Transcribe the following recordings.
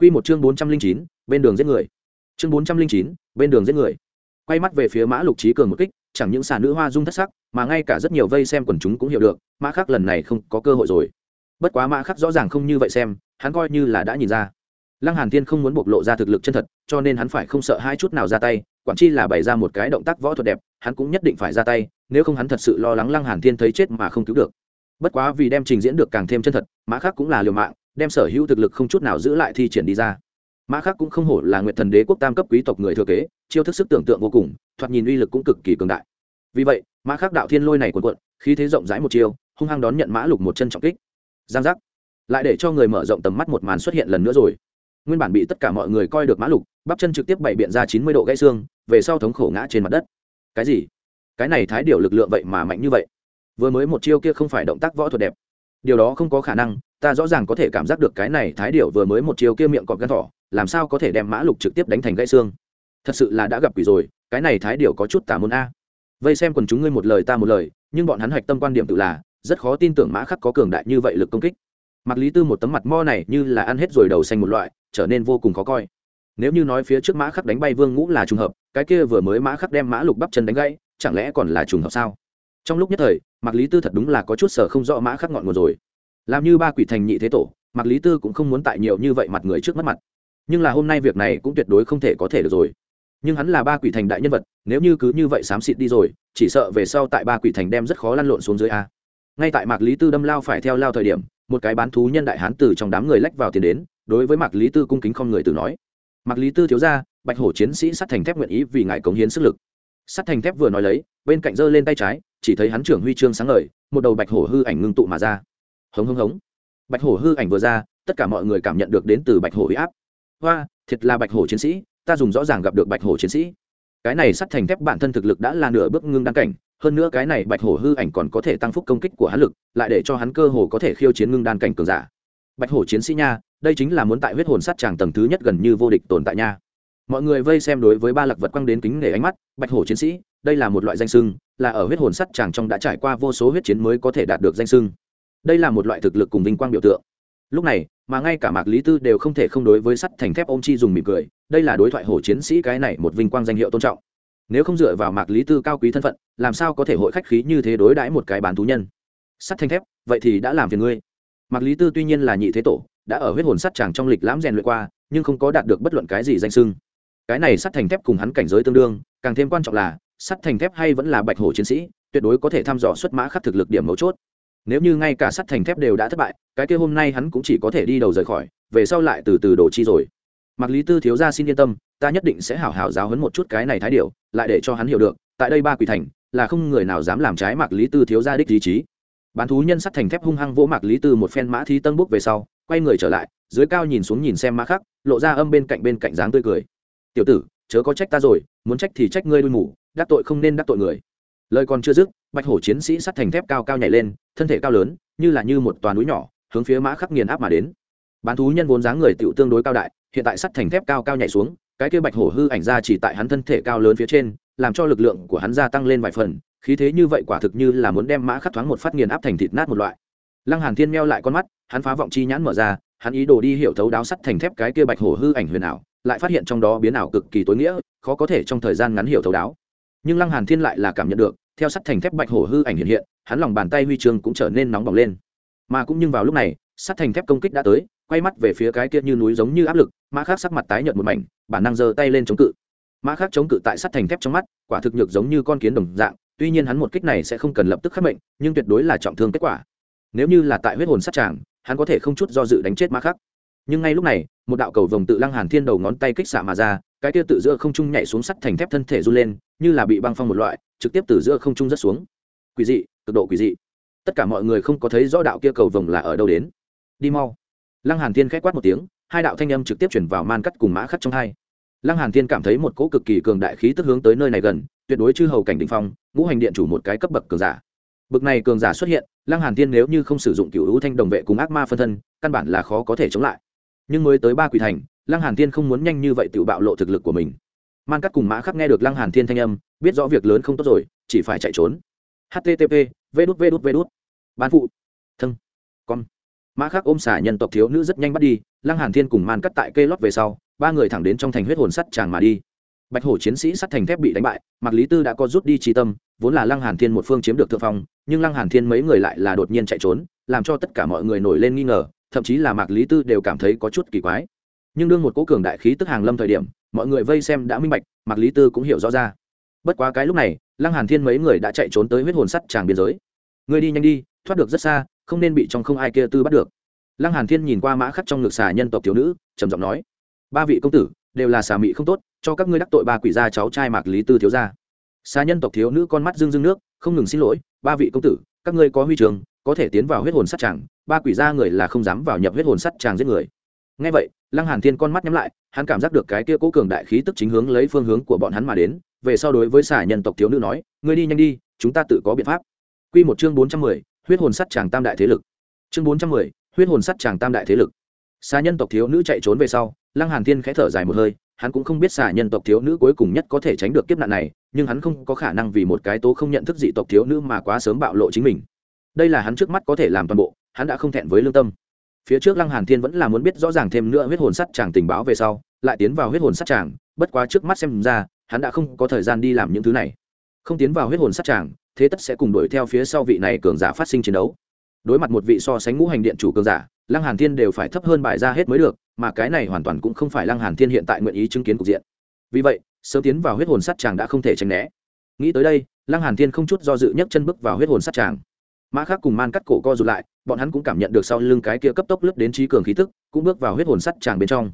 Quy một chương bốn trăm linh chín, bên đường giết người. Chương bốn trăm linh chín, bên đường giết người. Quay mắt về phía mã lục Chí cường một kích, chẳng những xà nữ hoa dung thất sắc, mà ngay cả rất nhiều vây xem quần chúng cũng hiểu được, mã khắc lần này không có cơ hội rồi. Bất quá mã khắc rõ ràng không như vậy xem, hắn coi như là đã nhìn ra. Lăng hàn tiên không muốn bộc lộ ra thực lực chân thật, cho nên hắn phải không sợ hai chút nào ra tay, quản chi là bày ra một cái động tác võ thuật đẹp, hắn cũng nhất định phải ra tay, nếu không hắn thật sự lo lắng lăng hàn tiên thấy chết mà không cứu được. Bất quá vì đem trình diễn được càng thêm chân thật, mã khắc cũng là liều mạng đem sở hữu thực lực không chút nào giữ lại thi triển đi ra. Mã khắc cũng không hổ là nguyện thần đế quốc tam cấp quý tộc người thừa kế, chiêu thức sức tưởng tượng vô cùng, thoạt nhìn uy lực cũng cực kỳ cường đại. Vì vậy, mã khắc đạo thiên lôi này quần quận khí thế rộng rãi một chiêu, hung hăng đón nhận mã lục một chân trọng kích. Giang giác. Lại để cho người mở rộng tầm mắt một màn xuất hiện lần nữa rồi. Nguyên bản bị tất cả mọi người coi được mã lục, bắp chân trực tiếp bày biện ra chín mươi độ gãy xương, về sau thống khổ ngã trên mặt đất. Cái gì? Cái này thái điều lực lượng vậy mà mạnh như vậy? Vừa mới một chiêu kia không phải động tác võ thuật đẹp. Điều đó không có khả năng ta rõ ràng có thể cảm giác được cái này thái điểu vừa mới một chiều kia miệng cọp gan thỏ, làm sao có thể đem mã lục trực tiếp đánh thành gãy xương? Thật sự là đã gặp quỷ rồi, cái này thái điểu có chút tả môn a. Vây xem quần chúng ngươi một lời ta một lời, nhưng bọn hắn hạch tâm quan điểm tự là, rất khó tin tưởng mã khắc có cường đại như vậy lực công kích. Mặc lý tư một tấm mặt mo này như là ăn hết rồi đầu xanh một loại, trở nên vô cùng khó coi. Nếu như nói phía trước mã khắc đánh bay vương ngũ là trùng hợp, cái kia vừa mới mã khắc đem mã lục bắp chân đánh gãy, chẳng lẽ còn là trùng hợp sao? Trong lúc nhất thời mặc lý tư thật đúng là có chút sở không rõ mã khắc ngọn nguồn rồi làm như ba quỷ thành nhị thế tổ mặc lý tư cũng không muốn tại nhiều như vậy mặt người trước mắt mặt. Nhưng là hôm nay việc này cũng tuyệt đối không thể có thể được rồi. Nhưng hắn là ba quỷ thành đại nhân vật, nếu như cứ như vậy xám xịt đi rồi, chỉ sợ về sau tại ba quỷ thành đem rất khó lăn lộn xuống dưới a. Ngay tại mạc lý tư đâm lao phải theo lao thời điểm, một cái bán thú nhân đại hán từ trong đám người lách vào tiền đến, đối với mạc lý tư cung kính không người từ nói. Mạc lý tư thiếu ra bạch hổ chiến sĩ sắt thành thép nguyện ý vì ngài cống hiến sức lực. Sắt thành thép vừa nói lấy, bên cạnh giơ lên tay trái, chỉ thấy hắn trưởng huy chương sáng ngời, một đầu bạch hổ hư ảnh ngưng tụ mà ra hống hống hống. Bạch hổ hư ảnh vừa ra, tất cả mọi người cảm nhận được đến từ bạch hổ huy áp. Hoa, thiệt là bạch hổ chiến sĩ, ta dùng rõ ràng gặp được bạch hổ chiến sĩ. Cái này sắt thành thép bản thân thực lực đã là nửa bước ngưng đăng cảnh, hơn nữa cái này bạch hổ hư ảnh còn có thể tăng phúc công kích của hắn lực, lại để cho hắn cơ hồ có thể khiêu chiến ngưng đan cảnh cường giả. Bạch hổ chiến sĩ nha, đây chính là muốn tại huyết hồn sắt tràng tầng thứ nhất gần như vô địch tồn tại nha. Mọi người vây xem đối với ba lạc vật quăng đến kính nể ánh mắt, bạch hổ chiến sĩ, đây là một loại danh sưng, là ở huyết hồn sắt tràng trong đã trải qua vô số huyết chiến mới có thể đạt được danh sưng đây là một loại thực lực cùng vinh quang biểu tượng. Lúc này, mà ngay cả mạc lý tư đều không thể không đối với sắt thành thép ôm chi dùng mỉm cười, đây là đối thoại hổ chiến sĩ cái này một vinh quang danh hiệu tôn trọng. Nếu không dựa vào mạc lý tư cao quý thân phận, làm sao có thể hội khách khí như thế đối đãi một cái bán thú nhân? Sắt thành thép, vậy thì đã làm phiền ngươi. Mạc lý tư tuy nhiên là nhị thế tổ, đã ở huyết hồn sắt chàng trong lịch lãm rèn luyện qua, nhưng không có đạt được bất luận cái gì danh sưng cái này sắt thành thép cùng hắn cảnh giới tương đương, càng thêm quan trọng là, sắt thành thép hay vẫn là bạch hổ chiến sĩ, tuyệt đối có thể thăm dò xuất mã khắc thực lực điểm mấu chốt nếu như ngay cả sắt thành thép đều đã thất bại cái kia hôm nay hắn cũng chỉ có thể đi đầu rời khỏi về sau lại từ từ đổ chi rồi. Mặc lý tư thiếu gia xin yên tâm ta nhất định sẽ hảo hảo giáo hấn một chút cái này thái điệu lại để cho hắn hiểu được tại đây ba quỷ thành là không người nào dám làm trái Mặc lý tư thiếu gia đích lý chí. Bán thú nhân sắt thành thép hung hăng vỗ Mặc lý tư một phen mã thi tân bút về sau quay người trở lại dưới cao nhìn xuống nhìn xem mã khắc lộ ra âm bên cạnh bên cạnh dáng tươi cười. Tiểu tử chớ có trách ta rồi muốn trách thì trách ngươi đuôi mủ, đắc tội không nên đắc tội người. Lời còn chưa dứt bạch hổ chiến sĩ sắt thành thép cao cao nhảy lên, thân thể cao lớn, như là như một toàn núi nhỏ, hướng phía mã khắc nghiền áp mà đến. Bán thú nhân vốn dáng người tựu tương đối cao đại, hiện tại sắt thành thép cao cao nhảy xuống, cái kia bạch hổ hư ảnh ra chỉ tại hắn thân thể cao lớn phía trên, làm cho lực lượng của hắn gia tăng lên vài phần, khí thế như vậy quả thực như là muốn đem mã khắc thoáng một phát nghiền áp thành thịt nát một loại. Lăng hàn thiên meo lại con mắt, hắn phá vọng chi nhãn mở ra, hắn ý đồ đi hiểu thấu đáo sắt thành thép cái kia bạch hổ hư ảnh huyền ảo, lại phát hiện trong đó biến ảo cực kỳ tối nghĩa, khó có thể trong thời gian ngắn hiểu thấu đáo. Nhưng lăng hàn thiên lại là cảm nhận được theo sắt thành thép bạch hổ hư ảnh hiện hiện, hắn lòng bàn tay huy chương cũng trở nên nóng bỏng lên. Mà cũng nhưng vào lúc này, sắt thành thép công kích đã tới, quay mắt về phía cái kia như núi giống như áp lực, mã khác sắc mặt tái nhợt một mảnh, bản năng giơ tay lên chống cự. Mã khác chống cự tại sắt thành thép trong mắt, quả thực nhược giống như con kiến đồng dạng, tuy nhiên hắn một kích này sẽ không cần lập tức khắc mệnh, nhưng tuyệt đối là trọng thương kết quả. Nếu như là tại huyết hồn sát tràng, hắn có thể không chút do dự đánh chết mã khắc nhưng ngay lúc này, một đạo cầu vồng tự lăng hàn thiên đầu ngón tay kích xạ mà ra, cái kia tự giữa không trung nhảy xuống sắt thành thép thân thể run lên, như là bị băng phong một loại trực tiếp từ giữa không trung rất xuống. Quỷ dị, cực độ quỷ dị. Tất cả mọi người không có thấy rõ đạo kia cầu vồng là ở đâu đến. Đi mau. Lăng hàn thiên khẽ quát một tiếng, hai đạo thanh âm trực tiếp chuyển vào man cắt cùng mã khắc trong hai. Lăng hàn thiên cảm thấy một cỗ cực kỳ cường đại khí tức hướng tới nơi này gần, tuyệt đối chư hầu cảnh đỉnh phong, ngũ hành điện chủ một cái cấp bậc cường giả. Bậc này cường giả xuất hiện, lăng hàn thiên nếu như không sử dụng cửu hữu thanh đồng vệ cùng ác ma phân thân, căn bản là khó có thể chống lại. Nhưng mới tới ba quỷ thành, lăng hàn thiên không muốn nhanh như vậy tự bạo lộ thực lực của mình man cắt cùng mã khắc nghe được lăng hàn thiên thanh âm, biết rõ việc lớn không tốt rồi, chỉ phải chạy trốn. Http vê đút vê đút vê đút. Ban phụ. Thân con. Mã khắc ôm xả nhân tộc thiếu nữ rất nhanh bắt đi, lăng hàn thiên cùng man cắt tại cây lót về sau, ba người thẳng đến trong thành huyết hồn sắt chàng mà đi. Bạch hổ chiến sĩ sắt thành thép bị đánh bại, mạc lý tư đã có rút đi trí tâm, vốn là lăng hàn thiên một phương chiếm được thượng phong, nhưng lăng hàn thiên mấy người lại là đột nhiên chạy trốn, làm cho tất cả mọi người nổi lên nghi ngờ, thậm chí là mạc lý tư đều cảm thấy có chút kỳ quái. Nhưng đương một cố cường đại khí tức hàng lâm thời điểm mọi người vây xem đã minh bạch, mạc lý tư cũng hiểu rõ ra. Bất quá cái lúc này, lăng hàn thiên mấy người đã chạy trốn tới huyết hồn sắt tràng biên giới. Người đi nhanh đi, thoát được rất xa, không nên bị trong không ai kia tư bắt được. Lăng hàn thiên nhìn qua mã khắc trong ngực xà nhân tộc thiếu nữ, trầm giọng nói, ba vị công tử, đều là xà mị không tốt, cho các ngươi đắc tội ba quỷ gia cháu trai mạc lý tư thiếu gia. Xà nhân tộc thiếu nữ con mắt rưng rưng nước, không ngừng xin lỗi, ba vị công tử, các ngươi có huy trường, có thể tiến vào huyết hồn sắt tràng, ba quỷ gia người là không dám vào nhập huyết hồn sắt tràng giết người ngay vậy, lăng hàn thiên con mắt nhắm lại, hắn cảm giác được cái kia cố cường đại khí tức chính hướng lấy phương hướng của bọn hắn mà đến, về sau đối với xà nhân tộc thiếu nữ nói, ngươi đi nhanh đi, chúng ta tự có biện pháp. Quy một chương bốn trăm mười, huyết hồn sắt chàng tam đại thế lực. Chương bốn trăm mười, huyết hồn sắt chàng tam đại thế lực. Xà nhân tộc thiếu nữ chạy trốn về sau, lăng hàn thiên khẽ thở dài một hơi, hắn cũng không biết xà nhân tộc thiếu nữ cuối cùng nhất có thể tránh được kiếp nạn này, nhưng hắn không có khả năng vì một cái tố không nhận thức dị tộc thiếu nữ mà quá sớm bạo lộ chính mình. Đây là hắn trước mắt có thể làm toàn bộ, hắn đã không thẹn với lương tâm phía trước lăng hàn thiên vẫn là muốn biết rõ ràng thêm nữa huyết hồn sắt chàng tình báo về sau, lại tiến vào huyết hồn sắt chàng, bất quá trước mắt xem ra, hắn đã không có thời gian đi làm những thứ này. Không tiến vào huyết hồn sắt chàng, thế tất sẽ cùng đuổi theo phía sau vị này cường giả phát sinh chiến đấu. Đối mặt một vị so sánh ngũ hành điện chủ cường giả, lăng hàn thiên đều phải thấp hơn bài ra hết mới được, mà cái này hoàn toàn cũng không phải lăng hàn thiên hiện tại nguyện ý chứng kiến cục diện. Vì vậy, sớm tiến vào huyết hồn sắt chàng đã không thể tránh né. Nghĩ tới đây, lăng hàn thiên không chút do dự nhấc chân bước vào huyết hồn sắt chàng mã khác cùng man cắt cổ co rụt lại, bọn hắn cũng cảm nhận được sau lưng cái kia cấp tốc lướt đến trí cường khí tức, cũng bước vào huyết hồn sắt tràng bên trong.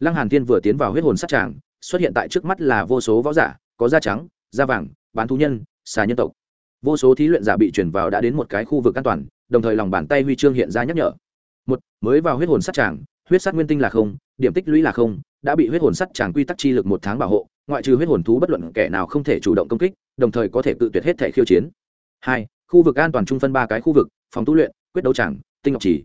Lăng hàn thiên vừa tiến vào huyết hồn sắt tràng, xuất hiện tại trước mắt là vô số võ giả, có da trắng, da vàng, bán thú nhân, xà nhân tộc. Vô số thí luyện giả bị chuyển vào đã đến một cái khu vực an toàn, đồng thời lòng bàn tay huy chương hiện ra nhắc nhở. Một, mới vào huyết hồn sắt tràng, huyết sắt nguyên tinh là không, điểm tích lũy là không, đã bị huyết hồn sắt tràng quy tắc chi lực một tháng bảo hộ, ngoại trừ huyết hồn thú bất luận kẻ nào không thể chủ động công kích, đồng thời có thể tự tuyệt hết thể khiêu chiến. Hai khu vực an toàn trung phân ba cái khu vực, phòng tu luyện, quyết đấu tràng tinh ngọc chỉ.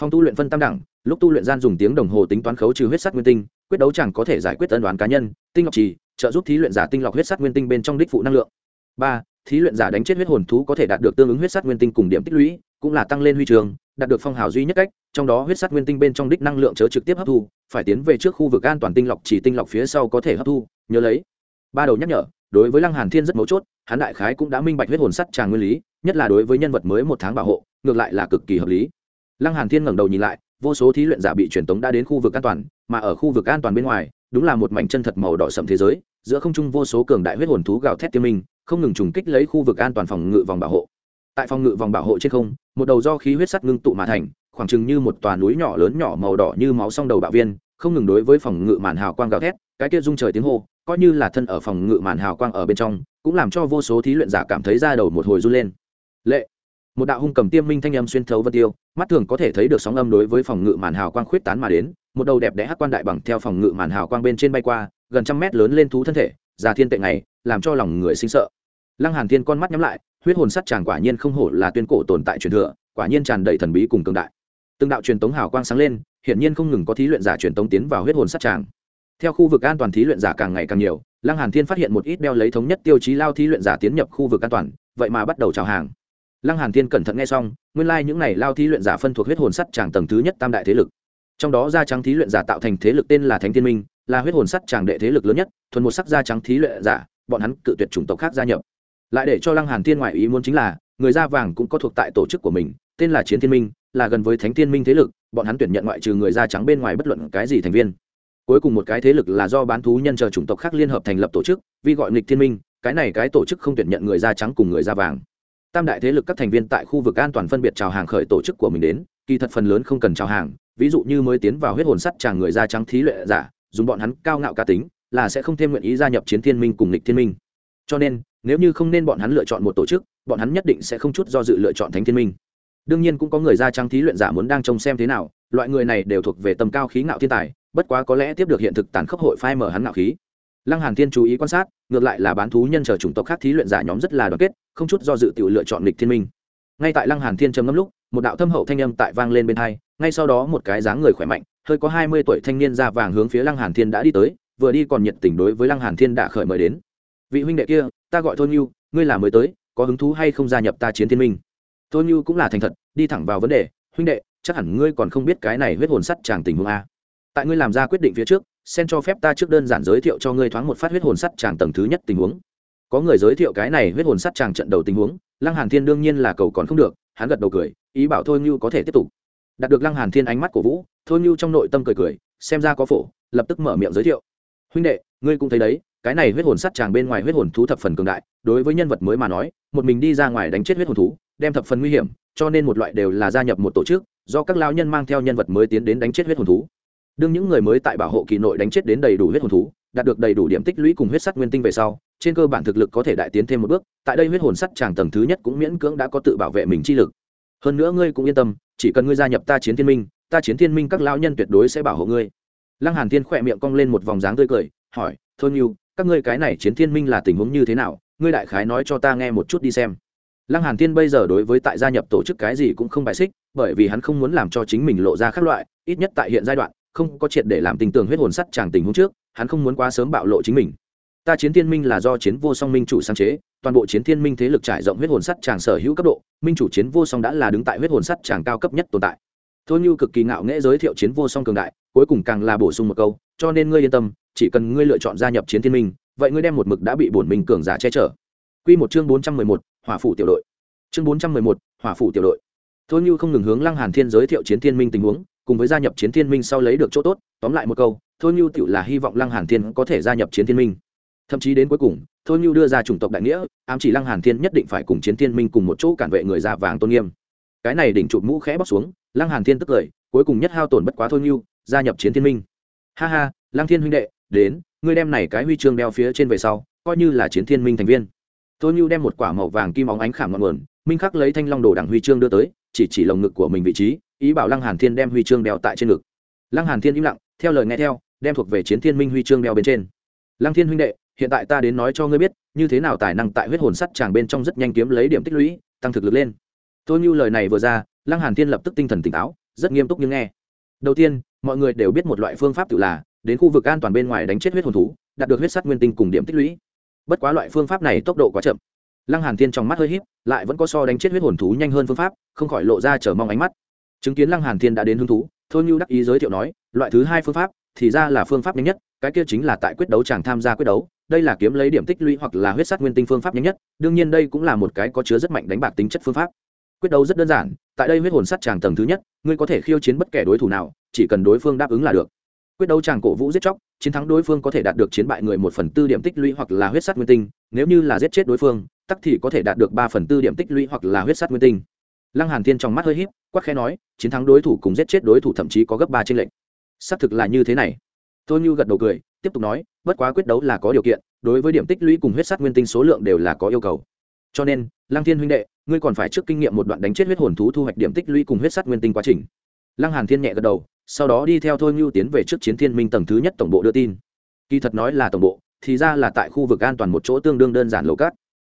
Phòng tu luyện phân tam đẳng, lúc tu luyện gian dùng tiếng đồng hồ tính toán khấu trừ huyết sắt nguyên tinh, quyết đấu chẳng có thể giải quyết tân đoán cá nhân, tinh ngọc trì trợ giúp thí luyện giả tinh lọc huyết sắt nguyên tinh bên trong đích phụ năng lượng. Ba, thí luyện giả đánh chết huyết hồn thú có thể đạt được tương ứng huyết sắt nguyên tinh cùng điểm tích lũy, cũng là tăng lên huy trường, đạt được phong hào duy nhất cách, trong đó huyết sắt nguyên tinh bên trong đích năng lượng chớ trực tiếp hấp thu, phải tiến về trước khu vực an toàn tinh lọc chỉ tinh lọc phía sau có thể hấp thu, nhớ lấy. Ba đầu nhắc nhở, đối với lăng hàn thiên rất mấu chốt, hắn đại khái cũng đã minh bạch huyết hồn sắt tràng nguyên lý nhất là đối với nhân vật mới một tháng bảo hộ, ngược lại là cực kỳ hợp lý. Lăng hàn thiên ngẩng đầu nhìn lại, vô số thí luyện giả bị truyền tống đã đến khu vực an toàn, mà ở khu vực an toàn bên ngoài, đúng là một mảnh chân thật màu đỏ sậm thế giới, giữa không trung vô số cường đại huyết hồn thú gào thét tiêm minh, không ngừng trùng kích lấy khu vực an toàn phòng ngự vòng bảo hộ. Tại phòng ngự vòng bảo hộ trên không, một đầu do khí huyết sắt ngưng tụ mà thành, khoảng chừng như một tòa núi nhỏ lớn nhỏ màu đỏ như máu song đầu bạo viên, không ngừng đối với phòng ngự màn hào quang gào thét, cái kia rung trời tiếng hô, coi như là thân ở phòng ngự màn hào quang ở bên trong, cũng làm cho vô số thí luyện giả cảm thấy ra đầu một hồi run lên lệ. Một đạo hung cầm tiêm minh thanh âm xuyên thấu vân tiêu, mắt thường có thể thấy được sóng âm đối với phòng ngự màn hào quang khuyết tán mà đến, một đầu đẹp đẽ hắc quan đại bằng theo phòng ngự màn hào quang bên trên bay qua, gần trăm mét lớn lên thú thân thể, già thiên tệ này làm cho lòng người sinh sợ. Lăng hàn thiên con mắt nhắm lại, huyết hồn sắt chàng quả nhiên không hổ là tuyên cổ tồn tại truyền thừa, quả nhiên tràn đầy thần bí cùng cường đại. Từng đạo truyền tống hào quang sáng lên hiện nhiên không ngừng có thí luyện giả truyền tống tiến vào huyết hồn sắt chàng. Theo khu vực an toàn thí luyện giả càng ngày càng nhiều, lăng hàn thiên phát hiện một ít đeo lấy thống nhất tiêu chí lao thí luyện giả tiến nhập khu vực an toàn, vậy mà bắt đầu chào hàng lăng hàn thiên cẩn thận nghe xong, nguyên lai like những này lao thí luyện giả phân thuộc huyết hồn sắt tràng tầng thứ nhất tam đại thế lực. Trong đó da trắng thí luyện giả tạo thành thế lực tên là thánh thiên minh, là huyết hồn sắt tràng đệ thế lực lớn nhất, thuần một sắc da trắng thí luyện giả, bọn hắn cự tuyệt chủng tộc khác gia nhập. Lại để cho lăng hàn thiên ngoại ý muốn chính là, người da vàng cũng có thuộc tại tổ chức của mình, tên là chiến thiên minh, là gần với thánh thiên minh thế lực, bọn hắn tuyển nhận ngoại trừ người da trắng bên ngoài bất luận cái gì thành viên. Cuối cùng một cái thế lực là do bán thú nhân chờ chủng tộc khác liên hợp thành lập tổ chức vì gọi nghịch thiên minh, cái này cái tổ chức không tuyển nhận người da trắng cùng người da vàng tam đại thế lực các thành viên tại khu vực an toàn phân biệt chào hàng khởi tổ chức của mình đến, kỳ thật phần lớn không cần chào hàng, ví dụ như mới tiến vào huyết hồn sắt chàng người da trắng thí lệ giả, dùng bọn hắn cao ngạo cá tính, là sẽ không thêm nguyện ý gia nhập chiến thiên minh cùng lịch thiên minh. Cho nên, nếu như không nên bọn hắn lựa chọn một tổ chức, bọn hắn nhất định sẽ không chút do dự lựa chọn thánh thiên minh. Đương nhiên cũng có người da trắng thí luyện giả muốn đang trông xem thế nào, loại người này đều thuộc về tầm cao khí ngạo thiên tài, bất quá có lẽ tiếp được hiện thực tàn khốc hội phai mở hắn ngạo khí lăng hàn thiên chú ý quan sát, ngược lại là bán thú nhân chờ chủng tộc khác thí luyện giả nhóm rất là đoàn kết, không chút do dự tiểu lựa chọn lịch thiên minh. Ngay tại lăng hàn thiên trầm ngâm lúc, một đạo thâm hậu thanh âm tại vang lên bên hai, ngay sau đó một cái dáng người khỏe mạnh, hơi có hai mươi tuổi thanh niên da vàng hướng phía lăng hàn thiên đã đi tới, vừa đi còn nhiệt tình đối với lăng hàn thiên đã khởi mời đến. Vị huynh đệ kia, ta gọi thôi nhu, ngươi là mới tới, có hứng thú hay không gia nhập ta chiến thiên minh? Thôi nhu cũng là thành thật, đi thẳng vào vấn đề, huynh đệ, chắc hẳn ngươi còn không biết cái này huyết hồn sắt chàng tình huống a. Tại ngươi làm ra quyết định phía trước sen cho phép ta trước đơn giản giới thiệu cho ngươi thoáng một phát huyết hồn sắt chàng tầng thứ nhất tình huống. Có người giới thiệu cái này huyết hồn sắt chàng trận đầu tình huống, lăng hàn thiên đương nhiên là cầu còn không được, hắn gật đầu cười, ý bảo thôi như có thể tiếp tục. Đạt được lăng hàn thiên ánh mắt của vũ, thôi như trong nội tâm cười cười, xem ra có phổ, lập tức mở miệng giới thiệu. Huynh đệ, ngươi cũng thấy đấy, cái này huyết hồn sắt chàng bên ngoài huyết hồn thú thập phần cường đại, đối với nhân vật mới mà nói, một mình đi ra ngoài đánh chết huyết hồn thú, đem thập phần nguy hiểm, cho nên một loại đều là gia nhập một tổ chức, do các lao nhân mang theo nhân vật mới tiến đến đánh chết huyết hồn thú đương những người mới tại bảo hộ kỳ nội đánh chết đến đầy đủ huyết hồn thú, đạt được đầy đủ điểm tích lũy cùng huyết sắt nguyên tinh về sau, trên cơ bản thực lực có thể đại tiến thêm một bước, tại đây huyết hồn sắt tràng tầng thứ nhất cũng miễn cưỡng đã có tự bảo vệ mình chi lực. Hơn nữa ngươi cũng yên tâm, chỉ cần ngươi gia nhập ta chiến thiên minh, ta chiến thiên minh các lao nhân tuyệt đối sẽ bảo hộ ngươi. Lăng hàn thiên khỏe miệng cong lên một vòng dáng tươi cười, hỏi, thôi nhiêu các ngươi cái này chiến thiên minh là tình huống như thế nào? Ngươi đại khái nói cho ta nghe một chút đi xem. Lăng hàn thiên bây giờ đối với tại gia nhập tổ chức cái gì cũng không bài xích, bởi vì hắn không muốn làm cho chính mình lộ ra khác loại, ít nhất tại hiện giai đoạn không có triệt để làm tình tường huyết hồn sắt chàng tình huống trước hắn không muốn quá sớm bạo lộ chính mình ta chiến thiên minh là do chiến vô song minh chủ sáng chế toàn bộ chiến thiên minh thế lực trải rộng huyết hồn sắt chàng sở hữu cấp độ minh chủ chiến vô song đã là đứng tại huyết hồn sắt chàng cao cấp nhất tồn tại thôi như cực kỳ ngạo nghễ giới thiệu chiến vô song cường đại cuối cùng càng là bổ sung một câu cho nên ngươi yên tâm chỉ cần ngươi lựa chọn gia nhập chiến thiên minh vậy ngươi đem một mực đã bị bổn minh cường giả che chở Quy một chương bốn trăm mười một, Hỏa phủ tiểu đội. Chương bốn trăm mười một, Hỏa phủ tiểu đội. Thôi Như không ngừng hướng Lăng Hàn Thiên giới thiệu chiến thiên minh tình huống, cùng với gia nhập chiến thiên minh sau lấy được chỗ tốt, tóm lại một câu, Thôi Như tiểu là hy vọng Lăng Hàn Thiên có thể gia nhập chiến thiên minh. Thậm chí đến cuối cùng, Thôi Như đưa ra chủng tộc đại nghĩa, ám chỉ Lăng Hàn Thiên nhất định phải cùng chiến thiên minh cùng một chỗ cản vệ người da vàng tôn nghiêm. Cái này đỉnh chụp mũ khẽ bóc xuống, Lăng Hàn Thiên tức cười, cuối cùng nhất hao tổn bất quá Thôi Như, gia nhập chiến thiên minh. Ha ha, Lăng Thiên huynh đệ, đến, ngươi đem này cái huy chương đeo phía trên về sau, coi như là chiến thiên minh thành viên thôi như đem một quả màu vàng kim óng ánh khảm ngọn nguồn minh khắc lấy thanh long đồ đẳng huy chương đưa tới chỉ chỉ lồng ngực của mình vị trí ý bảo lăng hàn thiên đem huy chương đeo tại trên ngực. Lăng hàn thiên im lặng, theo lời nghe theo, đem thuộc về chiến thiên minh huy chương đeo bên trên. Lăng thiên huynh đệ, hiện tại ta đến nói cho ngươi biết, như thế nào tài năng tại huyết hồn sắt chàng bên trong rất nhanh kiếm lấy điểm tích lũy, tăng thực lực lên. Tôi như lời này vừa ra, lăng hàn thiên lập tức tinh thần tỉnh táo, rất nghiêm túc nhưng nghe. Đầu tiên, mọi người đều biết một loại phương pháp tự là, đến khu vực an toàn bên ngoài đánh chết huyết hồn thú, đạt được huyết sắt nguyên tinh cùng điểm tích lũy. Bất quá loại phương pháp này tốc độ quá chậm. Lăng hàn thiên trong mắt hơi híp, lại vẫn có so đánh chết huyết hồn thú nhanh hơn phương pháp, không khỏi lộ ra chờ mong ánh mắt chứng kiến lăng hàn thiên đã đến hứng thú, thôi như đắc ý giới thiệu nói, loại thứ hai phương pháp, thì ra là phương pháp nhanh nhất, cái kia chính là tại quyết đấu chàng tham gia quyết đấu, đây là kiếm lấy điểm tích lũy hoặc là huyết sát nguyên tinh phương pháp nhanh nhất, đương nhiên đây cũng là một cái có chứa rất mạnh đánh bạc tính chất phương pháp. Quyết đấu rất đơn giản, tại đây huyết hồn sát chàng tầng thứ nhất, ngươi có thể khiêu chiến bất kể đối thủ nào, chỉ cần đối phương đáp ứng là được. Quyết đấu chàng cổ vũ giết chóc, chiến thắng đối phương có thể đạt được chiến bại người một phần tư điểm tích lũy hoặc là huyết sát nguyên tinh, nếu như là giết chết đối phương, tắc thì có thể đạt được ba phần tư điểm tích lũy hoặc là huyết sát nguyên tinh. Lăng hàn thiên trong mắt hơi híp quắc khẽ nói, chiến thắng đối thủ cùng giết chết đối thủ thậm chí có gấp ba trên lệnh xác thực là như thế này. Tôi như gật đầu cười, tiếp tục nói, bất quá quyết đấu là có điều kiện, đối với điểm tích lũy cùng huyết sát nguyên tinh số lượng đều là có yêu cầu. Cho nên, lăng thiên huynh đệ, ngươi còn phải trước kinh nghiệm một đoạn đánh chết huyết hồn thú thu hoạch điểm tích lũy cùng huyết sát nguyên tinh quá trình. Lăng hàn thiên nhẹ gật đầu, sau đó đi theo thôi ngưu tiến về trước chiến thiên minh tầng thứ nhất tổng bộ đưa tin. Kỳ thật nói là tổng bộ, thì ra là tại khu vực an toàn một chỗ tương đương đơn giản lầu cát.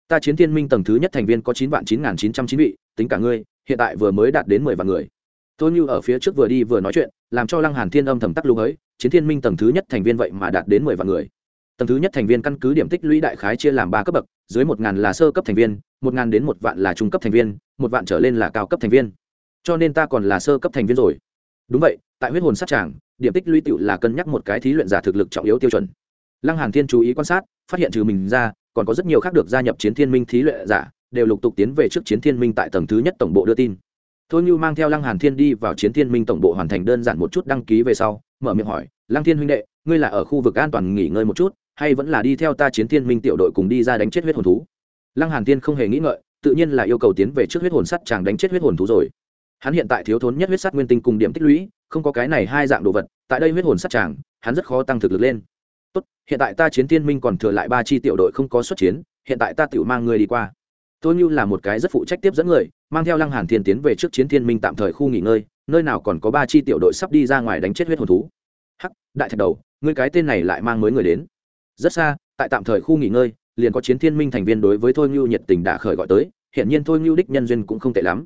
Ta chiến thiên minh tầng thứ nhất thành viên có chín vạn chín nghìn chín trăm chín vị, tính cả ngươi hiện tại vừa mới đạt đến mười vạn người. Tôi như ở phía trước vừa đi vừa nói chuyện, làm cho lăng hàn thiên âm thầm tắc lưu ấy, chiến thiên minh tầng thứ nhất thành viên vậy mà đạt đến mười vạn người. Tầng thứ nhất thành viên căn cứ điểm tích lũy đại khái chia làm ba cấp bậc, dưới một ngàn là sơ cấp thành viên, một ngàn đến một vạn là trung cấp thành viên, một vạn trở lên là cao cấp thành viên. Cho nên ta còn là sơ cấp thành viên rồi. Đúng vậy, tại huyết hồn sát tràng, điểm tích lũy tựu là cân nhắc một cái thí luyện giả thực lực trọng yếu tiêu chuẩn. Lăng hàn thiên chú ý quan sát, phát hiện trừ mình ra, còn có rất nhiều khác được gia nhập chiến thiên minh thí luyện giả đều lục tục tiến về trước chiến thiên minh tại tầng thứ nhất tổng bộ đưa tin. Thôi như mang theo lăng hàn thiên đi vào chiến thiên minh tổng bộ hoàn thành đơn giản một chút đăng ký về sau, mở miệng hỏi, lăng thiên huynh đệ, ngươi là ở khu vực an toàn nghỉ ngơi một chút, hay vẫn là đi theo ta chiến thiên minh tiểu đội cùng đi ra đánh chết huyết hồn thú? Lăng hàn thiên không hề nghĩ ngợi, tự nhiên là yêu cầu tiến về trước huyết hồn sắt chàng đánh chết huyết hồn thú rồi. Hắn hiện tại thiếu thốn nhất huyết sắt nguyên tinh cùng điểm tích lũy, không có cái này hai dạng đồ vật, tại đây huyết hồn sắt chàng, hắn rất khó tăng thực lực lên. Tốt, hiện tại ta chiến thiên minh còn thừa lại ba chi tiểu đội không có xuất chiến, hiện tại ta tiểu mang người đi qua tôi như là một cái rất phụ trách tiếp dẫn người, mang theo lăng hàn thiên tiến về trước chiến thiên minh tạm thời khu nghỉ ngơi, nơi nào còn có ba chi tiểu đội sắp đi ra ngoài đánh chết huyết hồn thú. Hắc, đại thạch đầu, ngươi cái tên này lại mang mới người đến. Rất xa, tại tạm thời khu nghỉ ngơi, liền có chiến thiên minh thành viên đối với thôi như nhiệt tình đã khởi gọi tới hiện nhiên thôi như đích nhân duyên cũng không tệ lắm.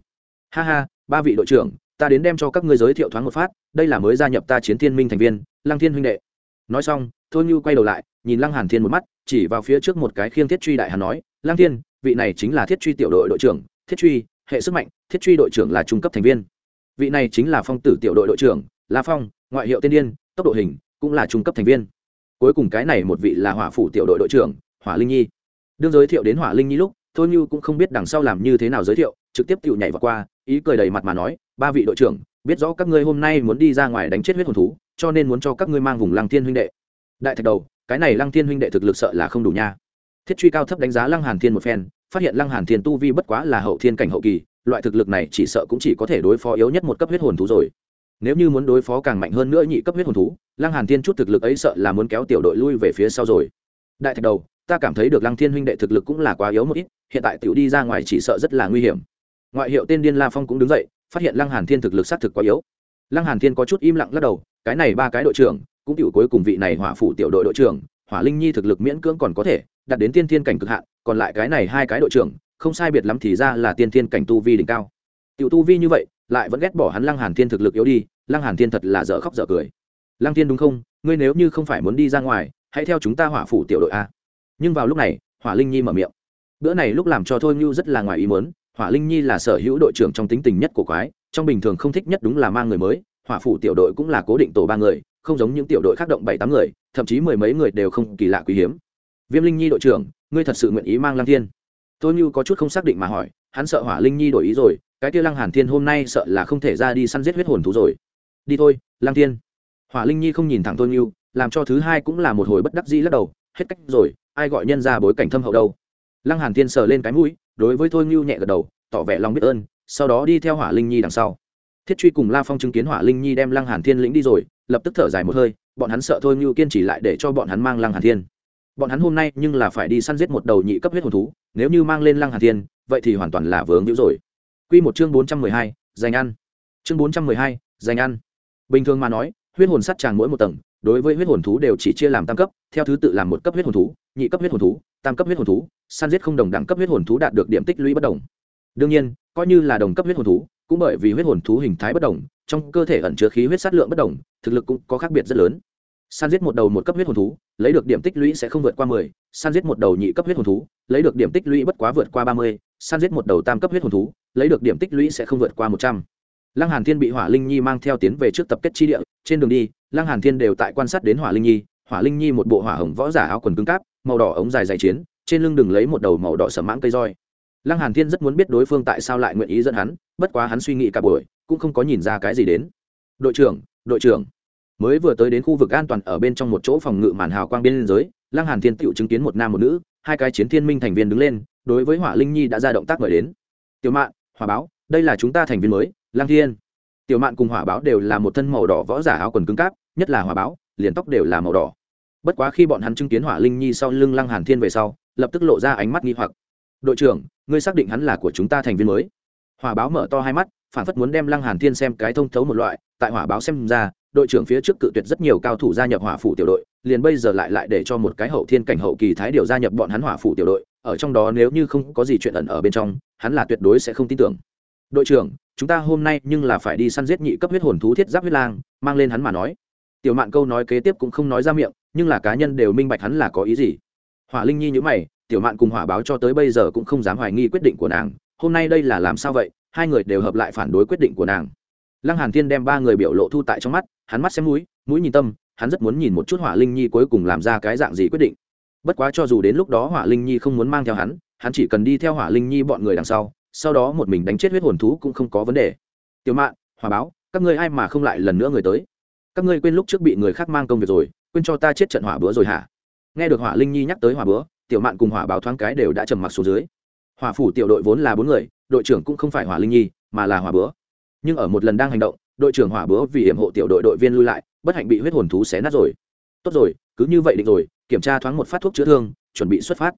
Ha ha, ba vị đội trưởng, ta đến đem cho các ngươi giới thiệu thoáng một phát, đây là mới gia nhập ta chiến thiên minh thành viên, lăng thiên huynh đệ. Nói xong, thôi như quay đầu lại, nhìn lăng hàn thiên một mắt, chỉ vào phía trước một cái khiêng thiết truy đại hắn nói, lăng thiên vị này chính là thiết truy tiểu đội đội trưởng, thiết truy, hệ sức mạnh, thiết truy đội trưởng là trung cấp thành viên. Vị này chính là phong tử tiểu đội đội trưởng, la phong, ngoại hiệu tiên điên, tốc độ hình, cũng là trung cấp thành viên. Cuối cùng cái này một vị là hỏa phủ tiểu đội đội trưởng, hỏa linh nhi. Đương giới thiệu đến hỏa linh nhi lúc, thôi như cũng không biết đằng sau làm như thế nào giới thiệu, trực tiếp tự nhảy vào qua, ý cười đầy mặt mà nói, ba vị đội trưởng, biết rõ các ngươi hôm nay muốn đi ra ngoài đánh chết huyết hồn thú, cho nên muốn cho các ngươi mang vùng lăng thiên huynh đệ. Đại thạch đầu, cái này lăng thiên huynh đệ thực lực sợ là không đủ nha. Thiết truy cao thấp đánh giá lăng hàn thiên một phen phát hiện lăng hàn thiên tu vi bất quá là hậu thiên cảnh hậu kỳ, loại thực lực này chỉ sợ cũng chỉ có thể đối phó yếu nhất một cấp huyết hồn thú rồi. Nếu như muốn đối phó càng mạnh hơn nữa nhị cấp huyết hồn thú, lăng hàn thiên chút thực lực ấy sợ là muốn kéo tiểu đội lui về phía sau rồi. Đại thạch đầu, ta cảm thấy được lăng thiên huynh đệ thực lực cũng là quá yếu một ít, hiện tại tiểu đi ra ngoài chỉ sợ rất là nguy hiểm. Ngoại hiệu tên điên la phong cũng đứng dậy, phát hiện lăng hàn thiên thực lực xác thực quá yếu. Lăng hàn thiên có chút im lặng lắc đầu, cái này ba cái đội trưởng, cũng tiểu cuối cùng vị này hỏa phủ tiểu đội đội trưởng, hỏa linh nhi thực lực miễn cưỡng còn có thể đạt đến tiên thiên cảnh cực hạn, còn lại cái này hai cái đội trưởng, không sai biệt lắm thì ra là tiên thiên cảnh tu vi đỉnh cao. Tiểu tu vi như vậy, lại vẫn ghét bỏ hắn lăng hàn thiên thực lực yếu đi, lăng hàn thiên thật là dở khóc dở cười. Lăng thiên đúng không? Ngươi nếu như không phải muốn đi ra ngoài, hãy theo chúng ta hỏa phủ tiểu đội a. Nhưng vào lúc này, hỏa linh nhi mở miệng. Bữa này lúc làm cho thôi như rất là ngoài ý muốn, hỏa linh nhi là sở hữu đội trưởng trong tính tình nhất của quái, trong bình thường không thích nhất đúng là mang người mới, hỏa phủ tiểu đội cũng là cố định tổ ba người, không giống những tiểu đội khác động bảy tám người, thậm chí mười mấy người đều không kỳ lạ quý hiếm viêm linh nhi đội trưởng, ngươi thật sự nguyện ý mang lăng thiên? Tôi như có chút không xác định mà hỏi, hắn sợ hỏa linh nhi đổi ý rồi, cái kia lăng hàn thiên hôm nay sợ là không thể ra đi săn giết huyết hồn thú rồi. Đi thôi, lăng thiên. Hỏa linh nhi không nhìn thẳng tôi như làm cho thứ hai cũng là một hồi bất đắc dĩ lắc đầu, hết cách rồi, ai gọi nhân ra bối cảnh thâm hậu đâu. Lăng hàn thiên sờ lên cái mũi, đối với thôi như nhẹ gật đầu, tỏ vẻ lòng biết ơn, sau đó đi theo hỏa linh nhi đằng sau. Thiết truy cùng la phong chứng kiến hỏa linh nhi đem lăng hàn thiên lĩnh đi rồi, lập tức thở dài một hơi, bọn hắn sợ thôi như kiên trì lại để cho bọn hắn mang lăng hàn thiên bọn hắn hôm nay nhưng là phải đi săn giết một đầu nhị cấp huyết hồn thú nếu như mang lên lăng hàn thiên vậy thì hoàn toàn là vướng hữu rồi. Quy một chương bốn trăm mười hai, dành ăn. Chương bốn trăm mười hai, dành ăn. Bình thường mà nói huyết hồn sắt tràng mỗi một tầng đối với huyết hồn thú đều chỉ chia làm tam cấp theo thứ tự làm một cấp huyết hồn thú nhị cấp huyết hồn thú tam cấp huyết hồn thú săn giết không đồng đẳng cấp huyết hồn thú đạt được điểm tích lũy bất đồng. Đương nhiên coi như là đồng cấp huyết hồn thú cũng bởi vì huyết hồn thú hình thái bất đồng trong cơ thể ẩn chứa khí huyết sát lượng bất đồng thực lực cũng có khác biệt rất lớn săn giết một đầu một cấp huyết hồn thú, lấy được điểm tích lũy sẽ không vượt qua mười săn giết một đầu nhị cấp huyết hồn thú, lấy được điểm tích lũy bất quá vượt qua ba mươi săn giết một đầu tam cấp huyết hồn thú, lấy được điểm tích lũy sẽ không vượt qua một trăm. Lăng hàn thiên bị hỏa linh nhi mang theo tiến về trước tập kết chi địa, trên đường đi, lăng hàn thiên đều tại quan sát đến hỏa linh nhi. Hỏa linh nhi một bộ hỏa hồng võ giả áo quần cứng cáp, màu đỏ ống dài dày chiến, trên lưng đừng lấy một đầu màu đỏ sầm mãng cây roi. Lăng hàn thiên rất muốn biết đối phương tại sao lại nguyện ý dẫn hắn, bất quá hắn suy nghĩ cả buổi, cũng không có nhìn ra cái gì đến. Đội trưởng đội trưởng mới vừa tới đến khu vực an toàn ở bên trong một chỗ phòng ngự màn hào quang biên giới, lăng hàn thiên tựu chứng kiến một nam một nữ, hai cái chiến thiên minh thành viên đứng lên, đối với hỏa linh nhi đã ra động tác mời đến. Tiểu mạn, hỏa báo, đây là chúng ta thành viên mới, lăng thiên. Tiểu mạn cùng hỏa báo đều là một thân màu đỏ võ giả áo quần cứng cáp, nhất là hỏa báo, liền tóc đều là màu đỏ. Bất quá khi bọn hắn chứng kiến hỏa linh nhi sau lưng lăng hàn thiên về sau, lập tức lộ ra ánh mắt nghi hoặc. Đội trưởng, ngươi xác định hắn là của chúng ta thành viên mới? Hỏa báo mở to hai mắt, phản phất muốn đem lăng hàn thiên xem cái thông thấu một loại, tại hỏa báo xem ra đội trưởng phía trước cự tuyệt rất nhiều cao thủ gia nhập hỏa phủ tiểu đội, liền bây giờ lại lại để cho một cái hậu thiên cảnh hậu kỳ thái điều gia nhập bọn hắn hỏa phủ tiểu đội, ở trong đó nếu như không có gì chuyện ẩn ở bên trong, hắn là tuyệt đối sẽ không tin tưởng. Đội trưởng, chúng ta hôm nay nhưng là phải đi săn giết nhị cấp huyết hồn thú thiết giáp huyết lang, mang lên hắn mà nói. Tiểu mạn câu nói kế tiếp cũng không nói ra miệng, nhưng là cá nhân đều minh bạch hắn là có ý gì. Hỏa linh nhi nhữ mày, tiểu mạn cùng hỏa báo cho tới bây giờ cũng không dám hoài nghi quyết định của nàng, hôm nay đây là làm sao vậy, hai người đều hợp lại phản đối quyết định của nàng. Lăng hàn thiên đem ba người biểu lộ thu tại trong mắt hắn mắt xem mũi mũi nhìn tâm, hắn rất muốn nhìn một chút hỏa linh nhi cuối cùng làm ra cái dạng gì quyết định. Bất quá cho dù đến lúc đó hỏa linh nhi không muốn mang theo hắn hắn chỉ cần đi theo hỏa linh nhi bọn người đằng sau sau đó một mình đánh chết huyết hồn thú cũng không có vấn đề. Tiểu mạn hòa báo, các ngươi ai mà không lại lần nữa người tới? Các ngươi quên lúc trước bị người khác mang công việc rồi, quên cho ta chết trận hỏa bữa rồi hả? Nghe được hỏa linh nhi nhắc tới hỏa bữa, tiểu mạn cùng hỏa báo thoáng cái đều đã trầm mặc xuống dưới. Hỏa phủ tiểu đội vốn là bốn người, đội trưởng cũng không phải hỏa linh nhi, mà là hỏa bữa. Nhưng ở một lần đang hành động đội trưởng hỏa bướu vì hiểm hộ tiểu đội đội viên lui lại, bất hạnh bị huyết hồn thú xé nát rồi. Tốt rồi, cứ như vậy định rồi, kiểm tra thoáng một phát thuốc chữa thương, chuẩn bị xuất phát.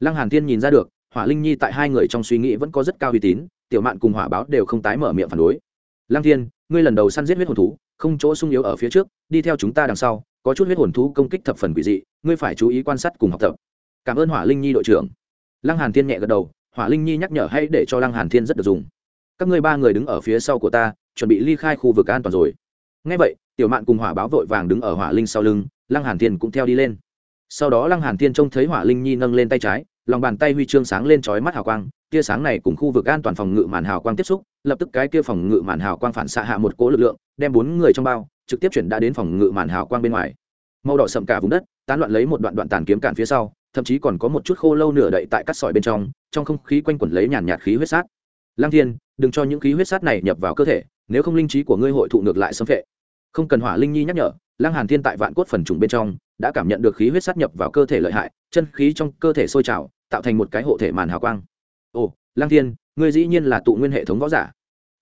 Lăng hàn thiên nhìn ra được, hỏa linh nhi tại hai người trong suy nghĩ vẫn có rất cao uy tín, tiểu mạn cùng hỏa báo đều không tái mở miệng phản đối. Lăng thiên, ngươi lần đầu săn giết huyết hồn thú, không chỗ sung yếu ở phía trước, đi theo chúng ta đằng sau, có chút huyết hồn thú công kích thập phần quỷ dị, ngươi phải chú ý quan sát cùng học tập. Cảm ơn hỏa linh nhi đội trưởng. Lăng hàn thiên nhẹ gật đầu, hỏa linh nhi nhắc nhở hay để cho lăng hàn thiên rất được dùng các ngươi ba người đứng ở phía sau của ta, chuẩn bị ly khai khu vực an toàn rồi. Ngay vậy, tiểu mạn cùng hỏa báo vội vàng đứng ở hỏa linh sau lưng, lăng hàn thiên cũng theo đi lên. Sau đó lăng hàn thiên trông thấy hỏa linh nhi nâng lên tay trái, lòng bàn tay huy chương sáng lên chói mắt hào quang, tia sáng này cùng khu vực an toàn phòng ngự màn hào quang tiếp xúc, lập tức cái kia phòng ngự màn hào quang phản xạ hạ một cỗ lực lượng, đem bốn người trong bao, trực tiếp chuyển đã đến phòng ngự màn hào quang bên ngoài. Màu đỏ sậm cả vùng đất, tán loạn lấy một đoạn đoạn tàn kiếm cạn phía sau, thậm chí còn có một chút khô lâu nửa đậy tại các sỏi bên trong trong không khí quanh quẩn lấy nhàn nhạt khí huyết sát. Lang thiên đừng cho những khí huyết sát này nhập vào cơ thể, nếu không linh trí của ngươi hội thụ ngược lại xâm phệ. Không cần hỏa linh nhi nhắc nhở, lăng hàn thiên tại vạn cốt phần trùng bên trong, đã cảm nhận được khí huyết sát nhập vào cơ thể lợi hại, chân khí trong cơ thể sôi trào, tạo thành một cái hộ thể màn hào quang. Ồ, lăng thiên, ngươi dĩ nhiên là tụ nguyên hệ thống võ giả.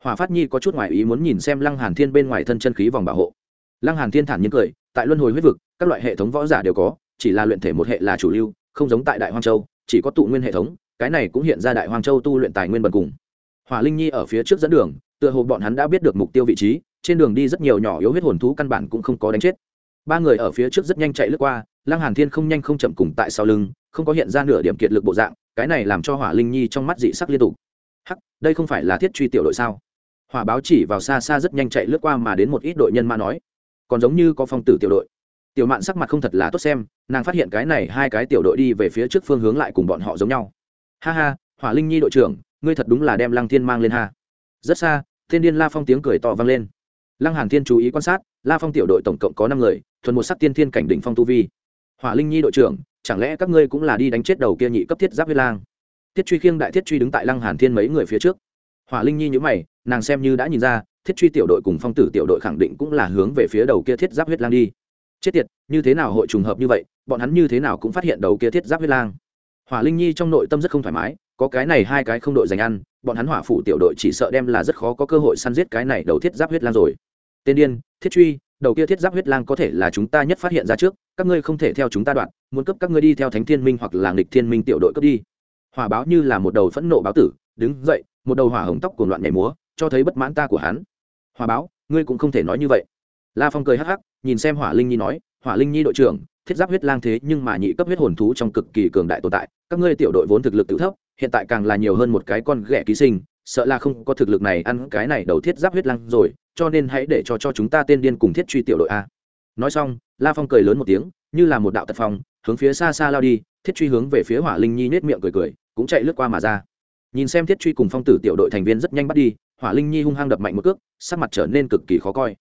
Hỏa phát nhi có chút ngoài ý muốn nhìn xem lăng hàn thiên bên ngoài thân chân khí vòng bảo hộ. Lăng hàn thiên thản nhiên cười, tại luân hồi huyết vực, các loại hệ thống võ giả đều có, chỉ là luyện thể một hệ là chủ lưu, không giống tại đại hoang châu, chỉ có tụ nguyên hệ thống, cái này cũng hiện ra đại hoang châu tu luyện tài nguyên bần cùng hỏa linh nhi ở phía trước dẫn đường, tựa hồ bọn hắn đã biết được mục tiêu vị trí, trên đường đi rất nhiều nhỏ yếu huyết hồn thú căn bản cũng không có đánh chết. Ba người ở phía trước rất nhanh chạy lướt qua, lăng hàn thiên không nhanh không chậm cùng tại sau lưng, không có hiện ra nửa điểm kiệt lực bộ dạng, cái này làm cho hỏa linh nhi trong mắt dị sắc liên tục. Hắc, đây không phải là thiết truy tiểu đội sao? Hỏa báo chỉ vào xa xa rất nhanh chạy lướt qua mà đến một ít đội nhân ma nói, còn giống như có phong tử tiểu đội. Tiểu mạn sắc mặt không thật là tốt xem, nàng phát hiện cái này hai cái tiểu đội đi về phía trước phương hướng lại cùng bọn họ giống nhau. Ha ha, hỏa linh nhi đội trưởng ngươi thật đúng là đem lăng thiên mang lên ha. Rất xa, thiên điên la phong tiếng cười to vang lên. Lăng hàn thiên chú ý quan sát, la phong tiểu đội tổng cộng có năm người, thuần một sắc tiên thiên cảnh đỉnh phong tu vi. Hỏa linh nhi đội trưởng, chẳng lẽ các ngươi cũng là đi đánh chết đầu kia nhị cấp thiết giáp huyết lang? Thiết truy khiêng đại thiết truy đứng tại lăng hàn thiên mấy người phía trước. Hỏa linh nhi nhíu mày, nàng xem như đã nhìn ra, thiết truy tiểu đội cùng phong tử tiểu đội khẳng định cũng là hướng về phía đầu kia thiết giáp huyết lang đi. Chết tiệt, như thế nào hội trùng hợp như vậy, bọn hắn như thế nào cũng phát hiện đầu kia thiết giáp huyết lang. Hỏa linh nhi trong nội tâm rất không thoải mái có cái này hai cái không đội giành ăn, bọn hắn hỏa phủ tiểu đội chỉ sợ đem là rất khó có cơ hội săn giết cái này đầu thiết giáp huyết lang rồi. Tên điên, thiết truy, đầu kia thiết giáp huyết lang có thể là chúng ta nhất phát hiện ra trước, các ngươi không thể theo chúng ta đoạn, muốn cấp các ngươi đi theo thánh thiên minh hoặc là nghịch thiên minh tiểu đội cấp đi. Hỏa báo như là một đầu phẫn nộ báo tử, đứng dậy, một đầu hỏa hồng tóc cuồng loạn nhảy múa, cho thấy bất mãn ta của hắn. Hỏa báo, ngươi cũng không thể nói như vậy. La phong cười hắc hắc, nhìn xem hỏa linh nhi nói, hỏa linh nhi đội trưởng, thiết giáp huyết lang thế nhưng mà nhị cấp huyết hồn thú trong cực kỳ cường đại tồn tại, các ngươi tiểu đội vốn thực lực tự thấp hiện tại càng là nhiều hơn một cái con ghẻ ký sinh, sợ là không có thực lực này ăn cái này đầu thiết giáp huyết lăng rồi, cho nên hãy để cho cho chúng ta tên điên cùng thiết truy tiểu đội a. Nói xong, la phong cười lớn một tiếng, như là một đạo tật phong, hướng phía xa xa lao đi, thiết truy hướng về phía hỏa linh nhi nết miệng cười cười, cũng chạy lướt qua mà ra. Nhìn xem thiết truy cùng phong tử tiểu đội thành viên rất nhanh bắt đi, hỏa linh nhi hung hăng đập mạnh một cước, sắc mặt trở nên cực kỳ khó coi.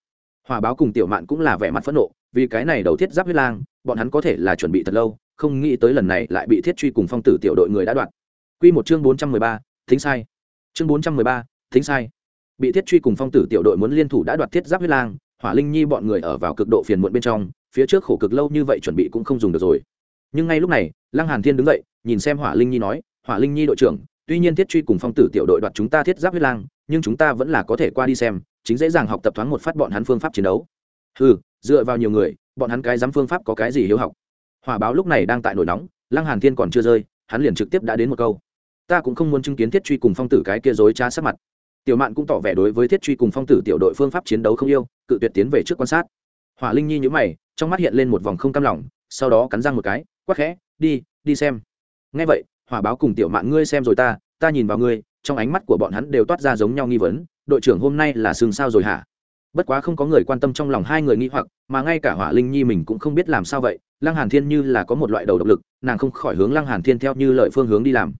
Hỏa báo cùng tiểu mạn cũng là vẻ mặt phẫn nộ, vì cái này đầu thiết giáp huyết lang, bọn hắn có thể là chuẩn bị thật lâu, không nghĩ tới lần này lại bị thiết truy cùng phong tử tiểu đội người đã đoạt. Quy một chương bốn trăm mười ba thính sai. Chương bốn trăm mười ba thính sai. Bị thiết truy cùng phong tử tiểu đội muốn liên thủ đã đoạt thiết giáp huyết lang hỏa linh nhi bọn người ở vào cực độ phiền muộn bên trong phía trước khổ cực lâu như vậy chuẩn bị cũng không dùng được rồi. Nhưng ngay lúc này lăng hàn thiên đứng dậy nhìn xem hỏa linh nhi nói hỏa linh nhi đội trưởng tuy nhiên thiết truy cùng phong tử tiểu đội đoạt chúng ta thiết giáp huyết lang nhưng chúng ta vẫn là có thể qua đi xem chính dễ dàng học tập thoáng một phát bọn hắn phương pháp chiến đấu. Hừ, dựa vào nhiều người bọn hắn cái dám phương pháp có cái gì hiếu học? Hỏa báo lúc này đang tại nổi nóng lăng hàn thiên còn chưa rơi hắn liền trực tiếp đã đến một câu ta cũng không muốn chứng kiến thiết truy cùng phong tử cái kia dối trá sát mặt. Tiểu mạn cũng tỏ vẻ đối với thiết truy cùng phong tử tiểu đội phương pháp chiến đấu không yêu, cự tuyệt tiến về trước quan sát. Hỏa linh nhi nhữ mày, trong mắt hiện lên một vòng không cam lòng, sau đó cắn răng một cái, quắc khẽ, đi đi xem. Ngay vậy, hỏa báo cùng tiểu mạn ngươi xem rồi ta ta nhìn vào ngươi, trong ánh mắt của bọn hắn đều toát ra giống nhau nghi vấn, đội trưởng hôm nay là sương sao rồi hả? Bất quá không có người quan tâm trong lòng hai người nghi hoặc, mà ngay cả hỏa linh nhi mình cũng không biết làm sao vậy, lăng hàn thiên như là có một loại đầu độc lực, nàng không khỏi hướng lăng hàn thiên theo như lời phương hướng đi làm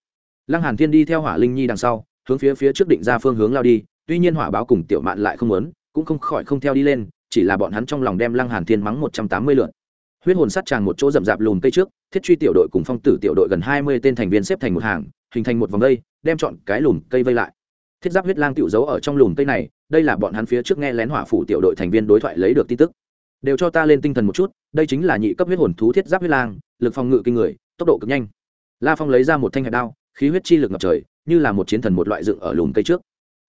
lăng hàn thiên đi theo hỏa linh nhi đằng sau, hướng phía phía trước định ra phương hướng lao đi, tuy nhiên hỏa báo cùng tiểu mạn lại không muốn, cũng không khỏi không theo đi lên, chỉ là bọn hắn trong lòng đem lăng hàn thiên mắng một trăm tám mươi lượt. huyết hồn sát tràng một chỗ rậm rạp lùn cây trước, thiết truy tiểu đội cùng phong tử tiểu đội gần hai mươi tên thành viên xếp thành một hàng, hình thành một vòng dây đem chọn cái lùn cây vây lại. Thiết giáp huyết lang tiểu giấu ở trong lùn cây này, đây là bọn hắn phía trước nghe lén hỏa phủ tiểu đội thành viên đối thoại lấy được tin tức. Đều cho ta lên tinh thần một chút, đây chính là nhị cấp huyết hồn thú thiết giáp huyết lang, lực phòng ngự kinh người, tốc độ cực nhanh. La phong lấy ra một thanh hạt đao khí huyết chi lực ngập trời, như là một chiến thần một loại dựng ở lùm cây trước.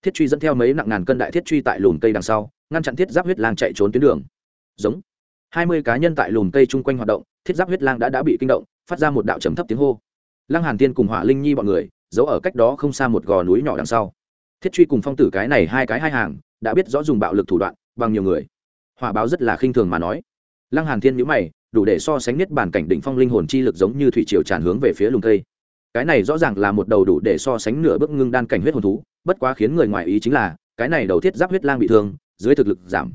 Thiết truy dẫn theo mấy nặng ngàn cân đại thiết truy tại lùm cây đằng sau, ngăn chặn thiết giáp huyết lang chạy trốn tuyến đường. Giống. Hai mươi cá nhân tại lùm cây chung quanh hoạt động, thiết giáp huyết lang đã đã bị kinh động, phát ra một đạo trầm thấp tiếng hô. Lăng hàn tiên cùng hỏa linh nhi bọn người, giấu ở cách đó không xa một gò núi nhỏ đằng sau. Thiết truy cùng phong tử cái này hai cái hai hàng, đã biết rõ dùng bạo lực thủ đoạn, bằng nhiều người. Hỏa báo rất là khinh thường mà nói. Lăng hàn thiên nhíu mày, đủ để so sánh nhất bản cảnh đỉnh phong linh hồn chi lực giống như thủy triều tràn hướng về phía lùm cây cái này rõ ràng là một đầu đủ để so sánh nửa bước ngưng đan cảnh huyết hồn thú, bất quá khiến người ngoài ý chính là, cái này đầu thiết giáp huyết lang bị thương, dưới thực lực giảm.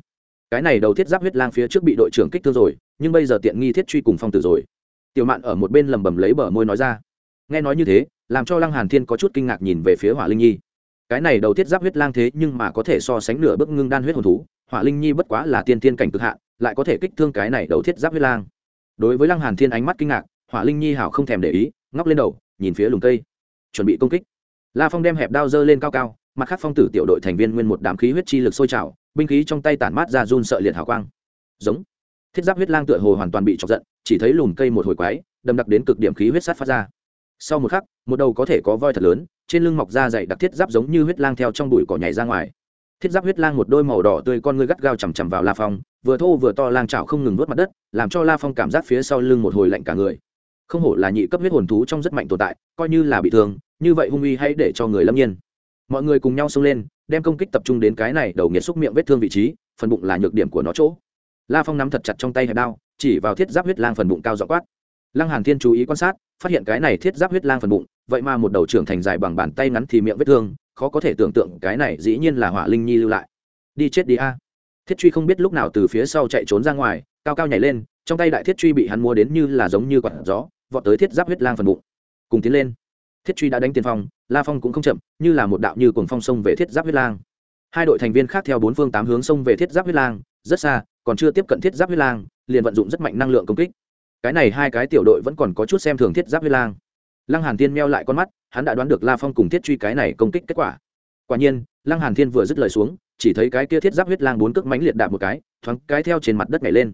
Cái này đầu thiết giáp huyết lang phía trước bị đội trưởng kích thương rồi, nhưng bây giờ tiện nghi thiết truy cùng phong tử rồi. Tiểu mạn ở một bên lầm bầm lấy bờ môi nói ra. Nghe nói như thế, làm cho lăng hàn thiên có chút kinh ngạc nhìn về phía hỏa linh nhi. Cái này đầu thiết giáp huyết lang thế nhưng mà có thể so sánh nửa bước ngưng đan huyết hồn thú, hỏa linh nhi bất quá là tiên tiên cảnh cực hạn, lại có thể kích thương cái này đầu thiết giáp huyết lang. Đối với lăng hàn thiên ánh mắt kinh ngạc, hỏa linh nhi hảo không thèm để ý, ngóc lên đầu nhìn phía lùm cây. Chuẩn bị công kích. La phong đem hẹp đao dơ lên cao cao, mặt khác phong tử tiểu đội thành viên nguyên một đám khí huyết chi lực sôi trào, binh khí trong tay tản mát ra run sợ liệt hào quang. Giống. Thiết giáp huyết lang tựa hồ hoàn toàn bị chọc giận, chỉ thấy lùm cây một hồi quái, đâm đặc đến cực điểm khí huyết sát phát ra. Sau một khắc, một đầu có thể có voi thật lớn, trên lưng mọc da dày đặc thiết giáp giống như huyết lang theo trong bụi cỏ nhảy ra ngoài. Thiết giáp huyết lang một đôi màu đỏ tươi con ngươi gắt gao chằm chằm vào la phong, vừa thô vừa to lang trào không ngừng nuốt mặt đất, làm cho la phong cảm giác phía sau lưng một hồi lạnh cả người không hổ là nhị cấp huyết hồn thú trong rất mạnh tồn tại, coi như là bị thương, như vậy hung uy hãy để cho người lâm nhiên. Mọi người cùng nhau xông lên, đem công kích tập trung đến cái này đầu nghiệt xúc miệng vết thương vị trí, phần bụng là nhược điểm của nó chỗ. La phong nắm thật chặt trong tay hẹp đao, chỉ vào thiết giáp huyết lang phần bụng cao dọ quát. Lăng hàn thiên chú ý quan sát, phát hiện cái này thiết giáp huyết lang phần bụng, vậy mà một đầu trưởng thành dài bằng bàn tay ngắn thì miệng vết thương, khó có thể tưởng tượng cái này dĩ nhiên là hỏa linh nhi lưu lại. Đi chết đi a. Thiết truy không biết lúc nào từ phía sau chạy trốn ra ngoài, cao cao nhảy lên trong tay đại thiết truy bị hắn mua đến như là giống như quạt gió, vọt tới thiết giáp huyết lang phần bụng. Cùng tiến lên. Thiết truy đã đánh tiền phong, la phong cũng không chậm, như là một đạo như cuồng phong sông về thiết giáp huyết lang. Hai đội thành viên khác theo bốn phương tám hướng sông về thiết giáp huyết lang, rất xa, còn chưa tiếp cận thiết giáp huyết lang, liền vận dụng rất mạnh năng lượng công kích. Cái này hai cái tiểu đội vẫn còn có chút xem thường thiết giáp huyết lang. Lăng hàn thiên meo lại con mắt, hắn đã đoán được la phong cùng thiết truy cái này công kích kết quả. Quả nhiên, lăng hàn thiên vừa dứt lời xuống, chỉ thấy cái kia thiết giáp huyết lang bốn cước mánh liệt đạp một cái, thoáng cái theo trên mặt đất nhảy lên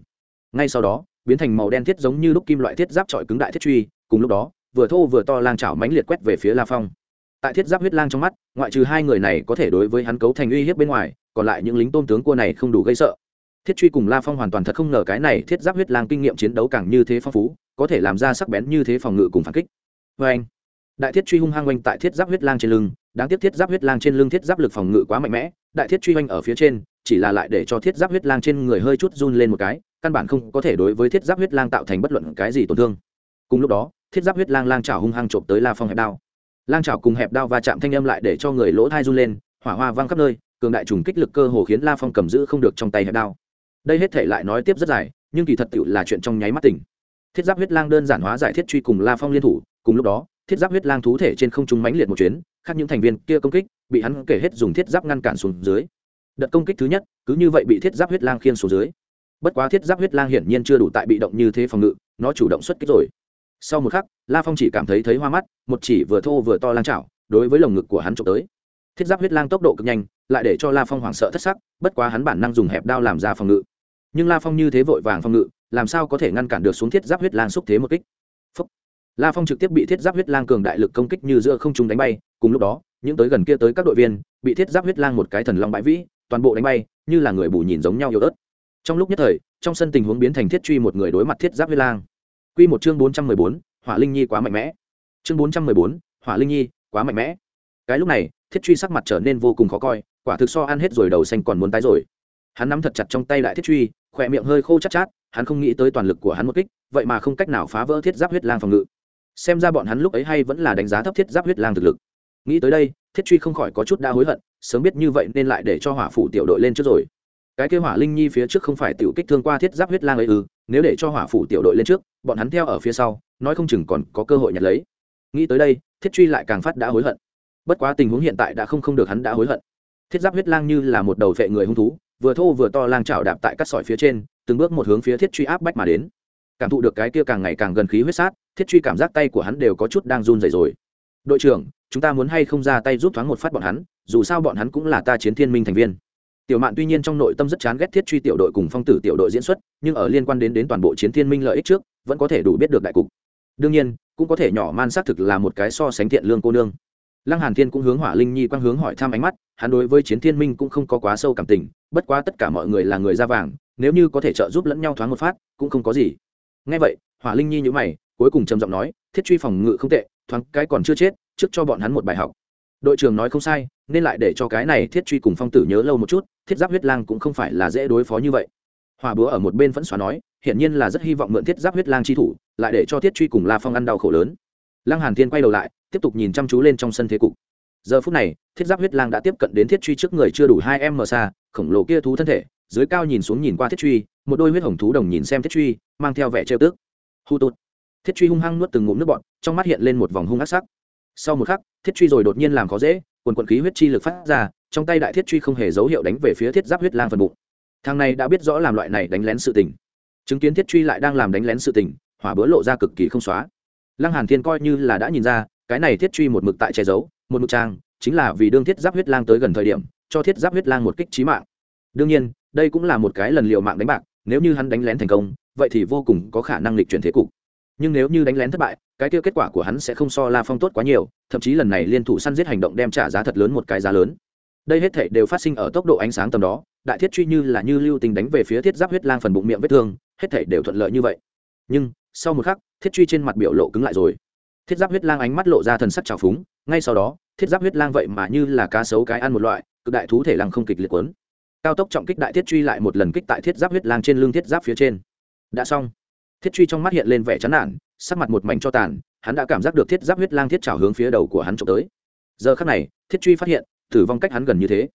ngay sau đó, biến thành màu đen thiết giống như lúc kim loại thiết giáp trọi cứng đại thiết truy, cùng lúc đó, vừa thô vừa to lang chảo mánh liệt quét về phía la phong. Tại thiết giáp huyết lang trong mắt, ngoại trừ hai người này có thể đối với hắn cấu thành uy hiếp bên ngoài, còn lại những lính tôn tướng cua này không đủ gây sợ. Thiết truy cùng la phong hoàn toàn thật không ngờ cái này thiết giáp huyết lang kinh nghiệm chiến đấu càng như thế phong phú, có thể làm ra sắc bén như thế phòng ngự cùng phản kích. Vê anh, đại thiết truy hung hăng oanh tại thiết giáp huyết lang trên lưng, đáng tiếc thiết giáp huyết lang trên lưng thiết giáp lực phòng ngự quá mạnh mẽ, đại thiết truy oanh ở phía trên, chỉ là lại để cho thiết giáp huyết lang trên người hơi chút run lên một cái căn bản không có thể đối với thiết giáp huyết lang tạo thành bất luận cái gì tổn thương. Cùng lúc đó, thiết giáp huyết lang lang trào hung hăng trộm tới la phong hẹp đao. Lang trào cùng hẹp đao va chạm thanh âm lại để cho người lỗ thai run lên, hỏa hoa văng khắp nơi, cường đại trùng kích lực cơ hồ khiến la phong cầm giữ không được trong tay hẹp đao. Đây hết thể lại nói tiếp rất dài, nhưng kỳ thật tựu là chuyện trong nháy mắt tỉnh. Thiết giáp huyết lang đơn giản hóa giải thiết truy cùng la phong liên thủ, cùng lúc đó, thiết giáp huyết lang thú thể trên không trung mãnh liệt một chuyến, khác những thành viên kia công kích, bị hắn kể hết dùng thiết giáp ngăn cản xuống dưới. Đợt công kích thứ nhất, cứ như vậy bị thiết giáp huyết lang khiên xuống dưới bất quá thiết giáp huyết lang hiển nhiên chưa đủ tại bị động như thế phòng ngự, nó chủ động xuất kích rồi. Sau một khắc, la phong chỉ cảm thấy thấy hoa mắt, một chỉ vừa thô vừa to lang chảo, đối với lồng ngực của hắn trộm tới. Thiết giáp huyết lang tốc độ cực nhanh, lại để cho la phong hoảng sợ thất sắc, bất quá hắn bản năng dùng hẹp đao làm ra phòng ngự. Nhưng la phong như thế vội vàng phòng ngự, làm sao có thể ngăn cản được xuống thiết giáp huyết lang xúc thế một kích? Phúc. la phong trực tiếp bị thiết giáp huyết lang cường đại lực công kích như giữa không trung đánh bay, cùng lúc đó, những tới gần kia tới các đội viên, bị thiết giáp huyết lang một cái thần long bãi vĩ, toàn bộ đánh bay, như là người bù nhìn giống nhau yếu ớt trong lúc nhất thời, trong sân tình huống biến thành thiết truy một người đối mặt thiết giáp huyết lang. Quy một chương bốn trăm mười bốn, hỏa linh nhi quá mạnh mẽ. Chương bốn trăm mười bốn, hỏa linh nhi quá mạnh mẽ. Cái lúc này, thiết truy sắc mặt trở nên vô cùng khó coi, quả thực so ăn hết rồi đầu xanh còn muốn tái rồi. Hắn nắm thật chặt trong tay lại thiết truy, khỏe miệng hơi khô chát chát, hắn không nghĩ tới toàn lực của hắn một kích, vậy mà không cách nào phá vỡ thiết giáp huyết lang phòng ngự. Xem ra bọn hắn lúc ấy hay vẫn là đánh giá thấp thiết giáp huyết lang thực lực. Nghĩ tới đây, thiết truy không khỏi có chút đa hối hận, sớm biết như vậy nên lại để cho hỏa phủ tiểu đội lên trước rồi cái kêu hỏa linh nhi phía trước không phải tiểu kích thương qua thiết giáp huyết lang ấy ư, nếu để cho hỏa phủ tiểu đội lên trước, bọn hắn theo ở phía sau, nói không chừng còn có cơ hội nhặt lấy. Nghĩ tới đây, thiết truy lại càng phát đã hối hận. Bất quá tình huống hiện tại đã không không được hắn đã hối hận. Thiết giáp huyết lang như là một đầu vệ người hung thú, vừa thô vừa to lang chảo đạp tại các sỏi phía trên, từng bước một hướng phía thiết truy áp bách mà đến. Cảm thụ được cái kia càng ngày càng gần khí huyết sát, thiết truy cảm giác tay của hắn đều có chút đang run dày rồi. Đội trưởng, chúng ta muốn hay không ra tay giúp thoáng một phát bọn hắn, dù sao bọn hắn cũng là ta chiến thiên minh thành viên tiểu mạn tuy nhiên trong nội tâm rất chán ghét thiết truy tiểu đội cùng phong tử tiểu đội diễn xuất, nhưng ở liên quan đến đến toàn bộ chiến thiên minh lợi ích trước, vẫn có thể đủ biết được đại cục. Đương nhiên, cũng có thể nhỏ man xác thực là một cái so sánh thiện lương cô nương. Lăng hàn thiên cũng hướng hỏa linh nhi quang hướng hỏi thăm ánh mắt, hắn đối với chiến thiên minh cũng không có quá sâu cảm tình, bất quá tất cả mọi người là người ra vàng, nếu như có thể trợ giúp lẫn nhau thoáng một phát, cũng không có gì. Nghe vậy, hỏa linh nhi nhíu mày, cuối cùng trầm giọng nói, thiết truy phòng ngự không tệ, thoáng cái còn chưa chết, trước cho bọn hắn một bài học đội trưởng nói không sai, nên lại để cho cái này thiết truy cùng phong tử nhớ lâu một chút, thiết giáp huyết lang cũng không phải là dễ đối phó như vậy. Hòa búa ở một bên vẫn xóa nói, hiển nhiên là rất hy vọng mượn thiết giáp huyết lang chi thủ, lại để cho thiết truy cùng la phong ăn đau khổ lớn. Lăng hàn thiên quay đầu lại, tiếp tục nhìn chăm chú lên trong sân thế cục. Giờ phút này, thiết giáp huyết lang đã tiếp cận đến thiết truy trước người chưa đủ hai em mờ xa, khổng lồ kia thú thân thể, dưới cao nhìn xuống nhìn qua thiết truy, một đôi huyết hồng thú đồng nhìn xem thiết truy, mang theo vẻ trêu tức. Hu tốt thiết truy hung hăng nuốt từng ngụm nước bọt, trong mắt hiện lên một vòng hung ác sắc sau một khắc, thiết truy rồi đột nhiên làm khó dễ, quần quận khí huyết chi lực phát ra, trong tay đại thiết truy không hề dấu hiệu đánh về phía thiết giáp huyết lang phần bụng. Thằng này đã biết rõ làm loại này đánh lén sự tình. Chứng kiến thiết truy lại đang làm đánh lén sự tình, hỏa bữa lộ ra cực kỳ không xóa. Lăng hàn thiên coi như là đã nhìn ra, cái này thiết truy một mực tại che giấu, một mực trang, chính là vì đương thiết giáp huyết lang tới gần thời điểm, cho thiết giáp huyết lang một kích trí mạng. Đương nhiên, đây cũng là một cái lần liều mạng đánh bạc, nếu như hắn đánh lén thành công, vậy thì vô cùng có khả năng lịch chuyển thế cục nhưng nếu như đánh lén thất bại, cái kia kết quả của hắn sẽ không so la phong tốt quá nhiều, thậm chí lần này liên thủ săn giết hành động đem trả giá thật lớn một cái giá lớn. Đây hết thể đều phát sinh ở tốc độ ánh sáng tầm đó, đại thiết truy như là như lưu tình đánh về phía thiết giáp huyết lang phần bụng miệng vết thương, hết thể đều thuận lợi như vậy. Nhưng, sau một khắc, thiết truy trên mặt biểu lộ cứng lại rồi. Thiết giáp huyết lang ánh mắt lộ ra thần sắc trào phúng, ngay sau đó, thiết giáp huyết lang vậy mà như là cá sấu cái ăn một loại, cực đại thú thể lăng không kịch liệt quấn cao tốc trọng kích đại thiết truy lại một lần kích tại thiết giáp huyết lang trên lưng thiết giáp phía trên. Đã xong thiết truy trong mắt hiện lên vẻ chán nản, sắc mặt một mảnh cho tàn, hắn đã cảm giác được thiết giáp huyết lang thiết trào hướng phía đầu của hắn trộm tới. Giờ khắc này, thiết truy phát hiện, tử vong cách hắn gần như thế.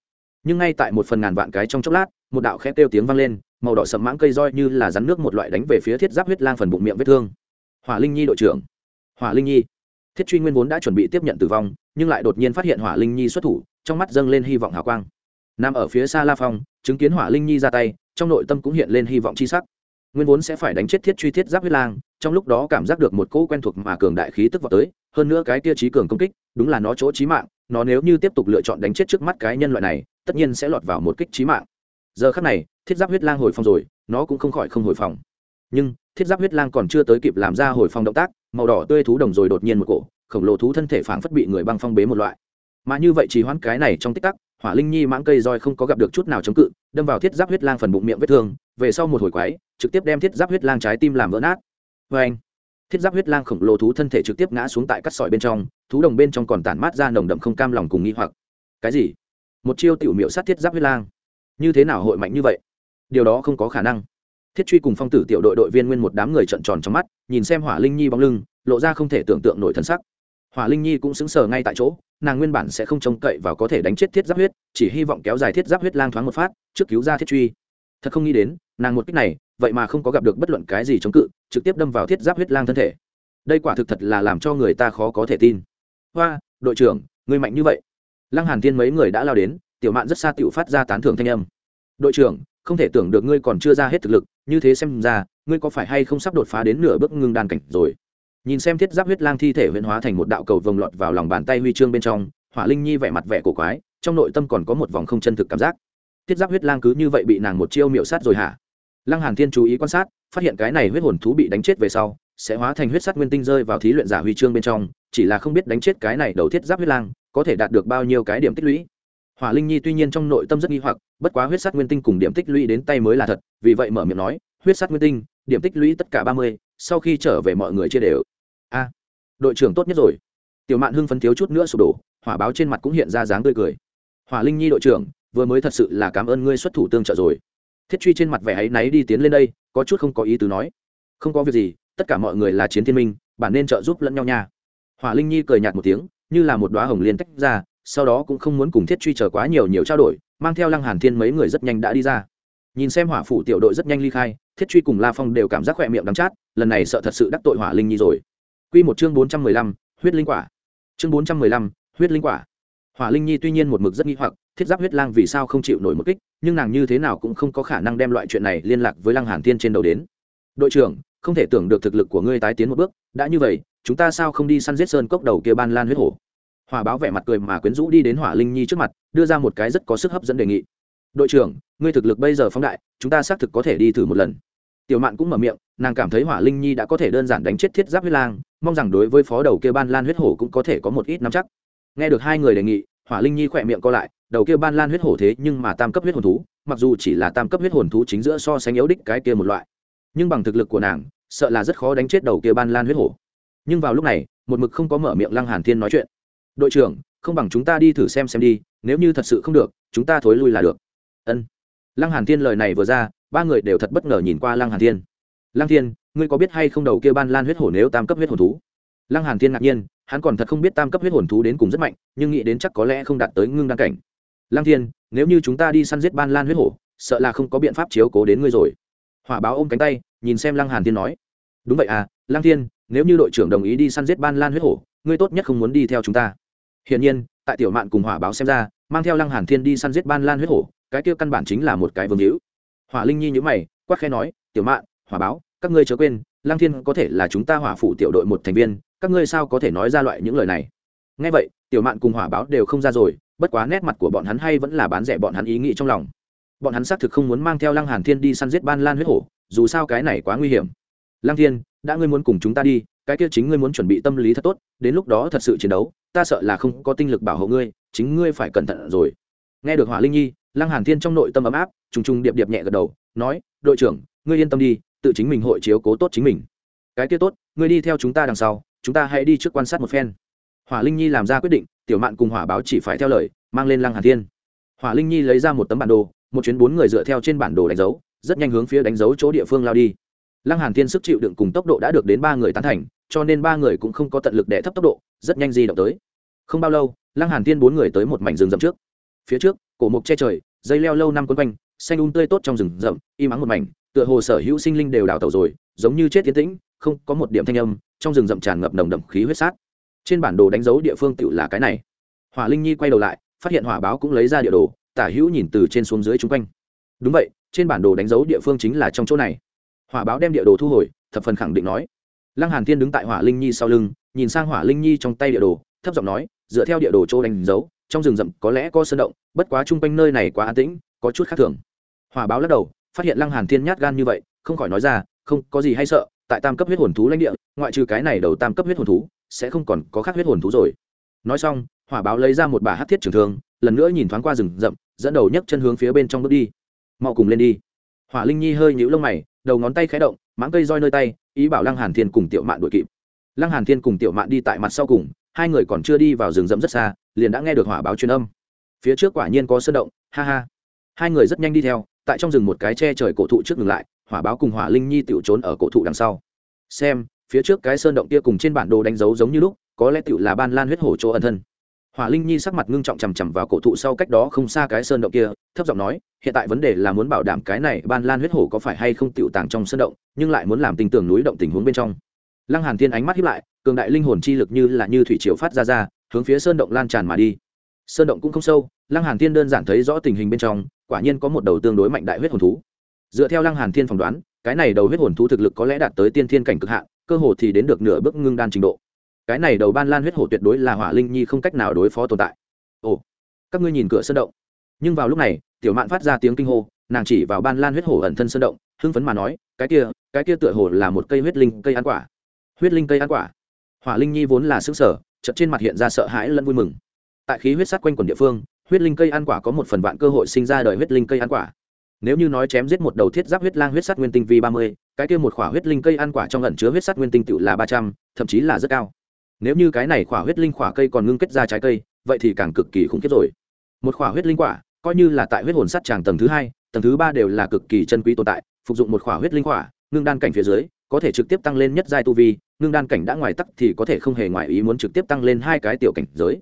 Nhưng ngay tại một phần ngàn vạn cái trong chốc lát, một đạo khẽ kêu tiếng vang lên, màu đỏ sậm mãng cây roi như là rắn nước một loại đánh về phía thiết giáp huyết lang phần bụng miệng vết thương. Hỏa linh nhi đội trưởng. Hỏa linh nhi. Thiết truy nguyên vốn đã chuẩn bị tiếp nhận tử vong, nhưng lại đột nhiên phát hiện hỏa linh nhi xuất thủ, trong mắt dâng lên hy vọng hào quang. Nằm ở phía xa la phong, chứng kiến hỏa linh nhi ra tay, trong nội tâm cũng hiện lên hy vọng c h i sắc nguyên vốn sẽ phải đánh chết thiết truy thiết giáp huyết lang, trong lúc đó cảm giác được một cỗ quen thuộc mà cường đại khí tức vào tới, hơn nữa cái tia trí cường công kích, đúng là nó chỗ trí mạng, nó nếu như tiếp tục lựa chọn đánh chết trước mắt cái nhân loại này, tất nhiên sẽ lọt vào một kích trí mạng. Giờ khắc này, thiết giáp huyết lang hồi phòng rồi, nó cũng không khỏi không hồi phòng. Nhưng, thiết giáp huyết lang còn chưa tới kịp làm ra hồi phòng động tác, màu đỏ tươi thú đồng rồi đột nhiên một cổ, khổng lồ thú thân thể phảng phất bị người băng phong bế một loại. Mà như vậy chỉ hoãn cái này trong tích tắc hỏa linh nhi mãng cây roi không có gặp được chút nào chống cự, đâm vào thiết giáp huyết lang phần bụng miệng vết thương, về sau một hồi quái, trực tiếp đem thiết giáp huyết lang trái tim làm vỡ nát. Vê anh, thiết giáp huyết lang khổng lồ thú thân thể trực tiếp ngã xuống tại cắt sỏi bên trong, thú đồng bên trong còn tản mát ra nồng đậm không cam lòng cùng nghi hoặc. Cái gì? Một chiêu tiểu miệu sát thiết giáp huyết lang. Như thế nào hội mạnh như vậy? Điều đó không có khả năng. Thiết truy cùng phong tử tiểu đội đội viên nguyên một đám người trận tròn trong mắt, nhìn xem hỏa linh nhi bóng lưng, lộ ra không thể tưởng tượng nổi thân sắc hỏa linh nhi cũng xứng sờ ngay tại chỗ, nàng nguyên bản sẽ không trông cậy và có thể đánh chết thiết giáp huyết, chỉ hy vọng kéo dài thiết giáp huyết lang thoáng một phát, trước cứu ra thiết truy. Thật không nghĩ đến, nàng một cách này, vậy mà không có gặp được bất luận cái gì chống cự, trực tiếp đâm vào thiết giáp huyết lang thân thể. Đây quả thực thật là làm cho người ta khó có thể tin. Hoa, đội trưởng người mạnh như vậy. Lăng hàn thiên mấy người đã lao đến, tiểu mạn rất xa tiểu phát ra tán thưởng thanh âm. Đội trưởng, không thể tưởng được ngươi còn chưa ra hết thực lực, như thế xem ra, ngươi có phải hay không sắp đột phá đến nửa bước ngưng đan cảnh rồi? Nhìn xem thiết giáp huyết lang thi thể huyễn hóa thành một đạo cầu vồng lọt vào lòng bàn tay huy chương bên trong, hỏa linh nhi vẻ mặt vẻ cổ quái, trong nội tâm còn có một vòng không chân thực cảm giác. Thiết giáp huyết lang cứ như vậy bị nàng một chiêu miệu sát rồi hả? Lăng hàn thiên chú ý quan sát, phát hiện cái này huyết hồn thú bị đánh chết về sau, sẽ hóa thành huyết sắt nguyên tinh rơi vào thí luyện giả huy chương bên trong, chỉ là không biết đánh chết cái này đầu thiết giáp huyết lang, có thể đạt được bao nhiêu cái điểm tích lũy. Hỏa linh nhi tuy nhiên trong nội tâm rất nghi hoặc, bất quá huyết sắt nguyên tinh cùng điểm tích lũy đến tay mới là thật, vì vậy mở miệng nói, huyết sắt nguyên tinh, điểm tích lũy tất cả ba mươi, sau khi trở về mọi người chia đều đội trưởng tốt nhất rồi. Tiểu mạn hưng phấn thiếu chút nữa sụp đổ, hỏa báo trên mặt cũng hiện ra dáng tươi cười. Hỏa linh nhi đội trưởng, vừa mới thật sự là cảm ơn ngươi xuất thủ tương trợ rồi. Thiết truy trên mặt vẻ áy náy đi tiến lên đây, có chút không có ý tứ nói. Không có việc gì, tất cả mọi người là chiến thiên minh, bản nên trợ giúp lẫn nhau nha. Hỏa linh nhi cười nhạt một tiếng, như là một đoá hồng liên tách ra, sau đó cũng không muốn cùng thiết truy chờ quá nhiều nhiều trao đổi, mang theo lăng hàn thiên mấy người rất nhanh đã đi ra. Nhìn xem hỏa phủ tiểu đội rất nhanh ly khai, thiết truy cùng la phong đều cảm giác khỏe miệng đắng chát, lần này sợ thật sự đắc tội hỏa linh nhi rồi quy một chương bốn trăm mười lăm, huyết linh quả. Chương bốn trăm mười lăm, huyết linh quả. Hỏa linh nhi tuy nhiên một mực rất nghi hoặc, thiết giáp huyết lang vì sao không chịu nổi một kích, nhưng nàng như thế nào cũng không có khả năng đem loại chuyện này liên lạc với lăng hàn thiên trên đầu đến. Đội trưởng, không thể tưởng được thực lực của ngươi tái tiến một bước, đã như vậy, chúng ta sao không đi săn giết sơn cốc đầu kia ban lan huyết hổ? Hỏa báo vẻ mặt cười mà quyến rũ đi đến hỏa linh nhi trước mặt, đưa ra một cái rất có sức hấp dẫn đề nghị. Đội trưởng, ngươi thực lực bây giờ phóng đại, chúng ta xác thực có thể đi thử một lần tiểu mạn cũng mở miệng, nàng cảm thấy hỏa linh nhi đã có thể đơn giản đánh chết thiết giáp huyết lang, mong rằng đối với phó đầu kia ban lan huyết hổ cũng có thể có một ít nắm chắc. Nghe được hai người đề nghị, hỏa linh nhi khỏe miệng co lại, đầu kia ban lan huyết hổ thế nhưng mà tam cấp huyết hồn thú, mặc dù chỉ là tam cấp huyết hồn thú chính giữa so sánh yếu đích cái kia một loại. Nhưng bằng thực lực của nàng, sợ là rất khó đánh chết đầu kia ban lan huyết hổ. Nhưng vào lúc này, một mực không có mở miệng lăng hàn thiên nói chuyện. Đội trưởng, không bằng chúng ta đi thử xem xem đi, nếu như thật sự không được, chúng ta thối lui là được. Ân. Lăng hàn thiên lời này vừa ra ba người đều thật bất ngờ nhìn qua lăng hàn thiên. Lăng thiên, ngươi có biết hay không đầu kia ban lan huyết hổ nếu tam cấp huyết hồn thú? Lăng hàn thiên ngạc nhiên, hắn còn thật không biết tam cấp huyết hồn thú đến cùng rất mạnh, nhưng nghĩ đến chắc có lẽ không đạt tới ngưng đăng cảnh. Lăng thiên, nếu như chúng ta đi săn giết ban lan huyết hổ, sợ là không có biện pháp chiếu cố đến ngươi rồi. Hỏa báo ôm cánh tay, nhìn xem lăng hàn thiên nói. Đúng vậy à lăng thiên, nếu như đội trưởng đồng ý đi săn giết ban lan huyết hổ, ngươi tốt nhất không muốn đi theo chúng ta. Hiển nhiên, tại tiểu mạn cùng hỏa báo xem ra, mang theo lăng hàn thiên đi săn giết ban lan huyết hổ, cái kia căn bản chính là một cái vương hữu hỏa linh nhi nhíu mày, quát khẽ nói, tiểu mạn, hỏa báo, các ngươi chớ quên, lăng thiên có thể là chúng ta hỏa phụ tiểu đội một thành viên, các ngươi sao có thể nói ra loại những lời này? Nghe vậy, tiểu mạn cùng hỏa báo đều không ra rồi, bất quá nét mặt của bọn hắn hay vẫn là bán rẻ bọn hắn ý nghĩ trong lòng. Bọn hắn xác thực không muốn mang theo lăng hàn thiên đi săn giết ban lan huyết hổ, dù sao cái này quá nguy hiểm. Lăng thiên, đã ngươi muốn cùng chúng ta đi, cái kia chính ngươi muốn chuẩn bị tâm lý thật tốt, đến lúc đó thật sự chiến đấu, ta sợ là không có tinh lực bảo hộ ngươi, chính ngươi phải cẩn thận rồi nghe được hỏa linh nhi, lăng hàn thiên trong nội tâm ấm áp, trùng trùng điệp điệp nhẹ gật đầu, nói, đội trưởng, ngươi yên tâm đi, tự chính mình hội chiếu cố tốt chính mình. Cái kia tốt, ngươi đi theo chúng ta đằng sau, chúng ta hãy đi trước quan sát một phen. Hỏa linh nhi làm ra quyết định, tiểu mạn cùng hỏa báo chỉ phải theo lời, mang lên lăng hàn thiên. Hỏa linh nhi lấy ra một tấm bản đồ, một chuyến bốn người dựa theo trên bản đồ đánh dấu, rất nhanh hướng phía đánh dấu chỗ địa phương lao đi. Lăng hàn thiên sức chịu đựng cùng tốc độ đã được đến ba người tán thành, cho nên ba người cũng không có tận lực để thấp tốc độ, rất nhanh di động tới. Không bao lâu, lăng hàn thiên bốn người tới một mảnh rừng rậm trước phía trước, cổ mục che trời, dây leo lâu năm quấn quanh, xanh um tươi tốt trong rừng rậm, im ắng một mảnh, tựa hồ sở hữu sinh linh đều đào tẩu rồi, giống như chết tiến tĩnh, không có một điểm thanh âm, trong rừng rậm tràn ngập nồng đậm khí huyết sát. Trên bản đồ đánh dấu địa phương tựu là cái này. Hỏa linh nhi quay đầu lại, phát hiện hỏa báo cũng lấy ra địa đồ, tả hữu nhìn từ trên xuống dưới chung quanh. Đúng vậy, trên bản đồ đánh dấu địa phương chính là trong chỗ này. Hỏa báo đem địa đồ thu hồi, thập phần khẳng định nói. Lăng hàn thiên đứng tại hỏa linh nhi sau lưng, nhìn sang hỏa linh nhi trong tay địa đồ, thấp giọng nói, dựa theo địa đồ chỗ đánh dấu trong rừng rậm có lẽ có sơn động, bất quá chung quanh nơi này quá an tĩnh, có chút khác thường. Hỏa báo lắc đầu, phát hiện lăng hàn thiên nhát gan như vậy, không khỏi nói ra, không, có gì hay sợ, tại tam cấp huyết hồn thú lãnh địa, ngoại trừ cái này đầu tam cấp huyết hồn thú, sẽ không còn có khác huyết hồn thú rồi. Nói xong, hỏa báo lấy ra một bà hát thiết trường thương, lần nữa nhìn thoáng qua rừng rậm, dẫn đầu nhấc chân hướng phía bên trong bước đi. Mau cùng lên đi. Hỏa linh nhi hơi nhũ lông mày, đầu ngón tay khẽ động, mãng cây roi nơi tay, ý bảo lăng hàn thiên cùng tiểu mạn đuổi kịp. Lăng hàn thiên cùng tiểu mạn đi tại mặt sau cùng, hai người còn chưa đi vào rừng rậm rất xa liền đã nghe được hỏa báo truyền âm. Phía trước quả nhiên có sơn động, ha ha. Hai người rất nhanh đi theo, tại trong rừng một cái che trời cổ thụ trước ngừng lại, hỏa báo cùng hỏa linh nhi tiểu trốn ở cổ thụ đằng sau. Xem, phía trước cái sơn động kia cùng trên bản đồ đánh dấu giống như lúc, có lẽ tiểu là ban lan huyết hổ chỗ ẩn thân. Hỏa linh nhi sắc mặt ngưng trọng chằm chằm vào cổ thụ sau cách đó không xa cái sơn động kia, thấp giọng nói, hiện tại vấn đề là muốn bảo đảm cái này ban lan huyết hổ có phải hay không tiểu tàng trong sơn động, nhưng lại muốn làm tình tưởng núi động tình huống bên trong. Lăng hàn thiên ánh mắt hiếp lại, cường đại linh hồn chi lực như là như thủy triều phát ra ra hướng phía sơn động lan tràn mà đi. Sơn động cũng không sâu, lăng hàn thiên đơn giản thấy rõ tình hình bên trong, quả nhiên có một đầu tương đối mạnh đại huyết hồn thú. Dựa theo lăng hàn thiên phỏng đoán, cái này đầu huyết hồn thú thực lực có lẽ đạt tới tiên thiên cảnh cực hạn, cơ hồ thì đến được nửa bước ngưng đan trình độ. Cái này đầu ban lan huyết hổ tuyệt đối là hỏa linh nhi không cách nào đối phó tồn tại. Ồ, các ngươi nhìn cửa sơn động. Nhưng vào lúc này, tiểu mạn phát ra tiếng kinh hô, nàng chỉ vào ban lan huyết hổ ẩn thân sơn động, hưng phấn mà nói, cái kia cái kia tựa hồ là một cây huyết linh cây ăn quả. Huyết linh cây ăn quả? Hỏa linh nhi vốn là xứng sở chợt trên mặt hiện ra sợ hãi lẫn vui mừng. Tại khí huyết sát quanh quần địa phương, huyết linh cây ăn quả có một phần vạn cơ hội sinh ra đời huyết linh cây ăn quả. Nếu như nói chém giết một đầu thiết giáp huyết lang huyết sắt nguyên tinh vi ba mươi, cái kia một khỏa huyết linh cây ăn quả trong ẩn chứa huyết sắt nguyên tinh tự là ba trăm, thậm chí là rất cao. Nếu như cái này khỏa huyết linh khỏa cây còn ngưng kết ra trái cây, vậy thì càng cực kỳ khủng khiếp rồi. Một khỏa huyết linh quả, coi như là tại huyết hồn sắt tràng tầng thứ hai, tầng thứ ba đều là cực kỳ chân quý tồn tại, phục dụng một khỏa huyết linh quả, ngưng đan cảnh phía dưới có thể trực tiếp tăng lên nhất giai tu vi, ngưng đan cảnh đã ngoài tắc thì có thể không hề ngoài ý muốn trực tiếp tăng lên hai cái tiểu cảnh giới.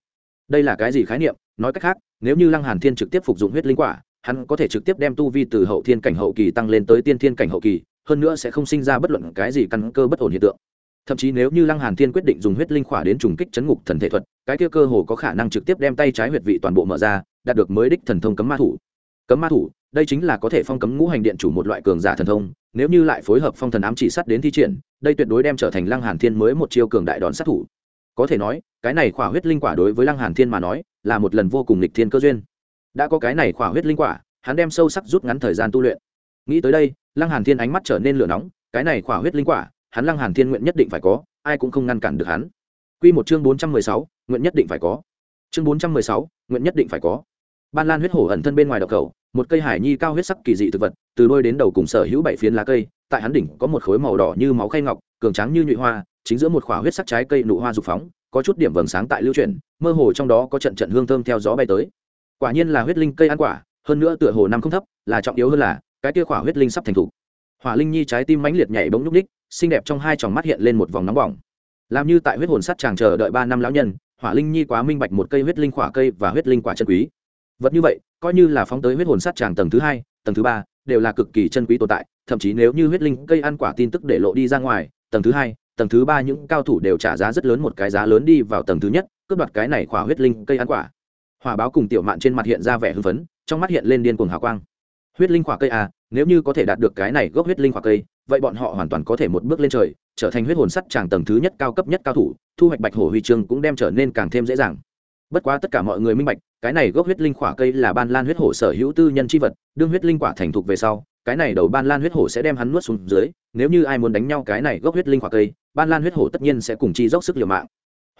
Đây là cái gì khái niệm? Nói cách khác, nếu như lăng hàn thiên trực tiếp phục dụng huyết linh quả, hắn có thể trực tiếp đem tu vi từ hậu thiên cảnh hậu kỳ tăng lên tới tiên thiên cảnh hậu kỳ, hơn nữa sẽ không sinh ra bất luận cái gì căn cơ bất ổn hiện tượng. Thậm chí nếu như lăng hàn thiên quyết định dùng huyết linh khỏa đến trùng kích chấn ngục thần thể thuật, cái kia cơ hồ có khả năng trực tiếp đem tay trái huyệt vị toàn bộ mở ra, đạt được mới đích thần thông cấm ma thủ cấm ma thủ đây chính là có thể phong cấm ngũ hành điện chủ một loại cường giả thần thông nếu như lại phối hợp phong thần ám chỉ sắt đến thi triển đây tuyệt đối đem trở thành lăng hàn thiên mới một chiêu cường đại đón sát thủ. Có thể nói cái này khỏa huyết linh quả đối với lăng hàn thiên mà nói là một lần vô cùng lịch thiên cơ duyên. Đã có cái này khỏa huyết linh quả hắn đem sâu sắc rút ngắn thời gian tu luyện. Nghĩ tới đây lăng hàn thiên ánh mắt trở nên lửa nóng cái này khỏa huyết linh quả hắn lăng hàn thiên nguyện nhất định phải có ai cũng không ngăn cản được hắn. Quy một chương bốn trăm mười sáu, nguyện nhất định phải có. Chương bốn trăm mười sáu, nguyện nhất định phải có ban lan huyết hổ ẩn thân bên ngoài độc cầu một cây hải nhi cao huyết sắc kỳ dị thực vật, từ đôi đến đầu cùng sở hữu bảy phiến lá cây, tại hắn đỉnh có một khối màu đỏ như máu khay ngọc, cường tráng như nhụy hoa, chính giữa một khỏa huyết sắc trái cây nụ hoa dục phóng, có chút điểm vầng sáng tại lưu chuyển, mơ hồ trong đó có trận trận hương thơm theo gió bay tới. Quả nhiên là huyết linh cây ăn quả, hơn nữa tựa hồ năm không thấp, là trọng yếu hơn là, cái kia khỏa huyết linh sắp thành thủ. Hỏa linh nhi trái tim mãnh liệt nhảy bỗng nhúc ních xinh đẹp trong hai tròng mắt hiện lên một vòng nóng bỏng. Làm như tại huyết hồn sắt chàng chờ đợi ba năm lão nhân, hỏa linh nhi quá minh bạch một cây huyết linh quả cây và huyết linh quả chân quý vật như vậy, coi như là phóng tới huyết hồn sắt chàng tầng thứ hai, tầng thứ ba, đều là cực kỳ chân quý tồn tại, thậm chí nếu như huyết linh cây ăn quả tin tức để lộ đi ra ngoài, tầng thứ hai, tầng thứ ba những cao thủ đều trả giá rất lớn một cái giá lớn đi vào tầng thứ nhất, cướp đoạt cái này khỏa huyết linh cây ăn quả. Hỏa báo cùng tiểu mạn trên mặt hiện ra vẻ hưng phấn, trong mắt hiện lên điên cuồng hào quang. Huyết linh khỏa cây à nếu như có thể đạt được cái này gốc huyết linh khỏa cây, vậy bọn họ hoàn toàn có thể một bước lên trời, trở thành huyết hồn sắt tràng tầng thứ nhất cao cấp nhất cao thủ, thu hoạch bạch hổ huy chương cũng đem trở nên càng thêm dễ dàng bất quá tất cả mọi người minh bạch, cái này gốc huyết linh quả cây là ban lan huyết hổ sở hữu tư nhân c vật, đương huyết linh quả thành thục về sau, cái này đầu ban lan huyết hổ sẽ đem hắn nuốt xuống dưới, nếu như ai muốn đánh nhau cái này gốc huyết linh quả cây, ban lan huyết hổ tất nhiên sẽ cùng chi dốc sức liều mạng.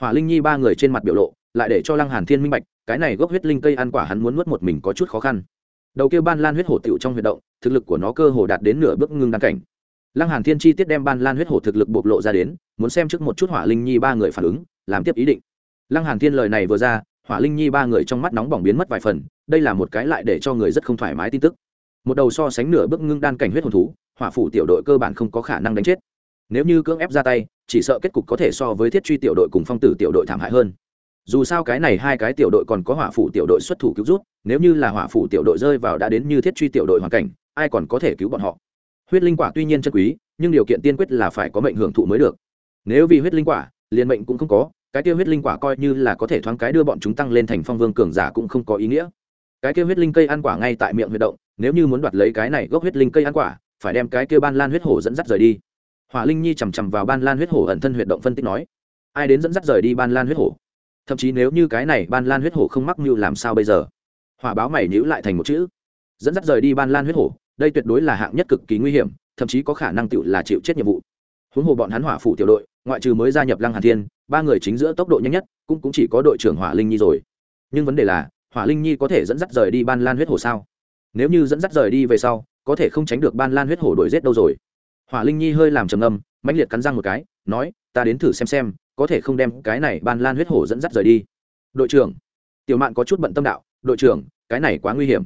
Hỏa linh nhi ba người trên mặt biểu lộ, lại để cho lăng hàn thiên minh bạch, cái này gốc huyết linh cây ăn quả hắn muốn nuốt một mình có chút khó khăn. Đầu kia ban lan huyết hổ tựu trong huyệt động, thực lực của nó cơ hồ đạt đến nửa bước ngưng đăng cảnh. Lăng hàn thiên chi tiết đem ban lan huyết hổ thực lực bộc lộ ra đến, muốn xem trước một chút hỏa linh nhi ba người phản ứng, làm tiếp ý định lăng hàn thiên lời này vừa ra, hỏa linh nhi ba người trong mắt nóng bỏng biến mất vài phần, đây là một cái lại để cho người rất không thoải mái tin tức. Một đầu so sánh nửa bước ngưng đan cảnh huyết hồn thú, hỏa phủ tiểu đội cơ bản không có khả năng đánh chết. Nếu như cưỡng ép ra tay, chỉ sợ kết cục có thể so với thiết truy tiểu đội cùng phong tử tiểu đội thảm hại hơn. Dù sao cái này hai cái tiểu đội còn có hỏa phủ tiểu đội xuất thủ cứu rút nếu như là hỏa phủ tiểu đội rơi vào đã đến như thiết truy tiểu đội hoàn cảnh, ai còn có thể cứu bọn họ? Huyết linh quả tuy nhiên chân quý, nhưng điều kiện tiên quyết là phải có mệnh hưởng thụ mới được. Nếu vì huyết linh quả, liền mệnh cũng không có cái tiêu huyết linh quả coi như là có thể thoáng cái đưa bọn chúng tăng lên thành phong vương cường giả cũng không có ý nghĩa. Cái kia huyết linh cây ăn quả ngay tại miệng huyệt động, nếu như muốn đoạt lấy cái này gốc huyết linh cây ăn quả, phải đem cái kia ban lan huyết hổ dẫn dắt rời đi. Hỏa linh nhi chằm chằm vào ban lan huyết hổ ẩn thân huyệt động phân tích nói, ai đến dẫn dắt rời đi ban lan huyết hổ? Thậm chí nếu như cái này ban lan huyết hổ không mắc mưu làm sao bây giờ? Hỏa báo mày nhữ lại thành một chữ, dẫn dắt rời đi ban lan huyết hổ, đây tuyệt đối là hạng nhất cực kỳ nguy hiểm, thậm chí có khả năng tựu là chịu chết nhiệm vụ. Huống hồ bọn hắn hỏa phủ tiểu đội, ngoại trừ mới gia nhập lăng hàn thiên ba người chính giữa tốc độ nhanh nhất, cũng cũng chỉ có đội trưởng hỏa linh nhi rồi. Nhưng vấn đề là, hỏa linh nhi có thể dẫn dắt rời đi ban lan huyết hổ sao? Nếu như dẫn dắt rời đi về sau, có thể không tránh được ban lan huyết hổ đổi giết đâu rồi? Hỏa linh nhi hơi làm trầm ngâm, mãnh liệt cắn răng một cái, nói, ta đến thử xem xem, có thể không đem cái này ban lan huyết hổ dẫn dắt rời đi. Đội trưởng. Tiểu mạn có chút bận tâm đạo, đội trưởng, cái này quá nguy hiểm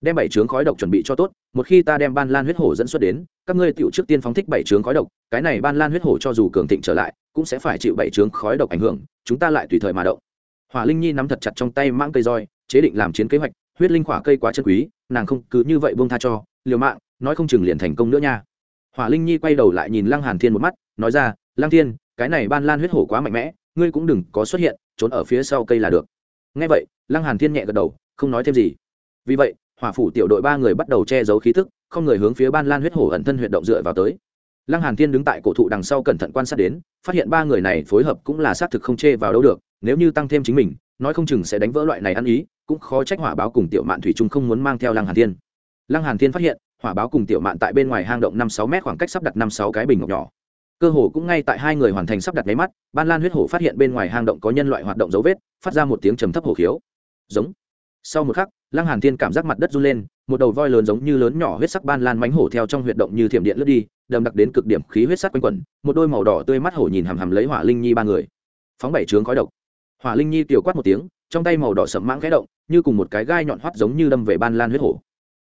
đem bảy trướng khói độc chuẩn bị cho tốt, một khi ta đem ban lan huyết hổ dẫn xuất đến, các ngươi tựu trước tiên phóng thích bảy trướng khói độc, cái này ban lan huyết hổ cho dù cường thịnh trở lại, cũng sẽ phải chịu bảy trướng khói độc ảnh hưởng, chúng ta lại tùy thời mà động. Hỏa linh nhi nắm thật chặt trong tay mang cây roi, chế định làm chiến kế hoạch, huyết linh khỏa cây quá chân quý, nàng không cứ như vậy buông tha cho, liều mạng, nói không chừng liền thành công nữa nha. Hỏa linh nhi quay đầu lại nhìn lăng hàn thiên một mắt, nói ra, lăng thiên, cái này ban lan huyết hổ quá mạnh mẽ, ngươi cũng đừng có xuất hiện, trốn ở phía sau cây là được. Nghe vậy, lăng hàn thiên nhẹ gật đầu, không nói thêm gì. Vì vậy hỏa phủ tiểu đội ba người bắt đầu che giấu khí tức không người hướng phía ban lan huyết hổ ẩn thân huyệt động dựa vào tới. Lăng hàn thiên đứng tại cổ thụ đằng sau cẩn thận quan sát đến, phát hiện ba người này phối hợp cũng là xác thực không chê vào đâu được, nếu như tăng thêm chính mình, nói không chừng sẽ đánh vỡ loại này ăn ý, cũng khó trách hỏa báo cùng tiểu mạn thủy trung không muốn mang theo lăng hàn thiên. Lăng hàn thiên phát hiện, hỏa báo cùng tiểu mạn tại bên ngoài hang động năm sáu mét khoảng cách sắp đặt năm sáu cái bình ngọc nhỏ. Cơ hồ cũng ngay tại hai người hoàn thành sắp đặt máy mắt, ban lan huyết hổ phát hiện bên ngoài hang động có nhân loại hoạt động dấu vết, phát ra một tiếng trầm thấp hổ khiếu. Giống. Sau một khắc lăng hàn thiên cảm giác mặt đất run lên, một đầu voi lớn giống như lớn nhỏ huyết sắc ban lan mánh hổ theo trong huyệt động như thiểm điện lướt đi, đầm đặc đến cực điểm khí huyết sắc quanh quẩn, một đôi màu đỏ tươi mắt hổ nhìn hằm hằm lấy hỏa linh nhi ba người. Phóng bảy trướng khói độc. Hỏa linh nhi tiểu quát một tiếng, trong tay màu đỏ sẫm mãng khẽ động, như cùng một cái gai nhọn hoắt giống như đâm về ban lan huyết hổ.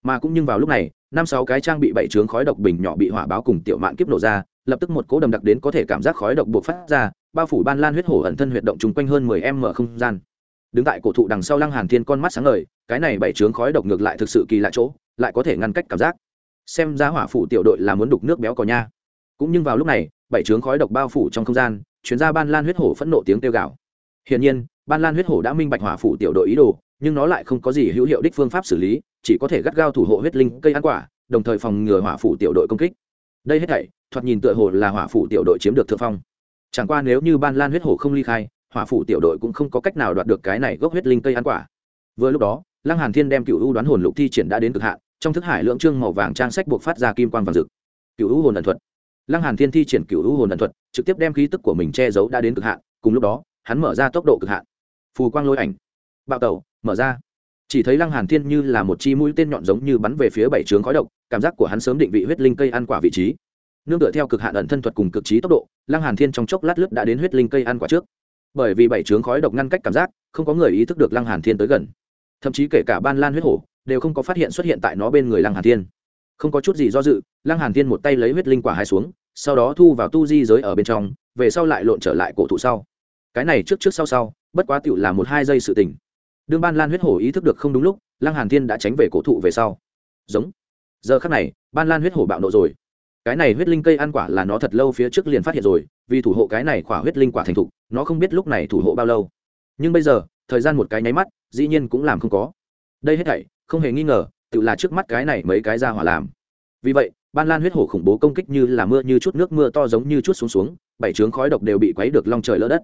Mà cũng nhưng vào lúc này, năm sáu cái trang bị bảy trướng khói độc bình nhỏ bị hỏa báo cùng tiểu mạn kiếp nổ ra, lập tức một cỗ đầm đặc đến có thể cảm giác khói độc buộc phát ra, bao phủ ban lan huyết hổ ẩn thân huyệt động chung quanh hơn mười m không gian đứng tại cổ thụ đằng sau lăng hàn thiên con mắt sáng ngời, cái này bảy trướng khói độc ngược lại thực sự kỳ lạ chỗ, lại có thể ngăn cách cảm giác. Xem ra hỏa phủ tiểu đội là muốn đục nước béo cò nha. Cũng nhưng vào lúc này, bảy trướng khói độc bao phủ trong không gian, chuyến ra ban lan huyết hổ phẫn nộ tiếng kêu gào. Hiển nhiên, ban lan huyết hổ đã minh bạch hỏa phủ tiểu đội ý đồ, nhưng nó lại không có gì hữu hiệu đích phương pháp xử lý, chỉ có thể gắt gao thủ hộ huyết linh cây ăn quả, đồng thời phòng ngừa hỏa phủ tiểu đội công kích. Đây hết thảy, thoạt nhìn tựa hồ là hỏa phủ tiểu đội chiếm được thượng phong. Chẳng qua nếu như ban lan huyết hổ không ly khai hỏa phủ tiểu đội cũng không có cách nào đoạt được cái này gốc huyết linh cây ăn quả. Vừa lúc đó, lăng hàn thiên đem cựu u đoán hồn lục thi triển đã đến cực hạn, trong thức hải lượng trương màu vàng trang sách buộc phát ra kim quang vàng rực. Cựu u hồn ẩn thuật. Lăng hàn thiên thi triển cựu u hồn ẩn thuật, trực tiếp đem khí tức của mình che giấu đã đến cực hạn, cùng lúc đó, hắn mở ra tốc độ cực hạn. Phù quang lôi ảnh. Bạo tẩu, mở ra. Chỉ thấy lăng hàn thiên như là một chi mũi tên nhọn giống như bắn về phía bảy trướng khói độc, cảm giác của hắn sớm định vị huyết linh cây ăn quả vị trí. Nương tựa theo cực hạn ẩn thân thuật cùng cực trí tốc độ, lăng hàn thiên trong chốc lát lướt đã đến huyết linh cây ăn quả trước bởi vì bảy trướng khói độc ngăn cách cảm giác, không có người ý thức được lăng hàn thiên tới gần. Thậm chí kể cả ban lan huyết hổ, đều không có phát hiện xuất hiện tại nó bên người lăng hàn thiên. Không có chút gì do dự, lăng hàn thiên một tay lấy huyết linh quả hai xuống, sau đó thu vào tu di giới ở bên trong, về sau lại lộn trở lại cổ thụ sau. Cái này trước trước sau sau, bất quá tựu là một hai giây sự tình. Đương ban lan huyết hổ ý thức được không đúng lúc, lăng hàn thiên đã tránh về cổ thụ về sau. Giống. Giờ khắc này, ban lan huyết hổ bạo nộ rồi cái này huyết linh cây ăn quả là nó thật lâu phía trước liền phát hiện rồi, vì thủ hộ cái này quả huyết linh quả thành thục, nó không biết lúc này thủ hộ bao lâu. Nhưng bây giờ, thời gian một cái nháy mắt, dĩ nhiên cũng làm không có. Đây hết thảy, không hề nghi ngờ, tự là trước mắt cái này mấy cái ra hỏa làm. Vì vậy, ban lan huyết hổ khủng bố công kích như là mưa như chút nước mưa to giống như chút xuống xuống, bảy trướng khói độc đều bị quấy được long trời lỡ đất.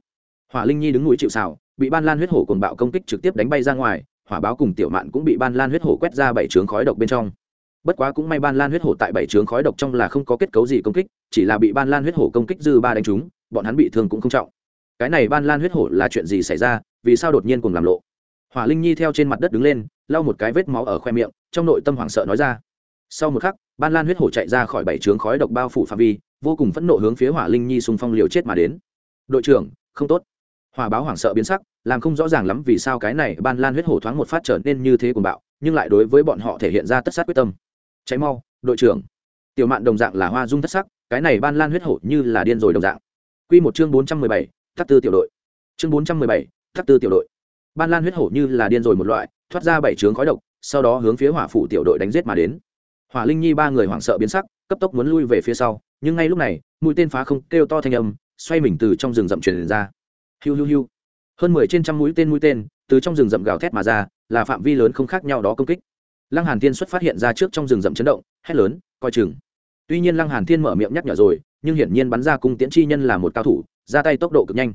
Hỏa linh nhi đứng núi chịu xào bị ban lan huyết hổ cùng bạo công kích trực tiếp đánh bay ra ngoài, hỏa báo cùng tiểu mạn cũng bị ban lan huyết hổ quét ra bảy trướng khói độc bên trong bất quá cũng may ban lan huyết hổ tại bảy trướng khói độc trong là không có kết cấu gì công kích, chỉ là bị ban lan huyết hổ công kích dư ba đánh trúng, bọn hắn bị thương cũng không trọng. Cái này ban lan huyết hổ là chuyện gì xảy ra, vì sao đột nhiên cùng làm lộ? Hỏa linh nhi theo trên mặt đất đứng lên, lau một cái vết máu ở khoe miệng, trong nội tâm hoảng sợ nói ra. Sau một khắc, ban lan huyết hổ chạy ra khỏi bảy trướng khói độc bao phủ phạm vi, vô cùng phẫn nộ hướng phía hỏa linh nhi xung phong liều chết mà đến. Đội trưởng, không tốt. Hỏa báo hoảng sợ biến sắc, làm không rõ ràng lắm vì sao cái này ban lan huyết hổ thoáng một phát trở nên như thế cuồng bạo, nhưng lại đối với bọn họ thể hiện ra tất sát quyết tâm cháy mau, đội trưởng. Tiểu mạn đồng dạng là hoa dung thất sắc, cái này ban lan huyết hổ như là điên rồi đồng dạng. Q một chương bốn trăm mười bảy thắt tư tiểu đội. Chương bốn trăm mười bảy thắt tư tiểu đội. Ban lan huyết hổ như là điên rồi một loại, thoát ra bảy trướng khói độc, sau đó hướng phía hỏa phủ tiểu đội đánh giết mà đến. Hỏa linh nhi ba người hoảng sợ biến sắc, cấp tốc muốn lui về phía sau, nhưng ngay lúc này, mũi tên phá không, kêu to thanh âm, xoay mình từ trong rừng rậm truyền ra. Hiu hiu hiu. Hơn mười trên trăm mũi tên mũi tên, từ trong rừng rậm gào thét mà ra, là phạm vi lớn không khác nhau đó công kích lăng hàn thiên xuất phát hiện ra trước trong rừng rậm chấn động, hét lớn, coi chừng. Tuy nhiên lăng hàn thiên mở miệng nhắc nhở rồi, nhưng hiển nhiên bắn ra cung tiễn chi nhân là một cao thủ, ra tay tốc độ cực nhanh.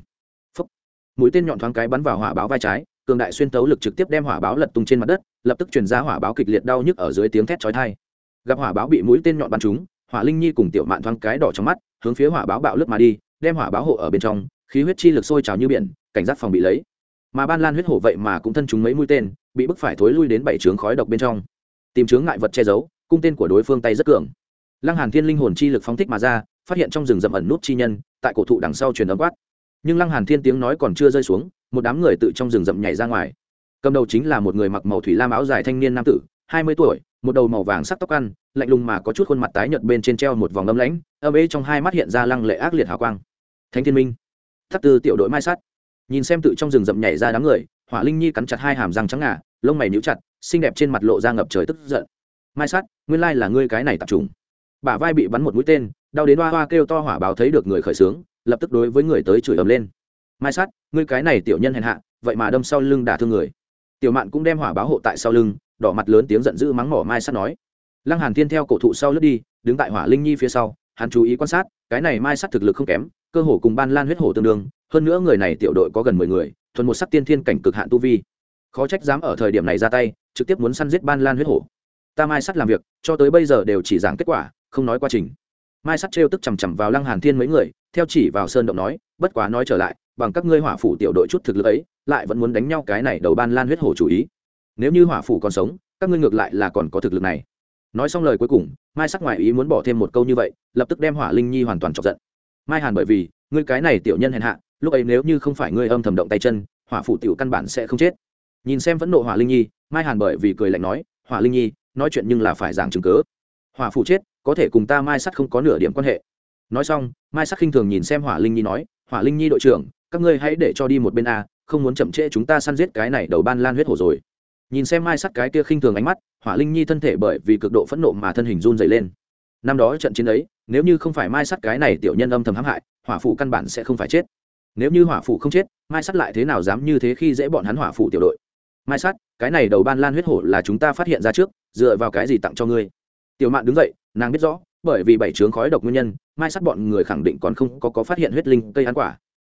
Phúc. mũi tên nhọn thoáng cái bắn vào hỏa báo vai trái, cường đại xuyên tấu lực trực tiếp đem hỏa báo lật tung trên mặt đất, lập tức truyền ra hỏa báo kịch liệt đau nhức ở dưới tiếng thét chói tai. Gặp hỏa báo bị mũi tên nhọn bắn trúng, hỏa linh nhi cùng tiểu mạn thoáng cái đỏ trong mắt, hướng phía hỏa báo bạo lướt mà đi, đem hỏa báo hộ ở bên trong, khí huyết chi lực sôi trào như biển, cảnh giác phòng bị lấy. Mà ban lan huyết hổ vậy mà cũng thân chúng mấy mũi tên bị bức phải thối lui đến bảy trướng khói độc bên trong. Tìm chướng ngại vật che giấu cung tên của đối phương tay rất cường. Lăng hàn thiên linh hồn chi lực phóng thích mà ra phát hiện trong rừng rậm ẩn nút chi nhân tại cổ thụ đằng sau truyền âm quát. Nhưng lăng hàn thiên tiếng nói còn chưa rơi xuống một đám người tự trong rừng rậm nhảy ra ngoài. Cầm đầu chính là một người mặc màu thủy lam áo dài thanh niên nam tử hai mươi tuổi một đầu màu vàng sắc tóc ăn lạnh lùng mà có chút khuôn mặt tái nhợt bên trên treo một vòng âm lãnh âm ế trong hai mắt hiện ra lăng lệ ác liệt hào quang. Thánh thiên minh thất tư tiểu đội mai sát, nhìn xem tự trong rừng rậm nhảy ra đám người hỏa linh nhi cắn chặt hai hàm răng trắng ngà, lông mày nhíu chặt, xinh đẹp trên mặt lộ ra ngập trời tức giận. Mai sắt nguyên lai là ngươi cái này tập trung bả vai bị bắn một mũi tên, đau đến hoa hoa kêu to hỏa báo thấy được người khởi sướng, lập tức đối với người tới chửi ầm lên. Mai sắt ngươi cái này tiểu nhân hèn hạ, vậy mà đâm sau lưng đả thương người. Tiểu mạn cũng đem hỏa báo hộ tại sau lưng, đỏ mặt lớn tiếng giận dữ mắng mỏ mai sắt nói. Lăng hàn thiên theo cổ thụ sau lướt đi, đứng tại hỏa linh nhi phía sau, hắn chú ý quan sát, cái này mai sắt thực lực không kém, cơ hồ cùng ban lan huyết hổ tương đương, hơn nữa người này tiểu đội có gần mười người thuần một sắc tiên thiên cảnh cực hạn tu vi. Khó trách dám ở thời điểm này ra tay, trực tiếp muốn săn giết ban lan huyết hổ. Ta mai sắt làm việc, cho tới bây giờ đều chỉ giảng kết quả, không nói quá trình. Mai sắt trêu tức chằm chằm vào lăng hàn thiên mấy người, theo chỉ vào sơn động nói, bất quá nói trở lại, bằng các ngươi hỏa phủ tiểu đội chút thực lực ấy, lại vẫn muốn đánh nhau cái này đầu ban lan huyết hổ chủ ý. Nếu như hỏa phủ còn sống, các ngươi ngược lại là còn có thực lực này. Nói xong lời cuối cùng, mai sắc ngoại ý muốn bỏ thêm một câu như vậy, lập tức đem hỏa linh nhi hoàn toàn chọc giận. Mai hàn bởi vì, ngươi cái này tiểu nhân hèn hạ lúc ấy nếu như không phải ngươi âm thầm động tay chân, hỏa phủ tiểu căn bản sẽ không chết. Nhìn xem vẫn nộ hỏa linh nhi, mai hàn bởi vì cười lạnh nói, hỏa linh nhi, nói chuyện nhưng là phải giảng chứng cớ hỏa phủ chết, có thể cùng ta mai sắt không có nửa điểm quan hệ. Nói xong, mai sắc khinh thường nhìn xem hỏa linh nhi nói, hỏa linh nhi đội trưởng, các ngươi hãy để cho đi một bên a, không muốn chậm trễ chúng ta săn giết cái này đầu ban lan huyết hổ rồi. Nhìn xem mai sắt cái kia khinh thường ánh mắt, hỏa linh nhi thân thể bởi vì cực độ phẫn nộ mà thân hình run dày lên. Năm đó trận chiến ấy, nếu như không phải mai sắt cái này tiểu nhân âm thầm hãm hại, hỏa phụ căn bản sẽ không phải chết nếu như hỏa phụ không chết mai sắt lại thế nào dám như thế khi dễ bọn hắn hỏa phụ tiểu đội? Mai sắt cái này đầu ban lan huyết hổ là chúng ta phát hiện ra trước dựa vào cái gì tặng cho ngươi? Tiểu mạn đứng dậy nàng biết rõ bởi vì bảy trướng khói độc nguyên nhân mai sắt bọn người khẳng định còn không có, có phát hiện huyết linh cây ăn quả.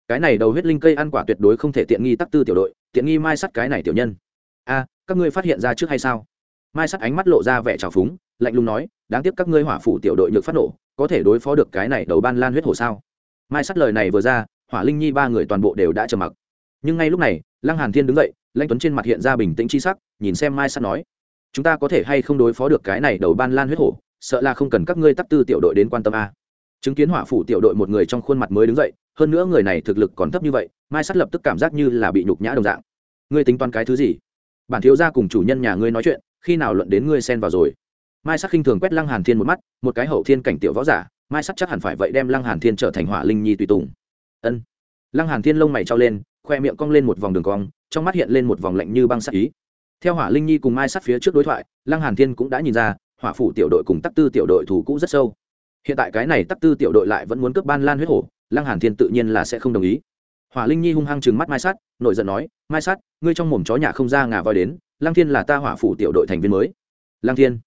Cái này đầu huyết linh cây ăn quả tuyệt đối không thể tiện nghi tắc tư tiểu đội tiện nghi mai sắt cái này tiểu nhân. A các ngươi phát hiện ra trước hay sao? Mai sắt ánh mắt lộ ra vẻ trào phúng lạnh lùng nói đáng tiếc các ngươi hỏa phủ tiểu đội nhược phát nổ có thể đối phó được cái này đầu ban lan huyết hổ sao? Mai sắt lời này vừa ra hỏa linh nhi ba người toàn bộ đều đã trầm mặc. Nhưng ngay lúc này, lăng hàn thiên đứng dậy, lanh tuấn trên mặt hiện ra bình tĩnh chi sắc, nhìn xem mai sắt nói, chúng ta có thể hay không đối phó được cái này đầu ban lan huyết hổ, sợ là không cần các ngươi tắc tư tiểu đội đến quan tâm a. Chứng kiến hỏa phủ tiểu đội một người trong khuôn mặt mới đứng dậy, hơn nữa người này thực lực còn thấp như vậy, mai sắt lập tức cảm giác như là bị nhục nhã đồng dạng. Ngươi tính toán cái thứ gì? Bản thiếu gia cùng chủ nhân nhà ngươi nói chuyện, khi nào luận đến ngươi xen vào rồi? Mai sắc khinh thường quét lăng hàn thiên một mắt, một cái hậu thiên cảnh tiểu võ giả, mai sắc chắc hẳn phải vậy đem lăng hàn thiên trở thành hỏa linh nhi tùy tùng ân. Lăng hàn thiên lông mày trao lên, khoe miệng cong lên một vòng đường cong, trong mắt hiện lên một vòng lạnh như băng sắc ý. Theo hỏa linh nhi cùng mai sát phía trước đối thoại, lăng hàn thiên cũng đã nhìn ra, hỏa phủ tiểu đội cùng tắc tư tiểu đội thủ cũ rất sâu. Hiện tại cái này tắc tư tiểu đội lại vẫn muốn cướp ban lan huyết hổ, lăng hàn thiên tự nhiên là sẽ không đồng ý. Hỏa linh nhi hung hăng trừng mắt mai sắt nội giận nói, mai sắt ngươi trong mồm chó nhà không ra ngà voi đến, lăng thiên là ta hỏa phủ tiểu đội thành viên mới. Lăng thiên?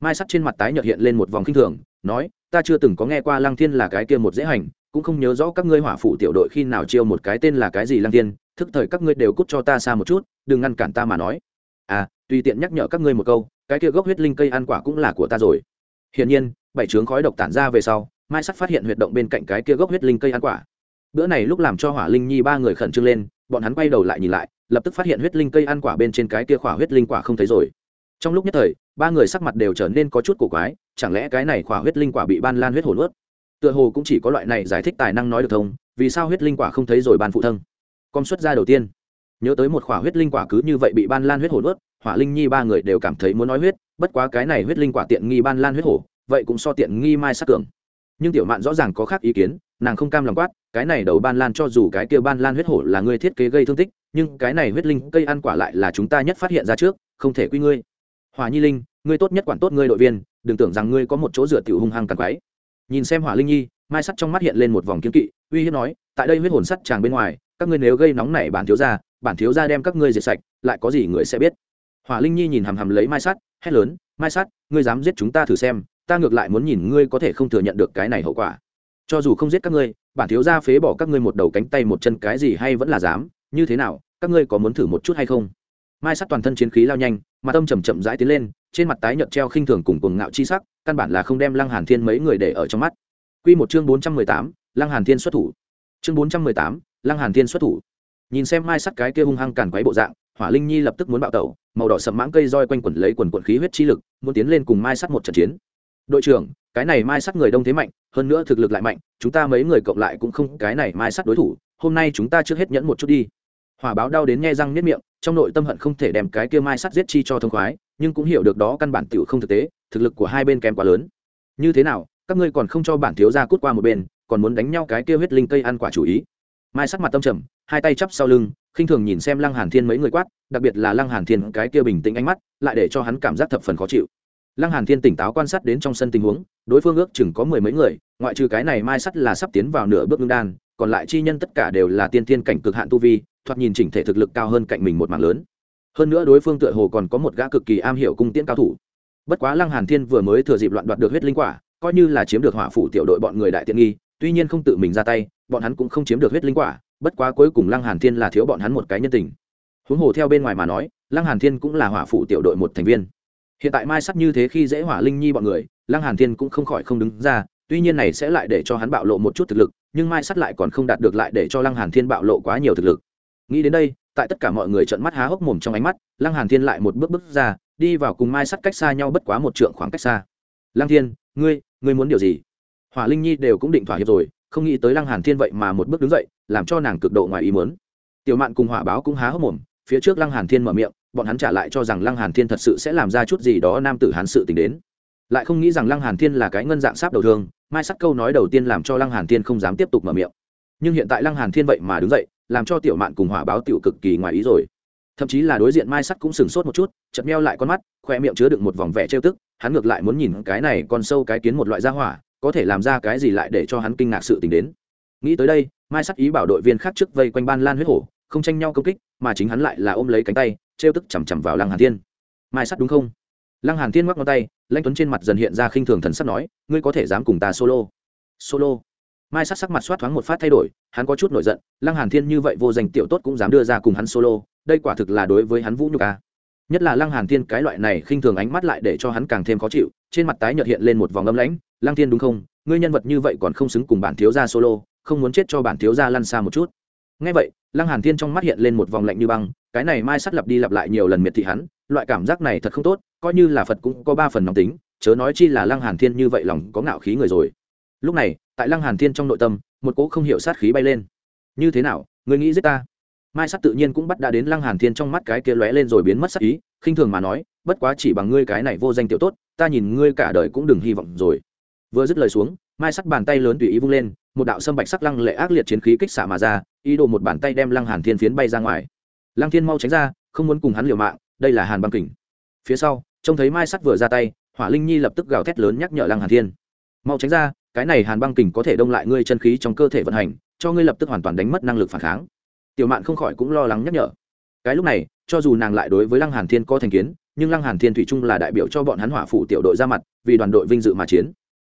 Mai sắt trên mặt tái nhợt hiện lên một vòng kinh thường, nói, ta chưa từng có nghe qua lăng thiên là cái kia một dễ hành cũng không nhớ rõ các ngươi hỏa phủ tiểu đội khi nào chiêu một cái tên là cái gì lăng thiên, thức thời các ngươi đều cút cho ta xa một chút, đừng ngăn cản ta mà nói. À tùy tiện nhắc nhở các ngươi một câu, cái kia gốc huyết linh cây ăn quả cũng là của ta rồi. Hiển nhiên, bảy trướng khói độc tản ra về sau, mai sắt phát hiện huyệt động bên cạnh cái kia gốc huyết linh cây ăn quả. Bữa này lúc làm cho hỏa linh nhi ba người khẩn trương lên, bọn hắn quay đầu lại nhìn lại, lập tức phát hiện huyết linh cây ăn quả bên trên cái kia khỏa huyết linh quả không thấy rồi. Trong lúc nhất thời, ba người sắc mặt đều trở nên có chút cổ quái, chẳng lẽ cái này khỏa huyết linh quả bị ban lan huyết hồn ướt? Tựa hồ cũng chỉ có loại này giải thích tài năng nói được thông, vì sao huyết linh quả không thấy rồi ban phụ thân? Công suất ra đầu tiên. Nhớ tới một khỏa huyết linh quả cứ như vậy bị ban lan huyết hổ nuốt, hỏa linh nhi ba người đều cảm thấy muốn nói huyết, bất quá cái này huyết linh quả tiện nghi ban lan huyết hổ, vậy cũng so tiện nghi mai sát cường. Nhưng tiểu mạn rõ ràng có khác ý kiến, nàng không cam lòng quát, cái này đầu ban lan cho dù cái kia ban lan huyết hổ là ngươi thiết kế gây thương tích, nhưng cái này huyết linh cây ăn quả lại là chúng ta nhất phát hiện ra trước, không thể quy ngươi. Hòa nhi linh, ngươi tốt nhất quản tốt ngươi đội viên, đừng tưởng rằng ngươi có một chỗ dựa tiểu hung hăng càng quái nhìn xem hỏa linh nhi, mai sắt trong mắt hiện lên một vòng kiếm kỵ, uy hiếp nói, tại đây huyết hồn sắt chàng bên ngoài, các ngươi nếu gây nóng nảy bản thiếu gia, bản thiếu gia đem các ngươi diệt sạch, lại có gì người sẽ biết? Hỏa linh nhi nhìn hằm hằm lấy mai sắt, hét lớn, mai sắt, ngươi dám giết chúng ta thử xem, ta ngược lại muốn nhìn ngươi có thể không thừa nhận được cái này hậu quả. Cho dù không giết các ngươi, bản thiếu gia phế bỏ các ngươi một đầu cánh tay một chân cái gì hay vẫn là dám, như thế nào, các ngươi có muốn thử một chút hay không? Mai sắt toàn thân chiến khí lao nhanh, mà tâm chầm chậm rãi tiến lên, trên mặt tái nhợt treo khinh thường cùng cuồng ngạo chi sắc căn bản là không đem lăng hàn thiên mấy người để ở trong mắt. Quy một chương bốn trăm mười tám, lăng hàn thiên xuất thủ. Chương bốn trăm mười tám, lăng hàn thiên xuất thủ. Nhìn xem mai sắt cái kia hung hăng càn quấy bộ dạng hỏa linh nhi lập tức muốn bạo tẩu màu đỏ sậm mãng cây roi quanh quẩn lấy quần quần khí huyết chi lực muốn tiến lên cùng mai sắt một trận chiến. Đội trưởng cái này mai sắt người đông thế mạnh hơn nữa thực lực lại mạnh chúng ta mấy người cộng lại cũng không cái này mai sắt đối thủ hôm nay chúng ta trước hết nhẫn một chút đi. Hỏa báo đau đến nghe răng nếp miệng trong nội tâm hận không thể đem cái kia mai sắt giết chi cho thông khoái nhưng cũng hiểu được đó căn bản tiểu không thực tế thực lực của hai bên kém quá lớn. Như thế nào, các ngươi còn không cho bản thiếu gia cút qua một bên, còn muốn đánh nhau cái kia huyết linh cây ăn quả chủ ý? Mai sắc mặt tâm trầm, hai tay chắp sau lưng, khinh thường nhìn xem lăng hàn thiên mấy người quát, đặc biệt là lăng hàn thiên cái kia bình tĩnh ánh mắt, lại để cho hắn cảm giác thập phần khó chịu. Lăng hàn thiên tỉnh táo quan sát đến trong sân tình huống, đối phương ước chừng có mười mấy người, ngoại trừ cái này mai sắt là sắp tiến vào nửa bước ngưng đan, còn lại chi nhân tất cả đều là tiên tiên cảnh cực hạn tu vi, thoạt nhìn chỉnh thể thực lực cao hơn cạnh mình một mảng lớn. Hơn nữa đối phương tựa hồ còn có một gã cực kỳ am hiểu cung tiễn cao thủ bất quá lăng hàn thiên vừa mới thừa dịp loạn đoạt được huyết linh quả, coi như là chiếm được hỏa phủ tiểu đội bọn người đại tiện nghi, tuy nhiên không tự mình ra tay, bọn hắn cũng không chiếm được huyết linh quả, bất quá cuối cùng lăng hàn thiên là thiếu bọn hắn một cái nhân tình. Huống hồ theo bên ngoài mà nói, lăng hàn thiên cũng là hỏa phủ tiểu đội một thành viên. Hiện tại mai sắc như thế khi dễ hỏa linh nhi bọn người, lăng hàn thiên cũng không khỏi không đứng ra, tuy nhiên này sẽ lại để cho hắn bạo lộ một chút thực lực, nhưng mai sắt lại còn không đạt được lại để cho lăng hàn thiên bạo lộ quá nhiều thực lực. Nghĩ đến đây tại tất cả mọi người trợn mắt há hốc mồm trong ánh mắt, lăng hàn thiên lại một bước bước ra, đi vào cùng mai sắt cách xa nhau bất quá một trượng khoảng cách xa. Lăng thiên, ngươi ngươi muốn điều gì? Hỏa linh nhi đều cũng định thỏa hiệp rồi, không nghĩ tới lăng hàn thiên vậy mà một bước đứng dậy, làm cho nàng cực độ ngoài ý muốn. Tiểu mạn cùng hỏa báo cũng há hốc mồm, phía trước lăng hàn thiên mở miệng, bọn hắn trả lại cho rằng lăng hàn thiên thật sự sẽ làm ra chút gì đó nam tử hán sự tình đến. Lại không nghĩ rằng lăng hàn thiên là cái ngân dạng sáp đầu thương, mai Sắt câu nói đầu tiên làm cho lăng hàn thiên không dám tiếp tục mở miệng. Nhưng hiện tại lăng hàn thiên vậy mà đứng dậy làm cho tiểu mạn cùng hỏa báo tiểu cực kỳ ngoài ý rồi. Thậm chí là đối diện mai sắt cũng sừng sốt một chút, chợt meo lại con mắt, khoe miệng chứa đựng một vòng vẻ trêu tức, hắn ngược lại muốn nhìn cái này con sâu cái kiến một loại gia hỏa, có thể làm ra cái gì lại để cho hắn kinh ngạc sự tình đến. Nghĩ tới đây, mai sắt ý bảo đội viên khác trước vây quanh ban lan huyết hổ, không tranh nhau công kích, mà chính hắn lại là ôm lấy cánh tay, trêu tức chằm chằm vào lăng hàn thiên. Mai sắt đúng không? Lăng hàn thiên ngoắc ngón tay lanh tuấn trên mặt dần hiện ra khinh thường thần sắc nói, ngươi có thể dám cùng ta solo? Solo? Mai sắc sắc mặt xoát thoáng một phát thay đổi, hắn có chút nổi giận, lăng hàn thiên như vậy vô danh tiểu tốt cũng dám đưa ra cùng hắn solo, đây quả thực là đối với hắn vũ nhục a nhất là lăng hàn thiên cái loại này khinh thường ánh mắt lại để cho hắn càng thêm khó chịu, trên mặt tái nhợt hiện lên một vòng âm lãnh, lăng thiên đúng không? Ngươi nhân vật như vậy còn không xứng cùng bản thiếu gia solo, không muốn chết cho bản thiếu gia lăn xa một chút. Ngay vậy, lăng hàn thiên trong mắt hiện lên một vòng lạnh như băng, cái này mai sắt lặp đi lặp lại nhiều lần miệt thị hắn, loại cảm giác này thật không tốt, coi như là phật cũng có ba phần nóng tính, chớ nói chi là lăng hàn thiên như vậy lòng có ngạo khí người rồi lúc này, tại lăng hàn thiên trong nội tâm, một cỗ không hiểu sát khí bay lên. Như thế nào? Người nghĩ giết ta? Mai sắt tự nhiên cũng bắt đã đến lăng hàn thiên trong mắt cái kia lóe lên rồi biến mất sát ý, khinh thường mà nói, bất quá chỉ bằng ngươi cái này vô danh tiểu tốt, ta nhìn ngươi cả đời cũng đừng hy vọng rồi. Vừa dứt lời xuống, mai sắt bàn tay lớn tùy ý vung lên, một đạo sâm bạch sắc lăng lệ ác liệt chiến khí kích xả mà ra, ý đồ một bàn tay đem lăng hàn thiên phiến bay ra ngoài. Lăng thiên mau tránh ra, không muốn cùng hắn liều mạng, đây là hàn băng kình. Phía sau, trông thấy mai sắt vừa ra tay, hỏa linh nhi lập tức gào thét lớn nhắc nhở lăng hàn thiên. Mau tránh ra cái này hàn băng kình có thể đông lại ngươi chân khí trong cơ thể vận hành, cho ngươi lập tức hoàn toàn đánh mất năng lực phản kháng. Tiểu mạn không khỏi cũng lo lắng nhắc nhở. Cái lúc này, cho dù nàng lại đối với lăng hàn thiên có thành kiến, nhưng lăng hàn thiên thủy trung là đại biểu cho bọn hắn hỏa phụ tiểu đội ra mặt, vì đoàn đội vinh dự mà chiến.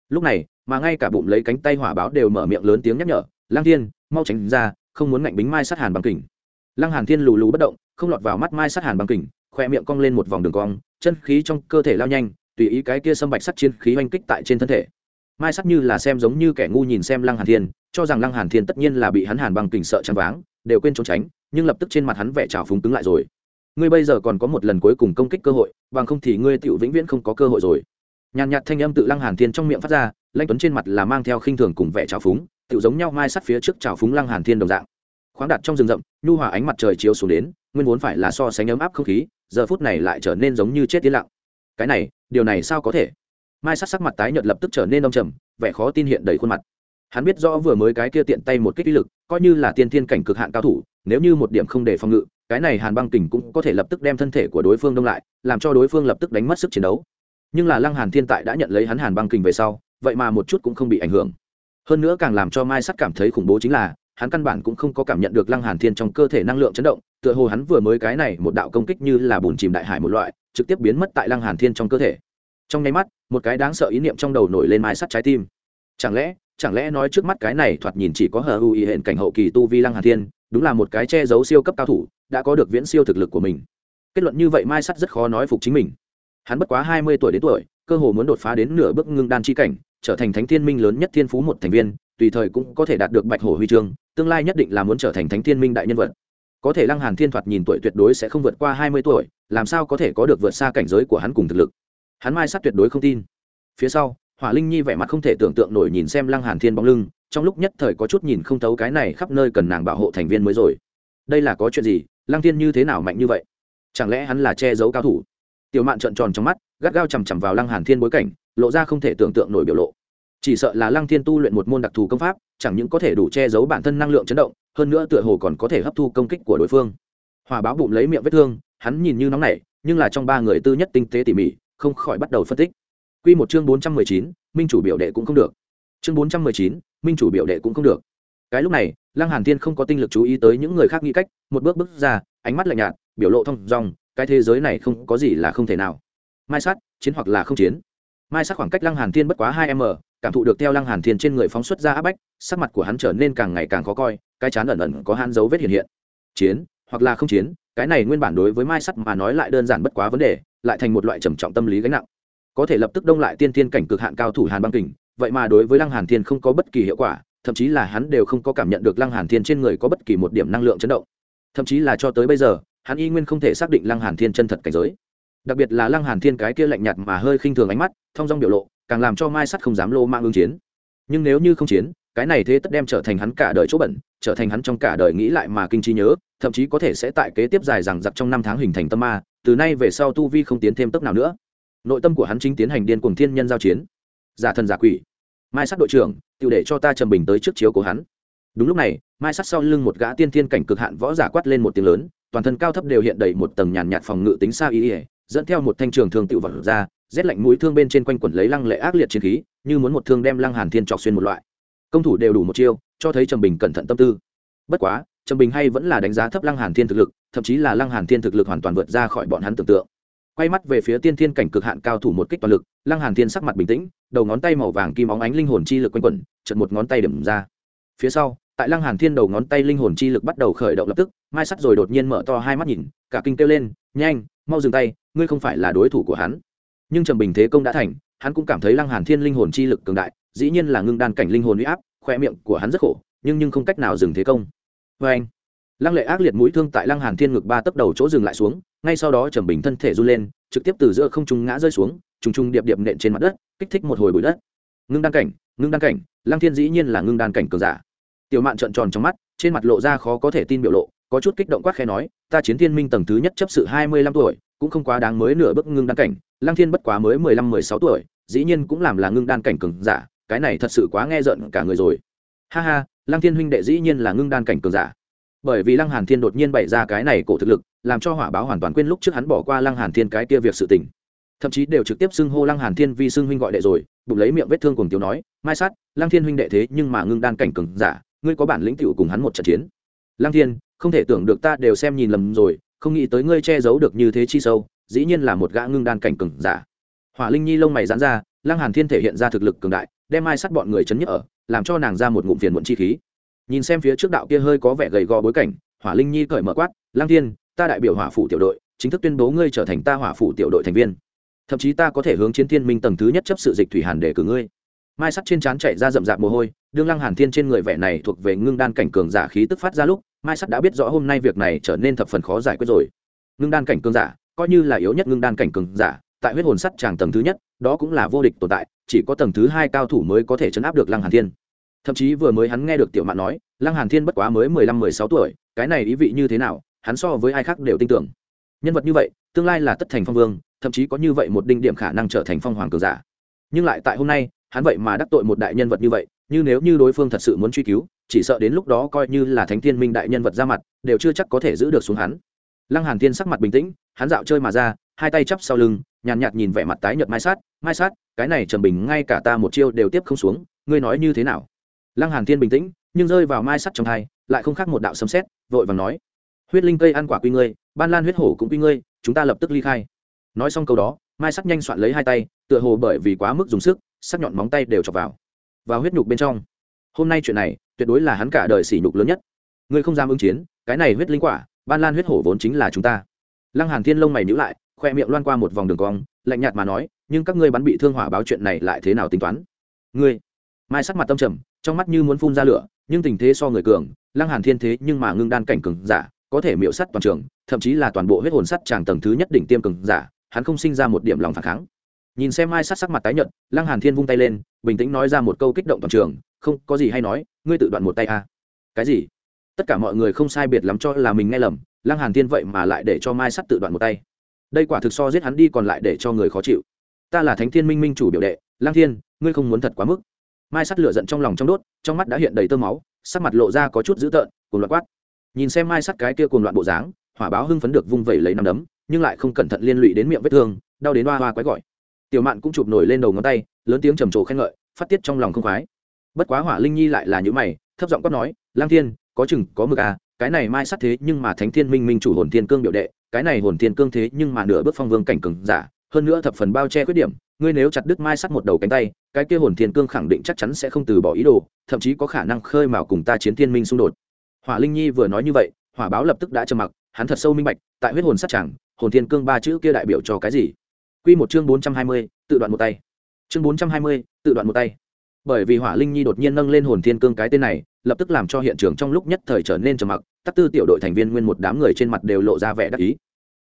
Lúc này, mà ngay cả bụng lấy cánh tay hỏa báo đều mở miệng lớn tiếng nhắc nhở, lăng thiên, mau tránh ra, không muốn ngạnh bính mai sát hàn băng kình. Lăng hàn thiên lù lù bất động, không lọt vào mắt mai sát hàn băng kình, khoe miệng cong lên một vòng đường cong, chân khí trong cơ thể lao nhanh, tùy ý cái kia xâm bạch sắt chiến khí oanh kích tại trên thân thể mai sắc như là xem giống như kẻ ngu nhìn xem lăng hàn thiên, cho rằng lăng hàn thiên tất nhiên là bị hắn hàn băng kình sợ chăn váng, đều quên trốn tránh, nhưng lập tức trên mặt hắn vẻ trào phúng cứng lại rồi. Ngươi bây giờ còn có một lần cuối cùng công kích cơ hội, bằng không thì ngươi tựu vĩnh viễn không có cơ hội rồi. Nhàn nhạt thanh âm tự lăng hàn thiên trong miệng phát ra lanh tuấn trên mặt là mang theo khinh thường cùng vẻ trào phúng tựu giống nhau mai sắt phía trước trào phúng lăng hàn thiên đồng dạng. Khoáng đặt trong rừng rậm, nhu hòa ánh mặt trời chiếu xuống đến, nguyên vốn phải là so sánh ấm áp không khí, giờ phút này lại trở nên giống như chết tiến lặng. Cái này, điều này sao có thể? Mai sắc sắc mặt tái nhợt lập tức trở nên đông trầm, vẻ khó tin hiện đầy khuôn mặt. Hắn biết rõ vừa mới cái kia tiện tay một kích uy lực, coi như là tiên thiên cảnh cực hạn cao thủ, nếu như một điểm không để phòng ngự, cái này hàn băng kình cũng có thể lập tức đem thân thể của đối phương đông lại, làm cho đối phương lập tức đánh mất sức chiến đấu. Nhưng là lăng hàn thiên tại đã nhận lấy hắn hàn băng kình về sau, vậy mà một chút cũng không bị ảnh hưởng. Hơn nữa càng làm cho mai sắc cảm thấy khủng bố chính là, hắn căn bản cũng không có cảm nhận được lăng hàn thiên trong cơ thể năng lượng chấn động, tựa hồ hắn vừa mới cái này một đạo công kích như là bùn chìm đại hải một loại, trực tiếp biến mất tại lăng hàn thiên trong cơ thể trong nháy mắt, một cái đáng sợ ý niệm trong đầu nổi lên mai sắt trái tim. Chẳng lẽ chẳng lẽ nói trước mắt cái này thoạt nhìn chỉ có hờ ưu ý hiện cảnh hậu kỳ tu vi lăng hàn thiên, đúng là một cái che giấu siêu cấp cao thủ, đã có được viễn siêu thực lực của mình. Kết luận như vậy mai sắt rất khó nói phục chính mình. Hắn bất quá hai mươi tuổi đến tuổi, cơ hồ muốn đột phá đến nửa bước ngưng đan chi cảnh, trở thành thánh thiên minh lớn nhất thiên phú một thành viên, tùy thời cũng có thể đạt được bạch hổ huy chương, tương lai nhất định là muốn trở thành thánh thiên minh đại nhân vật. Có thể lăng hàn thiên thoạt nhìn tuổi tuyệt đối sẽ không vượt qua hai mươi tuổi, làm sao có thể có được vượt xa cảnh giới của hắn cùng thực lực? Hắn mai sát tuyệt đối không tin. Phía sau, hỏa linh nhi vẻ mặt không thể tưởng tượng nổi nhìn xem lăng hàn thiên bóng lưng, trong lúc nhất thời có chút nhìn không thấu cái này khắp nơi cần nàng bảo hộ thành viên mới rồi. Đây là có chuyện gì? Lăng thiên như thế nào mạnh như vậy? Chẳng lẽ hắn là che giấu cao thủ? Tiểu mạn trợn tròn trong mắt, gắt gao chằm chằm vào lăng hàn thiên bối cảnh, lộ ra không thể tưởng tượng nổi biểu lộ. Chỉ sợ là lăng thiên tu luyện một môn đặc thù công pháp, chẳng những có thể đủ che giấu bản thân năng lượng chấn động, hơn nữa tựa hồ còn có thể hấp thu công kích của đối phương. Hỏa báo bụng lấy miệng vết thương, hắn nhìn như nóng nảy, nhưng là trong ba người tư nhất tinh tế tỉ mỉ không khỏi bắt đầu phân tích Quy một chương 419, minh chủ biểu đệ cũng không được. Chương 419, minh chủ biểu đệ cũng không được. Cái lúc này, Lăng Hàn Thiên không có tinh lực chú ý tới những người khác nghĩ cách, một bước bước ra, ánh mắt lạnh nhạt, biểu lộ thông dong, cái thế giới này không có gì là không thể nào. Mai sát, chiến hoặc là không chiến. Mai sát khoảng cách Lăng Hàn Thiên bất quá 2m, cảm thụ được theo Lăng Hàn Thiên trên người phóng xuất ra áp bách, sắc mặt của hắn trở nên càng ngày càng khó coi, cái chán ẩn ẩn có han dấu vết hiện hiện. Chiến, hoặc là không chiến, cái này nguyên bản đối với Mai sắt mà nói lại đơn giản bất quá vấn đề, lại thành một loại trầm trọng tâm lý gánh nặng. Có thể lập tức đông lại tiên tiên cảnh cực hạn cao thủ hàn băng kình, vậy mà đối với lăng hàn thiên không có bất kỳ hiệu quả, thậm chí là hắn đều không có cảm nhận được lăng hàn thiên trên người có bất kỳ một điểm năng lượng chấn động. Thậm chí là cho tới bây giờ, hắn y nguyên không thể xác định lăng hàn thiên chân thật cảnh giới. Đặc biệt là lăng hàn thiên cái kia lạnh nhạt mà hơi khinh thường ánh mắt, thông dong biểu lộ, càng làm cho mai sắt không dám lô mang ứng chiến. Nhưng nếu như không chiến, cái này thế tất đem trở thành hắn cả đời chỗ bẩn, trở thành hắn trong cả đời nghĩ lại mà kinh trí nhớ, thậm chí có thể sẽ tại kế tiếp dài rằng giặc trong năm tháng hình thành tâm ma từ nay về sau tu vi không tiến thêm tốc nào nữa. Nội tâm của hắn chính tiến hành điên cuồng thiên nhân giao chiến. Giả thần giả quỷ. Mai sát đội trưởng tự để cho ta trầm bình tới trước chiếu của hắn. Đúng lúc này, mai sát sau lưng một gã tiên thiên cảnh cực hạn võ giả quát lên một tiếng lớn, toàn thân cao thấp đều hiện đầy một tầng nhàn nhạt phòng ngự tính xa ý ỉa dẫn theo một thanh trường thương tự vật ra, rét lạnh mũi thương bên trên quanh quẩn lấy lăng lệ ác liệt chiến khí, như muốn một thương đem lăng hàn thiên trọc xuyên một loại. Công thủ đều đủ một chiêu, cho thấy trầm bình cẩn thận tâm tư. Bất quá trầm bình hay vẫn là đánh giá thấp lăng hàn thiên thực lực, thậm chí là lăng hàn thiên thực lực hoàn toàn vượt ra khỏi bọn hắn tưởng tượng. Quay mắt về phía tiên thiên cảnh cực hạn cao thủ một kích toàn lực, lăng hàn thiên sắc mặt bình tĩnh, đầu ngón tay màu vàng kim óng ánh linh hồn chi lực quanh quẩn chật một ngón tay điểm ra. Phía sau, tại lăng hàn thiên đầu ngón tay linh hồn chi lực bắt đầu khởi động lập tức, mai sắt rồi đột nhiên mở to hai mắt nhìn, cả kinh kêu lên, nhanh, mau dừng tay, ngươi không phải là đối thủ của hắn. Nhưng trầm bình thế công đã thành, hắn cũng cảm thấy lăng hàn thiên linh hồn chi lực cường đại, dĩ nhiên là ngưng đan cảnh linh hồn uy áp khoe miệng của hắn rất khổ, nhưng nhưng không cách nào dừng thế công vê anh. Lăng lệ ác liệt mũi thương tại lăng hàn thiên ngực ba tấc đầu chỗ dừng lại xuống, ngay sau đó trầm bình thân thể run lên, trực tiếp từ giữa không trung ngã rơi xuống, trùng trùng điệp điệp nện trên mặt đất, kích thích một hồi bụi đất. Ngưng đan cảnh, ngưng đan cảnh, lăng thiên dĩ nhiên là ngưng đan cảnh cường giả. Tiểu mạn trợn tròn trong mắt, trên mặt lộ ra khó có thể tin biểu lộ, có chút kích động quát khẽ nói, ta chiến thiên minh tầng thứ nhất chấp sự hai mươi lăm tuổi, cũng không quá đáng mới nửa bước ngưng đan cảnh, lăng thiên bất quá mới mười lăm mười sáu tuổi, dĩ nhiên cũng làm là ngưng đan cảnh cường giả, cái này thật sự quá nghe giận cả người rồi. Ha ha lăng thiên huynh đệ dĩ nhiên là ngưng đan cảnh cường giả. Bởi vì lăng hàn thiên đột nhiên bày ra cái này cổ thực lực, làm cho hỏa báo hoàn toàn quên lúc trước hắn bỏ qua lăng hàn thiên cái kia việc sự tình. Thậm chí đều trực tiếp xưng hô lăng hàn thiên vì xưng huynh gọi đệ rồi, bụng lấy miệng vết thương cùng tiểu nói, mai sát lang thiên huynh đệ thế nhưng mà ngưng đan cảnh cường giả, ngươi có bản lĩnh tiểu cùng hắn một trận chiến. Lang thiên, không thể tưởng được ta đều xem nhìn lầm rồi, không nghĩ tới ngươi che giấu được như thế chi sâu, dĩ nhiên là một gã ngưng đan cảnh cường giả. Hỏa linh nhi lông mày giãn ra lang hàn thiên thể hiện ra thực lực cường đại đem mai sắt bọn người chấn nhức ở, làm cho nàng ra một ngụm phiền muộn chi khí. Nhìn xem phía trước đạo kia hơi có vẻ gầy gò bối cảnh, hỏa linh nhi cởi mở quát lang thiên, ta đại biểu hỏa phủ tiểu đội, chính thức tuyên bố ngươi trở thành ta hỏa phủ tiểu đội thành viên. Thậm chí ta có thể hướng chiến thiên minh tầng thứ nhất chấp sự dịch thủy hàn để cử ngươi. Mai sắt trên trán chạy ra rậm rạp mồ hôi, đương lăng hàn thiên trên người vẻ này thuộc về ngưng đan cảnh cường giả khí tức phát ra lúc, mai sắt đã biết rõ hôm nay việc này trở nên thập phần khó giải quyết rồi. Ngưng đan cảnh cường giả, coi như là yếu nhất ngưng đan cảnh cường giả tại huyết hồn sắt tràng tầng thứ nhất, đó cũng là vô địch tồn tại, chỉ có tầng thứ hai cao thủ mới có thể chấn áp được lăng hàn thiên. Thậm chí vừa mới hắn nghe được tiểu mạn nói, lăng hàn thiên bất quá mới mười lăm, mười sáu tuổi, cái này ý vị như thế nào, hắn so với ai khác đều tin tưởng. Nhân vật như vậy, tương lai là tất thành phong vương, thậm chí có như vậy một đinh điểm khả năng trở thành phong hoàng cường giả. Nhưng lại tại hôm nay, hắn vậy mà đắc tội một đại nhân vật như vậy, như nếu như đối phương thật sự muốn truy cứu, chỉ sợ đến lúc đó coi như là thánh thiên minh đại nhân vật ra mặt, đều chưa chắc có thể giữ được xuống hắn. Lăng hàn thiên sắc mặt bình tĩnh, hắn dạo chơi mà ra, hai tay chắp sau lưng nhàn nhạt, nhìn vẻ mặt tái nhợt mai sát mai sát cái này trầm bình ngay cả ta một chiêu đều tiếp không xuống ngươi nói như thế nào? Lăng hàn thiên bình tĩnh nhưng rơi vào mai sắt trong hai lại không khác một đạo sấm sét vội vàng nói huyết linh cây ăn quả quy ngươi ban lan huyết hổ cũng quy ngươi chúng ta lập tức ly khai. Nói xong câu đó mai sát nhanh soạn lấy hai tay tựa hồ bởi vì quá mức dùng sức sắc nhọn móng tay đều chọc vào vào huyết nhục bên trong. Hôm nay chuyện này tuyệt đối là hắn cả đời sỉ nhục lớn nhất. Ngươi không dám ứng chiến cái này huyết linh quả ban lan huyết hổ vốn chính là chúng ta. Lăng hàn thiên lông mày nhíu lại khoe miệng loan qua một vòng đường cong, lạnh nhạt mà nói, nhưng các ngươi bắn bị thương hỏa báo chuyện này lại thế nào tính toán? Ngươi? Mai sắc mặt tâm trầm, trong mắt như muốn phun ra lửa, nhưng tình thế so người cường, lăng hàn thiên thế nhưng mà ngưng đan cảnh cường giả, có thể miệu sắt toàn trường, thậm chí là toàn bộ huyết hồn sắt tràng tầng thứ nhất đỉnh tiêm cường giả, hắn không sinh ra một điểm lòng phản kháng. Nhìn xem mai sắt sắc mặt tái nhợt, lăng hàn thiên vung tay lên, bình tĩnh nói ra một câu kích động toàn trường, không, có gì hay nói, ngươi tự đoạn một tay à cái gì? Tất cả mọi người không sai biệt lắm cho là mình nghe lầm, lăng hàn thiên vậy mà lại để cho mai sắt tự đoạn một tay đây quả thực so giết hắn đi còn lại để cho người khó chịu. Ta là thánh thiên minh minh chủ biểu đệ, Lang thiên, ngươi không muốn thật quá mức. Mai sắt lửa giận trong lòng trong đốt, trong mắt đã hiện đầy tơ máu, sắc mặt lộ ra có chút dữ tợn cùng loạt quát. Nhìn xem mai sắt cái kia cuồng loạn bộ dáng, hỏa báo hưng phấn được vung vẩy lấy nằm đấm, nhưng lại không cẩn thận liên lụy đến miệng vết thương, đau đến hoa hoa quái gọi. Tiểu mạn cũng chụp nổi lên đầu ngón tay, lớn tiếng trầm trồ khen ngợi, phát tiết trong lòng không khoái. Bất quá hỏa linh nhi lại là những mày, thấp giọng quát nói, lang thiên, có chừng, có mực à cái này mai sắt thế nhưng mà thánh thiên minh minh chủ hồn thiên cương biểu đệ cái này hồn thiên cương thế nhưng mà nửa bước phong vương cảnh cường giả hơn nữa thập phần bao che khuyết điểm ngươi nếu chặt đứt mai sắt một đầu cánh tay cái kia hồn thiên cương khẳng định chắc chắn sẽ không từ bỏ ý đồ thậm chí có khả năng khơi mào cùng ta chiến thiên minh xung đột hỏa linh nhi vừa nói như vậy hỏa báo lập tức đã trầm mặc hắn thật sâu minh bạch tại huyết hồn sát chẳng hồn thiên cương ba chữ kia đại biểu cho cái gì Quy một chương bốn trăm hai mươi, tự đoạn một tay. Chương bốn trăm hai mươi, tự đoạn một tay. Bởi vì Hỏa Linh Nhi đột nhiên nâng lên hồn thiên cương cái tên này, lập tức làm cho hiện trường trong lúc nhất thời trở nên trầm mặc, tất tư tiểu đội thành viên nguyên một đám người trên mặt đều lộ ra vẻ đắc ý.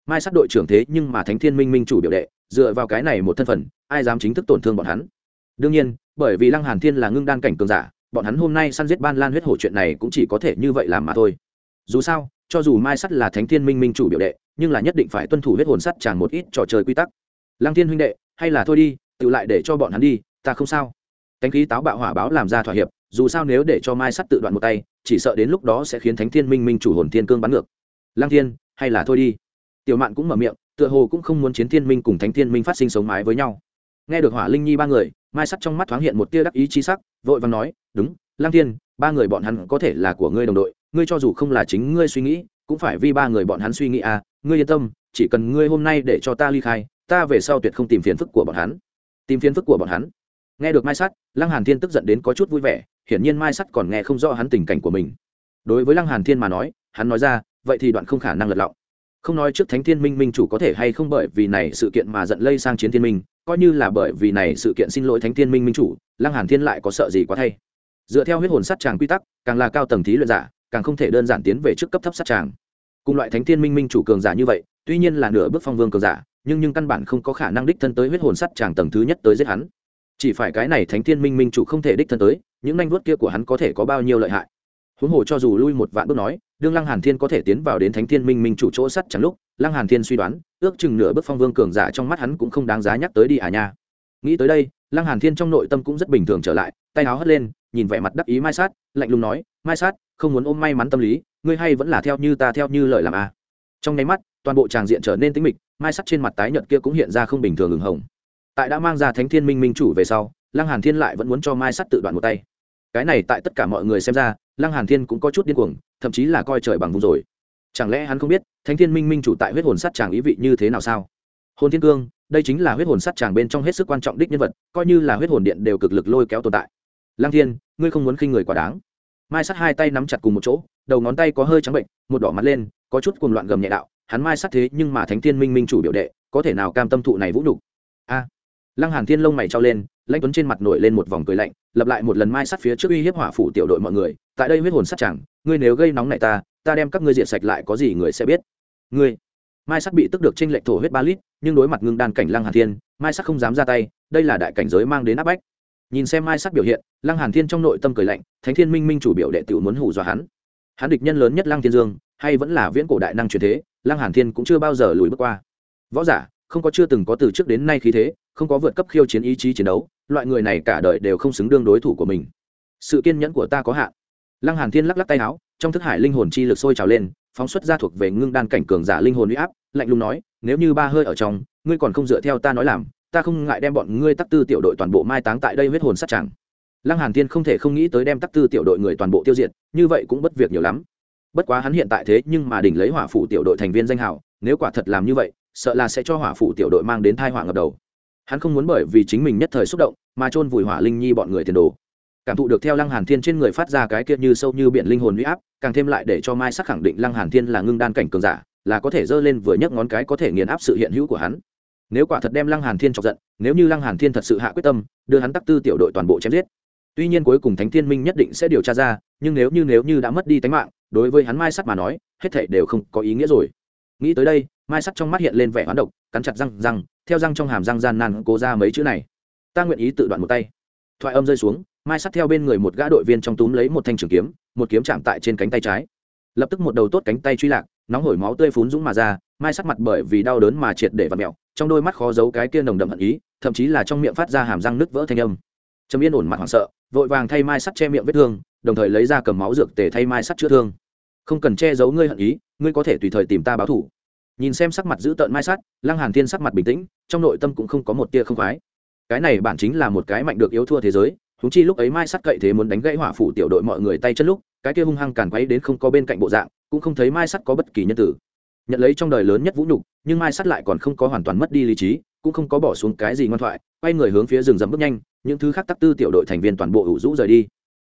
Mai sát đội trưởng thế nhưng mà Thánh Thiên Minh Minh chủ biểu đệ, dựa vào cái này một thân phận, ai dám chính thức tổn thương bọn hắn? Đương nhiên, bởi vì Lăng Hàn Thiên là ngưng đan cảnh cường giả, bọn hắn hôm nay săn giết Ban Lan huyết hổ chuyện này cũng chỉ có thể như vậy làm mà thôi. Dù sao, cho dù mai sắt là thánh thiên minh minh chủ biểu đệ nhưng là nhất định phải tuân thủ huyết hồn sắt chẳng một ít trò chơi quy tắc lăng thiên huynh đệ hay là thôi đi tự lại để cho bọn hắn đi ta không sao cánh khí táo bạo hỏa báo làm ra thỏa hiệp dù sao nếu để cho mai sắt tự đoạn một tay, chỉ sợ đến lúc đó sẽ khiến thánh thiên minh minh chủ hồn thiên cương bắn ngược. Lăng thiên, hay là thôi đi. Tiểu mạn cũng mở miệng, tựa hồ cũng không muốn chiến thiên minh cùng thánh thiên minh phát sinh sống mái với nhau. Nghe được hỏa linh nhi ba người, mai sắt trong mắt thoáng hiện một tia đắc ý chi sắc, vội vàng nói, đúng, lăng thiên, ba người bọn hắn có thể là của ngươi đồng đội, ngươi cho dù không là chính ngươi suy nghĩ, cũng phải vì ba người bọn hắn suy nghĩ à ngươi yên tâm, chỉ cần ngươi hôm nay để cho ta ly khai, ta về sau tuyệt không tìm phiền phức của bọn hắn. Tìm phiền phức của bọn hắn? Nghe được mai sắt, lăng hàn thiên tức giận đến có chút vui vẻ hiển nhiên mai sắt còn nghe không rõ hắn tình cảnh của mình. Đối với lăng hàn thiên mà nói, hắn nói ra, vậy thì đoạn không khả năng lật lọng. Không nói trước thánh thiên minh minh chủ có thể hay không bởi vì này sự kiện mà giận lây sang chiến thiên minh, coi như là bởi vì này sự kiện xin lỗi thánh thiên minh minh chủ, lăng hàn thiên lại có sợ gì quá thay. Dựa theo huyết hồn sát tràng quy tắc, càng là cao tầng thí luyện giả, càng không thể đơn giản tiến về trước cấp thấp sát tràng. Cùng loại thánh thiên minh minh chủ cường giả như vậy, tuy nhiên là nửa bước phong vương cường giả, nhưng nhưng căn bản không có khả năng đích thân tới huyết hồn sát tràng tầng thứ nhất tới giết hắn chỉ phải cái này thánh thiên minh minh chủ không thể đích thân tới, những nanh vuốt kia của hắn có thể có bao nhiêu lợi hại? Huống hồ cho dù lui một vạn bước nói, đương lăng hàn thiên có thể tiến vào đến thánh thiên minh minh chủ chỗ sắt chẳng lúc, lăng hàn thiên suy đoán, ước chừng nửa bước phong vương cường giả trong mắt hắn cũng không đáng giá nhắc tới đi à nha. Nghĩ tới đây, lăng hàn thiên trong nội tâm cũng rất bình thường trở lại, tay áo hất lên, nhìn vẻ mặt đắc ý mai sát, lạnh lùng nói, mai sát, không muốn ôm may mắn tâm lý, ngươi hay vẫn là theo như ta theo như lời làm a à. trong nháy mắt, toàn bộ tràng diện trở nên tĩnh mịch, mai sắt trên mặt tái nhợt kia cũng hiện ra không bình thường ửng hồng tại đã mang ra thánh thiên minh minh chủ về sau, lăng hàn thiên lại vẫn muốn cho mai sắt tự đoạn một tay. Cái này tại tất cả mọi người xem ra, lăng hàn thiên cũng có chút điên cuồng, thậm chí là coi trời bằng vùng rồi. Chẳng lẽ hắn không biết, thánh thiên minh minh chủ tại huyết hồn sắt chàng ý vị như thế nào sao? Hồn thiên cương, đây chính là huyết hồn sắt chàng bên trong hết sức quan trọng đích nhân vật, coi như là huyết hồn điện đều cực lực lôi kéo tồn tại. Lăng thiên, ngươi không muốn khinh người quá đáng. Mai sắt hai tay nắm chặt cùng một chỗ, đầu ngón tay có hơi trắng bệnh, một đỏ mặt lên, có chút cuồng loạn gầm nhẹ đạo, hắn mai sắt thế nhưng mà thánh thiên minh minh chủ biểu đệ, có thể nào cam tâm thụ này vũ nhục? A! Lăng hàn thiên lông mày trao lên, lãnh tuấn trên mặt nổi lên một vòng cười lạnh lập lại một lần mai sắt phía trước uy hiếp hỏa phủ tiểu đội mọi người, tại đây huyết hồn sát chẳng, ngươi nếu gây nóng này ta ta đem các ngươi diệt sạch lại có gì người sẽ biết. Ngươi? Mai sắt bị tức được trên lệnh thổ huyết ba lít, nhưng đối mặt ngưng đan cảnh lăng hàn thiên, mai sắt không dám ra tay, đây là đại cảnh giới mang đến áp bách. Nhìn xem mai sắt biểu hiện, lăng hàn thiên trong nội tâm cười lạnh, thánh thiên minh minh chủ biểu đệ tiểu muốn hù dọa hắn. Hắn địch nhân lớn nhất lăng thiên dương, hay vẫn là viễn cổ đại năng truyền thế, lăng hàn thiên cũng chưa bao giờ lùi bước qua. Võ giả, không có chưa từng có từ trước đến nay khí thế không có vượt cấp khiêu chiến ý chí chiến đấu, loại người này cả đời đều không xứng đương đối thủ của mình. Sự kiên nhẫn của ta có hạn. Lăng hàn thiên lắc lắc tay áo, trong thức hải linh hồn chi lực sôi trào lên, phóng xuất ra thuộc về ngưng đan cảnh cường giả linh hồn uy áp, lạnh lùng nói, nếu như ba hơi ở trong, ngươi còn không dựa theo ta nói làm, ta không ngại đem bọn ngươi tắc tư tiểu đội toàn bộ mai táng tại đây huyết hồn sát chẳng lăng hàn thiên không thể không nghĩ tới đem tắc tư tiểu đội người toàn bộ tiêu diệt, như vậy cũng bất việc nhiều lắm. Bất quá hắn hiện tại thế nhưng mà đỉnh lấy hỏa phủ tiểu đội thành viên danh hào, nếu quả thật làm như vậy, sợ là sẽ cho hỏa phủ tiểu đội mang đến tai họa ngập đầu hắn không muốn bởi vì chính mình nhất thời xúc động mà chôn vùi hỏa linh nhi bọn người tiền đồ. Cảm thụ được theo lăng hàn thiên trên người phát ra cái kia như sâu như biển linh hồn uy áp, càng thêm lại để cho mai sắc khẳng định lăng hàn thiên là ngưng đan cảnh cường giả, là có thể dơ lên vừa nhấc ngón cái có thể nghiền áp sự hiện hữu của hắn. Nếu quả thật đem lăng hàn thiên chọc giận, nếu như lăng hàn thiên thật sự hạ quyết tâm, đưa hắn tắc tư tiểu đội toàn bộ chém giết. Tuy nhiên cuối cùng thánh thiên minh nhất định sẽ điều tra ra, nhưng nếu như nếu như đã mất đi tính mạng, đối với hắn mai sắt mà nói, hết thảy đều không có ý nghĩa rồi. Nghĩ tới đây, mai sắt trong mắt hiện lên vẻ hoán độc cắn chặt răng răng, theo răng trong hàm răng gian nan cố ra mấy chữ này. Ta nguyện ý tự đoạn một tay. Thoại âm rơi xuống, mai sắt theo bên người một gã đội viên trong túm lấy một thanh trường kiếm, một kiếm chạm tại trên cánh tay trái. Lập tức một đầu tốt cánh tay truy lạc, nóng hổi máu tươi phún dũng mà ra, mai sắt mặt bởi vì đau đớn mà triệt để và mẹo trong đôi mắt khó giấu cái kia nồng đậm hận ý, thậm chí là trong miệng phát ra hàm răng nứt vỡ thanh âm. Trầm yên ổn mặt hoảng sợ, vội vàng thay mai sắt che miệng vết thương, đồng thời lấy ra cầm máu dược tề thay mai sắt chữa thương. Không cần che giấu ngươi hận ý, ngươi có thể tùy thời tìm ta báo thủ nhìn xem sắc mặt giữ tợn mai sắt lăng hàn thiên sắc mặt bình tĩnh, trong nội tâm cũng không có một tia không khoái. Cái này bản chính là một cái mạnh được yếu thua thế giới húng chi lúc ấy mai sắt cậy thế muốn đánh gãy hỏa phủ tiểu đội mọi người tay chân lúc, cái kia hung hăng càn quấy đến không có bên cạnh bộ dạng, cũng không thấy mai sắt có bất kỳ nhân tử. Nhận lấy trong đời lớn nhất vũ nhục, nhưng mai sắt lại còn không có hoàn toàn mất đi lý trí, cũng không có bỏ xuống cái gì ngoan thoại, quay người hướng phía rừng rậm bước nhanh, những thứ khác tắc tư tiểu đội thành viên toàn bộ ủ rũ rời đi.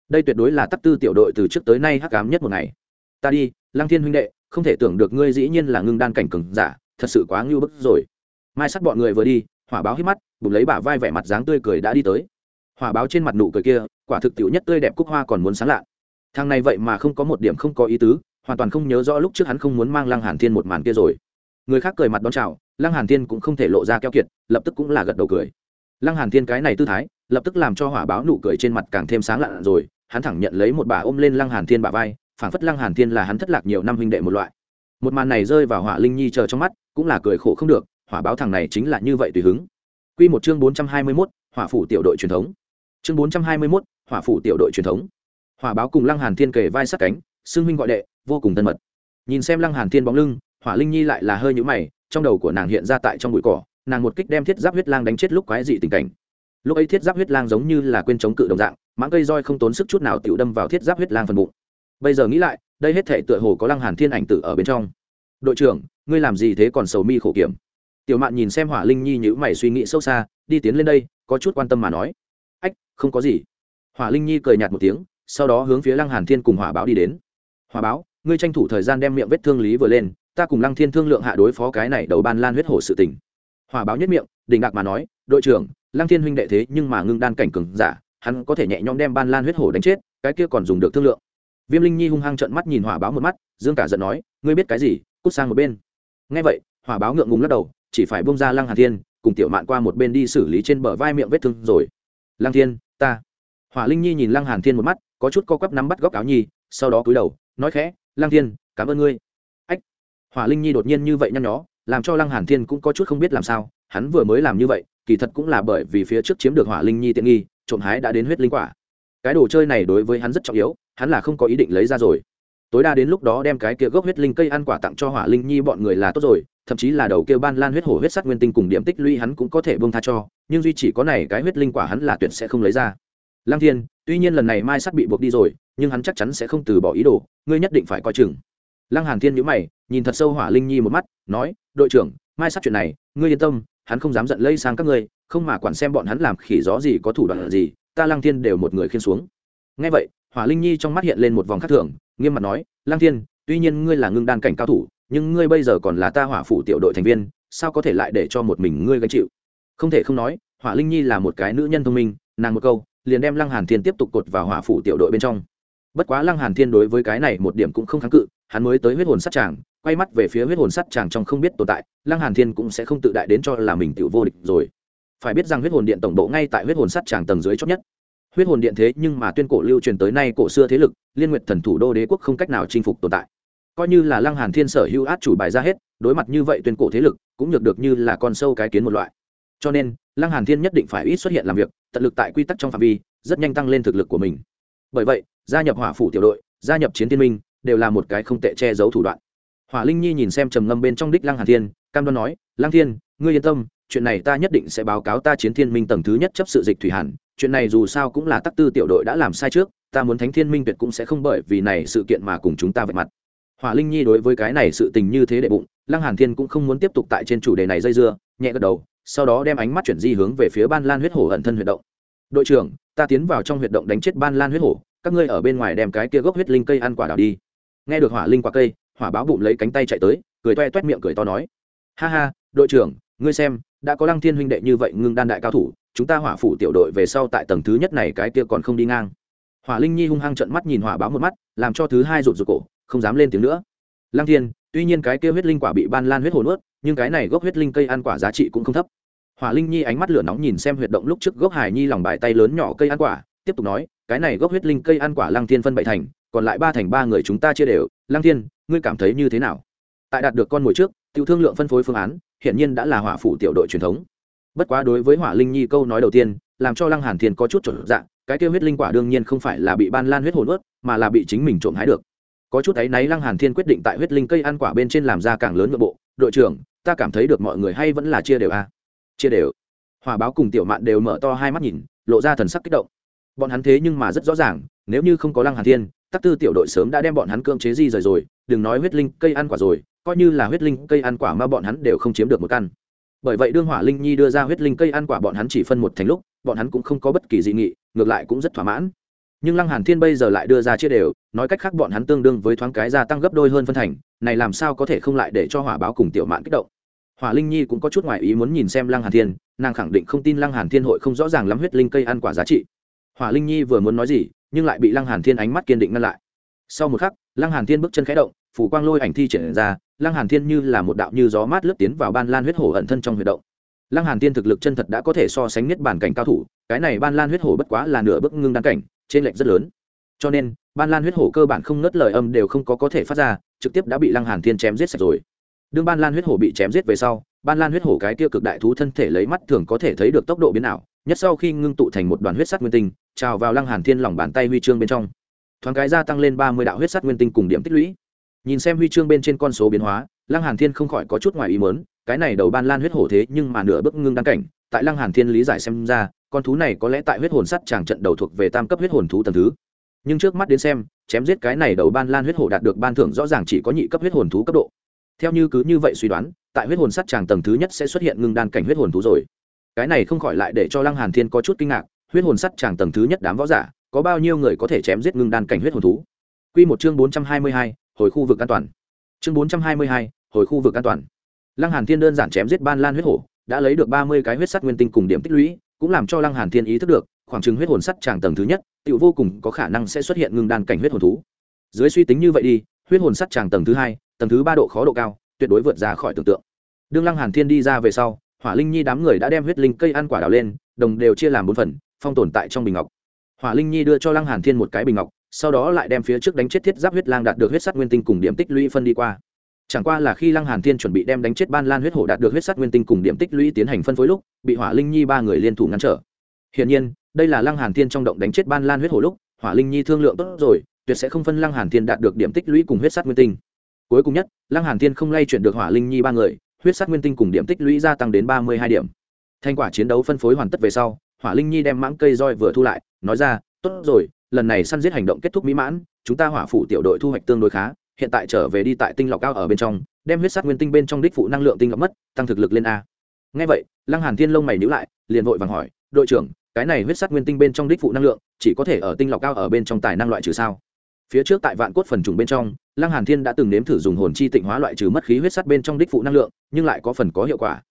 Đây tuyệt đối là tắc tư tiểu đội từ trước tới nay hắc cám nhất một ngày. Ta đi, lăng thiên huynh đệ không thể tưởng được ngươi dĩ nhiên là ngưng đan cảnh cường giả, thật sự quá ngưu bức rồi. Mai sắt bọn người vừa đi, hỏa báo hít mắt, bụng lấy bả vai vẻ mặt dáng tươi cười đã đi tới. Hỏa báo trên mặt nụ cười kia, quả thực tiểu nhất tươi đẹp cúc hoa còn muốn sáng lạ thằng này vậy mà không có một điểm không có ý tứ, hoàn toàn không nhớ rõ lúc trước hắn không muốn mang lăng hàn thiên một màn kia rồi. Người khác cười mặt đón chào, lăng hàn thiên cũng không thể lộ ra keo kiệt, lập tức cũng là gật đầu cười. Lăng hàn thiên cái này tư thái, lập tức làm cho hỏa báo nụ cười trên mặt càng thêm sáng lạ rồi, hắn thẳng nhận lấy một bà ôm lên lăng hàn thiên bà vai phảng phất lăng hàn thiên là hắn thất lạc nhiều năm huynh đệ một loại. Một màn này rơi vào hỏa linh nhi chờ trong mắt cũng là cười khổ không được hỏa báo thằng này chính là như vậy tùy hứng. Quy một chương 421, hỏa phủ tiểu đội truyền thống. Chương 421, hỏa phủ tiểu đội truyền thống. Hỏa báo cùng lăng hàn thiên kề vai sát cánh xương huynh gọi đệ vô cùng thân mật. Nhìn xem lăng hàn thiên bóng lưng hỏa linh nhi lại là hơi nhũ mày trong đầu của nàng hiện ra tại trong bụi cỏ nàng một kích đem thiết giáp huyết lang đánh chết lúc quái dị tình cảnh. Lúc ấy thiết giáp huyết lang giống như là quên chống cự đồng dạng mãng cây roi không tốn sức chút nào tiểu đâm vào thiết giáp huyết lang phần bụng bây giờ nghĩ lại, đây hết thể tựa hồ có lăng hàn thiên ảnh tử ở bên trong. Đội trưởng, ngươi làm gì thế còn sầu mi khổ kiểm? Tiểu mạn nhìn xem hỏa linh nhi nhữ mày suy nghĩ sâu xa, đi tiến lên đây, có chút quan tâm mà nói. Ách, không có gì. Hỏa linh nhi cười nhạt một tiếng, sau đó hướng phía lăng hàn thiên cùng hỏa báo đi đến. Hỏa báo, ngươi tranh thủ thời gian đem miệng vết thương lý vừa lên, ta cùng lăng thiên thương lượng hạ đối phó cái này đầu ban lan huyết hổ sự tình. Hỏa báo nhất miệng đình đạc mà nói, đội trưởng, lăng thiên huynh đệ thế nhưng mà ngưng đan cảnh cường giả, hắn có thể nhẹ nhõm đem ban lan huyết hổ đánh chết, cái kia còn dùng được thương lượng viêm linh nhi hung hăng trợn mắt nhìn hỏa báo một mắt, dương cả giận nói, ngươi biết cái gì? Cút sang một bên. Ngay vậy, hỏa báo ngượng ngùng lắc đầu, chỉ phải bông ra lăng hàn thiên, cùng tiểu mạn qua một bên đi xử lý trên bờ vai miệng vết thương rồi. Lăng thiên, ta. Hỏa linh nhi nhìn lăng hàn thiên một mắt, có chút co quắp nắm bắt góc áo nhi sau đó cúi đầu, nói khẽ, lăng thiên, cảm ơn ngươi. Ách. Hỏa linh nhi đột nhiên như vậy nhăn nhó, làm cho lăng hàn thiên cũng có chút không biết làm sao, hắn vừa mới làm như vậy, kỳ thật cũng là bởi vì phía trước chiếm được hỏa linh nhi tiện nghi, trộm hái đã đến huyết linh quả. Cái đồ chơi này đối với hắn rất trọng yếu hắn là không có ý định lấy ra rồi. Tối đa đến lúc đó đem cái kia gốc huyết linh cây ăn quả tặng cho hỏa linh nhi bọn người là tốt rồi, thậm chí là đầu kia ban lan huyết hổ huyết sắt nguyên tinh cùng điểm tích lũy hắn cũng có thể bông tha cho, nhưng duy chỉ có này cái huyết linh quả hắn là tuyệt sẽ không lấy ra. Lăng thiên, tuy nhiên lần này mai sắt bị buộc đi rồi, nhưng hắn chắc chắn sẽ không từ bỏ ý đồ, ngươi nhất định phải coi chừng. Lăng hàn thiên nhíu mày, nhìn thật sâu hỏa linh nhi một mắt, nói, đội trưởng, mai sắt chuyện này, ngươi yên tâm, hắn không dám giận lây sang các ngươi, không mà quản xem bọn hắn làm khỉ gió gì có thủ đoạn gì, ta lăng thiên đều một người khiên xuống. Nghe vậy hỏa linh nhi trong mắt hiện lên một vòng khắc thường, nghiêm mặt nói, lăng thiên, tuy nhiên ngươi là ngưng đan cảnh cao thủ, nhưng ngươi bây giờ còn là ta hỏa phủ tiểu đội thành viên, sao có thể lại để cho một mình ngươi gánh chịu? Không thể không nói, hỏa linh nhi là một cái nữ nhân thông minh, nàng một câu, liền đem lăng hàn thiên tiếp tục cột vào hỏa phủ tiểu đội bên trong. Bất quá lăng hàn thiên đối với cái này một điểm cũng không kháng cự, hắn mới tới huyết hồn sắt chàng quay mắt về phía huyết hồn sắt chàng trong không biết tồn tại, lăng hàn thiên cũng sẽ không tự đại đến cho là mình tiểu vô địch rồi. Phải biết rằng huyết hồn điện tổng bộ ngay tại huyết hồn sắt chàng tầng dưới chót nhất huyết hồn điện thế nhưng mà tuyên cổ lưu truyền tới nay cổ xưa thế lực, liên nguyệt thần thủ đô đế quốc không cách nào chinh phục tồn tại. Coi như là lăng hàn thiên sở hữu át chủ bài ra hết, đối mặt như vậy tuyên cổ thế lực, cũng nhược được như là con sâu cái kiến một loại. Cho nên, lăng hàn thiên nhất định phải ít xuất hiện làm việc, tận lực tại quy tắc trong phạm vi, rất nhanh tăng lên thực lực của mình. Bởi vậy, gia nhập hỏa phủ tiểu đội, gia nhập chiến tiên minh, đều là một cái không tệ che giấu thủ đoạn. Hỏa linh nhi nhìn xem trầm ngâm bên trong đích lăng hàn thiên, cam đoan nói, lăng thiên, ngươi yên tâm, chuyện này ta nhất định sẽ báo cáo ta chiến thiên minh tầng thứ nhất chấp sự dịch thủy hàn chuyện này dù sao cũng là tắc tư tiểu đội đã làm sai trước, ta muốn thánh thiên minh tuyệt cũng sẽ không bởi vì này sự kiện mà cùng chúng ta vạch mặt. Hỏa linh nhi đối với cái này sự tình như thế đệ bụng, lăng hàn thiên cũng không muốn tiếp tục tại trên chủ đề này dây dưa, nhẹ gật đầu, sau đó đem ánh mắt chuyển di hướng về phía ban lan huyết hổ ẩn thân huyệt động. Đội trưởng, ta tiến vào trong huyệt động đánh chết ban lan huyết hổ, các ngươi ở bên ngoài đem cái kia gốc huyết linh cây ăn quả đào đi. Nghe được hỏa linh quả cây, hỏa báo bụng lấy cánh tay chạy tới, cười toe toét miệng cười to nói, ha ha, đội trưởng, ngươi xem, đã có lăng thiên huynh đệ như vậy ngưng đan đại cao thủ chúng ta hỏa phủ tiểu đội về sau tại tầng thứ nhất này cái kia còn không đi ngang. Hỏa linh nhi hung hăng trận mắt nhìn hỏa báo một mắt, làm cho thứ hai rụt rụt cổ, không dám lên tiếng nữa. Lăng thiên, tuy nhiên cái kia huyết linh quả bị ban lan huyết hồn ướt nhưng cái này gốc huyết linh cây ăn quả giá trị cũng không thấp. Hỏa linh nhi ánh mắt lửa nóng nhìn xem huyệt động lúc trước gốc hải nhi lòng bài tay lớn nhỏ cây ăn quả, tiếp tục nói, cái này gốc huyết linh cây ăn quả lăng thiên phân bảy thành, còn lại ba thành ba người chúng ta chia đều. Lăng thiên, ngươi cảm thấy như thế nào? Tại đạt được con mồi trước, tiểu thương lượng phân phối phương án hiện nhiên đã là hỏa phủ tiểu đội truyền thống bất quá đối với hỏa linh nhi câu nói đầu tiên, làm cho lăng hàn thiên có chút chuẩn dạng, cái kêu huyết linh quả đương nhiên không phải là bị ban lan huyết hồn ướt mà là bị chính mình trộm hái được. Có chút ấy náy lăng hàn thiên quyết định tại huyết linh cây ăn quả bên trên làm ra càng lớn nội bộ, đội trưởng, ta cảm thấy được mọi người hay vẫn là chia đều a. À? chia đều? Hỏa báo cùng tiểu mạn đều mở to hai mắt nhìn, lộ ra thần sắc kích động. Bọn hắn thế nhưng mà rất rõ ràng, nếu như không có lăng hàn thiên, tắc tư tiểu đội sớm đã đem bọn hắn cưỡng chế di rời rồi, đừng nói huyết linh cây ăn quả rồi, coi như là huyết linh cây ăn quả mà bọn hắn đều không chiếm được một căn bởi vậy đương hỏa linh nhi đưa ra huyết linh cây ăn quả bọn hắn chỉ phân một thành lúc, bọn hắn cũng không có bất kỳ dị nghị, ngược lại cũng rất thỏa mãn. Nhưng lăng hàn thiên bây giờ lại đưa ra chia đều, nói cách khác bọn hắn tương đương với thoáng cái gia tăng gấp đôi hơn phân thành, này làm sao có thể không lại để cho hỏa báo cùng tiểu mạn kích động? Hỏa linh nhi cũng có chút ngoại ý muốn nhìn xem lăng hàn thiên, nàng khẳng định không tin lăng hàn thiên hội không rõ ràng lắm huyết linh cây ăn quả giá trị. Hỏa linh nhi vừa muốn nói gì, nhưng lại bị lăng hàn thiên ánh mắt kiên định ngăn lại. Sau một khắc, lăng hàn thiên bước chân khẽ động phủ quang lôi ảnh thi triển ra, lăng hàn thiên như là một đạo như gió mát lướt tiến vào ban lan huyết hổ ẩn thân trong huy động. Lăng hàn thiên thực lực chân thật đã có thể so sánh nhất bản cảnh cao thủ, cái này ban lan huyết hổ bất quá là nửa bước ngưng đan cảnh, trên lệnh rất lớn. Cho nên, ban lan huyết hổ cơ bản không nứt lời âm đều không có có thể phát ra, trực tiếp đã bị lăng hàn thiên chém giết sạch rồi. Đương ban lan huyết hổ bị chém giết về sau, ban lan huyết hổ cái tiêu cực đại thú thân thể lấy mắt thường có thể thấy được tốc độ biến ảo, nhất sau khi ngưng tụ thành một đoàn huyết sắt nguyên tinh, trào vào lăng hàn thiên lòng bàn tay huy chương bên trong. Thoáng cái gia tăng lên ba mươi đạo huyết sắt nguyên tinh cùng điểm tích lũy nhìn xem huy chương bên trên con số biến hóa lăng hàn thiên không khỏi có chút ngoài ý mớn cái này đầu ban lan huyết hổ thế nhưng mà nửa bước ngưng đăng cảnh tại lăng hàn thiên lý giải xem ra con thú này có lẽ tại huyết hồn sắt chàng trận đầu thuộc về tam cấp huyết hồn thú tầng thứ. Nhưng trước mắt đến xem chém giết cái này đầu ban lan huyết hổ đạt được ban thưởng rõ ràng chỉ có nhị cấp huyết hồn thú cấp độ. Theo như cứ như vậy suy đoán tại huyết hồn sắt chàng tầng thứ nhất sẽ xuất hiện ngưng đan cảnh huyết hồn thú rồi. Cái này không khỏi lại để cho lăng hàn thiên có chút kinh ngạc huyết hồn sắt chàng tầng thứ nhất đám võ giả có bao nhiêu người có thể chém giết ngưng đan cảnh huyết hồn thú? Quy một chương bốn trăm hai mươi hai, hồi khu vực an toàn. Chương bốn trăm hai mươi hai, hồi khu vực an toàn. Lăng hàn thiên đơn giản chém giết ban lan huyết hổ đã lấy được ba mươi cái huyết sắt nguyên tinh cùng điểm tích lũy cũng làm cho lăng hàn thiên ý thức được khoảng chừng huyết hồn sắt tràng tầng thứ nhất tự vô cùng có khả năng sẽ xuất hiện ngưng đan cảnh huyết hồn thú. Dưới suy tính như vậy đi huyết hồn sắt tràng tầng thứ hai tầng thứ ba độ khó độ cao tuyệt đối vượt ra khỏi tưởng tượng. Đương lăng hàn thiên đi ra về sau hỏa linh nhi đám người đã đem huyết linh cây ăn quả đào lên đồng đều chia làm bốn phần phong tồn tại trong bình ngọc. Hỏa linh nhi đưa cho lăng hàn thiên một cái bình ngọc sau đó lại đem phía trước đánh chết thiết giáp huyết lang đạt được huyết sắt nguyên tinh cùng điểm tích lũy phân đi qua. Chẳng qua là khi lăng hàn thiên chuẩn bị đem đánh chết ban lan huyết hổ đạt được huyết sắt nguyên tinh cùng điểm tích lũy tiến hành phân phối lúc, bị hỏa linh nhi ba người liên thủ ngăn trở. Hiển nhiên, đây là lăng hàn thiên trong động đánh chết ban lan huyết hổ lúc, hỏa linh nhi thương lượng tốt rồi, tuyệt sẽ không phân lăng hàn thiên đạt được điểm tích lũy cùng huyết sắt nguyên tinh. Cuối cùng nhất, lăng hàn thiên không lay chuyển được hỏa linh nhi ba người, huyết sắt nguyên tinh cùng điểm tích lũy gia tăng đến ba mươi hai điểm. Thành quả chiến đấu phân phối hoàn tất về sau, hỏa linh nhi đem mãng cây roi vừa thu lại, nói ra, tốt rồi lần này săn giết hành động kết thúc mỹ mãn, chúng ta hỏa phủ tiểu đội thu hoạch tương đối khá, hiện tại trở về đi tại tinh lọc cao ở bên trong, đem huyết sát nguyên tinh bên trong đích phụ năng lượng tinh lọc mất, tăng thực lực lên a. Ngay vậy, lăng hàn thiên lông mày nhíu lại, liền vội vàng hỏi, đội trưởng, cái này huyết sát nguyên tinh bên trong đích phụ năng lượng, chỉ có thể ở tinh lọc cao ở bên trong tài năng loại trừ sao? Phía trước tại vạn cốt phần trùng bên trong, lăng hàn thiên đã từng nếm thử dùng hồn chi tịnh hóa loại trừ mất khí huyết sắt bên trong đích phụ năng lượng, nhưng lại có phần có hiệu quả.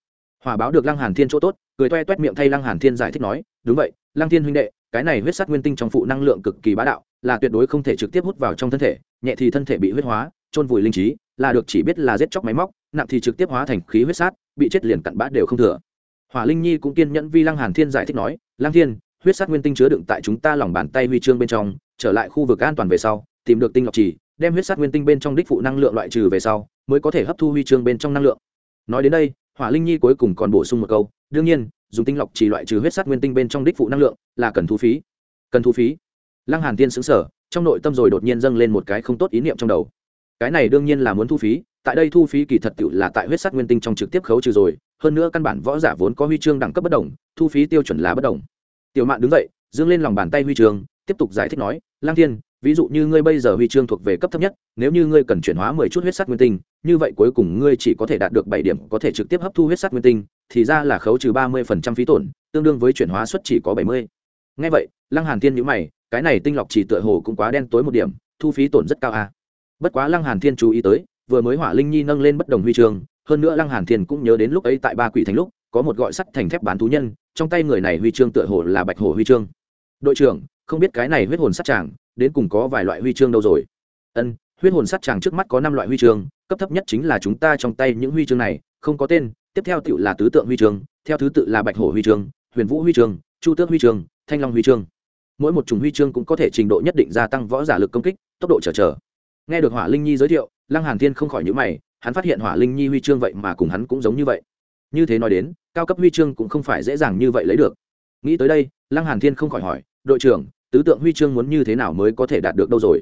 Hòa báo được lăng hàn thiên chỗ tốt, cười toe toét miệng thay lăng hàn thiên giải thích nói, đúng vậy, lăng thiên huynh đệ cái này huyết sắt nguyên tinh trong phụ năng lượng cực kỳ bá đạo, là tuyệt đối không thể trực tiếp hút vào trong thân thể, nhẹ thì thân thể bị huyết hóa trôn vùi linh trí, là được chỉ biết là giết chóc máy móc, nặng thì trực tiếp hóa thành khí huyết sát bị chết liền cặn bã đều không thừa. Hỏa linh nhi cũng kiên nhẫn vi lăng hàn thiên giải thích nói, lăng thiên, huyết sát nguyên tinh chứa đựng tại chúng ta lòng bàn tay huy chương bên trong, trở lại khu vực an toàn về sau, tìm được tinh lọc trì đem huyết sát nguyên tinh bên trong đích phụ năng lượng loại trừ về sau, mới có thể hấp thu huy chương bên trong năng lượng. Nói đến đây, hỏa linh nhi cuối cùng còn bổ sung một câu, đương nhiên dùng tinh lọc trì loại trừ huyết sát nguyên tinh bên trong đích phụ năng lượng, là cần thu phí. Cần thu phí. Lăng hàn tiên xứng sở trong nội tâm rồi đột nhiên dâng lên một cái không tốt ý niệm trong đầu. Cái này đương nhiên là muốn thu phí, tại đây thu phí kỳ thật tự là tại huyết sát nguyên tinh trong trực tiếp khấu trừ rồi, hơn nữa căn bản võ giả vốn có huy chương đẳng cấp bất đồng, thu phí tiêu chuẩn là bất đồng. Tiểu mạn đứng dậy, dương lên lòng bàn tay huy chương, tiếp tục giải thích nói lang thiên, ví dụ như ngươi bây giờ huy chương thuộc về cấp thấp nhất, nếu như ngươi cần chuyển hóa mười chút huyết sắt nguyên tinh như vậy cuối cùng ngươi chỉ có thể đạt được bảy điểm, có thể trực tiếp hấp thu huyết sắt nguyên tinh, thì ra là khấu trừ ba mươi phần trăm phí tổn, tương đương với chuyển hóa suất chỉ có bảy mươi. Nghe vậy, lăng hàn thiên nhíu mày, cái này tinh lọc chỉ tựa hồ cũng quá đen tối một điểm, thu phí tổn rất cao à. bất quá lăng hàn thiên chú ý tới, vừa mới hỏa linh nhi nâng lên bất đồng huy chương, hơn nữa lăng hàn thiên cũng nhớ đến lúc ấy tại ba quỷ thành lúc, có một gọi sắt thành thép bán thú nhân, trong tay người này huy chương tựa hồ là bạch hổ huy chương. Đội trưởng, không biết cái này huyết hồn sắt chàng, đến cùng có vài loại huy chương đâu rồi? Ân, huyết hồn sắt chàng trước mắt có năm loại huy chương cấp thấp nhất chính là chúng ta trong tay những huy chương này, không có tên, tiếp theo tự là tứ tượng huy chương, theo thứ tự là bạch hổ huy chương, huyền vũ huy chương, chu tước huy chương, thanh long huy chương. Mỗi một chủng huy chương cũng có thể trình độ nhất định gia tăng võ giả lực công kích, tốc độ trở trở nghe được hỏa linh nhi giới thiệu, lăng hàn thiên không khỏi nhíu mày, hắn phát hiện hỏa linh nhi huy chương vậy mà cùng hắn cũng giống như vậy. Như thế nói đến, cao cấp huy chương cũng không phải dễ dàng như vậy lấy được. Nghĩ tới đây, lăng hàn thiên không khỏi hỏi, đội trưởng, tứ tượng huy chương muốn như thế nào mới có thể đạt được đâu rồi?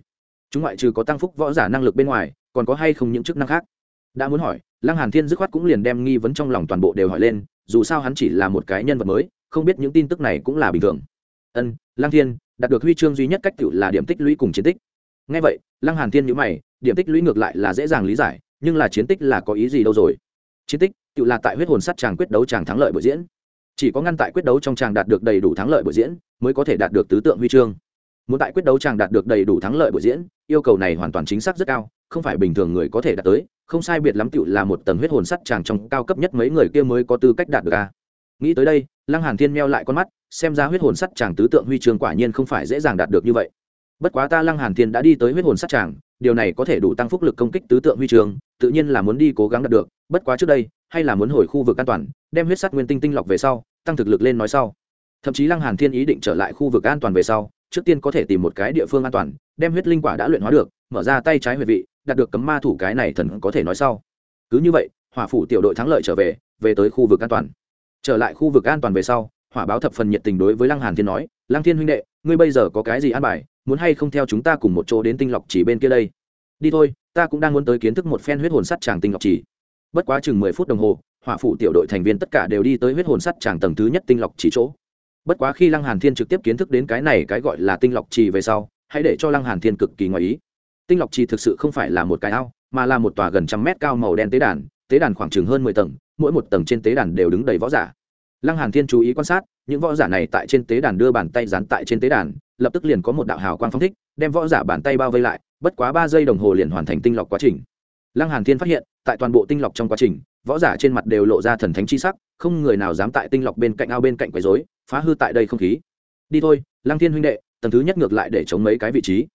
Chúng ngoại trừ có tăng phúc võ giả năng lực bên ngoài còn có hay không những chức năng khác? Đã muốn hỏi, lăng hàn thiên dứt khoát cũng liền đem nghi vấn trong lòng toàn bộ đều hỏi lên, dù sao hắn chỉ là một cái nhân vật mới, không biết những tin tức này cũng là bình thường. Ân, lăng thiên, đạt được huy chương duy nhất cách cựu là điểm tích lũy cùng chiến tích. Ngay vậy, lăng hàn thiên nhíu mày, điểm tích lũy ngược lại là dễ dàng lý giải, nhưng là chiến tích là có ý gì đâu rồi? Chiến tích, cựu là tại huyết hồn sắt chàng quyết đấu chàng thắng lợi buổi diễn. Chỉ có ngăn tại quyết đấu trong chàng đạt được đầy đủ thắng lợi buổi diễn, mới có thể đạt được tứ tượng huy chương. Muốn tại quyết đấu chàng đạt được đầy đủ thắng lợi buổi diễn, yêu cầu này hoàn toàn chính xác rất cao không phải bình thường người có thể đạt tới, không sai biệt lắm tựu là một tầng huyết hồn sắt chàng trong cao cấp nhất mấy người kia mới có tư cách đạt được a. Nghĩ tới đây, lăng hàn thiên meo lại con mắt, xem ra huyết hồn sắt chàng tứ tượng huy chương quả nhiên không phải dễ dàng đạt được như vậy. Bất quá ta lăng hàn thiên đã đi tới huyết hồn sắt chàng điều này có thể đủ tăng phúc lực công kích tứ tượng huy chương, tự nhiên là muốn đi cố gắng đạt được, bất quá trước đây, hay là muốn hồi khu vực an toàn, đem huyết sắt nguyên tinh tinh lọc về sau, tăng thực lực lên nói sau. Thậm chí lăng hàn thiên ý định trở lại khu vực an toàn về sau, trước tiên có thể tìm một cái địa phương an toàn, đem huyết linh quả đã luyện hóa được, mở ra tay trái huyệt vị đạt được cấm ma thủ cái này thần có thể nói sau. Cứ như vậy, hỏa phủ tiểu đội thắng lợi trở về về tới khu vực an toàn. Trở lại khu vực an toàn về sau, hỏa báo thập phần nhiệt tình đối với lăng hàn thiên nói, lăng thiên huynh đệ, ngươi bây giờ có cái gì an bài? Muốn hay không theo chúng ta cùng một chỗ đến tinh lọc chỉ bên kia đây? Đi thôi, ta cũng đang muốn tới kiến thức một phen huyết hồn sắt chàng tinh lọc chỉ. Bất quá chừng mười phút đồng hồ, hỏa phụ tiểu đội thành viên tất cả đều đi tới huyết hồn sắt chàng tầng thứ nhất tinh lọc chỉ chỗ. Bất quá khi lăng hàn thiên trực tiếp kiến thức đến cái này cái gọi là tinh lọc chỉ về sau, hãy để cho lăng hàn thiên cực kỳ ngoài ý tinh lọc trì thực sự không phải là một cái ao, mà là một tòa gần trăm mét cao màu đen tế đàn tế đàn khoảng chừng hơn mười tầng, mỗi một tầng trên tế đàn đều đứng đầy võ giả. Lăng hàn thiên chú ý quan sát, những võ giả này tại trên tế đàn đưa bàn tay dán tại trên tế đàn, lập tức liền có một đạo hào quang phóng thích, đem võ giả bàn tay bao vây lại, bất quá ba giây đồng hồ liền hoàn thành tinh lọc quá trình. Lăng hàn thiên phát hiện, tại toàn bộ tinh lọc trong quá trình, võ giả trên mặt đều lộ ra thần thánh chi sắc, không người nào dám tại tinh lọc bên cạnh ao bên cạnh quấy rối, phá hư tại đây không khí. Đi thôi, lăng thiên huynh đệ, tầng thứ nhất ngược lại để chống mấy cái vị trí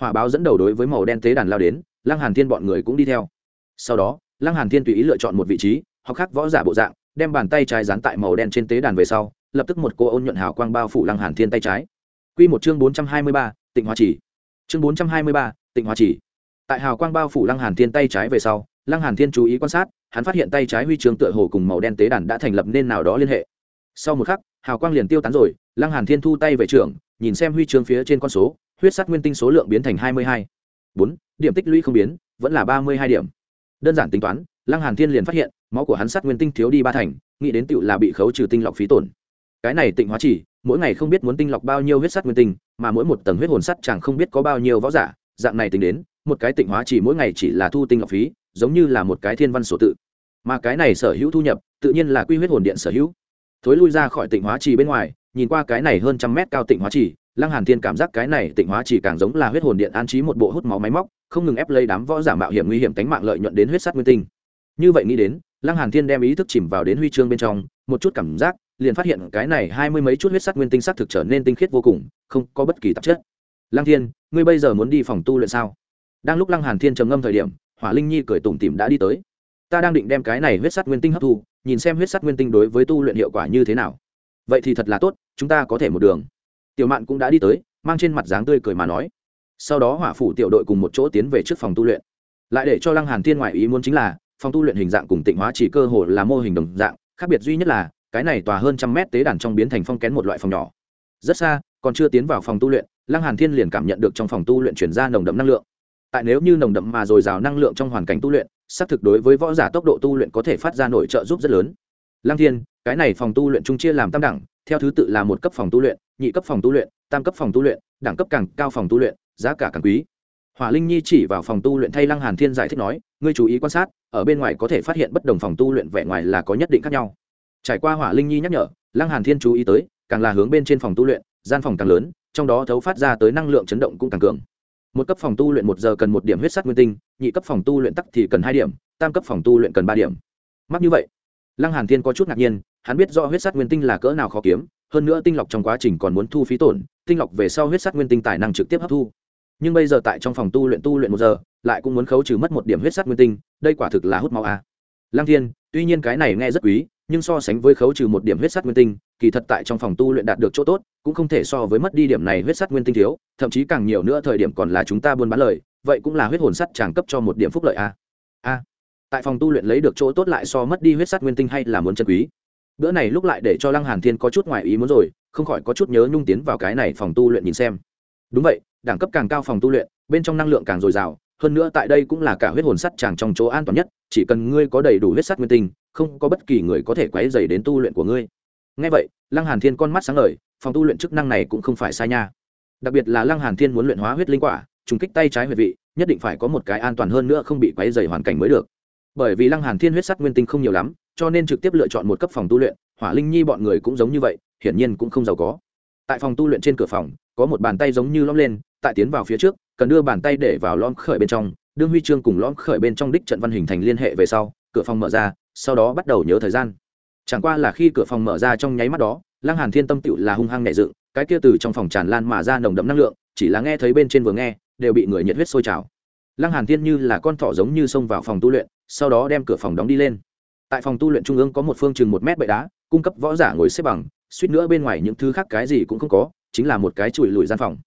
hỏa báo dẫn đầu đối với màu đen tế đàn lao đến lăng hàn thiên bọn người cũng đi theo. Sau đó lăng hàn thiên tùy ý lựa chọn một vị trí hoặc khác võ giả bộ dạng đem bàn tay trái dán tại màu đen trên tế đàn về sau lập tức một cô ôn nhuận hào quang bao phủ lăng hàn thiên tay trái. Quy một chương 423, tịnh hóa chỉ. Chương 423, tịnh hóa chỉ. Tại hào quang bao phủ lăng hàn thiên tay trái về sau lăng hàn thiên chú ý quan sát hắn phát hiện tay trái huy chương tựa hồ cùng màu đen tế đàn đã thành lập nên nào đó liên hệ. Sau một khắc hào quang liền tiêu tán rồi lăng hàn thiên thu tay về trường nhìn xem huy chương phía trên con số huyết sắt nguyên tinh số lượng biến thành hai mươi hai. Bốn, điểm tích lũy không biến, vẫn là ba mươi hai điểm. Đơn giản tính toán, lăng hàn thiên liền phát hiện, máu của hắn sát nguyên tinh thiếu đi ba thành, nghĩ đến tựu là bị khấu trừ tinh lọc phí tổn. Cái này tịnh hóa chỉ, mỗi ngày không biết muốn tinh lọc bao nhiêu huyết sắt nguyên tinh, mà mỗi một tầng huyết hồn sắt chẳng không biết có bao nhiêu võ giả, dạng này tính đến, một cái tịnh hóa chỉ mỗi ngày chỉ là thu tinh lọc phí, giống như là một cái thiên văn sổ tự. Mà cái này sở hữu thu nhập, tự nhiên là quy huyết hồn điện sở hữu. Thối lui ra khỏi tịnh hóa trì bên ngoài, nhìn qua cái này hơn trăm mét cao tịnh hóa trì lăng hàn thiên cảm giác cái này tịnh hóa chỉ càng giống là huyết hồn điện an trí một bộ hút máu máy móc, không ngừng ép lấy đám võ giả mạo hiểm nguy hiểm tính mạng lợi nhuận đến huyết sắt nguyên tinh. Như vậy nghĩ đến, lăng hàn thiên đem ý thức chìm vào đến huy chương bên trong, một chút cảm giác, liền phát hiện cái này hai mươi mấy chút huyết sắt nguyên tinh sắc thực trở nên tinh khiết vô cùng, không có bất kỳ tạp chất. Lăng thiên, ngươi bây giờ muốn đi phòng tu luyện sao? Đang lúc lăng hàn thiên trầm ngâm thời điểm, hỏa linh nhi cười tủm tỉm đã đi tới. Ta đang định đem cái này huyết sắt nguyên tinh hấp thu, nhìn xem huyết sắt nguyên tinh đối với tu luyện hiệu quả như thế nào. Vậy thì thật là tốt, chúng ta có thể một đường tiểu mạn cũng đã đi tới, mang trên mặt dáng tươi cười mà nói. Sau đó hỏa phủ tiểu đội cùng một chỗ tiến về trước phòng tu luyện. Lại để cho lăng hàn thiên ngoại ý muốn chính là, phòng tu luyện hình dạng cùng tịnh hóa chỉ cơ hồ là mô hình đồng dạng, khác biệt duy nhất là, cái này tòa hơn trăm mét tế đàn trong biến thành phong kén một loại phòng nhỏ. Rất xa, còn chưa tiến vào phòng tu luyện, lăng hàn thiên liền cảm nhận được trong phòng tu luyện chuyển ra nồng đậm năng lượng. Tại nếu như nồng đậm mà dồi dào năng lượng trong hoàn cảnh tu luyện, xác thực đối với võ giả tốc độ tu luyện có thể phát ra nội trợ giúp rất lớn. Lăng thiên, cái này phòng tu luyện trung chia làm tam đẳng, theo thứ tự là một cấp phòng tu luyện nhị cấp phòng tu luyện, tam cấp phòng tu luyện, đẳng cấp càng cao phòng tu luyện, giá cả càng quý. Hỏa linh nhi chỉ vào phòng tu luyện thay lăng hàn thiên giải thích nói, ngươi chú ý quan sát, ở bên ngoài có thể phát hiện bất đồng phòng tu luyện vẻ ngoài là có nhất định khác nhau. Trải qua hỏa linh nhi nhắc nhở, lăng hàn thiên chú ý tới, càng là hướng bên trên phòng tu luyện, gian phòng càng lớn, trong đó thấu phát ra tới năng lượng chấn động cũng càng cường. Một cấp phòng tu luyện một giờ cần một điểm huyết sắt nguyên tinh, nhị cấp phòng tu luyện tắc thì cần hai điểm, tam cấp phòng tu luyện cần ba điểm. Mắc như vậy, lăng hàn thiên có chút ngạc nhiên, hắn biết rõ huyết sắt nguyên tinh là cỡ nào khó kiếm hơn nữa tinh lọc trong quá trình còn muốn thu phí tổn, tinh lọc về sau huyết sắt nguyên tinh tài năng trực tiếp hấp thu. Nhưng bây giờ tại trong phòng tu luyện tu luyện một giờ, lại cũng muốn khấu trừ mất một điểm huyết sắt nguyên tinh, đây quả thực là hút máu a. À. lăng thiên, tuy nhiên cái này nghe rất quý, nhưng so sánh với khấu trừ một điểm huyết sắt nguyên tinh, kỳ thật tại trong phòng tu luyện đạt được chỗ tốt, cũng không thể so với mất đi điểm này huyết sắt nguyên tinh thiếu, thậm chí càng nhiều nữa thời điểm còn là chúng ta buôn bán lời, vậy cũng là huyết hồn sắt tràng cấp cho một điểm phúc lợi a. A. Tại phòng tu luyện lấy được chỗ tốt lại so mất đi huyết sắt nguyên tinh hay là muốn chân quý bữa này lúc lại để cho lăng hàn thiên có chút ngoài ý muốn rồi, không khỏi có chút nhớ nhung tiến vào cái này phòng tu luyện nhìn xem. Đúng vậy, đẳng cấp càng cao phòng tu luyện, bên trong năng lượng càng dồi dào, hơn nữa tại đây cũng là cả huyết hồn sắt chàng trong chỗ an toàn nhất, chỉ cần ngươi có đầy đủ huyết sắt nguyên tinh, không có bất kỳ người có thể quấy dày đến tu luyện của ngươi. Ngay vậy, lăng hàn thiên con mắt sáng ngời, phòng tu luyện chức năng này cũng không phải sai nha. Đặc biệt là lăng hàn thiên muốn luyện hóa huyết linh quả, trùng kích tay trái huyệt vị, nhất định phải có một cái an toàn hơn nữa không bị quấy dày hoàn cảnh mới được. Bởi vì lăng hàn thiên huyết sắt nguyên tinh không nhiều lắm cho nên trực tiếp lựa chọn một cấp phòng tu luyện, hỏa linh nhi bọn người cũng giống như vậy, hiển nhiên cũng không giàu có. Tại phòng tu luyện trên cửa phòng, có một bàn tay giống như lõm lên, tại tiến vào phía trước, cần đưa bàn tay để vào lõm khởi bên trong, đương huy chương cùng lõm khởi bên trong đích trận văn hình thành liên hệ về sau, cửa phòng mở ra, sau đó bắt đầu nhớ thời gian. Chẳng qua là khi cửa phòng mở ra trong nháy mắt đó, lăng hàn thiên tâm tựu là hung hăng nhẹ dựng, cái kia từ trong phòng tràn lan mà ra nồng đậm năng lượng, chỉ là nghe thấy bên trên vừa nghe, đều bị người nhiệt huyết sôi trào. Lăng hàn thiên như là con thỏ giống như xông vào phòng tu luyện, sau đó đem cửa phòng đóng đi lên tại phòng tu luyện trung ương có một phương chừng một mét bệ đá, cung cấp võ giả ngồi xếp bằng, suýt nữa bên ngoài những thứ khác cái gì cũng không có, chính là một cái chùi lùi gian phòng.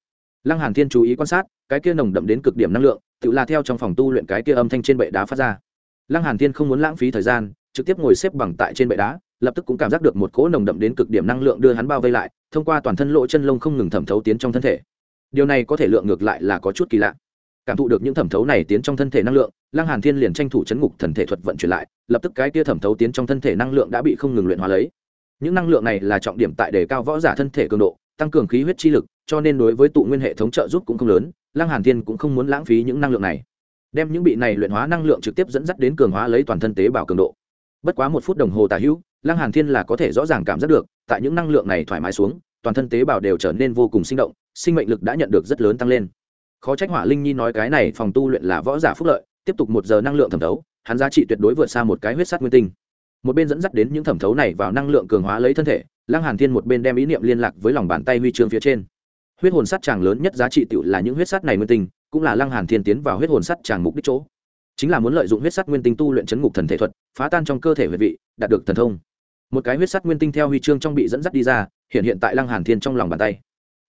Lăng hàn thiên chú ý quan sát, cái kia nồng đậm đến cực điểm năng lượng, tự là theo trong phòng tu luyện cái kia âm thanh trên bệ đá phát ra. Lăng hàn thiên không muốn lãng phí thời gian, trực tiếp ngồi xếp bằng tại trên bệ đá, lập tức cũng cảm giác được một cỗ nồng đậm đến cực điểm năng lượng đưa hắn bao vây lại, thông qua toàn thân lỗ chân lông không ngừng thẩm thấu tiến trong thân thể. Điều này có thể lượng ngược lại là có chút kỳ lạ cảm thụ được những thẩm thấu này tiến trong thân thể năng lượng, lăng hàn thiên liền tranh thủ chấn ngục thần thể thuật vận chuyển lại, lập tức cái kia thẩm thấu tiến trong thân thể năng lượng đã bị không ngừng luyện hóa lấy. Những năng lượng này là trọng điểm tại đề cao võ giả thân thể cường độ, tăng cường khí huyết chi lực, cho nên đối với tụ nguyên hệ thống trợ giúp cũng không lớn, lăng hàn thiên cũng không muốn lãng phí những năng lượng này. Đem những bị này luyện hóa năng lượng trực tiếp dẫn dắt đến cường hóa lấy toàn thân tế bào cường độ. Bất quá một phút đồng hồ tà hữu, lăng hàn thiên là có thể rõ ràng cảm giác được, tại những năng lượng này thoải mái xuống, toàn thân tế bào đều trở nên vô cùng sinh động, sinh mệnh lực đã nhận được rất lớn tăng lên khó trách hỏa linh nhi nói cái này phòng tu luyện là võ giả phúc lợi, tiếp tục một giờ năng lượng thẩm thấu, hắn giá trị tuyệt đối vượt xa một cái huyết sắt nguyên tinh. Một bên dẫn dắt đến những thẩm thấu này vào năng lượng cường hóa lấy thân thể, lăng hàn thiên một bên đem ý niệm liên lạc với lòng bàn tay huy chương phía trên. Huyết hồn sắt tràng lớn nhất giá trị tựu là những huyết sắt này nguyên tinh, cũng là lăng hàn thiên tiến vào huyết hồn sắt tràng mục đích chỗ. Chính là muốn lợi dụng huyết sắt nguyên tinh tu luyện chấn ngục thần thể thuật, phá tan trong cơ thể huyết vị, đạt được thần thông. Một cái huyết sắt nguyên tinh theo huy chương trong bị dẫn dắt đi ra, hiện hiện tại lăng hàn thiên trong lòng bàn tay.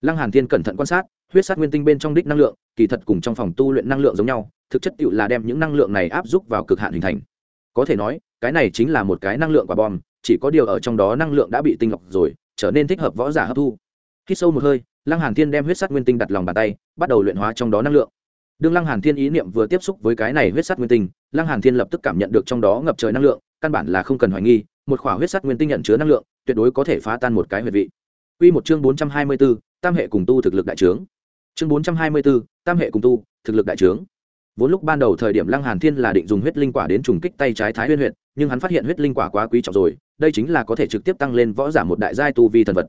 Lăng hàn thiên cẩn thận quan sát huyết sắt nguyên tinh bên trong đích năng lượng kỳ thật cùng trong phòng tu luyện năng lượng giống nhau thực chất tựu là đem những năng lượng này áp dụng vào cực hạn hình thành. Có thể nói cái này chính là một cái năng lượng quả bom chỉ có điều ở trong đó năng lượng đã bị tinh lọc rồi trở nên thích hợp võ giả hấp thu. Khi sâu một hơi lăng hàn thiên đem huyết sắt nguyên tinh đặt lòng bàn tay bắt đầu luyện hóa trong đó năng lượng. Đương lăng hàn thiên ý niệm vừa tiếp xúc với cái này huyết sắt nguyên tinh lăng hàn thiên lập tức cảm nhận được trong đó ngập trời năng lượng căn bản là không cần hoài nghi một khỏa huyết sắt nguyên tinh nhận chứa năng lượng tuyệt đối có thể phá tan một cái huyệt vị. Quy một chương 424, tam hệ cùng tu thực lực đại trướng. Chương 424, tam hệ cùng tu, thực lực đại trướng. Vốn lúc ban đầu thời điểm Lăng Hàn Thiên là định dùng huyết linh quả đến trùng kích tay trái Thái Huyên huyện, nhưng hắn phát hiện huyết linh quả quá quý trọng rồi, đây chính là có thể trực tiếp tăng lên võ giả một đại giai tu vi thần vật.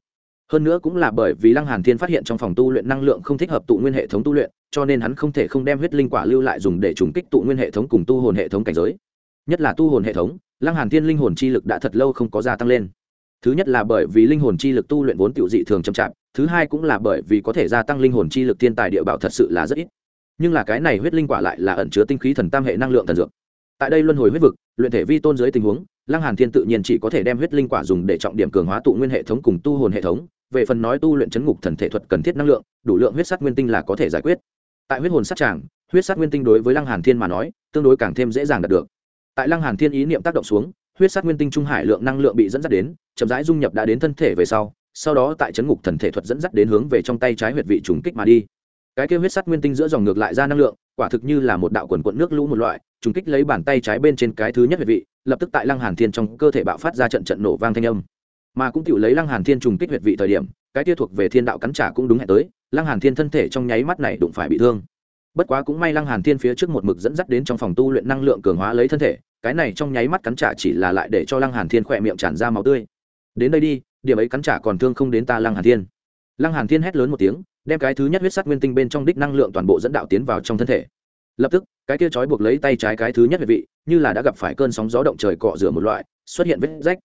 Hơn nữa cũng là bởi vì Lăng Hàn Thiên phát hiện trong phòng tu luyện năng lượng không thích hợp tụ nguyên hệ thống tu luyện, cho nên hắn không thể không đem huyết linh quả lưu lại dùng để trùng kích tụ nguyên hệ thống cùng tu hồn hệ thống cảnh giới. Nhất là tu hồn hệ thống, Lăng Hàn Thiên linh hồn chi lực đã thật lâu không có gia tăng lên thứ nhất là bởi vì linh hồn chi lực tu luyện vốn tiểu dị thường chậm chạp thứ hai cũng là bởi vì có thể gia tăng linh hồn chi lực thiên tài địa bảo thật sự là rất ít. Nhưng là cái này huyết linh quả lại là ẩn chứa tinh khí thần tam hệ năng lượng thần dược. Tại đây luân hồi huyết vực, luyện thể vi tôn dưới tình huống, lăng hàn thiên tự nhiên chỉ có thể đem huyết linh quả dùng để trọng điểm cường hóa tụ nguyên hệ thống cùng tu hồn hệ thống, về phần nói tu luyện chấn ngục thần thể thuật cần thiết năng lượng, đủ lượng huyết sát nguyên tinh là có thể giải quyết. Tại huyết hồn sát tràng, huyết sát nguyên tinh đối với lăng hàn thiên mà nói, tương đối càng thêm dễ dàng đạt được. Tại lăng hàn thiên ý niệm tác động xuống, huyết sát nguyên tinh trung hải lượng năng lượng bị dẫn dắt đến, chậm rãi dung nhập đã đến thân thể về sau sau đó tại chấn ngục thần thể thuật dẫn dắt đến hướng về trong tay trái huyệt vị trùng kích mà đi. Cái kêu huyết sắt nguyên tinh giữa dòng ngược lại ra năng lượng, quả thực như là một đạo quần quận nước lũ một loại, trùng kích lấy bàn tay trái bên trên cái thứ nhất huyệt vị, lập tức tại lăng hàn thiên trong cơ thể bạo phát ra trận trận nổ vang thanh âm. Mà cũng tiểu lấy lăng hàn thiên trùng kích huyệt vị thời điểm, cái kia thuộc về thiên đạo cắn trả cũng đúng hẹn tới, lăng hàn thiên thân thể trong nháy mắt này đụng phải bị thương. Bất quá cũng may lăng hàn thiên phía trước một mực dẫn dắt đến trong phòng tu luyện năng lượng cường hóa lấy thân thể, cái này trong nháy mắt cắn trả chỉ là lại để cho lăng hàn thiên khỏe miệng tràn ra máu tươi. Đến đây đi điểm ấy cắn trả còn thương không đến ta lăng hàn thiên. Lăng hàn thiên hét lớn một tiếng, đem cái thứ nhất huyết sắt nguyên tinh bên trong đích năng lượng toàn bộ dẫn đạo tiến vào trong thân thể. Lập tức, cái kia trói buộc lấy tay trái cái thứ nhất về vị, như là đã gặp phải cơn sóng gió động trời cọ rửa một loại, xuất hiện vết rách.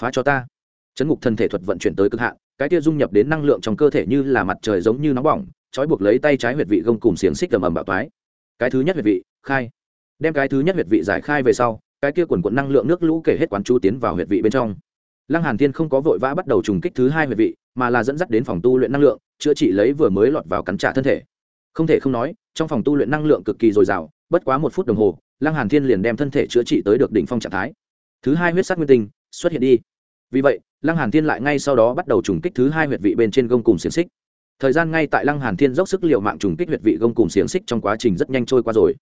Phá cho ta. Chấn ngục thân thể thuật vận chuyển tới cực hạn, cái kia dung nhập đến năng lượng trong cơ thể như là mặt trời giống như nóng bỏng, trói buộc lấy tay trái huyệt vị gông cùng xiềng xích ầm ầm bạo toái. Cái thứ nhất huyệt vị, khai. Đem cái thứ nhất huyệt vị giải khai về sau, cái kia quần quận năng lượng nước lũ kể hết quán chu tiến vào huyệt vị bên trong lăng hàn thiên không có vội vã bắt đầu trùng kích thứ hai huyệt vị, mà là dẫn dắt đến phòng tu luyện năng lượng, chữa trị lấy vừa mới lọt vào cắn trả thân thể. Không thể không nói, trong phòng tu luyện năng lượng cực kỳ dồi dào, bất quá một phút đồng hồ, lăng hàn thiên liền đem thân thể chữa trị tới được đỉnh phong trạng thái. Thứ hai huyết sắc nguyên tinh, xuất hiện đi. Vì vậy, lăng hàn thiên lại ngay sau đó bắt đầu trùng kích thứ hai huyệt vị bên trên gông cùng xiềng xích. Thời gian ngay tại lăng hàn thiên dốc sức liều mạng trùng kích huyệt vị gông cùng xiềng xích trong quá trình rất nhanh trôi qua rồi.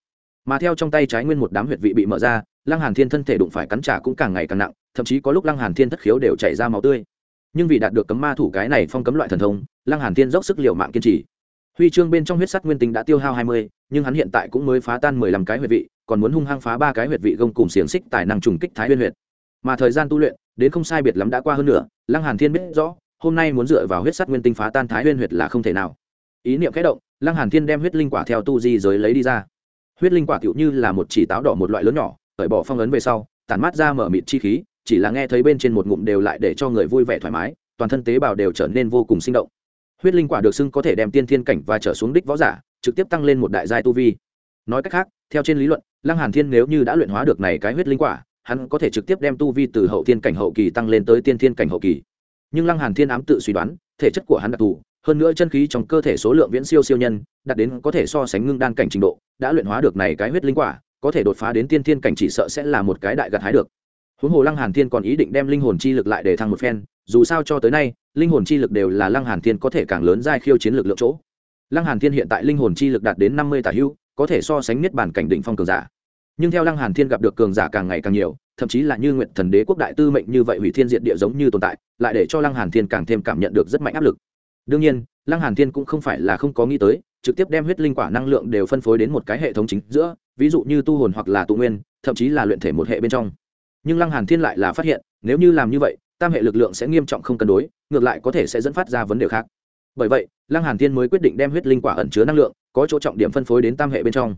Mà theo trong tay trái nguyên một đám huyệt vị bị mở ra, lăng hàn thiên thân thể đụng phải cắn trả cũng càng ngày càng nặng thậm chí có lúc lăng hàn thiên thất khiếu đều chảy ra máu tươi. Nhưng vì đạt được cấm ma thủ cái này phong cấm loại thần thông, lăng hàn thiên dốc sức liều mạng kiên trì. Huy chương bên trong huyết sắt nguyên tinh đã tiêu hao hai mươi, nhưng hắn hiện tại cũng mới phá tan mười lăm cái huyệt vị, còn muốn hung hăng phá ba cái huyệt vị gông cùng xiềng xích tài năng trùng kích thái nguyên huyệt. Mà thời gian tu luyện, đến không sai biệt lắm đã qua hơn nữa lăng hàn thiên biết rõ, hôm nay muốn dựa vào huyết sắt nguyên tinh phá tan thái nguyên huyệt là không thể nào. Ý niệm khẽ động, lăng hàn thiên đem huyết linh quả theo tu di giới lấy đi ra. Huyết linh quả tựu như là một chỉ táo đỏ một loại lớn nhỏ, cởi bỏ phong ấn về sau, tản mát ra mở mịt chi khí chỉ là nghe thấy bên trên một ngụm đều lại để cho người vui vẻ thoải mái, toàn thân tế bào đều trở nên vô cùng sinh động. Huyết linh quả được xưng có thể đem tiên thiên cảnh và trở xuống đích võ giả, trực tiếp tăng lên một đại giai tu vi. Nói cách khác, theo trên lý luận, lăng hàn thiên nếu như đã luyện hóa được này cái huyết linh quả, hắn có thể trực tiếp đem tu vi từ hậu thiên cảnh hậu kỳ tăng lên tới tiên thiên cảnh hậu kỳ. Nhưng lăng hàn thiên ám tự suy đoán, thể chất của hắn đặc thù, hơn nữa chân khí trong cơ thể số lượng viễn siêu siêu nhân, đạt đến có thể so sánh ngưng đan cảnh trình độ, đã luyện hóa được này cái huyết linh quả, có thể đột phá đến tiên thiên cảnh chỉ sợ sẽ là một cái đại gặt hái được huống hồ lăng hàn thiên còn ý định đem linh hồn chi lực lại để thăng một phen, dù sao cho tới nay, linh hồn chi lực đều là lăng hàn thiên có thể càng lớn giai khiêu chiến lực lượng chỗ. Lăng hàn thiên hiện tại linh hồn chi lực đạt đến năm mươi tả hưu, có thể so sánh niết bản cảnh đỉnh phong cường giả. Nhưng theo lăng hàn thiên gặp được cường giả càng ngày càng nhiều, thậm chí là như nguyện thần đế quốc đại tư mệnh như vậy hủy thiên diệt địa giống như tồn tại, lại để cho lăng hàn thiên càng thêm cảm nhận được rất mạnh áp lực. Đương nhiên, lăng hàn thiên cũng không phải là không có nghĩ tới, trực tiếp đem huyết linh quả năng lượng đều phân phối đến một cái hệ thống chính giữa, ví dụ như tu hồn hoặc là tu nguyên, thậm chí là luyện thể một hệ bên trong nhưng lăng hàn thiên lại là phát hiện, nếu như làm như vậy, tam hệ lực lượng sẽ nghiêm trọng không cân đối, ngược lại có thể sẽ dẫn phát ra vấn đề khác. Bởi vậy, lăng hàn thiên mới quyết định đem huyết linh quả ẩn chứa năng lượng, có chỗ trọng điểm phân phối đến tam hệ bên trong.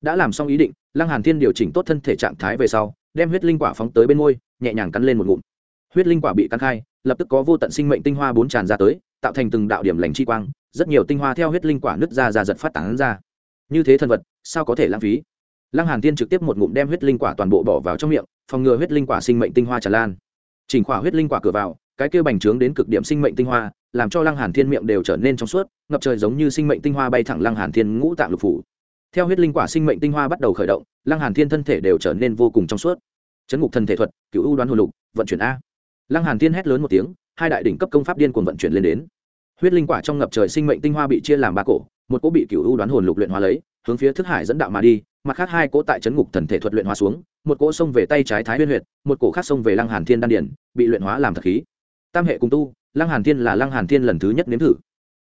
Đã làm xong ý định, lăng hàn thiên điều chỉnh tốt thân thể trạng thái về sau, đem huyết linh quả phóng tới bên môi, nhẹ nhàng cắn lên một ngụm. Huyết linh quả bị cắn khai, lập tức có vô tận sinh mệnh tinh hoa bốn tràn ra tới, tạo thành từng đạo điểm lành chi quang, rất nhiều tinh hoa theo huyết linh quả nứt ra ra giật phát tán ra. Như thế thần vật, sao có thể lãng phí? Lăng hàn Thiên trực tiếp một ngụm đem huyết linh quả toàn bộ bỏ vào trong miệng phòng ngừa huyết linh quả sinh mệnh tinh hoa tràn lan. Chỉnh khỏa huyết linh quả cửa vào, cái kia bành trướng đến cực điểm sinh mệnh tinh hoa, làm cho lăng hàn thiên miệng đều trở nên trong suốt, ngập trời giống như sinh mệnh tinh hoa bay thẳng lăng hàn thiên ngũ tạng lục phủ. Theo huyết linh quả sinh mệnh tinh hoa bắt đầu khởi động, lăng hàn thiên thân thể đều trở nên vô cùng trong suốt. Chấn ngục thần thể thuật cửu u đoán hồn lục, vận chuyển a. Lăng hàn thiên hét lớn một tiếng, hai đại đỉnh cấp công pháp điên cuồng vận chuyển lên đến. Huyết linh quả trong ngập trời sinh mệnh tinh hoa bị chia làm ba cổ, một cỗ bị cửu u đoán hồn lục luyện hóa lấy, hướng phía thức hải dẫn đạo mà đi mặt khác hai cỗ tại chấn ngục thần thể thuật luyện hóa xuống, một cỗ xông về tay trái thái huyên huyệt, một cỗ khác xông về lăng hàn thiên đan điển bị luyện hóa làm thật khí. Tam hệ cùng tu, lăng hàn thiên là lăng hàn thiên lần thứ nhất nếm thử.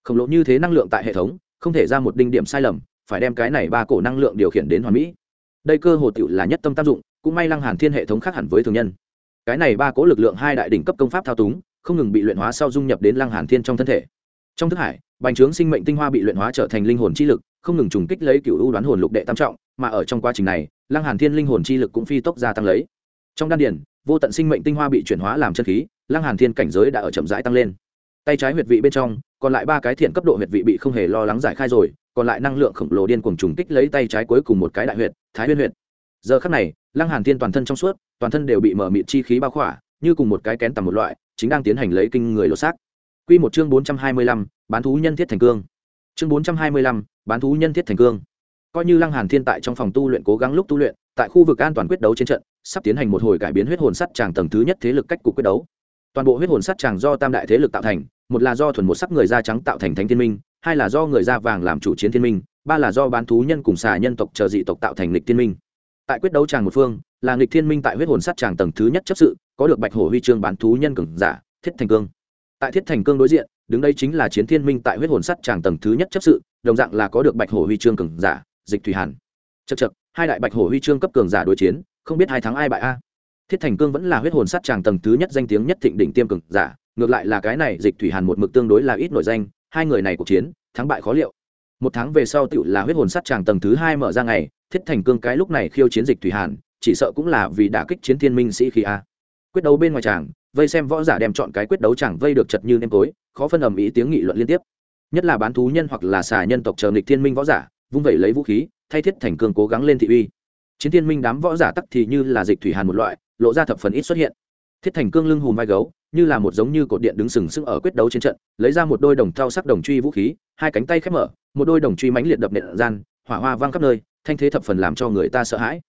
Khổng lồ như thế năng lượng tại hệ thống, không thể ra một đinh điểm sai lầm, phải đem cái này ba cổ năng lượng điều khiển đến hoàn mỹ. Đây cơ hồ tiểu là nhất tâm tác dụng, cũng may lăng hàn thiên hệ thống khác hẳn với thường nhân. Cái này ba cỗ lực lượng hai đại đỉnh cấp công pháp thao túng, không ngừng bị luyện hóa sau dung nhập đến lăng hàn thiên trong thân thể. Trong thức hải, bành trướng sinh mệnh tinh hoa bị luyện hóa trở thành linh hồn chi lực không ngừng trùng kích lấy cựu ưu đoán hồn lục đệ tam trọng mà ở trong quá trình này lăng hàn thiên linh hồn chi lực cũng phi tốc gia tăng lấy. Trong đan điển vô tận sinh mệnh tinh hoa bị chuyển hóa làm chân khí lăng hàn thiên cảnh giới đã ở chậm rãi tăng lên. Tay trái huyệt vị bên trong còn lại ba cái thiện cấp độ huyệt vị bị không hề lo lắng giải khai rồi còn lại năng lượng khổng lồ điên cuồng trùng kích lấy tay trái cuối cùng một cái đại huyệt thái huyên huyệt. Giờ khắc này lăng hàn thiên toàn thân trong suốt toàn thân đều bị mở mịt chi khí bao khỏa như cùng một cái kén tầm một loại chính đang tiến hành lấy kinh người lột xác. Quy một chương bốn trăm hai mươi lăm, bán thú nhân thiết thành cương. Chương bốn trăm hai mươi lăm, bán thú nhân thiết thành cương. Coi như lăng hàn thiên tại trong phòng tu luyện cố gắng lúc tu luyện, tại khu vực an toàn quyết đấu trên trận, sắp tiến hành một hồi cải biến huyết hồn sắt tràng tầng thứ nhất thế lực cách cục quyết đấu. Toàn bộ huyết hồn sắt tràng do tam đại thế lực tạo thành, một là do thuần một sắc người da trắng tạo thành thánh thiên minh, hai là do người da vàng làm chủ chiến thiên minh, ba là do bán thú nhân cùng xà nhân tộc chờ dị tộc tạo thành lịch thiên minh. Tại quyết đấu tràng một phương, là nghịch thiên minh tại huyết hồn sát tràng tầng thứ nhất chấp sự, có được bạch hổ huy chương bán thú nhân cường giả, thiết thành cương. Tại thiết thành cương đối diện, đứng đây chính là chiến thiên minh tại huyết hồn sắt tràng tầng thứ nhất chấp sự đồng dạng là có được bạch hổ huy chương cường giả, dịch thủy hàn. Chật chật hai đại bạch hổ huy chương cấp cường giả đối chiến, không biết hai tháng ai bại a. Thiết thành cương vẫn là huyết hồn sắt tràng tầng thứ nhất danh tiếng nhất thịnh đỉnh tiêm cường giả, ngược lại là cái này dịch thủy hàn một mực tương đối là ít nổi danh, hai người này cuộc chiến, thắng bại khó liệu. Một tháng về sau tựu là huyết hồn sắt tràng tầng thứ hai mở ra ngày, thiết thành cương cái lúc này khiêu chiến dịch thủy hàn, chỉ sợ cũng là vì đã kích chiến thiên minh sĩ khi a. Quyết đấu bên ngoài tràng, vây xem võ giả đem chọn cái quyết đấu chẳng vây được chật như nêm tối, khó phân ầm ý tiếng nghị luận liên tiếp nhất là bán thú nhân hoặc là xà nhân tộc chờ nghịch thiên minh võ giả, vung vẩy lấy vũ khí, thay thiết thành cương cố gắng lên thị uy. Chiến thiên minh đám võ giả tắc thì như là dịch thủy hàn một loại, lộ ra thập phần ít xuất hiện. Thiết thành cương lưng hùm vai gấu, như là một giống như cột điện đứng sừng sững ở quyết đấu trên trận, lấy ra một đôi đồng thao sắc đồng truy vũ khí, hai cánh tay khép mở, một đôi đồng truy mãnh liệt đập nện gian, hỏa hoa vang khắp nơi, thanh thế thập phần làm cho người ta sợ hãi.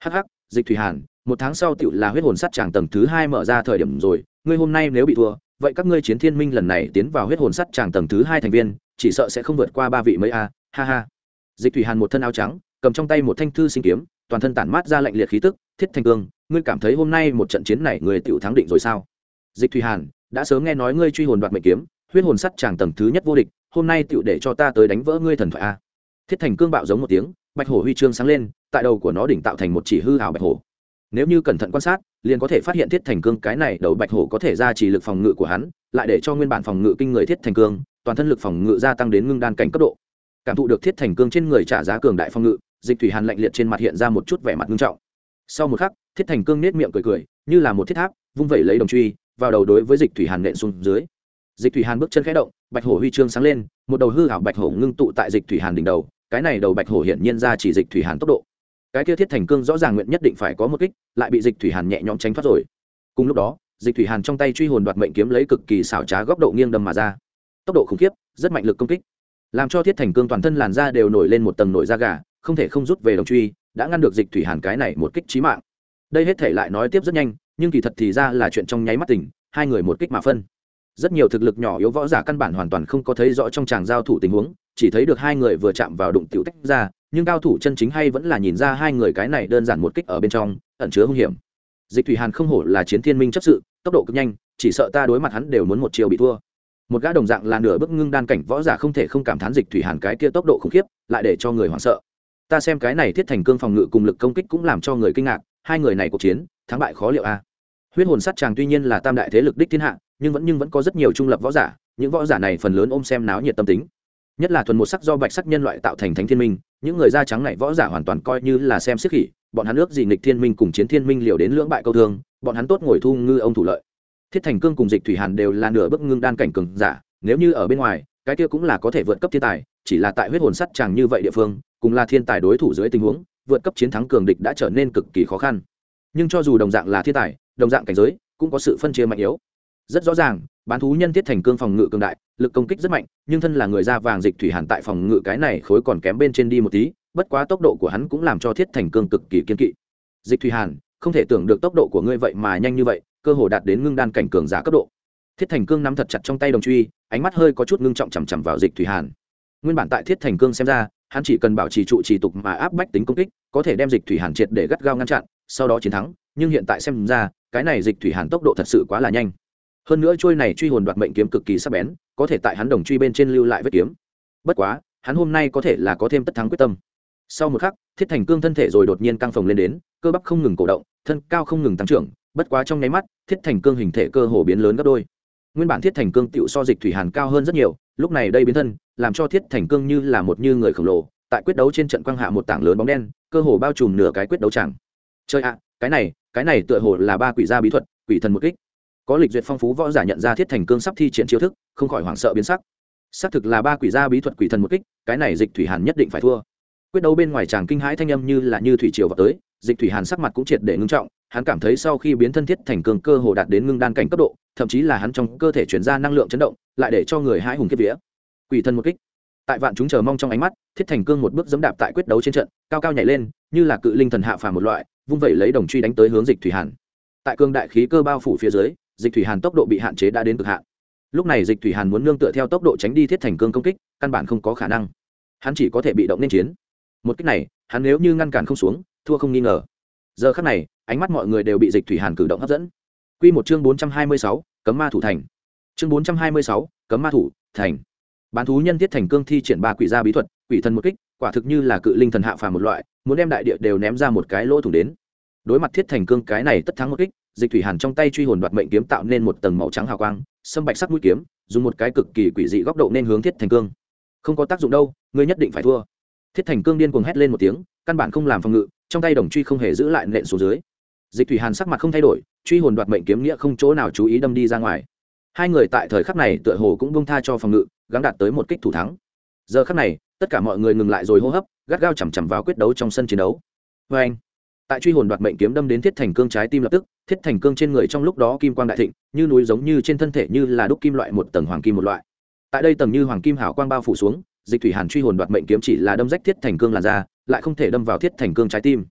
Hắc hắc, dịch thủy hàn, một tháng sau tựu là huyết hồn sắt tràng tầng thứ hai mở ra thời điểm rồi, ngươi hôm nay nếu bị thua vậy các ngươi chiến thiên minh lần này tiến vào huyết hồn sắt tràng tầng thứ hai thành viên, chỉ sợ sẽ không vượt qua ba vị mấy a, ha ha. Dịch thủy hàn một thân áo trắng, cầm trong tay một thanh thư sinh kiếm, toàn thân tản mát ra lạnh liệt khí tức, thiết thanh cương, ngươi cảm thấy hôm nay một trận chiến này người tựu thắng định rồi sao? Dịch thủy hàn, đã sớm nghe nói ngươi truy hồn đoạt mệnh kiếm, huyết hồn sắt tràng tầng thứ nhất vô địch, hôm nay tựu để cho ta tới đánh vỡ ngươi thần thoại a. Thiết thành cương bạo giống một tiếng, bạch hổ huy chương sáng lên, tại đầu của nó đỉnh tạo thành một chỉ hư hào bạch hổ nếu như cẩn thận quan sát, liền có thể phát hiện thiết thành cương cái này đầu bạch hổ có thể ra chỉ lực phòng ngự của hắn, lại để cho nguyên bản phòng ngự kinh người thiết thành cương, toàn thân lực phòng ngự gia tăng đến ngưng đan cảnh cấp độ. Cảm thụ được thiết thành cương trên người trả giá cường đại phòng ngự, dịch thủy hàn lạnh liệt trên mặt hiện ra một chút vẻ mặt nghiêm trọng. Sau một khắc, thiết thành cương nết miệng cười cười, như là một thiết tháp, vung vẩy lấy đồng truy, vào đầu đối với dịch thủy hàn nện xuống dưới. Dịch thủy hàn bước chân khẽ động, bạch hổ huy chương sáng lên, một đầu hư hảo bạch hổ ngưng tụ tại dịch thủy hàn đỉnh đầu, cái này đầu bạch hổ hiển nhiên ra chỉ dịch thủy hàn tốc độ cái kia thiết thành cương rõ ràng nguyện nhất định phải có một kích, lại bị dịch thủy hàn nhẹ nhõm tránh thoát rồi. Cùng lúc đó, dịch thủy hàn trong tay truy hồn đoạt mệnh kiếm lấy cực kỳ xảo trá góc độ nghiêng đâm mà ra. Tốc độ khủng khiếp, rất mạnh lực công kích. Làm cho thiết thành cương toàn thân làn da đều nổi lên một tầng nổi da gà, không thể không rút về đồng truy, đã ngăn được dịch thủy hàn cái này một kích trí mạng. Đây hết thể lại nói tiếp rất nhanh, nhưng kỳ thật thì ra là chuyện trong nháy mắt tỉnh, hai người một kích mà phân. Rất nhiều thực lực nhỏ yếu võ giả căn bản hoàn toàn không có thấy rõ trong tràng giao thủ tình huống, chỉ thấy được hai người vừa chạm vào đụng tiểu tách ra nhưng cao thủ chân chính hay vẫn là nhìn ra hai người cái này đơn giản một kích ở bên trong, ẩn chứa hung hiểm. Dịch thủy hàn không hổ là chiến thiên minh chấp sự, tốc độ cực nhanh, chỉ sợ ta đối mặt hắn đều muốn một chiều bị thua. Một gã đồng dạng là nửa bước ngưng đan cảnh võ giả không thể không cảm thán dịch thủy hàn cái kia tốc độ khủng khiếp, lại để cho người hoảng sợ. Ta xem cái này thiết thành cương phòng ngự cùng lực công kích cũng làm cho người kinh ngạc, hai người này cuộc chiến, thắng bại khó liệu a. Huyết hồn sát chàng tuy nhiên là tam đại thế lực đích thiên hạ, nhưng vẫn nhưng vẫn có rất nhiều trung lập võ giả, những võ giả này phần lớn ôm xem náo nhiệt tâm tính. Nhất là thuần một sắc do bạch sắc nhân loại tạo thành thánh thiên minh những người da trắng này võ giả hoàn toàn coi như là xem sức khỉ, bọn hắn ước gì nghịch thiên minh cùng chiến thiên minh liều đến lưỡng bại câu thương, bọn hắn tốt ngồi thu ngư ông thủ lợi. Thiết thành cương cùng dịch thủy hàn đều là nửa bức ngưng đan cảnh cường giả, nếu như ở bên ngoài, cái kia cũng là có thể vượt cấp thiên tài, chỉ là tại huyết hồn sắt chàng như vậy địa phương, cùng là thiên tài đối thủ dưới tình huống, vượt cấp chiến thắng cường địch đã trở nên cực kỳ khó khăn. Nhưng cho dù đồng dạng là thiên tài, đồng dạng cảnh giới, cũng có sự phân chia mạnh yếu. Rất rõ ràng bán thú nhân thiết thành cương phòng ngự cường đại, lực công kích rất mạnh, nhưng thân là người da vàng dịch thủy hàn tại phòng ngự cái này khối còn kém bên trên đi một tí, bất quá tốc độ của hắn cũng làm cho thiết thành cương cực kỳ kiên kỵ. Dịch thủy hàn, không thể tưởng được tốc độ của ngươi vậy mà nhanh như vậy, cơ hồ đạt đến ngưng đan cảnh cường giả cấp độ. Thiết thành cương nắm thật chặt trong tay đồng truy, ánh mắt hơi có chút ngưng trọng chằm chằm vào dịch thủy hàn. Nguyên bản tại thiết thành cương xem ra, hắn chỉ cần bảo trì trụ trì tục mà áp bách tính công kích, có thể đem dịch thủy hàn triệt để gắt gao ngăn chặn, sau đó chiến thắng, nhưng hiện tại xem ra, cái này dịch thủy hàn tốc độ thật sự quá là nhanh hơn nữa trôi này truy hồn đoạt mệnh kiếm cực kỳ sắc bén, có thể tại hắn đồng truy bên trên lưu lại vết kiếm. Bất quá, hắn hôm nay có thể là có thêm tất thắng quyết tâm. Sau một khắc, thiết thành cương thân thể rồi đột nhiên căng phồng lên đến, cơ bắp không ngừng cổ động, thân cao không ngừng tăng trưởng, bất quá trong nháy mắt, thiết thành cương hình thể cơ hồ biến lớn gấp đôi. Nguyên bản thiết thành cương tựu so dịch thủy hàn cao hơn rất nhiều, lúc này đây biến thân, làm cho thiết thành cương như là một như người khổng lồ, tại quyết đấu trên trận quang hạ một tảng lớn bóng đen, cơ hồ bao trùm nửa cái quyết đấu chẳng chơi ạ, cái này cái này tựa hồ là ba quỷ gia bí thuật, quỷ thần một kích có lịch duyệt phong phú võ giả nhận ra thiết thành cương sắp thi triển chiêu thức, không khỏi hoảng sợ biến sắc. Xác thực là ba quỷ gia bí thuật quỷ thần một kích, cái này dịch thủy hàn nhất định phải thua. Quyết đấu bên ngoài chàng kinh hãi thanh âm như là như thủy triều vào tới, dịch thủy hàn sắc mặt cũng triệt để ngưng trọng, hắn cảm thấy sau khi biến thân thiết thành cương cơ hồ đạt đến ngưng đan cảnh cấp độ, thậm chí là hắn trong cơ thể chuyển ra năng lượng chấn động, lại để cho người hãi hùng kiếp vía. Quỷ thần một kích. Tại vạn chúng chờ mong trong ánh mắt, thiết thành cương một bước dẫm đạp tại quyết đấu trên trận, cao cao nhảy lên, như là cự linh thần hạ phàm một loại, vung vẩy lấy đồng truy đánh tới hướng dịch thủy hàn. Tại cương đại khí cơ bao phủ phía dưới dịch thủy hàn tốc độ bị hạn chế đã đến cực hạn. Lúc này dịch thủy hàn muốn nương tựa theo tốc độ tránh đi thiết thành cương công kích, căn bản không có khả năng. Hắn chỉ có thể bị động nên chiến. Một cách này, hắn nếu như ngăn cản không xuống, thua không nghi ngờ. Giờ khắc này, ánh mắt mọi người đều bị dịch thủy hàn cử động hấp dẫn. Q một chương bốn trăm hai mươi sáu, cấm ma thủ thành. Chương bốn trăm hai mươi sáu, cấm ma thủ thành. Bán thú nhân thiết thành cương thi triển ba quỷ gia bí thuật, quỷ thần một kích, quả thực như là cự linh thần hạ phà một loại, muốn đem đại địa đều ném ra một cái lỗ thủng đến. Đối mặt thiết thành cương cái này tất thắng một kích dịch thủy hàn trong tay truy hồn đoạt mệnh kiếm tạo nên một tầng màu trắng hào quang, sâm bạch sắc mũi kiếm, dùng một cái cực kỳ quỷ dị góc độ nên hướng thiết thành cương. Không có tác dụng đâu, ngươi nhất định phải thua. Thiết thành cương điên cuồng hét lên một tiếng, căn bản không làm phòng ngự, trong tay đồng truy không hề giữ lại nện xuống dưới. Dịch thủy hàn sắc mặt không thay đổi, truy hồn đoạt mệnh kiếm nghĩa không chỗ nào chú ý đâm đi ra ngoài. Hai người tại thời khắc này tựa hồ cũng bông tha cho phòng ngự, gắng đạt tới một kích thủ thắng. Giờ khắc này, tất cả mọi người ngừng lại rồi hô hấp, gắt gao chằm chằm vào quyết đấu trong sân chiến đấu. Vê anh tại truy hồn đoạt mệnh kiếm đâm đến thiết thành cương trái tim lập tức, thiết thành cương trên người trong lúc đó kim quang đại thịnh, như núi giống như trên thân thể như là đúc kim loại một tầng hoàng kim một loại. Tại đây tầng như hoàng kim hảo quang bao phủ xuống, dịch thủy hàn truy hồn đoạt mệnh kiếm chỉ là đâm rách thiết thành cương làn ra lại không thể đâm vào thiết thành cương trái tim.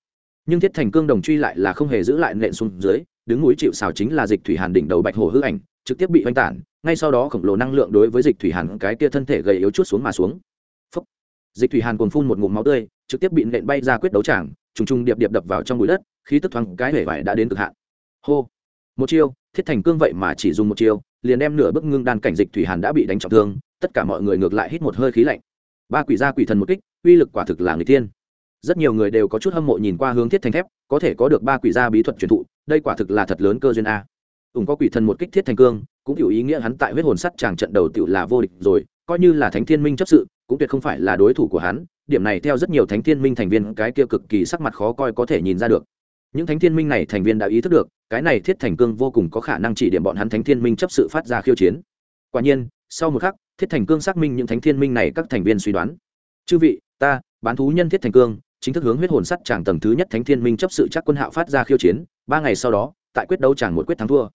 Nhưng thiết thành cương đồng truy lại là không hề giữ lại nện xuống dưới, đứng núi chịu xào chính là dịch thủy hàn đỉnh đầu bạch hổ hư ảnh, trực tiếp bị oanh tản, ngay sau đó khổng lồ năng lượng đối với dịch thủy hàn cái tia thân thể gầy yếu chút xuống mà xuống. Phúc. dịch thủy hàn còn phun một ngụm máu tươi, trực tiếp bị nện bay ra quyết đấu tràng trùng trùng điệp điệp đập vào trong bụi đất, khí tức thoáng cái hể vải đã đến cực hạn. Hô! Một chiêu, thiết thành cương vậy mà chỉ dùng một chiêu, liền đem nửa bức ngưng đan cảnh dịch thủy hàn đã bị đánh trọng thương, tất cả mọi người ngược lại hít một hơi khí lạnh. Ba quỷ gia quỷ thần một kích, uy lực quả thực là người tiên rất nhiều người đều có chút hâm mộ nhìn qua hướng thiết thành thép, có thể có được ba quỷ gia bí thuật truyền thụ, đây quả thực là thật lớn cơ duyên a. Ủng có quỷ thần một kích thiết thành cương, cũng hiểu ý nghĩa hắn tại huyết hồn sắt chàng trận đầu tiểu là vô địch rồi, coi như là thánh thiên minh chấp sự, cũng tuyệt không phải là đối thủ của hắn điểm này theo rất nhiều thánh thiên minh thành viên, cái kia cực kỳ sắc mặt khó coi có thể nhìn ra được. Những thánh thiên minh này thành viên đã ý thức được, cái này thiết thành cương vô cùng có khả năng chỉ điểm bọn hắn thánh thiên minh chấp sự phát ra khiêu chiến. Quả nhiên, sau một khắc, thiết thành cương xác minh những thánh thiên minh này các thành viên suy đoán. Chư vị, ta, bán thú nhân thiết thành cương, chính thức hướng huyết hồn sắt tràng tầng thứ nhất thánh thiên minh chấp sự chắc quân hạo phát ra khiêu chiến, ba ngày sau đó, tại quyết đấu chàng một quyết thắng thua.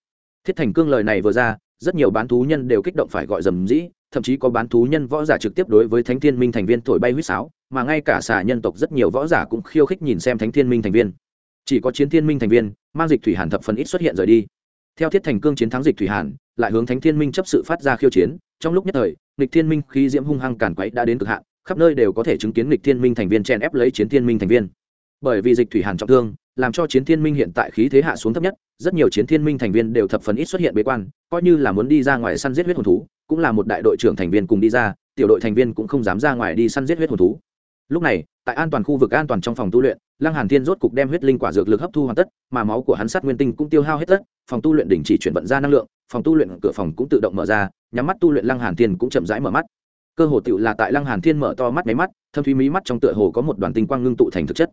Thiết thành cương lời này vừa ra, rất nhiều bán thú nhân đều kích động phải gọi dầm dĩ, thậm chí có bán thú nhân võ giả trực tiếp đối với thánh thiên minh thành viên thổi bay huýt sáo mà ngay cả xà nhân tộc rất nhiều võ giả cũng khiêu khích nhìn xem thánh thiên minh thành viên. Chỉ có chiến thiên minh thành viên, mang dịch thủy hàn thập phần ít xuất hiện rời đi. Theo thiết thành cương chiến thắng dịch thủy hàn, lại hướng thánh thiên minh chấp sự phát ra khiêu chiến, trong lúc nhất thời, nghịch thiên minh khi diễm hung hăng càn quấy đã đến cực hạn, khắp nơi đều có thể chứng kiến nghịch thiên minh thành viên chen ép lấy chiến thiên minh thành viên. Bởi vì dịch thủy hàn trọng thương, làm cho chiến thiên minh hiện tại khí thế hạ xuống thấp nhất, rất nhiều chiến thiên minh thành viên đều thập phần ít xuất hiện bế quan, coi như là muốn đi ra ngoài săn giết huyết hồn thú, cũng là một đại đội trưởng thành viên cùng đi ra, tiểu đội thành viên cũng không dám ra ngoài đi săn giết huyết hồn thú lúc này, tại an toàn khu vực an toàn trong phòng tu luyện, lăng hàn thiên rốt cục đem huyết linh quả dược lực hấp thu hoàn tất, mà máu của hắn sát nguyên tinh cũng tiêu hao hết tất, phòng tu luyện đình chỉ chuyển vận ra năng lượng, phòng tu luyện cửa phòng cũng tự động mở ra, nhắm mắt tu luyện lăng hàn thiên cũng chậm rãi mở mắt. Cơ hồ tựu là tại lăng hàn thiên mở to mắt mấy mắt, thâm thúy mí mắt trong tựa hồ có một đoàn tinh quang ngưng tụ thành thực chất.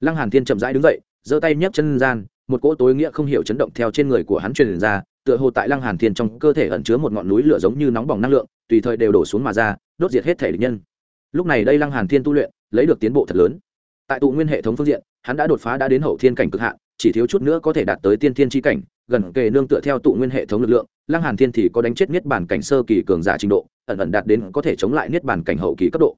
Lăng hàn thiên chậm rãi đứng dậy, giơ tay nhấc chân gian, một cỗ tối nghĩa không hiểu chấn động theo trên người của hắn truyền ra, tựa hồ tại lăng hàn thiên trong cơ thể ẩn chứa một ngọn núi lửa giống như nóng bỏng năng lượng, tùy thời đều đổ xuống mà ra, đốt diệt hết thể địch nhân. Lúc này đây lăng hàn thiên tu luyện lấy được tiến bộ thật lớn. Tại tụ nguyên hệ thống phương diện, hắn đã đột phá đã đến hậu thiên cảnh cực hạn, chỉ thiếu chút nữa có thể đạt tới tiên thiên chi cảnh, gần kề nương tựa theo tụ nguyên hệ thống lực lượng, lăng hàn thiên thì có đánh chết niết bản cảnh sơ kỳ cường giả trình độ, ẩn ẩn đạt đến có thể chống lại niết bản cảnh hậu kỳ cấp độ.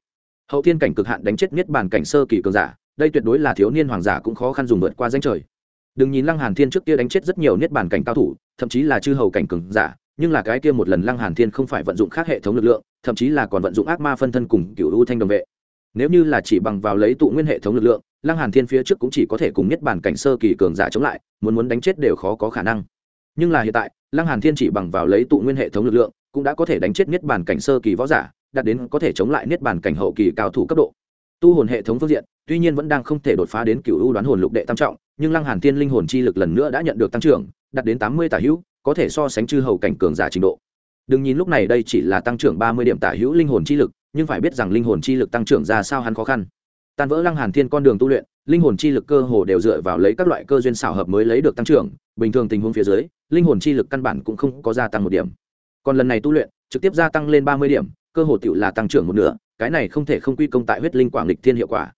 Hậu thiên cảnh cực hạn đánh chết niết bản cảnh sơ kỳ cường giả, đây tuyệt đối là thiếu niên hoàng giả cũng khó khăn dùng vượt qua danh trời. Đừng nhìn lăng hàn thiên trước kia đánh chết rất nhiều niết bản cảnh cao thủ, thậm chí là chư hầu cảnh cường giả, nhưng là cái kia một lần lăng hàn thiên không phải vận dụng khác hệ thống lực lượng, thậm chí là còn vận dụng ác ma phân thân cùng cựu u thanh đồng vệ nếu như là chỉ bằng vào lấy tụ nguyên hệ thống lực lượng, lăng hàn thiên phía trước cũng chỉ có thể cùng nhất bản cảnh sơ kỳ cường giả chống lại, muốn muốn đánh chết đều khó có khả năng. Nhưng là hiện tại, lăng hàn thiên chỉ bằng vào lấy tụ nguyên hệ thống lực lượng, cũng đã có thể đánh chết nhất bản cảnh sơ kỳ võ giả, đạt đến có thể chống lại nhất bản cảnh hậu kỳ cao thủ cấp độ. Tu hồn hệ thống phương diện, tuy nhiên vẫn đang không thể đột phá đến cựu ưu đoán hồn lục đệ tam trọng, nhưng lăng hàn Thiên linh hồn chi lực lần nữa đã nhận được tăng trưởng, đạt đến tám mươi tả hữu, có thể so sánh chư hầu cảnh cường giả trình độ. Đừng nhìn lúc này đây chỉ là tăng trưởng ba mươi điểm tả hữu linh hồn chi lực nhưng phải biết rằng linh hồn chi lực tăng trưởng ra sao hắn khó khăn. Tan vỡ lăng hàn thiên con đường tu luyện, linh hồn chi lực cơ hồ đều dựa vào lấy các loại cơ duyên xảo hợp mới lấy được tăng trưởng, bình thường tình huống phía dưới, linh hồn chi lực căn bản cũng không có gia tăng một điểm. Còn lần này tu luyện, trực tiếp gia tăng lên ba mươi điểm, cơ hồ tiểu là tăng trưởng một nửa, cái này không thể không quy công tại huyết linh quảng lịch thiên hiệu quả.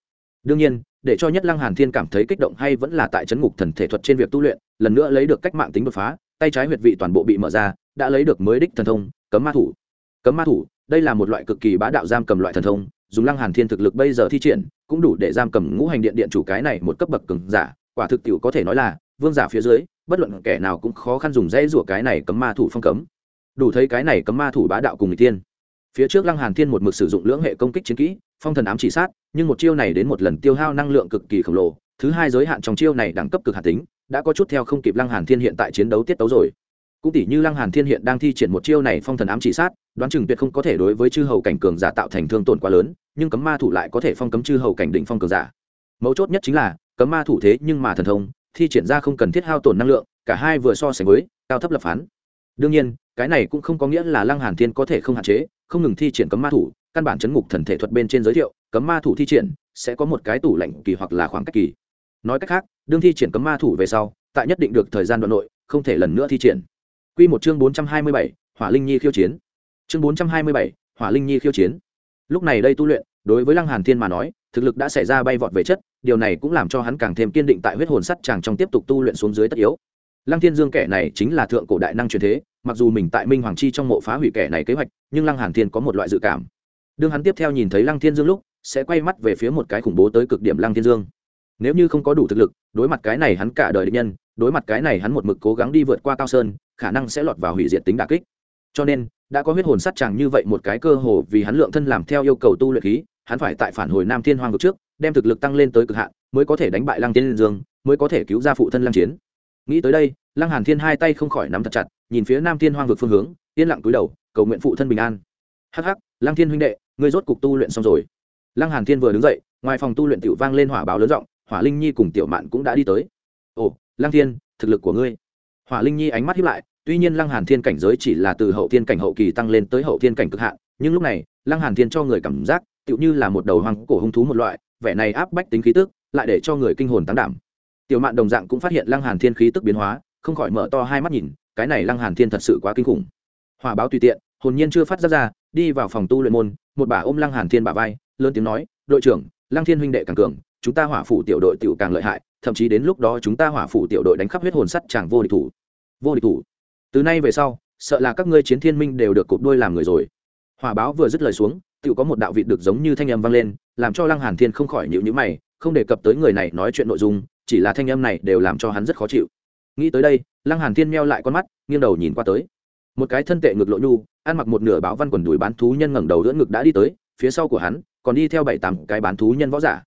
Đương nhiên, để cho nhất lăng hàn thiên cảm thấy kích động hay vẫn là tại chấn ngục thần thể thuật trên việc tu luyện, lần nữa lấy được cách mạng tính đột phá, tay trái huyệt vị toàn bộ bị mở ra, đã lấy được mới đích thần thông, cấm ma thủ. Cấm ma thủ đây là một loại cực kỳ bá đạo giam cầm loại thần thông, dùng lăng hàn thiên thực lực bây giờ thi triển, cũng đủ để giam cầm ngũ hành điện điện chủ cái này một cấp bậc cường giả. Quả thực tiểu có thể nói là, vương giả phía dưới, bất luận kẻ nào cũng khó khăn dùng dây rủa cái này cấm ma thủ phong cấm. Đủ thấy cái này cấm ma thủ bá đạo cùng người tiên phía trước lăng hàn thiên một mực sử dụng lưỡng hệ công kích chiến kỹ, phong thần ám chỉ sát, nhưng một chiêu này đến một lần tiêu hao năng lượng cực kỳ khổng lồ. Thứ hai giới hạn trong chiêu này đẳng cấp cực hạt tính, đã có chút theo không kịp lăng hàn thiên hiện tại chiến đấu tiết tấu rồi cũng tỷ như lăng hàn thiên hiện đang thi triển một chiêu này phong thần ám chỉ sát, đoán chừng tuyệt không có thể đối với chư hầu cảnh cường giả tạo thành thương tổn quá lớn, nhưng cấm ma thủ lại có thể phong cấm chư hầu cảnh đỉnh phong cường giả. Mấu chốt nhất chính là, cấm ma thủ thế nhưng mà thần thông, thi triển ra không cần thiết hao tổn năng lượng, cả hai vừa so sánh với, cao thấp lập phán. Đương nhiên, cái này cũng không có nghĩa là lăng hàn thiên có thể không hạn chế, không ngừng thi triển cấm ma thủ, căn bản chấn ngục thần thể thuật bên trên giới thiệu, cấm ma thủ thi triển sẽ có một cái tủ lạnh kỳ hoặc là khoảng cách kỳ. Nói cách khác, đương thi triển cấm ma thủ về sau, tại nhất định được thời gian đoạn nội, không thể lần nữa thi triển quy một chương bốn trăm hai mươi bảy, hỏa linh nhi khiêu chiến. Chương bốn trăm hai mươi bảy, hỏa linh nhi khiêu chiến. Lúc này đây tu luyện đối với lăng hàn thiên mà nói thực lực đã xảy ra bay vọt về chất điều này cũng làm cho hắn càng thêm kiên định tại huyết hồn sắt chàng trong tiếp tục tu luyện xuống dưới tất yếu. Lăng thiên dương kẻ này chính là thượng cổ đại năng truyền thế mặc dù mình tại minh hoàng chi trong mộ phá hủy kẻ này kế hoạch nhưng lăng hàn thiên có một loại dự cảm. Đương hắn tiếp theo nhìn thấy lăng thiên dương lúc sẽ quay mắt về phía một cái khủng bố tới cực điểm lăng thiên dương. Nếu như không có đủ thực lực đối mặt cái này hắn cả đời địch nhân đối mặt cái này hắn một mực cố gắng đi vượt qua cao sơn khả năng sẽ lọt vào hủy diệt tính đả kích. Cho nên, đã có huyết hồn sắt chàng như vậy một cái cơ hồ vì hắn lượng thân làm theo yêu cầu tu luyện khí, hắn phải tại phản hồi nam thiên hoang vực trước, đem thực lực tăng lên tới cực hạn, mới có thể đánh bại lăng thiên dương, mới có thể cứu ra phụ thân lăng chiến. Nghĩ tới đây, lăng hàn thiên hai tay không khỏi nắm thật chặt, nhìn phía nam thiên hoang vực phương hướng, yên lặng cúi đầu, cầu nguyện phụ thân bình an. Hắc hắc, lăng thiên huynh đệ, ngươi rốt cục tu luyện xong rồi. Lăng hàn thiên vừa đứng dậy, ngoài phòng tu luyện tiểu vang lên hỏa báo lớn rộng hỏa linh nhi cùng tiểu mạn cũng đã đi tới. Ồ, lăng thiên, thực lực của ngươi hỏa linh nhi ánh mắt hiếp lại, tuy nhiên lăng hàn thiên cảnh giới chỉ là từ hậu thiên cảnh hậu kỳ tăng lên tới hậu thiên cảnh cực hạn, nhưng lúc này, lăng hàn thiên cho người cảm giác, tựu như là một đầu hoang cổ hung thú một loại, vẻ này áp bách tính khí tức, lại để cho người kinh hồn tăng đảm. Tiểu mạn đồng dạng cũng phát hiện lăng hàn thiên khí tức biến hóa, không khỏi mở to hai mắt nhìn, cái này lăng hàn thiên thật sự quá kinh khủng. Hỏa báo tùy tiện, hồn nhiên chưa phát ra ra, đi vào phòng tu luyện môn, một bà ôm lăng hàn thiên bà vai, lớn tiếng nói, đội trưởng, lăng thiên huynh đệ càng cường, chúng ta hỏa phủ tiểu đội tiểu càng lợi hại thậm chí đến lúc đó chúng ta hỏa phủ tiểu đội đánh khắp huyết hồn sắt chẳng vô địch thủ. Vô địch thủ. Từ nay về sau, sợ là các ngươi chiến thiên minh đều được cụp đôi làm người rồi. Hỏa báo vừa dứt lời xuống tự có một đạo vị được giống như thanh âm vang lên, làm cho lăng hàn thiên không khỏi nhịu nhữ mày, không đề cập tới người này nói chuyện nội dung, chỉ là thanh âm này đều làm cho hắn rất khó chịu. Nghĩ tới đây, lăng hàn thiên meo lại con mắt, nghiêng đầu nhìn qua tới. Một cái thân tệ ngực lộ nhu, ăn mặc một nửa báo văn quần đùi bán thú nhân ngẩng đầu giữa ngực đã đi tới, phía sau của hắn, còn đi theo bảy tám cái bán thú nhân võ giả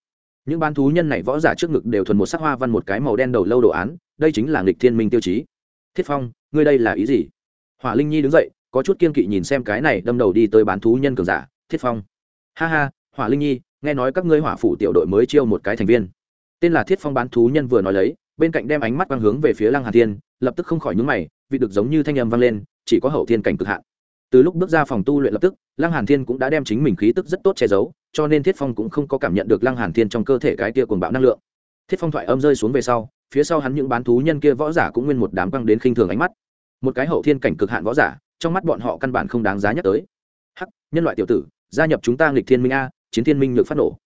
những bán thú nhân này võ giả trước ngực đều thuần một sắc hoa văn một cái màu đen đầu lâu đồ án, đây chính là nghịch thiên minh tiêu chí. Thiết phong, ngươi đây là ý gì? Hỏa linh nhi đứng dậy, có chút kiên kỵ nhìn xem cái này đâm đầu đi tới bán thú nhân cường giả, thiết phong. Ha ha, hỏa linh nhi, nghe nói các ngươi hỏa phủ tiểu đội mới chiêu một cái thành viên. Tên là thiết phong bán thú nhân vừa nói lấy, bên cạnh đem ánh mắt quang hướng về phía lăng hà thiên, lập tức không khỏi nhúng mày vì được giống như thanh âm vang lên, chỉ có hậu thiên cảnh cực hạn từ lúc bước ra phòng tu luyện lập tức, lăng hàn thiên cũng đã đem chính mình khí tức rất tốt che giấu, cho nên thiết phong cũng không có cảm nhận được lăng hàn thiên trong cơ thể cái kia cuồng bạo năng lượng. Thiết phong thoại âm rơi xuống về sau, phía sau hắn những bán thú nhân kia võ giả cũng nguyên một đám băng đến khinh thường ánh mắt. Một cái hậu thiên cảnh cực hạn võ giả, trong mắt bọn họ căn bản không đáng giá nhắc tới. Hắc, nhân loại tiểu tử, gia nhập chúng ta nghịch thiên minh a, chiến thiên minh được phát nổ.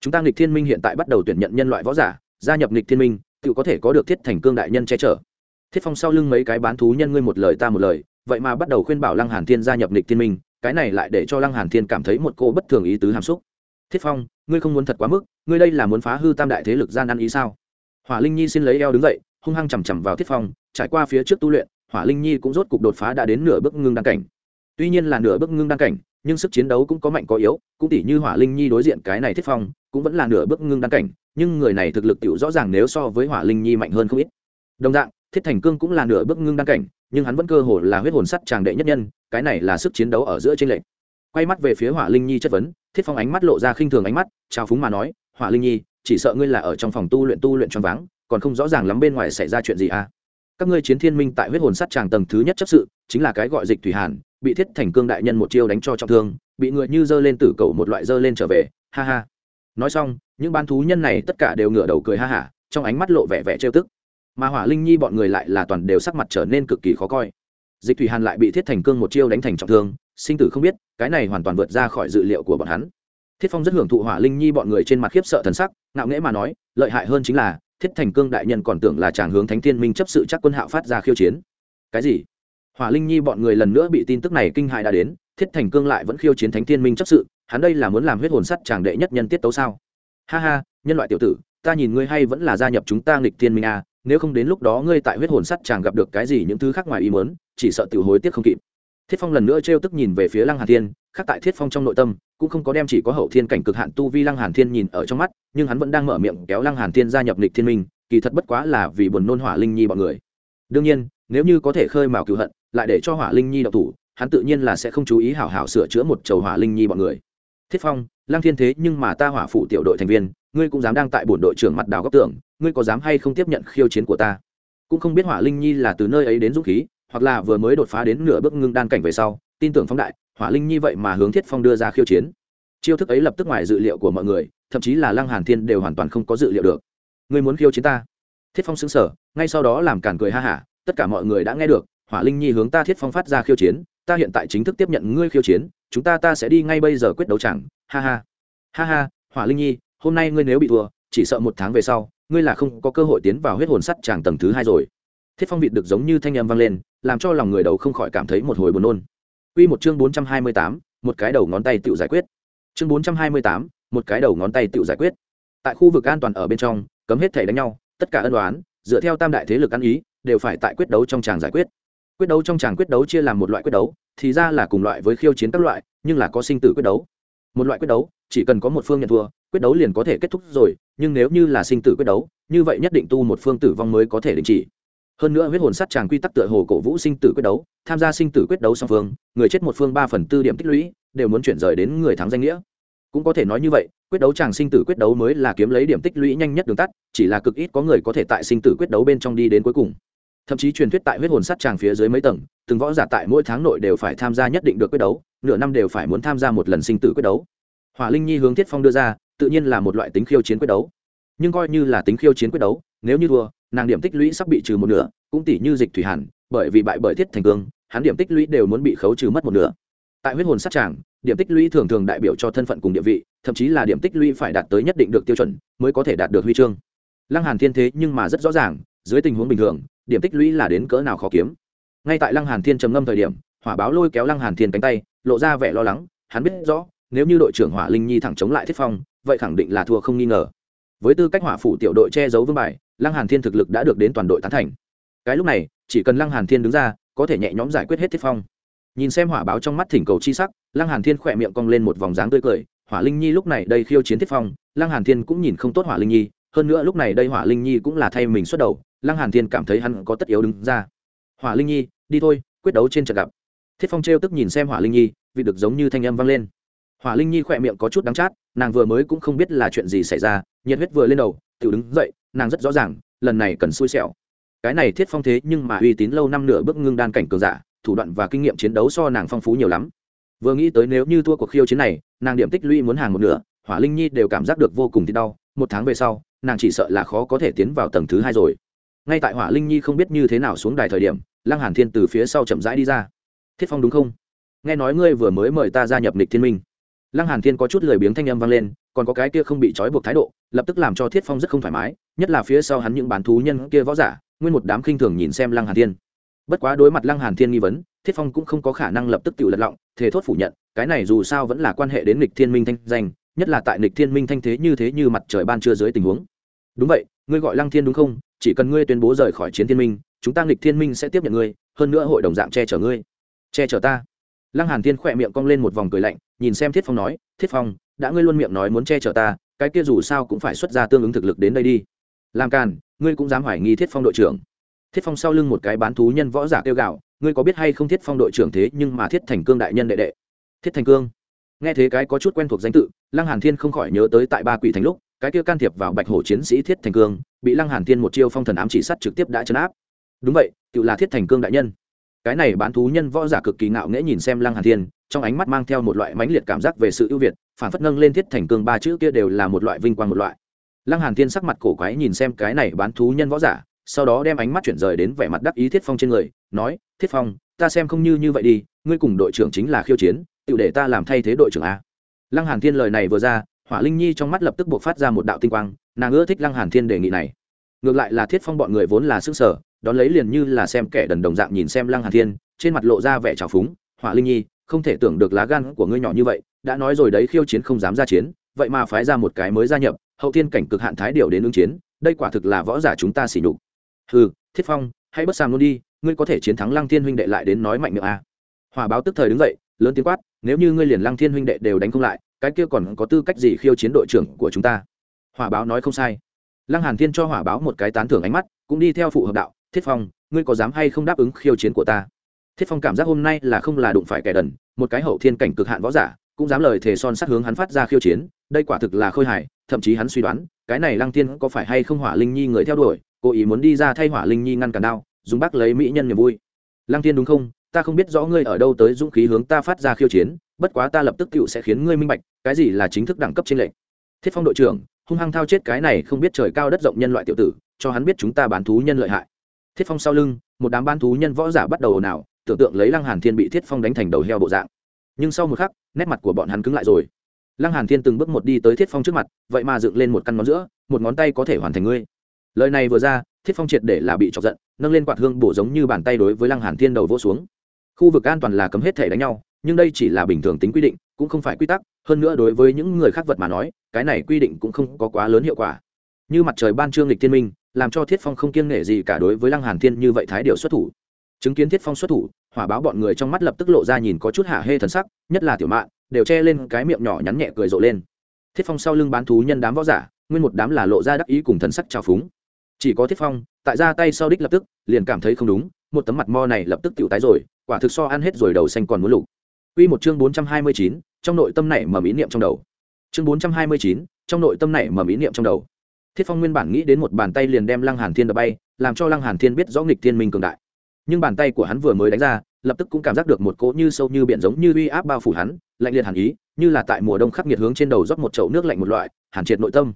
Chúng ta nghịch thiên minh hiện tại bắt đầu tuyển nhận nhân loại võ giả, gia nhập nghịch thiên minh, tự có thể có được thiết thành cương đại nhân che chở. Thiết phong sau lưng mấy cái bán thú nhân ngươi một lời ta một lời vậy mà bắt đầu khuyên bảo lăng hàn thiên gia nhập lịch thiên minh, cái này lại để cho lăng hàn thiên cảm thấy một cô bất thường ý tứ hàm xúc. Thiết phong, ngươi không muốn thật quá mức, ngươi đây là muốn phá hư tam đại thế lực gian ăn ý sao? Hỏa linh nhi xin lấy eo đứng dậy, hung hăng chầm chằm vào thiết phong, trải qua phía trước tu luyện, hỏa linh nhi cũng rốt cục đột phá đã đến nửa bước ngưng đăng cảnh. Tuy nhiên là nửa bước ngưng đăng cảnh, nhưng sức chiến đấu cũng có mạnh có yếu, cũng tỷ như hỏa linh nhi đối diện cái này thiết phong, cũng vẫn là nửa bước ngưng đăng cảnh, nhưng người này thực lực tiểu rõ ràng nếu so với hỏa linh nhi mạnh hơn không ít. Đồng dạng thiết thành cương cũng là nửa bước ngưng đăng cảnh, nhưng hắn vẫn cơ hồ là huyết hồn sắt tràng đệ nhất nhân, cái này là sức chiến đấu ở giữa trên lệnh quay mắt về phía hỏa linh nhi chất vấn, thiết phong ánh mắt lộ ra khinh thường ánh mắt, trao phúng mà nói, hỏa linh nhi, chỉ sợ ngươi là ở trong phòng tu luyện tu luyện choáng váng, còn không rõ ràng lắm bên ngoài xảy ra chuyện gì à? Các ngươi chiến thiên minh tại huyết hồn sắt tràng tầng thứ nhất chấp sự, chính là cái gọi dịch thủy hàn, bị thiết thành cương đại nhân một chiêu đánh cho trọng thương, bị người như dơ lên tử cầu một loại dơ lên trở về, ha ha. Nói xong, những ban thú nhân này tất cả đều ngửa đầu cười ha hả, trong ánh mắt lộ vẻ vẻ trêu tức mà hỏa linh nhi bọn người lại là toàn đều sắc mặt trở nên cực kỳ khó coi. Dịch thủy hàn lại bị thiết thành cương một chiêu đánh thành trọng thương sinh tử không biết cái này hoàn toàn vượt ra khỏi dự liệu của bọn hắn. Thiết phong rất hưởng thụ hỏa linh nhi bọn người trên mặt khiếp sợ thần sắc ngạo nghễ mà nói lợi hại hơn chính là thiết thành cương đại nhân còn tưởng là chàng hướng thánh thiên minh chấp sự chắc quân hạo phát ra khiêu chiến. Cái gì? Hỏa linh nhi bọn người lần nữa bị tin tức này kinh hại đã đến thiết thành cương lại vẫn khiêu chiến thánh thiên minh chấp sự hắn đây là muốn làm huyết hồn sắt chàng đệ nhất nhân tiết tấu sao? Ha ha nhân loại tiểu tử ta nhìn ngươi hay vẫn là gia nhập chúng ta nghịch thiên minh à, nếu không đến lúc đó ngươi tại huyết hồn sắt chàng gặp được cái gì những thứ khác ngoài ý muốn, chỉ sợ tiểu hối tiếc không kịp. Thiết phong lần nữa trêu tức nhìn về phía lăng hàn thiên, khác tại thiết phong trong nội tâm, cũng không có đem chỉ có hậu thiên cảnh cực hạn tu vi lăng hàn thiên nhìn ở trong mắt, nhưng hắn vẫn đang mở miệng kéo lăng hàn thiên gia nhập lịch thiên minh, kỳ thật bất quá là vì buồn nôn hỏa linh nhi bọn người. Đương nhiên, nếu như có thể khơi mào cừu hận, lại để cho hỏa linh nhi độc thủ, hắn tự nhiên là sẽ không chú ý hảo hảo sửa chữa một chầu hỏa linh nhi bọn người. Thiết phong, lăng thiên thế nhưng mà ta hỏa phụ tiểu đội thành viên ngươi cũng dám đang tại bổn đội trưởng mặt đào góc tưởng, ngươi có dám hay không tiếp nhận khiêu chiến của ta? Cũng không biết hỏa linh nhi là từ nơi ấy đến dũng khí, hoặc là vừa mới đột phá đến nửa bước ngưng đan cảnh về sau, tin tưởng phóng đại, hỏa linh nhi vậy mà hướng thiết phong đưa ra khiêu chiến. Chiêu thức ấy lập tức ngoài dự liệu của mọi người, thậm chí là lăng hàn thiên đều hoàn toàn không có dự liệu được. Ngươi muốn khiêu chiến ta? Thiết phong xứng sở ngay sau đó làm cản cười ha hả, tất cả mọi người đã nghe được, hỏa linh nhi hướng ta thiết phong phát ra khiêu chiến, ta hiện tại chính thức tiếp nhận ngươi khiêu chiến, chúng ta ta sẽ đi ngay bây giờ quyết đấu chẳng, ha ha. Ha ha, hỏa linh nhi hôm nay ngươi nếu bị thua chỉ sợ một tháng về sau ngươi là không có cơ hội tiến vào huyết hồn sắt tràng tầng thứ hai rồi thiết phong vịt được giống như thanh âm vang lên làm cho lòng người đầu không khỏi cảm thấy một hồi buồn nôn Quy một chương 428, một cái đầu ngón tay tự giải quyết. Chương 428, một cái đầu ngón tay tự giải quyết. Tại khu vực an toàn ở bên trong, cấm hết thể đánh nhau, tất cả ân oán, dựa theo tam đại thế lực ăn ý, đều phải tại quyết đấu trong tràng giải quyết. Quyết đấu trong tràng quyết đấu chia làm một loại quyết đấu, thì ra là cùng loại với khiêu chiến các loại, nhưng là có sinh tử quyết đấu. Một loại quyết đấu, chỉ cần có một phương nhận thua, quyết đấu liền có thể kết thúc rồi, nhưng nếu như là sinh tử quyết đấu, như vậy nhất định tu một phương tử vong mới có thể đình chỉ. Hơn nữa huyết hồn sát tràng quy tắc tựa hồ cổ vũ sinh tử quyết đấu tham gia sinh tử quyết đấu song phương người chết một phương ba phần tư điểm tích lũy đều muốn chuyển rời đến người thắng danh nghĩa. Cũng có thể nói như vậy quyết đấu tràng sinh tử quyết đấu mới là kiếm lấy điểm tích lũy nhanh nhất đường tắt chỉ là cực ít có người có thể tại sinh tử quyết đấu bên trong đi đến cuối cùng thậm chí truyền thuyết tại huyết hồn sát tràng phía dưới mấy tầng, từng võ giả tại mỗi tháng nội đều phải tham gia nhất định được quyết đấu, nửa năm đều phải muốn tham gia một lần sinh tử quyết đấu. Hỏa linh nhi hướng thiết phong đưa ra, tự nhiên là một loại tính khiêu chiến quyết đấu. Nhưng coi như là tính khiêu chiến quyết đấu, nếu như thua, nàng điểm tích lũy sắp bị trừ một nửa, cũng tỷ như dịch thủy hàn, bởi vì bại bởi thiết thành cương, hắn điểm tích lũy đều muốn bị khấu trừ mất một nửa. Tại huyết hồn sát tràng, điểm tích lũy thường thường đại biểu cho thân phận cùng địa vị, thậm chí là điểm tích lũy phải đạt tới nhất định được tiêu chuẩn, mới có thể đạt được huy chương. Lăng hàn thiên thế nhưng mà rất rõ ràng, dưới tình huống bình thường điểm tích lũy là đến cỡ nào khó kiếm. Ngay tại lăng hàn thiên trầm ngâm thời điểm, hỏa báo lôi kéo lăng hàn thiên cánh tay, lộ ra vẻ lo lắng, hắn biết rõ, nếu như đội trưởng hỏa linh nhi thẳng chống lại thiết phong, vậy khẳng định là thua không nghi ngờ. Với tư cách hỏa phủ tiểu đội che giấu vương bài, lăng hàn thiên thực lực đã được đến toàn đội tán thành. Cái lúc này, chỉ cần lăng hàn thiên đứng ra, có thể nhẹ nhõm giải quyết hết thiết phong. Nhìn xem hỏa báo trong mắt thỉnh cầu chi sắc, lăng hàn thiên khỏe miệng cong lên một vòng dáng tươi cười, hỏa linh nhi lúc này đây khiêu chiến thiết phong, lăng hàn thiên cũng nhìn không tốt hỏa linh nhi, hơn nữa lúc này đây hỏa linh nhi cũng là thay mình xuất đầu lăng hàn thiên cảm thấy hắn có tất yếu đứng ra. Hỏa linh nhi, đi thôi, quyết đấu trên trận gặp. Thiết phong trêu tức nhìn xem hỏa linh nhi vì được giống như thanh âm vang lên. Hỏa linh nhi khỏe miệng có chút đắng chát, nàng vừa mới cũng không biết là chuyện gì xảy ra, nhiệt huyết vừa lên đầu tự đứng dậy, nàng rất rõ ràng, lần này cần xui xẻo. Cái này thiết phong thế nhưng mà uy tín lâu năm nửa bước ngưng đan cảnh cường giả, thủ đoạn và kinh nghiệm chiến đấu so nàng phong phú nhiều lắm. Vừa nghĩ tới nếu như thua cuộc khiêu chiến này, nàng điểm tích lũy muốn hàng một nửa, hỏa linh nhi đều cảm giác được vô cùng thì đau, một tháng về sau, nàng chỉ sợ là khó có thể tiến vào tầng thứ hai rồi ngay tại hỏa linh nhi không biết như thế nào xuống đài thời điểm, lăng hàn thiên từ phía sau chậm rãi đi ra. Thiết phong đúng không? Nghe nói ngươi vừa mới mời ta gia nhập nịch thiên minh. Lăng hàn thiên có chút lười biếng thanh âm vang lên, còn có cái kia không bị trói buộc thái độ, lập tức làm cho thiết phong rất không thoải mái, nhất là phía sau hắn những bán thú nhân kia võ giả, nguyên một đám khinh thường nhìn xem lăng hàn thiên. Bất quá đối mặt lăng hàn thiên nghi vấn, thiết phong cũng không có khả năng lập tức tự lật lọng, thề thốt phủ nhận, cái này dù sao vẫn là quan hệ đến nịch thiên minh thanh danh, nhất là tại nịch thiên minh thanh thế như thế như mặt trời ban trưa dưới tình huống. Đúng vậy, ngươi gọi lăng thiên đúng không? Chỉ cần ngươi tuyên bố rời khỏi chiến thiên minh, chúng ta lịch thiên minh sẽ tiếp nhận ngươi, hơn nữa hội đồng dạng che chở ngươi. Che chở ta. Lăng hàn thiên khỏe miệng cong lên một vòng cười lạnh, nhìn xem thiết phong nói, thiết phong, đã ngươi luôn miệng nói muốn che chở ta, cái kia dù sao cũng phải xuất ra tương ứng thực lực đến đây đi. Làm càn, ngươi cũng dám hoài nghi thiết phong đội trưởng. Thiết phong sau lưng một cái bán thú nhân võ giả kêu gạo ngươi có biết hay không thiết phong đội trưởng thế nhưng mà thiết thành cương đại nhân đệ đệ. Thiết thành cương? Nghe thế cái có chút quen thuộc danh tự, lăng hàn thiên không khỏi nhớ tới tại ba quỷ thành lúc cái kia can thiệp vào bạch hổ chiến sĩ thiết thành cương, bị lăng hàn thiên một chiêu phong thần ám chỉ sát trực tiếp đã chấn áp. Đúng vậy, tự là thiết thành cương đại nhân. Cái này bán thú nhân võ giả cực kỳ ngạo nghễ nhìn xem lăng hàn thiên, trong ánh mắt mang theo một loại mãnh liệt cảm giác về sự ưu việt phản phất nâng lên thiết thành cương ba chữ kia đều là một loại vinh quang một loại. Lăng hàn thiên sắc mặt cổ quái nhìn xem cái này bán thú nhân võ giả, sau đó đem ánh mắt chuyển rời đến vẻ mặt đắc ý thiết phong trên người, nói, thiết phong, ta xem không như như vậy đi, ngươi cùng đội trưởng chính là khiêu chiến, tự để ta làm thay thế đội trưởng a. Lăng hàn thiên lời này vừa ra hỏa linh nhi trong mắt lập tức buộc phát ra một đạo tinh quang, nàng ưa thích lăng hàn thiên đề nghị này. Ngược lại là thiết phong bọn người vốn là sức sở, đón lấy liền như là xem kẻ đần đồng dạng nhìn xem lăng hàn thiên, trên mặt lộ ra vẻ trào phúng, hỏa linh nhi, không thể tưởng được lá gan của ngươi nhỏ như vậy, đã nói rồi đấy khiêu chiến không dám ra chiến, vậy mà phái ra một cái mới gia nhập, hậu thiên cảnh cực hạn thái điều đến ứng chiến, đây quả thực là võ giả chúng ta xỉ nhục. Hừ, thiết phong, hãy bất sàm luôn đi, ngươi có thể chiến thắng lăng thiên huynh đệ lại đến nói mạnh miệng à. a hòa báo tức thời đứng dậy, lớn tiếng quát, nếu như ngươi liền lăng thiên huynh đệ đều đánh không lại cái kia còn có tư cách gì khiêu chiến đội trưởng của chúng ta? Hỏa báo nói không sai. Lăng hàn thiên cho hỏa báo một cái tán thưởng ánh mắt, cũng đi theo phụ hợp đạo, thiết phong, ngươi có dám hay không đáp ứng khiêu chiến của ta? Thiết phong cảm giác hôm nay là không là đụng phải kẻ đần, một cái hậu thiên cảnh cực hạn võ giả, cũng dám lời thề son sát hướng hắn phát ra khiêu chiến, đây quả thực là khôi hài, thậm chí hắn suy đoán, cái này lăng Thiên có phải hay không hỏa linh nhi người theo đuổi, cố ý muốn đi ra thay hỏa linh nhi ngăn cản đao, dùng bác lấy mỹ nhân niềm vui. Lăng Thiên đúng không? Ta không biết rõ ngươi ở đâu tới dũng khí hướng ta phát ra khiêu chiến, bất quá ta lập tức cựu sẽ khiến ngươi minh bạch cái gì là chính thức đẳng cấp trên lệnh? Thiết phong đội trưởng, hung hăng thao chết cái này không biết trời cao đất rộng nhân loại tiểu tử, cho hắn biết chúng ta bán thú nhân lợi hại. Thiết phong sau lưng, một đám bán thú nhân võ giả bắt đầu ồn ào, tưởng tượng lấy lăng hàn thiên bị thiết phong đánh thành đầu heo bộ dạng. Nhưng sau một khắc, nét mặt của bọn hắn cứng lại rồi. Lăng hàn thiên từng bước một đi tới thiết phong trước mặt, vậy mà dựng lên một căn ngón giữa, một ngón tay có thể hoàn thành ngươi. Lời này vừa ra, thiết phong triệt để là bị chọc giận, nâng lên quạt hương bổ giống như bàn tay đối với lăng hàn thiên đầu vỗ xuống. Khu vực an toàn là cấm hết thể đánh nhau, nhưng đây chỉ là bình thường tính quy định cũng không phải quy tắc hơn nữa đối với những người khác vật mà nói cái này quy định cũng không có quá lớn hiệu quả. Như mặt trời ban trương lịch thiên minh làm cho thiết phong không kiêng nể gì cả đối với lăng hàn thiên như vậy thái điều xuất thủ. Chứng kiến thiết phong xuất thủ hỏa báo bọn người trong mắt lập tức lộ ra nhìn có chút hạ hê thần sắc nhất là tiểu mạn đều che lên cái miệng nhỏ nhắn nhẹ cười rộ lên. Thiết phong sau lưng bán thú nhân đám võ giả nguyên một đám là lộ ra đắc ý cùng thần sắc trào phúng. Chỉ có thiết phong tại ra tay sau đích lập tức liền cảm thấy không đúng một tấm mặt mo này lập tức tiểu tái rồi quả thực so ăn hết rồi đầu xanh còn muốn lục. Quy một chương 429, trong nội tâm này mầm ý niệm trong đầu. Chương 429, trong nội tâm này mầm ý niệm trong đầu. Thiết Phong nguyên bản nghĩ đến một bàn tay liền đem Lăng Hàn Thiên đập bay, làm cho Lăng Hàn Thiên biết rõ nghịch thiên minh cường đại. Nhưng bàn tay của hắn vừa mới đánh ra, lập tức cũng cảm giác được một cỗ như sâu như biển giống như uy áp bao phủ hắn, lạnh liệt hàn ý, như là tại mùa đông khắc nghiệt hướng trên đầu rót một chậu nước lạnh một loại, hàn triệt nội tâm.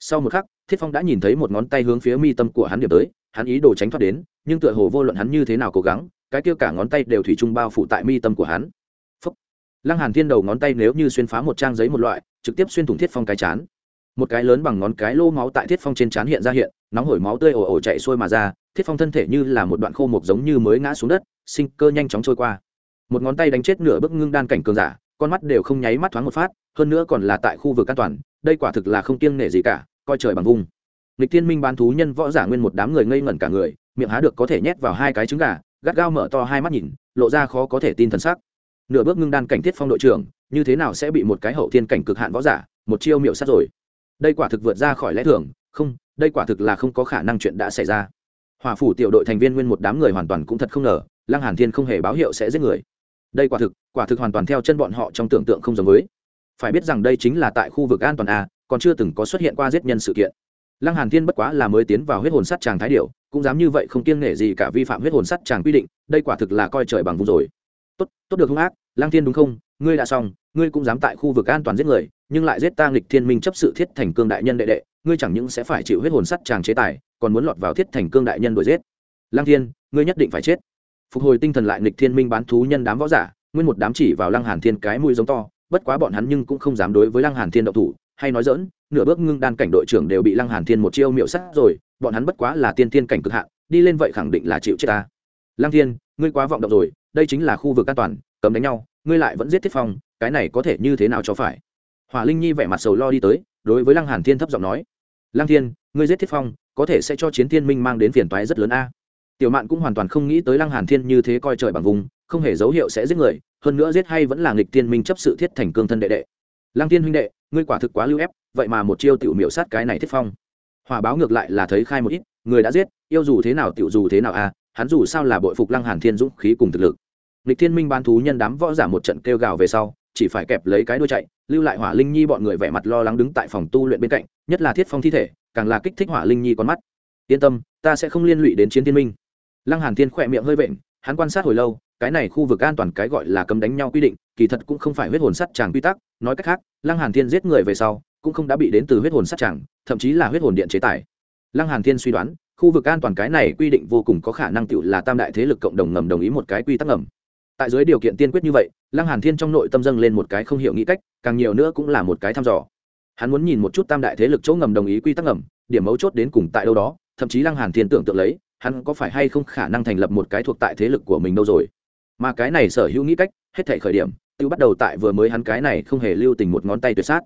Sau một khắc, Thiết Phong đã nhìn thấy một ngón tay hướng phía mi tâm của hắn điểm tới, hắn ý đồ tránh thoát đến, nhưng tựa hồ vô luận hắn như thế nào cố gắng, cái kia cả ngón tay đều thủy chung bao phủ tại mi tâm của hắn lăng hàn thiên đầu ngón tay nếu như xuyên phá một trang giấy một loại, trực tiếp xuyên thủng thiết phong cái chán. Một cái lớn bằng ngón cái lô máu tại thiết phong trên chán hiện ra hiện, nóng hổi máu tươi ồ ồ chạy xuôi mà ra, thiết phong thân thể như là một đoạn khô mục giống như mới ngã xuống đất, sinh cơ nhanh chóng trôi qua. Một ngón tay đánh chết nửa bức ngưng đan cảnh cường giả, con mắt đều không nháy mắt thoáng một phát, hơn nữa còn là tại khu vực an toàn, đây quả thực là không kiêng nể gì cả, coi trời bằng vung. Lịch thiên minh bán thú nhân võ giả nguyên một đám người ngây ngẩn cả người, miệng há được có thể nhét vào hai cái trứng gà, gắt gao mở to hai mắt nhìn, lộ ra khó có thể tin thần sắc nửa bước ngưng đan cảnh thiết phong đội trưởng, như thế nào sẽ bị một cái hậu thiên cảnh cực hạn võ giả, một chiêu miệu sát rồi? Đây quả thực vượt ra khỏi lẽ thường, không, đây quả thực là không có khả năng chuyện đã xảy ra. Hỏa phủ tiểu đội thành viên nguyên một đám người hoàn toàn cũng thật không ngờ, lăng hàn thiên không hề báo hiệu sẽ giết người. Đây quả thực quả thực hoàn toàn theo chân bọn họ trong tưởng tượng không giống với. Phải biết rằng đây chính là tại khu vực an toàn a, còn chưa từng có xuất hiện qua giết nhân sự kiện. Lăng hàn thiên bất quá là mới tiến vào huyết hồn sắt chàng thái điệu cũng dám như vậy không kiêng nể gì cả vi phạm huyết hồn sắt chàng quy định, đây quả thực là coi trời bằng vùng rồi tốt tốt được hung ác lang thiên đúng không? Ngươi đã xong, ngươi cũng dám tại khu vực an toàn giết người, nhưng lại giết ta nghịch thiên minh chấp sự thiết thành cương đại nhân đệ đệ, ngươi chẳng những sẽ phải chịu huyết hồn sắt tràng chế tài, còn muốn lọt vào thiết thành cương đại nhân đuổi giết. Lang thiên, ngươi nhất định phải chết. Phục hồi tinh thần lại nghịch thiên minh bán thú nhân đám võ giả, nguyên một đám chỉ vào lăng hàn thiên cái mũi giống to, bất quá bọn hắn nhưng cũng không dám đối với lăng hàn thiên động thủ, hay nói dỡn nửa bước ngưng đan cảnh đội trưởng đều bị lăng hàn thiên một chiêu miệu sát rồi, bọn hắn bất quá là tiên tiên cảnh cực hạn, đi lên vậy khẳng định là chịu chết ta lăng thiên, ngươi quá vọng động rồi, đây chính là khu vực an toàn, cấm đánh nhau, ngươi lại vẫn giết thiết phong, cái này có thể như thế nào cho phải? Hỏa linh nhi vẻ mặt sầu lo đi tới, đối với lăng hàn thiên thấp giọng nói. Lăng thiên, ngươi giết thiết phong, có thể sẽ cho chiến thiên minh mang đến phiền toái rất lớn a. Tiểu mạn cũng hoàn toàn không nghĩ tới lăng hàn thiên như thế coi trời bằng vùng, không hề dấu hiệu sẽ giết người, hơn nữa giết hay vẫn là nghịch tiên minh chấp sự thiết thành cương thân đệ đệ. Lăng tiên huynh đệ, ngươi quả thực quá lưu ép, vậy mà một chiêu tiểu miểu sát cái này thiết phong. Hòa báo ngược lại là thấy khai một ít, người đã giết, yêu dù thế nào tiểu dù thế nào à hắn dù sao là bội phục lăng hàn thiên dũng khí cùng thực lực. Lịch thiên minh ban thú nhân đám võ giả một trận kêu gào về sau, chỉ phải kẹp lấy cái đuôi chạy, lưu lại hỏa linh nhi bọn người vẻ mặt lo lắng đứng tại phòng tu luyện bên cạnh, nhất là thiết phong thi thể, càng là kích thích hỏa linh nhi con mắt. Yên tâm, ta sẽ không liên lụy đến chiến thiên minh. Lăng hàn thiên khỏe miệng hơi vện, hắn quan sát hồi lâu, cái này khu vực an toàn cái gọi là cấm đánh nhau quy định, kỳ thật cũng không phải huyết hồn sắt chàng quy tắc, nói cách khác, lăng hàn thiên giết người về sau, cũng không đã bị đến từ huyết hồn sắt chàng, thậm chí là huyết hồn điện chế tài lăng hàn thiên suy đoán khu vực an toàn cái này quy định vô cùng có khả năng tựu là tam đại thế lực cộng đồng ngầm đồng ý một cái quy tắc ngầm. Tại dưới điều kiện tiên quyết như vậy, lăng hàn thiên trong nội tâm dâng lên một cái không hiểu nghĩ cách, càng nhiều nữa cũng là một cái thăm dò. Hắn muốn nhìn một chút tam đại thế lực chỗ ngầm đồng ý quy tắc ngầm, điểm mấu chốt đến cùng tại đâu đó, thậm chí lăng hàn thiên tưởng tượng lấy, hắn có phải hay không khả năng thành lập một cái thuộc tại thế lực của mình đâu rồi. Mà cái này sở hữu nghĩ cách, hết thể khởi điểm tự bắt đầu tại vừa mới hắn cái này không hề lưu tình một ngón tay tuyệt sát.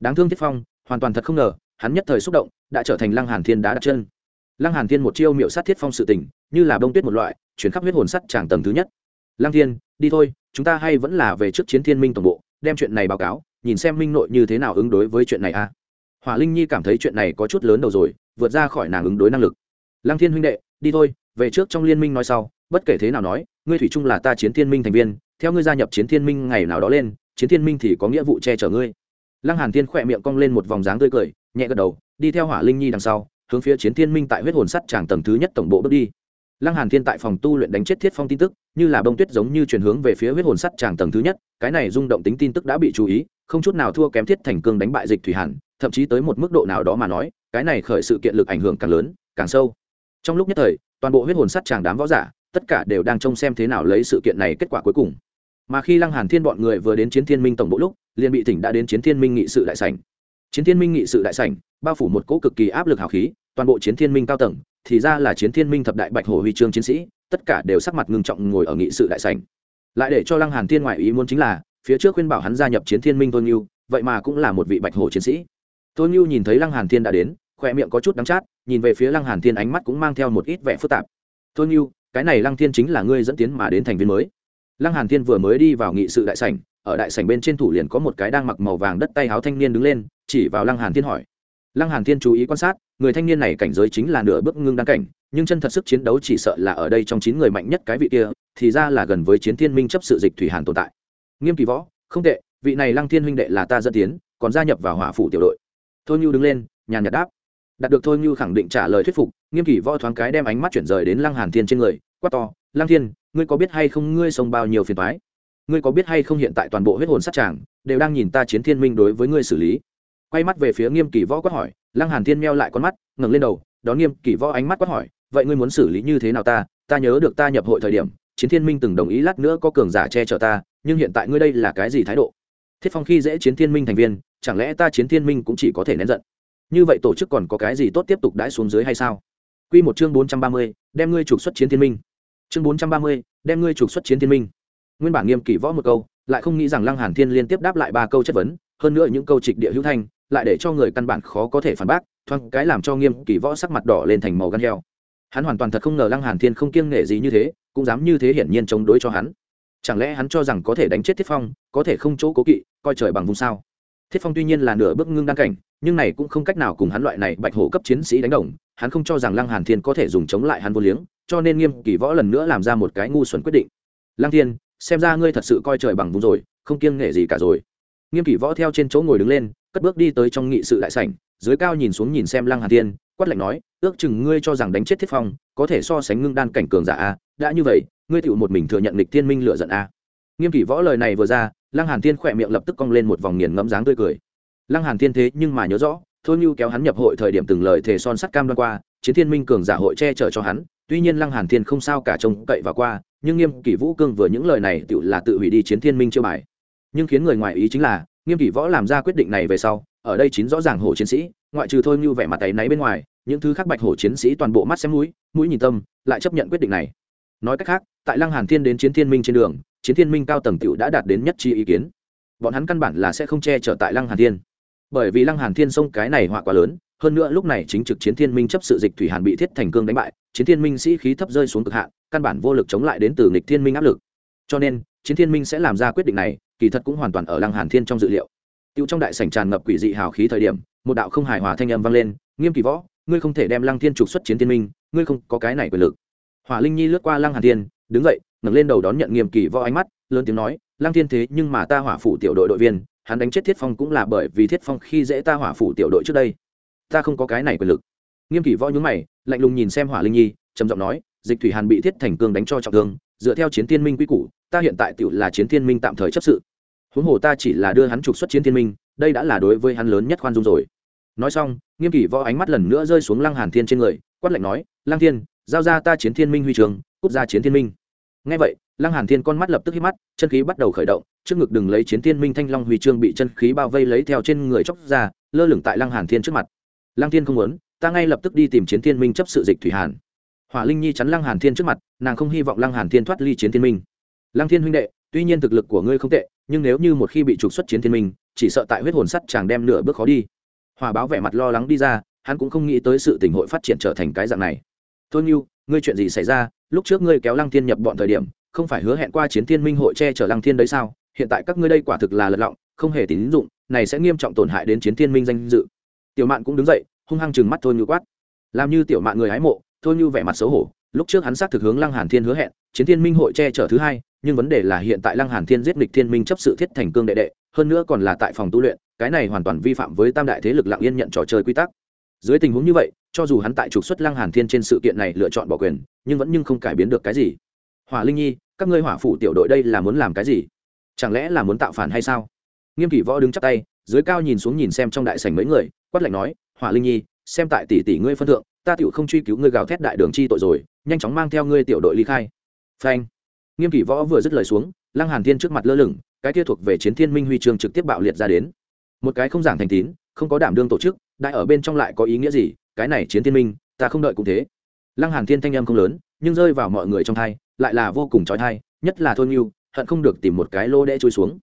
Đáng thương thiết phong, hoàn toàn thật không ngờ, hắn nhất thời xúc động, đã trở thành lăng hàn thiên đá đặt chân lăng hàn thiên một chiêu miệu sát thiết phong sự tình, như là bông tuyết một loại, chuyển khắp huyết hồn sắt tràng tầng thứ nhất. Lăng thiên, đi thôi, chúng ta hay vẫn là về trước chiến thiên minh tổng bộ, đem chuyện này báo cáo, nhìn xem minh nội như thế nào ứng đối với chuyện này a. Hỏa linh nhi cảm thấy chuyện này có chút lớn đầu rồi, vượt ra khỏi nàng ứng đối năng lực. Lăng thiên huynh đệ, đi thôi, về trước trong liên minh nói sau, bất kể thế nào nói, ngươi thủy chung là ta chiến thiên minh thành viên, theo ngươi gia nhập chiến thiên minh ngày nào đó lên, chiến thiên minh thì có nghĩa vụ che chở ngươi. Lăng hàn thiên khỏe miệng cong lên một vòng dáng tươi cười, nhẹ gật đầu, đi theo hỏa linh nhi đằng sau hướng phía chiến thiên minh tại huyết hồn sắt tràng tầng thứ nhất tổng bộ bước đi. Lăng hàn thiên tại phòng tu luyện đánh chết thiết phong tin tức, như là bông tuyết giống như chuyển hướng về phía huyết hồn sắt tràng tầng thứ nhất, cái này rung động tính tin tức đã bị chú ý, không chút nào thua kém thiết thành cương đánh bại dịch thủy hàn, thậm chí tới một mức độ nào đó mà nói, cái này khởi sự kiện lực ảnh hưởng càng lớn, càng sâu. Trong lúc nhất thời, toàn bộ huyết hồn sắt tràng đám võ giả, tất cả đều đang trông xem thế nào lấy sự kiện này kết quả cuối cùng. Mà khi lăng hàn thiên bọn người vừa đến chiến thiên minh tổng bộ lúc, liền bị tỉnh đã đến chiến thiên minh nghị sự đại sảnh. Chiến thiên minh nghị sự đại sảnh, bao phủ một cỗ cực kỳ áp lực hào khí toàn bộ chiến thiên minh cao tầng, thì ra là chiến thiên minh thập đại bạch hổ huy chương chiến sĩ, tất cả đều sắc mặt ngưng trọng ngồi ở nghị sự đại sảnh. Lại để cho lăng hàn thiên ngoại ý muốn chính là, phía trước khuyên bảo hắn gia nhập chiến thiên minh tôn nghiêu vậy mà cũng là một vị bạch hổ chiến sĩ. Tôn nghiêu nhìn thấy lăng hàn thiên đã đến khoe miệng có chút đắng chát, nhìn về phía lăng hàn thiên ánh mắt cũng mang theo một ít vẻ phức tạp. Tôn nghiêu cái này lăng thiên chính là ngươi dẫn tiến mà đến thành viên mới. Lăng hàn thiên vừa mới đi vào nghị sự đại sảnh, ở đại sảnh bên trên thủ liền có một cái đang mặc màu vàng đất tay áo thanh niên đứng lên, chỉ vào lăng hàn thiên hỏi. Lăng hàn thiên chú ý quan sát người thanh niên này cảnh giới chính là nửa bước ngưng đăng cảnh, nhưng chân thật sức chiến đấu chỉ sợ là ở đây trong chín người mạnh nhất cái vị kia, thì ra là gần với chiến thiên minh chấp sự dịch thủy hàn tồn tại. Nghiêm kỳ võ, không tệ, vị này lăng thiên huynh đệ là ta dẫn tiến, còn gia nhập vào hỏa phủ tiểu đội. Thôi như đứng lên, nhàn nhạt đáp. Đạt được thôi như khẳng định trả lời thuyết phục, nghiêm kỳ võ thoáng cái đem ánh mắt chuyển rời đến lăng hàn thiên trên người, quát to, lăng thiên, ngươi có biết hay không ngươi sống bao nhiêu phiền toái? Ngươi có biết hay không hiện tại toàn bộ huyết hồn sát tràng đều đang nhìn ta chiến thiên minh đối với ngươi xử lý? Quay mắt về phía nghiêm kỳ võ quát hỏi lăng hàn thiên meo lại con mắt ngẩng lên đầu đón nghiêm Kỷ võ ánh mắt quát hỏi vậy ngươi muốn xử lý như thế nào ta? Ta nhớ được ta nhập hội thời điểm chiến thiên minh từng đồng ý lát nữa có cường giả che chở ta nhưng hiện tại ngươi đây là cái gì thái độ? Thiết phong khi dễ chiến thiên minh thành viên chẳng lẽ ta chiến thiên minh cũng chỉ có thể nén giận? Như vậy tổ chức còn có cái gì tốt tiếp tục đãi xuống dưới hay sao? Quy một chương bốn trăm ba mươi, đem ngươi trục xuất chiến thiên minh. Chương bốn trăm ba mươi, đem ngươi trục xuất chiến thiên minh. Nguyên bản nghiêm kỳ võ một câu lại không nghĩ rằng lăng hàn thiên liên tiếp đáp lại ba câu chất vấn hơn nữa những câu trịch địa hữu thanh lại để cho người căn bản khó có thể phản bác, thoáng cái làm cho nghiêm kỳ võ sắc mặt đỏ lên thành màu gan heo. Hắn hoàn toàn thật không ngờ lăng hàn thiên không kiêng nể gì như thế, cũng dám như thế hiển nhiên chống đối cho hắn. Chẳng lẽ hắn cho rằng có thể đánh chết thiết phong, có thể không chỗ cố kỵ, coi trời bằng vùng sao? Thiết phong tuy nhiên là nửa bước ngưng đăng cảnh, nhưng này cũng không cách nào cùng hắn loại này bạch hổ cấp chiến sĩ đánh đồng, hắn không cho rằng lăng hàn thiên có thể dùng chống lại hắn vô liếng, cho nên nghiêm kỳ võ lần nữa làm ra một cái ngu xuẩn quyết định. Lăng thiên, xem ra ngươi thật sự coi trời bằng vùng rồi, không kiêng nể gì cả rồi. Nghiêm kỳ võ theo trên chỗ ngồi đứng lên cất bước đi tới trong nghị sự đại sảnh, dưới cao nhìn xuống nhìn xem lăng hàn thiên, quát lạnh nói, ước chừng ngươi cho rằng đánh chết thiết phong, có thể so sánh ngưng đan cảnh cường giả a, đã như vậy, ngươi tựu một mình thừa nhận lịch thiên minh lựa giận a. Nghiêm kỷ võ lời này vừa ra, lăng hàn thiên khỏe miệng lập tức cong lên một vòng nghiền ngẫm dáng tươi cười. Lăng hàn thiên thế nhưng mà nhớ rõ, thôi như kéo hắn nhập hội thời điểm từng lời thề son sắt cam đoan qua, chiến thiên minh cường giả hội che chở cho hắn, tuy nhiên lăng hàn thiên không sao cả trông cậy và qua, nhưng nghiêm kỷ vũ cương vừa những lời này tựu là tự hủy đi chiến thiên minh chưa bài. Nhưng khiến người ngoài ý chính là nghiêm kỷ võ làm ra quyết định này về sau, ở đây chín rõ ràng hổ chiến sĩ, ngoại trừ thôi như vẻ mặt tay náy bên ngoài, những thứ khác bạch hổ chiến sĩ toàn bộ mắt xem mũi mũi nhìn tâm, lại chấp nhận quyết định này. Nói cách khác, tại lăng hàn thiên đến chiến thiên minh trên đường, chiến thiên minh cao tầng tiểu đã đạt đến nhất chi ý kiến. Bọn hắn căn bản là sẽ không che chở tại lăng hàn thiên. Bởi vì lăng hàn thiên sông cái này họa quá lớn, hơn nữa lúc này chính trực chiến thiên minh chấp sự dịch thủy hàn bị thiết thành cương đánh bại, chiến thiên minh sĩ khí thấp rơi xuống cực hạn, căn bản vô lực chống lại đến từ nghịch thiên minh áp lực. Cho nên, chiến thiên minh sẽ làm ra quyết định này kỳ thật cũng hoàn toàn ở lăng hàn thiên trong dự liệu. Tiêu trong đại sảnh tràn ngập quỷ dị hào khí thời điểm, một đạo không hài hòa thanh âm vang lên, nghiêm kỳ võ, ngươi không thể đem lăng thiên trục xuất chiến thiên minh, ngươi không có cái này quyền lực. Hỏa linh nhi lướt qua lăng hàn thiên, đứng dậy, ngẩng lên đầu đón nhận nghiêm kỳ võ ánh mắt, lớn tiếng nói, lăng thiên thế nhưng mà ta hỏa phủ tiểu đội đội viên, hắn đánh chết thiết phong cũng là bởi vì thiết phong khi dễ ta hỏa phủ tiểu đội trước đây. Ta không có cái này quyền lực. Nghiêm kỳ võ nhướng mày, lạnh lùng nhìn xem hỏa linh nhi, trầm giọng nói, dịch thủy hàn bị thiết thành cương đánh cho trọng thương, dựa theo chiến thiên minh quy củ, ta hiện tại tiểu là chiến thiên minh tạm thời chấp sự huống hồ ta chỉ là đưa hắn trục xuất chiến thiên minh, đây đã là đối với hắn lớn nhất khoan dung rồi. Nói xong, nghiêm kỷ võ ánh mắt lần nữa rơi xuống lăng hàn thiên trên người, quát lạnh nói, lăng thiên, giao ra ta chiến thiên minh huy trường, cút ra chiến thiên minh. Ngay vậy, lăng hàn thiên con mắt lập tức hít mắt, chân khí bắt đầu khởi động, trước ngực đừng lấy chiến thiên minh thanh long huy chương bị chân khí bao vây lấy theo trên người chóc ra, lơ lửng tại lăng hàn thiên trước mặt. Lăng thiên không muốn, ta ngay lập tức đi tìm chiến thiên minh chấp sự dịch thủy hàn. Hỏa linh nhi chắn lăng hàn thiên trước mặt, nàng không hy vọng lăng hàn thiên thoát ly chiến thiên minh. Lăng thiên huynh đệ, tuy nhiên thực lực của ngươi không tệ nhưng nếu như một khi bị trục xuất chiến thiên minh, chỉ sợ tại huyết hồn sắt chàng đem nửa bước khó đi. Hòa báo vẻ mặt lo lắng đi ra, hắn cũng không nghĩ tới sự tình hội phát triển trở thành cái dạng này. Thôi như ngươi chuyện gì xảy ra? Lúc trước ngươi kéo lăng thiên nhập bọn thời điểm, không phải hứa hẹn qua chiến thiên minh hội che chở lăng thiên đấy sao? Hiện tại các ngươi đây quả thực là lật lọng, không hề tín dụng, này sẽ nghiêm trọng tổn hại đến chiến thiên minh danh dự. Tiểu mạn cũng đứng dậy, hung hăng chừng mắt thôi như quát. Làm như tiểu mạn người hái mộ. Thôi như vẻ mặt xấu hổ lúc trước hắn xác thực hướng lăng hàn thiên hứa hẹn, chiến thiên minh hội che chở thứ hai, nhưng vấn đề là hiện tại lăng hàn thiên giết nghịch thiên minh chấp sự thiết thành cương đệ đệ, hơn nữa còn là tại phòng tu luyện, cái này hoàn toàn vi phạm với tam đại thế lực lặng yên nhận trò chơi quy tắc. Dưới tình huống như vậy, cho dù hắn tại trục xuất lăng hàn thiên trên sự kiện này lựa chọn bỏ quyền, nhưng vẫn nhưng không cải biến được cái gì. Hỏa linh nhi, các ngươi hỏa phủ tiểu đội đây là muốn làm cái gì? Chẳng lẽ là muốn tạo phản hay sao? Nghiêm kỷ võ đứng chắp tay, dưới cao nhìn xuống nhìn xem trong đại sảnh mấy người, quát lạnh nói, hỏa linh nhi, xem tại tỷ tỷ ngươi phân thượng ta tiểu không truy cứu ngươi gào thét đại đường chi tội rồi, nhanh chóng mang theo ngươi tiểu đội ly khai. Phanh. Nghiêm kỷ võ vừa dứt lời xuống, lăng hàn thiên trước mặt lơ lửng, cái kia thuộc về chiến thiên minh huy chương trực tiếp bạo liệt ra đến. Một cái không giảng thành tín, không có đảm đương tổ chức, đại ở bên trong lại có ý nghĩa gì, cái này chiến thiên minh, ta không đợi cũng thế. Lăng hàn thiên thanh âm không lớn, nhưng rơi vào mọi người trong thai, lại là vô cùng trói thai nhất là thôi nhiêu hận không được tìm một cái lô đẽ trôi xuống.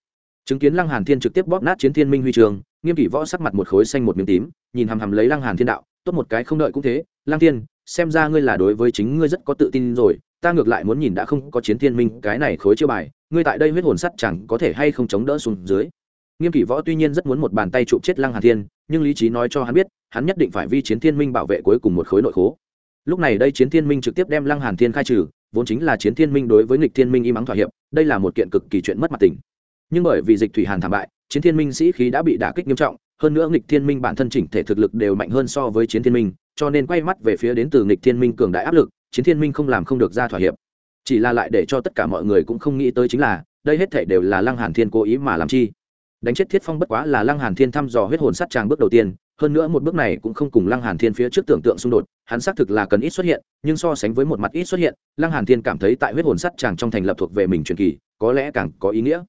Chứng kiến lăng hàn thiên trực tiếp bóp nát chiến thiên minh huy trường nghiêm kỷ võ sắc mặt một khối xanh một miếng tím, nhìn hầm hầm lấy lăng hàn thiên đạo tốt một cái không đợi cũng thế, Lang thiên, xem ra ngươi là đối với chính ngươi rất có tự tin rồi, ta ngược lại muốn nhìn đã không có chiến thiên minh cái này khối chiêu bài, ngươi tại đây huyết hồn sắt chẳng có thể hay không chống đỡ xuống dưới. Nghiêm kỷ võ tuy nhiên rất muốn một bàn tay chụp chết lăng hàn thiên, nhưng lý trí nói cho hắn biết, hắn nhất định phải vi chiến thiên minh bảo vệ cuối cùng một khối nội khố. Lúc này đây chiến thiên minh trực tiếp đem lăng hàn thiên khai trừ, vốn chính là chiến thiên minh đối với nghịch thiên minh im ắng thỏa hiệp, đây là một kiện cực kỳ chuyện mất mặt tình. Nhưng bởi vì dịch thủy hàn thảm bại, chiến thiên minh sĩ khí đã bị đả kích nghiêm trọng hơn nữa nghịch thiên minh bản thân chỉnh thể thực lực đều mạnh hơn so với chiến thiên minh, cho nên quay mắt về phía đến từ nghịch thiên minh cường đại áp lực, chiến thiên minh không làm không được ra thỏa hiệp. Chỉ là lại để cho tất cả mọi người cũng không nghĩ tới chính là, đây hết thể đều là lăng hàn thiên cố ý mà làm chi. Đánh chết thiết phong bất quá là lăng hàn thiên thăm dò huyết hồn sát tràng bước đầu tiên, hơn nữa một bước này cũng không cùng lăng hàn thiên phía trước tưởng tượng xung đột, hắn xác thực là cần ít xuất hiện, nhưng so sánh với một mặt ít xuất hiện, lăng hàn thiên cảm thấy tại huyết hồn sắt tràng trong thành lập thuộc về mình truyền kỳ, có lẽ càng có ý nghĩa.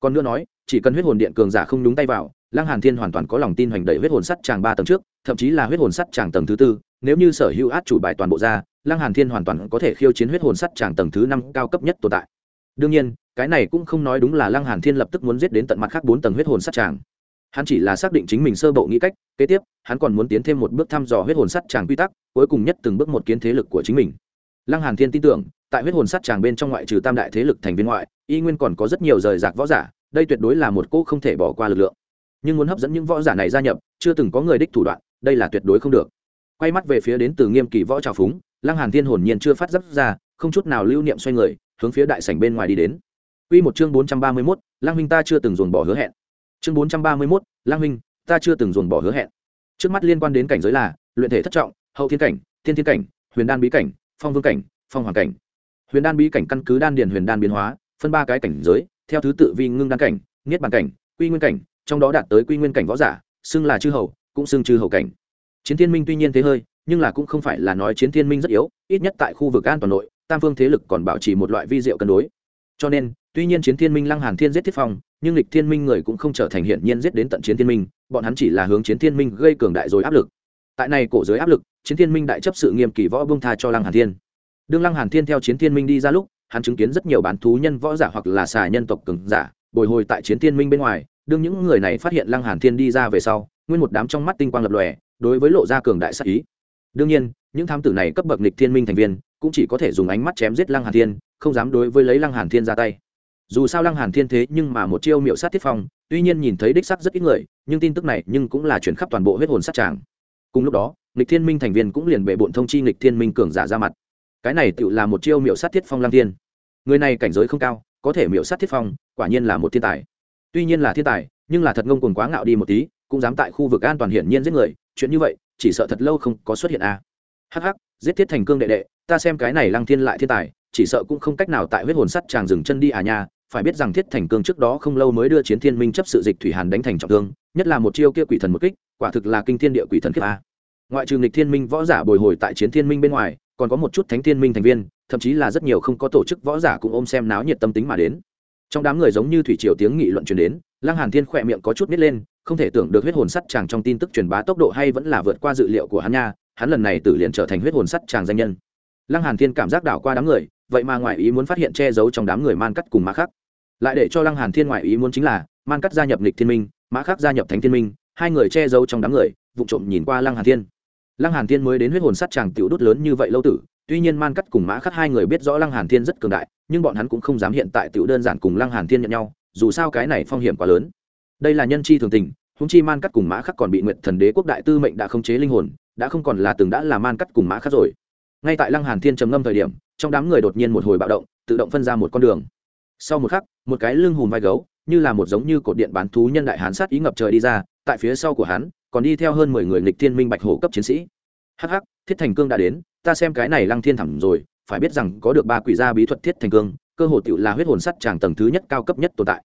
Còn nữa nói, chỉ cần huyết hồn điện cường giả không nhúng tay vào lăng hàn thiên hoàn toàn có lòng tin hoành đẩy huyết hồn sắt tràng ba tầng trước, thậm chí là huyết hồn sắt tràng tầng thứ tư. Nếu như sở hữu át chủ bài toàn bộ ra, lăng hàn thiên hoàn toàn có thể khiêu chiến huyết hồn sắt tràng tầng thứ năm cao cấp nhất tồn tại. Đương nhiên, cái này cũng không nói đúng là lăng hàn thiên lập tức muốn giết đến tận mặt khác bốn tầng huyết hồn sắt tràng hắn chỉ là xác định chính mình sơ bộ nghĩ cách, kế tiếp, hắn còn muốn tiến thêm một bước thăm dò huyết hồn sắt tràng quy tắc, cuối cùng nhất từng bước một kiến thế lực của chính mình. Lăng hàn thiên tin tưởng, tại huyết hồn sắt tràng bên trong ngoại trừ tam đại thế lực thành viên ngoại, y nguyên còn có rất nhiều rời rạc võ giả, đây tuyệt đối là một cô không thể bỏ qua lực lượng nhưng muốn hấp dẫn những võ giả này gia nhập chưa từng có người đích thủ đoạn đây là tuyệt đối không được quay mắt về phía đến từ nghiêm kỳ võ trào phúng lăng hàn thiên hồn nhiên chưa phát giác ra không chút nào lưu niệm xoay người hướng phía đại sảnh bên ngoài đi đến Quy một chương 431, Lăng huynh ta chưa từng dồn bỏ hứa hẹn. Chương 431, Lăng huynh, ta chưa từng dồn bỏ hứa hẹn. Trước mắt liên quan đến cảnh giới là luyện thể thất trọng, hậu thiên cảnh, thiên thiên cảnh, huyền đan bí cảnh, phong vương cảnh, phong hoàng cảnh. Huyền đan bí cảnh căn cứ đan điền huyền đan biến hóa, phân ba cái cảnh giới, theo thứ tự vi ngưng đan cảnh, niết bàn cảnh, quy nguyên cảnh, trong đó đạt tới quy nguyên cảnh võ giả, xưng là chư hầu, cũng xưng chư hầu cảnh. Chiến Thiên Minh tuy nhiên thế hơi, nhưng là cũng không phải là nói Chiến Thiên Minh rất yếu, ít nhất tại khu vực an toàn nội, tam phương thế lực còn bảo trì một loại vi diệu cân đối. Cho nên, tuy nhiên Chiến Thiên Minh Lăng Hàn Thiên giết Thiết Phong, nhưng Lịch Thiên Minh người cũng không trở thành hiển nhiên giết đến tận Chiến Thiên Minh, bọn hắn chỉ là hướng Chiến Thiên Minh gây cường đại rồi áp lực. Tại này cổ giới áp lực, Chiến Thiên Minh đại chấp sự nghiêm kỳ võ bông tha cho Lăng Hàn Thiên. Đương Lăng Hàn Thiên theo Chiến Thiên Minh đi ra lúc, hắn chứng kiến rất nhiều bán thú nhân võ giả hoặc là xà nhân tộc cường giả, bồi hồi tại Chiến Thiên Minh bên ngoài, đương những người này phát hiện Lăng Hàn Thiên đi ra về sau, nguyên một đám trong mắt tinh quang lập lòe, đối với lộ ra cường đại sát ý. Đương nhiên, những thám tử này cấp bậc nghịch thiên minh thành viên, cũng chỉ có thể dùng ánh mắt chém giết Lăng Hàn Thiên, không dám đối với lấy Lăng Hàn Thiên ra tay. dù sao lăng hàn thiên thế nhưng mà một chiêu miệu sát thiết phong tuy nhiên nhìn thấy đích sắc rất ít người nhưng tin tức này nhưng cũng là chuyển khắp toàn bộ huyết hồn sát tràng cùng lúc đó Nịch thiên minh thành viên cũng liền bệ bộn thông chi Nịch thiên minh cường giả ra mặt cái này tự là một chiêu miệu sát thiết phong lăng thiên người này cảnh giới không cao có thể miệu sát thiết phong quả nhiên là một thiên tài tuy nhiên là thiên tài, nhưng là thật ngông cuồng quá ngạo đi một tí, cũng dám tại khu vực an toàn hiển nhiên giết người, chuyện như vậy, chỉ sợ thật lâu không có xuất hiện a à. hh giết thiết thành cương đệ đệ, ta xem cái này lăng thiên lại thiên tài, chỉ sợ cũng không cách nào tại huyết hồn sắt chàng dừng chân đi à nha, phải biết rằng thiết thành cương trước đó không lâu mới đưa chiến thiên minh chấp sự dịch thủy hàn đánh thành trọng thương, nhất là một chiêu kia quỷ thần một kích, quả thực là kinh thiên địa quỷ thần kiếp a ngoại trừ nghịch thiên minh võ giả bồi hồi tại chiến thiên minh bên ngoài, còn có một chút thánh thiên minh thành viên, thậm chí là rất nhiều không có tổ chức võ giả cũng ôm xem náo nhiệt tâm tính mà đến trong đám người giống như thủy triều tiếng nghị luận truyền đến, lăng hàn thiên khỏe miệng có chút nít lên, không thể tưởng được huyết hồn sắt chàng trong tin tức truyền bá tốc độ hay vẫn là vượt qua dự liệu của hắn nha, hắn lần này tử liền trở thành huyết hồn sắt chàng danh nhân. Lăng hàn thiên cảm giác đảo qua đám người, vậy mà ngoại ý muốn phát hiện che giấu trong đám người man cắt cùng mã khắc. Lại để cho lăng hàn thiên ngoại ý muốn chính là, man cắt gia nhập lịch thiên minh, mã khắc gia nhập thánh thiên minh, hai người che giấu trong đám người vụ trộm nhìn qua lăng hàn thiên. Lăng hàn thiên mới đến huyết hồn sắt chàng tiểu đốt lớn như vậy lâu tử tuy nhiên man cắt cùng mã khắc hai người biết rõ lăng hàn thiên rất cường đại, nhưng bọn hắn cũng không dám hiện tại tiểu đơn giản cùng lăng hàn thiên nhận nhau, dù sao cái này phong hiểm quá lớn. Đây là nhân chi thường tình húng chi man cắt cùng mã khắc còn bị nguyện thần đế quốc đại tư mệnh đã khống chế linh hồn, đã không còn là từng đã là man cắt cùng mã khắc rồi. Ngay tại lăng hàn thiên trầm ngâm thời điểm, trong đám người đột nhiên một hồi bạo động, tự động phân ra một con đường. Sau một khắc, một cái lưng hùm vai gấu, như là một giống như cột điện bán thú nhân đại hán sát ý ngập trời đi ra, tại phía sau của hắn, còn đi theo hơn mười người lịch thiên minh bạch hổ cấp chiến sĩ. Hắc hắc thiết thành cương đã đến, ta xem cái này lăng thiên thẳm rồi, phải biết rằng có được ba quỷ gia bí thuật thiết thành cương, cơ hồ tựu là huyết hồn sắt tràng tầng thứ nhất cao cấp nhất tồn tại.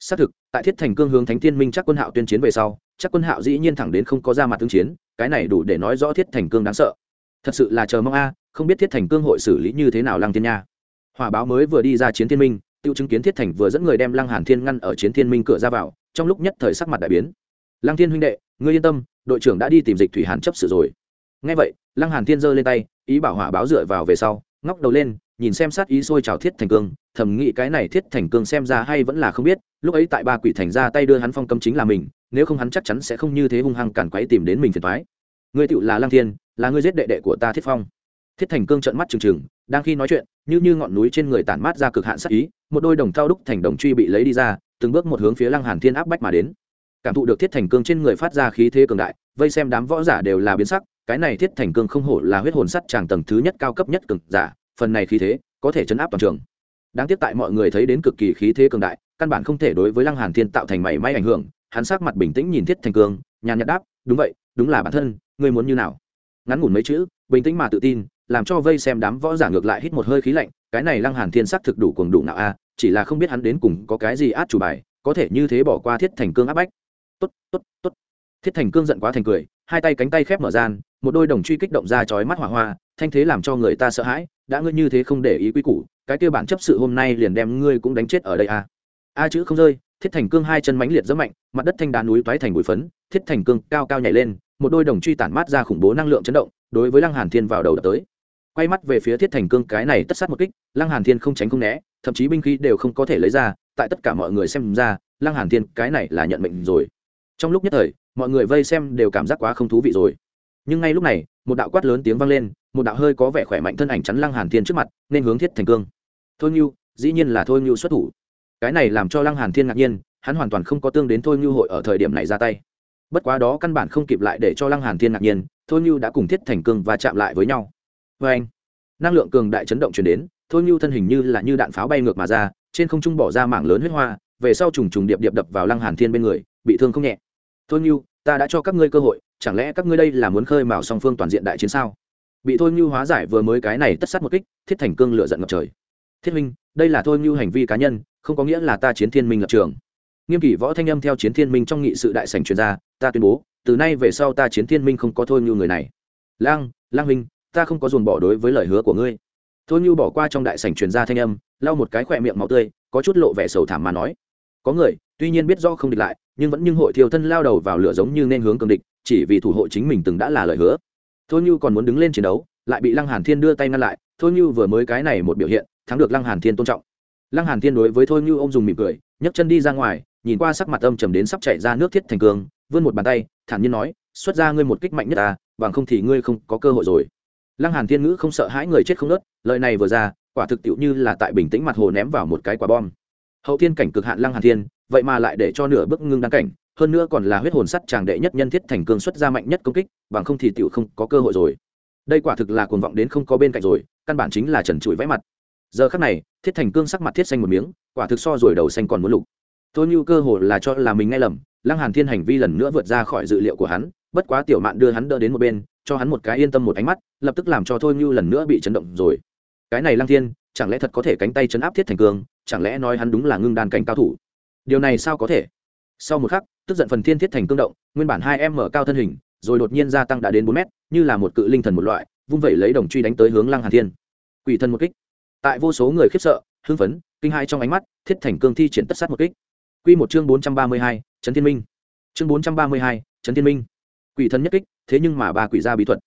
Xác thực, tại thiết thành cương hướng thánh thiên minh chắc quân hạo tuyên chiến về sau, chắc quân hạo dĩ nhiên thẳng đến không có ra mặt tương chiến, cái này đủ để nói rõ thiết thành cương đáng sợ. Thật sự là chờ mong a, không biết thiết thành cương hội xử lý như thế nào lăng thiên nha. Hòa báo mới vừa đi ra chiến thiên minh, tiêu chứng kiến thiết thành vừa dẫn người đem lăng hàn thiên ngăn ở chiến thiên minh cửa ra vào, trong lúc nhất thời sắc mặt đại biến. Lăng thiên huynh đệ, ngươi yên tâm, đội trưởng đã đi tìm dịch thủy hàn chấp sự rồi nghe vậy, lăng hàn thiên giơ lên tay, ý bảo hỏa báo dựa vào về sau, ngóc đầu lên, nhìn xem sát ý sôi trào thiết thành cương, thầm nghĩ cái này thiết thành cương xem ra hay vẫn là không biết, lúc ấy tại ba quỷ thành ra tay đưa hắn phong cấm chính là mình, nếu không hắn chắc chắn sẽ không như thế hung hăng cản quấy tìm đến mình phiền toái. Ngươi tựu là lăng thiên, là ngươi giết đệ đệ của ta thiết phong. Thiết thành cương trợn mắt trừng trừng, đang khi nói chuyện, như như ngọn núi trên người tản mát ra cực hạn sát ý, một đôi đồng thao đúc thành đồng truy bị lấy đi ra, từng bước một hướng phía lăng hàn thiên áp bách mà đến cảm thụ được thiết thành cương trên người phát ra khí thế cường đại, vây xem đám võ giả đều là biến sắc, cái này thiết thành cương không hổ là huyết hồn sắt tràng tầng thứ nhất cao cấp nhất cường giả, phần này khí thế có thể chấn áp toàn trường. Đáng tiếc tại mọi người thấy đến cực kỳ khí thế cường đại, căn bản không thể đối với lăng hàn thiên tạo thành mảy may ảnh hưởng, hắn sắc mặt bình tĩnh nhìn thiết thành cương, nhàn nhạt đáp, đúng vậy, đúng là bản thân, ngươi muốn như nào? Ngắn ngủn mấy chữ, bình tĩnh mà tự tin, làm cho vây xem đám võ giả ngược lại hít một hơi khí lạnh, cái này lăng hàn thiên sắc thực đủ cuồng đủ nào a, chỉ là không biết hắn đến cùng có cái gì át chủ bài, có thể như thế bỏ qua thiết thành cương áp bách tốt tốt tốt. Thiết thành cương giận quá thành cười, hai tay cánh tay khép mở gian, một đôi đồng truy kích động ra chói mắt hỏa hoa, thanh thế làm cho người ta sợ hãi, đã ngươi như thế không để ý quy củ, cái kia bản chấp sự hôm nay liền đem ngươi cũng đánh chết ở đây a a chữ không rơi, thiết thành cương hai chân mãnh liệt rất mạnh, mặt đất thanh đá núi toái thành bụi phấn, thiết thành cương cao cao nhảy lên, một đôi đồng truy tản mát ra khủng bố năng lượng chấn động, đối với lăng hàn thiên vào đầu đập tới. Quay mắt về phía thiết thành cương, cái này tất sát một kích, lăng hàn thiên không tránh không né, thậm chí binh khí đều không có thể lấy ra, tại tất cả mọi người xem ra, lăng hàn thiên, cái này là nhận mệnh rồi trong lúc nhất thời, mọi người vây xem đều cảm giác quá không thú vị rồi. Nhưng ngay lúc này, một đạo quát lớn tiếng vang lên, một đạo hơi có vẻ khỏe mạnh thân ảnh chắn lăng hàn thiên trước mặt, nên hướng thiết thành cương. Thôi ngưu, dĩ nhiên là thôi ngưu xuất thủ. Cái này làm cho lăng hàn thiên ngạc nhiên, hắn hoàn toàn không có tương đến thôi ngưu hội ở thời điểm này ra tay. Bất quá đó căn bản không kịp lại để cho lăng hàn thiên ngạc nhiên, thôi ngưu đã cùng thiết thành cương và chạm lại với nhau. Với anh, năng lượng cường đại chấn động truyền đến, thôi ngưu thân hình như là như đạn pháo bay ngược mà ra, trên không trung bỏ ra mảng lớn huyết hoa, về sau trùng trùng điệp điệp đập vào lăng hàn thiên bên người, bị thương không nhẹ thôi như ta đã cho các ngươi cơ hội, chẳng lẽ các ngươi đây là muốn khơi mào song phương toàn diện đại chiến sao? Bị thôi như hóa giải vừa mới cái này tất sát một kích, thiết thành cương lựa giận ngập trời. Thiết minh đây là thôi như hành vi cá nhân, không có nghĩa là ta chiến thiên minh lập trường. Nghiêm kỷ võ thanh âm theo chiến thiên minh trong nghị sự đại sành chuyên gia ta tuyên bố, từ nay về sau ta chiến thiên minh không có thôi như người này. Lang lang minh ta không có dồn bỏ đối với lời hứa của ngươi. Thôi như bỏ qua trong đại sảnh truyền gia thanh âm, lau một cái khỏe miệng máu tươi, có chút lộ vẻ sầu thảm mà nói. Có người tuy nhiên biết do không địch lại, nhưng vẫn nhưng hội thiêu thân lao đầu vào lửa giống như nên hướng cường địch, chỉ vì thủ hộ chính mình từng đã là lời hứa. Thôi như còn muốn đứng lên chiến đấu, lại bị lăng hàn thiên đưa tay ngăn lại. Thôi như vừa mới cái này một biểu hiện, thắng được lăng hàn thiên tôn trọng. Lăng hàn thiên đối với thôi như ông dùng mỉm cười, nhấc chân đi ra ngoài, nhìn qua sắc mặt âm trầm đến sắp chạy ra nước thiết thành cường, vươn một bàn tay, thản nhiên nói, xuất ra ngươi một kích mạnh nhất ta, bằng không thì ngươi không có cơ hội rồi. Lăng hàn thiên ngữ không sợ hãi người chết không nớt, lời này vừa ra, quả thực tiệu như là tại bình tĩnh mặt hồ ném vào một cái quả bom. Hậu thiên cảnh cực hạn lăng hàn thiên vậy mà lại để cho nửa bước ngưng đan cảnh, hơn nữa còn là huyết hồn sắt chàng đệ nhất nhân thiết thành cương xuất ra mạnh nhất công kích, bằng không thì tiểu không có cơ hội rồi. Đây quả thực là cuồng vọng đến không có bên cạnh rồi, căn bản chính là trần trụi vẽ mặt. Giờ khắc này, thiết thành cương sắc mặt thiết xanh một miếng, quả thực so rồi đầu xanh còn muốn lục. Tôi như cơ hồ là cho là mình nghe lầm, lăng hàn thiên hành vi lần nữa vượt ra khỏi dự liệu của hắn, bất quá tiểu mạn đưa hắn đỡ đến một bên, cho hắn một cái yên tâm một ánh mắt, lập tức làm cho thôi như lần nữa bị chấn động rồi. Cái này lăng thiên, chẳng lẽ thật có thể cánh tay chấn áp thiết thành cương, chẳng lẽ nói hắn đúng là ngưng đan cảnh cao thủ? Điều này sao có thể? Sau một khắc, tức giận phần thiên thiết thành cương động, nguyên bản hai em mở cao thân hình, rồi đột nhiên gia tăng đã đến bốn mét, như là một cự linh thần một loại, vung vẩy lấy đồng truy đánh tới hướng lăng hàn thiên. Quỷ thần một kích. Tại vô số người khiếp sợ, hưng phấn, kinh hai trong ánh mắt, thiết thành cương thi triển tất sát một kích. Quy một chương bốn trăm ba mươi hai, trấn thiên minh. Chương bốn trăm ba mươi hai, trấn thiên minh. Quỷ thần nhất kích, thế nhưng mà ba quỷ gia bí thuật.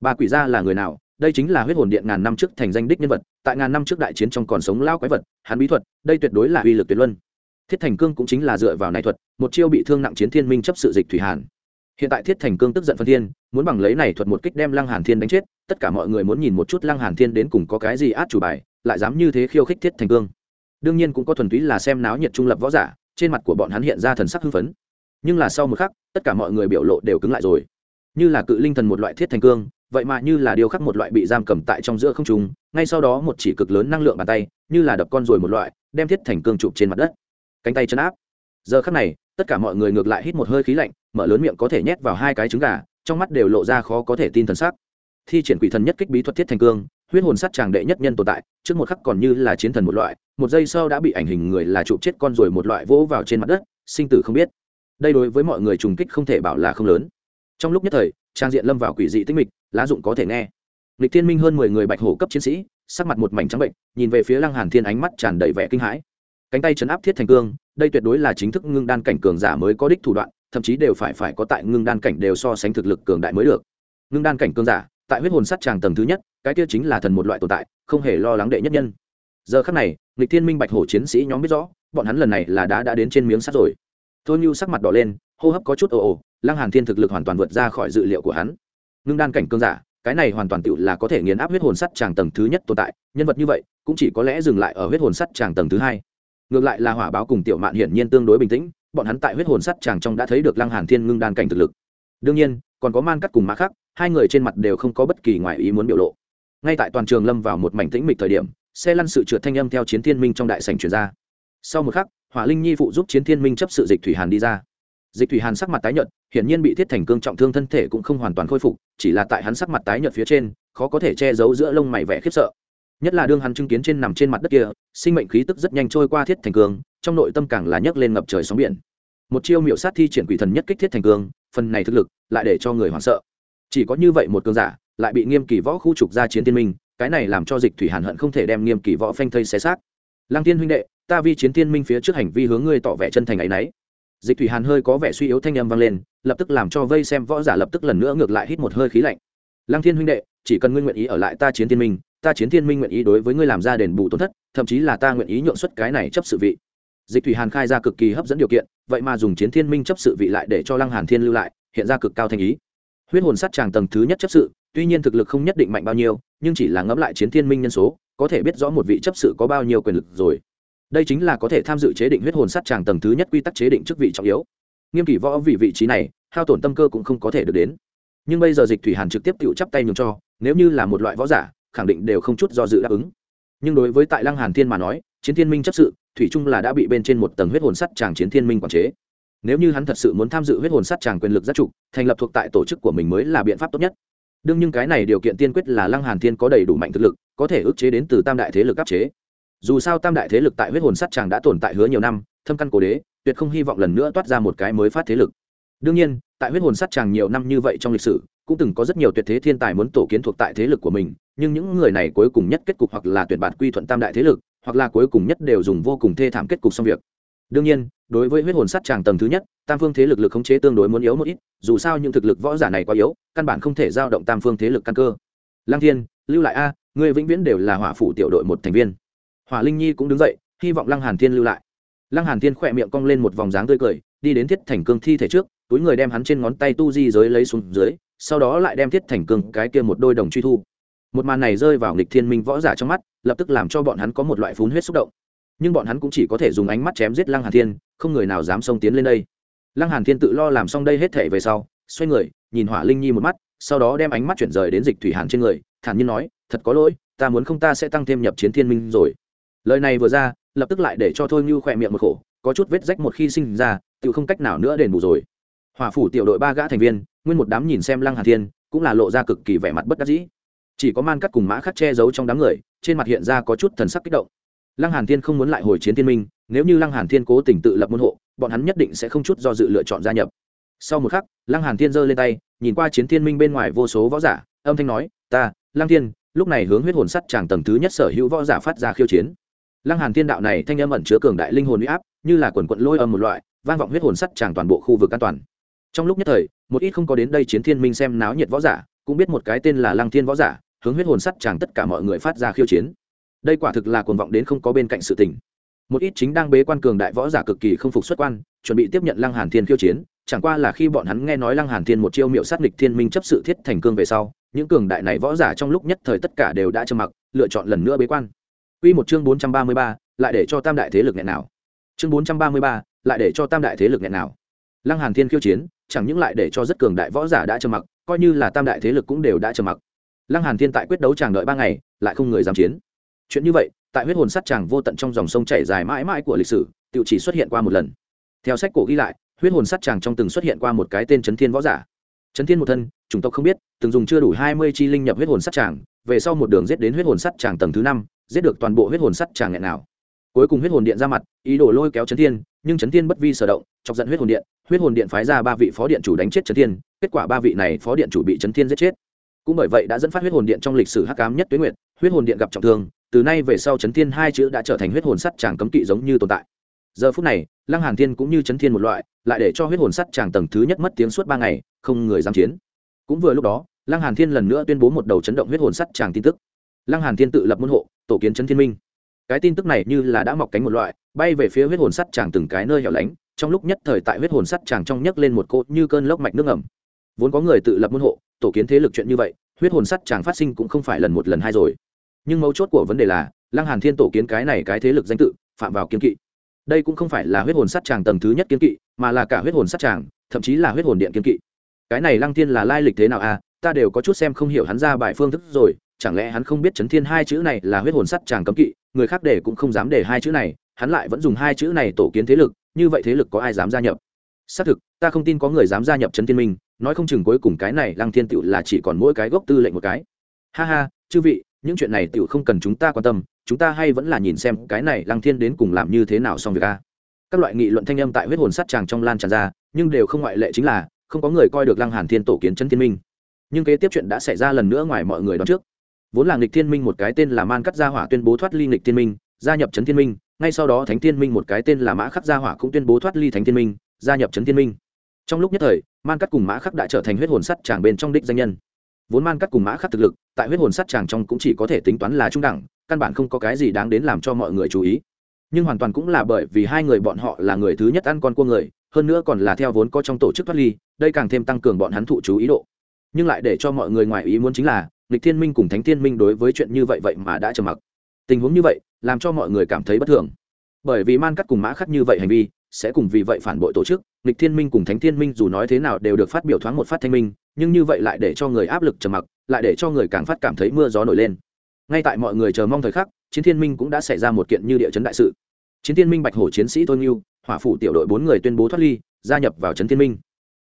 Ba quỷ gia là người nào? Đây chính là huyết hồn điện ngàn năm trước thành danh đích nhân vật, tại ngàn năm trước đại chiến trong còn sống lao quái vật, hắn bí thuật, đây tuyệt đối là uy lực tuyệt luân thiết thành cương cũng chính là dựa vào này thuật, một chiêu bị thương nặng chiến thiên minh chấp sự dịch thủy hàn. Hiện tại thiết thành cương tức giận phân thiên, muốn bằng lấy này thuật một kích đem lăng hàn thiên đánh chết, tất cả mọi người muốn nhìn một chút lăng hàn thiên đến cùng có cái gì át chủ bài, lại dám như thế khiêu khích thiết thành cương. Đương nhiên cũng có thuần túy là xem náo nhiệt trung lập võ giả, trên mặt của bọn hắn hiện ra thần sắc hưng phấn. Nhưng là sau một khắc, tất cả mọi người biểu lộ đều cứng lại rồi. Như là cự linh thần một loại thiết thành cương, vậy mà như là điều khắc một loại bị giam cầm tại trong giữa không trung, ngay sau đó một chỉ cực lớn năng lượng bàn tay, như là đập con rồi một loại, đem thiết thành cương chụp trên mặt đất cánh tay chân áp. Giờ khắc này, tất cả mọi người ngược lại hít một hơi khí lạnh, mở lớn miệng có thể nhét vào hai cái trứng gà, trong mắt đều lộ ra khó có thể tin thần sắc. Thi triển quỷ thần nhất kích bí thuật thiết thành cương, huyết hồn sát tràng đệ nhất nhân tồn tại, trước một khắc còn như là chiến thần một loại, một giây sau đã bị ảnh hình người là trụ chết con rồi một loại vỗ vào trên mặt đất, sinh tử không biết. Đây đối với mọi người trùng kích không thể bảo là không lớn. Trong lúc nhất thời, trang diện lâm vào quỷ dị tích mịch, lá dụng có thể nghe. Lịch thiên minh hơn mười người bạch hổ cấp chiến sĩ, sắc mặt một mảnh trắng bệnh, nhìn về phía lăng hàn thiên ánh mắt tràn đầy vẻ kinh hãi cánh tay chấn áp thiết thành cương, đây tuyệt đối là chính thức ngưng đan cảnh cường giả mới có đích thủ đoạn, thậm chí đều phải phải có tại ngưng đan cảnh đều so sánh thực lực cường đại mới được. Ngưng đan cảnh cường giả, tại huyết hồn sắt tràng tầng thứ nhất, cái kia chính là thần một loại tồn tại, không hề lo lắng đệ nhất nhân. Giờ khắc này lịch thiên minh bạch hổ chiến sĩ nhóm biết rõ, bọn hắn lần này là đã đã đến trên miếng sắt rồi. Thôi như sắc mặt đỏ lên, hô hấp có chút ồ ồ, lăng hàn thiên thực lực hoàn toàn vượt ra khỏi dự liệu của hắn. Ngưng đan cảnh cường giả, cái này hoàn toàn tựu là có thể nghiền áp huyết hồn sắt tràng tầng thứ nhất tồn tại, nhân vật như vậy, cũng chỉ có lẽ dừng lại ở huyết hồn sắt tràng tầng thứ hai ngược lại là hỏa báo cùng tiểu mạn hiển nhiên tương đối bình tĩnh, bọn hắn tại huyết hồn sắt chàng trong đã thấy được lăng hàn thiên ngưng đan cảnh thực lực. Đương nhiên, còn có man cắt cùng mã khác hai người trên mặt đều không có bất kỳ ngoại ý muốn biểu lộ. Ngay tại toàn trường lâm vào một mảnh tĩnh mịch thời điểm, xe lăn sự trượt thanh âm theo chiến thiên minh trong đại sảnh truyền ra. Sau một khắc, hỏa linh nhi phụ giúp chiến thiên minh chấp sự dịch thủy hàn đi ra. Dịch thủy hàn sắc mặt tái nhợt, hiển nhiên bị thiết thành cương trọng thương thân thể cũng không hoàn toàn khôi phục, chỉ là tại hắn sắc mặt tái nhợt phía trên, khó có thể che giấu giữa lông mày vẻ khiếp sợ nhất là đương hắn chứng kiến trên nằm trên mặt đất kia, sinh mệnh khí tức rất nhanh trôi qua thiết thành cường, trong nội tâm càng là nhấc lên ngập trời sóng biển. Một chiêu miệu sát thi triển quỷ thần nhất kích thiết thành cường, phần này thực lực lại để cho người hoảng sợ. Chỉ có như vậy một cường giả lại bị nghiêm kỳ võ khu trục ra chiến tiên minh, cái này làm cho dịch thủy hàn hận không thể đem nghiêm kỳ võ phanh thây xé xác. Lăng tiên huynh đệ, ta vi chiến tiên minh phía trước hành vi hướng ngươi tỏ vẻ chân thành ấy nấy. Dịch thủy hàn hơi có vẻ suy yếu thanh âm vang lên, lập tức làm cho vây xem võ giả lập tức lần nữa ngược lại hít một hơi khí lạnh. Lăng thiên huynh đệ, chỉ cần ngươi nguyện ý ở lại ta chiến tiên minh ta chiến thiên minh nguyện ý đối với ngươi làm ra đền bù tổn thất, thậm chí là ta nguyện ý nhượng xuất cái này chấp sự vị. Dịch thủy hàn khai ra cực kỳ hấp dẫn điều kiện, vậy mà dùng chiến thiên minh chấp sự vị lại để cho lăng hàn thiên lưu lại, hiện ra cực cao thành ý. Huyết hồn sát tràng tầng thứ nhất chấp sự, tuy nhiên thực lực không nhất định mạnh bao nhiêu, nhưng chỉ là ngẫm lại chiến thiên minh nhân số, có thể biết rõ một vị chấp sự có bao nhiêu quyền lực rồi. Đây chính là có thể tham dự chế định huyết hồn sát tràng tầng thứ nhất quy tắc chế định chức vị trọng yếu. Nghiêm kỷ võ vì vị trí này, hao tổn tâm cơ cũng không có thể được đến. Nhưng bây giờ dịch thủy hàn trực tiếp tự chắp tay nhường cho, nếu như là một loại võ giả khẳng định đều không chút do dự đáp ứng. Nhưng đối với tại lăng hàn thiên mà nói, chiến thiên minh chấp sự, thủy chung là đã bị bên trên một tầng huyết hồn sắt chàng chiến thiên minh quản chế. Nếu như hắn thật sự muốn tham dự huyết hồn sắt chàng quyền lực giác trục thành lập thuộc tại tổ chức của mình mới là biện pháp tốt nhất. Đương nhưng cái này điều kiện tiên quyết là lăng hàn thiên có đầy đủ mạnh thực lực, có thể ức chế đến từ tam đại thế lực áp chế. Dù sao tam đại thế lực tại huyết hồn sắt chàng đã tồn tại hứa nhiều năm, thâm căn cổ đế, tuyệt không hy vọng lần nữa toát ra một cái mới phát thế lực. Đương nhiên, tại huyết hồn sắt chàng nhiều năm như vậy trong lịch sử cũng từng có rất nhiều tuyệt thế thiên tài muốn tổ kiến thuộc tại thế lực của mình, nhưng những người này cuối cùng nhất kết cục hoặc là tuyển bạn quy thuận tam đại thế lực, hoặc là cuối cùng nhất đều dùng vô cùng thê thảm kết cục xong việc. Đương nhiên, đối với huyết hồn sát tràng tầng thứ nhất, tam phương thế lực lực khống chế tương đối muốn yếu một ít, dù sao những thực lực võ giả này quá yếu, căn bản không thể giao động tam phương thế lực căn cơ. Lang thiên, lưu lại a người vĩnh viễn đều là hỏa phủ tiểu đội một thành viên. Hỏa linh nhi cũng đứng dậy, hy vọng lăng hàn thiên lưu lại. Lăng hàn thiên khỏe miệng cong lên một vòng dáng tươi cười, đi đến thiết thành cương thi thể trước, túi người đem hắn trên ngón tay tu di giới lấy xuống dưới sau đó lại đem thiết thành cương cái kia một đôi đồng truy thu. Một màn này rơi vào nghịch thiên minh võ giả trong mắt, lập tức làm cho bọn hắn có một loại phun huyết xúc động. Nhưng bọn hắn cũng chỉ có thể dùng ánh mắt chém giết lăng hàn thiên, không người nào dám xông tiến lên đây. Lăng hàn thiên tự lo làm xong đây hết thể về sau, xoay người, nhìn hỏa linh nhi một mắt, sau đó đem ánh mắt chuyển rời đến dịch thủy hàn trên người, thản nhiên nói, thật có lỗi, ta muốn không ta sẽ tăng thêm nhập chiến thiên minh rồi. Lời này vừa ra, lập tức lại để cho thôi như khỏe miệng một khổ, có chút vết rách một khi sinh ra tự không cách nào nữa đền bù rồi hòa phủ tiểu đội ba gã thành viên, nguyên một đám nhìn xem lăng hàn thiên, cũng là lộ ra cực kỳ vẻ mặt bất đắc dĩ. Chỉ có man cắt cùng mã khắc che giấu trong đám người, trên mặt hiện ra có chút thần sắc kích động. Lăng hàn thiên không muốn lại hồi chiến thiên minh, nếu như lăng hàn thiên cố tình tự lập môn hộ, bọn hắn nhất định sẽ không chút do dự lựa chọn gia nhập. Sau một khắc, lăng hàn thiên giơ lên tay, nhìn qua chiến thiên minh bên ngoài vô số võ giả, âm thanh nói, ta, lăng thiên, lúc này hướng huyết hồn sắt chàng tầng thứ nhất sở hữu võ giả phát ra khiêu chiến. Lăng hàn thiên đạo này thanh âm ẩn chứa cường đại linh hồn uy áp, như là quần quận lôi âm một loại, vang vọng huyết hồn sắt chàng toàn bộ khu vực an toàn trong lúc nhất thời một ít không có đến đây chiến thiên minh xem náo nhiệt võ giả cũng biết một cái tên là lăng thiên võ giả hướng huyết hồn sắt chàng tất cả mọi người phát ra khiêu chiến đây quả thực là cuồng vọng đến không có bên cạnh sự tình một ít chính đang bế quan cường đại võ giả cực kỳ không phục xuất quan chuẩn bị tiếp nhận lăng hàn thiên khiêu chiến chẳng qua là khi bọn hắn nghe nói lăng hàn thiên một chiêu miệu sát nghịch thiên minh chấp sự thiết thành cương về sau những cường đại này võ giả trong lúc nhất thời tất cả đều đã trầm mặc lựa chọn lần nữa bế quan Quy một chương 433, lại để cho tam đại thế lực nghẹn nào. Chương 433, lại để cho tam đại thế lực nghẹn nào. Lăng Hàn Thiên khiêu chiến, chẳng những lại để cho rất cường đại võ giả đã trầm mặc, coi như là tam đại thế lực cũng đều đã trầm mặc. Lăng Hàn Thiên tại quyết đấu chàng đợi 3 ngày, lại không người dám chiến. Chuyện như vậy, tại huyết hồn sắt chàng vô tận trong dòng sông chảy dài mãi mãi của lịch sử, tiêu chỉ xuất hiện qua một lần. Theo sách cổ ghi lại, huyết hồn sắt chàng trong từng xuất hiện qua một cái tên chấn thiên võ giả. Chấn thiên một thân, chủng tộc không biết, từng dùng chưa đủ 20 chi linh nhập huyết hồn sắt chàng, về sau một đường giết đến huyết hồn sắt chàng tầng thứ 5, giết được toàn bộ huyết hồn sắt chàng nghẹn nào cuối cùng huyết hồn điện ra mặt, ý đồ lôi kéo chấn thiên, nhưng chấn thiên bất vi sở động, chọc giận huyết hồn điện, huyết hồn điện phái ra ba vị phó điện chủ đánh chết chấn thiên, kết quả ba vị này phó điện chủ bị chấn thiên giết chết. Cũng bởi vậy đã dẫn phát huyết hồn điện trong lịch sử hắc cám nhất tuyến nguyệt, huyết hồn điện gặp trọng thương, từ nay về sau chấn thiên hai chữ đã trở thành huyết hồn sắt chàng cấm kỵ giống như tồn tại. Giờ phút này, lăng hàn thiên cũng như chấn thiên một loại, lại để cho huyết hồn sắt chàng tầng thứ nhất mất tiếng suốt ba ngày, không người dám chiến. Cũng vừa lúc đó, lăng hàn thiên lần nữa tuyên bố một đầu chấn động huyết hồn sắt chàng tin tức. Lăng hàn thiên tự lập môn hộ, tổ kiến chấn thiên minh cái tin tức này như là đã mọc cánh một loại, bay về phía huyết hồn sắt chàng từng cái nơi hẻo lánh, trong lúc nhất thời tại huyết hồn sắt chàng trong nhấc lên một cột như cơn lốc mạch nước ẩm vốn có người tự lập môn hộ, tổ kiến thế lực chuyện như vậy, huyết hồn sắt chàng phát sinh cũng không phải lần một lần hai rồi. Nhưng mấu chốt của vấn đề là, lăng hàn thiên tổ kiến cái này cái thế lực danh tự, phạm vào kiến kỵ. Đây cũng không phải là huyết hồn sắt chàng tầng thứ nhất kiến kỵ, mà là cả huyết hồn sắt chàng, thậm chí là huyết hồn điện kiến kỵ. Cái này lăng thiên là lai lịch thế nào à? Ta đều có chút xem không hiểu hắn ra bài phương thức rồi chẳng lẽ hắn không biết chấn thiên hai chữ này là huyết hồn sắt chàng cấm kỵ, người khác để cũng không dám để hai chữ này, hắn lại vẫn dùng hai chữ này tổ kiến thế lực, như vậy thế lực có ai dám gia nhập? Xác thực, ta không tin có người dám gia nhập chấn thiên minh, nói không chừng cuối cùng cái này lăng thiên tựu là chỉ còn mỗi cái gốc tư lệnh một cái. Ha ha, chư vị, những chuyện này tựu không cần chúng ta quan tâm, chúng ta hay vẫn là nhìn xem cái này lăng thiên đến cùng làm như thế nào xong việc a. Các loại nghị luận thanh âm tại huyết hồn sắt chàng trong lan tràn ra, nhưng đều không ngoại lệ chính là, không có người coi được lăng hàn thiên tổ kiến chấn thiên minh. Nhưng kế tiếp chuyện đã xảy ra lần nữa ngoài mọi người đón trước vốn là nghịch thiên minh một cái tên là man cắt gia hỏa tuyên bố thoát ly nghịch thiên minh, gia nhập trấn thiên minh, ngay sau đó thánh thiên minh một cái tên là mã khắc gia hỏa cũng tuyên bố thoát ly thánh thiên minh, gia nhập trấn thiên minh. Trong lúc nhất thời, man cắt cùng mã khắc đã trở thành huyết hồn sắt tràng bên trong đích danh nhân. Vốn man cắt cùng mã khắc thực lực, tại huyết hồn sắt tràng trong cũng chỉ có thể tính toán là trung đẳng, căn bản không có cái gì đáng đến làm cho mọi người chú ý. Nhưng hoàn toàn cũng là bởi vì hai người bọn họ là người thứ nhất ăn con cua người, hơn nữa còn là theo vốn có trong tổ chức thoát ly, đây càng thêm tăng cường bọn hắn thụ chú ý độ. Nhưng lại để cho mọi người ngoài ý muốn chính là nghịch thiên minh cùng thánh thiên minh đối với chuyện như vậy vậy mà đã trầm mặc. Tình huống như vậy, làm cho mọi người cảm thấy bất thường. Bởi vì man cắt cùng mã khắc như vậy hành vi, sẽ cùng vì vậy phản bội tổ chức, nghịch thiên minh cùng thánh thiên minh dù nói thế nào đều được phát biểu thoáng một phát thanh minh, nhưng như vậy lại để cho người áp lực trầm mặc, lại để cho người càng phát cảm thấy mưa gió nổi lên. Ngay tại mọi người chờ mong thời khắc, chiến thiên minh cũng đã xảy ra một kiện như địa chấn đại sự. Chiến thiên minh bạch hổ chiến sĩ tôn yêu hỏa phủ tiểu đội bốn người tuyên bố thoát ly, gia nhập vào trấn thiên minh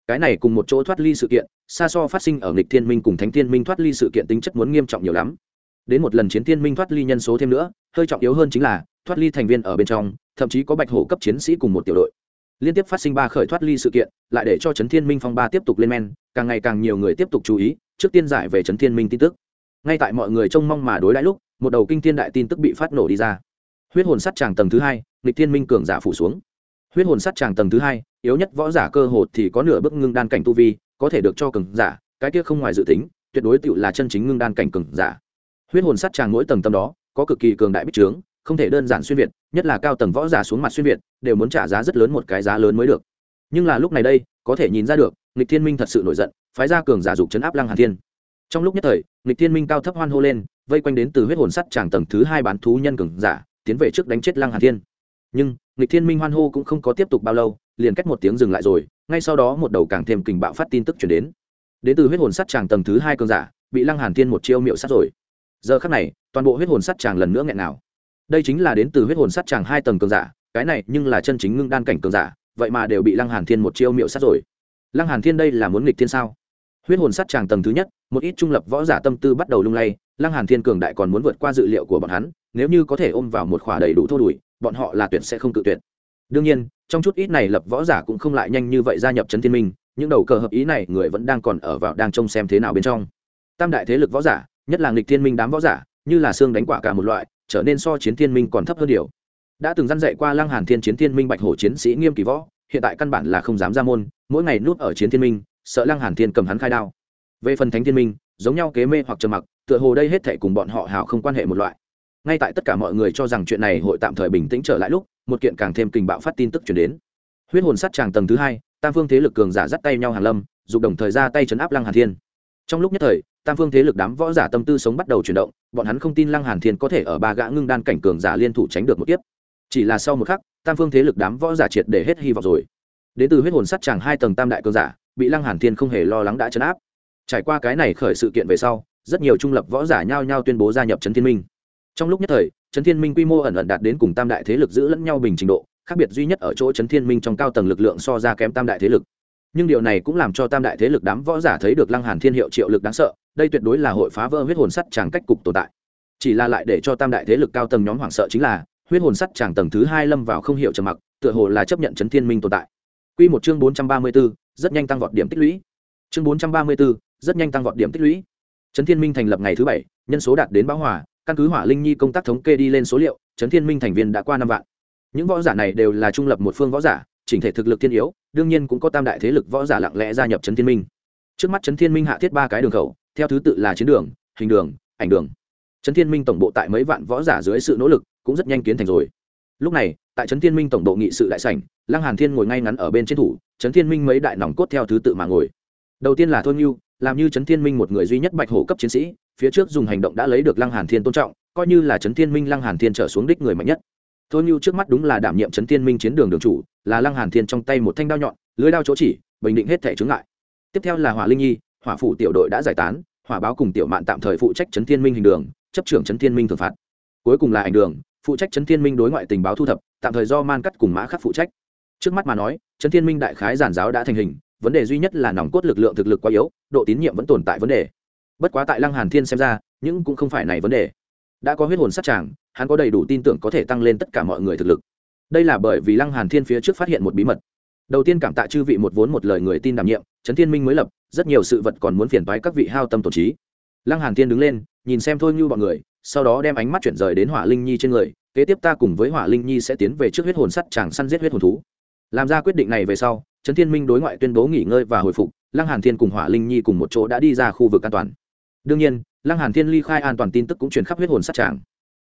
cái này cùng một chỗ thoát ly sự kiện, xa so phát sinh ở nghịch thiên minh cùng thánh thiên minh thoát ly sự kiện tính chất muốn nghiêm trọng nhiều lắm. Đến một lần chiến thiên minh thoát ly nhân số thêm nữa, hơi trọng yếu hơn chính là, thoát ly thành viên ở bên trong, thậm chí có bạch hổ cấp chiến sĩ cùng một tiểu đội. Liên tiếp phát sinh ba khởi thoát ly sự kiện, lại để cho trấn thiên minh phong ba tiếp tục lên men, càng ngày càng nhiều người tiếp tục chú ý, trước tiên giải về trấn thiên minh tin tức. Ngay tại mọi người trông mong mà đối đãi lúc, một đầu kinh thiên đại tin tức bị phát nổ đi ra. Huyết hồn sắt tràng tầng thứ hai, nghịch thiên minh cường giả phủ xuống huyết hồn sắt tràng tầng thứ hai, yếu nhất võ giả cơ hồ thì có nửa bước ngưng đan cảnh tu vi, có thể được cho cường giả, cái kia không ngoài dự tính, tuyệt đối tựu là chân chính ngưng đan cảnh cường giả. Huyết hồn sắt tràng mỗi tầng tâm đó, có cực kỳ cường đại bích trướng, không thể đơn giản xuyên việt, nhất là cao tầng võ giả xuống mặt xuyên việt, đều muốn trả giá rất lớn một cái giá lớn mới được. Nhưng là lúc này đây, có thể nhìn ra được, nghịch thiên minh thật sự nổi giận, phái ra cường giả dục chấn áp lăng Hà thiên. Trong lúc nhất thời, nghịch thiên minh cao thấp hoan hô lên, vây quanh đến từ huyết hồn sắt tràng tầng thứ hai bán thú nhân cường giả, tiến về trước đánh chết lăng Hà thiên. Nhưng nghịch thiên minh hoan hô cũng không có tiếp tục bao lâu, liền cách một tiếng dừng lại rồi, ngay sau đó một đầu càng thêm kình bạo phát tin tức chuyển đến. Đến từ huyết hồn sắt tràng tầng thứ hai cơn giả, bị lăng hàn thiên một chiêu miệu sát rồi. Giờ khắc này, toàn bộ huyết hồn sắt tràng lần nữa nghẹn nào. Đây chính là đến từ huyết hồn sắt tràng hai tầng cường giả, cái này nhưng là chân chính ngưng đan cảnh cường giả, vậy mà đều bị lăng hàn thiên một chiêu miệu sát rồi. Lăng hàn thiên đây là muốn nghịch thiên sao? Huyết hồn sắt tràng tầng thứ nhất, một ít trung lập võ giả tâm tư bắt đầu lung lay, lăng hàn thiên cường đại còn muốn vượt qua dự liệu của bọn hắn, nếu như có thể ôm vào một khỏa đầy đủ thô đuổi bọn họ là tuyệt sẽ không tự tuyệt. Đương nhiên, trong chút ít này lập võ giả cũng không lại nhanh như vậy gia nhập trấn thiên minh, những đầu cờ hợp ý này người vẫn đang còn ở vào đang trông xem thế nào bên trong. Tam đại thế lực võ giả, nhất là nghịch thiên minh đám võ giả, như là xương đánh quả cả một loại, trở nên so chiến thiên minh còn thấp hơn điều đã từng dăn dạy qua lăng hàn thiên chiến thiên minh bạch hổ chiến sĩ nghiêm kỳ võ, hiện tại căn bản là không dám ra môn, mỗi ngày núp ở chiến thiên minh, sợ lăng hàn thiên cầm hắn khai đao. Về phần thánh thiên minh, giống nhau kế mê hoặc trầm mặc, tựa hồ đây hết thảy cùng bọn họ hào không quan hệ một loại ngay tại tất cả mọi người cho rằng chuyện này hội tạm thời bình tĩnh trở lại lúc, một kiện càng thêm kinh bạo phát tin tức chuyển đến. Huyết hồn sát tràng tầng thứ hai, tam phương thế lực cường giả dắt tay nhau hàn lâm, dục đồng thời ra tay chấn áp lăng hàn thiên. Trong lúc nhất thời, tam phương thế lực đám võ giả tâm tư sống bắt đầu chuyển động, bọn hắn không tin lăng hàn thiên có thể ở ba gã ngưng đan cảnh cường giả liên thủ tránh được một kiếp. Chỉ là sau một khắc, tam phương thế lực đám võ giả triệt để hết hy vọng rồi. Đến từ huyết hồn sát tràng hai tầng tam đại cường giả, bị lăng hàn thiên không hề lo lắng đã chấn áp. Trải qua cái này khởi sự kiện về sau, rất nhiều trung lập võ giả nhao nhao tuyên bố gia nhập trấn thiên minh trong lúc nhất thời trấn thiên minh quy mô ẩn ẩn đạt đến cùng tam đại thế lực giữ lẫn nhau bình trình độ khác biệt duy nhất ở chỗ trấn thiên minh trong cao tầng lực lượng so ra kém tam đại thế lực. Nhưng điều này cũng làm cho tam đại thế lực đám võ giả thấy được lăng hàn thiên hiệu triệu lực đáng sợ đây tuyệt đối là hội phá vỡ huyết hồn sắt chàng cách cục tồn tại. Chỉ là lại để cho tam đại thế lực cao tầng nhóm hoảng sợ chính là huyết hồn sắt chàng tầng thứ hai lâm vào không hiểu trầm mặc tựa hồ là chấp nhận trấn thiên minh tồn tại. Quy một chương bốn trăm ba mươi 434, rất nhanh tăng vọt điểm tích lũy. Chương bốn trăm ba mươi 434, rất nhanh tăng vọt điểm tích lũy. Trấn thiên minh thành lập ngày thứ bảy nhân số đạt đến bão hòa căn cứ hỏa linh nhi công tác thống kê đi lên số liệu, trấn thiên minh thành viên đã qua năm vạn. Những võ giả này đều là trung lập một phương võ giả, chỉnh thể thực lực thiên yếu, đương nhiên cũng có tam đại thế lực võ giả lặng lẽ gia nhập trấn thiên minh. Trước mắt trấn thiên minh hạ thiết ba cái đường khẩu, theo thứ tự là chiến đường, hình đường, ảnh đường. Trấn thiên minh tổng bộ tại mấy vạn võ giả dưới sự nỗ lực cũng rất nhanh kiến thành rồi. Lúc này, tại trấn thiên minh tổng bộ nghị sự đại sảnh, lăng hàn thiên ngồi ngay ngắn ở bên trên thủ, trấn thiên minh mấy đại nòng cốt theo thứ tự mà ngồi đầu tiên là thôn nhu, làm như trấn thiên minh một người duy nhất bạch hổ cấp chiến sĩ, phía trước dùng hành động đã lấy được lăng hàn thiên tôn trọng, coi như là trấn thiên minh lăng hàn thiên trở xuống đích người mạnh nhất. Thôn nhu trước mắt đúng là đảm nhiệm trấn thiên minh chiến đường đường chủ, là lăng hàn thiên trong tay một thanh đao nhọn, lưới đao chỗ chỉ, bình định hết thể chứng ngại. Tiếp theo là hỏa linh nhi, hỏa phủ tiểu đội đã giải tán, hỏa báo cùng tiểu mạn tạm thời phụ trách trấn thiên minh hình đường, chấp trưởng trấn thiên minh thường phạt. Cuối cùng là ảnh đường, phụ trách trấn thiên minh đối ngoại tình báo thu thập, tạm thời do man cắt cùng mã khắc phụ trách. Trước mắt mà nói, trấn thiên minh đại khái giản giáo đã thành hình vấn đề duy nhất là nòng cốt lực lượng thực lực quá yếu, độ tín nhiệm vẫn tồn tại vấn đề. Bất quá tại lăng hàn thiên xem ra, những cũng không phải này vấn đề. Đã có huyết hồn sát tràng, hắn có đầy đủ tin tưởng có thể tăng lên tất cả mọi người thực lực. Đây là bởi vì lăng hàn thiên phía trước phát hiện một bí mật. Đầu tiên cảm tạ chư vị một vốn một lời người tin đảm nhiệm, trấn thiên minh mới lập, rất nhiều sự vật còn muốn phiền toái các vị hao tâm tổn trí. Lăng hàn thiên đứng lên, nhìn xem thôi như bọn người, sau đó đem ánh mắt chuyển rời đến hỏa linh nhi trên người, kế tiếp ta cùng với hỏa linh nhi sẽ tiến về trước huyết hồn sắt chàng săn giết huyết hồn thú. Làm ra quyết định này về sau trấn thiên minh đối ngoại tuyên bố nghỉ ngơi và hồi phục, lăng hàn thiên cùng hỏa linh nhi cùng một chỗ đã đi ra khu vực an toàn. Đương nhiên, lăng hàn thiên ly khai an toàn tin tức cũng truyền khắp huyết hồn sát tràng.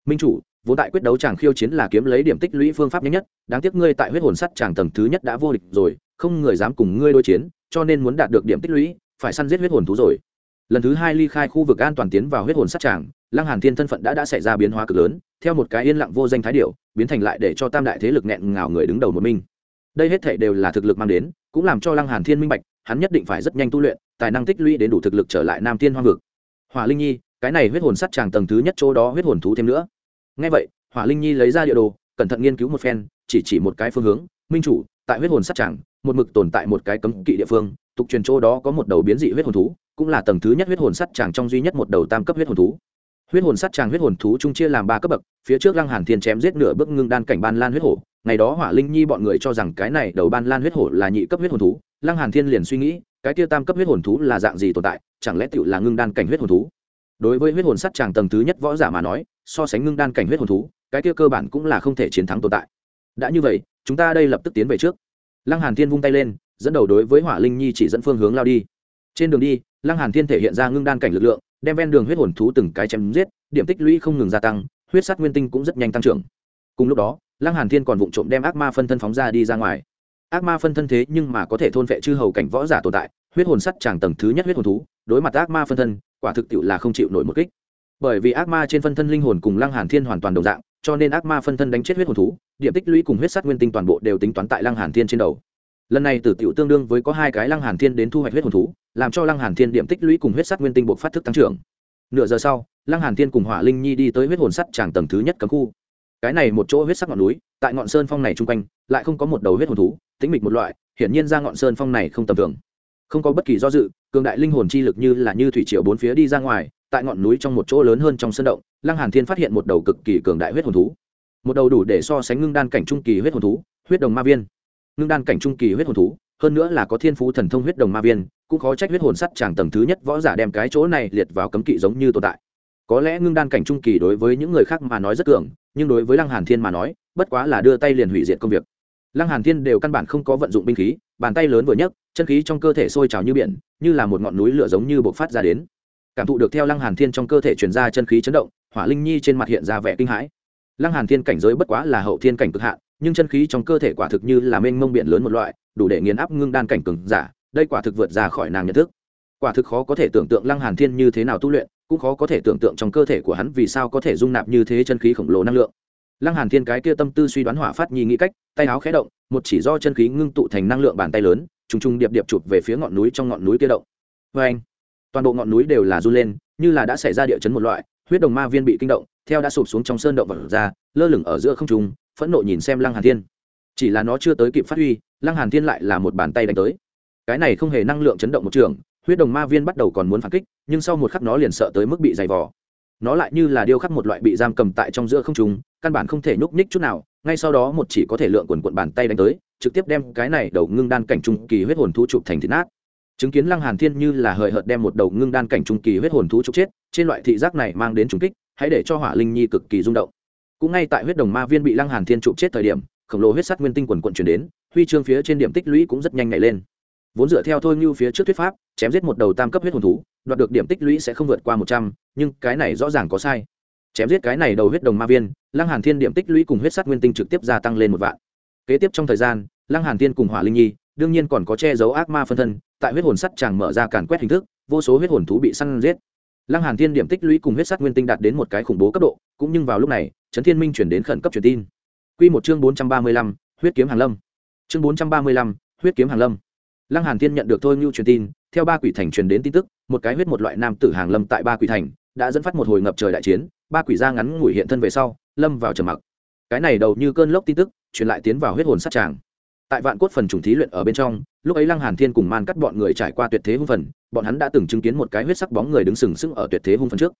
Minh chủ, vốn tại quyết đấu chàng khiêu chiến là kiếm lấy điểm tích lũy phương pháp nhanh nhất, đáng tiếc ngươi tại huyết hồn sắt tràng tầng thứ nhất đã vô địch rồi, không người dám cùng ngươi đối chiến, cho nên muốn đạt được điểm tích lũy, phải săn giết huyết hồn thú rồi. Lần thứ hai ly khai khu vực an toàn tiến vào huyết hồn sát tràng, lăng hàn thiên thân phận đã đã xảy ra biến hóa cực lớn, theo một cái yên lặng vô danh thái điệu biến thành lại để cho tam đại thế lực nghẹn ngào người đứng đầu một mình đây hết thảy đều là thực lực mang đến, cũng làm cho lăng hàn thiên minh bạch, hắn nhất định phải rất nhanh tu luyện, tài năng tích lũy đến đủ thực lực trở lại nam thiên hoang vực. Hỏa linh nhi, cái này huyết hồn sắt tràng tầng thứ nhất chỗ đó huyết hồn thú thêm nữa. Ngay vậy, hỏa linh nhi lấy ra địa đồ, cẩn thận nghiên cứu một phen, chỉ chỉ một cái phương hướng, minh chủ, tại huyết hồn sắt tràng một mực tồn tại một cái cấm kỵ địa phương, tục truyền chỗ đó có một đầu biến dị huyết hồn thú, cũng là tầng thứ nhất huyết hồn sắt tràng trong duy nhất một đầu tam cấp huyết hồn thú. Huyết hồn sắt tràng huyết hồn thú chung chia làm ba cấp bậc, phía trước lăng hàn thiên chém giết nửa bước ngưng đan cảnh ban lan huyết hổ ngày đó hỏa linh nhi bọn người cho rằng cái này đầu ban lan huyết hổ là nhị cấp huyết hồn thú, lăng hàn thiên liền suy nghĩ, cái kia tam cấp huyết hồn thú là dạng gì tồn tại, chẳng lẽ tựu là ngưng đan cảnh huyết hồn thú? Đối với huyết hồn sắt tràng tầng thứ nhất võ giả mà nói, so sánh ngưng đan cảnh huyết hồn thú, cái kia cơ bản cũng là không thể chiến thắng tồn tại. Đã như vậy, chúng ta đây lập tức tiến về trước. Lăng hàn thiên vung tay lên, dẫn đầu đối với hỏa linh nhi chỉ dẫn phương hướng lao đi. Trên đường đi, lăng hàn thiên thể hiện ra ngưng đan cảnh lực lượng, đem ven đường huyết hồn thú từng cái chém giết, điểm tích lũy không ngừng gia tăng, huyết sắt nguyên tinh cũng rất nhanh tăng trưởng. Cùng lúc đó lăng hàn thiên còn vụng trộm đem ác ma phân thân phóng ra đi ra ngoài. Ác ma phân thân thế nhưng mà có thể thôn vệ chư hầu cảnh võ giả tồn tại, huyết hồn sắt tràng tầng thứ nhất huyết hồn thú, đối mặt ác ma phân thân, quả thực tiệu là không chịu nổi một kích. Bởi vì ác ma trên phân thân linh hồn cùng lăng hàn thiên hoàn toàn đồng dạng, cho nên ác ma phân thân đánh chết huyết hồn thú, điểm tích lũy cùng huyết sắt nguyên tinh toàn bộ đều tính toán tại lăng hàn thiên trên đầu. Lần này tử tiểu tương đương với có hai cái lăng hàn thiên đến thu hoạch huyết hồn thú, làm cho lăng hàn thiên điểm tích lũy cùng huyết sắt nguyên tinh buộc phát thức tăng trưởng. Nửa giờ sau, lăng hàn thiên cùng hỏa linh nhi đi tới huyết hồn sắt tràng tầng thứ nhất cấm khu cái này một chỗ huyết sắc ngọn núi, tại ngọn sơn phong này trung quanh, lại không có một đầu huyết hồn thú tính mịch một loại, hiển nhiên ra ngọn sơn phong này không tầm thường. Không có bất kỳ do dự, cường đại linh hồn chi lực như là như thủy triều bốn phía đi ra ngoài, tại ngọn núi trong một chỗ lớn hơn trong sân động, lăng hàn thiên phát hiện một đầu cực kỳ cường đại huyết hồn thú. Một đầu đủ để so sánh ngưng đan cảnh trung kỳ huyết hồn thú, huyết đồng ma viên. Ngưng đan cảnh trung kỳ huyết hồn thú, hơn nữa là có thiên phú thần thông huyết đồng ma viên, cũng khó trách huyết hồn sắt chàng tầng thứ nhất võ giả đem cái chỗ này liệt vào cấm kỵ giống như tồn tại. Có lẽ ngưng đan cảnh trung kỳ đối với những người khác mà nói rất cường nhưng đối với lăng hàn thiên mà nói, bất quá là đưa tay liền hủy diệt công việc. Lăng hàn thiên đều căn bản không có vận dụng binh khí, bàn tay lớn vừa nhấc, chân khí trong cơ thể sôi trào như biển, như là một ngọn núi lửa giống như bộc phát ra đến. Cảm thụ được theo lăng hàn thiên trong cơ thể truyền ra chân khí chấn động, hỏa linh nhi trên mặt hiện ra vẻ kinh hãi. Lăng hàn thiên cảnh giới bất quá là hậu thiên cảnh cực hạn, nhưng chân khí trong cơ thể quả thực như là mênh mông biển lớn một loại, đủ để nghiền áp ngưng đan cảnh cường giả, đây quả thực vượt ra khỏi nàng nhận thức. Quả thực khó có thể tưởng tượng lăng hàn thiên như thế nào tu luyện cũng khó có thể tưởng tượng trong cơ thể của hắn vì sao có thể dung nạp như thế chân khí khổng lồ năng lượng. Lăng hàn thiên cái kia tâm tư suy đoán hỏa phát nhi nghĩ cách, tay áo khẽ động, một chỉ do chân khí ngưng tụ thành năng lượng bàn tay lớn, trùng trùng điệp điệp chụp về phía ngọn núi trong ngọn núi kia động. Với anh, toàn bộ ngọn núi đều là run lên, như là đã xảy ra địa chấn một loại, huyết đồng ma viên bị kinh động, theo đã sụp xuống trong sơn động vật ra, lơ lửng ở giữa không trung, phẫn nộ nhìn xem lăng hàn thiên. Chỉ là nó chưa tới kịp phát huy, lăng hàn thiên lại là một bàn tay đánh tới. Cái này không hề năng lượng chấn động một trường huyết đồng ma viên bắt đầu còn muốn phản kích, nhưng sau một khắc nó liền sợ tới mức bị dày vò. Nó lại như là điêu khắc một loại bị giam cầm tại trong giữa không trung, căn bản không thể nhúc nhích chút nào, ngay sau đó một chỉ có thể lượng quần quận bàn tay đánh tới, trực tiếp đem cái này đầu ngưng đan cảnh trung kỳ huyết hồn thú chụp thành thịt nát. Chứng kiến lăng hàn thiên như là hời hợt đem một đầu ngưng đan cảnh trung kỳ huyết hồn thú chụp chết, trên loại thị giác này mang đến trùng kích, hãy để cho hỏa linh nhi cực kỳ rung động. Cũng ngay tại huyết đồng ma viên bị lăng hàn thiên chụp chết thời điểm, khổng lồ huyết sắt nguyên tinh quần quận chuyển đến, huy chương phía trên điểm tích lũy cũng rất nhanh nhảy lên vốn dựa theo thôi như phía trước thuyết pháp chém giết một đầu tam cấp huyết hồn thú đoạt được điểm tích lũy sẽ không vượt qua một trăm nhưng cái này rõ ràng có sai. Chém giết cái này đầu huyết đồng ma viên lăng hàn thiên điểm tích lũy cùng huyết sắt nguyên tinh trực tiếp gia tăng lên một vạn. Kế tiếp trong thời gian lăng hàn thiên cùng hỏa linh nhi đương nhiên còn có che giấu ác ma phân thân tại huyết hồn sắt chàng mở ra càn quét hình thức vô số huyết hồn thú bị săn giết. Lăng hàn thiên điểm tích lũy cùng huyết sắt nguyên tinh đạt đến một cái khủng bố cấp độ cũng nhưng vào lúc này trấn thiên minh chuyển đến khẩn cấp truyền tin. Quy một chương bốn trăm ba mươi lăm, huyết kiếm hàng lâm. Chương bốn trăm ba mươi lăm, huyết kiếm hàng lâm lăng hàn thiên nhận được thôi ngưu truyền tin, theo ba quỷ thành truyền đến tin tức, một cái huyết một loại nam tử hàng lâm tại ba quỷ thành, đã dẫn phát một hồi ngập trời đại chiến, ba quỷ ra ngắn ngủi hiện thân về sau, lâm vào trầm mặc. Cái này đầu như cơn lốc tin tức, truyền lại tiến vào huyết hồn sát tràng. Tại vạn cốt phần trùng thí luyện ở bên trong, lúc ấy lăng hàn thiên cùng man cắt bọn người trải qua tuyệt thế hung phần, bọn hắn đã từng chứng kiến một cái huyết sắc bóng người đứng sừng sững ở tuyệt thế hung phần trước.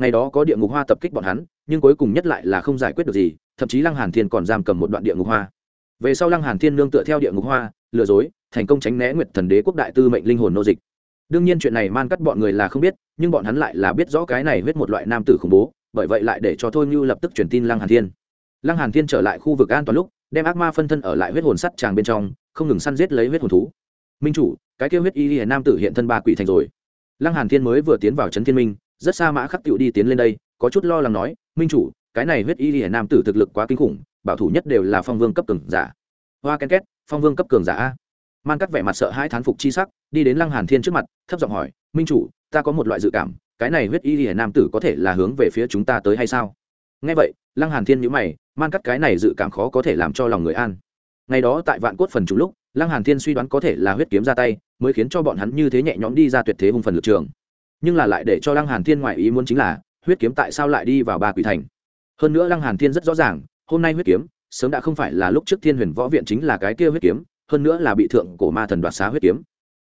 Ngày đó có địa ngục hoa tập kích bọn hắn, nhưng cuối cùng nhất lại là không giải quyết được gì, thậm chí lăng hàn thiên còn giam cầm một đoạn địa ngục hoa. Về sau lăng hàn thiên nương tựa theo địa ngục hoa, lừa dối thành công tránh né nguyệt thần đế quốc đại tư mệnh linh hồn nô dịch. Đương nhiên chuyện này man cắt bọn người là không biết, nhưng bọn hắn lại là biết rõ cái này huyết một loại nam tử khủng bố, bởi vậy lại để cho thôi như lập tức truyền tin lăng hàn thiên. Lăng hàn thiên trở lại khu vực an toàn lúc, đem ác ma phân thân ở lại huyết hồn sắt tràng bên trong, không ngừng săn giết lấy huyết hồn thú. Minh chủ, cái kêu huyết y hiền nam tử hiện thân ba quỷ thành rồi. Lăng hàn thiên mới vừa tiến vào trấn thiên minh, rất xa mã khắc tựu đi tiến lên đây, có chút lo lắng nói, minh chủ, cái này huyết y hiền nam tử thực lực quá kinh khủng, bảo thủ nhất đều là phong vương cấp cường giả. Hoa ken két, phong vương cấp cường giả a man cắt vẻ mặt sợ hãi thán phục chi sắc, đi đến lăng hàn thiên trước mặt, thấp giọng hỏi, minh chủ, ta có một loại dự cảm, cái này huyết y lìa nam tử có thể là hướng về phía chúng ta tới hay sao? Nghe vậy, lăng hàn thiên nhíu mày, man cắt cái này dự cảm khó có thể làm cho lòng người an. Ngày đó tại vạn cốt phần chủ lúc, lăng hàn thiên suy đoán có thể là huyết kiếm ra tay, mới khiến cho bọn hắn như thế nhẹ nhõm đi ra tuyệt thế hung phần lực trường. Nhưng là lại để cho lăng hàn thiên ngoại ý muốn chính là, huyết kiếm tại sao lại đi vào ba quỷ thành? Hơn nữa lăng hàn thiên rất rõ ràng, hôm nay huyết kiếm, sớm đã không phải là lúc trước thiên huyền võ viện chính là cái kia huyết kiếm hơn nữa là bị thượng cổ ma thần đoạt xá huyết kiếm.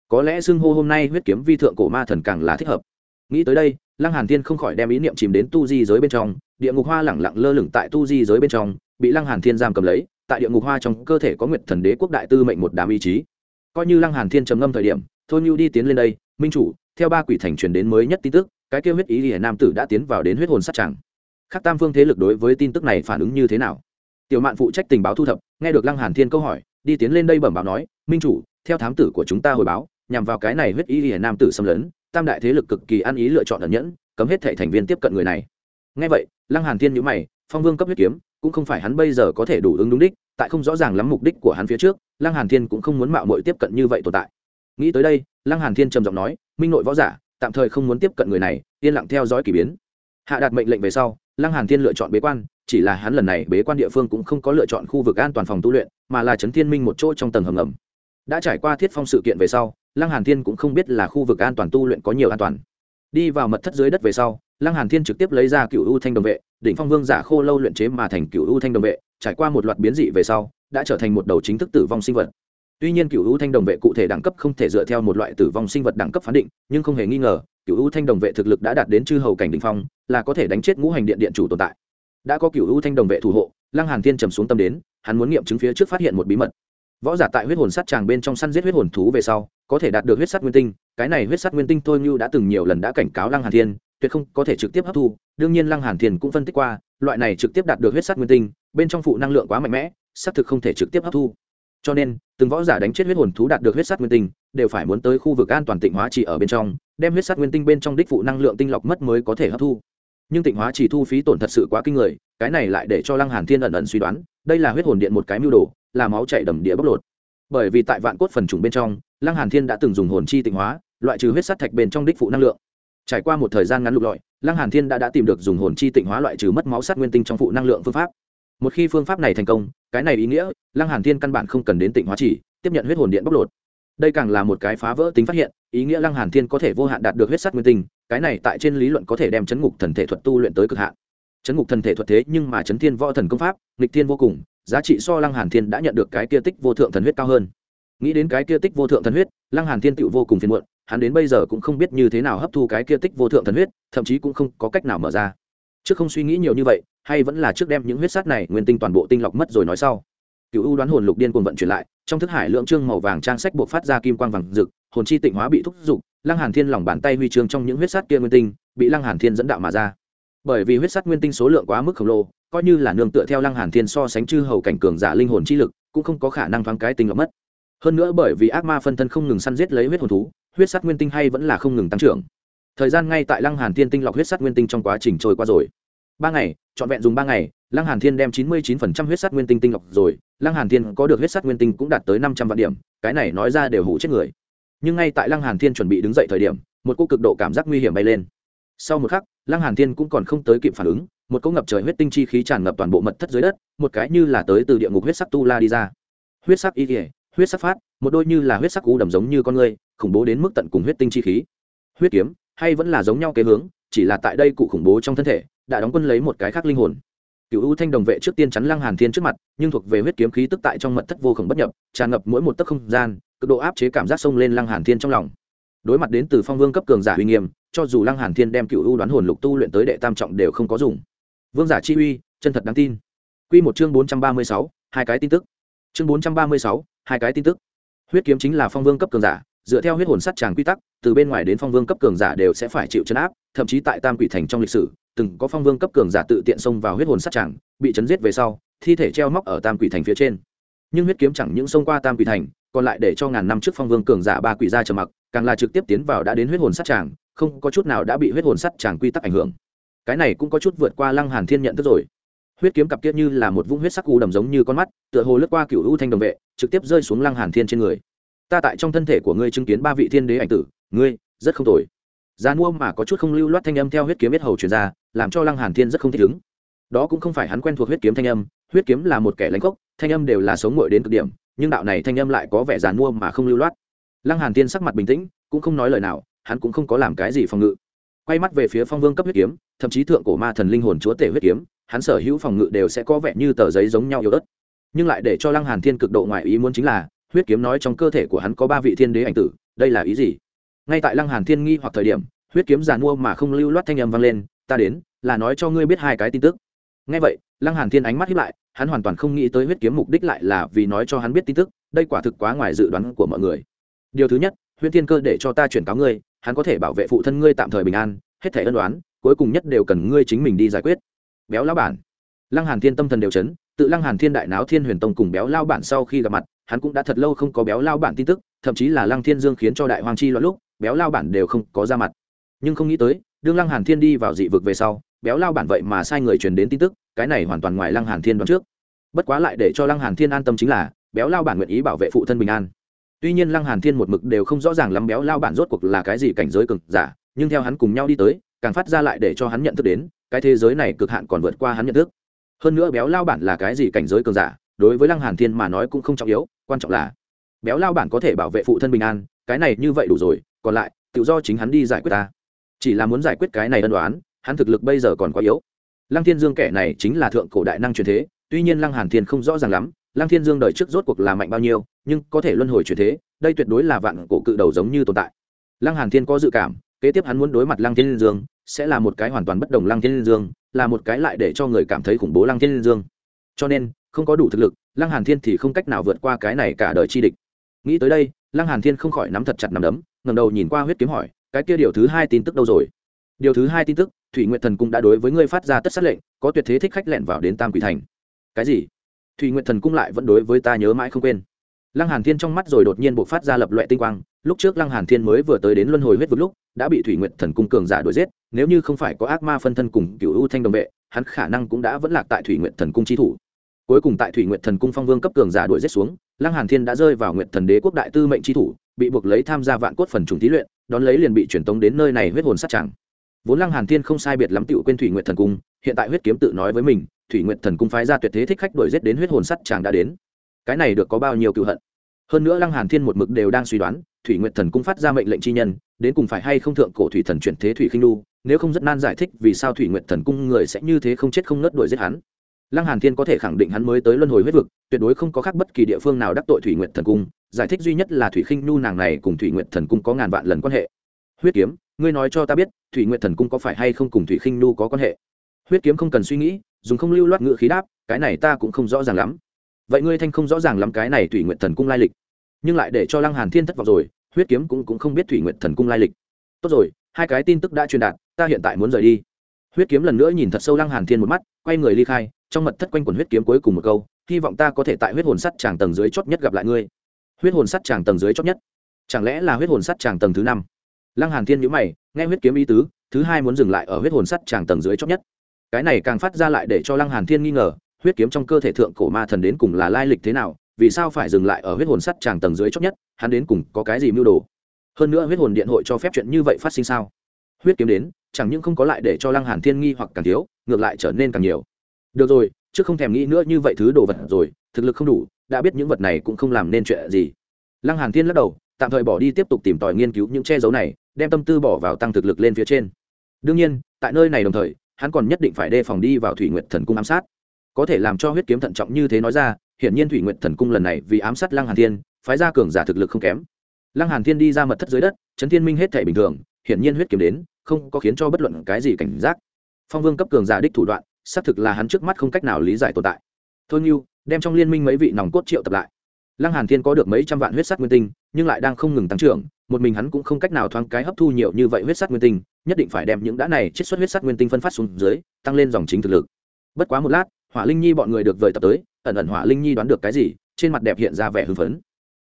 Có lẽ xưng hô hôm nay huyết kiếm vi thượng cổ ma thần càng là thích hợp. Nghĩ tới đây, lăng hàn thiên không khỏi đem ý niệm chìm đến tu di giới bên trong, địa ngục hoa lẳng lặng lơ lửng tại tu di giới bên trong, bị lăng hàn thiên giam cầm lấy, tại địa ngục hoa trong cơ thể có nguyệt thần đế quốc đại tư mệnh một đám ý chí. Coi như lăng hàn thiên trầm ngâm thời điểm, thôi nhu đi tiến lên đây, minh chủ, theo ba quỷ thành truyền đến mới nhất tin tức, cái kêu huyết ý lìa nam tử đã tiến vào đến huyết hồn sát tràng. Khắc tam phương thế lực đối với tin tức này phản ứng như thế nào? Tiểu mạn phụ trách tình báo thu thập, nghe được lăng hàn thiên câu hỏi đi tiến lên đây bẩm báo nói, minh chủ, theo thám tử của chúng ta hồi báo, nhằm vào cái này huyết ý hiển nam tử xâm lấn, tam đại thế lực cực kỳ ăn ý lựa chọn ẩn nhẫn, cấm hết thể thành viên tiếp cận người này. Ngay vậy, lăng hàn thiên nhíu mày, phong vương cấp huyết kiếm, cũng không phải hắn bây giờ có thể đủ ứng đúng đích, tại không rõ ràng lắm mục đích của hắn phía trước, lăng hàn thiên cũng không muốn mạo muội tiếp cận như vậy tồn tại. Nghĩ tới đây, lăng hàn thiên trầm giọng nói, minh nội võ giả, tạm thời không muốn tiếp cận người này, yên lặng theo dõi kỳ biến. Hạ đạt mệnh lệnh về sau, lăng hàn thiên lựa chọn bế quan chỉ là hắn lần này bế quan địa phương cũng không có lựa chọn khu vực an toàn phòng tu luyện, mà là trấn thiên minh một chỗ trong tầng hầm ngầm. Đã trải qua thiết phong sự kiện về sau, lăng hàn thiên cũng không biết là khu vực an toàn tu luyện có nhiều an toàn. Đi vào mật thất dưới đất về sau, lăng hàn thiên trực tiếp lấy ra cựu u thanh đồng vệ, đỉnh phong vương giả khô lâu luyện chế mà thành cựu u thanh đồng vệ, trải qua một loạt biến dị về sau, đã trở thành một đầu chính thức tử vong sinh vật. Tuy nhiên cựu u thanh đồng vệ cụ thể đẳng cấp không thể dựa theo một loại tử vong sinh vật đẳng cấp phán định, nhưng không hề nghi ngờ cựu u thanh đồng vệ thực lực đã đạt đến chư hầu cảnh đỉnh phong, là có thể đánh chết ngũ hành điện điện chủ tồn tại đã có cựu u thanh đồng vệ thủ hộ, lăng hàn thiên trầm xuống tâm đến, hắn muốn nghiệm chứng phía trước phát hiện một bí mật. Võ giả tại huyết hồn sắt tràng bên trong săn giết huyết hồn thú về sau, có thể đạt được huyết sắt nguyên tinh. Cái này huyết sắt nguyên tinh thôi như đã từng nhiều lần đã cảnh cáo lăng hàn thiên, tuyệt không có thể trực tiếp hấp thu. Đương nhiên lăng hàn thiên cũng phân tích qua, loại này trực tiếp đạt được huyết sắt nguyên tinh, bên trong phụ năng lượng quá mạnh mẽ, xác thực không thể trực tiếp hấp thu. Cho nên, từng võ giả đánh chết huyết hồn thú đạt được huyết sắt nguyên tinh, đều phải muốn tới khu vực an toàn tịnh hóa chỉ ở bên trong, đem huyết sắt nguyên tinh bên trong đích phụ năng lượng tinh lọc mất mới có thể hấp thu nhưng tịnh hóa chỉ thu phí tổn thật sự quá kinh người, cái này lại để cho lăng hàn thiên ẩn ẩn suy đoán, đây là huyết hồn điện một cái mưu đồ, là máu chảy đầm địa bóc lột. Bởi vì tại vạn cốt phần trùng bên trong, lăng hàn thiên đã từng dùng hồn chi tịnh hóa, loại trừ huyết sắt thạch bên trong đích phụ năng lượng. Trải qua một thời gian ngắn lục lọi, lăng hàn thiên đã đã tìm được dùng hồn chi tịnh hóa loại trừ mất máu sắt nguyên tinh trong phụ năng lượng phương pháp. Một khi phương pháp này thành công, cái này ý nghĩa, lăng hàn thiên căn bản không cần đến tịnh hóa chỉ, tiếp nhận huyết hồn điện bóc lột đây càng là một cái phá vỡ tính phát hiện, ý nghĩa lăng hàn thiên có thể vô hạn đạt được huyết sắt nguyên tinh, cái này tại trên lý luận có thể đem chấn ngục thần thể thuật tu luyện tới cực hạn. Chấn ngục thần thể thuật thế nhưng mà chấn thiên võ thần công pháp, nghịch thiên vô cùng, giá trị so lăng hàn thiên đã nhận được cái kia tích vô thượng thần huyết cao hơn. Nghĩ đến cái kia tích vô thượng thần huyết, lăng hàn thiên tựu vô cùng phiền muộn, hắn đến bây giờ cũng không biết như thế nào hấp thu cái kia tích vô thượng thần huyết, thậm chí cũng không có cách nào mở ra. Trước không suy nghĩ nhiều như vậy, hay vẫn là trước đem những huyết sát này nguyên tinh toàn bộ tinh lọc mất rồi nói sau cựu u đoán hồn lục điên cuồng vận chuyển lại, trong thức hải lượng trương màu vàng trang sách buộc phát ra kim quang vàng rực, hồn chi tịnh hóa bị thúc giục lăng hàn thiên lòng bàn tay huy chương trong những huyết sắt kia nguyên tinh, bị lăng hàn thiên dẫn đạo mà ra. Bởi vì huyết sắt nguyên tinh số lượng quá mức khổng lồ, coi như là nương tựa theo lăng hàn thiên so sánh chư hầu cảnh cường giả linh hồn chi lực, cũng không có khả năng thoáng cái tinh lọc mất. Hơn nữa bởi vì ác ma phân thân không ngừng săn giết lấy huyết hồn thú, huyết sắt nguyên tinh hay vẫn là không ngừng tăng trưởng. Thời gian ngay tại lăng hàn thiên tinh lọc huyết sắt nguyên tinh trong quá trình trôi qua rồi ba ngày, trọn vẹn dùng ba ngày, lăng hàn thiên đem chín mươi 99% huyết sắt nguyên tinh tinh lọc rồi, lăng hàn thiên có được huyết sắt nguyên tinh cũng đạt tới năm trăm vạn điểm, cái này nói ra đều hủ chết người. Nhưng ngay tại lăng hàn thiên chuẩn bị đứng dậy thời điểm, một cô cực độ cảm giác nguy hiểm bay lên. Sau một khắc, lăng hàn thiên cũng còn không tới kịp phản ứng, một cỗ ngập trời huyết tinh chi khí tràn ngập toàn bộ mật thất dưới đất, một cái như là tới từ địa ngục huyết sắc tu la đi ra. Huyết sắc y kỉa huyết sắc phát, một đôi như là huyết sắc cú đầm giống như con người khủng bố đến mức tận cùng huyết tinh chi khí. Huyết kiếm, hay vẫn là giống nhau kế hướng chỉ là tại đây cụ khủng bố trong thân thể đã đóng quân lấy một cái khác linh hồn. Cựu u thanh đồng vệ trước tiên chắn lăng hàn thiên trước mặt nhưng thuộc về huyết kiếm khí tức tại trong mật thất vô khổng bất nhập tràn ngập mỗi một tấc không gian cực độ áp chế cảm giác sông lên lăng hàn thiên trong lòng. Đối mặt đến từ phong vương cấp cường giả uy nghiêm cho dù lăng hàn thiên đem cựu u đoán hồn lục tu luyện tới đệ tam trọng đều không có dùng. Vương giả chi uy chân thật đáng tin. Quy một chương bốn trăm ba mươi sáu, hai cái tin tức. Chương bốn trăm ba mươi sáu, hai cái tin tức. Huyết kiếm chính là phong vương cấp cường giả dựa theo huyết hồn sắt tràng quy tắc, từ bên ngoài đến phong vương cấp cường giả đều sẽ phải chịu chấn áp, thậm chí tại tam quỷ thành trong lịch sử, từng có phong vương cấp cường giả tự tiện xông vào huyết hồn sắt tràng, bị chấn giết về sau, thi thể treo móc ở tam quỷ thành phía trên. Nhưng huyết kiếm chẳng những xông qua tam quỷ thành, còn lại để cho ngàn năm trước phong vương cường giả ba quỷ gia trầm mặc, càng là trực tiếp tiến vào đã đến huyết hồn sắt tràng, không có chút nào đã bị huyết hồn sắt tràng quy tắc ảnh hưởng. Cái này cũng có chút vượt qua lăng hàn thiên nhận thức rồi. Huyết kiếm cặp kia như là một vũng huyết sắc u đầm giống như con mắt, tựa hồ lướt qua cựu u thanh đồng vệ, trực tiếp rơi xuống lăng hàn thiên trên người ta tại trong thân thể của ngươi chứng kiến ba vị thiên đế ảnh tử, ngươi, rất không tồi. Giá mua mà có chút không lưu loát thanh âm theo huyết kiếm biết hầu truyền ra, làm cho lăng hàn thiên rất không thích ứng. Đó cũng không phải hắn quen thuộc huyết kiếm thanh âm, huyết kiếm là một kẻ lãnh gốc thanh âm đều là sống ngội đến cực điểm, nhưng đạo này thanh âm lại có vẻ giàn mua mà không lưu loát. Lăng hàn thiên sắc mặt bình tĩnh, cũng không nói lời nào, hắn cũng không có làm cái gì phòng ngự. Quay mắt về phía phong vương cấp huyết kiếm, thậm chí thượng cổ ma thần linh hồn chúa tể huyết kiếm, hắn sở hữu phòng ngự đều sẽ có vẻ như tờ giấy giống nhau yếu ớt. Nhưng lại để cho lăng hàn thiên cực độ ngoại ý muốn chính là huyết kiếm nói trong cơ thể của hắn có ba vị thiên đế ảnh tử, đây là ý gì? Ngay tại lăng hàn thiên nghi hoặc thời điểm, huyết kiếm giàn mua mà không lưu loát thanh âm vang lên, ta đến, là nói cho ngươi biết hai cái tin tức. Ngay vậy, lăng hàn thiên ánh mắt hiếp lại, hắn hoàn toàn không nghĩ tới huyết kiếm mục đích lại là vì nói cho hắn biết tin tức, đây quả thực quá ngoài dự đoán của mọi người. Điều thứ nhất, huyễn thiên cơ để cho ta chuyển cáo ngươi, hắn có thể bảo vệ phụ thân ngươi tạm thời bình an, hết thể ân đoán cuối cùng nhất đều cần ngươi chính mình đi giải quyết. Béo lão bản. Lăng hàn thiên tâm thần đều chấn, tự lăng hàn thiên đại náo thiên huyền tông cùng béo lao bản sau khi gặp mặt hắn cũng đã thật lâu không có béo lao bản tin tức, thậm chí là lăng thiên dương khiến cho đại hoàng chi loạn lúc, béo lao bản đều không có ra mặt. Nhưng không nghĩ tới, đương lăng hàn thiên đi vào dị vực về sau, béo lao bản vậy mà sai người truyền đến tin tức, cái này hoàn toàn ngoài lăng hàn thiên đoán trước. Bất quá lại để cho lăng hàn thiên an tâm chính là, béo lao bản nguyện ý bảo vệ phụ thân bình an. Tuy nhiên lăng hàn thiên một mực đều không rõ ràng lắm béo lao bản rốt cuộc là cái gì cảnh giới cực giả, nhưng theo hắn cùng nhau đi tới, càng phát ra lại để cho hắn nhận thức đến, cái thế giới này cực hạn còn vượt qua hắn nhận thức. Hơn nữa béo lao bản là cái gì cảnh giới cường giả đối với lăng hàn thiên mà nói cũng không trọng yếu, quan trọng là béo lao bản có thể bảo vệ phụ thân bình an, cái này như vậy đủ rồi, còn lại, tự do chính hắn đi giải quyết ta. Chỉ là muốn giải quyết cái này ân đoán hắn thực lực bây giờ còn quá yếu. Lăng thiên dương kẻ này chính là thượng cổ đại năng truyền thế, tuy nhiên lăng hàn thiên không rõ ràng lắm, lăng thiên dương đời trước rốt cuộc là mạnh bao nhiêu, nhưng có thể luân hồi truyền thế, đây tuyệt đối là vạn cổ cự đầu giống như tồn tại. Lăng hàn thiên có dự cảm, kế tiếp hắn muốn đối mặt lăng thiên dương, sẽ là một cái hoàn toàn bất đồng lăng thiên dương, là một cái lại để cho người cảm thấy khủng bố lăng thiên dương. Cho nên không có đủ thực lực, lăng hàn thiên thì không cách nào vượt qua cái này cả đời chi địch. Nghĩ tới đây, lăng hàn thiên không khỏi nắm thật chặt nắm đấm, ngẩng đầu nhìn qua huyết kiếm hỏi, cái kia điều thứ hai tin tức đâu rồi? Điều thứ hai tin tức, thủy nguyện thần cung đã đối với ngươi phát ra tất sát lệnh, có tuyệt thế thích khách lẹn vào đến tam quỷ thành. Cái gì? Thủy nguyện thần cung lại vẫn đối với ta nhớ mãi không quên. Lăng hàn thiên trong mắt rồi đột nhiên bộc phát ra lập loại tinh quang, lúc trước lăng hàn thiên mới vừa tới đến luân hồi huyết vực lúc, đã bị thủy nguyện thần cung cường giả đuổi giết, nếu như không phải có ác ma phân thân cùng cựu u thanh đồng vệ, hắn khả năng cũng đã vẫn lạc tại thủy nguyện thần cung chi thủ cuối cùng tại thủy nguyện thần cung phong vương cấp cường giả đuổi giết xuống, lăng hàn thiên đã rơi vào nguyện thần đế quốc đại tư mệnh chi thủ, bị buộc lấy tham gia vạn cốt phần trùng thí luyện, đón lấy liền bị truyền tống đến nơi này huyết hồn sát chẳng vốn lăng hàn thiên không sai biệt lắm tựu quên thủy nguyện thần cung, hiện tại huyết kiếm tự nói với mình, thủy nguyện thần cung phái ra tuyệt thế thích khách đuổi giết đến huyết hồn sát chẳng đã đến. Cái này được có bao nhiêu cựu hận? Hơn nữa lăng hàn thiên một mực đều đang suy đoán, thủy nguyện thần cung phát ra mệnh lệnh chi nhân, đến cùng phải hay không thượng cổ thủy thần chuyển thế thủy khinh lu nếu không rất nan giải thích vì sao thủy nguyện thần cung người sẽ như thế không chết không nớt đuổi giết hắn lăng hàn thiên có thể khẳng định hắn mới tới luân hồi huyết vực, tuyệt đối không có khác bất kỳ địa phương nào đắc tội thủy nguyện thần cung. Giải thích duy nhất là thủy khinh nu nàng này cùng thủy nguyện thần cung có ngàn vạn lần quan hệ. Huyết kiếm, ngươi nói cho ta biết, thủy nguyện thần cung có phải hay không cùng thủy khinh nu có quan hệ? Huyết kiếm không cần suy nghĩ, dùng không lưu loát ngữ khí đáp, cái này ta cũng không rõ ràng lắm. Vậy ngươi thanh không rõ ràng lắm cái này thủy nguyện thần cung lai lịch. Nhưng lại để cho lăng hàn thiên thất vọng rồi, huyết kiếm cũng cũng không biết thủy nguyện thần cung lai lịch. Tốt rồi, hai cái tin tức đã truyền đạt, ta hiện tại muốn rời đi. Huyết kiếm lần nữa nhìn thật sâu lăng hàn thiên một mắt, quay người ly khai trong mật thất quanh quần huyết kiếm cuối cùng một câu, hy vọng ta có thể tại huyết hồn sắt tràng tầng dưới chót nhất gặp lại ngươi. Huyết hồn sắt tràng tầng dưới chót nhất? Chẳng lẽ là huyết hồn sắt tràng tầng thứ năm? Lăng hàn thiên nhíu mày, nghe huyết kiếm ý tứ, thứ hai muốn dừng lại ở huyết hồn sắt tràng tầng dưới chót nhất. Cái này càng phát ra lại để cho lăng hàn thiên nghi ngờ, huyết kiếm trong cơ thể thượng cổ ma thần đến cùng là lai lịch thế nào, vì sao phải dừng lại ở huyết hồn sắt tràng tầng dưới chót nhất, hắn đến cùng có cái gì mưu đồ? Hơn nữa huyết hồn điện hội cho phép chuyện như vậy phát sinh sao? Huyết kiếm đến, chẳng những không có lại để cho lăng hàn thiên nghi hoặc càng thiếu, ngược lại trở nên càng nhiều được rồi, chứ không thèm nghĩ nữa, như vậy thứ đồ vật rồi, thực lực không đủ, đã biết những vật này cũng không làm nên chuyện gì. Lăng hàn thiên lắc đầu, tạm thời bỏ đi tiếp tục tìm tòi nghiên cứu những che giấu này, đem tâm tư bỏ vào tăng thực lực lên phía trên. Đương nhiên, tại nơi này đồng thời, hắn còn nhất định phải đề phòng đi vào thủy Nguyệt thần cung ám sát. Có thể làm cho huyết kiếm thận trọng như thế nói ra, hiển nhiên thủy Nguyệt thần cung lần này vì ám sát lăng hàn thiên, phái ra cường giả thực lực không kém. Lăng hàn thiên đi ra mật thất dưới đất trấn thiên minh hết thể bình thường, hiển nhiên huyết kiếm đến, không có khiến cho bất luận cái gì cảnh giác. Phong vương cấp cường giả đích thủ đoạn xác thực là hắn trước mắt không cách nào lý giải tồn tại. Thôi nhiêu đem trong liên minh mấy vị nòng cốt triệu tập lại. Lăng hàn thiên có được mấy trăm vạn huyết sắt nguyên tinh, nhưng lại đang không ngừng tăng trưởng, một mình hắn cũng không cách nào thoáng cái hấp thu nhiều như vậy huyết sắt nguyên tinh, nhất định phải đem những đã này chiết xuất huyết sắt nguyên tinh phân phát xuống dưới, tăng lên dòng chính thực lực. Bất quá một lát, hỏa linh nhi bọn người được vời tập tới, ẩn ẩn hỏa linh nhi đoán được cái gì, trên mặt đẹp hiện ra vẻ hưng phấn.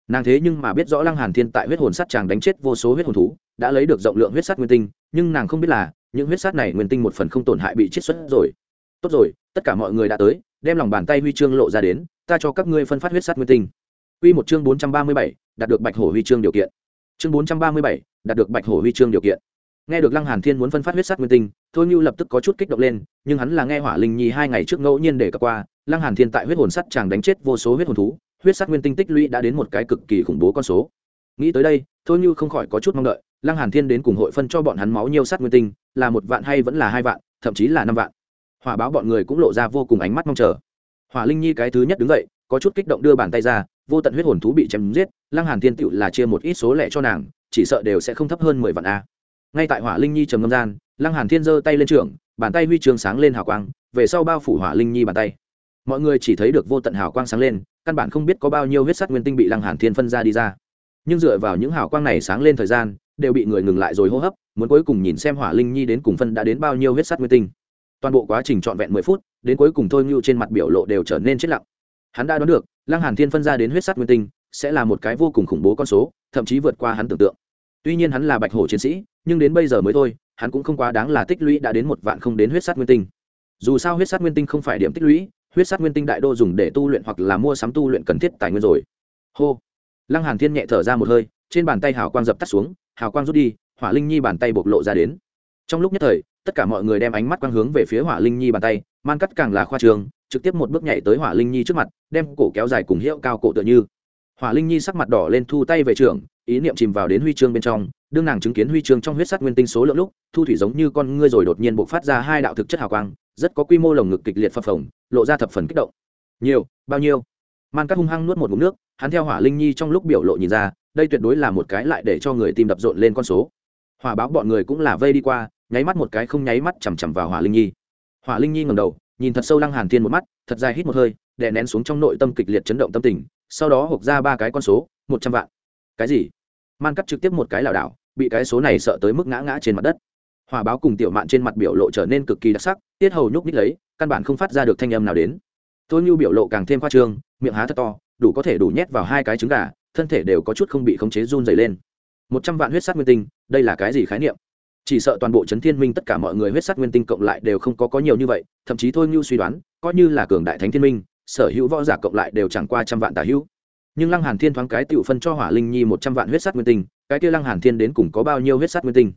Nàng thế nhưng mà biết rõ lăng hàn thiên tại huyết hồn sắt chàng đánh chết vô số huyết hồn thú, đã lấy được rộng lượng huyết sắt nguyên tinh, nhưng nàng không biết là, những huyết sắt này nguyên tinh một phần không tổn hại bị chiết xuất rồi tốt rồi tất cả mọi người đã tới đem lòng bàn tay huy chương lộ ra đến ta cho các ngươi phân phát huyết sắt nguyên tinh Quy một chương 437, đạt được Bạch Hổ huy chương điều kiện. Chương 437, đạt được Bạch Hổ huy chương điều kiện. Nghe được Lăng Hàn Thiên muốn phân phát huyết sắt nguyên tinh, Thôi Nưu lập tức có chút kích động lên, nhưng hắn là nghe Hỏa Linh Nhi hai ngày trước ngẫu nhiên để cập qua, Lăng Hàn Thiên tại huyết hồn sắt chàng đánh chết vô số huyết hồn thú, huyết sắt nguyên tinh tích lũy đã đến một cái cực kỳ khủng bố con số. Nghĩ tới đây, Thôi Nưu không khỏi có chút mong đợi, Lăng Hàn Thiên đến cùng hội phân cho bọn hắn máu nhiều sắt nguyên tinh, là một vạn hay vẫn là hai vạn, thậm chí là năm vạn. Hỏa báo bọn người cũng lộ ra vô cùng ánh mắt mong chờ. Hỏa Linh Nhi cái thứ nhất đứng dậy, có chút kích động đưa bàn tay ra, vô tận huyết hồn thú bị chém giết lăng hàn thiên tựu là chia một ít số lẻ cho nàng chỉ sợ đều sẽ không thấp hơn mười vạn a. Ngay tại hỏa linh nhi trầm ngâm gian lăng hàn thiên giơ tay lên trường bàn tay huy trường sáng lên hào quang về sau bao phủ hỏa linh nhi bàn tay. Mọi người chỉ thấy được vô tận hào quang sáng lên căn bản không biết có bao nhiêu huyết sắt nguyên tinh bị lăng hàn thiên phân ra đi ra. Nhưng dựa vào những hào quang này sáng lên thời gian đều bị người ngừng lại rồi hô hấp muốn cuối cùng nhìn xem hỏa linh nhi đến cùng phân đã đến bao nhiêu huyết sắt nguyên tinh toàn bộ quá trình trọn vẹn mười phút, đến cuối cùng thôi ngưu trên mặt biểu lộ đều trở nên chết lặng. Hắn đã đoán được, lăng hàn thiên phân ra đến huyết sắt nguyên tinh, sẽ là một cái vô cùng khủng bố con số, thậm chí vượt qua hắn tưởng tượng. Tuy nhiên hắn là bạch hổ chiến sĩ, nhưng đến bây giờ mới thôi, hắn cũng không quá đáng là tích lũy đã đến một vạn không đến huyết sắt nguyên tinh. Dù sao huyết sắt nguyên tinh không phải điểm tích lũy, huyết sắt nguyên tinh đại đô dùng để tu luyện hoặc là mua sắm tu luyện cần thiết tài nguyên rồi. Hô. Lăng hàn thiên nhẹ thở ra một hơi, trên bàn tay hào quang dập tắt xuống, hào quang rút đi, hỏa linh nhi bàn tay bộc lộ ra đến. Trong lúc nhất thời tất cả mọi người đem ánh mắt quang hướng về phía hỏa linh nhi bàn tay, man cắt càng là khoa trường, trực tiếp một bước nhảy tới hỏa linh nhi trước mặt, đem cổ kéo dài cùng hiệu cao cổ tựa như. Hỏa linh nhi sắc mặt đỏ lên thu tay về trường ý niệm chìm vào đến huy chương bên trong, đương nàng chứng kiến huy chương trong huyết sắt nguyên tinh số lượng lúc, thu thủy giống như con ngươi rồi đột nhiên bộc phát ra hai đạo thực chất hào quang, rất có quy mô lồng ngực kịch liệt phập phồng, lộ ra thập phần kích động. Nhiều, bao nhiêu? Man cắt hung hăng nuốt một ngụm nước, hắn theo hỏa linh nhi trong lúc biểu lộ nhìn ra, đây tuyệt đối là một cái lại để cho người tìm đập rộn lên con số. Hỏa báo bọn người cũng là vây đi qua nháy mắt một cái không nháy mắt chằm chằm vào hỏa linh nhi. Hỏa linh nhi ngầm đầu, nhìn thật sâu lăng hàn thiên một mắt, thật dài hít một hơi, đè nén xuống trong nội tâm kịch liệt chấn động tâm tình, sau đó hộc ra ba cái con số, một trăm vạn. Cái gì? Man cắt trực tiếp một cái lảo đảo, bị cái số này sợ tới mức ngã ngã trên mặt đất. Hòa báo cùng tiểu mạn trên mặt biểu lộ trở nên cực kỳ đặc sắc, tiết hầu nhúc nhích lấy, căn bản không phát ra được thanh âm nào đến. Tôi như biểu lộ càng thêm khoa trương, miệng há thật to, đủ có thể đủ nhét vào hai cái trứng gà, thân thể đều có chút không bị khống chế run dày lên. Một trăm vạn huyết sắc nguyên tinh, đây là cái gì khái niệm? Chỉ sợ toàn bộ trấn thiên minh tất cả mọi người huyết sắc nguyên tinh cộng lại đều không có có nhiều như vậy, thậm chí thôi như suy đoán, coi như là cường đại thánh thiên minh, sở hữu võ giả cộng lại đều chẳng qua trăm vạn tà hữu. Nhưng lăng hàn thiên thoáng cái tựu phân cho hỏa linh nhi một trăm vạn huyết sắc nguyên tinh, cái kia lăng hàn thiên đến cùng có bao nhiêu huyết sắc nguyên tinh?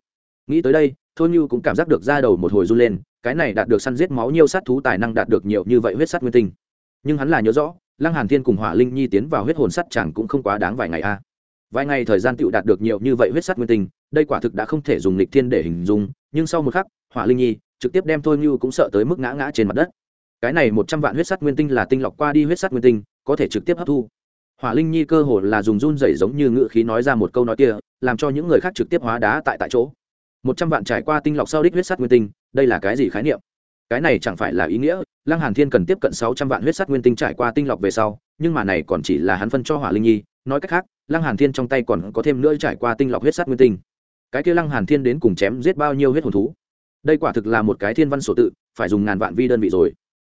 Nghĩ tới đây, thôi như cũng cảm giác được ra đầu một hồi run lên, cái này đạt được săn giết máu nhiều sát thú tài năng đạt được nhiều như vậy huyết sắc nguyên tinh. Nhưng hắn là nhớ rõ, lăng hàn thiên cùng hỏa linh nhi tiến vào huyết hồn sắt chẳng cũng không quá đáng vài ngày a vài ngày thời gian tựu đạt được nhiều như vậy huyết sắc nguyên tinh đây quả thực đã không thể dùng lịch thiên để hình dung, nhưng sau một khắc, hỏa linh nhi trực tiếp đem thôi như cũng sợ tới mức ngã ngã trên mặt đất. Cái này một trăm vạn huyết sắt nguyên tinh là tinh lọc qua đi huyết sắt nguyên tinh, có thể trực tiếp hấp thu. Hỏa linh nhi cơ hồ là dùng run rẩy giống như ngự khí nói ra một câu nói kia, làm cho những người khác trực tiếp hóa đá tại tại chỗ. Một trăm vạn trải qua tinh lọc sau đích huyết sắt nguyên tinh, đây là cái gì khái niệm? Cái này chẳng phải là ý nghĩa, lăng hàn thiên cần tiếp cận sáu trăm vạn huyết sắt nguyên tinh trải qua tinh lọc về sau, nhưng mà này còn chỉ là hắn phân cho hỏa linh nhi, nói cách khác, lăng hàn thiên trong tay còn có thêm nữa trải qua tinh lọc huyết sắt nguyên tinh cái kia lăng hàn thiên đến cùng chém giết bao nhiêu huyết hồn thú? Đây quả thực là một cái thiên văn sổ tự, phải dùng ngàn vạn vi đơn vị rồi.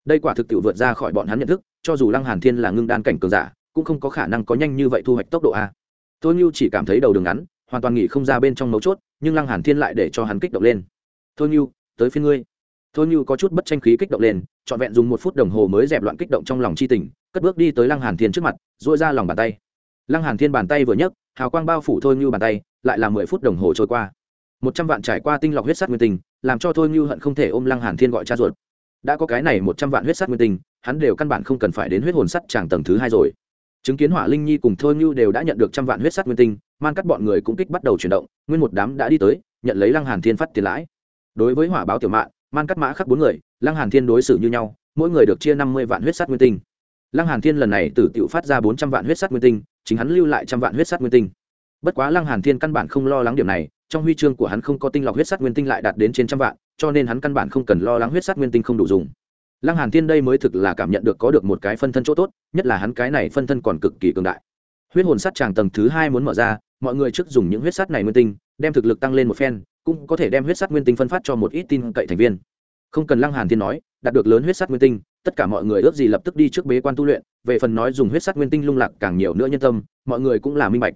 Đây quả thực tiểu vượt ra khỏi bọn hắn nhận thức, cho dù lăng hàn thiên là ngưng đan cảnh cường giả, cũng không có khả năng có nhanh như vậy thu hoạch tốc độ a. Tôi như chỉ cảm thấy đầu đường ngắn, hoàn toàn nghĩ không ra bên trong mấu chốt, nhưng lăng hàn thiên lại để cho hắn kích động lên. Thôi như tới phiên ngươi. Thôi như có chút bất tranh khí kích động lên, trọn vẹn dùng một phút đồng hồ mới dẹp loạn kích động trong lòng chi tình, cất bước đi tới lăng hàn thiên trước mặt, duỗi ra lòng bàn tay. Lăng hàn thiên bàn tay vừa nhấc, hào quang bao phủ thôi như bàn tay lại là mười phút đồng hồ trôi qua. Một trăm vạn trải qua tinh lọc huyết sắt nguyên tinh, làm cho thôi như hận không thể ôm lăng hàn thiên gọi cha ruột. Đã có cái này một trăm vạn huyết sắt nguyên tinh, hắn đều căn bản không cần phải đến huyết hồn sắt tràng tầng thứ hai rồi. Chứng kiến hỏa linh nhi cùng thôi như đều đã nhận được trăm vạn huyết sắt nguyên tinh man cắt bọn người cũng kích bắt đầu chuyển động nguyên một đám đã đi tới nhận lấy lăng hàn thiên phát tiền lãi. Đối với hỏa báo tiểu mạn man cắt mã khắc bốn người lăng hàn thiên đối xử như nhau mỗi người được chia năm mươi vạn huyết sắt nguyên tinh. Lăng hàn thiên lần này tử tiểu phát ra bốn trăm vạn huyết sắt nguyên tinh chính hắn lưu lại trăm vạn huyết sắt nguyên tinh bất quá lăng hàn thiên căn bản không lo lắng điểm này, trong huy chương của hắn không có tinh lọc huyết sắt nguyên tinh lại đạt đến trên trăm vạn, cho nên hắn căn bản không cần lo lắng huyết sắt nguyên tinh không đủ dùng. Lăng hàn thiên đây mới thực là cảm nhận được có được một cái phân thân chỗ tốt, nhất là hắn cái này phân thân còn cực kỳ cường đại. Huyết hồn sắt tràng tầng thứ hai muốn mở ra, mọi người trước dùng những huyết sắt này nguyên tinh, đem thực lực tăng lên một phen, cũng có thể đem huyết sắt nguyên tinh phân phát cho một ít tin cậy thành viên. Không cần lăng hàn thiên nói, đạt được lớn huyết sắt nguyên tinh, tất cả mọi người ước gì lập tức đi trước bế quan tu luyện, về phần nói dùng huyết sắt nguyên tinh lung lạc càng nhiều nữa nhân tâm, mọi người cũng là minh bạch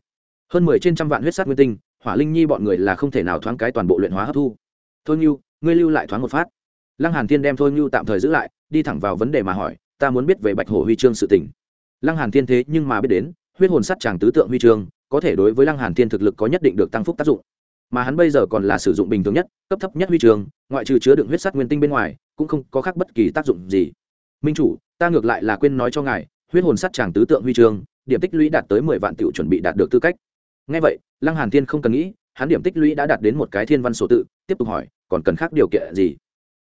hơn mười trên trăm vạn huyết sắt nguyên tinh, hỏa linh nhi bọn người là không thể nào thoáng cái toàn bộ luyện hóa hấp thu. Thôi ngưu ngươi lưu lại thoáng một phát. Lăng hàn thiên đem thôi ngưu tạm thời giữ lại, đi thẳng vào vấn đề mà hỏi, ta muốn biết về bạch hổ huy chương sự tình. Lăng hàn thiên thế nhưng mà biết đến, huyết hồn sắt chàng tứ tượng huy chương, có thể đối với lăng hàn thiên thực lực có nhất định được tăng phúc tác dụng. Mà hắn bây giờ còn là sử dụng bình thường nhất, cấp thấp nhất huy chương, ngoại trừ chứa đựng huyết sắt nguyên tinh bên ngoài, cũng không có khác bất kỳ tác dụng gì. Minh chủ, ta ngược lại là quên nói cho ngài, huyết hồn sắt chàng tứ tượng huy chương, điểm tích lũy đạt tới mười vạn tiểu chuẩn bị đạt được tư cách ngay vậy lăng hàn thiên không cần nghĩ hắn điểm tích lũy đã đạt đến một cái thiên văn số tự tiếp tục hỏi còn cần khác điều kiện gì?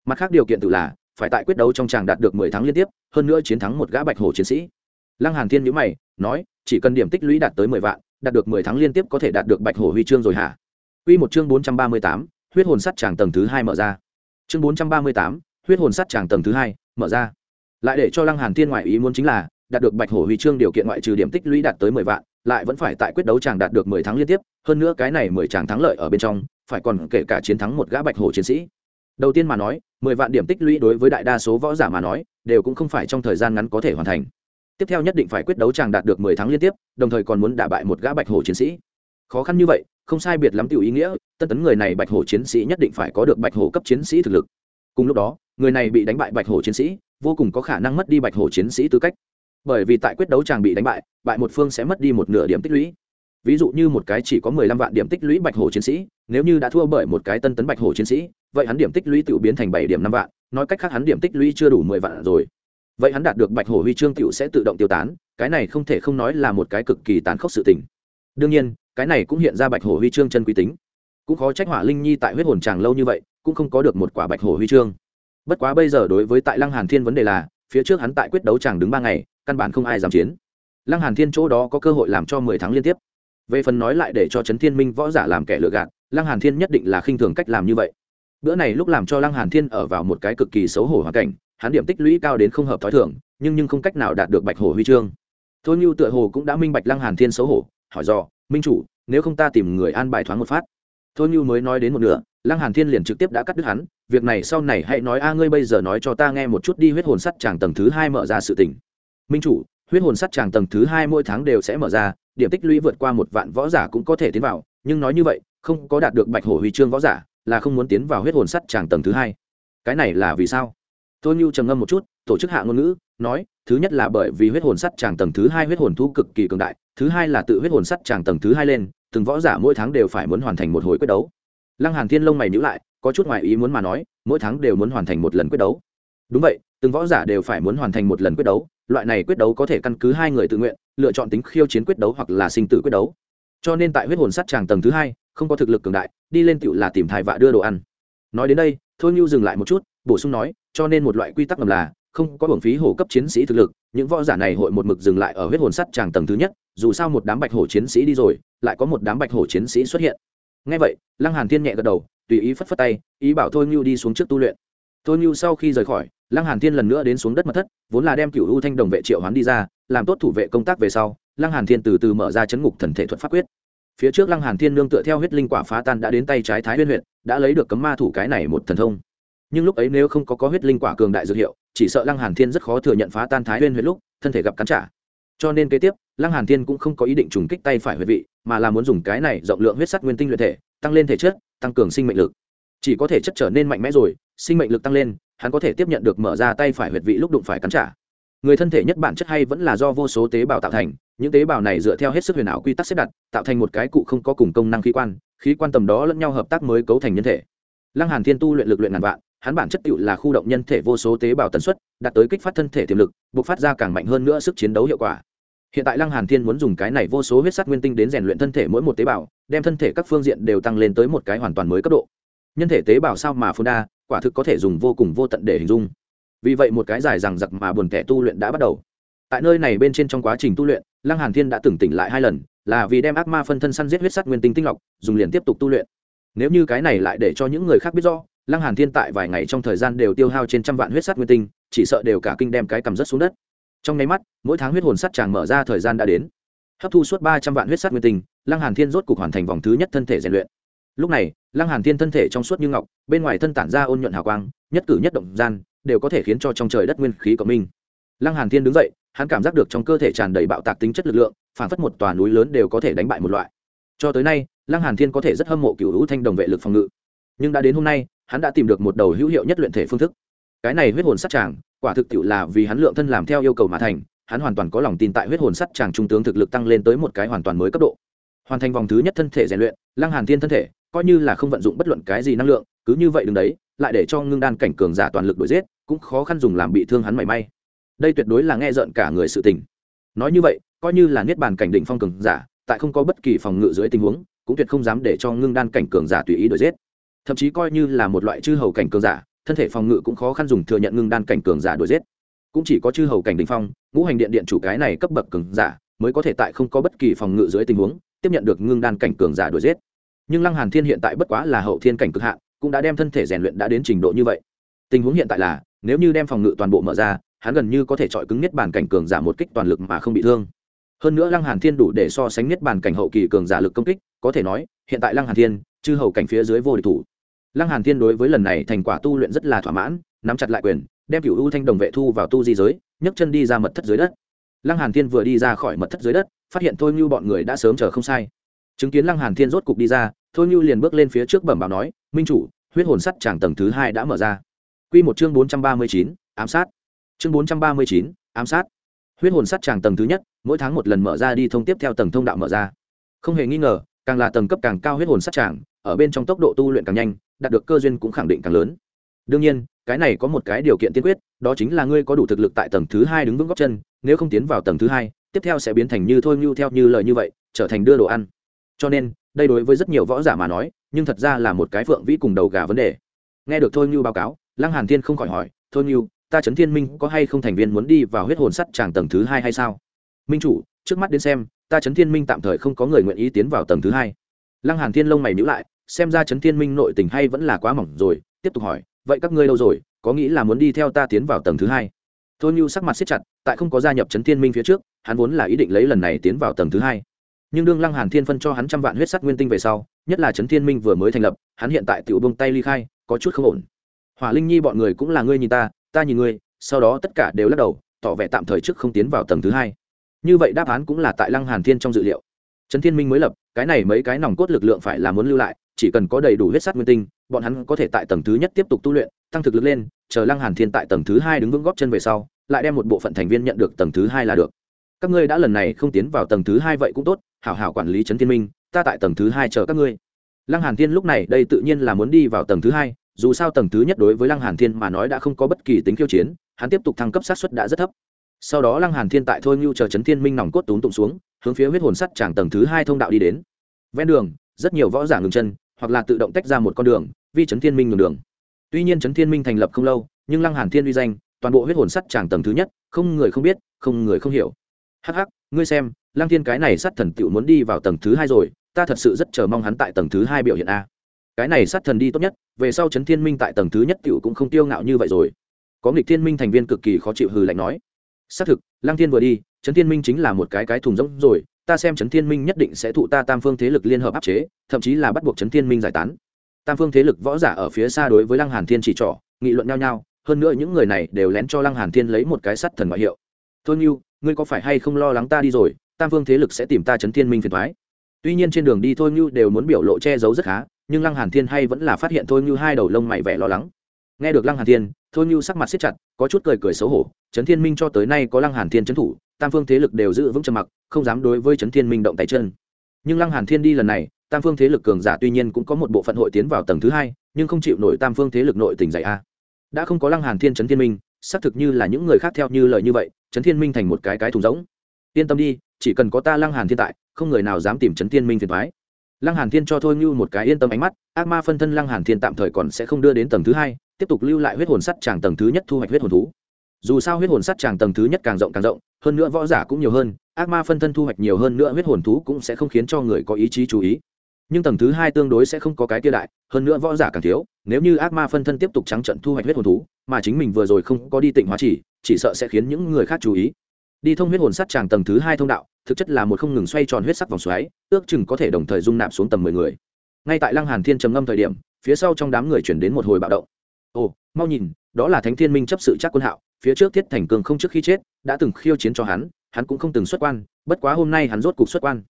Mặt khác điều kiện tự là phải tại quyết đấu trong tràng đạt được mười tháng liên tiếp hơn nữa chiến thắng một gã bạch hổ chiến sĩ. Lăng hàn thiên nhíu mày nói chỉ cần điểm tích lũy đạt tới mười vạn đạt được mười tháng liên tiếp có thể đạt được bạch hổ huy chương rồi hả? Quy một chương bốn trăm ba mươi tám, huyết hồn sắt tràng tầng thứ hai mở ra. Chương bốn trăm ba mươi tám, huyết hồn sắt tràng tầng thứ hai mở ra. Lại để cho lăng hàn thiên ngoại ý muốn chính là đạt được bạch hổ huy chương điều kiện ngoại trừ điểm tích lũy đạt tới mười vạn lại vẫn phải tại quyết đấu tràng đạt được mười tháng liên tiếp, hơn nữa cái này mười tràng thắng lợi ở bên trong, phải còn kể cả chiến thắng một gã bạch hổ chiến sĩ. Đầu tiên mà nói, mười vạn điểm tích lũy đối với đại đa số võ giả mà nói, đều cũng không phải trong thời gian ngắn có thể hoàn thành. Tiếp theo nhất định phải quyết đấu chàng đạt được mười tháng liên tiếp, đồng thời còn muốn đả bại một gã bạch hổ chiến sĩ. Khó khăn như vậy, không sai biệt lắm tiểu ý nghĩa tân tấn người này bạch hổ chiến sĩ nhất định phải có được bạch hổ cấp chiến sĩ thực lực. Cùng lúc đó, người này bị đánh bại bạch hổ chiến sĩ, vô cùng có khả năng mất đi bạch hổ chiến sĩ tư cách bởi vì tại quyết đấu chàng bị đánh bại bại một phương sẽ mất đi một nửa điểm tích lũy. Ví dụ như một cái chỉ có mười lăm vạn điểm tích lũy bạch hổ chiến sĩ, nếu như đã thua bởi một cái tân tấn bạch hổ chiến sĩ, vậy hắn điểm tích lũy tự biến thành bảy điểm năm vạn, nói cách khác hắn điểm tích lũy chưa đủ mười vạn rồi. Vậy hắn đạt được bạch hổ huy chương tựu sẽ tự động tiêu tán, cái này không thể không nói là một cái cực kỳ tàn khốc sự tình. Đương nhiên, cái này cũng hiện ra bạch hổ huy chương chân quý tính. Cũng khó trách hỏa linh nhi tại huyết hồn tràng lâu như vậy, cũng không có được một quả bạch hổ huy chương. Bất quá bây giờ đối với tại lăng hàn thiên vấn đề là phía trước hắn tại quyết đấu chàng đứng ba ngày, căn bản không ai dám chiến. Lăng hàn thiên chỗ đó có cơ hội làm cho mười tháng liên tiếp. Về phần nói lại để cho trấn thiên minh võ giả làm kẻ lừa gạt, lăng hàn thiên nhất định là khinh thường cách làm như vậy. Bữa này lúc làm cho lăng hàn thiên ở vào một cái cực kỳ xấu hổ hoàn cảnh, hắn điểm tích lũy cao đến không hợp thói thường, nhưng nhưng không cách nào đạt được bạch hổ huy chương. Thôi như tựa hồ cũng đã minh bạch lăng hàn thiên xấu hổ, hỏi dò, minh chủ, nếu không ta tìm người an bài thoáng một phát thôi như mới nói đến một nửa, lăng hàn thiên liền trực tiếp đã cắt đứt hắn, việc này sau này hãy nói a ngươi bây giờ nói cho ta nghe một chút đi, huyết hồn sắt tràng tầng thứ hai mở ra sự tình. Minh chủ, huyết hồn sắt tràng tầng thứ hai mỗi tháng đều sẽ mở ra, điểm tích lũy vượt qua một vạn võ giả cũng có thể tiến vào, nhưng nói như vậy, không có đạt được bạch hổ huy chương võ giả, là không muốn tiến vào huyết hồn sắt tràng tầng thứ hai. Cái này là vì sao? Tôi nhu trầm ngâm một chút, tổ chức hạ ngôn ngữ, nói, thứ nhất là bởi vì huyết hồn sắt tràng tầng thứ hai huyết hồn thu cực kỳ cường đại thứ hai là tự huyết hồn sắt tràng tầng thứ hai lên, từng võ giả mỗi tháng đều phải muốn hoàn thành một hồi quyết đấu. Lăng hàn thiên lông mày nhíu lại, có chút ngoại ý muốn mà nói, mỗi tháng đều muốn hoàn thành một lần quyết đấu. Đúng vậy, từng võ giả đều phải muốn hoàn thành một lần quyết đấu, loại này quyết đấu có thể căn cứ hai người tự nguyện, lựa chọn tính khiêu chiến quyết đấu hoặc là sinh tử quyết đấu. Cho nên tại huyết hồn sắt tràng tầng thứ hai, không có thực lực cường đại, đi lên tựu là tìm thai vạ đưa đồ ăn. Nói đến đây, thôi nhu dừng lại một chút, bổ sung nói, cho nên một loại quy tắc ngầm là, không có hưởng phí hổ cấp chiến sĩ thực lực những võ giả này hội một mực dừng lại ở huyết hồn sắt tràng tầng thứ nhất, dù sao một đám bạch hổ chiến sĩ đi rồi, lại có một đám bạch hổ chiến sĩ xuất hiện. Ngay vậy, lăng hàn thiên nhẹ gật đầu, tùy ý phất phất tay, ý bảo thôi nhu đi xuống trước tu luyện. Thôi nhu sau khi rời khỏi, lăng hàn thiên lần nữa đến xuống đất mật thất, vốn là đem cửu u thanh đồng vệ triệu hoán đi ra, làm tốt thủ vệ công tác về sau, lăng hàn thiên từ từ mở ra chấn ngục thần thể thuật pháp quyết. Phía trước lăng hàn thiên nương tựa theo huyết linh quả phá tan đã đến tay trái thái huyên huyện, đã lấy được cấm ma thủ cái này một thần thông nhưng lúc ấy nếu không có có huyết linh quả cường đại dược hiệu, chỉ sợ lăng hàn thiên rất khó thừa nhận phá tan thái huyên huyết lúc, thân thể gặp cắn trả. Cho nên kế tiếp, lăng hàn thiên cũng không có ý định trùng kích tay phải huyết vị, mà là muốn dùng cái này rộng lượng huyết sắt nguyên tinh luyện thể, tăng lên thể chất, tăng cường sinh mệnh lực. Chỉ có thể chất trở nên mạnh mẽ rồi, sinh mệnh lực tăng lên, hắn có thể tiếp nhận được mở ra tay phải huyệt vị lúc đụng phải cắn trả. Người thân thể nhất bản chất hay vẫn là do vô số tế bào tạo thành, những tế bào này dựa theo hết sức huyền ảo quy tắc xếp đặt, tạo thành một cái cụ không có cùng công năng khí quan khí quan tầm đó lẫn nhau hợp tác mới cấu thành nhân thể. Lăng hàn thiên tu luyện lực luyện ngàn vạn hắn bản chất tựu là khu động nhân thể vô số tế bào tần suất, đạt tới kích phát thân thể tiềm lực buộc phát ra càng mạnh hơn nữa sức chiến đấu hiệu quả. Hiện tại lăng hàn thiên muốn dùng cái này vô số huyết sắc nguyên tinh đến rèn luyện thân thể mỗi một tế bào, đem thân thể các phương diện đều tăng lên tới một cái hoàn toàn mới cấp độ. Nhân thể tế bào sao mà phun đa, quả thực có thể dùng vô cùng vô tận để hình dung. Vì vậy một cái dài rằng giặc mà buồn kẻ tu luyện đã bắt đầu. Tại nơi này bên trên trong quá trình tu luyện, lăng hàn thiên đã từng tỉnh lại hai lần, là vì đem ác ma phân thân săn giết huyết sắt nguyên tinh tinh lọc, dùng liền tiếp tục tu luyện. Nếu như cái này lại để cho những người khác biết rõ lăng hàn thiên tại vài ngày trong thời gian đều tiêu hao trên trăm vạn huyết sắt nguyên tinh, chỉ sợ đều cả kinh đem cái cầm rất xuống đất. Trong nháy mắt, mỗi tháng huyết hồn sắt chàng mở ra thời gian đã đến. Hấp thu suốt ba trăm vạn huyết sắt nguyên tinh, lăng hàn thiên rốt cục hoàn thành vòng thứ nhất thân thể rèn luyện. Lúc này, lăng hàn thiên thân thể trong suốt như ngọc, bên ngoài thân tản ra ôn nhuận hào quang, nhất cử nhất động gian, đều có thể khiến cho trong trời đất nguyên khí cộng minh. Lăng hàn thiên đứng dậy, hắn cảm giác được trong cơ thể tràn đầy bạo tạc tính chất lực lượng phản phất một tòa núi lớn đều có thể đánh bại một loại. Cho tới nay, lăng hàn thiên có thể rất hâm mộ cửu hữu thanh đồng vệ lực phòng ngự. Nhưng đã đến hôm nay hắn đã tìm được một đầu hữu hiệu nhất luyện thể phương thức. Cái này huyết hồn sắt tràng quả thực tiệu là vì hắn lượng thân làm theo yêu cầu mà thành, hắn hoàn toàn có lòng tin tại huyết hồn sắt tràng trung tướng thực lực tăng lên tới một cái hoàn toàn mới cấp độ. Hoàn thành vòng thứ nhất thân thể rèn luyện, lăng hàn thiên thân thể, coi như là không vận dụng bất luận cái gì năng lượng, cứ như vậy đứng đấy, lại để cho ngưng đan cảnh cường giả toàn lực đuổi giết, cũng khó khăn dùng làm bị thương hắn mảy may. Đây tuyệt đối là nghe giận cả người sự tình. Nói như vậy, coi như là niết bàn cảnh đỉnh phong cường giả, tại không có bất kỳ phòng ngự dưới tình huống, cũng tuyệt không dám để cho ngưng đan cảnh cường giả tùy ý đuổi giết thậm chí coi như là một loại chư hầu cảnh cường giả, thân thể phòng ngự cũng khó khăn dùng thừa nhận ngưng đan cảnh cường giả đuổi giết. Cũng chỉ có chư hầu cảnh đỉnh phong, ngũ hành điện điện chủ cái này cấp bậc cường giả mới có thể tại không có bất kỳ phòng ngự dưới tình huống, tiếp nhận được ngưng đan cảnh cường giả đuổi giết. Nhưng lăng hàn thiên hiện tại bất quá là hậu thiên cảnh cực hạn, cũng đã đem thân thể rèn luyện đã đến trình độ như vậy. Tình huống hiện tại là, nếu như đem phòng ngự toàn bộ mở ra, hắn gần như có thể chọi cứng nhất bản cảnh cường giả một kích toàn lực mà không bị thương. Hơn nữa lăng hàn thiên đủ để so sánh nhất bản cảnh hậu kỳ cường giả lực công kích, có thể nói, hiện tại lăng hàn thiên, chư hầu cảnh phía dưới vô địch thủ lăng hàn thiên đối với lần này thành quả tu luyện rất là thỏa mãn, nắm chặt lại quyền, đem cửu u thanh đồng vệ thu vào tu di giới, nhấc chân đi ra mật thất dưới đất. Lăng hàn thiên vừa đi ra khỏi mật thất dưới đất, phát hiện thôi như bọn người đã sớm chờ không sai. Chứng kiến lăng hàn thiên rốt cục đi ra, thôi như liền bước lên phía trước bẩm báo nói, minh chủ, huyết hồn sắt tràng tầng thứ hai đã mở ra. Quy một chương bốn trăm ba mươi chín, ám sát. Chương bốn trăm ba mươi chín, ám sát. Huyết hồn sắt tràng tầng thứ nhất, mỗi tháng một lần mở ra đi thông tiếp theo tầng thông đạo mở ra. Không hề nghi ngờ, càng là tầng cấp càng cao huyết hồn sắt tràng ở bên trong tốc độ tu luyện càng nhanh đạt được cơ duyên cũng khẳng định càng lớn. Đương nhiên, cái này có một cái điều kiện tiên quyết, đó chính là ngươi có đủ thực lực tại tầng thứ hai đứng vững góc chân, nếu không tiến vào tầng thứ hai, tiếp theo sẽ biến thành như thôi như theo như lời như vậy, trở thành đưa đồ ăn. Cho nên, đây đối với rất nhiều võ giả mà nói, nhưng thật ra là một cái phượng vĩ cùng đầu gà vấn đề. Nghe được thôi như báo cáo, lăng hàn thiên không khỏi hỏi, thôi như, ta chấn thiên minh có hay không thành viên muốn đi vào huyết hồn sắt tràng tầng thứ hai hay sao? Minh chủ, trước mắt đến xem, ta chấn thiên minh tạm thời không có người nguyện ý tiến vào tầng thứ hai. Lăng hàn thiên lông mày nhíu lại xem ra chấn thiên minh nội tình hay vẫn là quá mỏng rồi, tiếp tục hỏi, vậy các ngươi đâu rồi, có nghĩ là muốn đi theo ta tiến vào tầng thứ hai? Thôi như sắc mặt siết chặt, tại không có gia nhập chấn thiên minh phía trước, hắn vốn là ý định lấy lần này tiến vào tầng thứ hai. Nhưng đương lăng hàn thiên phân cho hắn trăm vạn huyết sắt nguyên tinh về sau, nhất là chấn thiên minh vừa mới thành lập, hắn hiện tại tiểu bông tay ly khai, có chút không ổn. Hỏa linh nhi bọn người cũng là ngươi nhìn ta ta nhìn ngươi, sau đó tất cả đều lắc đầu, tỏ vẻ tạm thời trước không tiến vào tầng thứ hai. Như vậy đáp án cũng là tại lăng hàn thiên trong dự liệu. Trấn thiên minh mới lập, cái này mấy cái nòng cốt lực lượng phải là muốn lưu lại chỉ cần có đầy đủ huyết sắt nguyên tinh, bọn hắn có thể tại tầng thứ nhất tiếp tục tu luyện, tăng thực lực lên, chờ lăng hàn thiên tại tầng thứ hai đứng vững góp chân về sau, lại đem một bộ phận thành viên nhận được tầng thứ hai là được. Các ngươi đã lần này không tiến vào tầng thứ hai vậy cũng tốt, hảo hảo quản lý trấn thiên minh, ta tại tầng thứ hai chờ các ngươi. Lăng hàn thiên lúc này đây tự nhiên là muốn đi vào tầng thứ hai, dù sao tầng thứ nhất đối với lăng hàn thiên mà nói đã không có bất kỳ tính khiêu chiến, hắn tiếp tục thăng cấp sát suất đã rất thấp. Sau đó lăng hàn thiên tại thôi ngưu chờ Trấn thiên minh nòng cốt túm tụng xuống, hướng phía huyết hồn sắt tràng tầng thứ hai thông đạo đi đến. Ven đường, rất nhiều võ giả ngừng chân hoặc là tự động tách ra một con đường, vi chấn thiên minh nhường đường. Tuy nhiên chấn thiên minh thành lập không lâu, nhưng lăng hàn thiên uy danh, toàn bộ huyết hồn sắt tràng tầng thứ nhất, không người không biết, không người không hiểu. Hắc hắc, ngươi xem, lăng thiên cái này sát thần tựu muốn đi vào tầng thứ hai rồi, ta thật sự rất chờ mong hắn tại tầng thứ hai biểu hiện a. Cái này sát thần đi tốt nhất, về sau chấn thiên minh tại tầng thứ nhất tựu cũng không tiêu ngạo như vậy rồi. Có nghịch thiên minh thành viên cực kỳ khó chịu hừ lạnh nói. Xác thực, lăng thiên vừa đi trấn thiên minh chính là một cái cái thùng rỗng rồi ta xem trấn thiên minh nhất định sẽ thụ ta tam phương thế lực liên hợp áp chế, thậm chí là bắt buộc trấn thiên minh giải tán. Tam phương thế lực võ giả ở phía xa đối với lăng hàn thiên chỉ trỏ, nghị luận nhau nhau, hơn nữa những người này đều lén cho lăng hàn thiên lấy một cái sắt thần ngoại hiệu. Thôi nhiêu ngươi có phải hay không lo lắng ta đi rồi, tam phương thế lực sẽ tìm ta trấn thiên minh phiền thoái tuy nhiên trên đường đi thôi nhiêu đều muốn biểu lộ che giấu rất khá, nhưng lăng hàn thiên hay vẫn là phát hiện thôi nhiêu hai đầu lông mày vẻ lo lắng. Nghe được lăng hàn thiên thôi như sắc mặt siết chặt, có chút cười cười xấu hổ, trấn thiên minh cho tới nay có lăng hàn thiên trấn thủ, tam phương thế lực đều giữ vững trầm mặc, không dám đối với trấn thiên minh động tay chân. Nhưng lăng hàn thiên đi lần này, tam phương thế lực cường giả tuy nhiên cũng có một bộ phận hội tiến vào tầng thứ hai, nhưng không chịu nổi tam phương thế lực nội tình dạy a. Đã không có lăng hàn thiên trấn thiên minh, xác thực như là những người khác theo như lời như vậy, trấn thiên minh thành một cái cái thùng rỗng. Yên tâm đi, chỉ cần có ta lăng hàn thiên tại, không người nào dám tìm trấn thiên minh phiền thoái lăng hàn thiên cho thôi như một cái yên tâm ánh mắt, ác ma phân thân lăng hàn thiên tạm thời còn sẽ không đưa đến tầng thứ hai tiếp tục lưu lại huyết hồn sắt tràng tầng thứ nhất thu hoạch huyết hồn thú. Dù sao huyết hồn sắt tràng tầng thứ nhất càng rộng càng rộng, hơn nữa võ giả cũng nhiều hơn, ác ma phân thân thu hoạch nhiều hơn nữa huyết hồn thú cũng sẽ không khiến cho người có ý chí chú ý. Nhưng tầng thứ hai tương đối sẽ không có cái kia đại, hơn nữa võ giả càng thiếu, nếu như ác ma phân thân tiếp tục trắng trận thu hoạch huyết hồn thú, mà chính mình vừa rồi không có đi tịnh hóa chỉ chỉ sợ sẽ khiến những người khác chú ý. Đi thông huyết hồn sắt tràng tầng thứ hai thông đạo, thực chất là một không ngừng xoay tròn huyết sắc vòng xoáy, ước chừng có thể đồng thời dung nạp xuống tầm mười người. Ngay tại lăng hàn thiên trầm ngâm thời điểm, phía sau trong đám người chuyển đến một hồi bạo động ồ, mau nhìn, đó là thánh thiên minh chấp sự chắc quân hạo, phía trước thiết thành cường không trước khi chết, đã từng khiêu chiến cho hắn hắn cũng không từng xuất quan, bất quá hôm nay hắn rốt cục xuất quan.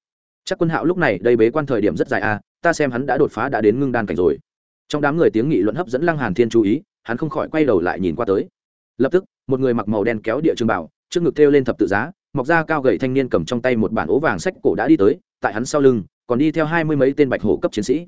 Chắc quân hạo lúc này đây bế quan thời điểm rất dài à ta xem hắn đã đột phá đã đến ngưng đan cảnh rồi. Trong đám người tiếng nghị luận hấp dẫn lăng hàn thiên chú ý, hắn không khỏi quay đầu lại nhìn qua tới. Lập tức, một người mặc màu đen kéo địa trường bảo, trước ngực thêu lên thập tự giá, mọc ra cao gầy thanh niên cầm trong tay một bản ố vàng sách cổ đã đi tới, tại hắn sau lưng, còn đi theo hai mươi mấy tên bạch hổ cấp chiến sĩ.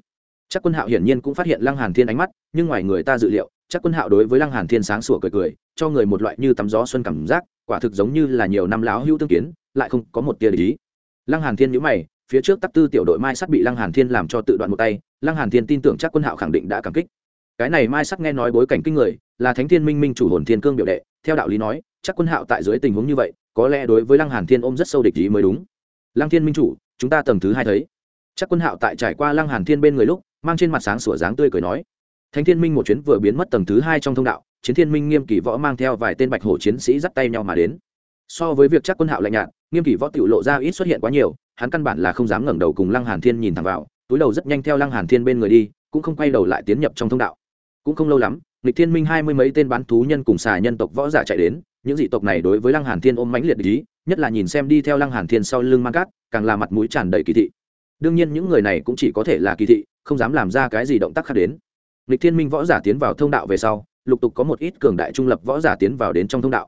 Chắc quân hạo hiển nhiên cũng phát hiện lăng hàn thiên ánh mắt, nhưng ngoài người ta dự liệu chắc quân hạo đối với lăng hàn thiên sáng sủa cười cười, cho người một loại như tắm gió xuân cảm giác, quả thực giống như là nhiều năm láo hữu tương kiến, lại không có một tia lý lăng hàn thiên nhíu mày, phía trước tắc tư tiểu đội mai sắc bị lăng hàn thiên làm cho tự đoạn một tay, lăng hàn thiên tin tưởng chắc quân hạo khẳng định đã cảm kích. Cái này mai sắc nghe nói bối cảnh kinh người, là thánh thiên minh minh chủ hồn thiên cương biểu đệ, theo đạo lý nói, chắc quân hạo tại dưới tình huống như vậy, có lẽ đối với lăng hàn thiên ôm rất sâu địch ý mới đúng. Lăng thiên minh chủ, chúng ta tầng thứ hai thấy. Chắc quân hạo tại trải qua lăng hàn thiên bên người lúc, mang trên mặt sáng sủa dáng tươi cười nói thánh thiên minh một chuyến vừa biến mất tầng thứ hai trong thông đạo, chiến thiên minh nghiêm kỳ võ mang theo vài tên bạch hổ chiến sĩ dắt tay nhau mà đến. So với việc chắc quân hạo lạnh nhạt, nghiêm kỳ võ tiểu lộ ra ít xuất hiện quá nhiều, hắn căn bản là không dám ngẩng đầu cùng lăng hàn thiên nhìn thẳng vào, túi đầu rất nhanh theo lăng hàn thiên bên người đi, cũng không quay đầu lại tiến nhập trong thông đạo. Cũng không lâu lắm, lịch thiên minh hai mươi mấy tên bán thú nhân cùng xà nhân tộc võ giả chạy đến, những dị tộc này đối với lăng hàn thiên ôm mãnh liệt ý, nhất là nhìn xem đi theo lăng hàn thiên sau lưng mang cát, càng là mặt mũi tràn đầy kỳ thị. Đương nhiên những người này cũng chỉ có thể là kỳ thị, không dám làm ra cái gì động tác khác đến lịch thiên minh võ giả tiến vào thông đạo về sau, lục tục có một ít cường đại trung lập võ giả tiến vào đến trong thông đạo.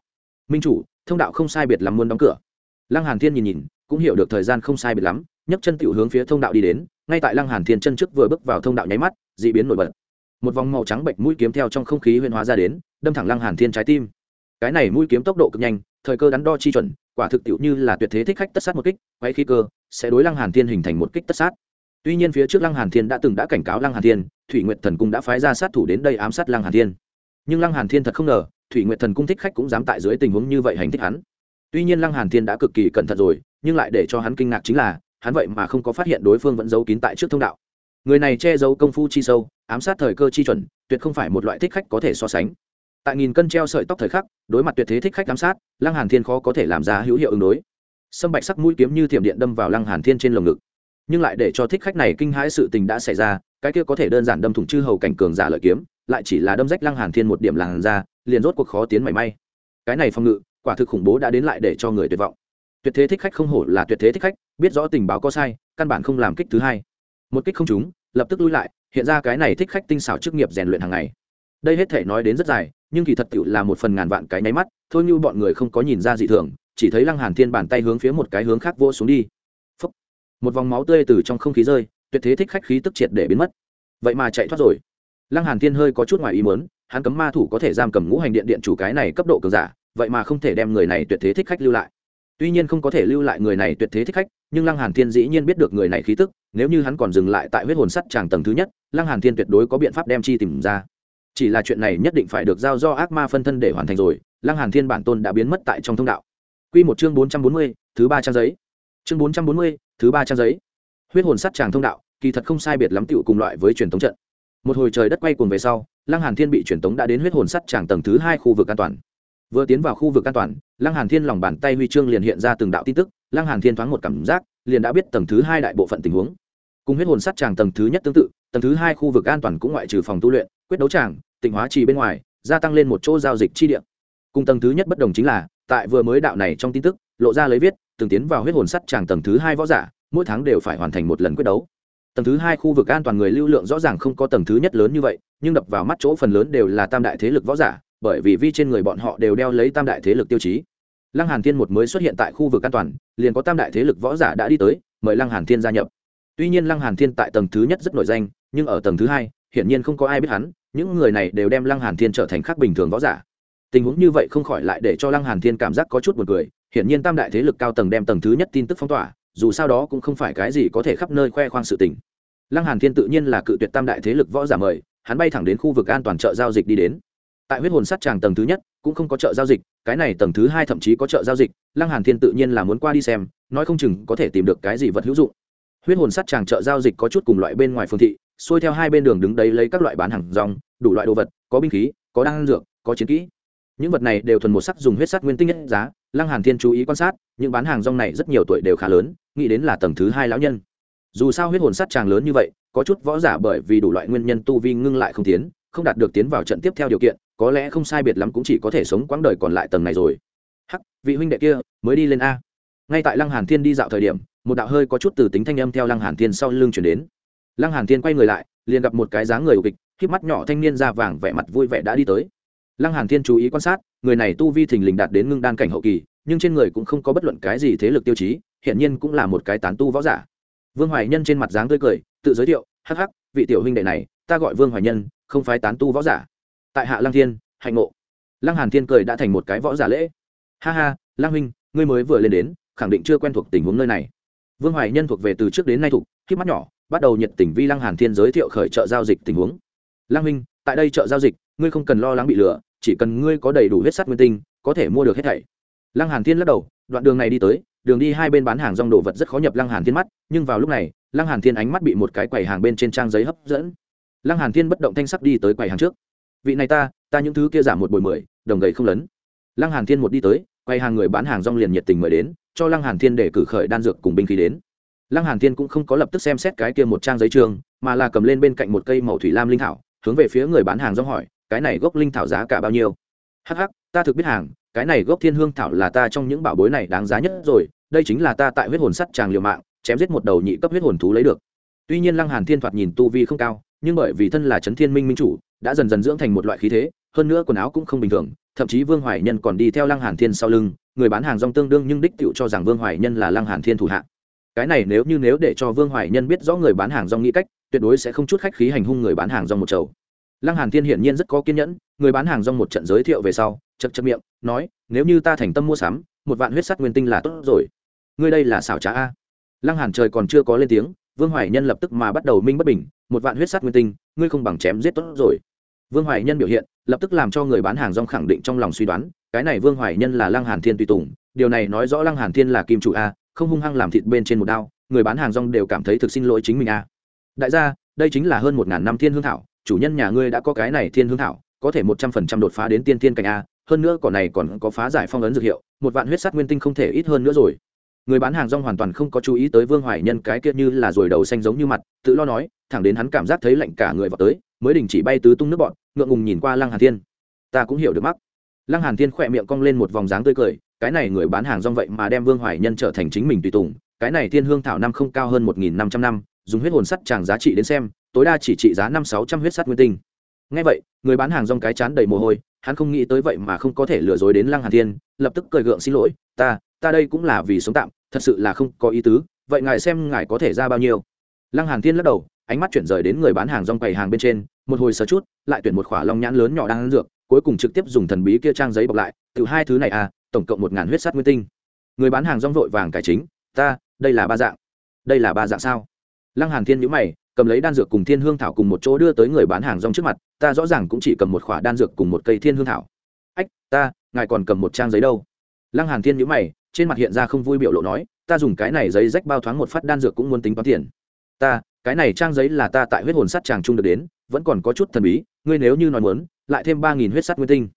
Minh chủ, thông đạo không sai biệt lắm muốn đóng cửa. Lăng hàn thiên nhìn nhìn, cũng hiểu được thời gian không sai biệt lắm, nhấc chân tiểu hướng phía thông đạo đi đến, ngay tại lăng hàn thiên chân trước vừa bước vào thông đạo nháy mắt, dị biến nổi bật. Một vòng màu trắng bệnh mũi kiếm theo trong không khí huyền hóa ra đến, đâm thẳng lăng hàn thiên trái tim. Cái này mũi kiếm tốc độ cực nhanh, thời cơ đắn đo chi chuẩn, quả thực tiệu như là tuyệt thế thích khách tất sát một kích quay khí cơ, sẽ đối lăng hàn thiên hình thành một kích tất sát. Tuy nhiên phía trước lăng hàn thiên đã từng đã cảnh cáo lăng hàn thiên thủy nguyệt thần cung đã phái ra sát thủ đến đây ám sát lăng hàn thiên. Nhưng lăng hàn thiên thật không ngờ, thủy nguyệt thần cung thích khách cũng dám tại dưới tình huống như vậy hành thích hắn. Tuy nhiên lăng hàn thiên đã cực kỳ cẩn thận rồi, nhưng lại để cho hắn kinh ngạc chính là, hắn vậy mà không có phát hiện đối phương vẫn giấu kín tại trước thông đạo. Người này che giấu công phu chi sâu, ám sát thời cơ chi chuẩn, tuyệt không phải một loại thích khách có thể so sánh. Tại nghìn cân treo sợi tóc thời khắc, đối mặt tuyệt thế thích khách ám sát, lăng hàn thiên khó có thể làm ra hữu hiệu ứng đối. Sâm bạch sắc mũi kiếm như thiểm điện đâm vào lăng hàn thiên trên lồng ngực nhưng lại để cho thích khách này kinh hãi sự tình đã xảy ra, cái kia có thể đơn giản đâm thủng chư hầu cảnh cường giả lợi kiếm, lại chỉ là đâm rách lăng hàn thiên một điểm làn ra liền rốt cuộc khó tiến mảy may. Cái này phòng ngự, quả thực khủng bố đã đến lại để cho người tuyệt vọng. Tuyệt thế thích khách không hổ là tuyệt thế thích khách, biết rõ tình báo có sai, căn bản không làm kích thứ hai. Một kích không trúng, lập tức lui lại, hiện ra cái này thích khách tinh xảo chức nghiệp rèn luyện hàng ngày. Đây hết thể nói đến rất dài, nhưng kỳ thật tựu là một phần ngàn vạn cái nháy mắt, thôi như bọn người không có nhìn ra dị thường, chỉ thấy lăng hàn thiên bàn tay hướng phía một cái hướng khác vô xuống đi một vòng máu tươi từ trong không khí rơi tuyệt thế thích khách khí tức triệt để biến mất. Vậy mà chạy thoát rồi. Lăng hàn thiên hơi có chút ngoài ý muốn hắn cấm ma thủ có thể giam cầm ngũ hành điện điện chủ cái này cấp độ cường giả vậy mà không thể đem người này tuyệt thế thích khách lưu lại. Tuy nhiên không có thể lưu lại người này tuyệt thế thích khách nhưng lăng hàn thiên dĩ nhiên biết được người này khí tức nếu như hắn còn dừng lại tại huyết hồn sắt tràng tầng thứ nhất lăng hàn thiên tuyệt đối có biện pháp đem chi tìm ra. Chỉ là chuyện này nhất định phải được giao do ác ma phân thân để hoàn thành rồi lăng hàn thiên bản tôn đã biến mất tại trong thông đạo. Quy một chương bốn trăm bốn mươi, thứ ba trang giấy. Chương bốn trăm bốn mươi, thứ ba trang giấy. Huyết hồn sắt tràng thông đạo, kỳ thật không sai biệt lắm tựu cùng loại với truyền thống trận. Một hồi trời đất quay cuồng về sau, lăng hàn thiên bị truyền thống đã đến huyết hồn sắt tràng tầng thứ hai khu vực an toàn. Vừa tiến vào khu vực an toàn, lăng hàn thiên lòng bàn tay huy chương liền hiện ra từng đạo tin tức, lăng hàn thiên thoáng một cảm giác, liền đã biết tầng thứ hai đại bộ phận tình huống. Cùng huyết hồn sắt tràng tầng thứ nhất tương tự, tầng thứ hai khu vực an toàn cũng ngoại trừ phòng tu luyện, quyết đấu tràng tỉnh hóa trì bên ngoài, gia tăng lên một chỗ giao dịch chi địa. Cùng tầng thứ nhất bất đồng chính là, tại vừa mới đạo này trong tin tức, lộ ra lấy viết từng tiến vào huyết hồn sắt tràng tầng thứ hai võ giả, mỗi tháng đều phải hoàn thành một lần quyết đấu. Tầng thứ hai khu vực an toàn người lưu lượng rõ ràng không có tầng thứ nhất lớn như vậy, nhưng đập vào mắt chỗ phần lớn đều là tam đại thế lực võ giả, bởi vì vi trên người bọn họ đều đeo lấy tam đại thế lực tiêu chí. Lăng hàn thiên một mới xuất hiện tại khu vực an toàn, liền có tam đại thế lực võ giả đã đi tới, mời lăng hàn thiên gia nhập. Tuy nhiên lăng hàn thiên tại tầng thứ nhất rất nổi danh, nhưng ở tầng thứ hai, hiển nhiên không có ai biết hắn, những người này đều đem lăng hàn thiên trở thành khác bình thường võ giả. Tình huống như vậy không khỏi lại để cho lăng hàn thiên cảm giác có chút buồn cười hiển nhiên tam đại thế lực cao tầng đem tầng thứ nhất tin tức phong tỏa, dù sao đó cũng không phải cái gì có thể khắp nơi khoe khoang sự tình. Lăng hàn thiên tự nhiên là cự tuyệt tam đại thế lực võ giả mời, hắn bay thẳng đến khu vực an toàn chợ giao dịch đi đến. Tại huyết hồn sát tràng tầng thứ nhất, cũng không có chợ giao dịch, cái này tầng thứ hai thậm chí có chợ giao dịch, lăng hàn thiên tự nhiên là muốn qua đi xem, nói không chừng có thể tìm được cái gì vật hữu dụng. Huyết hồn sát tràng chợ giao dịch có chút cùng loại bên ngoài phương thị, xuôi theo hai bên đường đứng đấy lấy các loại bán hàng rong, đủ loại đồ vật, có binh khí, có đan dược, có chiến kỹ. Những vật này đều thuần một sắc dùng huyết sắt nguyên tinh nhất giá lăng hàn thiên chú ý quan sát, những bán hàng rong này rất nhiều tuổi đều khá lớn, nghĩ đến là tầng thứ hai lão nhân. Dù sao huyết hồn sắt tràng lớn như vậy, có chút võ giả bởi vì đủ loại nguyên nhân tu vi ngưng lại không tiến, không đạt được tiến vào trận tiếp theo điều kiện, có lẽ không sai biệt lắm cũng chỉ có thể sống quãng đời còn lại tầng này rồi. Hắc, vị huynh đệ kia, mới đi lên a. Ngay tại lăng hàn thiên đi dạo thời điểm, một đạo hơi có chút từ tính thanh âm theo lăng hàn thiên sau lưng chuyển đến. Lăng hàn thiên quay người lại, liền gặp một cái dáng người kịch khiếp mắt nhỏ thanh niên da vàng vẻ mặt vui vẻ đã đi tới lăng hàn thiên chú ý quan sát, người này tu vi thình lình đạt đến ngưng đan cảnh hậu kỳ, nhưng trên người cũng không có bất luận cái gì thế lực tiêu chí hiện nhiên cũng là một cái tán tu võ giả. Vương hoài nhân trên mặt dáng tươi cười, tự giới thiệu, hắc hắc, vị tiểu huynh đệ này, ta gọi vương hoài nhân, không phải tán tu võ giả. Tại hạ lăng thiên, hạnh ngộ. Lăng hàn thiên cười đã thành một cái võ giả lễ. Ha ha, lăng huynh, ngươi mới vừa lên đến, khẳng định chưa quen thuộc tình huống nơi này. Vương hoài nhân thuộc về từ trước đến nay thuộc, khi mắt nhỏ, bắt đầu nhiệt tình vi lăng hàn thiên giới thiệu khởi chợ giao dịch tình huống. Lăng huynh, tại đây chợ giao dịch ngươi không cần lo lắng bị lừa, chỉ cần ngươi có đầy đủ huyết sắt nguyên tinh, có thể mua được hết thảy. Lăng hàn thiên lắc đầu, đoạn đường này đi tới, đường đi hai bên bán hàng rong đồ vật rất khó nhập lăng hàn thiên mắt, nhưng vào lúc này, lăng hàn thiên ánh mắt bị một cái quầy hàng bên trên trang giấy hấp dẫn. Lăng hàn thiên bất động thanh sắc đi tới quầy hàng trước. Vị này ta ta những thứ kia giảm một bồi mười, đồng gầy không lớn. Lăng hàn thiên một đi tới, quầy hàng người bán hàng rong liền nhiệt tình mời đến, cho lăng hàn thiên để cử khởi đan dược cùng binh khí đến. Lăng hàn thiên cũng không có lập tức xem xét cái kia một trang giấy trường, mà là cầm lên bên cạnh một cây màu thủy lam linh thảo, hướng về phía người bán hàng rong hỏi cái này gốc linh thảo giá cả bao nhiêu? Hắc hắc, ta thực biết hàng, cái này gốc thiên hương thảo là ta trong những bảo bối này đáng giá nhất rồi, đây chính là ta tại huyết hồn sắt tràng liều mạng, chém giết một đầu nhị cấp huyết hồn thú lấy được. Tuy nhiên lăng hàn thiên thoạt nhìn tu vi không cao, nhưng bởi vì thân là chấn thiên minh minh chủ, đã dần dần dưỡng thành một loại khí thế, hơn nữa quần áo cũng không bình thường, thậm chí vương hoài nhân còn đi theo lăng hàn thiên sau lưng, người bán hàng rong tương đương nhưng đích tựu cho rằng vương hoài nhân là lăng hàn thiên thủ hạ. Cái này nếu như nếu để cho vương hoài nhân biết rõ người bán hàng rong nghĩ cách, tuyệt đối sẽ không chút khách khí hành hung người bán hàng rong một chầu lăng hàn thiên hiển nhiên rất có kiên nhẫn, người bán hàng rong một trận giới thiệu về sau chật chật miệng, nói, nếu như ta thành tâm mua sắm, một vạn huyết sắt nguyên tinh là tốt rồi. Ngươi đây là xảo trá a. Lăng hàn trời còn chưa có lên tiếng, vương hoài nhân lập tức mà bắt đầu minh bất bình, một vạn huyết sắt nguyên tinh, ngươi không bằng chém giết tốt rồi. Vương hoài nhân biểu hiện, lập tức làm cho người bán hàng rong khẳng định trong lòng suy đoán, cái này vương hoài nhân là lăng hàn thiên tùy tùng, điều này nói rõ lăng hàn thiên là kim chủ a, không hung hăng làm thịt bên trên một đao, người bán hàng rong đều cảm thấy thực xin lỗi chính mình a. Đại gia, đây chính là hơn một ngàn năm thiên hương thảo chủ nhân nhà ngươi đã có cái này thiên hương thảo, có thể một trăm phần trăm đột phá đến tiên tiên cảnh a, hơn nữa cỏ này còn có phá giải phong ấn dược hiệu, một vạn huyết sắt nguyên tinh không thể ít hơn nữa rồi. Người bán hàng rong hoàn toàn không có chú ý tới vương hoài nhân cái kia như là rồi đầu xanh giống như mặt, tự lo nói, thẳng đến hắn cảm giác thấy lạnh cả người vào tới, mới đình chỉ bay tứ tung nước bọn, ngượng ngùng nhìn qua lăng hàn thiên. Ta cũng hiểu được mắc. Lăng hàn thiên khỏe miệng cong lên một vòng dáng tươi cười, cái này người bán hàng rong vậy mà đem vương hoài nhân trở thành chính mình tùy tùng, cái này thiên hương thảo năm không cao hơn một nghìn năm trăm năm, dùng huyết hồn sắt chàng giá trị đến xem tối đa chỉ trị giá năm sáu trăm huyết sắt nguyên tinh. Ngay vậy, người bán hàng rong cái chán đầy mồ hôi, hắn không nghĩ tới vậy mà không có thể lừa dối đến lăng hàn thiên, lập tức cười gượng xin lỗi, ta ta đây cũng là vì sống tạm, thật sự là không có ý tứ, vậy ngài xem ngài có thể ra bao nhiêu? Lăng hàn thiên lắc đầu, ánh mắt chuyển rời đến người bán hàng rong quầy hàng bên trên, một hồi sờ chút, lại tuyển một khỏa long nhãn lớn nhỏ đang ăn dược, cuối cùng trực tiếp dùng thần bí kia trang giấy bọc lại từ hai thứ này à tổng cộng một ngàn huyết sắt nguyên tinh. Người bán hàng rong vội vàng cải chính, ta, đây là ba dạng. Đây là ba dạng sao? Lăng hàn thiên nhíu mày cầm lấy đan dược cùng thiên hương thảo cùng một chỗ đưa tới người bán hàng rong trước mặt, ta rõ ràng cũng chỉ cầm một khỏa đan dược cùng một cây thiên hương thảo. Ách, ta, ngài còn cầm một trang giấy đâu? Lăng hàn thiên nhíu mày, trên mặt hiện ra không vui biểu lộ nói, ta dùng cái này giấy rách bao thoáng một phát đan dược cũng muốn tính toán tiền. Ta, cái này trang giấy là ta tại huyết hồn sắt chàng trung được đến, vẫn còn có chút thần bí, ngươi nếu như nói muốn, lại thêm ba nghìn huyết sắt nguyên tinh.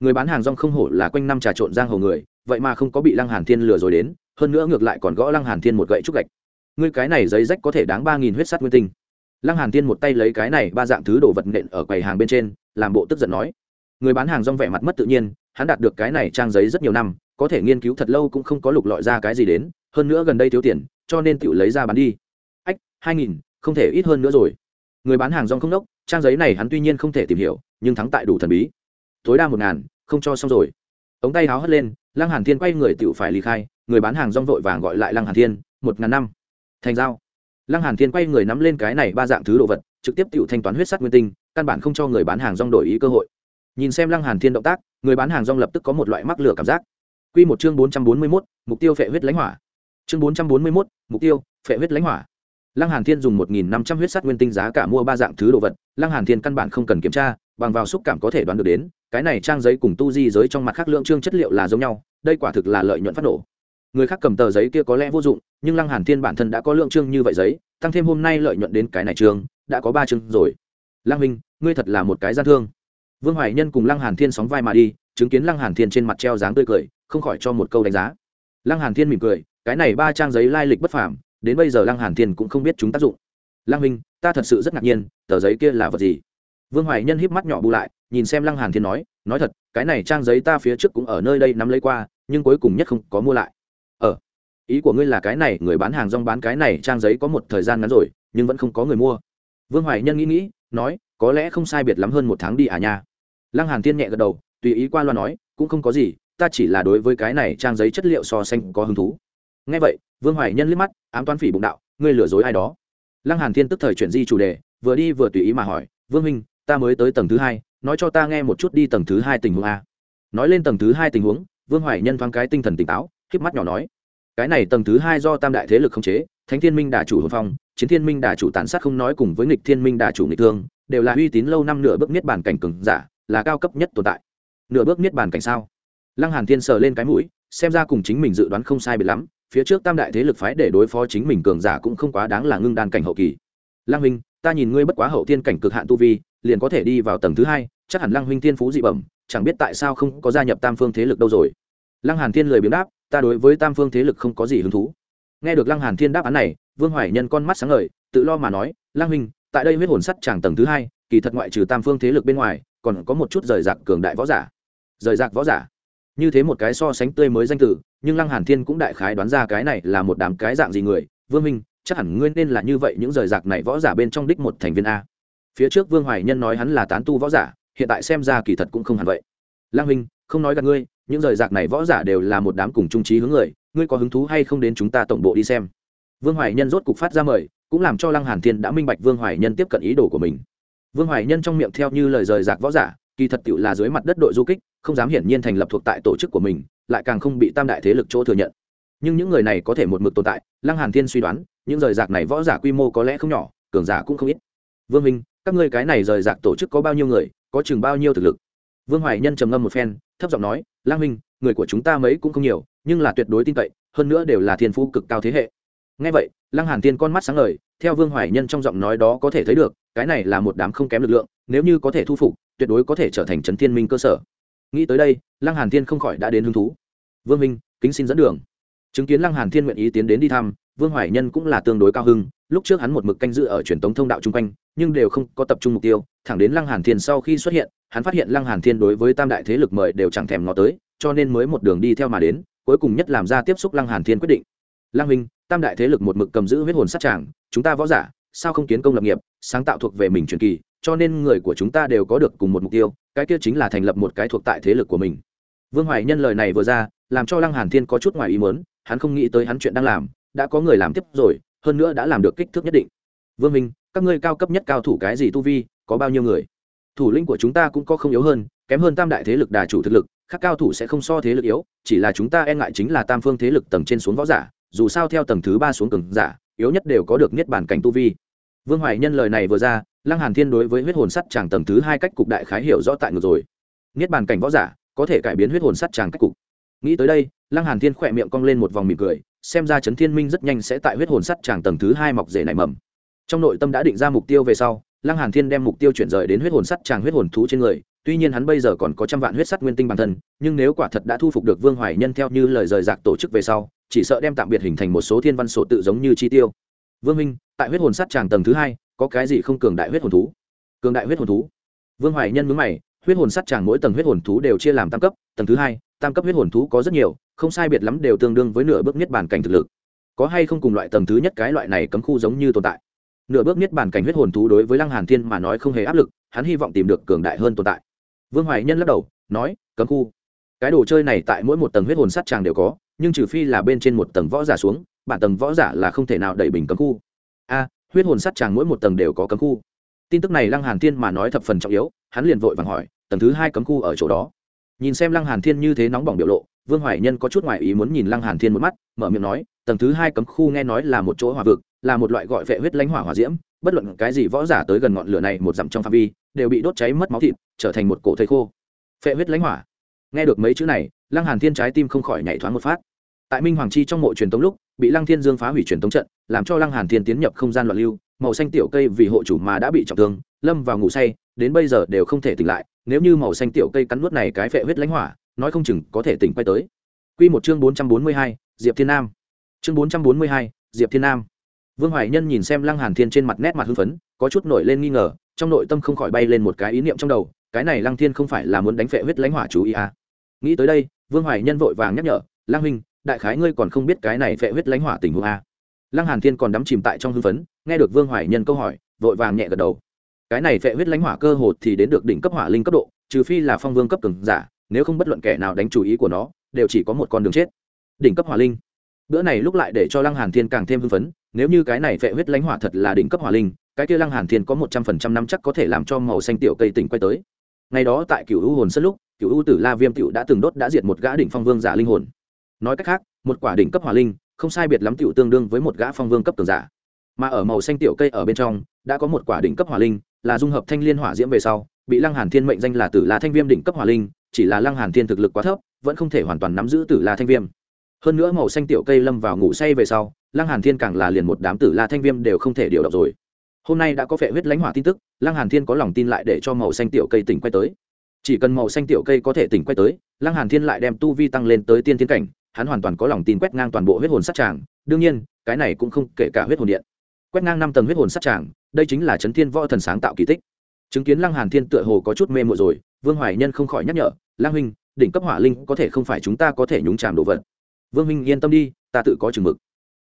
Người bán hàng rong không hổ là quanh năm trà trộn giang hồ người, vậy mà không có bị lăng hàn thiên lừa rồi đến, hơn nữa ngược lại còn gõ lăng hàn thiên một gậy trúc gạch. Ngươi cái này giấy rách có thể đáng ba nghìn huyết sắt nguyên tinh lăng hàn thiên một tay lấy cái này ba dạng thứ đồ vật nện ở quầy hàng bên trên, làm bộ tức giận nói. Người bán hàng rong vẻ mặt mất tự nhiên, hắn đạt được cái này trang giấy rất nhiều năm, có thể nghiên cứu thật lâu cũng không có lục lọi ra cái gì đến, hơn nữa gần đây thiếu tiền, cho nên tự lấy ra bán đi. Ách, hai nghìn, không thể ít hơn nữa rồi. Người bán hàng rong không đốc, trang giấy này hắn tuy nhiên không thể tìm hiểu, nhưng thắng tại đủ thần bí. Tối đa một ngàn, không cho xong rồi. Ống tay háo hất lên, lăng hàn thiên quay người tự phải ly khai, người bán hàng rong vội vàng gọi lại lăng hàn thiên, một ngàn năm. Thành giao lăng hàn thiên quay người nắm lên cái này ba dạng thứ đồ vật trực tiếp tự thanh toán huyết sắt nguyên tinh căn bản không cho người bán hàng rong đổi ý cơ hội. Nhìn xem lăng hàn thiên động tác người bán hàng rong lập tức có một loại mắc lửa cảm giác. Quy một chương bốn trăm bốn mươi 441, mục tiêu phệ huyết lãnh hỏa. Chương bốn trăm bốn mươi 441, mục tiêu phệ huyết lãnh hỏa. Lăng hàn thiên dùng một nghìn năm trăm huyết sắt nguyên tinh giá cả mua ba dạng thứ đồ vật lăng hàn thiên căn bản không cần kiểm tra bằng vào xúc cảm có thể đoán được đến cái này trang giấy cùng tu di giới trong mặt khác lượng trương chất liệu là giống nhau đây quả thực là lợi nhuận phát nổ người khác cầm tờ giấy kia có lẽ vô dụng, nhưng lăng hàn thiên bản thân đã có lượng trương như vậy giấy, tăng thêm hôm nay lợi nhuận đến cái này trương đã có ba trương rồi. Lăng minh, ngươi thật là một cái gian thương. Vương hoài nhân cùng lăng hàn thiên sóng vai mà đi, chứng kiến lăng hàn thiên trên mặt treo dáng tươi cười, không khỏi cho một câu đánh giá. Lăng hàn thiên mỉm cười, cái này ba trang giấy lai lịch bất phàm, đến bây giờ lăng hàn thiên cũng không biết chúng tác dụng. Lăng minh, ta thật sự rất ngạc nhiên, tờ giấy kia là vật gì? Vương hoài nhân híp mắt nhỏ bu lại, nhìn xem lăng hàn thiên nói nói thật, cái này trang giấy ta phía trước cũng ở nơi đây nắm lấy qua, nhưng cuối cùng nhất không có mua lại ờ ý của ngươi là cái này, người bán hàng rong bán cái này trang giấy có một thời gian ngắn rồi, nhưng vẫn không có người mua. Vương hoài nhân nghĩ nghĩ, nói, có lẽ không sai biệt lắm hơn một tháng đi à nha. Lăng hàn thiên nhẹ gật đầu, tùy ý qua loa nói, cũng không có gì, ta chỉ là đối với cái này trang giấy chất liệu so xanh có hứng thú. Nghe vậy, vương hoài nhân liếc mắt, ám toán phỉ bụng đạo, ngươi lừa dối ai đó. Lăng hàn thiên tức thời chuyển di chủ đề, vừa đi vừa tùy ý mà hỏi, vương minh ta mới tới tầng thứ hai, nói cho ta nghe một chút đi tầng thứ hai tình huống a. Nói lên tầng thứ hai tình huống, vương hoài nhân thoáng cái tinh thần tỉnh táo híp mắt nhỏ nói. Cái này tầng thứ hai do tam đại thế lực khống chế, thánh thiên minh đà chủ hồn phong, chiến thiên minh đà chủ tàn sát không nói cùng với nghịch thiên minh đà chủ nghịch thương, đều là uy tín lâu năm nửa bước niết bàn cảnh cường giả, là cao cấp nhất tồn tại. Nửa bước niết bàn cảnh sao? Lăng hàn thiên sờ lên cái mũi, xem ra cùng chính mình dự đoán không sai biệt lắm, phía trước tam đại thế lực phái để đối phó chính mình cường giả cũng không quá đáng là ngưng đan cảnh hậu kỳ. Lăng huynh, ta nhìn ngươi bất quá hậu thiên cảnh cực hạn tu vi, liền có thể đi vào tầng thứ hai, chắc hẳn lăng huynh thiên phú dị bẩm, chẳng biết tại sao không có gia nhập tam phương thế lực đâu rồi. Lăng hàn thiên lười biếng đáp ta đối với tam phương thế lực không có gì hứng thú. Nghe được lăng hàn thiên đáp án này, vương hoài nhân con mắt sáng ngời, tự lo mà nói, lăng huynh, tại đây huyết hồn sắt tràng tầng thứ hai, kỳ thật ngoại trừ tam phương thế lực bên ngoài, còn có một chút rời rạc cường đại võ giả. Rời rạc võ giả? Như thế một cái so sánh tươi mới danh tử, nhưng lăng hàn thiên cũng đại khái đoán ra cái này là một đám cái dạng gì người. Vương minh chắc hẳn ngươi nên là như vậy những rời rạc này võ giả bên trong đích một thành viên a. Phía trước vương hoài nhân nói hắn là tán tu võ giả, hiện tại xem ra kỳ thật cũng không hẳn vậy. Lăng huynh không nói gặp ngươi, những rời rạc này võ giả đều là một đám cùng trung trí hướng người, ngươi có hứng thú hay không đến chúng ta tổng bộ đi xem? Vương hoài nhân rốt cục phát ra mời, cũng làm cho lăng hàn thiên đã minh bạch vương hoài nhân tiếp cận ý đồ của mình. Vương hoài nhân trong miệng theo như lời rời rạc võ giả, kỳ thật tựu là dưới mặt đất đội du kích, không dám hiển nhiên thành lập thuộc tại tổ chức của mình, lại càng không bị tam đại thế lực chỗ thừa nhận. Nhưng những người này có thể một mực tồn tại, lăng hàn thiên suy đoán, những rời rạc này võ giả quy mô có lẽ không nhỏ, cường giả cũng không ít. Vương minh, các ngươi cái này rời rạc tổ chức có bao nhiêu người, có chừng bao nhiêu thực lực? Vương hoài nhân trầm ngâm một phen, thấp giọng nói, lang minh người của chúng ta mấy cũng không nhiều, nhưng là tuyệt đối tin cậy, hơn nữa đều là thiên phú cực cao thế hệ. Ngay vậy, lăng hàn tiên con mắt sáng ngời, theo vương hoài nhân trong giọng nói đó có thể thấy được, cái này là một đám không kém lực lượng, nếu như có thể thu phục, tuyệt đối có thể trở thành trấn thiên minh cơ sở. Nghĩ tới đây, lăng hàn thiên không khỏi đã đến hứng thú. Vương minh kính xin dẫn đường. Chứng kiến lăng hàn thiên nguyện ý tiến đến đi thăm vương hoài nhân cũng là tương đối cao hưng lúc trước hắn một mực canh giữ ở truyền tống thông đạo chung quanh, nhưng đều không có tập trung mục tiêu, thẳng đến lăng hàn thiên sau khi xuất hiện, hắn phát hiện lăng hàn thiên đối với tam đại thế lực mời đều chẳng thèm ngó tới, cho nên mới một đường đi theo mà đến, cuối cùng nhất làm ra tiếp xúc lăng hàn thiên quyết định. Lăng minh tam đại thế lực một mực cầm giữ huyết hồn sát tràng, chúng ta võ giả, sao không kiến công lập nghiệp, sáng tạo thuộc về mình truyền kỳ, cho nên người của chúng ta đều có được cùng một mục tiêu, cái kia chính là thành lập một cái thuộc tại thế lực của mình. Vương hoài nhân lời này vừa ra, làm cho lăng hàn thiên có chút ngoài ý muốn, hắn không nghĩ tới hắn chuyện đang làm đã có người làm tiếp rồi, hơn nữa đã làm được kích thước nhất định. Vương minh, các ngươi cao cấp nhất cao thủ cái gì tu vi, có bao nhiêu người? Thủ lĩnh của chúng ta cũng có không yếu hơn, kém hơn tam đại thế lực đà chủ thực lực các cao thủ sẽ không so thế lực yếu, chỉ là chúng ta e ngại chính là tam phương thế lực tầng trên xuống võ giả, dù sao theo tầng thứ ba xuống cường giả, yếu nhất đều có được niết bản cảnh tu vi. Vương hoài nhân lời này vừa ra, lăng hàn thiên đối với huyết hồn sắt chàng tầng thứ hai cách cục đại khái hiểu rõ tại ngược rồi. Niết Bản cảnh võ giả, có thể cải biến huyết hồn sắt chàng cách cục. Nghĩ tới đây, lăng hàn thiên khỏe miệng cong lên một vòng mỉm cười xem ra chấn thiên minh rất nhanh sẽ tại huyết hồn sắt chàng tầng thứ hai mọc rể nảy mầm. Trong nội tâm đã định ra mục tiêu về sau, lăng hàn thiên đem mục tiêu chuyển rời đến huyết hồn sắt chàng huyết hồn thú trên người, tuy nhiên hắn bây giờ còn có trăm vạn huyết sắt nguyên tinh bản thân, nhưng nếu quả thật đã thu phục được vương hoài nhân theo như lời rời rạc tổ chức về sau, chỉ sợ đem tạm biệt hình thành một số thiên văn sổ tự giống như chi tiêu. Vương minh, tại huyết hồn sắt chàng tầng thứ hai, có cái gì không cường đại huyết hồn thú? Cường đại huyết hồn thú? Vương hoài nhân mướn mày, huyết hồn sắt chàng mỗi tầng huyết hồn thú đều chia làm tam cấp, tầng thứ hai, tam cấp huyết hồn thú có rất nhiều không sai biệt lắm đều tương đương với nửa bước niết bản cảnh thực lực. Có hay không cùng loại tầng thứ nhất cái loại này cấm khu giống như tồn tại? Nửa bước niết bản cảnh huyết hồn thú đối với lăng hàn thiên mà nói không hề áp lực, hắn hy vọng tìm được cường đại hơn tồn tại. Vương hoài nhân lắc đầu, nói, cấm khu. Cái đồ chơi này tại mỗi một tầng huyết hồn sắt chàng đều có, nhưng trừ phi là bên trên một tầng võ giả xuống, bản tầng võ giả là không thể nào đẩy bình cấm khu. A, huyết hồn sắt chàng mỗi một tầng đều có cấm khu. Tin tức này lăng hàn thiên mà nói thập phần trọng yếu, hắn liền vội vàng hỏi, tầng thứ hai cấm khu ở chỗ đó? Nhìn xem lăng hàn thiên như thế nóng bỏng biểu lộ vương hoài nhân có chút ngoại ý muốn nhìn lăng hàn thiên một mắt, mở miệng nói, tầng thứ hai cấm khu nghe nói là một chỗ hỏa vực, là một loại gọi vệ huyết lãnh hỏa hỏa diễm, bất luận cái gì võ giả tới gần ngọn lửa này một dặm trong phạm vi, đều bị đốt cháy mất máu thịt, trở thành một cổ thây khô. Phệ huyết lãnh hỏa. Nghe được mấy chữ này, lăng hàn thiên trái tim không khỏi nhảy thoáng một phát. Tại minh hoàng chi trong mộ truyền tống lúc, bị lăng thiên dương phá hủy truyền tống trận, làm cho lăng hàn thiên tiến nhập không gian loạn lưu, màu xanh tiểu cây vì hộ chủ mà đã bị trọng thương, lâm vào ngủ say, đến bây giờ đều không thể tỉnh lại, nếu như màu xanh tiểu cây cắn nuốt này cái phệ huyết lãnh hỏa nói không chừng có thể tỉnh quay tới. Quy một chương bốn trăm bốn mươi hai, diệp thiên nam. Chương bốn trăm bốn mươi hai, diệp thiên nam. Vương hoài nhân nhìn xem lăng hàn thiên trên mặt nét mặt hưng phấn có chút nổi lên nghi ngờ trong nội tâm không khỏi bay lên một cái ý niệm trong đầu cái này lăng thiên không phải là muốn đánh phệ huyết lãnh hỏa chú ý à? Nghĩ tới đây vương hoài nhân vội vàng nhắc nhở lăng huynh đại khái ngươi còn không biết cái này phệ huyết lãnh hỏa tình huống à? Lăng hàn thiên còn đắm chìm tại trong hưng phấn nghe được vương hoài nhân câu hỏi vội vàng nhẹ gật đầu. Cái này phệ huyết lãnh hỏa cơ hồ thì đến được đỉnh cấp hỏa linh cấp độ trừ phi là phong vương cấp cường giả nếu không bất luận kẻ nào đánh chủ ý của nó, đều chỉ có một con đường chết. Đỉnh cấp hỏa linh. Bữa này lúc lại để cho lăng hàn thiên càng thêm hưng phấn, nếu như cái này phệ huyết lãnh hỏa thật là đỉnh cấp hỏa linh, cái kia lăng hàn thiên có một trăm phần trăm năm chắc có thể làm cho màu xanh tiểu cây tỉnh quay tới. Ngày đó tại cửu u hồn sân lúc, cửu u tử la viêm tiểu đã từng đốt đã diệt một gã đỉnh phong vương giả linh hồn. Nói cách khác, một quả đỉnh cấp hỏa linh, không sai biệt lắm tiểu tương đương với một gã phong vương cấp cường giả. Mà ở màu xanh tiểu cây ở bên trong, đã có một quả đỉnh cấp hỏa linh, là dung hợp thanh liên hỏa diễm về sau, bị lăng hàn thiên mệnh danh là tử la thanh viêm đỉnh cấp hỏa linh chỉ là lăng hàn thiên thực lực quá thấp, vẫn không thể hoàn toàn nắm giữ tử la thanh viêm. Hơn nữa màu xanh tiểu cây lâm vào ngủ say về sau, lăng hàn thiên càng là liền một đám tử la thanh viêm đều không thể điều động rồi. Hôm nay đã có vẻ huyết lãnh hỏa tin tức, lăng hàn thiên có lòng tin lại để cho màu xanh tiểu cây tỉnh quay tới. Chỉ cần màu xanh tiểu cây có thể tỉnh quay tới, lăng hàn thiên lại đem tu vi tăng lên tới tiên thiên cảnh, hắn hoàn toàn có lòng tin quét ngang toàn bộ huyết hồn sát tràng. Đương nhiên, cái này cũng không kể cả huyết hồn điện. Quét ngang năm tầng huyết hồn sát tràng, đây chính là chấn thiên võ thần sáng tạo kỳ tích chứng kiến lăng hàn thiên tựa hồ có chút mê muội rồi, vương hoài nhân không khỏi nhắc nhở, lăng huynh, đỉnh cấp hỏa linh có thể không phải chúng ta có thể nhúng chàm đồ vật. Vương huynh yên tâm đi, ta tự có chừng mực.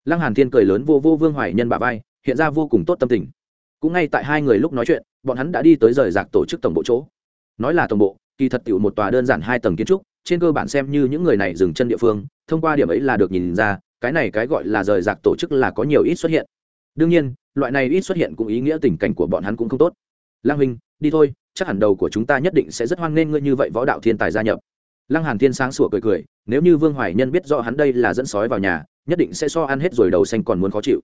Lăng hàn thiên cười lớn vô vô vương hoài nhân bà vai, hiện ra vô cùng tốt tâm tình. Cũng ngay tại hai người lúc nói chuyện, bọn hắn đã đi tới rời rạc tổ chức tổng bộ chỗ. Nói là tổng bộ, kỳ thật tiểu một tòa đơn giản hai tầng kiến trúc, trên cơ bản xem như những người này dừng chân địa phương, thông qua điểm ấy là được nhìn ra, cái này cái gọi là rời rạc tổ chức là có nhiều ít xuất hiện. Đương nhiên, loại này ít xuất hiện cũng ý nghĩa tình cảnh của bọn hắn cũng không tốt lăng huynh, đi thôi, chắc hẳn đầu của chúng ta nhất định sẽ rất hoan nghênh ngươi như vậy võ đạo thiên tài gia nhập. Lăng hàn thiên sáng sủa cười cười, nếu như vương hoài nhân biết rõ hắn đây là dẫn sói vào nhà, nhất định sẽ so ăn hết rồi đầu xanh còn muốn khó chịu.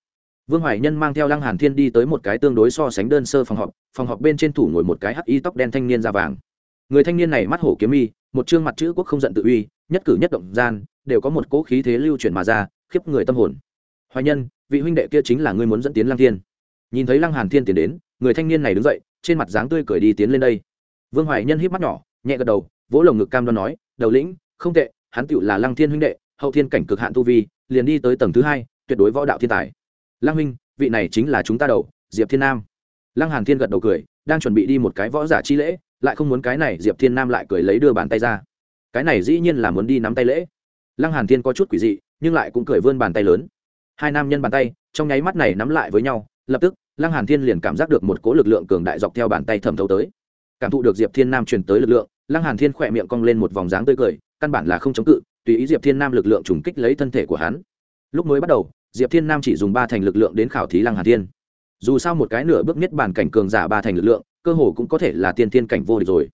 Vương hoài nhân mang theo lăng hàn thiên đi tới một cái tương đối so sánh đơn sơ phòng họp phòng họp bên trên thủ ngồi một cái hắc y tóc đen thanh niên da vàng. Người thanh niên này mắt hổ kiếm mi một trương mặt chữ quốc không giận tự uy, nhất cử nhất động gian, đều có một cỗ khí thế lưu chuyển mà ra, khiếp người tâm hồn. Hoài nhân, vị huynh đệ kia chính là ngươi muốn dẫn tiến lăng thiên. Nhìn thấy lăng hàn thiên tiến đến, người thanh niên này đứng dậy trên mặt dáng tươi cười đi tiến lên đây. Vương hoài nhân híp mắt nhỏ, nhẹ gật đầu, vỗ lồng ngực cam đoan nói, đầu lĩnh, không tệ, hắn tựu là lăng thiên huynh đệ, hậu thiên cảnh cực hạn tu vi, liền đi tới tầng thứ hai, tuyệt đối võ đạo thiên tài. Lăng huynh, vị này chính là chúng ta đầu, diệp thiên nam. Lăng hàn thiên gật đầu cười, đang chuẩn bị đi một cái võ giả chi lễ, lại không muốn cái này diệp thiên nam lại cười lấy đưa bàn tay ra. Cái này dĩ nhiên là muốn đi nắm tay lễ. Lăng hàn thiên có chút quỷ dị, nhưng lại cũng cười vươn bàn tay lớn. Hai nam nhân bàn tay, trong nháy mắt này nắm lại với nhau, lập tức lăng hàn thiên liền cảm giác được một cỗ lực lượng cường đại dọc theo bàn tay thẩm thấu tới. Cảm thụ được diệp thiên nam truyền tới lực lượng, lăng hàn thiên khỏe miệng cong lên một vòng dáng tươi cười, căn bản là không chống cự, tùy ý diệp thiên nam lực lượng trùng kích lấy thân thể của hắn. Lúc mới bắt đầu, diệp thiên nam chỉ dùng ba thành lực lượng đến khảo thí lăng hàn thiên. Dù sao một cái nửa bước nhất bản cảnh cường giả ba thành lực lượng, cơ hồ cũng có thể là tiên thiên cảnh vô địch rồi.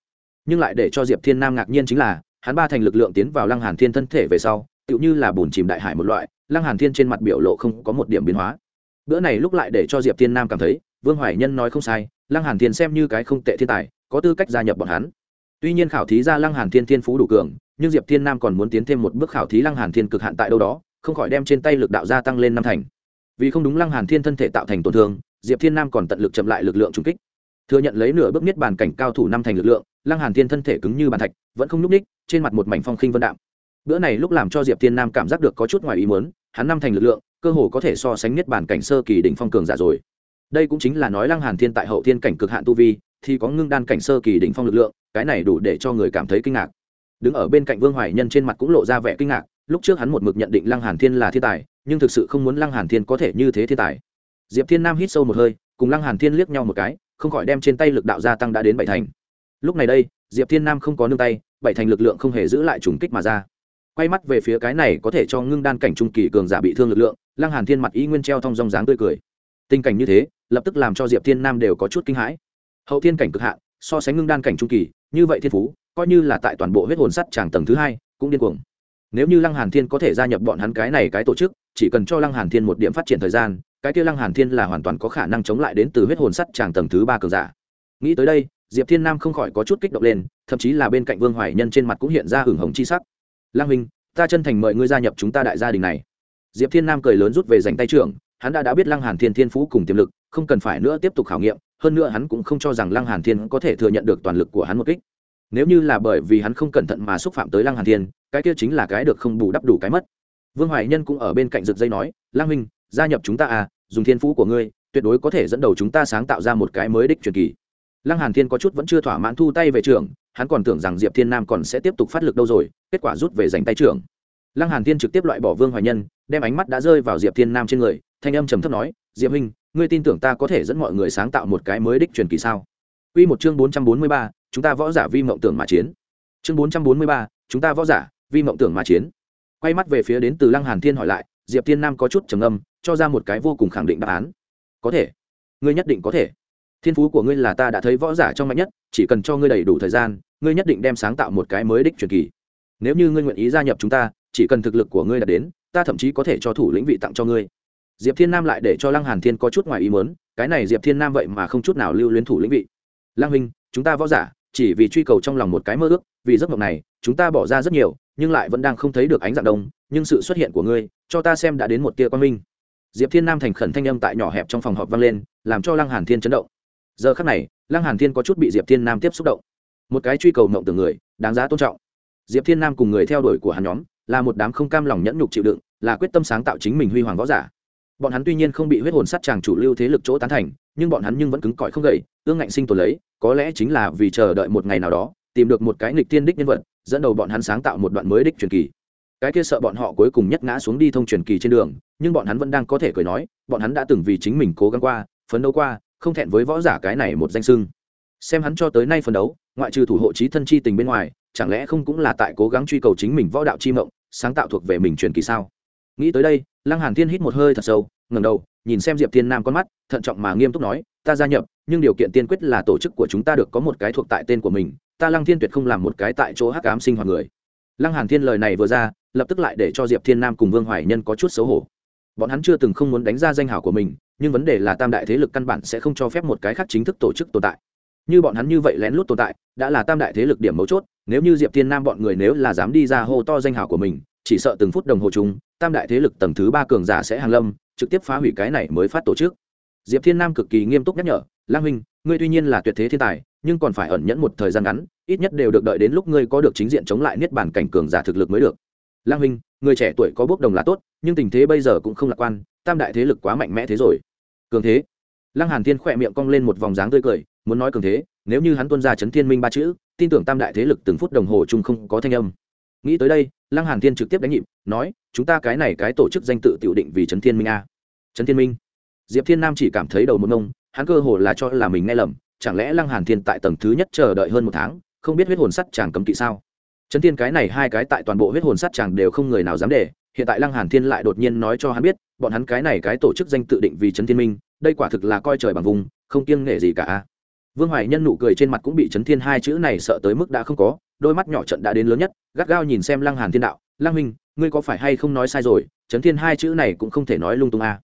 Nhưng lại để cho diệp thiên nam ngạc nhiên chính là, hắn ba thành lực lượng tiến vào lăng hàn thiên thân thể về sau, tựu như là bùn chìm đại hải một loại, lăng hàn thiên trên mặt biểu lộ không có một điểm biến hóa bữa này lúc lại để cho diệp thiên nam cảm thấy, vương hoài nhân nói không sai, lăng hàn thiên xem như cái không tệ thiên tài, có tư cách gia nhập bọn hắn. Tuy nhiên khảo thí ra lăng hàn thiên thiên phú đủ cường, nhưng diệp thiên nam còn muốn tiến thêm một bước khảo thí lăng hàn thiên cực hạn tại đâu đó, không khỏi đem trên tay lực đạo gia tăng lên năm thành. Vì không đúng lăng hàn thiên thân thể tạo thành tổn thương, diệp thiên nam còn tận lực chậm lại lực lượng trung kích. Thừa nhận lấy nửa bước niết bàn cảnh cao thủ năm thành lực lượng, lăng hàn thiên thân thể cứng như bàn thạch, vẫn không nhúc ních trên mặt một mảnh phong khinh vân đạm. Bữa này lúc làm cho diệp thiên nam cảm giác được có chút ngoài ý muốn, hắn năm thành lực lượng cơ hồ có thể so sánh niết bản cảnh sơ kỳ đỉnh phong cường giả rồi. Đây cũng chính là nói lăng hàn thiên tại hậu thiên cảnh cực hạn tu vi, thì có ngưng đan cảnh sơ kỳ đỉnh phong lực lượng, cái này đủ để cho người cảm thấy kinh ngạc. Đứng ở bên cạnh vương hoài nhân trên mặt cũng lộ ra vẻ kinh ngạc, lúc trước hắn một mực nhận định lăng hàn thiên là thiên tài, nhưng thực sự không muốn lăng hàn thiên có thể như thế thiên tài. Diệp thiên nam hít sâu một hơi, cùng lăng hàn thiên liếc nhau một cái, không khỏi đem trên tay lực đạo gia tăng đã đến bảy thành. Lúc này đây, diệp thiên nam không có nương tay, bảy thành lực lượng không hề giữ lại trùng kích mà ra quay mắt về phía cái này có thể cho ngưng đan cảnh trung kỳ cường giả bị thương lực lượng, lăng hàn thiên mặt ý nguyên treo thong dong dáng tươi cười. Tình cảnh như thế, lập tức làm cho diệp thiên nam đều có chút kinh hãi. Hậu thiên cảnh cực hạn, so sánh ngưng đan cảnh trung kỳ, như vậy thiên phú, coi như là tại toàn bộ huyết hồn sắt tràng tầng thứ hai, cũng điên cuồng. Nếu như lăng hàn thiên có thể gia nhập bọn hắn cái này cái tổ chức, chỉ cần cho lăng hàn thiên một điểm phát triển thời gian, cái kia lăng hàn thiên là hoàn toàn có khả năng chống lại đến từ huyết hồn sắt tràng tầng thứ ba cường giả. Nghĩ tới đây, diệp thiên nam không khỏi có chút kích động lên, thậm chí là bên cạnh vương hoài nhân trên mặt cũng hiện ra hửng hồng chi sắc. Lang minh ta chân thành mời ngươi gia nhập chúng ta đại gia đình này. Diệp thiên nam cười lớn rút về dành tay trưởng, hắn đã đã biết lăng hàn thiên thiên phú cùng tiềm lực, không cần phải nữa tiếp tục khảo nghiệm, hơn nữa hắn cũng không cho rằng lăng hàn thiên có thể thừa nhận được toàn lực của hắn một kích. Nếu như là bởi vì hắn không cẩn thận mà xúc phạm tới lăng hàn thiên, cái kia chính là cái được không bù đắp đủ cái mất. Vương hoài nhân cũng ở bên cạnh rực dây nói lăng minh gia nhập chúng ta à dùng thiên phú của ngươi, tuyệt đối có thể dẫn đầu chúng ta sáng tạo ra một cái mới đích truyền kỳ. Lăng hàn thiên có chút vẫn chưa thỏa mãn thu tay về trường hắn còn tưởng rằng diệp thiên nam còn sẽ tiếp tục phát lực đâu rồi kết quả rút về giành tay trưởng lăng hàn thiên trực tiếp loại bỏ vương hoài nhân đem ánh mắt đã rơi vào diệp thiên nam trên người thanh âm trầm thấp nói diệp huynh ngươi tin tưởng ta có thể dẫn mọi người sáng tạo một cái mới đích truyền kỳ sao Quy một chương 443, chúng ta võ giả vi mộng tưởng mà chiến. Chương 443, chúng ta võ giả vi mộng tưởng mà chiến. Quay mắt về phía đến từ Lăng Hàn Thiên hỏi lại, Diệp Thiên Nam có chút trầm ngâm, cho ra một cái vô cùng khẳng định đáp án. Có thể, ngươi nhất định có thể. Thiên phú của ngươi là ta đã thấy võ giả trong mạnh nhất, chỉ cần cho ngươi đầy đủ thời gian, ngươi nhất định đem sáng tạo một cái mới đích truyền kỳ. Nếu như ngươi nguyện ý gia nhập chúng ta, chỉ cần thực lực của ngươi đạt đến, ta thậm chí có thể cho thủ lĩnh vị tặng cho ngươi. Diệp thiên nam lại để cho lăng hàn thiên có chút ngoài ý muốn cái này diệp thiên nam vậy mà không chút nào lưu luyến thủ lĩnh vị. Lăng huynh chúng ta võ giả chỉ vì truy cầu trong lòng một cái mơ ước vì giấc mộng này chúng ta bỏ ra rất nhiều nhưng lại vẫn đang không thấy được ánh dạng đông nhưng sự xuất hiện của ngươi cho ta xem đã đến một tia quan minh. Diệp thiên nam thành khẩn thanh âm tại nhỏ hẹp trong phòng họp vang lên làm cho lăng hàn thiên chấn động giờ khắc này, lăng hàn thiên có chút bị diệp thiên nam tiếp xúc động. Một cái truy cầu mộng tưởng người, đáng giá tôn trọng. Diệp thiên nam cùng người theo đuổi của hắn nhóm, là một đám không cam lòng nhẫn nhục chịu đựng, là quyết tâm sáng tạo chính mình huy hoàng võ giả. Bọn hắn tuy nhiên không bị huyết hồn sát tràng chủ lưu thế lực chỗ tán thành, nhưng bọn hắn nhưng vẫn cứng cỏi không gầy, ương ngạnh sinh tồn lấy, có lẽ chính là vì chờ đợi một ngày nào đó, tìm được một cái nghịch tiên đích nhân vật, dẫn đầu bọn hắn sáng tạo một đoạn mới đích truyền kỳ. Cái kia sợ bọn họ cuối cùng nhất ngã xuống đi thông truyền kỳ trên đường, nhưng bọn hắn vẫn đang có thể cười nói, bọn hắn đã từng vì chính mình cố gắng qua, phấn đấu qua không thẹn với võ giả cái này một danh sưng xem hắn cho tới nay phấn đấu, ngoại trừ thủ hộ trí thân chi tình bên ngoài, chẳng lẽ không cũng là tại cố gắng truy cầu chính mình võ đạo chi mộng, sáng tạo thuộc về mình truyền kỳ sao? Nghĩ tới đây, lăng hàn thiên hít một hơi thật sâu, ngẩng đầu, nhìn xem diệp thiên nam con mắt, thận trọng mà nghiêm túc nói, ta gia nhập, nhưng điều kiện tiên quyết là tổ chức của chúng ta được có một cái thuộc tại tên của mình, ta lăng thiên tuyệt không làm một cái tại chỗ hắc ám sinh hoạt người. Lăng hàn thiên lời này vừa ra, lập tức lại để cho diệp thiên nam cùng vương hoài nhân có chút xấu hổ. Bọn hắn chưa từng không muốn đánh ra danh hào của mình nhưng vấn đề là tam đại thế lực căn bản sẽ không cho phép một cái khác chính thức tổ chức tồn tại. Như bọn hắn như vậy lén lút tồn tại, đã là tam đại thế lực điểm mấu chốt, nếu như diệp thiên nam bọn người nếu là dám đi ra hô to danh hào của mình, chỉ sợ từng phút đồng hồ chúng tam đại thế lực tầng thứ ba cường giả sẽ hàng lâm, trực tiếp phá hủy cái này mới phát tổ chức. Diệp thiên nam cực kỳ nghiêm túc nhắc nhở, lang huynh, ngươi tuy nhiên là tuyệt thế thiên tài, nhưng còn phải ẩn nhẫn một thời gian ngắn, ít nhất đều được đợi đến lúc ngươi có được chính diện chống lại niết bản cảnh cường giả thực lực mới được. Lang huynh, người trẻ tuổi có bước đồng là tốt, nhưng tình thế bây giờ cũng không lạc quan tam đại thế lực quá mạnh mẽ thế rồi. Cường thế. Lăng hàn thiên khỏe miệng cong lên một vòng dáng tươi cười, muốn nói cường thế, nếu như hắn tuân ra chấn thiên minh ba chữ, tin tưởng tam đại thế lực từng phút đồng hồ chung không có thanh âm. Nghĩ tới đây, lăng hàn thiên trực tiếp đánh nhịp, nói, chúng ta cái này cái tổ chức danh tự tiểu định vì chấn thiên minh a. Chấn thiên minh? Diệp thiên nam chỉ cảm thấy đầu một ngông, hắn cơ hồ là cho là mình nghe lầm, chẳng lẽ lăng hàn thiên tại tầng thứ nhất chờ đợi hơn một tháng, không biết huyết hồn sắt chàng cấm kỵ sao? Chấn thiên cái này hai cái tại toàn bộ huyết hồn sắt chàng đều không người nào dám để, hiện tại lăng hàn thiên lại đột nhiên nói cho hắn biết bọn hắn cái này cái tổ chức danh tự định vì chấn thiên minh, đây quả thực là coi trời bằng vùng, không kiêng nghệ gì cả vương hoài nhân nụ cười trên mặt cũng bị chấn thiên hai chữ này sợ tới mức đã không có, đôi mắt nhỏ trận đã đến lớn nhất, gắt gao nhìn xem lăng hàn thiên đạo, lăng minh ngươi có phải hay không nói sai rồi chấn thiên hai chữ này cũng không thể nói lung tung à.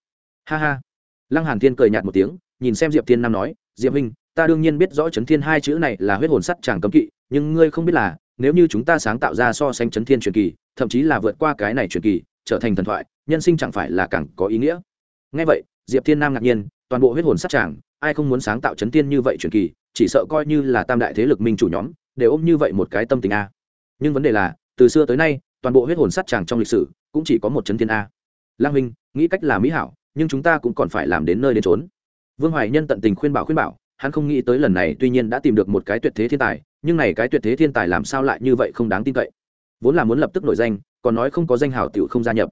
ha ha lăng hàn thiên cười nhạt một tiếng, nhìn xem diệp thiên nam nói, diệp minh ta đương nhiên biết rõ chấn thiên hai chữ này là huyết hồn sắt chàng cấm kỵ, nhưng ngươi không biết là, nếu như chúng ta sáng tạo ra so sánh chấn thiên truyền kỳ, thậm chí là vượt qua cái này truyền kỳ trở thành thần thoại, nhân sinh chẳng phải là càng có ý nghĩa. Ngay vậy, diệp thiên nam ngạc nhiên, toàn bộ huyết hồn sát tràng, ai không muốn sáng tạo chấn tiên như vậy truyền kỳ, chỉ sợ coi như là tam đại thế lực minh chủ nhóm, đều ôm như vậy một cái tâm tình a. Nhưng vấn đề là, từ xưa tới nay, toàn bộ huyết hồn sát tràng trong lịch sử, cũng chỉ có một chấn thiên a. Lang huynh nghĩ cách là mỹ hảo, nhưng chúng ta cũng còn phải làm đến nơi đến trốn vương hoài nhân tận tình khuyên bảo khuyên bảo, hắn không nghĩ tới lần này tuy nhiên đã tìm được một cái tuyệt thế thiên tài, nhưng này cái tuyệt thế thiên tài làm sao lại như vậy không đáng tin cậy. Vốn là muốn lập tức nổi danh còn nói không có danh hào tiểu không gia nhập.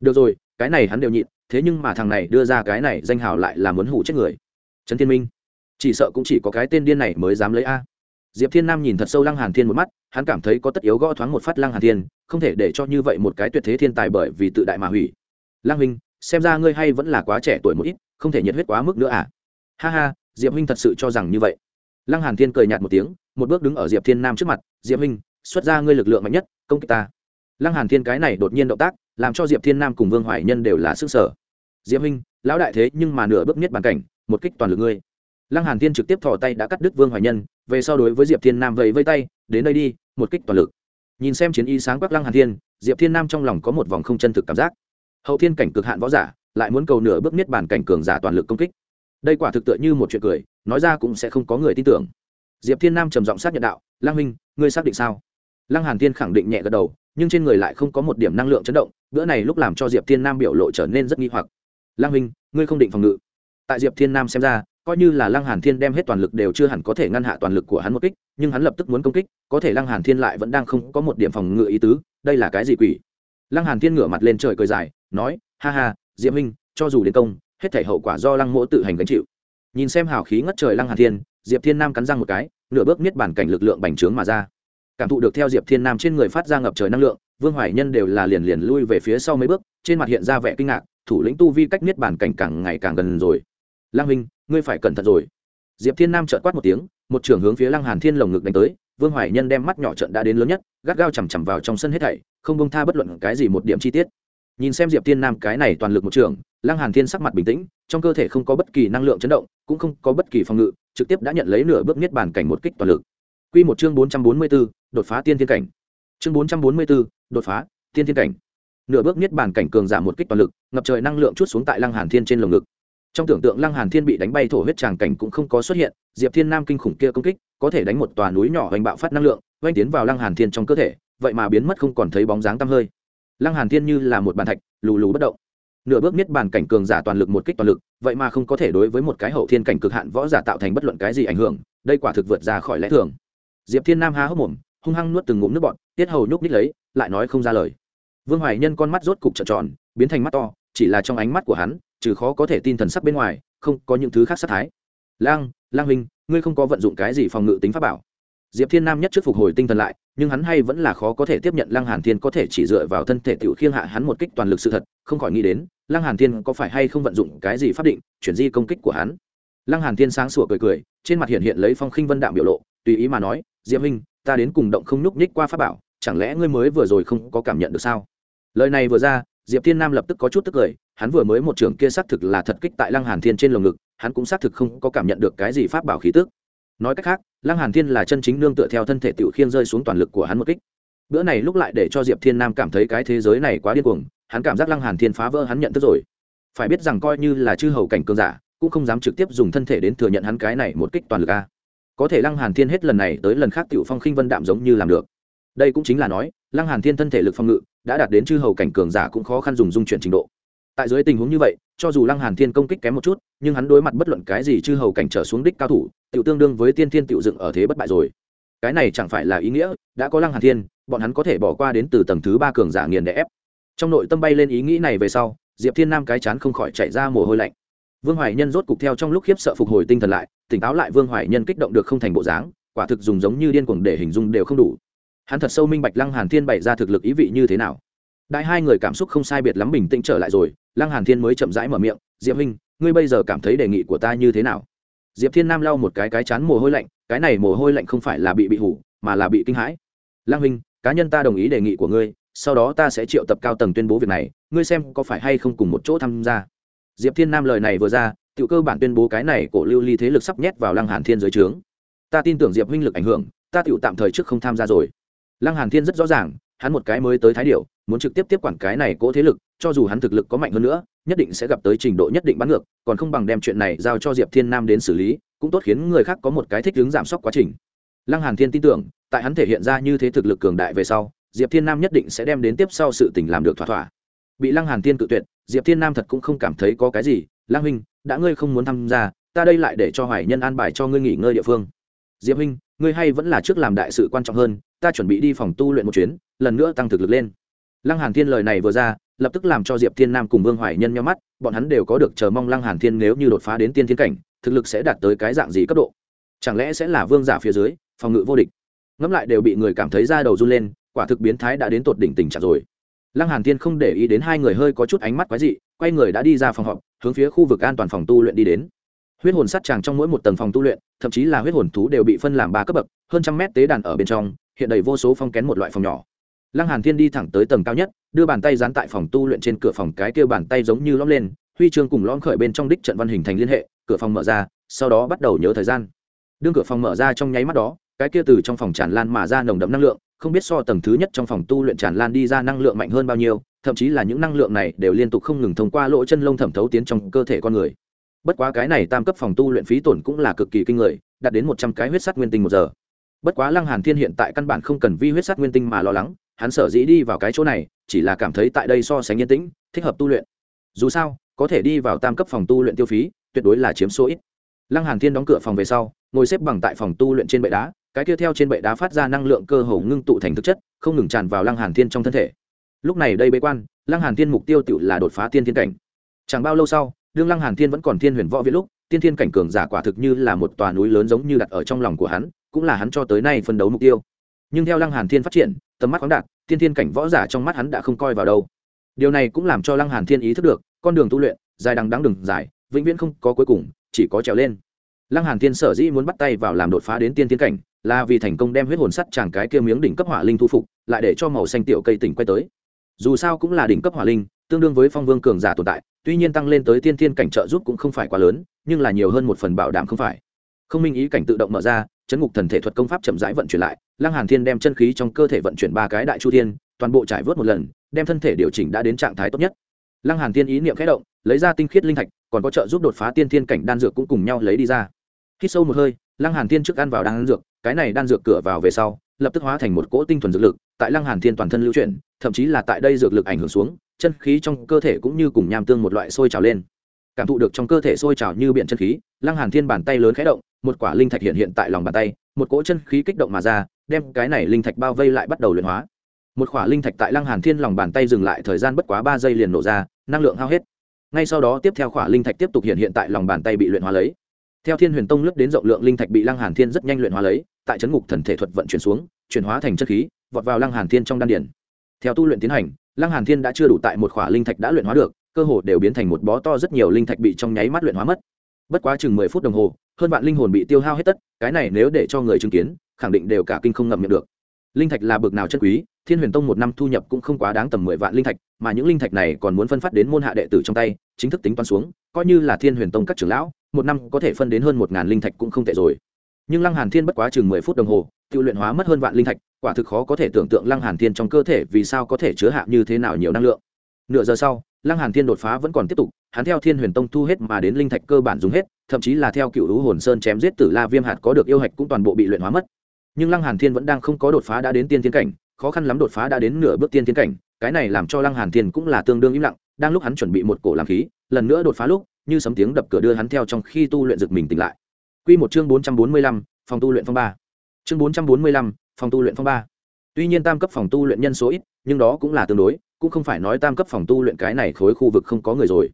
Được rồi, cái này hắn đều nhịn, thế nhưng mà thằng này đưa ra cái này danh hào lại là muốn hủ chết người. Trấn thiên minh, chỉ sợ cũng chỉ có cái tên điên này mới dám lấy a. Diệp thiên nam nhìn thật sâu lăng hàn thiên một mắt, hắn cảm thấy có tất yếu gõ thoáng một phát lăng hàn thiên, không thể để cho như vậy một cái tuyệt thế thiên tài bởi vì tự đại mà hủy. Lăng huynh xem ra ngươi hay vẫn là quá trẻ tuổi một ít, không thể nhiệt huyết quá mức nữa à? Ha ha, diệp huynh thật sự cho rằng như vậy. Lăng hàn thiên cười nhạt một tiếng, một bước đứng ở diệp thiên nam trước mặt, diệp huynh xuất ra ngươi lực lượng mạnh nhất, công kích ta lăng hàn thiên cái này đột nhiên động tác, làm cho diệp thiên nam cùng vương hoài nhân đều là sức sở diệp huynh, lão đại thế nhưng mà nửa bước nhất bàn cảnh, một kích toàn lực ngươi. Lăng hàn thiên trực tiếp thò tay đã cắt đứt vương hoài nhân, về sau đối với diệp thiên nam vẫy vây tay, đến đây đi, một kích toàn lực. Nhìn xem chiến y sáng quắc lăng hàn thiên, diệp thiên nam trong lòng có một vòng không chân thực cảm giác. Hậu thiên cảnh cực hạn võ giả, lại muốn cầu nửa bước nhất bản cảnh cường giả toàn lực công kích. Đây quả thực tựa như một chuyện cười, nói ra cũng sẽ không có người tin tưởng. Diệp thiên nam trầm giọng xác nhận đạo, lăng huynh, ngươi xác định sao? Lăng hàn thiên khẳng định nhẹ gật đầu nhưng trên người lại không có một điểm năng lượng chấn động bữa này lúc làm cho diệp thiên nam biểu lộ trở nên rất nghi hoặc. Lăng Minh, ngươi không định phòng ngự. Tại diệp thiên nam xem ra coi như là lăng hàn thiên đem hết toàn lực đều chưa hẳn có thể ngăn hạ toàn lực của hắn một kích nhưng hắn lập tức muốn công kích có thể lăng hàn thiên lại vẫn đang không có một điểm phòng ngự ý tứ đây là cái gì quỷ? Lăng hàn thiên ngửa mặt lên trời cười dài nói ha ha diệp Minh, cho dù đến công hết thể hậu quả do lăng mỗ tự hành gánh chịu. Nhìn xem hào khí ngất trời lăng hàn thiên diệp thiên nam cắn răng một cái nửa bước niết bản cảnh lực lượng bành trướng mà ra cảm thụ được theo diệp thiên nam trên người phát ra ngập trời năng lượng, vương hoài nhân đều là liền liền lui về phía sau mấy bước, trên mặt hiện ra vẻ kinh ngạc, thủ lĩnh tu vi cách niết bản cảnh càng ngày càng gần rồi. Lang huynh, ngươi phải cẩn thận rồi. Diệp thiên nam trợn quát một tiếng, một trưởng hướng phía lăng hàn thiên lồng ngực đánh tới, vương hoài nhân đem mắt nhỏ trận đã đến lớn nhất, gắt gao chằm chằm vào trong sân hết thảy, không bông tha bất luận cái gì một điểm chi tiết. Nhìn xem diệp thiên nam cái này toàn lực một trường lăng hàn thiên sắc mặt bình tĩnh, trong cơ thể không có bất kỳ năng lượng chấn động, cũng không có bất kỳ phòng ngự, trực tiếp đã nhận lấy nửa bước niết bàn cảnh một kích toàn lực quy một chương bốn trăm bốn mươi 444, đột phá tiên thiên cảnh. Chương bốn trăm bốn mươi 444, đột phá tiên thiên cảnh. Nửa bước niết bàn cảnh cường giả một kích toàn lực ngập trời năng lượng chút xuống tại lăng hàn thiên trên lồng ngực. Trong tưởng tượng lăng hàn thiên bị đánh bay thổ huyết tràng cảnh cũng không có xuất hiện diệp thiên nam kinh khủng kia công kích có thể đánh một tòa núi nhỏ hoành bạo phát năng lượng oanh tiến vào lăng hàn thiên trong cơ thể vậy mà biến mất không còn thấy bóng dáng tăm hơi. Lăng hàn thiên như là một bàn thạch lù lù bất động. Nửa bước niết bàn cảnh cường giả toàn lực một kích toàn lực vậy mà không có thể đối với một cái hậu thiên cảnh cực hạn võ giả tạo thành bất luận cái gì ảnh hưởng đây quả thực vượt ra khỏi lẽ thường diệp thiên nam há hốc mồm, hung hăng nuốt từng ngụm nước bọt, tiết hầu nhúc nít lấy, lại nói không ra lời. Vương hoài nhân con mắt rốt cục trợn tròn, biến thành mắt to, chỉ là trong ánh mắt của hắn, trừ khó có thể tin thần sắc bên ngoài, không có những thứ khác sát thái. Lang lang huynh, ngươi không có vận dụng cái gì phòng ngự tính pháp bảo? Diệp thiên nam nhất trước phục hồi tinh thần lại, nhưng hắn hay vẫn là khó có thể tiếp nhận lăng hàn thiên có thể chỉ dựa vào thân thể tiểu khiêng hạ hắn một kích toàn lực sự thật, không khỏi nghĩ đến lăng hàn thiên có phải hay không vận dụng cái gì pháp định, chuyển di công kích của hắn. Lăng hàn thiên sáng sủa cười cười, trên mặt hiện hiện lấy phong khinh vân đạm biểu lộ, tùy ý mà nói diệp huynh, ta đến cùng động không nhúc nhích qua pháp bảo, chẳng lẽ ngươi mới vừa rồi không có cảm nhận được sao? Lời này vừa ra, diệp thiên nam lập tức có chút tức cười, hắn vừa mới một trường kia xác thực là thật kích tại lăng hàn thiên trên lồng ngực, hắn cũng xác thực không có cảm nhận được cái gì pháp bảo khí tức. Nói cách khác, lăng hàn thiên là chân chính nương tựa theo thân thể tiểu khiên rơi xuống toàn lực của hắn một kích. Bữa này lúc lại để cho diệp thiên nam cảm thấy cái thế giới này quá điên cuồng, hắn cảm giác lăng hàn thiên phá vỡ hắn nhận thức rồi. Phải biết rằng coi như là chư hầu cảnh cường giả, cũng không dám trực tiếp dùng thân thể đến thừa nhận hắn cái này một kích toàn lực a có thể lăng hàn thiên hết lần này tới lần khác tiểu phong khinh vân đạm giống như làm được. Đây cũng chính là nói, lăng hàn thiên thân thể lực phòng ngự đã đạt đến chư hầu cảnh cường giả cũng khó khăn dùng dung chuyển trình độ. Tại dưới tình huống như vậy, cho dù lăng hàn thiên công kích kém một chút, nhưng hắn đối mặt bất luận cái gì chư hầu cảnh trở xuống đích cao thủ, tiểu tương đương với tiên thiên tiểu dựng ở thế bất bại rồi. Cái này chẳng phải là ý nghĩa, đã có lăng hàn thiên, bọn hắn có thể bỏ qua đến từ tầng thứ ba cường giả nghiền để ép. Trong nội tâm bay lên ý nghĩ này về sau, diệp thiên nam cái chán không khỏi chạy ra mồ hôi lạnh vương hoài nhân rốt cục theo trong lúc khiếp sợ phục hồi tinh thần lại, tỉnh táo lại, vương hoài nhân kích động được không thành bộ dáng, quả thực dùng giống như điên cuồng để hình dung đều không đủ. Hắn thật sâu minh bạch lăng hàn thiên bày ra thực lực ý vị như thế nào. Đại hai người cảm xúc không sai biệt lắm bình tĩnh trở lại rồi, lăng hàn thiên mới chậm rãi mở miệng, diệp huynh, ngươi bây giờ cảm thấy đề nghị của ta như thế nào? Diệp thiên nam lau một cái cái chán mồ hôi lạnh, cái này mồ hôi lạnh không phải là bị bị hủ, mà là bị kinh hãi. Lăng huynh, cá nhân ta đồng ý đề nghị của ngươi, sau đó ta sẽ triệu tập cao tầng tuyên bố việc này, ngươi xem có phải hay không cùng một chỗ tham gia diệp thiên nam lời này vừa ra tự cơ bản tuyên bố cái này cổ lưu ly thế lực sắp nhét vào lăng hàn thiên dưới trướng. Ta tin tưởng diệp huynh lực ảnh hưởng, ta tự tạm thời trước không tham gia rồi. Lăng hàn thiên rất rõ ràng, hắn một cái mới tới thái điệu muốn trực tiếp tiếp quản cái này cỗ thế lực, cho dù hắn thực lực có mạnh hơn nữa, nhất định sẽ gặp tới trình độ nhất định bắn ngược, còn không bằng đem chuyện này giao cho diệp thiên nam đến xử lý, cũng tốt khiến người khác có một cái thích ứng giảm sốc quá trình. Lăng hàn thiên tin tưởng, tại hắn thể hiện ra như thế thực lực cường đại về sau, diệp thiên nam nhất định sẽ đem đến tiếp sau sự tình làm được thỏa thỏa. Bị lăng hàn thiên cự tuyệt diệp thiên nam thật cũng không cảm thấy có cái gì lăng huynh, đã ngươi không muốn tham gia, ta đây lại để cho hoài nhân an bài cho ngươi nghỉ ngơi địa phương. Diệp huynh, ngươi hay vẫn là trước làm đại sự quan trọng hơn, ta chuẩn bị đi phòng tu luyện một chuyến, lần nữa tăng thực lực lên. Lăng hàn thiên lời này vừa ra, lập tức làm cho diệp thiên nam cùng vương hoài nhân nhau mắt, bọn hắn đều có được chờ mong lăng hàn thiên nếu như đột phá đến tiên thiên cảnh, thực lực sẽ đạt tới cái dạng gì cấp độ? Chẳng lẽ sẽ là vương giả phía dưới, phòng ngự vô địch? Ngẫm lại đều bị người cảm thấy da đầu run lên, quả thực biến thái đã đến tột đỉnh tình trạng rồi lăng hàn thiên không để ý đến hai người hơi có chút ánh mắt quái dị, quay người đã đi ra phòng họp, hướng phía khu vực an toàn phòng tu luyện đi đến. Huyết hồn sắt tràng trong mỗi một tầng phòng tu luyện, thậm chí là huyết hồn thú đều bị phân làm ba cấp bậc, hơn trăm mét tế đàn ở bên trong, hiện đầy vô số phong kén một loại phòng nhỏ. Lăng hàn thiên đi thẳng tới tầng cao nhất, đưa bàn tay dán tại phòng tu luyện trên cửa phòng, cái kia bàn tay giống như lõm lên, huy chương cùng lõm khởi bên trong đích trận văn hình thành liên hệ, cửa phòng mở ra, sau đó bắt đầu nhớ thời gian. Đương cửa phòng mở ra trong nháy mắt đó, cái kia từ trong phòng tràn lan mà ra nồng đậm năng lượng không biết so tầng thứ nhất trong phòng tu luyện tràn lan đi ra năng lượng mạnh hơn bao nhiêu, thậm chí là những năng lượng này đều liên tục không ngừng thông qua lỗ chân lông thẩm thấu tiến trong cơ thể con người. Bất quá cái này tam cấp phòng tu luyện phí tổn cũng là cực kỳ kinh người, đạt đến một trăm cái huyết sắt nguyên tinh một giờ. Bất quá lăng hàn thiên hiện tại căn bản không cần vi huyết sắt nguyên tinh mà lo lắng, hắn sở dĩ đi vào cái chỗ này, chỉ là cảm thấy tại đây so sánh yên tĩnh, thích hợp tu luyện. Dù sao, có thể đi vào tam cấp phòng tu luyện tiêu phí, tuyệt đối là chiếm số ít. Lăng hàn thiên đóng cửa phòng về sau, ngồi xếp bằng tại phòng tu luyện trên bệ đá cái kia theo trên bệ đá phát ra năng lượng cơ hồ ngưng tụ thành thực chất, không ngừng tràn vào lăng hàn thiên trong thân thể. Lúc này đây bế quan, lăng hàn thiên mục tiêu tự là đột phá tiên thiên cảnh. Chẳng bao lâu sau, đương lăng hàn thiên vẫn còn thiên huyền võ viện lúc, tiên thiên cảnh cường giả quả thực như là một tòa núi lớn giống như đặt ở trong lòng của hắn, cũng là hắn cho tới nay phân đấu mục tiêu. Nhưng theo lăng hàn thiên phát triển, tầm mắt khoáng đạt, tiên thiên cảnh võ giả trong mắt hắn đã không coi vào đâu. Điều này cũng làm cho lăng hàn thiên ý thức được, con đường tu luyện, dài đằng đẵng đường dài, vĩnh viễn không có cuối cùng, chỉ có trèo lên lăng hàn thiên sở dĩ muốn bắt tay vào làm đột phá đến tiên thiên cảnh, là vì thành công đem huyết hồn sắt chàng cái kia miếng đỉnh cấp hỏa linh thu phục, lại để cho màu xanh tiểu cây tỉnh quay tới. Dù sao cũng là đỉnh cấp hỏa linh, tương đương với phong vương cường giả tồn tại, tuy nhiên tăng lên tới tiên thiên cảnh trợ giúp cũng không phải quá lớn, nhưng là nhiều hơn một phần bảo đảm không phải. Không minh ý cảnh tự động mở ra, chấn ngục thần thể thuật công pháp chậm rãi vận chuyển lại, lăng hàn thiên đem chân khí trong cơ thể vận chuyển ba cái đại chu thiên, toàn bộ trải vớt một lần, đem thân thể điều chỉnh đã đến trạng thái tốt nhất. Lăng hàn thiên ý niệm khẽ động, lấy ra tinh khiết linh thạch, còn có trợ giúp đột phá tiên thiên cảnh đan dược cũng cùng nhau lấy đi ra hít sâu một hơi, lăng hàn thiên trước ăn vào đan dược, cái này đan dược cửa vào về sau, lập tức hóa thành một cỗ tinh thuần dược lực, tại lăng hàn thiên toàn thân lưu chuyển, thậm chí là tại đây dược lực ảnh hưởng xuống, chân khí trong cơ thể cũng như cùng nham tương một loại sôi trào lên. Cảm thụ được trong cơ thể sôi trào như biển chân khí, lăng hàn thiên bàn tay lớn khẽ động, một quả linh thạch hiện hiện tại lòng bàn tay, một cỗ chân khí kích động mà ra, đem cái này linh thạch bao vây lại bắt đầu luyện hóa. Một quả linh thạch tại lăng hàn thiên lòng bàn tay dừng lại thời gian bất quá ba giây liền nổ ra, năng lượng hao hết. Ngay sau đó tiếp theo quả linh thạch tiếp tục hiện hiện tại lòng bàn tay bị luyện hóa lấy theo thiên huyền tông lướt đến rộng lượng linh thạch bị lăng hàn thiên rất nhanh luyện hóa lấy, tại chấn ngục thần thể thuật vận chuyển xuống, chuyển hóa thành chất khí, vọt vào lăng hàn thiên trong đan điển theo tu luyện tiến hành, lăng hàn thiên đã chưa đủ tại một khỏa linh thạch đã luyện hóa được, cơ hồ đều biến thành một bó to rất nhiều linh thạch bị trong nháy mắt luyện hóa mất. Bất quá chừng mười phút đồng hồ, hơn vạn linh hồn bị tiêu hao hết tất, cái này nếu để cho người chứng kiến, khẳng định đều cả kinh không ngậm miệng được. Linh thạch là bực nào chân quý, thiên huyền tông một năm thu nhập cũng không quá đáng tầm mười vạn linh thạch, mà những linh thạch này còn muốn phân phát đến môn hạ đệ tử trong tay, chính thức tính toán xuống, coi như là thiên huyền tông các trưởng lão một năm có thể phân đến hơn một ngàn linh thạch cũng không tệ rồi. Nhưng lăng hàn thiên bất quá chừng mười phút đồng hồ tự luyện hóa mất hơn vạn linh thạch, quả thực khó có thể tưởng tượng lăng hàn thiên trong cơ thể vì sao có thể chứa hạ như thế nào nhiều năng lượng. Nửa giờ sau, lăng hàn thiên đột phá vẫn còn tiếp tục, hắn theo thiên huyền tông thu hết mà đến linh thạch cơ bản dùng hết, thậm chí là theo cựu lũ hồn sơn chém giết tử la viêm hạt có được yêu hạch cũng toàn bộ bị luyện hóa mất. Nhưng lăng hàn thiên vẫn đang không có đột phá đã đến tiên thiên cảnh, khó khăn lắm đột phá đã đến nửa bước tiên thiên cảnh, cái này làm cho lăng hàn thiên cũng là tương đương im lặng, đang lúc hắn chuẩn bị một cổ làm khí, lần nữa đột phá lúc như sấm tiếng đập cửa đưa hắn theo trong khi tu luyện giật mình tỉnh lại. Quy một chương bốn trăm bốn mươi lăm, phòng tu luyện phong ba. Chương bốn trăm bốn mươi lăm, phòng tu luyện phong ba. Tuy nhiên tam cấp phòng tu luyện nhân số ít, nhưng đó cũng là tương đối, cũng không phải nói tam cấp phòng tu luyện cái này khối khu vực không có người rồi.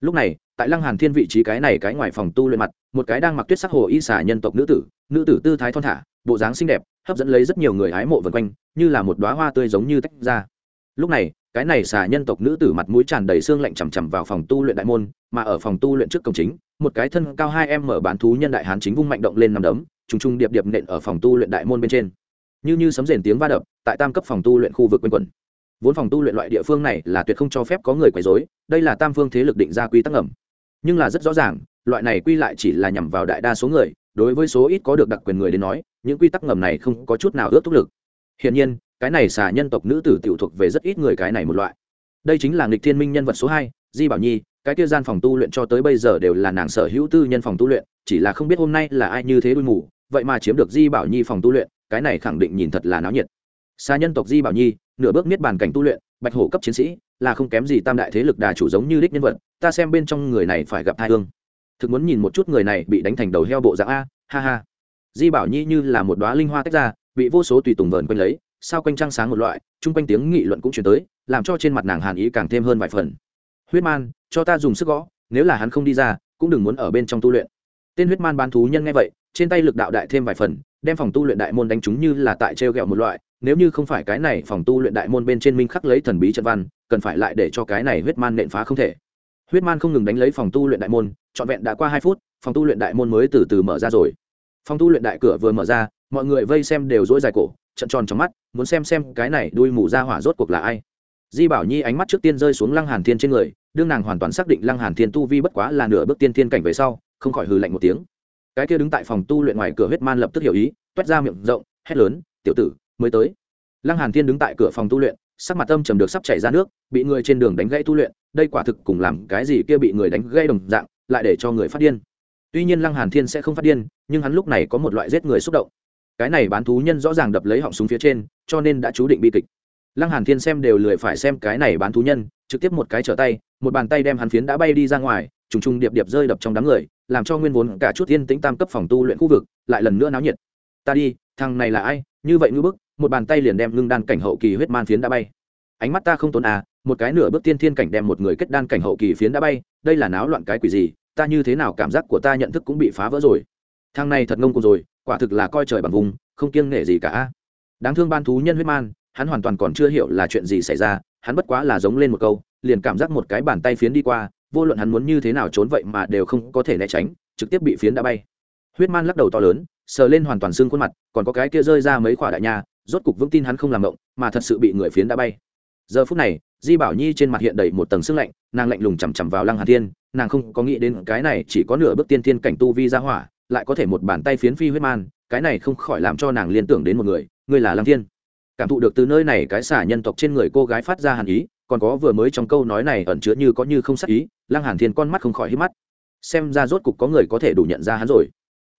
Lúc này, tại lăng hàn thiên vị trí cái này cái ngoài phòng tu luyện mặt, một cái đang mặc tuyết sắc hồ y xà nhân tộc nữ tử nữ tử tư thái thon thả, bộ dáng xinh đẹp, hấp dẫn lấy rất nhiều người hái mộ vần quanh, như là một đóa hoa tươi giống như tách ra. Lúc này cái này xà nhân tộc nữ tử mặt mũi tràn đầy xương lạnh chằm chằm vào phòng tu luyện đại môn, mà ở phòng tu luyện trước cổng chính, một cái thân cao hai em mở bán thú nhân đại hán chính vung mạnh động lên nằm đấm, trùng trùng điệp điệp nện ở phòng tu luyện đại môn bên trên. Như như sấm rền tiếng va đập, tại tam cấp phòng tu luyện khu vực quanh quẩn. Vốn phòng tu luyện loại địa phương này là tuyệt không cho phép có người quấy rối, đây là tam phương thế lực định ra quy tắc ngầm. Nhưng là rất rõ ràng, loại này quy lại chỉ là nhằm vào đại đa số người, đối với số ít có được đặc quyền người đến nói, những quy tắc ngầm này không có chút nào ước thúc lực. Hiển nhiên cái này xà nhân tộc nữ tử tiểu thuộc về rất ít người cái này một loại. Đây chính là nghịch thiên minh nhân vật số hai, di bảo nhi, cái kia gian phòng tu luyện cho tới bây giờ đều là nàng sở hữu tư nhân phòng tu luyện, chỉ là không biết hôm nay là ai như thế đuôi mù, vậy mà chiếm được di bảo nhi phòng tu luyện, cái này khẳng định nhìn thật là náo nhiệt. Xa nhân tộc di bảo nhi, nửa bước niết bàn cảnh tu luyện, bạch hổ cấp chiến sĩ, là không kém gì tam đại thế lực đà chủ giống như đích nhân vật, ta xem bên trong người này phải gặp thai hương. Thực muốn nhìn một chút người này bị đánh thành đầu heo bộ dạng a, ha ha. Di bảo nhi như là một đoá linh hoa tách ra, bị vô số tùy tùng vờn quanh lấy sao quanh trăng sáng một loại, chung quanh tiếng nghị luận cũng chuyển tới, làm cho trên mặt nàng hàn ý càng thêm hơn vài phần. Huyết man, cho ta dùng sức gõ, nếu là hắn không đi ra, cũng đừng muốn ở bên trong tu luyện. Tên huyết man ban thú nhân nghe vậy, trên tay lực đạo đại thêm vài phần, đem phòng tu luyện đại môn đánh chúng như là tại treo gẹo một loại, nếu như không phải cái này phòng tu luyện đại môn bên trên minh khắc lấy thần bí trận văn, cần phải lại để cho cái này huyết man nện phá không thể. Huyết man không ngừng đánh lấy phòng tu luyện đại môn, trọn vẹn đã qua hai phút, phòng tu luyện đại môn mới từ từ mở ra rồi. Phòng tu luyện đại cửa vừa mở ra, mọi người vây xem đều dỗi dài cổ trận tròn trong mắt, muốn xem xem cái này đuôi mù ra hỏa rốt cuộc là ai. Di bảo nhi ánh mắt trước tiên rơi xuống lăng hàn thiên trên người, đương nàng hoàn toàn xác định lăng hàn thiên tu vi bất quá là nửa bước tiên thiên cảnh về sau, không khỏi hừ lạnh một tiếng. Cái kia đứng tại phòng tu luyện ngoài cửa huyết man lập tức hiểu ý, toét ra miệng rộng, hét lớn, tiểu tử, mới tới. Lăng hàn thiên đứng tại cửa phòng tu luyện, sắc mặt tâm trầm được sắp chảy ra nước, bị người trên đường đánh gãy tu luyện, đây quả thực cùng làm cái gì kia bị người đánh gãy đồng dạng, lại để cho người phát điên. Tuy nhiên lăng hàn thiên sẽ không phát điên, nhưng hắn lúc này có một loại giết người xúc động cái này bán thú nhân rõ ràng đập lấy họng súng phía trên, cho nên đã chú định bi kịch. Lăng hàn thiên xem đều lười phải xem cái này bán thú nhân, trực tiếp một cái trở tay, một bàn tay đem hắn phiến đã bay đi ra ngoài, trùng trùng điệp điệp rơi đập trong đám người, làm cho nguyên vốn cả chút yên tĩnh tam cấp phòng tu luyện khu vực, lại lần nữa náo nhiệt. Ta đi, thằng này là ai? Như vậy ngư bức. Một bàn tay liền đem ngưng đan cảnh hậu kỳ huyết man phiến đã bay. Ánh mắt ta không tốn à một cái nửa bước tiên thiên cảnh đem một người kết đan cảnh hậu kỳ phiến đã bay, đây là náo loạn cái quỷ gì? Ta như thế nào cảm giác của ta nhận thức cũng bị phá vỡ rồi. Thằng này thật ngông cuồng rồi quả thực là coi trời bằng vùng, không kiêng nể gì cả. Đáng thương ban thú nhân huyết man, hắn hoàn toàn còn chưa hiểu là chuyện gì xảy ra, hắn bất quá là giống lên một câu, liền cảm giác một cái bàn tay phiến đi qua, vô luận hắn muốn như thế nào trốn vậy mà đều không có thể né tránh, trực tiếp bị phiến đã bay. Huyết man lắc đầu to lớn, sờ lên hoàn toàn xương khuôn mặt, còn có cái kia rơi ra mấy khỏa đại nha, rốt cục vững tin hắn không làm động, mà thật sự bị người phiến đã bay. Giờ phút này, di bảo nhi trên mặt hiện đầy một tầng sương lạnh, nàng lạnh lùng chằm chằm vào lăng hà thiên, nàng không có nghĩ đến cái này chỉ có nửa bước tiên thiên cảnh tu vi ra hỏa lại có thể một bàn tay phiến phi huyết man, cái này không khỏi làm cho nàng liên tưởng đến một người người là lăng thiên. Cảm thụ được từ nơi này cái xả nhân tộc trên người cô gái phát ra hàn ý, còn có vừa mới trong câu nói này ẩn chứa như có như không sắc ý, lăng hàn thiên con mắt không khỏi hít mắt. Xem ra rốt cục có người có thể đủ nhận ra hắn rồi.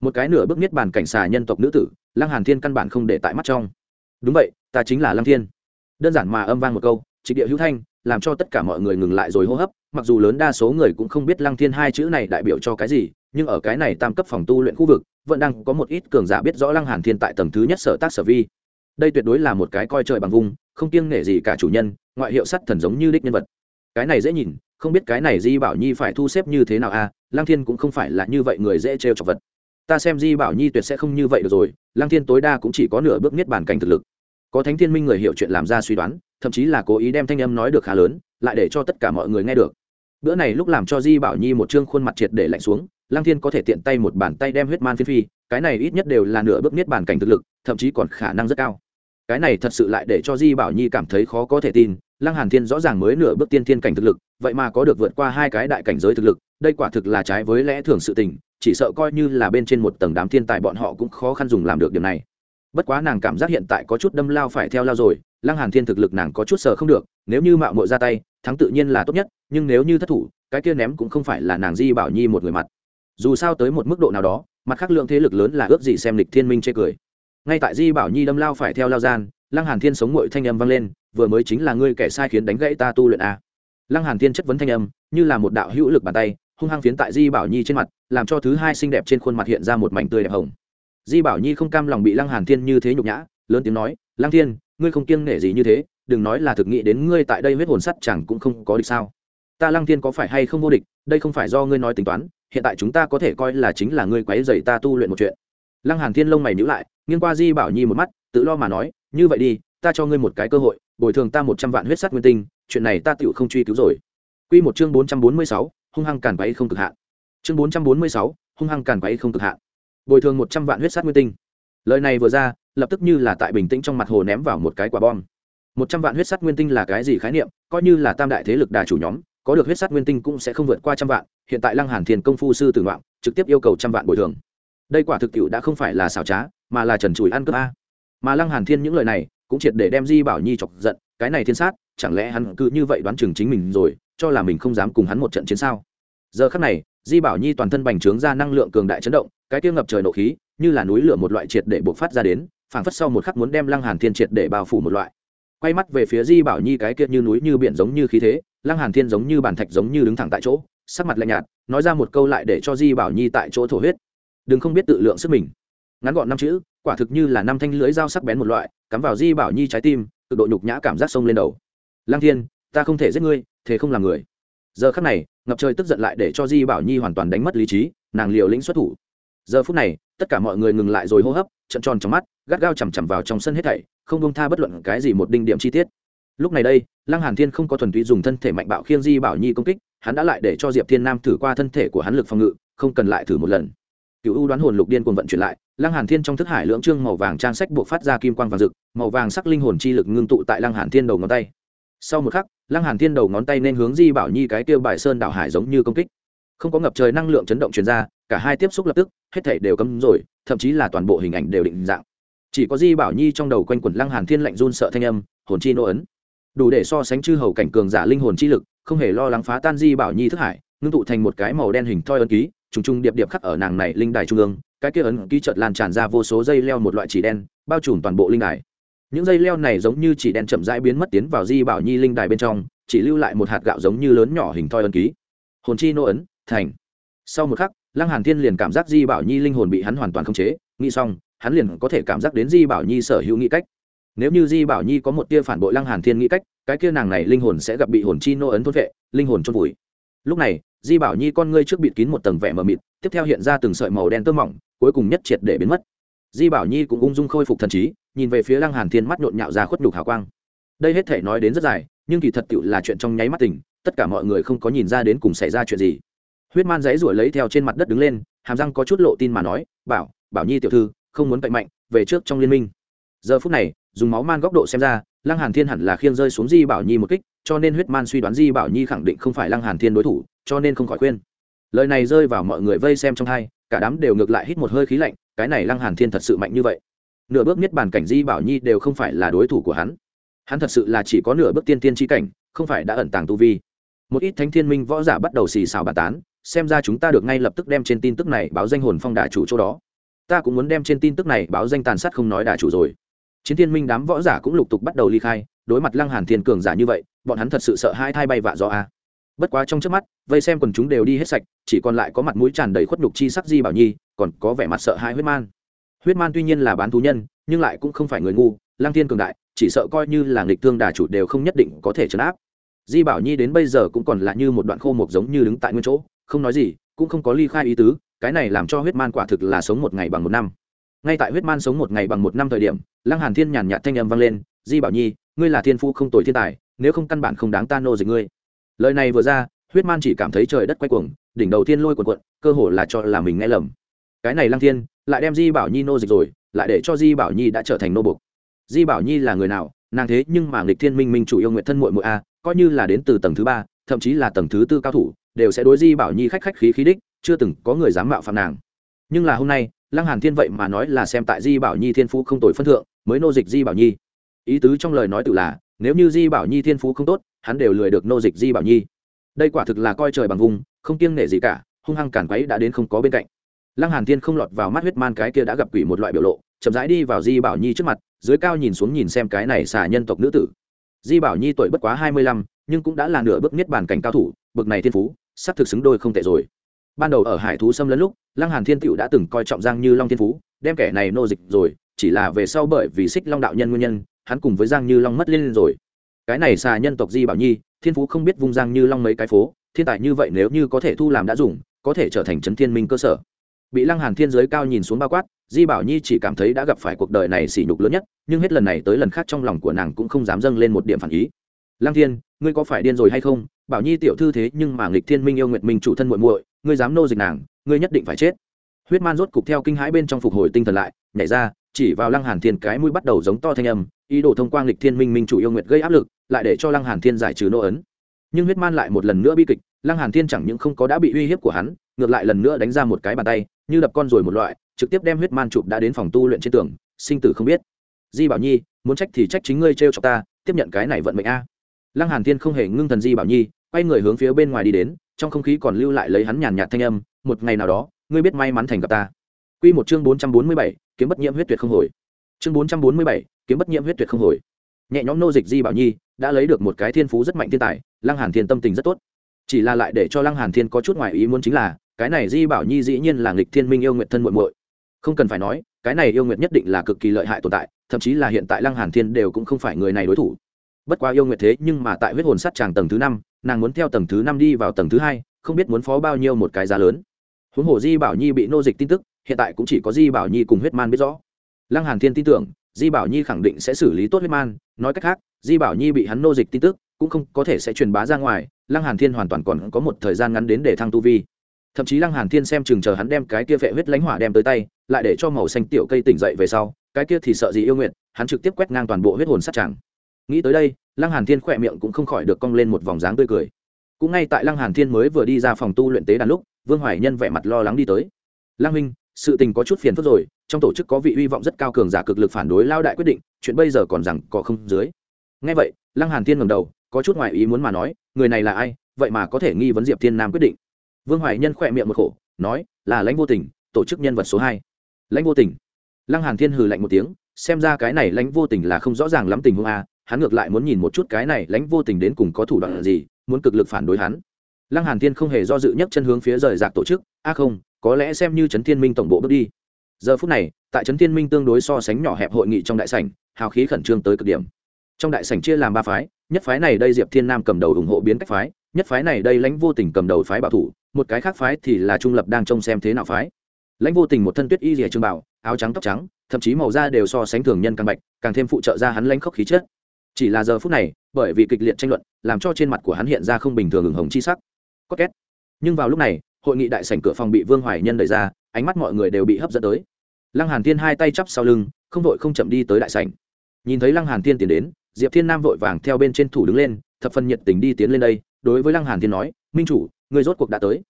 Một cái nửa bước niết bàn cảnh xà nhân tộc nữ tử, lăng hàn thiên căn bản không để tại mắt trong. Đúng vậy, ta chính là lăng thiên. Đơn giản mà âm vang một câu trịch địa hữu thanh, làm cho tất cả mọi người ngừng lại rồi hô hấp, mặc dù lớn đa số người cũng không biết lăng thiên hai chữ này đại biểu cho cái gì nhưng ở cái này tam cấp phòng tu luyện khu vực, vẫn đang có một ít cường giả biết rõ lăng hàn thiên tại tầng thứ nhất sở tác sở vi. Đây tuyệt đối là một cái coi trời bằng vung, không kiêng nể gì cả chủ nhân, ngoại hiệu sắt thần giống như đích nhân vật. Cái này dễ nhìn, không biết cái này di bảo nhi phải thu xếp như thế nào a à? lăng thiên cũng không phải là như vậy người dễ trêu chọc vật. Ta xem di bảo nhi tuyệt sẽ không như vậy được rồi, lăng thiên tối đa cũng chỉ có nửa bước niết bàn cảnh thực lực. Có thánh thiên minh người hiểu chuyện làm ra suy đoán, thậm chí là cố ý đem thanh âm nói được khá lớn, lại để cho tất cả mọi người nghe được. Bữa này lúc làm cho di bảo nhi một chương khuôn mặt triệt để lạnh xuống lăng thiên có thể tiện tay một bàn tay đem huyết man phiến phi, cái này ít nhất đều là nửa bước niết bàn cảnh thực lực, thậm chí còn khả năng rất cao. Cái này thật sự lại để cho di bảo nhi cảm thấy khó có thể tin, lăng hàn thiên rõ ràng mới nửa bước tiên thiên cảnh thực lực, vậy mà có được vượt qua hai cái đại cảnh giới thực lực, đây quả thực là trái với lẽ thường sự tình, chỉ sợ coi như là bên trên một tầng đám thiên tài bọn họ cũng khó khăn dùng làm được điều này. Bất quá nàng cảm giác hiện tại có chút đâm lao phải theo lao rồi, lăng hàn thiên thực lực nàng có chút sợ không được, nếu như mạo muội ra tay, thắng tự nhiên là tốt nhất, nhưng nếu như thất thủ, cái kia ném cũng không phải là nàng di bảo nhi một người mặt dù sao tới một mức độ nào đó, mặt khác lượng thế lực lớn là ước gì xem lịch thiên minh chê cười. Ngay tại di bảo nhi đâm lao phải theo lao gian, lăng hàn thiên sống ngội thanh âm vang lên, vừa mới chính là ngươi kẻ sai khiến đánh gãy ta tu luyện a. Lăng hàn thiên chất vấn thanh âm, như là một đạo hữu lực bàn tay, hung hăng phiến tại di bảo nhi trên mặt, làm cho thứ hai xinh đẹp trên khuôn mặt hiện ra một mảnh tươi đẹp hồng. Di bảo nhi không cam lòng bị lăng hàn thiên như thế nhục nhã, lớn tiếng nói, lăng thiên, ngươi không kiêng nể gì như thế, đừng nói là thực nghĩ đến ngươi tại đây huyết hồn sắt chẳng cũng không có địch sao. Ta lăng thiên có phải hay không vô địch, đây không phải do ngươi nói tính toán hiện tại chúng ta có thể coi là chính là ngươi quấy dày ta tu luyện một chuyện. Lăng hàn thiên lông mày nhíu lại, nghiêng qua di bảo nhi một mắt, tự lo mà nói, như vậy đi, ta cho ngươi một cái cơ hội, bồi thường ta một trăm vạn huyết sắt nguyên tinh, chuyện này ta tựu không truy cứu rồi. Quy một chương bốn trăm bốn mươi sáu, hung hăng cản quấy không cực hạn. Chương bốn trăm bốn mươi sáu, hung hăng cản quấy không cực hạn. Bồi thường một trăm vạn huyết sắt nguyên tinh. Lời này vừa ra, lập tức như là tại bình tĩnh trong mặt hồ ném vào một cái quả bom. Một trăm vạn huyết sắt nguyên tinh là cái gì khái niệm? Coi như là tam đại thế lực đà chủ nhóm có được huyết sát nguyên tinh cũng sẽ không vượt qua trăm vạn, hiện tại lăng hàn thiền công phu sư tử ngoạn, trực tiếp yêu cầu trăm vạn bồi thường. Đây quả thực tiệu đã không phải là xảo trá, mà là trần chùi ăn cướp a. Mà lăng hàn thiên những lời này cũng triệt để đem di bảo nhi chọc giận, cái này thiên sát, chẳng lẽ hắn cứ như vậy đoán chừng chính mình rồi, cho là mình không dám cùng hắn một trận chiến sao? Giờ khắc này, di bảo nhi toàn thân bành trướng ra năng lượng cường đại chấn động, cái kia ngập trời nộ khí, như là núi lửa một loại triệt để bộc phát ra đến, phảng phất sau một khắc muốn đem lăng hàn thiên triệt để bao phủ một loại. Quay mắt về phía di bảo nhi cái kia như núi như biển giống như khí thế lăng hàn thiên giống như bàn thạch giống như đứng thẳng tại chỗ, sắc mặt lạnh nhạt, nói ra một câu lại để cho di bảo nhi tại chỗ thổ huyết. Đừng không biết tự lượng sức mình. Ngắn gọn năm chữ, quả thực như là năm thanh lưới dao sắc bén một loại, cắm vào di bảo nhi trái tim, cực độ nhục nhã cảm giác sông lên đầu. Lăng thiên, ta không thể giết ngươi, thế không làm người. Giờ khắc này, ngập trời tức giận lại để cho di bảo nhi hoàn toàn đánh mất lý trí, nàng liều lĩnh xuất thủ. Giờ phút này, tất cả mọi người ngừng lại rồi hô hấp, trận tròn trong mắt, gắt gao chằm chằm vào trong sân hết thảy, không bông tha bất luận cái gì một đinh điểm chi tiết lúc này đây, lăng hàn thiên không có thuần túy dùng thân thể mạnh bạo khiêng di bảo nhi công kích, hắn đã lại để cho diệp thiên nam thử qua thân thể của hắn lực phòng ngự, không cần lại thử một lần. Cựu u đoán hồn lục điên cuồng vận chuyển lại, lăng hàn thiên trong thức hải lưỡng trương màu vàng trang sách buộc phát ra kim quang vàng rực, màu vàng sắc linh hồn chi lực ngưng tụ tại lăng hàn thiên đầu ngón tay. Sau một khắc, lăng hàn thiên đầu ngón tay nên hướng di bảo nhi cái tiêu bài sơn đảo hải giống như công kích. Không có ngập trời năng lượng chấn động truyền ra, cả hai tiếp xúc lập tức, hết thảy đều cấm rồi, thậm chí là toàn bộ hình ảnh đều định dạng. Chỉ có di bảo nhi trong đầu quanh quẩn lăng hàn thiên lạnh run sợ thanh âm, hồn chi nô ấn đủ để so sánh chư hầu cảnh cường giả linh hồn chi lực, không hề lo lắng phá tan di bảo nhi thức hải, ngưng tụ thành một cái màu đen hình thoi ấn ký, trùng trùng điệp điệp khắc ở nàng này linh đài trung ương. Cái kia ấn ký chợt lan tràn ra vô số dây leo một loại chỉ đen, bao trùm toàn bộ linh đài. Những dây leo này giống như chỉ đen chậm rãi biến mất tiến vào di bảo nhi linh đài bên trong, chỉ lưu lại một hạt gạo giống như lớn nhỏ hình thoi ấn ký. Hồn chi nô ấn, thành. Sau một khắc, lăng hàn thiên liền cảm giác di bảo nhi linh hồn bị hắn hoàn toàn khống chế. Nghĩ xong, hắn liền có thể cảm giác đến di bảo nhi sở hữu nghĩ cách nếu như di bảo nhi có một tia phản bội lăng hàn thiên nghĩ cách, cái kia nàng này linh hồn sẽ gặp bị hồn chi nô ấn thôn vệ, linh hồn chôn vùi. Lúc này, di bảo nhi con ngươi trước bịt kín một tầng vẻ mờ mịt, tiếp theo hiện ra từng sợi màu đen tơ mỏng, cuối cùng nhất triệt để biến mất. Di bảo nhi cũng ung dung khôi phục thần trí, nhìn về phía lăng hàn thiên mắt nhộn nhạo ra khuất nhục hào quang. Đây hết thể nói đến rất dài, nhưng kỳ thật tựu là chuyện trong nháy mắt tình, tất cả mọi người không có nhìn ra đến cùng xảy ra chuyện gì. Huyết man dãy ruổi lấy theo trên mặt đất đứng lên, hàm răng có chút lộ tin mà nói, bảo bảo nhi tiểu thư, không muốn cậy mạnh, về trước trong liên minh. Giờ phút này dùng máu man góc độ xem ra, lăng hàn thiên hẳn là khiêng rơi xuống di bảo nhi một kích, cho nên huyết man suy đoán di bảo nhi khẳng định không phải lăng hàn thiên đối thủ, cho nên không khỏi khuyên. Lời này rơi vào mọi người vây xem trong hai, cả đám đều ngược lại hít một hơi khí lạnh, cái này lăng hàn thiên thật sự mạnh như vậy. Nửa bước miết bàn cảnh di bảo nhi đều không phải là đối thủ của hắn. Hắn thật sự là chỉ có nửa bước tiên tiên chi cảnh, không phải đã ẩn tàng tu vi. Một ít thánh thiên minh võ giả bắt đầu xì xào bàn tán, xem ra chúng ta được ngay lập tức đem trên tin tức này báo danh hồn phong đà chủ chỗ đó. Ta cũng muốn đem trên tin tức này báo danh tàn sát không nói đà chủ rồi chiến thiên minh đám võ giả cũng lục tục bắt đầu ly khai, đối mặt lăng hàn thiên cường giả như vậy, bọn hắn thật sự sợ hai thai bay vạ do a. Bất quá trong trước mắt, vây xem quần chúng đều đi hết sạch, chỉ còn lại có mặt mũi tràn đầy khuất nhục chi sắc di bảo nhi, còn có vẻ mặt sợ hãi huyết man. Huyết man tuy nhiên là bán thú nhân, nhưng lại cũng không phải người ngu, lăng thiên cường đại, chỉ sợ coi như là nghịch thương đà chủ đều không nhất định có thể trấn áp. Di bảo nhi đến bây giờ cũng còn là như một đoạn khô mục giống như đứng tại nguyên chỗ, không nói gì, cũng không có ly khai ý tứ, cái này làm cho huyết man quả thực là sống một ngày bằng một năm ngay tại huyết man sống một ngày bằng một năm thời điểm, lăng hàn thiên nhàn nhạt thanh âm vang lên, di bảo nhi, ngươi là thiên phu không tồi thiên tài, nếu không căn bản không đáng ta nô dịch ngươi. Lời này vừa ra, huyết man chỉ cảm thấy trời đất quay cuồng, đỉnh đầu tiên lôi cuộn cuộn, cơ hồ là cho là mình nghe lầm. Cái này lăng thiên, lại đem di bảo nhi nô dịch rồi, lại để cho di bảo nhi đã trở thành nô bục di bảo nhi là người nào? Nàng thế nhưng mà nghịch thiên minh minh chủ yêu nguyện thân muội muội a, coi như là đến từ tầng thứ ba, thậm chí là tầng thứ tư cao thủ, đều sẽ đối di bảo nhi khách khách khí khí đích, chưa từng có người dám mạo phạm nàng. Nhưng là hôm nay lăng hàn thiên vậy mà nói là xem tại di bảo nhi thiên phú không tồi phân thượng, mới nô dịch di bảo nhi. Ý tứ trong lời nói tự là, nếu như di bảo nhi thiên phú không tốt, hắn đều lười được nô dịch di bảo nhi. Đây quả thực là coi trời bằng vùng, không kiêng nể gì cả, hung hăng cản quấy đã đến không có bên cạnh. Lăng hàn thiên không lọt vào mắt huyết man cái kia đã gặp quỷ một loại biểu lộ, chậm rãi đi vào di bảo nhi trước mặt, dưới cao nhìn xuống nhìn xem cái này xả nhân tộc nữ tử. Di bảo nhi tuổi bất quá hai mươi lăm, nhưng cũng đã là nửa bước niết bàn cảnh cao thủ bậc này thiên phú, sắp thực xứng đôi không tệ rồi ban đầu ở hải thú xâm lấn lúc, lăng hàn thiên tựu đã từng coi trọng giang như long thiên phú, đem kẻ này nô dịch rồi, chỉ là về sau bởi vì xích long đạo nhân nguyên nhân, hắn cùng với giang như long mất liên rồi. Cái này xà nhân tộc di bảo nhi, thiên phú không biết vung giang như long mấy cái phố, thiên tài như vậy nếu như có thể thu làm đã dùng, có thể trở thành chấn thiên minh cơ sở. Bị lăng hàn thiên giới cao nhìn xuống bao quát, di bảo nhi chỉ cảm thấy đã gặp phải cuộc đời này sỉ nhục lớn nhất, nhưng hết lần này tới lần khác trong lòng của nàng cũng không dám dâng lên một điểm phản ý. Lăng thiên, ngươi có phải điên rồi hay không? Bảo nhi tiểu thư thế nhưng mà nghịch thiên minh yêu nguyệt minh chủ thân muội muội ngươi dám nô dịch nàng, ngươi nhất định phải chết. Huyết man rốt cục theo kinh hãi bên trong phục hồi tinh thần lại, nhảy ra, chỉ vào lăng hàn thiên cái mũi bắt đầu giống to thanh âm, ý đồ thông quang lịch thiên minh minh chủ yêu nguyệt gây áp lực, lại để cho lăng hàn thiên giải trừ nô ấn. Nhưng huyết man lại một lần nữa bi kịch, lăng hàn thiên chẳng những không có đã bị uy hiếp của hắn, ngược lại lần nữa đánh ra một cái bàn tay, như đập con rồi một loại, trực tiếp đem huyết man chụp đã đến phòng tu luyện trên tường, sinh tử không biết. Di bảo nhi, muốn trách thì trách chính ngươi trêu cho ta, tiếp nhận cái này vận mệnh a. Lăng hàn thiên không hề ngưng thần di bảo nhi quay người hướng phía bên ngoài đi đến, trong không khí còn lưu lại lấy hắn nhàn nhạt thanh âm, một ngày nào đó, ngươi biết may mắn thành gặp ta. Quy một chương bốn trăm bốn mươi bảy, kiếm bất nhiễm huyết tuyệt không hồi. Chương bốn trăm bốn mươi bảy, kiếm bất nhiễm huyết tuyệt không hồi. Nhẹ nhõm nô dịch di bảo nhi đã lấy được một cái thiên phú rất mạnh thiên tài, lăng hàn thiên tâm tình rất tốt. Chỉ là lại để cho lăng hàn thiên có chút ngoài ý muốn chính là, cái này di bảo nhi dĩ nhiên là nghịch thiên minh yêu nguyện thân muội muội. Không cần phải nói, cái này yêu nguyện nhất định là cực kỳ lợi hại tồn tại, thậm chí là hiện tại lăng hàn thiên đều cũng không phải người này đối thủ. Bất quá yêu nguyện thế nhưng mà tại huyết hồn sát tràng tầng thứ năm nàng muốn theo tầng thứ năm đi vào tầng thứ hai, không biết muốn phó bao nhiêu một cái giá lớn. Huống hồ di bảo nhi bị nô dịch tin tức, hiện tại cũng chỉ có di bảo nhi cùng huyết man biết rõ. Lăng hàn thiên tin tưởng, di bảo nhi khẳng định sẽ xử lý tốt huyết man, nói cách khác, di bảo nhi bị hắn nô dịch tin tức, cũng không có thể sẽ truyền bá ra ngoài, lăng hàn thiên hoàn toàn còn có một thời gian ngắn đến để thăng tu vi. Thậm chí lăng hàn thiên xem chừng chờ hắn đem cái kia vệ huyết lãnh hỏa đem tới tay, lại để cho màu xanh tiểu cây tỉnh dậy về sau, cái kia thì sợ gì yêu nguyện, hắn trực tiếp quét ngang toàn bộ huyết hồn sát chẳng nghĩ tới đây, lăng hàn thiên khỏe miệng cũng không khỏi được cong lên một vòng dáng tươi cười. Cũng ngay tại lăng hàn thiên mới vừa đi ra phòng tu luyện tế đàn lúc, vương hoài nhân vẻ mặt lo lắng đi tới. Lăng minh sự tình có chút phiền phức rồi, trong tổ chức có vị hy vọng rất cao cường giả cực lực phản đối lao đại quyết định, chuyện bây giờ còn rằng có không dưới. Ngay vậy, lăng hàn thiên ngẩng đầu, có chút ngoại ý muốn mà nói, người này là ai, vậy mà có thể nghi vấn diệp thiên nam quyết định? Vương hoài nhân khỏe miệng một khổ, nói, là lãnh vô tình, tổ chức nhân vật số hai. Lãnh vô tình? Lăng hàn thiên hừ lạnh một tiếng, xem ra cái này lãnh vô tình là không rõ ràng lắm tình huống a hắn ngược lại muốn nhìn một chút cái này lãnh vô tình đến cùng có thủ đoạn gì, muốn cực lực phản đối hắn. Lăng hàn thiên không hề do dự nhấc chân hướng phía rời rạc tổ chức, a không, có lẽ xem như trấn thiên minh tổng bộ bước đi. Giờ phút này, tại trấn thiên minh tương đối so sánh nhỏ hẹp hội nghị trong đại sảnh, hào khí khẩn trương tới cực điểm. Trong đại sảnh chia làm ba phái, nhất phái này đây diệp thiên nam cầm đầu ủng hộ biến cách phái, nhất phái này đây lãnh vô tình cầm đầu phái bảo thủ, một cái khác phái thì là trung lập đang trông xem thế nào phái. Lãnh vô tình một thân tuyết y rìa trương bảo áo trắng tóc trắng, thậm chí màu da đều so sánh thường nhân càng bạch, càng thêm phụ trợ ra hắn lãnh khốc khí chất chỉ là giờ phút này, bởi vì kịch liệt tranh luận, làm cho trên mặt của hắn hiện ra không bình thường ửng hồng chi sắc. Có két. Nhưng vào lúc này, hội nghị đại sảnh cửa phòng bị vương hoài nhân đẩy ra, ánh mắt mọi người đều bị hấp dẫn tới. Lăng hàn thiên hai tay chắp sau lưng, không vội không chậm đi tới đại sảnh. Nhìn thấy lăng hàn thiên tiến đến, diệp thiên nam vội vàng theo bên trên thủ đứng lên, thập phần nhiệt tình đi tiến lên đây, đối với lăng hàn thiên nói, minh chủ, người rốt cuộc đã tới.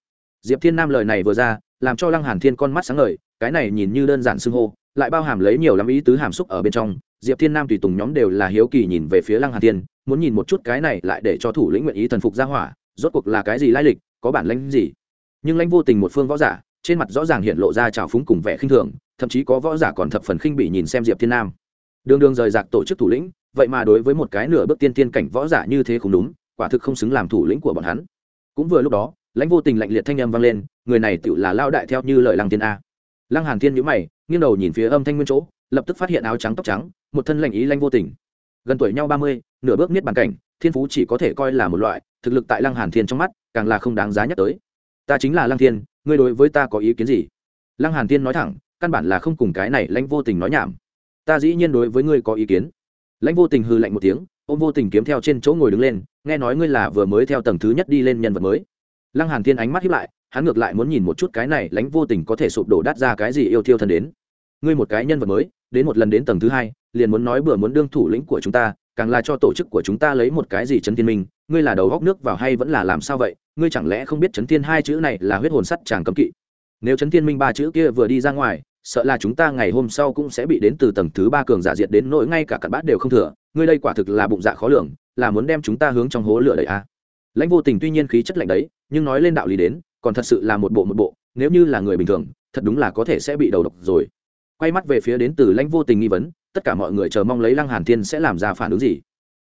Diệp thiên nam lời này vừa ra, làm cho lăng hàn thiên con mắt sáng ngời, cái này nhìn như đơn giản xưng hô, lại bao hàm lấy nhiều lắm ý tứ hàm xúc ở bên trong diệp thiên nam tùy tùng nhóm đều là hiếu kỳ nhìn về phía lăng hàn thiên, muốn nhìn một chút cái này lại để cho thủ lĩnh nguyện ý thần phục ra hỏa, rốt cuộc là cái gì lai lịch, có bản lãnh gì. Nhưng lãnh vô tình một phương võ giả, trên mặt rõ ràng hiện lộ ra trào phúng cùng vẻ khinh thường, thậm chí có võ giả còn thập phần khinh bị nhìn xem diệp thiên nam. Đường đường rời rạc tổ chức thủ lĩnh, vậy mà đối với một cái nửa bước tiên tiên cảnh võ giả như thế không đúng, quả thực không xứng làm thủ lĩnh của bọn hắn. Cũng vừa lúc đó, lãnh vô tình lạnh liệt thanh âm vang lên, người này tự là lao đại theo như lời lăng tiên a. Lăng hàn thiên nhíu mày, nghiêng đầu nhìn phía âm thanh nguyên chỗ, lập tức phát hiện áo trắng tóc trắng một thân lạnh ý lanh vô tình. Gần tuổi nhau ba mươi, nửa bước miết bàn cảnh, thiên phú chỉ có thể coi là một loại, thực lực tại lăng hàn thiên trong mắt, càng là không đáng giá nhắc tới. Ta chính là lăng thiên, ngươi đối với ta có ý kiến gì? Lăng hàn thiên nói thẳng, căn bản là không cùng cái này lãnh vô tình nói nhảm. Ta dĩ nhiên đối với ngươi có ý kiến. Lãnh vô tình hư lạnh một tiếng, ôm vô tình kiếm theo trên chỗ ngồi đứng lên, nghe nói ngươi là vừa mới theo tầng thứ nhất đi lên nhân vật mới. Lăng hàn thiên ánh mắt hiếp lại, hắn ngược lại muốn nhìn một chút cái này lãnh vô tình có thể sụp đổ đắt ra cái gì yêu thiêu thân đến. Ngươi một cái nhân vật mới, đến một lần đến tầng thứ hai liền muốn nói bừa muốn đương thủ lĩnh của chúng ta, càng là cho tổ chức của chúng ta lấy một cái gì chấn thiên minh, ngươi là đầu góc nước vào hay vẫn là làm sao vậy, ngươi chẳng lẽ không biết chấn thiên hai chữ này là huyết hồn sắt chàng cấm kỵ nếu chấn thiên minh ba chữ kia vừa đi ra ngoài, sợ là chúng ta ngày hôm sau cũng sẽ bị đến từ tầng thứ ba cường giả diệt đến nỗi ngay cả cặn bát đều không thừa, ngươi đây quả thực là bụng dạ khó lường, là muốn đem chúng ta hướng trong hố lửa đầy a à. lãnh vô tình tuy nhiên khí chất lạnh đấy, nhưng nói lên đạo lý đến, còn thật sự là một bộ một bộ, nếu như là người bình thường, thật đúng là có thể sẽ bị đầu độc rồi quay mắt về phía đến từ lãnh vô tình nghi vấn tất cả mọi người chờ mong lấy lăng hàn thiên sẽ làm ra phản ứng gì.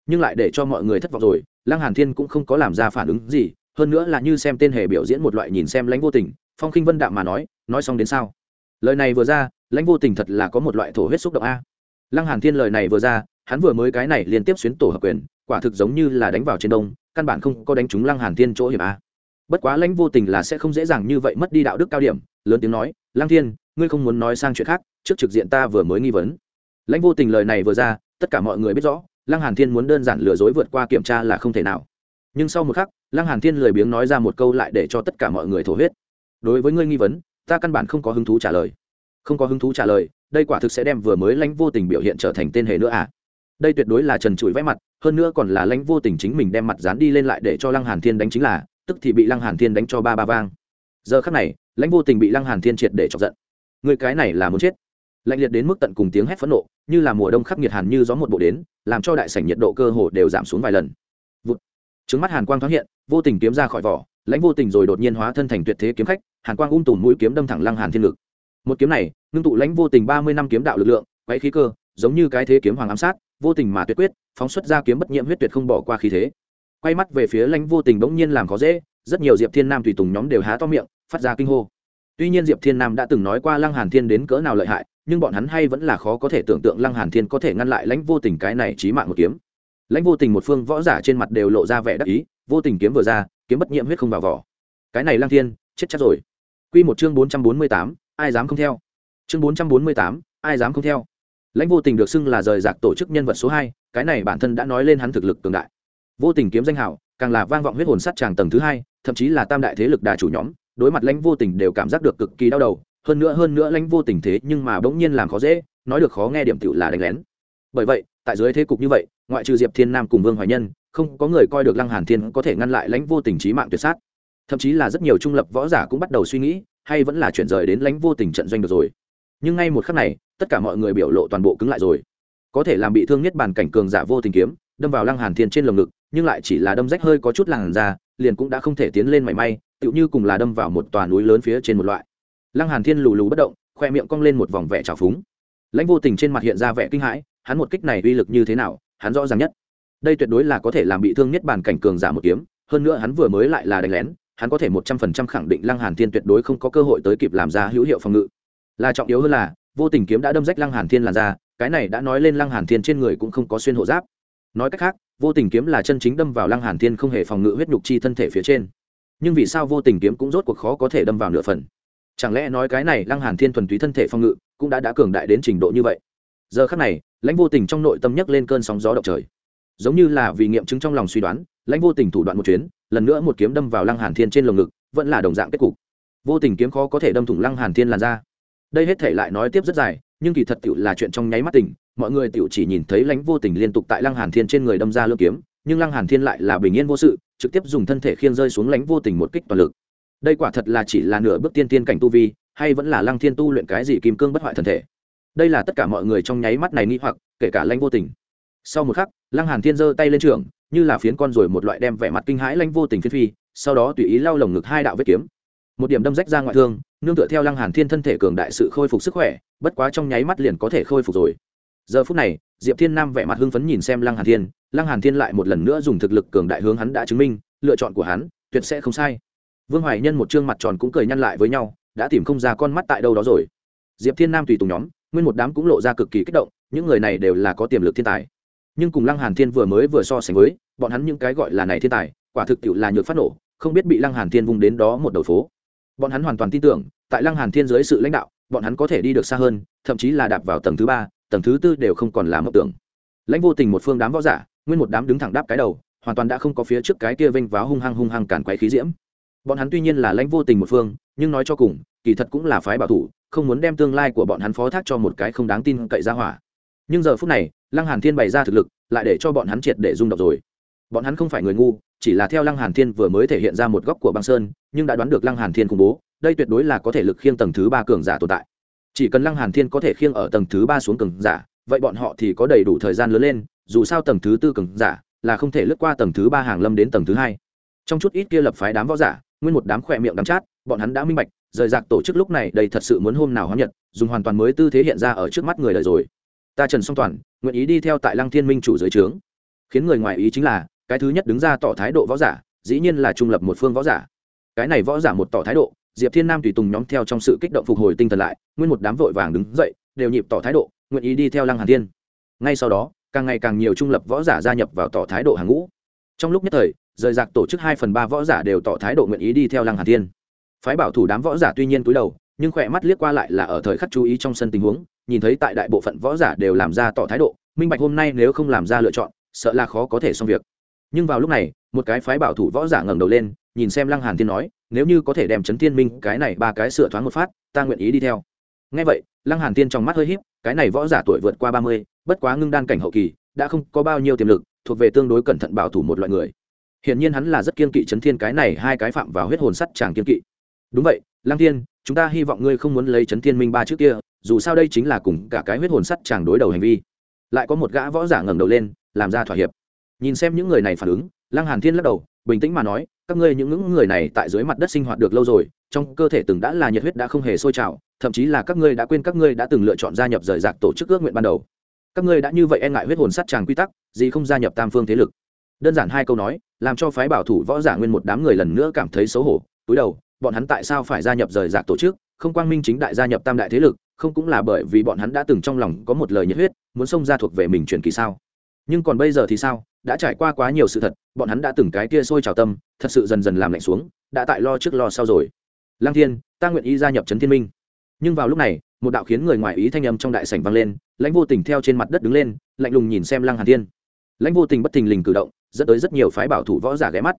Nhưng lại để cho mọi người thất vọng rồi, lăng hàn thiên cũng không có làm ra phản ứng gì, hơn nữa là như xem tên hề biểu diễn một loại nhìn xem lãnh vô tình, phong khinh vân đạm mà nói nói xong đến sao? Lời này vừa ra, lãnh vô tình thật là có một loại thổ huyết xúc động a. Lăng hàn thiên lời này vừa ra, hắn vừa mới cái này liên tiếp xuyến tổ hợp quyền, quả thực giống như là đánh vào trên đông, căn bản không có đánh trúng lăng hàn thiên chỗ hiểm a. Bất quá lãnh vô tình là sẽ không dễ dàng như vậy mất đi đạo đức cao điểm, lớn tiếng nói, lăng thiên, ngươi không muốn nói sang chuyện khác, trước trực diện ta vừa mới nghi vấn lãnh vô tình lời này vừa ra, tất cả mọi người biết rõ, lăng hàn thiên muốn đơn giản lừa dối vượt qua kiểm tra là không thể nào. Nhưng sau một khắc, lăng hàn thiên lười biếng nói ra một câu lại để cho tất cả mọi người thổ huyết. Đối với ngươi nghi vấn, ta căn bản không có hứng thú trả lời. Không có hứng thú trả lời, đây quả thực sẽ đem vừa mới lãnh vô tình biểu hiện trở thành tên hề nữa à? Đây tuyệt đối là trần trụi vẽ mặt, hơn nữa còn là lãnh vô tình chính mình đem mặt dán đi lên lại để cho lăng hàn thiên đánh chính là, tức thì bị lăng hàn thiên đánh cho ba ba vang. Giờ khắc này, lãnh vô tình bị lăng hàn thiên triệt để chọc giận. Người cái này là muốn chết lạnh liệt đến mức tận cùng tiếng hét phẫn nộ, như là mùa đông khắc nghiệt hàn như gió một bộ đến, làm cho đại sảnh nhiệt độ cơ hồ đều giảm xuống vài lần. Vụt. Trứng mắt hàn quang thoáng hiện, vô tình kiếm ra khỏi vỏ, lãnh vô tình rồi đột nhiên hóa thân thành tuyệt thế kiếm khách, hàn quang ung tùm mũi kiếm đâm thẳng lăng hàn thiên lực một kiếm này, ngưng tụ lãnh vô tình ba mươi năm kiếm đạo lực lượng quấy khí cơ, giống như cái thế kiếm hoàng ám sát, vô tình mà tuyệt quyết, phóng xuất ra kiếm bất nhiễm huyết tuyệt không bỏ qua khí thế. Quay mắt về phía lãnh vô tình bỗng nhiên làm khó dễ, rất nhiều diệp thiên nam tùy tùng nhóm đều há to miệng, phát ra kinh hô. Tuy nhiên diệp thiên nam đã từng nói qua lăng hàn thiên đến cỡ nào lợi hại nhưng bọn hắn hay vẫn là khó có thể tưởng tượng lăng hàn thiên có thể ngăn lại lãnh vô tình cái này chí mạng một kiếm. Lãnh vô tình một phương võ giả trên mặt đều lộ ra vẻ đắc ý, vô tình kiếm vừa ra, kiếm bất nhiệm huyết không vào vỏ. Cái này lăng thiên, chết chắc rồi. Quy một chương bốn trăm bốn mươi tám, ai dám không theo? Chương bốn trăm bốn mươi tám, ai dám không theo? Lãnh vô tình được xưng là rời rạc tổ chức nhân vật số hai, cái này bản thân đã nói lên hắn thực lực cường đại. Vô tình kiếm danh hảo, càng là vang vọng huyết hồn sát tràng tầng thứ hai, thậm chí là tam đại thế lực đà chủ nhóm, đối mặt lãnh vô tình đều cảm giác được cực kỳ đau đầu hơn nữa hơn nữa lãnh vô tình thế nhưng mà bỗng nhiên làm khó dễ, nói được khó nghe điểm tựu là đánh lén. Bởi vậy, tại dưới thế cục như vậy, ngoại trừ diệp thiên nam cùng vương hoài nhân, không có người coi được lăng hàn thiên có thể ngăn lại lãnh vô tình trí mạng tuyệt sát. Thậm chí là rất nhiều trung lập võ giả cũng bắt đầu suy nghĩ, hay vẫn là chuyển rời đến lãnh vô tình trận doanh được rồi. Nhưng ngay một khắc này, tất cả mọi người biểu lộ toàn bộ cứng lại rồi. Có thể làm bị thương nhất bản cảnh cường giả vô tình kiếm, đâm vào lăng hàn thiên trên lồng ngực, nhưng lại chỉ là đâm rách hơi có chút làn da, liền cũng đã không thể tiến lên mảy may, tựu như cùng là đâm vào một tòa núi lớn phía trên một loại lăng hàn thiên lù lù bất động, khoe miệng cong lên một vòng vẻ trào phúng. Lãnh vô tình trên mặt hiện ra vẻ kinh hãi, hắn một kích này uy lực như thế nào, hắn rõ ràng nhất. Đây tuyệt đối là có thể làm bị thương nhất bản cảnh cường giả một kiếm, hơn nữa hắn vừa mới lại là đánh lén, hắn có thể một trăm phần trăm khẳng định lăng hàn thiên tuyệt đối không có cơ hội tới kịp làm ra hữu hiệu phòng ngự. Là trọng yếu hơn là, vô tình kiếm đã đâm rách lăng hàn thiên làn ra cái này đã nói lên lăng hàn thiên trên người cũng không có xuyên hộ giáp. Nói cách khác, vô tình kiếm là chân chính đâm vào lăng hàn thiên không hề phòng ngự huyết nhục chi thân thể phía trên. Nhưng vì sao vô tình kiếm cũng rốt cuộc khó có thể đâm vào nửa phần? Chẳng lẽ nói cái này lăng hàn thiên thuần túy thân thể phong ngự cũng đã đã cường đại đến trình độ như vậy? Giờ khắc này, lãnh vô tình trong nội tâm nhấc lên cơn sóng gió động trời. Giống như là vì nghiệm chứng trong lòng suy đoán, lãnh vô tình thủ đoạn một chuyến, lần nữa một kiếm đâm vào lăng hàn thiên trên lồng ngực, vẫn là đồng dạng kết cục. Vô tình kiếm khó có thể đâm thủng lăng hàn thiên làn ra đây hết thể lại nói tiếp rất dài, nhưng kỳ thật tiểu là chuyện trong nháy mắt tình, mọi người tiểu chỉ nhìn thấy lãnh vô tình liên tục tại lăng hàn thiên trên người đâm ra lưỡi kiếm, nhưng lăng hàn thiên lại là bình yên vô sự, trực tiếp dùng thân thể khiên rơi xuống lãnh vô tình một kích toàn lực đây quả thật là chỉ là nửa bước tiên tiên cảnh tu vi, hay vẫn là lăng thiên tu luyện cái gì kim cương bất hoại thần thể. Đây là tất cả mọi người trong nháy mắt này nghĩ hoặc, kể cả lãnh vô tình. Sau một khắc, lăng hàn thiên giơ tay lên trường như là phiến con rồi một loại đem vẻ mặt kinh hãi lãnh vô tình phiến phi, sau đó tùy ý lao lồng ngực hai đạo vết kiếm. Một điểm đâm rách ra ngoại thương, nương tựa theo lăng hàn thiên thân thể cường đại sự khôi phục sức khỏe, bất quá trong nháy mắt liền có thể khôi phục rồi. Giờ phút này, diệp thiên nam vẻ mặt hưng phấn nhìn xem lăng hàn thiên, lăng hàn thiên lại một lần nữa dùng thực lực cường đại hướng hắn đã chứng minh, lựa chọn của hắn tuyệt sẽ không sai vương hoài nhân một trương mặt tròn cũng cười nhăn lại với nhau, đã tìm không ra con mắt tại đâu đó rồi. Diệp thiên nam tùy tùng nhóm, nguyên một đám cũng lộ ra cực kỳ kích động, những người này đều là có tiềm lực thiên tài. Nhưng cùng lăng hàn thiên vừa mới vừa so sánh với, bọn hắn những cái gọi là này thiên tài, quả thực tiệu là nhược phát nổ, không biết bị lăng hàn thiên vung đến đó một đầu phố. Bọn hắn hoàn toàn tin tưởng, tại lăng hàn thiên dưới sự lãnh đạo, bọn hắn có thể đi được xa hơn, thậm chí là đạp vào tầng thứ ba, tầng thứ tư đều không còn là mộng tưởng. Lãnh vô tình một phương đám võ giả, nguyên một đám đứng thẳng đáp cái đầu, hoàn toàn đã không có phía trước cái kia vênh váo hung hăng hung hăng cản quấy khí diễm bọn hắn tuy nhiên là lãnh vô tình một phương, nhưng nói cho cùng, kỳ thật cũng là phái bảo thủ, không muốn đem tương lai của bọn hắn phó thác cho một cái không đáng tin cậy ra hỏa. Nhưng giờ phút này, lăng hàn thiên bày ra thực lực, lại để cho bọn hắn triệt để rung động rồi. Bọn hắn không phải người ngu, chỉ là theo lăng hàn thiên vừa mới thể hiện ra một góc của băng sơn, nhưng đã đoán được lăng hàn thiên khủng bố, đây tuyệt đối là có thể lực khiêng tầng thứ ba cường giả tồn tại. Chỉ cần lăng hàn thiên có thể khiêng ở tầng thứ ba xuống cường giả, vậy bọn họ thì có đầy đủ thời gian lớn lên, dù sao tầng thứ tư cường giả là không thể lướt qua tầng thứ ba hàng lâm đến tầng thứ hai. Trong chút ít kia lập phái đám võ giả nguyên một đám khỏe miệng đắm chát, bọn hắn đã minh bạch, rời rạc tổ chức lúc này đây thật sự muốn hôm nào hóa nhật, dùng hoàn toàn mới tư thế hiện ra ở trước mắt người đời rồi. Ta trần song toàn, nguyện ý đi theo tại lăng thiên minh chủ dưới trướng. Khiến người ngoài ý chính là, cái thứ nhất đứng ra tỏ thái độ võ giả, dĩ nhiên là trung lập một phương võ giả. Cái này võ giả một tỏ thái độ, diệp thiên nam tùy tùng nhóm theo trong sự kích động phục hồi tinh thần lại, nguyên một đám vội vàng đứng dậy, đều nhịp tỏ thái độ, nguyện ý đi theo lăng hàn thiên. Ngay sau đó, càng ngày càng nhiều trung lập võ giả gia nhập vào tỏ thái độ hàng ngũ. Trong lúc nhất thời rời rạc tổ chức hai phần ba võ giả đều tỏ thái độ nguyện ý đi theo lăng hàn thiên. Phái bảo thủ đám võ giả tuy nhiên túi đầu nhưng khỏe mắt liếc qua lại là ở thời khắc chú ý trong sân tình huống nhìn thấy tại đại bộ phận võ giả đều làm ra tỏ thái độ minh bạch hôm nay nếu không làm ra lựa chọn sợ là khó có thể xong việc. Nhưng vào lúc này một cái phái bảo thủ võ giả ngẩng đầu lên nhìn xem lăng hàn thiên nói nếu như có thể đem chấn thiên minh cái này ba cái sửa thoáng một phát ta nguyện ý đi theo. Nghe vậy lăng hàn thiên trong mắt hơi híp cái này võ giả tuổi vượt qua ba mươi, bất quá ngưng đan cảnh hậu kỳ đã không có bao nhiêu tiềm lực thuộc về tương đối cẩn thận bảo thủ một loại người hiển nhiên hắn là rất kiên kỵ chấn thiên cái này hai cái phạm vào huyết hồn sắt chàng kiên kỵ. Đúng vậy lăng thiên, chúng ta hy vọng ngươi không muốn lấy chấn thiên minh ba trước kia, dù sao đây chính là cùng cả cái huyết hồn sắt chàng đối đầu hành vi. Lại có một gã võ giả ngẩng đầu lên, làm ra thỏa hiệp. Nhìn xem những người này phản ứng lăng hàn thiên lắc đầu, bình tĩnh mà nói, các ngươi những những người này tại dưới mặt đất sinh hoạt được lâu rồi, trong cơ thể từng đã là nhiệt huyết đã không hề sôi trào, thậm chí là các ngươi đã quên các ngươi đã từng lựa chọn gia nhập rời rạc tổ chức ước nguyện ban đầu. Các ngươi đã như vậy e ngại huyết hồn sắt chàng quy tắc, gì không gia nhập tam phương thế lực? Đơn giản hai câu nói làm cho phái bảo thủ võ giả nguyên một đám người lần nữa cảm thấy xấu hổ. Túi đầu, bọn hắn tại sao phải gia nhập rời rạc tổ chức? Không quang minh chính đại gia nhập tam đại thế lực, không cũng là bởi vì bọn hắn đã từng trong lòng có một lời nhiệt huyết, muốn xông ra thuộc về mình truyền kỳ sao? Nhưng còn bây giờ thì sao? Đã trải qua quá nhiều sự thật, bọn hắn đã từng cái kia sôi trào tâm, thật sự dần dần làm lạnh xuống, đã tại lo trước lo sau rồi. Lăng thiên, ta nguyện ý gia nhập trấn thiên minh. Nhưng vào lúc này, một đạo khiến người ngoài ý thanh âm trong đại sảnh vang lên, lãnh vô tình theo trên mặt đất đứng lên, lạnh lùng nhìn xem lăng hàn thiên. Lãnh vô tình bất thình lình cử động dẫn tới rất nhiều phái bảo thủ võ giả ghé mắt.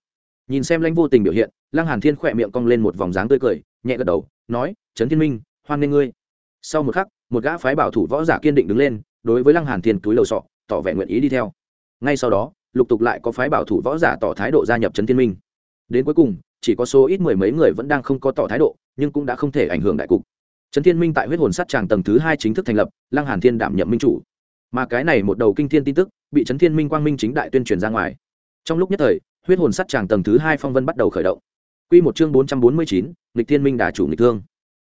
Nhìn xem lãnh vô tình biểu hiện, lăng hàn thiên khỏe miệng cong lên một vòng dáng tươi cười, nhẹ gật đầu, nói, trấn thiên minh, hoan nghênh ngươi. Sau một khắc, một gã phái bảo thủ võ giả kiên định đứng lên, đối với lăng hàn thiên túi lầu sọ, tỏ vẻ nguyện ý đi theo. Ngay sau đó, lục tục lại có phái bảo thủ võ giả tỏ thái độ gia nhập trấn thiên minh. Đến cuối cùng, chỉ có số ít mười mấy người vẫn đang không có tỏ thái độ, nhưng cũng đã không thể ảnh hưởng đại cục. Trấn thiên minh tại huyết hồn sát tràng tầng thứ hai chính thức thành lập, lăng hàn thiên đảm nhiệm minh chủ. Mà cái này một đầu kinh thiên tin tức bị trấn thiên minh quang minh chính đại tuyên truyền ra ngoài. Trong lúc nhất thời, huyết hồn sắt tràng tầng thứ hai phong vân bắt đầu khởi động. Quy một chương bốn trăm bốn mươi chín lịch thiên minh đà chủ nghịch thương.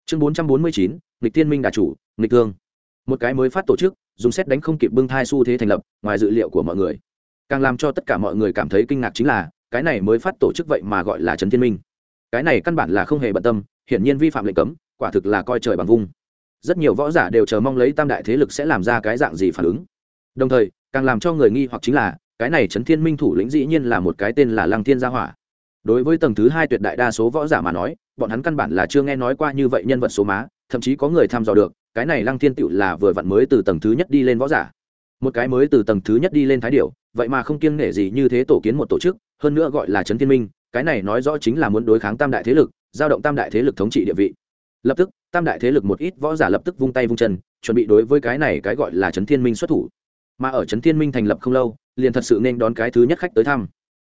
Chương bốn trăm bốn mươi chín lịch thiên minh đà chủ nghịch thương. Một cái mới phát tổ chức, dùng xét đánh không kịp bưng thai xu thế thành lập, ngoài dự liệu của mọi người. Càng làm cho tất cả mọi người cảm thấy kinh ngạc chính là, cái này mới phát tổ chức vậy mà gọi là trấn thiên minh. Cái này căn bản là không hề bận tâm, hiển nhiên vi phạm lệnh cấm, quả thực là coi trời bằng vung. Rất nhiều võ giả đều chờ mong lấy tam đại thế lực sẽ làm ra cái dạng gì phản ứng đồng thời, càng làm cho người nghi hoặc chính là, cái này trấn thiên minh thủ lĩnh dĩ nhiên là một cái tên là lăng thiên gia hỏa. Đối với tầng thứ hai tuyệt đại đa số võ giả mà nói, bọn hắn căn bản là chưa nghe nói qua như vậy nhân vật số má, thậm chí có người tham dò được, cái này lăng thiên tựu là vừa vặn mới từ tầng thứ nhất đi lên võ giả. Một cái mới từ tầng thứ nhất đi lên thái điệu vậy mà không kiêng nể gì như thế tổ kiến một tổ chức, hơn nữa gọi là trấn thiên minh, cái này nói rõ chính là muốn đối kháng tam đại thế lực, giao động tam đại thế lực thống trị địa vị. Lập tức, tam đại thế lực một ít võ giả lập tức vung tay vung chân, chuẩn bị đối với cái này cái gọi là trấn thiên minh xuất thủ mà ở trấn thiên minh thành lập không lâu, liền thật sự nên đón cái thứ nhất khách tới thăm.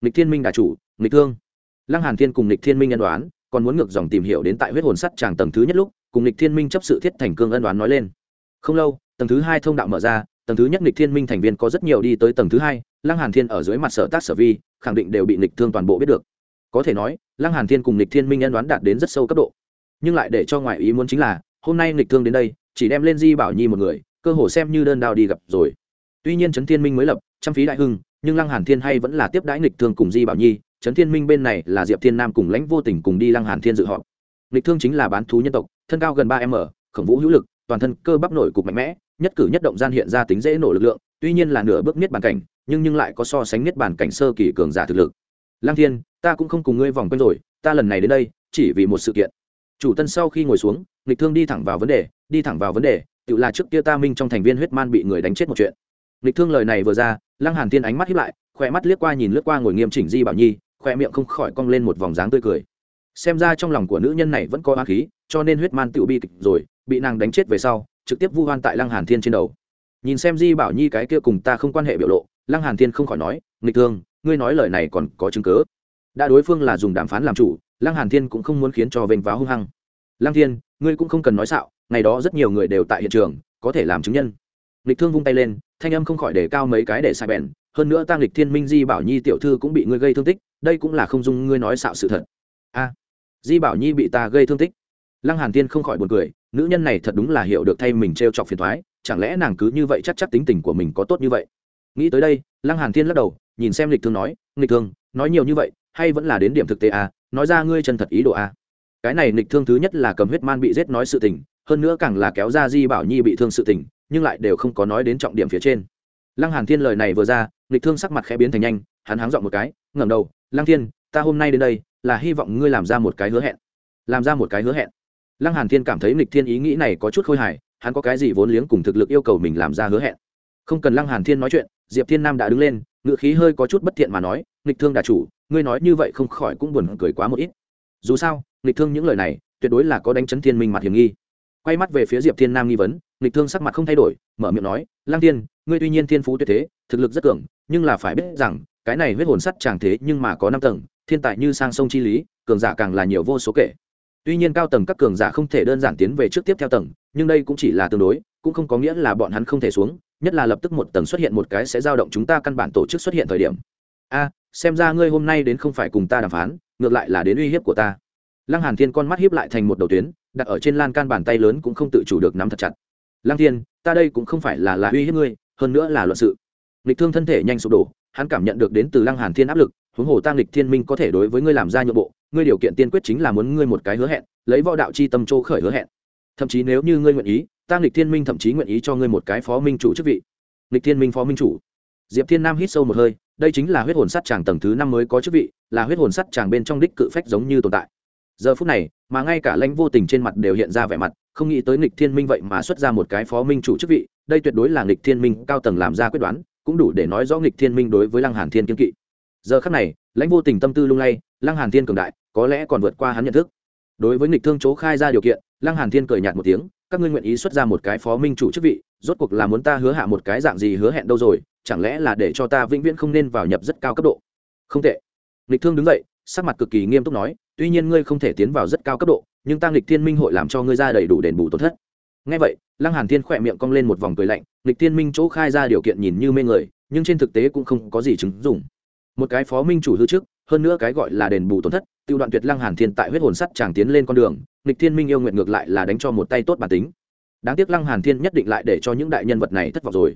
Lịch thiên minh đà chủ lịch thương lăng hàn thiên cùng lịch thiên minh nhân đoán còn muốn ngược dòng tìm hiểu đến tại huyết hồn sắt tràng tầng thứ nhất lúc, cùng lịch thiên minh chấp sự thiết thành cương ân đoán nói lên. Không lâu, tầng thứ hai thông đạo mở ra, tầng thứ nhất lịch thiên minh thành viên có rất nhiều đi tới tầng thứ hai, lăng hàn thiên ở dưới mặt sở tác sở vi, khẳng định đều bị lịch thương toàn bộ biết được. Có thể nói, lăng hàn thiên cùng lịch thiên minh nhân đoán đạt đến rất sâu cấp độ. Nhưng lại để cho ngoại ý muốn chính là, hôm nay lịch thương đến đây, chỉ đem lên di bảo nhi một người, cơ hồ xem như đơn đao đi gặp rồi tuy nhiên trấn thiên minh mới lập, trăm phí đại hưng, nhưng lăng hàn thiên hay vẫn là tiếp đãi nghịch thương cùng di bảo nhi. Trấn thiên minh bên này là diệp thiên nam cùng lãnh vô tình cùng đi lăng hàn thiên dự họp. Nghịch thương chính là bán thú nhân tộc, thân cao gần ba m, khổng vũ hữu lực, toàn thân cơ bắp nổi cục mạnh mẽ, nhất cử nhất động gian hiện ra tính dễ nổ lực lượng, tuy nhiên là nửa bước niết bàn cảnh, nhưng nhưng lại có so sánh niết bàn cảnh sơ kỳ cường giả thực lực. Lăng thiên, ta cũng không cùng ngươi vòng quanh rồi, ta lần này đến đây, chỉ vì một sự kiện. Chủ tân sau khi ngồi xuống, nghịch thương đi thẳng vào vấn đề, đi thẳng vào vấn đề, tự là trước kia ta minh trong thành viên huyết man bị người đánh chết một chuyện. Nghịch thương lời này vừa ra, lăng hàn thiên ánh mắt hiếp lại, khỏe mắt liếc qua nhìn lướt qua ngồi nghiêm chỉnh di bảo nhi, khỏe miệng không khỏi cong lên một vòng dáng tươi cười. Xem ra trong lòng của nữ nhân này vẫn có oán khí, cho nên huyết man tiểu bi kịch rồi, bị nàng đánh chết về sau, trực tiếp vu hoan tại lăng hàn thiên trên đầu. Nhìn xem di bảo nhi cái kia cùng ta không quan hệ biểu lộ, lăng hàn thiên không khỏi nói, nghịch thương, ngươi nói lời này còn có chứng cứ? Đã đối phương là dùng đàm phán làm chủ, lăng hàn thiên cũng không muốn khiến cho vênh váo hung hăng. Lăng thiên, ngươi cũng không cần nói xạo, ngày đó rất nhiều người đều tại hiện trường, có thể làm chứng nhân. Nghịch thương vung tay lên thanh âm không khỏi để cao mấy cái để sai bèn, hơn nữa tăng lịch thiên minh di bảo nhi tiểu thư cũng bị ngươi gây thương tích, đây cũng là không dung ngươi nói xạo sự thật. A, di bảo nhi bị ta gây thương tích. Lăng hàn thiên không khỏi buồn cười, nữ nhân này thật đúng là hiểu được thay mình treo chọc phiền toái, chẳng lẽ nàng cứ như vậy chắc chắc tính tình của mình có tốt như vậy? Nghĩ tới đây, lăng hàn thiên lắc đầu, nhìn xem lịch thương nói, lịch thương, nói nhiều như vậy, hay vẫn là đến điểm thực tế à? Nói ra ngươi chân thật ý đồ à? Cái này lịch thương thứ nhất là cầm huyết man bị giết nói sự tình, hơn nữa càng là kéo ra di bảo nhi bị thương sự tình nhưng lại đều không có nói đến trọng điểm phía trên. Lăng hàn thiên lời này vừa ra, nghịch thương sắc mặt khẽ biến thành nhanh, hắn háng dọn một cái, ngẩng đầu, lăng thiên, ta hôm nay đến đây, là hy vọng ngươi làm ra một cái hứa hẹn. Làm ra một cái hứa hẹn. Lăng hàn thiên cảm thấy nghịch thiên ý nghĩ này có chút khôi hài, hắn có cái gì vốn liếng cùng thực lực yêu cầu mình làm ra hứa hẹn. Không cần lăng hàn thiên nói chuyện, diệp thiên nam đã đứng lên ngựa khí hơi có chút bất thiện mà nói, nghịch thương đà chủ, ngươi nói như vậy không khỏi cũng buồn cười quá một ít. Dù sao, nghịch thương những lời này, tuyệt đối là có đánh chấn thiên minh mặt hiểm nghi. Quay mắt về phía diệp thiên nam nghi vấn nghịch thương sắc mặt không thay đổi, mở miệng nói lang tiên ngươi tuy nhiên thiên phú tuyệt thế, thực lực rất cường, nhưng là phải biết rằng, cái này huyết hồn sắt chẳng thế nhưng mà có năm tầng, thiên tài như sang sông chi lý, cường giả càng là nhiều vô số kể. Tuy nhiên cao tầng các cường giả không thể đơn giản tiến về trước tiếp theo tầng, nhưng đây cũng chỉ là tương đối, cũng không có nghĩa là bọn hắn không thể xuống, nhất là lập tức một tầng xuất hiện một cái sẽ dao động chúng ta căn bản tổ chức xuất hiện thời điểm. A, xem ra ngươi hôm nay đến không phải cùng ta đàm phán, ngược lại là đến uy hiếp của ta. Lăng hàn thiên con mắt hiếp lại thành một đầu tuyến, đặt ở trên lan can bàn tay lớn cũng không tự chủ được nắm thật chặt lăng thiên, ta đây cũng không phải là là uy hiếp ngươi, hơn nữa là luận sự. Lịch thương thân thể nhanh sụp đổ, hắn cảm nhận được đến từ lăng hàn thiên áp lực, huống hồ tăng lịch thiên minh có thể đối với ngươi làm ra nhượng bộ, ngươi điều kiện tiên quyết chính là muốn ngươi một cái hứa hẹn, lấy võ đạo chi tâm châu khởi hứa hẹn. Thậm chí nếu như ngươi nguyện ý tăng lịch thiên minh thậm chí nguyện ý cho ngươi một cái phó minh chủ chức vị. Lịch thiên minh phó minh chủ. Diệp thiên nam hít sâu một hơi, đây chính là huyết hồn sắt chàng tầng thứ năm mới có chức vị, là huyết hồn sắt chàng bên trong đích cự phách giống như tồn tại. Giờ phút này, mà ngay cả lãnh vô tình trên mặt đều hiện ra vẻ mặt không nghĩ tới nghịch thiên minh vậy mà xuất ra một cái phó minh chủ chức vị, đây tuyệt đối là nghịch thiên minh cao tầng làm ra quyết đoán, cũng đủ để nói rõ nghịch thiên minh đối với lăng hàn thiên kiên kỵ. Giờ khắc này, lãnh vô tình tâm tư lung lay, lăng hàn thiên cường đại, có lẽ còn vượt qua hắn nhận thức. Đối với nghịch thương chỗ khai ra điều kiện, lăng hàn thiên cười nhạt một tiếng, các ngươi nguyện ý xuất ra một cái phó minh chủ chức vị, rốt cuộc là muốn ta hứa hạ một cái dạng gì hứa hẹn đâu rồi, chẳng lẽ là để cho ta vĩnh viễn không nên vào nhập rất cao cấp độ? Không tệ. Nghịch thương đứng dậy, sắc mặt cực kỳ nghiêm túc nói, tuy nhiên ngươi không thể tiến vào rất cao cấp độ nhưng ta nghịch thiên minh hội làm cho ngươi ra đầy đủ đền bù tổn thất. Ngay vậy, lăng hàn thiên khỏe miệng cong lên một vòng cười lạnh, nghịch thiên minh chỗ khai ra điều kiện nhìn như mê người, nhưng trên thực tế cũng không có gì chứng dụng. Một cái phó minh chủ hư trước, hơn nữa cái gọi là đền bù tổn thất, tiêu đoạn tuyệt lăng hàn thiên tại huyết hồn sắt chàng tiến lên con đường, nghịch thiên minh yêu nguyện ngược lại là đánh cho một tay tốt bản tính. Đáng tiếc lăng hàn thiên nhất định lại để cho những đại nhân vật này thất vọng rồi.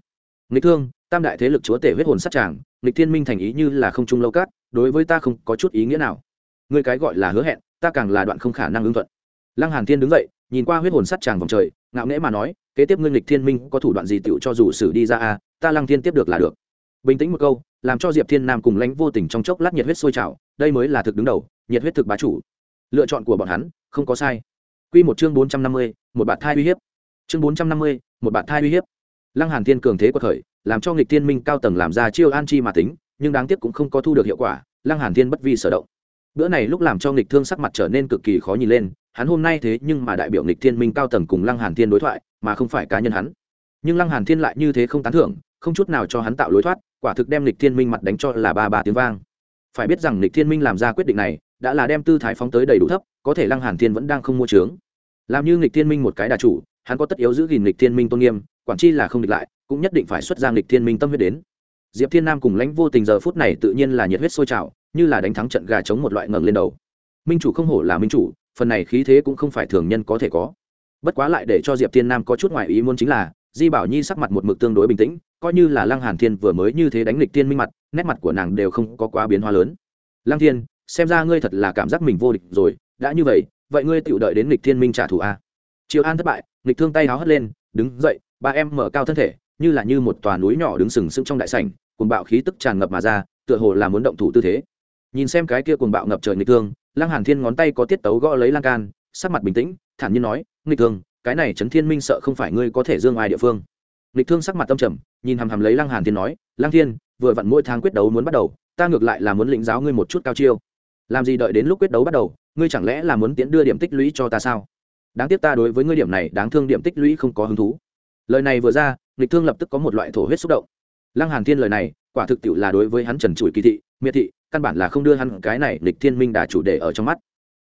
Nghịch thương, tam đại thế lực chúa tể huyết hồn sắt chàng, nghịch thiên minh thành ý như là không trung lâu cát, đối với ta không có chút ý nghĩa nào. Người cái gọi là hứa hẹn, ta càng là đoạn không khả năng ứng thuận lăng hàn thiên đứng dậy nhìn qua huyết hồn sắt chàng vòng trời ngạo nghễ mà nói kế tiếp ngưng lịch thiên minh có thủ đoạn gì tựu cho dù xử đi ra a ta lăng thiên tiếp được là được. Bình tĩnh một câu làm cho diệp thiên nam cùng lãnh vô tình trong chốc lát nhiệt huyết sôi trào đây mới là thực đứng đầu nhiệt huyết thực bá chủ. Lựa chọn của bọn hắn không có sai. Quy một chương bốn trăm năm mươi, một bạt thai uy hiếp. Chương bốn trăm năm mươi, một bạt thai uy hiếp. Lăng hàn thiên cường thế của thời làm cho nghịch thiên minh cao tầng làm ra chiêu an chi mà tính nhưng đáng tiếc cũng không có thu được hiệu quả lăng hàn thiên bất vi sở động bữa này lúc làm cho nghịch thương sắc mặt trở nên cực kỳ khó nhìn lên, hắn hôm nay thế nhưng mà đại biểu nghịch thiên minh cao tầng cùng lăng hàn thiên đối thoại, mà không phải cá nhân hắn. Nhưng lăng hàn thiên lại như thế không tán thưởng, không chút nào cho hắn tạo lối thoát, quả thực đem nghịch thiên minh mặt đánh cho là ba ba tiếng vang. Phải biết rằng nghịch thiên minh làm ra quyết định này, đã là đem tư thái phóng tới đầy đủ thấp, có thể lăng hàn thiên vẫn đang không mua trướng làm như nghịch thiên minh một cái đà chủ, hắn có tất yếu giữ gìn nghịch thiên minh tôn nghiêm, quản chi là không địch lại, cũng nhất định phải xuất ra nghịch thiên minh tâm huyết đến. Diệp thiên nam cùng lãnh vô tình giờ phút này tự nhiên là nhiệt huyết sôi trào như là đánh thắng trận gà chống một loại ngẩng lên đầu. Minh chủ không hổ là minh chủ, phần này khí thế cũng không phải thường nhân có thể có. Bất quá lại để cho diệp thiên nam có chút ngoài ý muốn chính là, di bảo nhi sắc mặt một mực tương đối bình tĩnh, coi như là lăng hàn thiên vừa mới như thế đánh lịch thiên minh mặt, nét mặt của nàng đều không có quá biến hóa lớn. Lăng thiên, xem ra ngươi thật là cảm giác mình vô địch rồi, đã như vậy vậy ngươi tự đợi đến lịch thiên minh trả thù a triều an thất bại lịch thương tay háo hất lên, đứng dậy, ba em mở cao thân thể, như là như một tòa núi nhỏ đứng sừng sững trong đại sảnh cùng bạo khí tức tràn ngập mà ra, tựa hồ là muốn động thủ tư thế nhìn xem cái kia cuồng bạo ngập trời nghịch thương, lăng hàn thiên ngón tay có tiết tấu gõ lấy lan can, sắc mặt bình tĩnh, thản nhiên nói, nghịch thương, cái này trấn thiên minh sợ không phải ngươi có thể dương ai địa phương. Nghịch thương sắc mặt tâm trầm, nhìn hàm hàm lấy lăng hàn thiên nói, lăng thiên, vừa vặn mỗi tháng quyết đấu muốn bắt đầu, ta ngược lại là muốn lĩnh giáo ngươi một chút cao chiêu. Làm gì đợi đến lúc quyết đấu bắt đầu, ngươi chẳng lẽ là muốn tiến đưa điểm tích lũy cho ta sao? Đáng tiếc ta đối với ngươi điểm này, đáng thương điểm tích lũy không có hứng thú. Lời này vừa ra, nghịch thương lập tức có một loại thổ huyết xúc động. Lăng hàn thiên lời này, quả thực tiệu là đối với hắn trần trụi kỳ thị, miệt thị căn bản là không đưa hắn cái này lịch thiên minh đà chủ đề ở trong mắt.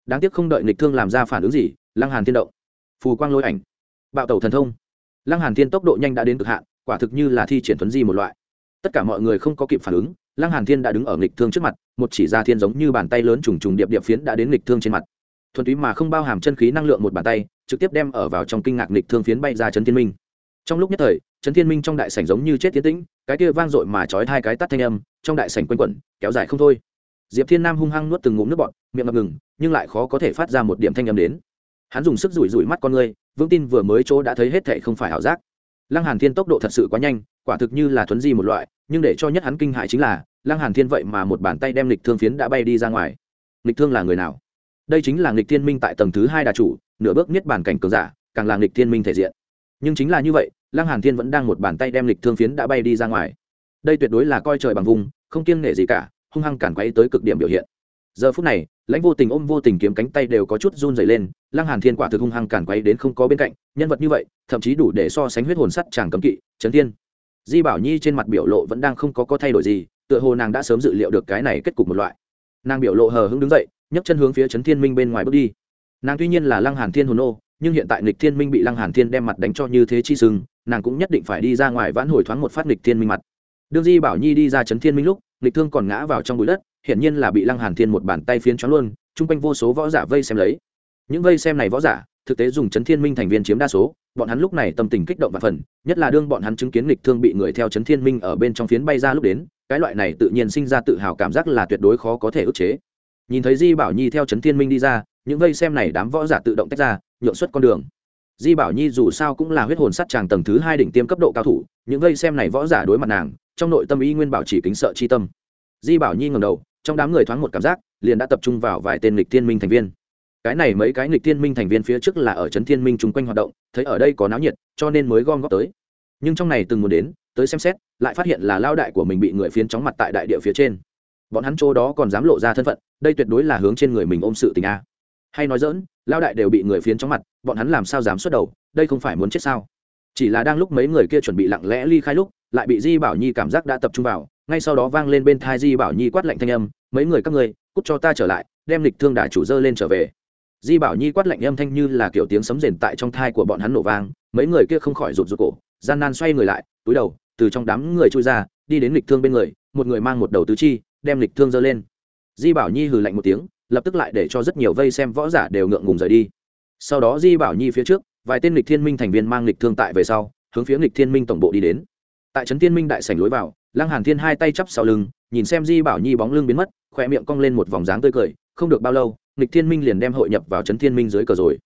Đáng tiếc không đợi lịch thương làm ra phản ứng gì, lăng hàn thiên động. Phù quang lôi ảnh. Bạo tẩu thần thông. Lăng hàn thiên tốc độ nhanh đã đến cực hạn, quả thực như là thi triển thuấn di một loại. Tất cả mọi người không có kịp phản ứng, lăng hàn thiên đã đứng ở nghịch thương trước mặt, một chỉ ra thiên giống như bàn tay lớn trùng trùng điệp điệp phiến đã đến nghịch thương trên mặt. Thuần túy mà không bao hàm chân khí năng lượng một bàn tay, trực tiếp đem ở vào trong kinh ngạc nghịch thương phiến bay ra chấn thiên minh. Trong lúc nhất thời chấn thiên minh trong đại sảnh giống như chết tiến tĩnh, cái kia vang dội mà trói hai cái tắt thanh âm, trong đại sảnh quanh quẩn, kéo dài không thôi. Diệp thiên nam hung hăng nuốt từng ngụm nước bọt, miệng ngập ngừng, nhưng lại khó có thể phát ra một điểm thanh âm đến. Hắn dùng sức rủi rủi mắt con người, vững tin vừa mới chỗ đã thấy hết thệ không phải ảo giác. Lăng hàn thiên tốc độ thật sự quá nhanh, quả thực như là thuấn di một loại, nhưng để cho nhất hắn kinh hại chính là, lăng hàn thiên vậy mà một bàn tay đem lịch thương phiến đã bay đi ra ngoài. Lịch thương là người nào? Đây chính là lịch thiên minh tại tầng thứ hai đà chủ, nửa bước niết bàn cảnh cường giả, càng là lịch thiên minh thể diện. Nhưng chính là như vậy lăng hàn thiên vẫn đang một bàn tay đem lịch thương phiến đã bay đi ra ngoài. Đây tuyệt đối là coi trời bằng vùng, không kiêng nể gì cả, hung hăng cản quấy tới cực điểm biểu hiện. Giờ phút này, lãnh vô tình ôm vô tình kiếm cánh tay đều có chút run rẩy lên, lăng hàn thiên quả thực hung hăng cản quấy đến không có bên cạnh, nhân vật như vậy, thậm chí đủ để so sánh huyết hồn sắt chàng cấm kỵ, Trấn thiên. Di bảo nhi trên mặt biểu lộ vẫn đang không có có thay đổi gì, tựa hồ nàng đã sớm dự liệu được cái này kết cục một loại. Nàng biểu lộ hờ hững đứng dậy, nhấc chân hướng phía Trấn thiên minh bên ngoài bước đi. Nàng tuy nhiên là lăng hàn thiên hồn ô nhưng hiện tại nghịch thiên minh bị lăng hàn thiên đem mặt đánh cho như thế chi sừng nàng cũng nhất định phải đi ra ngoài vãn hồi thoáng một phát nghịch thiên minh mặt. Đương di bảo nhi đi ra chấn thiên minh lúc, nghịch thương còn ngã vào trong bụi đất, hiển nhiên là bị lăng hàn thiên một bàn tay phiến choáng luôn, chung quanh vô số võ giả vây xem lấy. Những vây xem này võ giả, thực tế dùng chấn thiên minh thành viên chiếm đa số, bọn hắn lúc này tâm tình kích động và phần, nhất là đương bọn hắn chứng kiến nghịch thương bị người theo chấn thiên minh ở bên trong phiến bay ra lúc đến, cái loại này tự nhiên sinh ra tự hào cảm giác là tuyệt đối khó có thể ức chế. Nhìn thấy di bảo nhi theo chấn thiên minh đi ra, những vây xem này đám võ giả tự động tách ra, nhượng xuất con đường di bảo nhi dù sao cũng là huyết hồn sát tràng tầng thứ hai đỉnh tiêm cấp độ cao thủ, những vây xem này võ giả đối mặt nàng, trong nội tâm y nguyên bảo chỉ kính sợ chi tâm. Di bảo nhi ngầm đầu, trong đám người thoáng một cảm giác, liền đã tập trung vào vài tên lịch thiên minh thành viên. Cái này mấy cái lịch thiên minh thành viên phía trước là ở trấn thiên minh chung quanh hoạt động, thấy ở đây có náo nhiệt, cho nên mới gom góp tới. Nhưng trong này từng muốn đến, tới xem xét, lại phát hiện là lao đại của mình bị người phiến chóng mặt tại đại địa phía trên. Bọn hắn chỗ đó còn dám lộ ra thân phận, đây tuyệt đối là hướng trên người mình ôm sự tình a hay nói dỡn lao đại đều bị người phiến trong mặt, bọn hắn làm sao dám xuất đầu, đây không phải muốn chết sao? Chỉ là đang lúc mấy người kia chuẩn bị lặng lẽ ly khai lúc, lại bị di bảo nhi cảm giác đã tập trung vào, ngay sau đó vang lên bên thai di bảo nhi quát lạnh thanh âm, mấy người các ngươi, cút cho ta trở lại, đem lịch thương đà chủ dơ lên trở về. Di bảo nhi quát lạnh âm thanh như là kiểu tiếng sấm rền tại trong thai của bọn hắn nổ vang, mấy người kia không khỏi rụt rụt cổ, gian nan xoay người lại, túi đầu, từ trong đám người trôi ra, đi đến lịch thương bên người, một người mang một đầu tứ chi, đem lịch thương dơ lên. Di bảo nhi hừ lạnh một tiếng lập tức lại để cho rất nhiều vây xem võ giả đều ngượng ngùng rời đi. Sau đó di bảo nhi phía trước, vài tên lịch thiên minh thành viên mang lịch thương tại về sau, hướng phía lịch thiên minh tổng bộ đi đến. Tại trấn thiên minh đại sảnh lối vào, lăng hàn thiên hai tay chắp sau lưng, nhìn xem di bảo nhi bóng lưng biến mất khỏe miệng cong lên một vòng dáng tươi cười, không được bao lâu lịch thiên minh liền đem hội nhập vào trấn thiên minh dưới cờ rồi.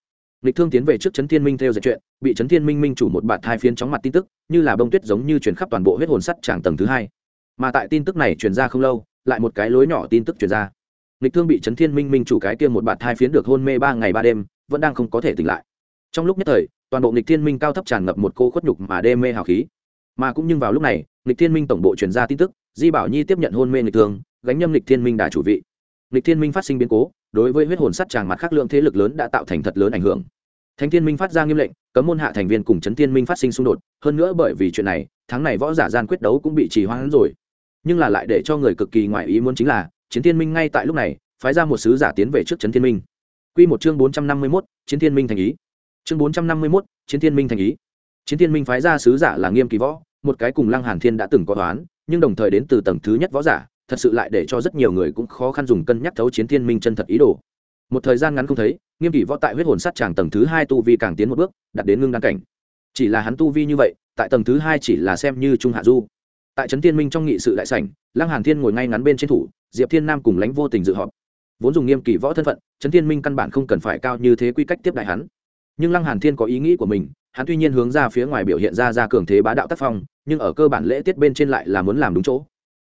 Lịch thương tiến về trước trấn thiên minh theo dệt chuyện, bị trấn thiên minh minh chủ một bạt hai phiến chóng mặt tin tức, như là bông tuyết giống như truyền khắp toàn bộ huyết hồn sắt tràng tầng thứ hai. Mà tại tin tức này truyền ra không lâu, lại một cái lối nhỏ tin tức truyền ra lịch thương bị trấn thiên minh minh chủ cái kia một bạt hai phiến được hôn mê ba ngày ba đêm, vẫn đang không có thể tỉnh lại. Trong lúc nhất thời, toàn bộ lịch thiên minh cao thấp tràn ngập một cô khuất nhục mà đê mê hào khí. Mà cũng như vào lúc này lịch thiên minh tổng bộ truyền ra tin tức, di bảo nhi tiếp nhận hôn mê lịch thương, gánh nhâm lịch thiên minh đà chủ vị. Lịch thiên minh phát sinh biến cố, đối với huyết hồn sắt tràng mặt khác lượng thế lực lớn đã tạo thành thật lớn ảnh hưởng. Thánh thiên minh phát ra nghiêm lệnh, cấm môn hạ thành viên cùng chấn thiên minh phát sinh xung đột, hơn nữa bởi vì chuyện này, tháng này võ giả gian quyết đấu cũng bị trì hoãn rồi. Nhưng là lại để cho người cực kỳ ngoại ý muốn chính là chiến thiên minh ngay tại lúc này, phái ra một sứ giả tiến về trước Trấn thiên minh. Quy một chương bốn trăm năm mươi mốt, chiến thiên minh thành ý. Chương bốn trăm năm mươi mốt, chiến thiên minh thành ý. Chiến thiên minh phái ra sứ giả là nghiêm kỳ võ, một cái cùng lăng hàn thiên đã từng có toán, nhưng đồng thời đến từ tầng thứ nhất võ giả, thật sự lại để cho rất nhiều người cũng khó khăn dùng cân nhắc thấu chiến thiên minh chân thật ý đồ. Một thời gian ngắn không thấy, nghiêm kỳ võ tại huyết hồn sát tràng tầng thứ hai tu vi càng tiến một bước đặt đến ngưng đăng cảnh. Chỉ là hắn tu vi như vậy, tại tầng thứ hai chỉ là xem như trung hạ du. Tại trấn thiên minh trong nghị sự đại sảnh, lăng hàn thiên ngồi ngay ngắn bên trên thủ diệp thiên nam cùng lãnh vô tình dự họp. Vốn dùng nghiêm kỳ võ thân phận, trấn thiên minh căn bản không cần phải cao như thế quy cách tiếp đại hắn. Nhưng lăng hàn thiên có ý nghĩ của mình, hắn tuy nhiên hướng ra phía ngoài biểu hiện ra ra cường thế bá đạo tác phong, nhưng ở cơ bản lễ tiết bên trên lại là muốn làm đúng chỗ.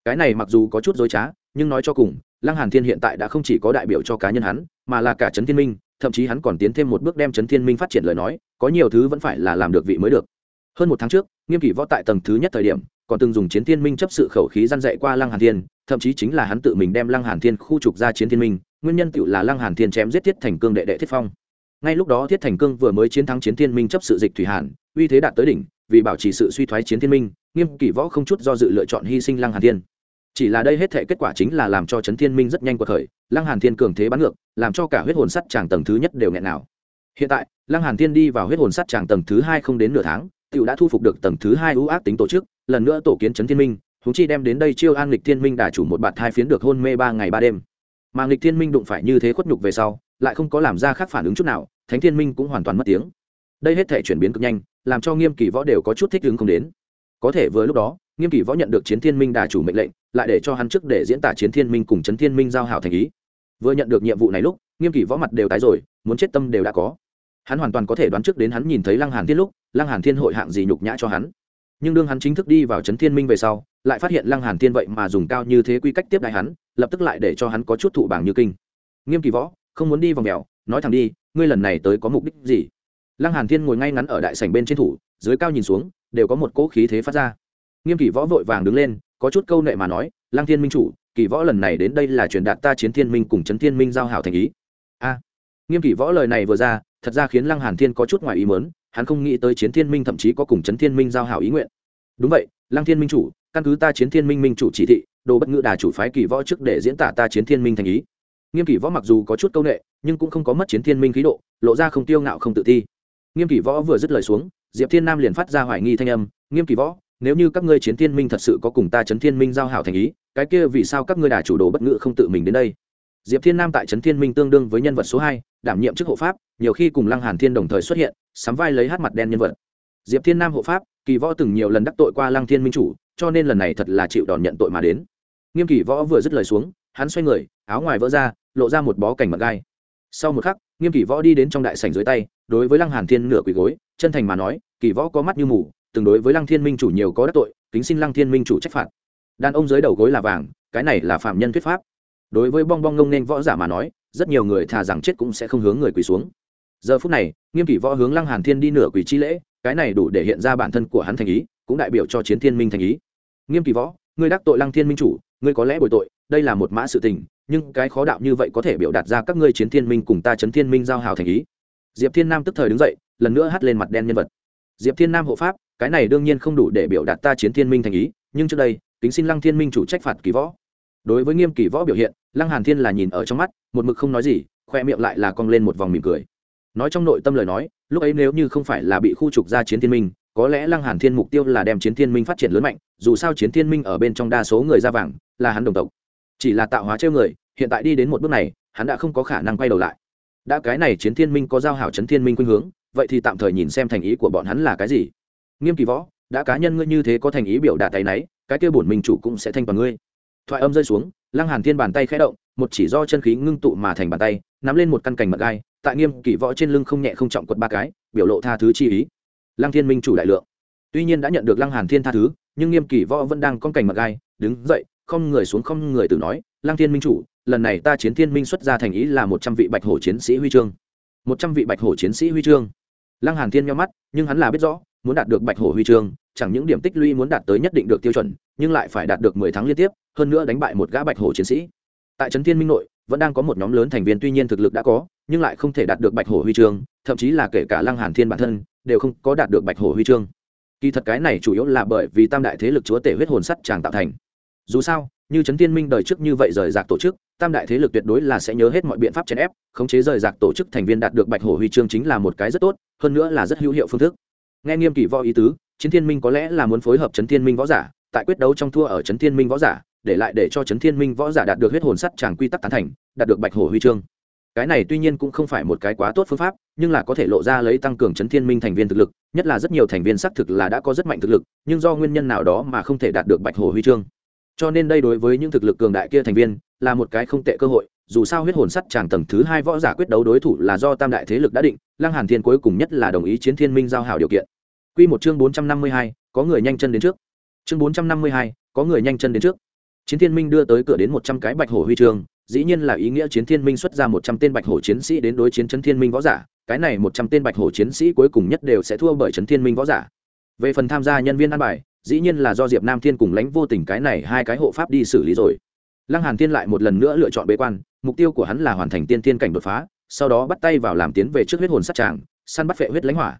Cái này mặc dù có chút dối trá, nhưng nói cho cùng, lăng hàn thiên hiện tại đã không chỉ có đại biểu cho cá nhân hắn, mà là cả trấn thiên minh, thậm chí hắn còn tiến thêm một bước đem trấn thiên minh phát triển lời nói, có nhiều thứ vẫn phải là làm được vị mới được. Hơn một tháng trước, nghiêm kỷ võ tại tầng thứ nhất thời điểm còn từng dùng chiến thiên minh chấp sự khẩu khí gian dạy qua lăng hàn thiên, thậm chí chính là hắn tự mình đem lăng hàn thiên khu trục ra chiến thiên minh, nguyên nhân tựu là lăng hàn thiên chém giết thiết thành cương đệ đệ thiết phong. Ngay lúc đó thiết thành cương vừa mới chiến thắng chiến thiên minh chấp sự dịch thủy hàn, uy thế đạt tới đỉnh, vì bảo trì sự suy thoái chiến thiên minh, nghiêm kỷ võ không chút do dự lựa chọn hy sinh lăng hàn thiên. Chỉ là đây hết thể kết quả chính là làm cho trấn thiên minh rất nhanh cuộc khởi, lăng hàn thiên cường thế bắn ngược, làm cho cả huyết hồn sắt tràng tầng thứ nhất đều nghẹn nào. Hiện tại, lăng hàn thiên đi vào huyết hồn sắt tràng tầng thứ hai không đến nửa tháng tiểu đã thu phục được tầng thứ hai ưu ác tính tổ chức lần nữa tổ kiến trấn thiên minh chúng chi đem đến đây chiêu an lịch thiên minh đả chủ một bạt thai phiến được hôn mê ba ngày ba đêm. Mà lịch thiên minh đụng phải như thế khuất nhục về sau, lại không có làm ra khác phản ứng chút nào, thánh thiên minh cũng hoàn toàn mất tiếng. Đây hết thể chuyển biến cực nhanh, làm cho nghiêm kỳ võ đều có chút thích ứng không đến. Có thể vừa lúc đó, nghiêm kỳ võ nhận được chiến thiên minh đà chủ mệnh lệnh, lại để cho hắn trước để diễn tả chiến thiên minh cùng trấn thiên minh giao hảo thành ý. Vừa nhận được nhiệm vụ này lúc, nghiêm kỳ võ mặt đều tái rồi, muốn chết tâm đều đã có. Hắn hoàn toàn có thể đoán trước đến hắn nhìn thấy lăng hàn thiên lúc, lăng hàn thiên hội hạng gì nhục nhã cho hắn nhưng đương hắn chính thức đi vào trấn thiên minh về sau, lại phát hiện lăng hàn thiên vậy mà dùng cao như thế quy cách tiếp đại hắn, lập tức lại để cho hắn có chút thụ bảng như kinh. Nghiêm kỳ võ, không muốn đi vòng mèo, nói thẳng đi, ngươi lần này tới có mục đích gì? Lăng hàn thiên ngồi ngay ngắn ở đại sảnh bên trên thủ, dưới cao nhìn xuống, đều có một cỗ khí thế phát ra. Nghiêm kỳ võ vội vàng đứng lên, có chút câu nệ mà nói, lăng thiên minh chủ, kỳ võ lần này đến đây là truyền đạt ta chiến thiên minh cùng trấn thiên minh giao hảo thành ý. A. Nghiêm kỳ võ lời này vừa ra, thật ra khiến lăng hàn thiên có chút ngoài ý muốn hắn không nghĩ tới chiến thiên minh thậm chí có cùng chấn thiên minh giao hảo ý nguyện. Đúng vậy, lăng thiên minh chủ, căn cứ ta chiến thiên minh minh chủ chỉ thị, đồ bất ngữ đà chủ phái kỳ võ trước để diễn tả ta chiến thiên minh thành ý. Nghiêm kỷ võ mặc dù có chút câu nệ, nhưng cũng không có mất chiến thiên minh khí độ, lộ ra không tiêu ngạo không tự thi nghiêm kỷ võ vừa dứt lời xuống, diệp thiên nam liền phát ra hoài nghi thanh âm, nghiêm kỷ võ, nếu như các ngươi chiến thiên minh thật sự có cùng ta chấn thiên minh giao hảo thành ý, cái kia vì sao các ngươi đà chủ đồ bất ngữ không tự mình đến đây? Diệp thiên nam tại trấn thiên minh tương đương với nhân vật số hai, đảm nhiệm chức hộ pháp, nhiều khi cùng lăng hàn thiên đồng thời xuất hiện, sắm vai lấy hát mặt đen nhân vật. Diệp thiên nam hộ pháp, kỳ võ từng nhiều lần đắc tội qua lăng thiên minh chủ, cho nên lần này thật là chịu đòn nhận tội mà đến. Nghiêm kỳ võ vừa dứt lời xuống, hắn xoay người, áo ngoài vỡ ra, lộ ra một bó cảnh mật gai. Sau một khắc, nghiêm kỳ võ đi đến trong đại sảnh dưới tay, đối với lăng hàn thiên nửa quỳ gối, chân thành mà nói, kỳ võ có mắt như mù, từng đối với lăng thiên minh chủ nhiều có đắc tội, kính xin lăng thiên minh chủ trách phạt. Đàn ông dưới đầu gối là vàng, cái này là phạm nhân thuyết pháp đối với bong bong ngông nên võ giả mà nói, rất nhiều người thà rằng chết cũng sẽ không hướng người quỳ xuống. Giờ phút này, nghiêm kỷ võ hướng lăng hàn thiên đi nửa quỳ chi lễ, cái này đủ để hiện ra bản thân của hắn thành ý, cũng đại biểu cho chiến thiên minh thành ý. Nghiêm kỳ võ, ngươi đắc tội lăng thiên minh chủ, ngươi có lẽ bồi tội, đây là một mã sự tình, nhưng cái khó đạo như vậy có thể biểu đạt ra các ngươi chiến thiên minh cùng ta chấn thiên minh giao hào thành ý. Diệp thiên nam tức thời đứng dậy, lần nữa hắt lên mặt đen nhân vật. Diệp thiên nam hộ pháp, cái này đương nhiên không đủ để biểu đạt ta chiến thiên minh thành ý, nhưng trước đây tính xin lăng thiên minh chủ trách phạt kỳ võ đối với nghiêm kỳ võ biểu hiện lăng hàn thiên là nhìn ở trong mắt một mực không nói gì khoe miệng lại là cong lên một vòng mỉm cười. Nói trong nội tâm lời nói lúc ấy nếu như không phải là bị khu trục ra chiến thiên minh có lẽ lăng hàn thiên mục tiêu là đem chiến thiên minh phát triển lớn mạnh dù sao chiến thiên minh ở bên trong đa số người ra vàng là hắn đồng tộc. Chỉ là tạo hóa trêu người hiện tại đi đến một bước này hắn đã không có khả năng quay đầu lại. Đã cái này chiến thiên minh có giao hảo chấn thiên minh khuynh hướng vậy thì tạm thời nhìn xem thành ý của bọn hắn là cái gì. Nghiêm kỳ võ đã cá nhân ngươi như thế có thành ý biểu đạt tay nấy, cái kia bổn minh chủ cũng sẽ thanh toàn ngươi thoại âm rơi xuống, lăng hàn thiên bàn tay khẽ động, một chỉ do chân khí ngưng tụ mà thành bàn tay, nắm lên một căn cành mật gai, tại nghiêm kỷ võ trên lưng không nhẹ không trọng quật ba cái, biểu lộ tha thứ chi ý. Lăng thiên minh chủ đại lượng. Tuy nhiên đã nhận được lăng hàn thiên tha thứ, nhưng nghiêm kỷ võ vẫn đang con cành mật gai, đứng dậy, không người xuống không người từ nói, lăng thiên minh chủ, lần này ta chiến thiên minh xuất ra thành ý là một trăm vị bạch hổ chiến sĩ huy chương. Một trăm vị bạch hổ chiến sĩ huy chương. Lăng hàn thiên nhau mắt, nhưng hắn là biết rõ muốn đạt được bạch hổ huy chương, chẳng những điểm tích lũy muốn đạt tới nhất định được tiêu chuẩn, nhưng lại phải đạt được mười tháng liên tiếp, hơn nữa đánh bại một gã bạch hổ chiến sĩ. Tại trấn thiên minh nội, vẫn đang có một nhóm lớn thành viên tuy nhiên thực lực đã có, nhưng lại không thể đạt được bạch hổ huy chương, thậm chí là kể cả lăng hàn thiên bản thân, đều không có đạt được bạch hổ huy chương. Kỳ thật cái này chủ yếu là bởi vì tam đại thế lực chúa tể huyết hồn sắt chàng tạo thành. Dù sao, như trấn thiên minh đời trước như vậy rời rạc tổ chức, tam đại thế lực tuyệt đối là sẽ nhớ hết mọi biện pháp chèn ép, khống chế rời rạc tổ chức thành viên đạt được bạch hổ huy chương chính là một cái rất tốt, hơn nữa là rất hữu hiệu phương thức nghe nghiêm kỳ võ ý tứ, chiến thiên minh có lẽ là muốn phối hợp chấn thiên minh võ giả, tại quyết đấu trong thua ở chấn thiên minh võ giả, để lại để cho chấn thiên minh võ giả đạt được huyết hồn sắt tràng quy tắc tán thành, đạt được bạch hổ huy chương. Cái này tuy nhiên cũng không phải một cái quá tốt phương pháp, nhưng là có thể lộ ra lấy tăng cường chấn thiên minh thành viên thực lực, nhất là rất nhiều thành viên xác thực là đã có rất mạnh thực lực, nhưng do nguyên nhân nào đó mà không thể đạt được bạch hổ huy chương. Cho nên đây đối với những thực lực cường đại kia thành viên, là một cái không tệ cơ hội dù sao huyết hồn sắt chàng tầng thứ hai võ giả quyết đấu đối thủ là do tam đại thế lực đã định lăng hàn thiên cuối cùng nhất là đồng ý chiến thiên minh giao hảo điều kiện. Quy một chương bốn trăm năm mươi hai, có người nhanh chân đến trước. Chương bốn trăm năm mươi hai, có người nhanh chân đến trước. Chiến thiên minh đưa tới cửa đến một trăm cái bạch hổ huy chương dĩ nhiên là ý nghĩa chiến thiên minh xuất ra một trăm tên bạch hổ chiến sĩ đến đối chiến chấn thiên minh võ giả cái này một trăm tên bạch hổ chiến sĩ cuối cùng nhất đều sẽ thua bởi chấn thiên minh võ giả. Về phần tham gia nhân viên ăn bài dĩ nhiên là do diệp nam thiên cùng lãnh vô tình cái này hai cái hộ pháp đi xử lý rồi. Lăng hàn thiên lại một lần nữa lựa chọn bế quan mục tiêu của hắn là hoàn thành tiên tiên cảnh đột phá, sau đó bắt tay vào làm tiến về trước huyết hồn sát tràng, săn bắt phệ huyết lãnh hỏa.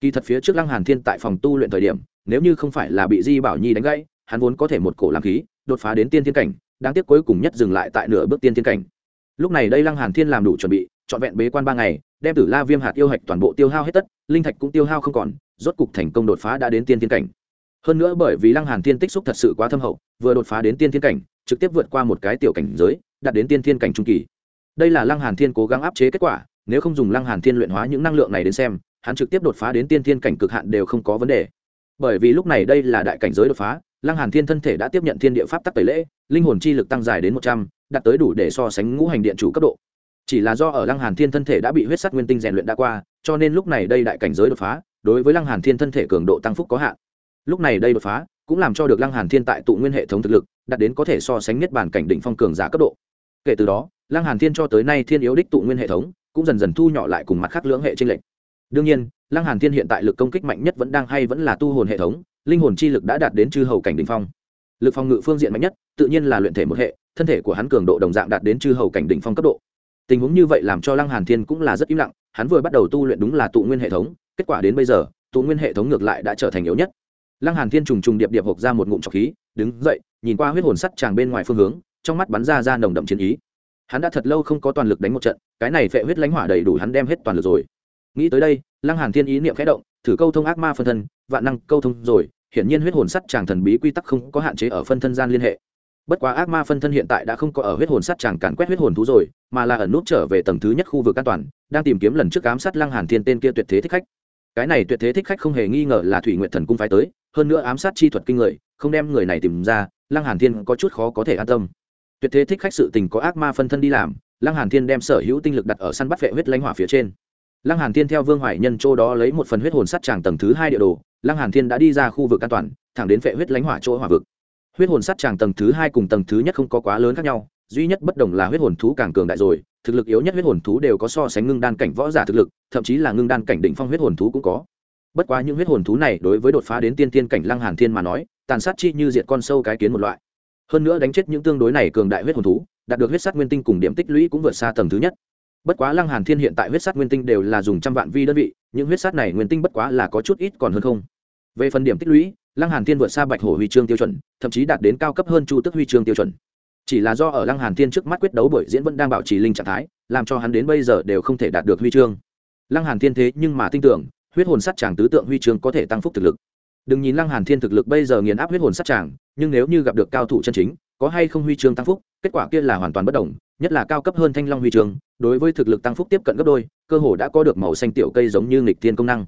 Kỳ thật phía trước lăng hàn thiên tại phòng tu luyện thời điểm, nếu như không phải là bị di bảo nhi đánh gãy, hắn vốn có thể một cổ làm khí, đột phá đến tiên thiên cảnh, đáng tiếc cuối cùng nhất dừng lại tại nửa bước tiên thiên cảnh. Lúc này đây lăng hàn thiên làm đủ chuẩn bị, trọn vẹn bế quan ba ngày, đem tử la viêm hạt yêu hạch toàn bộ tiêu hao hết tất, linh thạch cũng tiêu hao không còn, rốt cục thành công đột phá đã đến tiên thiên cảnh. Hơn nữa bởi vì lăng hàn thiên tích xúc thật sự quá thâm hậu, vừa đột phá đến tiên thiên cảnh, trực tiếp vượt qua một cái tiểu cảnh giới đạt đến tiên thiên cảnh trung kỳ. Đây là lăng hàn thiên cố gắng áp chế kết quả, nếu không dùng lăng hàn thiên luyện hóa những năng lượng này đến xem, hắn trực tiếp đột phá đến tiên thiên cảnh cực hạn đều không có vấn đề. Bởi vì lúc này đây là đại cảnh giới đột phá, lăng hàn thiên thân thể đã tiếp nhận thiên địa pháp tắc tẩy lễ, linh hồn chi lực tăng dài đến một trăm, đạt tới đủ để so sánh ngũ hành điện chủ cấp độ. Chỉ là do ở lăng hàn thiên thân thể đã bị huyết sắt nguyên tinh rèn luyện đã qua, cho nên lúc này đây đại cảnh giới đột phá, đối với lăng hàn thiên thân thể cường độ tăng phúc có hạn. Lúc này đây đột phá, cũng làm cho được lăng hàn thiên tại tụ nguyên hệ thống thực lực, đạt đến có thể so sánh nhất bản cảnh đỉnh phong cường giả cấp độ kể từ đó, lăng hàn thiên cho tới nay thiên yếu đích tụ nguyên hệ thống, cũng dần dần thu nhỏ lại cùng mặt khác lưỡng hệ trên lệnh đương nhiên, lăng hàn thiên hiện tại lực công kích mạnh nhất vẫn đang hay vẫn là tu hồn hệ thống, linh hồn chi lực đã đạt đến chư hầu cảnh đỉnh phong. Lực phòng ngự phương diện mạnh nhất, tự nhiên là luyện thể một hệ, thân thể của hắn cường độ đồng dạng đạt đến chư hầu cảnh đỉnh phong cấp độ. Tình huống như vậy làm cho lăng hàn thiên cũng là rất im lặng, hắn vừa bắt đầu tu luyện đúng là tụ nguyên hệ thống, kết quả đến bây giờ, tụ nguyên hệ thống ngược lại đã trở thành yếu nhất. Lăng hàn thiên trùng trùng điệp điệp hộp ra một ngụm trọc khí, đứng dậy, nhìn qua huyết hồn sắt chàng bên ngoài phương hướng trong mắt bắn ra ra nồng đậm chiến ý. Hắn đã thật lâu không có toàn lực đánh một trận, cái này phệ huyết lãnh hỏa đầy đủ hắn đem hết toàn lực rồi. Nghĩ tới đây, lăng hàn thiên ý niệm khẽ động, thử câu thông ác ma phân thân, vạn năng câu thông rồi, hiển nhiên huyết hồn sắt chàng thần bí quy tắc không có hạn chế ở phân thân gian liên hệ. Bất quá ác ma phân thân hiện tại đã không có ở huyết hồn sắt chàng càn quét huyết hồn thú rồi, mà là ẩn nút trở về tầng thứ nhất khu vực an toàn, đang tìm kiếm lần trước ám sát lăng hàn thiên tên kia tuyệt thế thích khách. Cái này tuyệt thế thích khách không hề nghi ngờ là thủy nguyện thần cung phái tới, hơn nữa ám sát chi thuật kinh người, không đem người này tìm ra, lăng hàn thiên có chút khó có thể an tâm tuyệt thế thích khách sự tình có ác ma phân thân đi làm, lăng hàn thiên đem sở hữu tinh lực đặt ở săn bắt vệ huyết lãnh hỏa phía trên. Lăng hàn thiên theo vương hoài nhân chỗ đó lấy một phần huyết hồn sắt tràng tầng thứ hai địa đồ, lăng hàn thiên đã đi ra khu vực an toàn, thẳng đến vệ huyết lãnh hỏa chỗ hỏa vực. Huyết hồn sắt tràng tầng thứ hai cùng tầng thứ nhất không có quá lớn khác nhau, duy nhất bất đồng là huyết hồn thú càng cường đại rồi, thực lực yếu nhất huyết hồn thú đều có so sánh ngưng đan cảnh võ giả thực lực, thậm chí là ngưng đan cảnh đỉnh phong huyết hồn thú cũng có. Bất quá những huyết hồn thú này đối với đột phá đến tiên tiên cảnh lăng hàn thiên mà nói, tàn sát chi như diệt con sâu cái kiến một loại hơn nữa đánh chết những tương đối này cường đại huyết hồn thú, đạt được huyết sắt nguyên tinh cùng điểm tích lũy cũng vượt xa tầng thứ nhất. Bất quá lăng hàn thiên hiện tại huyết sắt nguyên tinh đều là dùng trăm vạn vi đơn vị, những huyết sắt này nguyên tinh bất quá là có chút ít còn hơn không. Về phần điểm tích lũy, lăng hàn thiên vượt xa bạch hổ huy chương tiêu chuẩn, thậm chí đạt đến cao cấp hơn chu tức huy chương tiêu chuẩn. Chỉ là do ở lăng hàn thiên trước mắt quyết đấu buổi diễn vẫn đang bảo trì linh trạng thái, làm cho hắn đến bây giờ đều không thể đạt được huy chương. Lăng hàn thiên thế nhưng mà tin tưởng, huyết hồn sắt chàng tứ tượng huy chương có thể tăng phúc thực lực đừng nhìn lăng hàn thiên thực lực bây giờ nghiền áp huyết hồn sát tràng, nhưng nếu như gặp được cao thủ chân chính, có hay không huy chương tăng phúc, kết quả kia là hoàn toàn bất đồng, nhất là cao cấp hơn thanh long huy chương, đối với thực lực tăng phúc tiếp cận gấp đôi, cơ hồ đã có được màu xanh tiểu cây giống như nghịch thiên công năng.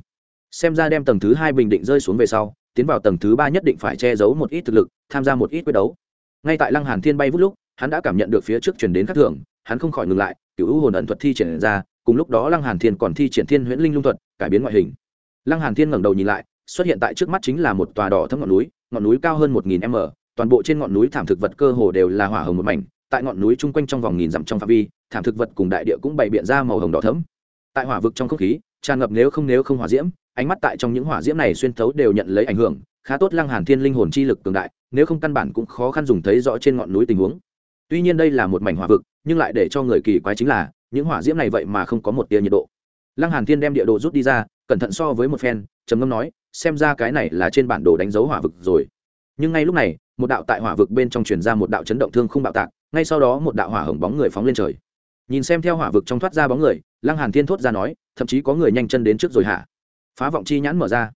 Xem ra đem tầng thứ hai bình định rơi xuống về sau, tiến vào tầng thứ ba nhất định phải che giấu một ít thực lực, tham gia một ít quyết đấu. Ngay tại lăng hàn thiên bay vút lúc, hắn đã cảm nhận được phía trước truyền đến các thưởng, hắn không khỏi ngừng lại, cựu u hồn ẩn thuật thi triển ra, cùng lúc đó lăng hàn thiên còn thi triển thiên huyễn linh lung thuật, cải biến ngoại hình. Lăng hàn thiên ngẩng đầu nhìn lại xuất hiện tại trước mắt chính là một tòa đỏ thấm ngọn núi ngọn núi cao hơn một nghìn m, toàn bộ trên ngọn núi thảm thực vật cơ hồ đều là hỏa hồng một mảnh, tại ngọn núi chung quanh trong vòng nghìn dặm trong phạm vi, thảm thực vật cùng đại địa cũng bày biện ra màu hồng đỏ thẫm. Tại hỏa vực trong không khí, tràn ngập nếu không nếu không hỏa diễm, ánh mắt tại trong những hỏa diễm này xuyên thấu đều nhận lấy ảnh hưởng, khá tốt lăng hàn thiên linh hồn chi lực cường đại, nếu không căn bản cũng khó khăn dùng thấy rõ trên ngọn núi tình huống. Tuy nhiên đây là một mảnh hỏa vực, nhưng lại để cho người kỳ quái chính là, những hỏa diễm này vậy mà không có một tia nhiệt độ. Lăng hàn thiên đem địa đồ rút đi ra, cẩn thận so với một phen, trầm ngâm nói xem ra cái này là trên bản đồ đánh dấu hỏa vực rồi. Nhưng ngay lúc này, một đạo tại hỏa vực bên trong truyền ra một đạo chấn động thương không bạo tạc, ngay sau đó một đạo hỏa hồng bóng người phóng lên trời. Nhìn xem theo hỏa vực trong thoát ra bóng người, lăng hàn thiên thốt ra nói, thậm chí có người nhanh chân đến trước rồi hả? Phá vọng chi nhãn mở ra.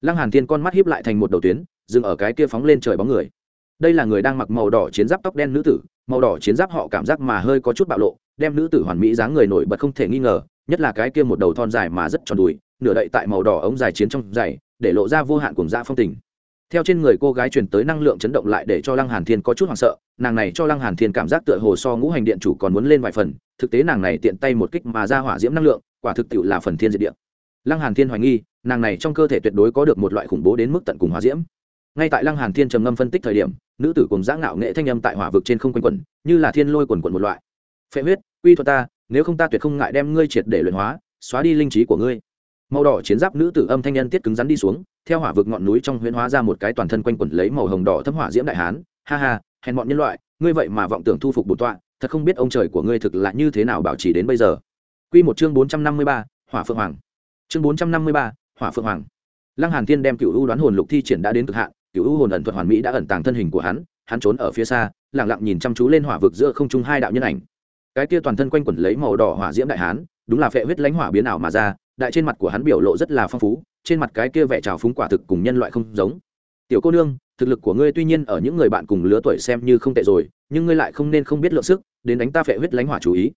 Lăng hàn thiên con mắt hiếp lại thành một đầu tuyến, dừng ở cái kia phóng lên trời bóng người. Đây là người đang mặc màu đỏ chiến giáp tóc đen nữ tử, màu đỏ chiến giáp họ cảm giác mà hơi có chút bạo lộ, đem nữ tử hoàn mỹ dáng người nổi bật không thể nghi ngờ, nhất là cái kia một đầu thon dài mà rất tròn đùi, nửa đậy tại màu đỏ ống dài chiến trong dày để lộ ra vô hạn cùng dạ phong tình. Theo trên người cô gái truyền tới năng lượng chấn động lại để cho lăng hàn thiên có chút hoảng sợ, nàng này cho lăng hàn thiên cảm giác tựa hồ so ngũ hành điện chủ còn muốn lên vài phần, thực tế nàng này tiện tay một kích mà ra hỏa diễm năng lượng, quả thực tiệu là phần thiên diệt địa. Lăng hàn thiên hoài nghi, nàng này trong cơ thể tuyệt đối có được một loại khủng bố đến mức tận cùng hỏa diễm. Ngay tại lăng hàn thiên trầm ngâm phân tích thời điểm, nữ tử cùng giã ngạo nghệ thanh âm tại hỏa vực trên không quanh quẩn, như là thiên lôi quần quần một loại. Phệ huyết uy thuật ta, nếu không ta tuyệt không ngại đem ngươi triệt để luyện hóa, xóa đi linh trí của ngươi màu đỏ chiến giáp nữ tử âm thanh nhân tiết cứng rắn đi xuống theo hỏa vực ngọn núi trong huyễn hóa ra một cái toàn thân quanh quẩn lấy màu hồng đỏ thấm hỏa diễm đại hán ha ha hèn bọn nhân loại ngươi vậy mà vọng tưởng thu phục bổn tọa thật không biết ông trời của ngươi thực là như thế nào bảo trì đến bây giờ Quy một chương bốn trăm năm mươi ba, Hỏa Phượng Hoàng. Chương bốn trăm năm mươi ba, Hỏa Phượng Hoàng. Lăng Hàn Thiên đem Cửu U đoán hồn lục thi triển đã đến cực hạn, Cửu U hồn ẩn thuật hoàn mỹ đã ẩn tàng thân hình của hắn, hắn trốn ở phía xa, lặng lặng nhìn chăm chú lên hỏa vực giữa không trung hai đạo nhân ảnh. Cái kia toàn thân quanh quẩn lấy màu đỏ hỏa diễm đại hán, đúng là phệ huyết lãnh hỏa biến ảo mà ra, đại trên mặt của hắn biểu lộ rất là phong phú, trên mặt cái kia vẻ trào phúng quả thực cùng nhân loại không giống. Tiểu cô nương, thực lực của ngươi tuy nhiên ở những người bạn cùng lứa tuổi xem như không tệ rồi, nhưng ngươi lại không nên không biết lượng sức, đến đánh ta phệ huyết lãnh hỏa chú ý.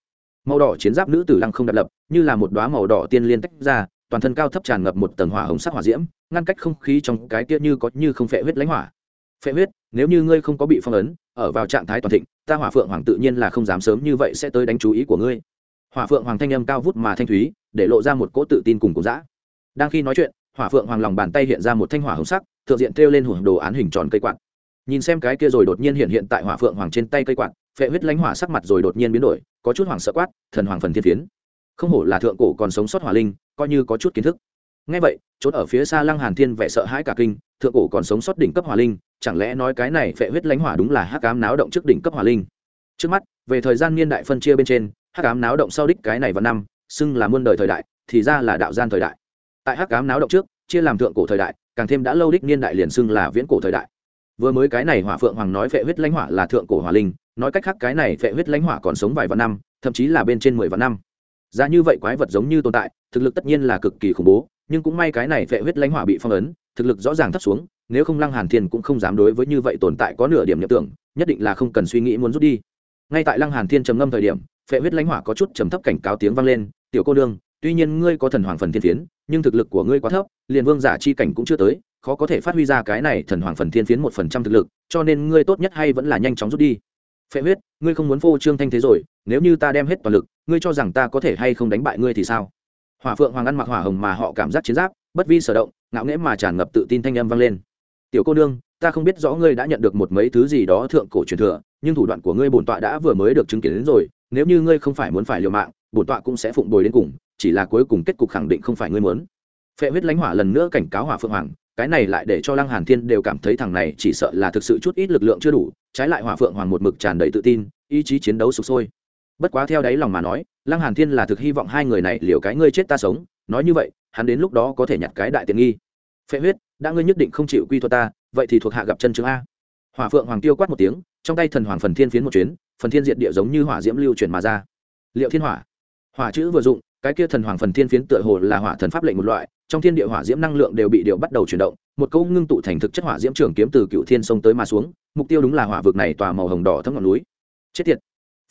Màu đỏ chiến giáp nữ tử lăng không đặt lập như là một đoá màu đỏ tiên liên tách ra toàn thân cao thấp tràn ngập một tầng hỏa hồng sắc hỏa diễm ngăn cách không khí trong cái kia như có như không phệ huyết lãnh hỏa. Phệ huyết nếu như ngươi không có bị phong ấn ở vào trạng thái toàn thịnh ta hỏa phượng hoàng tự nhiên là không dám sớm như vậy sẽ tới đánh chú ý của ngươi hỏa phượng hoàng thanh âm cao vút mà thanh thúy, để lộ ra một cỗ tự tin cùng cổ giã đang khi nói chuyện, hỏa phượng hoàng lòng bàn tay hiện ra một thanh hỏa hồng sắc, thượng diện treo lên hưởng đồ án hình tròn cây quạt. Nhìn xem cái kia rồi đột nhiên hiện hiện tại hỏa phượng hoàng trên tay cây quạt, phệ huyết lãnh hỏa sắc mặt rồi đột nhiên biến đổi, có chút hoảng sợ quát, thần hoàng phần thiên phiến, không hổ là thượng cổ còn sống sót hỏa linh, coi như có chút kiến thức. Ngay vậy trốn ở phía xa lăng hàn thiên vẻ sợ hãi cả kinh, thượng cổ còn sống sót đỉnh cấp hỏa linh, chẳng lẽ nói cái này phệ huyết lãnh hỏa đúng là hắc ám náo động trước đỉnh cấp hỏa linh? Trước mắt, về thời gian niên đại phân chia bên trên hắc ám náo động sau đích cái này vào năm, xưng là muôn đời thời đại, thì ra là đạo gian thời đại. Tại hắc ám náo động trước, chia làm thượng cổ thời đại, càng thêm đã lâu đích niên đại liền xưng là viễn cổ thời đại. Vừa mới cái này hỏa phượng hoàng nói phệ huyết lãnh hỏa là thượng cổ hỏa linh, nói cách khác cái này phệ huyết lãnh hỏa còn sống vài vạn năm, thậm chí là bên trên mười vạn năm. Ra như vậy quái vật giống như tồn tại, thực lực tất nhiên là cực kỳ khủng bố, nhưng cũng may cái này phệ huyết lãnh hỏa bị phong ấn, thực lực rõ ràng thấp xuống, nếu không lăng hàn thiên cũng không dám đối với như vậy tồn tại có nửa điểm nhập tưởng, nhất định là không cần suy nghĩ muốn rút đi. Ngay tại lăng hàn thiên trầm ngâm thời điểm phệ huyết lãnh hỏa có chút trầm thấp cảnh cáo tiếng vang lên, tiểu cô đương tuy nhiên ngươi có thần hoàng phần thiên phiến, nhưng thực lực của ngươi quá thấp, liền vương giả chi cảnh cũng chưa tới, khó có thể phát huy ra cái này thần hoàng phần thiên phiến một phần trăm thực lực, cho nên ngươi tốt nhất hay vẫn là nhanh chóng rút đi. Phệ huyết, ngươi không muốn phô trương thanh thế rồi, nếu như ta đem hết toàn lực, ngươi cho rằng ta có thể hay không đánh bại ngươi thì sao? Hỏa phượng hoàng ăn mặc hỏa hồng mà họ cảm giác chiến giáp, bất vi sở động, ngạo nghễ mà tràn ngập tự tin thanh âm vang lên. Tiểu cô nương, ta không biết rõ ngươi đã nhận được một mấy thứ gì đó thượng cổ truyền thừa, nhưng thủ đoạn của ngươi bổn tọa đã vừa mới được chứng kiến đến rồi nếu như ngươi không phải muốn phải liều mạng bổn tọa cũng sẽ phụng bồi đến cùng, chỉ là cuối cùng kết cục khẳng định không phải ngươi muốn. Phệ huyết lãnh hỏa lần nữa cảnh cáo hỏa phượng hoàng, cái này lại để cho lăng hàn thiên đều cảm thấy thằng này chỉ sợ là thực sự chút ít lực lượng chưa đủ, trái lại hỏa phượng hoàng một mực tràn đầy tự tin, ý chí chiến đấu sục sôi. Bất quá theo đáy lòng mà nói, lăng hàn thiên là thực hy vọng hai người này liều cái ngươi chết ta sống, nói như vậy, hắn đến lúc đó có thể nhặt cái đại tiện nghi. Phệ huyết, đã ngươi nhất định không chịu quy thuật ta, vậy thì thuộc hạ gặp chân chứng a hỏa phượng hoàng tiêu quát một tiếng, trong tay thần hoàng phần thiên phiến một chuyến, phần thiên diện địa giống như hỏa diễm lưu chuyển mà ra. Liệu thiên hỏa. Hỏa chữ vừa dụng, cái kia thần hoàng phần thiên phiến tựa hồ là hỏa thần pháp lệnh một loại, trong thiên địa hỏa diễm năng lượng đều bị điều bắt đầu chuyển động, một câu ngưng tụ thành thực chất hỏa diễm trường kiếm từ cựu thiên sông tới mà xuống, mục tiêu đúng là hỏa vực này tòa màu hồng đỏ thấm ngọn núi. Chết tiệt.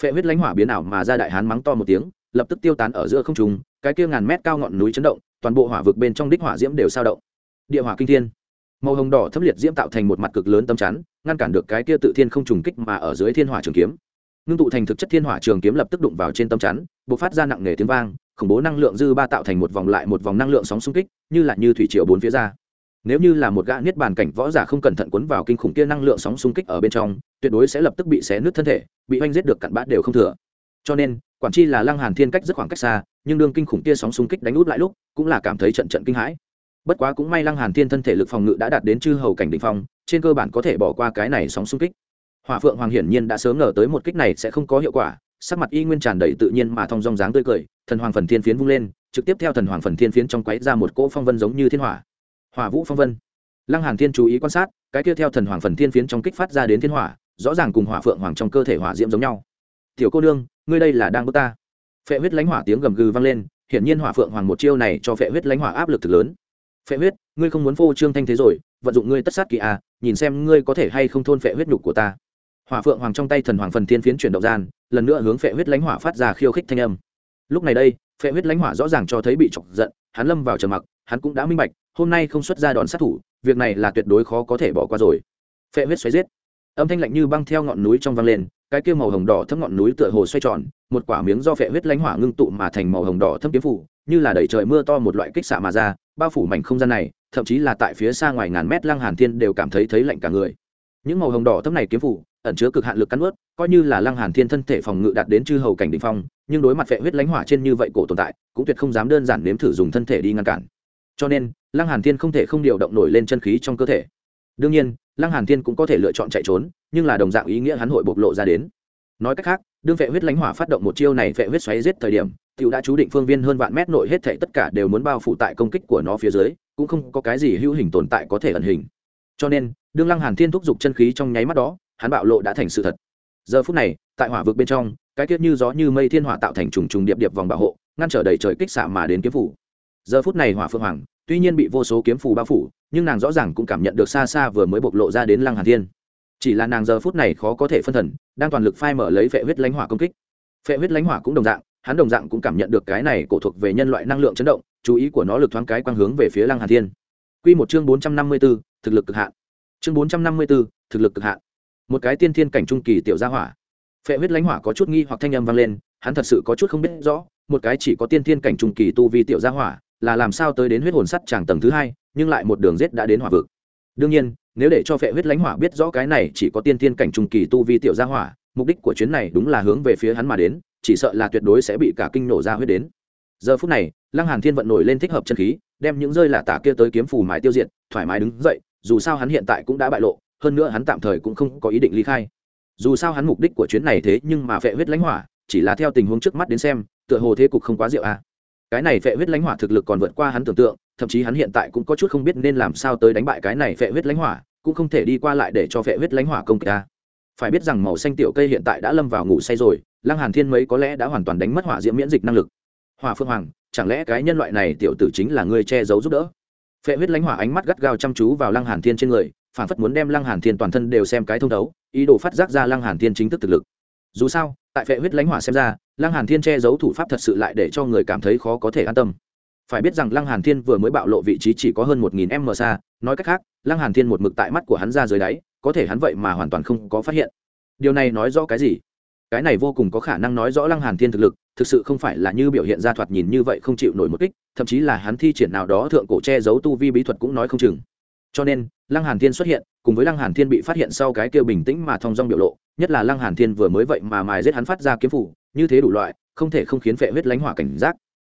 Phệ huyết lãnh hỏa biến ảo mà ra đại hán mắng to một tiếng, lập tức tiêu tán ở giữa không trung, cái kia ngàn mét cao ngọn núi chấn động, toàn bộ hỏa vực bên trong đích hỏa diễm đều sao động. Địa hỏa kinh thiên màu hồng đỏ thấm liệt diễm tạo thành một mặt cực lớn tâm chắn, ngăn cản được cái kia tự thiên không trùng kích mà ở dưới thiên hỏa trường kiếm. Ngưng tụ thành thực chất thiên hỏa trường kiếm lập tức đụng vào trên tâm chắn, bộc phát ra nặng nề tiếng vang, khủng bố năng lượng dư ba tạo thành một vòng lại một vòng năng lượng sóng xung kích, như là như thủy triều bốn phía ra. Nếu như là một gã niết bàn cảnh võ giả không cẩn thận cuốn vào kinh khủng kia năng lượng sóng xung kích ở bên trong, tuyệt đối sẽ lập tức bị xé nứt thân thể, bị oanh giết được cặn bã đều không thừa. Cho nên, quản chi là lăng hàn thiên cách rất khoảng cách xa, nhưng đương kinh khủng kia sóng xung kích đánh út lại lúc, cũng là cảm thấy trận trận kinh hãi bất quá cũng may lăng hàn thiên thân thể lực phòng ngự đã đạt đến chư hầu cảnh đỉnh phong, trên cơ bản có thể bỏ qua cái này sóng xung kích. Hỏa phượng hoàng hiển nhiên đã sớm ngờ tới một kích này sẽ không có hiệu quả, sắc mặt y nguyên tràn đầy tự nhiên mà thong dong dáng tươi cười, thần hoàng phần thiên phiến vung lên, trực tiếp theo thần hoàng phần thiên phiến trong quấy ra một cỗ phong vân giống như thiên hỏa. Hỏa vũ phong vân. Lăng hàn thiên chú ý quan sát, cái kia theo thần hoàng phần thiên phiến trong kích phát ra đến thiên hỏa, rõ ràng cùng hỏa phượng hoàng trong cơ thể hỏa diễm giống nhau. Tiểu cô nương, ngươi đây là đang bước ta. Phệ huyết lãnh hỏa tiếng gầm gừ vang lên, hiển nhiên hỏa phượng hoàng một chiêu này cho phệ huyết lãnh hỏa áp lực thực lớn phệ huyết, ngươi không muốn phô trương thanh thế rồi, vận dụng ngươi tất sát kỳ à nhìn xem ngươi có thể hay không thôn phệ huyết nhục của ta. Hỏa phượng hoàng trong tay thần hoàng phần thiên phiến chuyển động gian, lần nữa hướng phệ huyết lãnh hỏa phát ra khiêu khích thanh âm. Lúc này đây, phệ huyết lãnh hỏa rõ ràng cho thấy bị chọc giận, hắn lâm vào trầm mặc, hắn cũng đã minh bạch, hôm nay không xuất ra đòn sát thủ, việc này là tuyệt đối khó có thể bỏ qua rồi. Phệ huyết xoáy giết. Âm thanh lạnh như băng theo ngọn núi trong vang lên, cái kia màu hồng đỏ thấm ngọn núi tựa hồ xoay tròn, một quả miếng do phệ huyết lãnh hỏa ngưng tụ mà thành màu hồng đỏ thấm kiếm phủ, như là đẩy trời mưa to một loại kích xạ mà ra bao phủ mảnh không gian này, thậm chí là tại phía xa ngoài ngàn mét lăng hàn thiên đều cảm thấy thấy lạnh cả người. Những màu hồng đỏ thấm này kiếm phủ, ẩn chứa cực hạn lực cắn ướt coi như là lăng hàn thiên thân thể phòng ngự đạt đến chư hầu cảnh đỉnh phong, nhưng đối mặt vệ huyết lãnh hỏa trên như vậy cổ tồn tại, cũng tuyệt không dám đơn giản nếm thử dùng thân thể đi ngăn cản. Cho nên, lăng hàn thiên không thể không điều động nổi lên chân khí trong cơ thể. Đương nhiên, lăng hàn thiên cũng có thể lựa chọn chạy trốn, nhưng là đồng dạng ý nghĩa hắn hội bộc lộ ra đến. Nói cách khác, đương vệ huyết lãnh hỏa phát động một chiêu này vệ huyết xoáy giết thời điểm tiểu đã chú định phương viên hơn vạn mét nội hết thảy tất cả đều muốn bao phủ tại công kích của nó phía dưới, cũng không có cái gì hữu hình tồn tại có thể ẩn hình. Cho nên, đương lăng hàn thiên thúc dục chân khí trong nháy mắt đó, hắn bạo lộ đã thành sự thật. Giờ phút này, tại hỏa vực bên trong, cái kiếp như gió như mây thiên hỏa tạo thành trùng trùng điệp điệp vòng bảo hộ, ngăn trở đầy trời kích xạ mà đến kiếm phủ. Giờ phút này hỏa phượng hoàng, tuy nhiên bị vô số kiếm phù bao phủ, nhưng nàng rõ ràng cũng cảm nhận được xa xa vừa mới bộc lộ ra đến lăng hàn thiên. Chỉ là nàng giờ phút này khó có thể phân thần, đang toàn lực phai mở lấy phệ huyết lãnh hỏa công kích. Phệ huyết lãnh hỏa cũng đồng dạng hắn đồng dạng cũng cảm nhận được cái này cổ thuộc về nhân loại năng lượng chấn động chú ý của nó lực thoáng cái quang hướng về phía lăng hàn thiên. Quy một chương bốn trăm năm mươi 454, thực lực cực hạn. Chương bốn trăm năm mươi 454, thực lực cực hạn. Một cái tiên thiên cảnh trung kỳ tiểu gia hỏa. Phệ huyết lãnh hỏa có chút nghi hoặc thanh âm vang lên hắn thật sự có chút không biết rõ một cái chỉ có tiên thiên cảnh trung kỳ tu vi tiểu gia hỏa là làm sao tới đến huyết hồn sắt tràng tầng thứ hai nhưng lại một đường rết đã đến hỏa vực. Đương nhiên nếu để cho phệ huyết lãnh hỏa biết rõ cái này chỉ có tiên thiên cảnh trung kỳ tu vi tiểu gia hỏa mục đích của chuyến này đúng là hướng về phía hắn mà đến chỉ sợ là tuyệt đối sẽ bị cả kinh nổ ra huyết đến. Giờ phút này, lăng hàn thiên vận nổi lên thích hợp chân khí, đem những rơi lạ tả kia tới kiếm phù mài tiêu diệt, thoải mái đứng dậy, dù sao hắn hiện tại cũng đã bại lộ, hơn nữa hắn tạm thời cũng không có ý định ly khai. Dù sao hắn mục đích của chuyến này thế nhưng mà phệ huyết lãnh hỏa, chỉ là theo tình huống trước mắt đến xem, tựa hồ thế cục không quá diệu à. Cái này phệ huyết lãnh hỏa thực lực còn vượt qua hắn tưởng tượng, thậm chí hắn hiện tại cũng có chút không biết nên làm sao tới đánh bại cái này phệ huyết lãnh hỏa, cũng không thể đi qua lại để cho phệ huyết lãnh hỏa công kích ta phải biết rằng màu xanh tiểu cây hiện tại đã lâm vào ngủ say rồi, lăng hàn thiên mấy có lẽ đã hoàn toàn đánh mất hỏa diễm miễn dịch năng lực. Hỏa phương hoàng, chẳng lẽ cái nhân loại này tiểu tử chính là người che giấu giúp đỡ? Phệ huyết lãnh hỏa ánh mắt gắt gao chăm chú vào lăng hàn thiên trên người, phản phất muốn đem lăng hàn thiên toàn thân đều xem cái thông đấu ý đồ phát giác ra lăng hàn thiên chính thức thực lực. Dù sao, tại phệ huyết lãnh hỏa xem ra, lăng hàn thiên che giấu thủ pháp thật sự lại để cho người cảm thấy khó có thể an tâm. Phải biết rằng lăng hàn thiên vừa mới bạo lộ vị trí chỉ có hơn một nghìn m xa, nói cách khác, lăng hàn thiên một mực tại mắt của hắn ra dưới đáy có thể hắn vậy mà hoàn toàn không có phát hiện. Điều này nói rõ cái gì? Cái này vô cùng có khả năng nói rõ lăng hàn thiên thực lực, thực sự không phải là như biểu hiện ra thoạt nhìn như vậy không chịu nổi một kích, thậm chí là hắn thi triển nào đó thượng cổ che giấu tu vi bí thuật cũng nói không chừng. Cho nên, lăng hàn thiên xuất hiện, cùng với lăng hàn thiên bị phát hiện sau cái kia bình tĩnh mà thong dong biểu lộ, nhất là lăng hàn thiên vừa mới vậy mà mài giết hắn phát ra kiếm phủ như thế đủ loại, không thể không khiến phệ huyết lánh hỏa cảnh giác.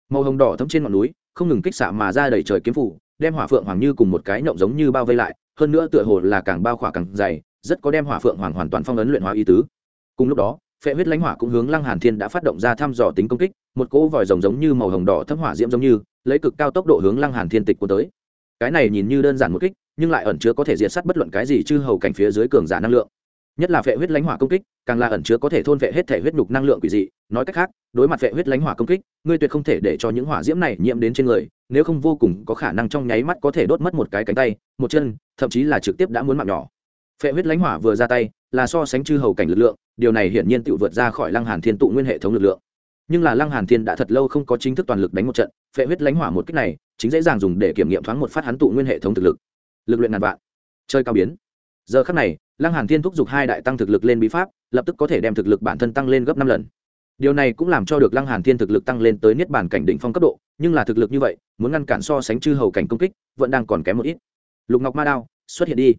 Màu hồng đỏ thấm trên ngọn núi, không ngừng kích xạ mà ra đầy trời kiếm phủ đem hỏa phượng hoàng như cùng một cái nhộng giống như bao vây lại hơn nữa tựa hồ là càng bao khỏa càng dày, rất có đem hỏa phượng hoàng hoàn toàn phong ấn luyện hóa ý tứ. Cùng lúc đó, phệ huyết lãnh hỏa cũng hướng lăng hàn thiên đã phát động ra thăm dò tính công kích, một cỗ vòi rồng giống như màu hồng đỏ thấm hỏa diễm giống như, lấy cực cao tốc độ hướng lăng hàn thiên tịch của tới. Cái này nhìn như đơn giản một kích, nhưng lại ẩn chứa có thể diệt sát bất luận cái gì chư hầu cảnh phía dưới cường giả năng lượng nhất là vệ huyết lãnh hỏa công kích, càng là ẩn chứa có thể thôn vệ hết thể huyết nhục năng lượng quỷ dị. Nói cách khác, đối mặt vệ huyết lãnh hỏa công kích, ngươi tuyệt không thể để cho những hỏa diễm này nhiễm đến trên người, nếu không vô cùng có khả năng trong nháy mắt có thể đốt mất một cái cánh tay, một chân, thậm chí là trực tiếp đã muốn mạng nhỏ. Vệ huyết lãnh hỏa vừa ra tay, là so sánh chư hầu cảnh lực lượng, điều này hiển nhiên tự vượt ra khỏi lăng hàn thiên tụ nguyên hệ thống lực lượng. Nhưng là lăng hàn thiên đã thật lâu không có chính thức toàn lực đánh một trận, phệ huyết lãnh hỏa một cách này, chính dễ dàng dùng để kiểm nghiệm thoáng một phát hắn tụ nguyên hệ thống thực lực. Lực luyện ngàn vạn. Chơi cao biến giờ khắc này, lăng hàn thiên thúc giục hai đại tăng thực lực lên bí pháp, lập tức có thể đem thực lực bản thân tăng lên gấp năm lần. Điều này cũng làm cho được lăng hàn thiên thực lực tăng lên tới niết bàn cảnh đỉnh phong cấp độ, nhưng là thực lực như vậy, muốn ngăn cản so sánh chư hầu cảnh công kích, vẫn đang còn kém một ít. Lục ngọc ma đao, xuất hiện đi.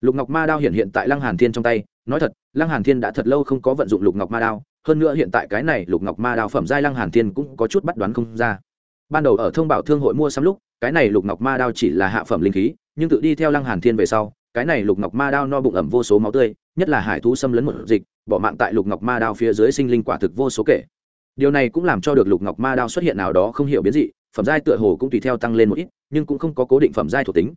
Lục ngọc ma đao hiện hiện tại lăng hàn thiên trong tay, nói thật, lăng hàn thiên đã thật lâu không có vận dụng lục ngọc ma đao, hơn nữa hiện tại cái này lục ngọc ma đao phẩm giai lăng hàn thiên cũng có chút bắt đoán không ra. Ban đầu ở thông bảo thương hội mua sắm lúc, cái này lục ngọc ma đao chỉ là hạ phẩm linh khí, nhưng tự đi theo lăng hàn thiên về sau cái này lục ngọc ma đao no bụng ẩm vô số máu tươi, nhất là hải thú xâm lấn một dịch, bỏ mạng tại lục ngọc ma đao phía dưới sinh linh quả thực vô số kể. Điều này cũng làm cho được lục ngọc ma đao xuất hiện nào đó không hiểu biến dị, phẩm giai tựa hồ cũng tùy theo tăng lên một ít, nhưng cũng không có cố định phẩm giai thuộc tính.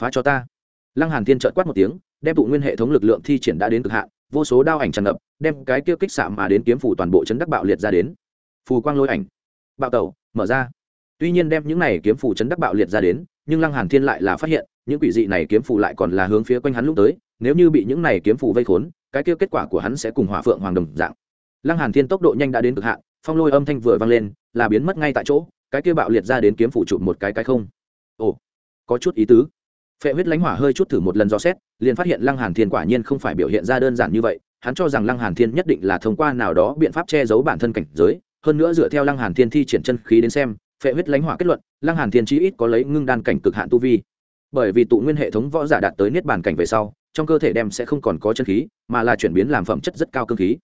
Phá cho ta. Lăng hàn thiên trợn quát một tiếng, đem tụ nguyên hệ thống lực lượng thi triển đã đến cực hạn, vô số đao ảnh tràn ngập, đem cái kia kích xạ mà đến kiếm phủ toàn bộ chấn đắc bạo liệt ra đến. Phù quang lôi ảnh. Bạo tẩu, mở ra. Tuy nhiên đem những này kiếm phủ chấn đắc bạo liệt ra đến nhưng lăng hàn thiên lại là phát hiện, những quỷ dị này kiếm phủ lại còn là hướng phía quanh hắn lúc tới, nếu như bị những này kiếm phủ vây khốn, cái kia kết quả của hắn sẽ cùng hỏa phượng hoàng đồng dạng. Lăng hàn thiên tốc độ nhanh đã đến cực hạn, phong lôi âm thanh vừa vang lên, là biến mất ngay tại chỗ, cái kia bạo liệt ra đến kiếm phủ chụp một cái cái không. Ồ, có chút ý tứ. Phệ huyết lãnh hỏa hơi chút thử một lần do xét, liền phát hiện lăng hàn thiên quả nhiên không phải biểu hiện ra đơn giản như vậy, hắn cho rằng lăng hàn thiên nhất định là thông qua nào đó biện pháp che giấu bản thân cảnh giới, hơn nữa dựa theo lăng hàn thiên thi triển chân khí đến xem phệ huyết lãnh hỏa kết luận, lăng hàn thiên chí ít có lấy ngưng đan cảnh cực hạn tu vi. Bởi vì tụ nguyên hệ thống võ giả đạt tới niết bàn cảnh về sau, trong cơ thể đem sẽ không còn có chân khí, mà là chuyển biến làm phẩm chất rất cao cương khí.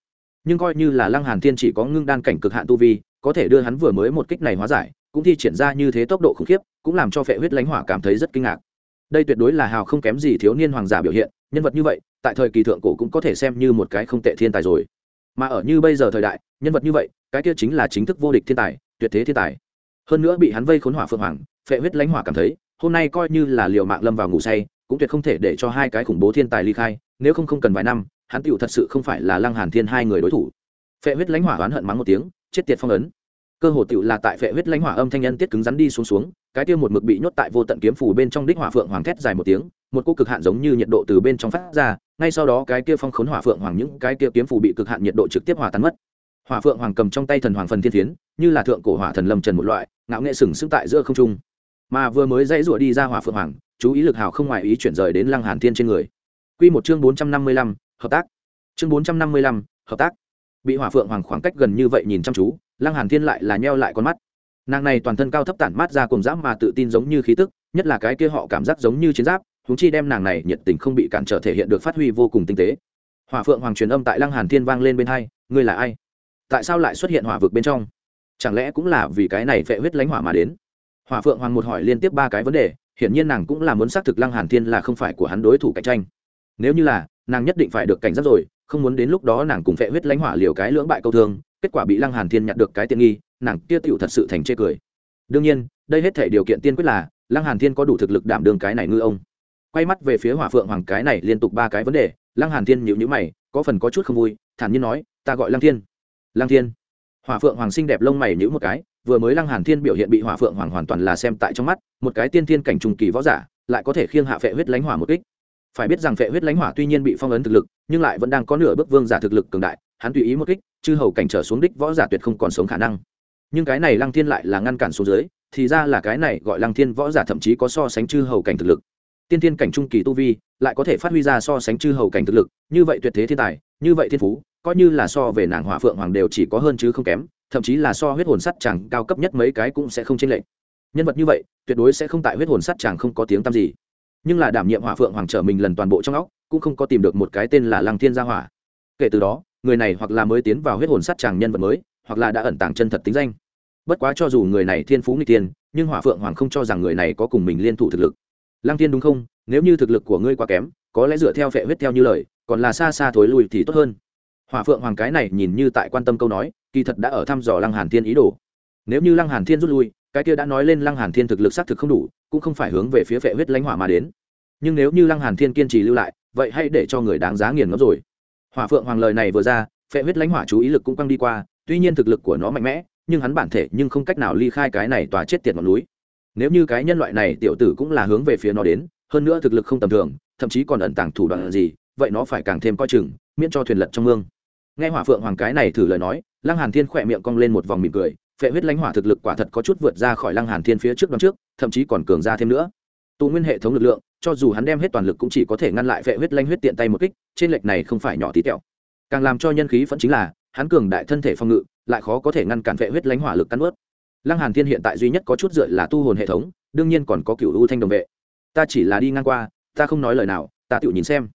Nhưng coi như là lăng hàn thiên chỉ có ngưng đan cảnh cực hạn tu vi, có thể đưa hắn vừa mới một kích này hóa giải, cũng thi triển ra như thế tốc độ khủng khiếp, cũng làm cho phệ huyết lãnh hỏa cảm thấy rất kinh ngạc. Đây tuyệt đối là hào không kém gì thiếu niên hoàng giả biểu hiện, nhân vật như vậy, tại thời kỳ thượng cổ cũng có thể xem như một cái không tệ thiên tài rồi. Mà ở như bây giờ thời đại, nhân vật như vậy, cái kia chính là chính thức vô địch thiên tài, tuyệt thế thiên tài hơn nữa bị hắn vây khốn hỏa phượng hoàng, phệ huyết lãnh hỏa cảm thấy, hôm nay coi như là liều mạng lâm vào ngủ say, cũng tuyệt không thể để cho hai cái khủng bố thiên tài ly khai, nếu không không cần vài năm, hắn tựu thật sự không phải là lăng hàn thiên hai người đối thủ. Phệ huyết lãnh hỏa oán hận mắng một tiếng, chết tiệt phong ấn. Cơ hồ tựu là tại phệ huyết lãnh hỏa âm thanh nhân tiết cứng rắn đi xuống xuống, cái tiêu một mực bị nhốt tại vô tận kiếm phủ bên trong đích hỏa phượng hoàng thét dài một tiếng, một cô cực hạn giống như nhiệt độ từ bên trong phát ra, ngay sau đó cái kia phong khốn hỏa phượng hoàng những cái kia kiếm phủ bị cực hạn nhiệt độ trực tiếp hòa tan mất hỏa phượng hoàng cầm trong tay thần hoàng phần thiên thiến như là thượng cổ hỏa thần lâm trần một loại, ngạo nghệ sừng sững tại giữa không trung. Mà vừa mới dãy rủa đi ra hỏa phượng hoàng, chú ý lực hào không ngoài ý chuyển rời đến lăng hàn thiên trên người. Quy một chương bốn trăm năm mươi lăm, hợp tác. Chương bốn trăm năm mươi lăm, hợp tác. Bị hỏa phượng hoàng khoảng cách gần như vậy nhìn chăm chú, lăng hàn thiên lại là nheo lại con mắt. Nàng này toàn thân cao thấp tản mát ra cùng giáp mà tự tin giống như khí tức, nhất là cái kia họ cảm giác giống như chiến giáp chúng chi đem nàng này nhiệt tình không bị cản trở thể hiện được phát huy vô cùng tinh tế. Hỏa phượng hoàng truyền âm tại lăng hàn thiên vang lên bên hai, ngươi là ai? Tại sao lại xuất hiện hỏa vực bên trong? Chẳng lẽ cũng là vì cái này phệ huyết lãnh hỏa mà đến? Hỏa phượng hoàng một hỏi liên tiếp ba cái vấn đề, hiển nhiên nàng cũng là muốn xác thực lăng hàn thiên là không phải của hắn đối thủ cạnh tranh. Nếu như là, nàng nhất định phải được cảnh giác rồi, không muốn đến lúc đó nàng cùng phệ huyết lãnh hỏa liều cái lưỡng bại câu thương, kết quả bị lăng hàn thiên nhặt được cái tiện nghi, nàng kia tựu thật sự thành chê cười. Đương nhiên, đây hết thể điều kiện tiên quyết là, lăng hàn thiên có đủ thực lực đảm đương cái này ngư ông. Quay mắt về phía hỏa phượng hoàng cái này liên tục ba cái vấn đề, lăng hàn thiên nhíu nhíu mày, có phần có chút không vui, thản nhiên nói, ta gọi lăng thiên lăng thiên. Hỏa phượng hoàng xinh đẹp lông mày nhíu một cái, vừa mới lăng hàn thiên biểu hiện bị hỏa phượng hoàng hoàn toàn là xem tại trong mắt, một cái tiên thiên cảnh trung kỳ võ giả, lại có thể khiêng hạ phệ huyết lãnh hỏa một kích. Phải biết rằng phệ huyết lãnh hỏa tuy nhiên bị phong ấn thực lực, nhưng lại vẫn đang có nửa bước vương giả thực lực cường đại, hắn tùy ý một kích, chư hầu cảnh trở xuống đích võ giả tuyệt không còn sống khả năng. Nhưng cái này lăng thiên lại là ngăn cản xuống dưới, thì ra là cái này gọi lăng thiên võ giả thậm chí có so sánh chư hầu cảnh thực lực. Tiên thiên cảnh trung kỳ tu vi, lại có thể phát huy ra so sánh chư hầu cảnh thực lực, như vậy tuyệt thế thiên tài, như vậy thiên phú coi như là so về nàng hỏa phượng hoàng đều chỉ có hơn chứ không kém, thậm chí là so huyết hồn sắt chàng cao cấp nhất mấy cái cũng sẽ không chênh lệch. Nhân vật như vậy, tuyệt đối sẽ không tại huyết hồn sắt chàng không có tiếng tăm gì. Nhưng là đảm nhiệm hỏa phượng hoàng trở mình lần toàn bộ trong óc, cũng không có tìm được một cái tên là lăng thiên gia hỏa. Kể từ đó, người này hoặc là mới tiến vào huyết hồn sắt chàng nhân vật mới, hoặc là đã ẩn tàng chân thật tính danh. Bất quá cho dù người này thiên phú nguy tiên nhưng hỏa phượng hoàng không cho rằng người này có cùng mình liên thủ thực lực. Lăng thiên đúng không? Nếu như thực lực của ngươi quá kém, có lẽ dựa theo phệ huyết theo như lời, còn là xa xa thối lui thì tốt hơn hỏa phượng hoàng cái này nhìn như tại quan tâm câu nói, kỳ thật đã ở thăm dò lăng hàn thiên ý đồ. Nếu như lăng hàn thiên rút lui, cái kia đã nói lên lăng hàn thiên thực lực xác thực không đủ, cũng không phải hướng về phía phệ huyết lãnh hỏa mà đến. Nhưng nếu như lăng hàn thiên kiên trì lưu lại, vậy hãy để cho người đáng giá nghiền ngẫm rồi. Hỏa phượng hoàng lời này vừa ra, phệ huyết lãnh hỏa chú ý lực cũng quăng đi qua, tuy nhiên thực lực của nó mạnh mẽ, nhưng hắn bản thể nhưng không cách nào ly khai cái này tòa chết tiệt ngọn núi. Nếu như cái nhân loại này tiểu tử cũng là hướng về phía nó đến, hơn nữa thực lực không tầm thường, thậm chí còn ẩn tàng thủ đoạn gì, vậy nó phải càng thêm coi chừng, miễn cho thuyền lật trong mương nghe hỏa phượng hoàng cái này thử lời nói, lăng hàn thiên khỏe miệng cong lên một vòng mỉm cười, phệ huyết lãnh hỏa thực lực quả thật có chút vượt ra khỏi lăng hàn thiên phía trước đoạn trước, thậm chí còn cường ra thêm nữa. Tụ nguyên hệ thống lực lượng, cho dù hắn đem hết toàn lực cũng chỉ có thể ngăn lại phệ huyết lãnh huyết tiện tay một kích, trên lệch này không phải nhỏ tí tẹo. Càng làm cho nhân khí vẫn chính là, hắn cường đại thân thể phòng ngự, lại khó có thể ngăn cản phệ huyết lãnh hỏa lực cắn ướt lăng hàn thiên hiện tại duy nhất có chút dựa là tu hồn hệ thống, đương nhiên còn có cửu u thanh đồng vệ. Ta chỉ là đi ngang qua, ta không nói lời nào, ta tự nhìn xem.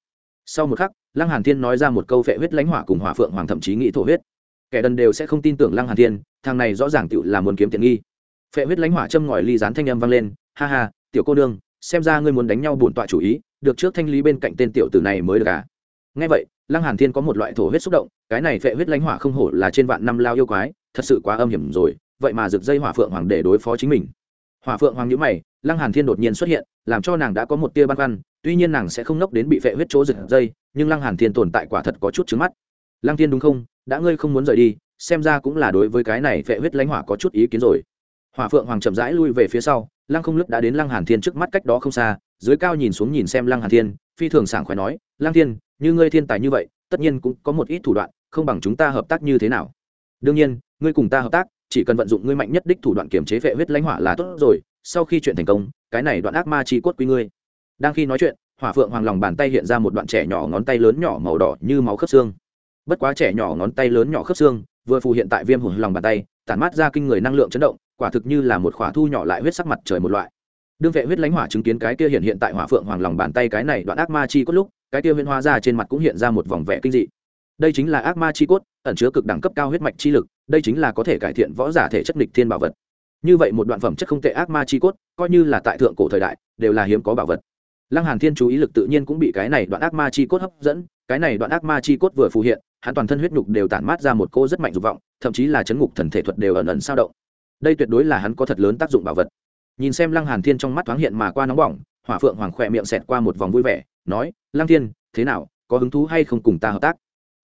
Sau một khắc lăng hàn thiên nói ra một câu phệ huyết lãnh hỏa cùng hỏa phượng hoàng thậm chí nghĩ thổ huyết. Kẻ đần đều sẽ không tin tưởng lăng hàn thiên, thằng này rõ ràng tự là muốn kiếm tiện nghi. Phệ huyết lãnh hỏa châm ngòi ly dán thanh âm vang lên, ha ha, tiểu cô nương, xem ra ngươi muốn đánh nhau bổn tọa chủ ý, được trước thanh lý bên cạnh tên tiểu tử này mới được à? Nghe vậy, lăng hàn thiên có một loại thổ huyết xúc động, cái này phệ huyết lãnh hỏa không hổ là trên vạn năm lao yêu quái, thật sự quá âm hiểm rồi, vậy mà rực dây hỏa phượng hoàng để đối phó chính mình. Hỏa phượng hoàng nhíu mày, lăng hàn thiên đột nhiên xuất hiện, làm cho nàng đã có một tia băn khoăn, tuy nhiên nàng sẽ không nốc đến bị phệ huyết chỗ rực dây nhưng lăng hàn thiên tồn tại quả thật có chút trứng mắt. Lăng thiên đúng không? Đã ngươi không muốn rời đi, xem ra cũng là đối với cái này phệ huyết lãnh hỏa có chút ý kiến rồi. Hỏa phượng hoàng chậm rãi lui về phía sau, lăng không lức đã đến lăng hàn thiên trước mắt cách đó không xa, dưới cao nhìn xuống nhìn xem lăng hàn thiên, phi thường sảng khoái nói, lăng thiên, như ngươi thiên tài như vậy, tất nhiên cũng có một ít thủ đoạn, không bằng chúng ta hợp tác như thế nào? Đương nhiên, ngươi cùng ta hợp tác, chỉ cần vận dụng ngươi mạnh nhất đích thủ đoạn kiểm chế vệ huyết lãnh hỏa là tốt rồi, sau khi chuyện thành công, cái này đoạn ác ma chi cốt quy ngươi. Đang khi nói chuyện hỏa phượng hoàng lòng bàn tay hiện ra một đoạn trẻ nhỏ ngón tay lớn nhỏ màu đỏ như máu khớp xương. Bất quá trẻ nhỏ ngón tay lớn nhỏ khớp xương, vừa phù hiện tại viêm hồn lòng bàn tay, tản mát ra kinh người năng lượng chấn động, quả thực như là một khỏa thu nhỏ lại huyết sắc mặt trời một loại. Đương vệ huyết lãnh hỏa chứng kiến cái kia hiện hiện tại hỏa phượng hoàng lòng bàn tay cái này đoạn ác ma chi cốt lúc, cái kia huyên hóa ra trên mặt cũng hiện ra một vòng vẻ kinh dị. Đây chính là ác ma chi cốt, ẩn chứa cực đẳng cấp cao huyết mạch chi lực, đây chính là có thể cải thiện võ giả thể chất địch thiên bảo vật. Như vậy một đoạn phẩm chất không tệ ác ma chi cốt, coi như là tại thượng cổ thời đại, đều là hiếm có bảo vật lăng hàn thiên chú ý lực tự nhiên cũng bị cái này đoạn ác ma chi cốt hấp dẫn, cái này đoạn ác ma chi cốt vừa phù hiện, hắn toàn thân huyết nhục đều tản mát ra một cô rất mạnh dục vọng, thậm chí là chấn ngục thần thể thuật đều ẩn ẩn sao động. Đây tuyệt đối là hắn có thật lớn tác dụng bảo vật. Nhìn xem lăng hàn thiên trong mắt thoáng hiện mà qua nóng bỏng, hỏa phượng hoàng khỏe miệng xẹt qua một vòng vui vẻ, nói, lăng thiên, thế nào, có hứng thú hay không cùng ta hợp tác?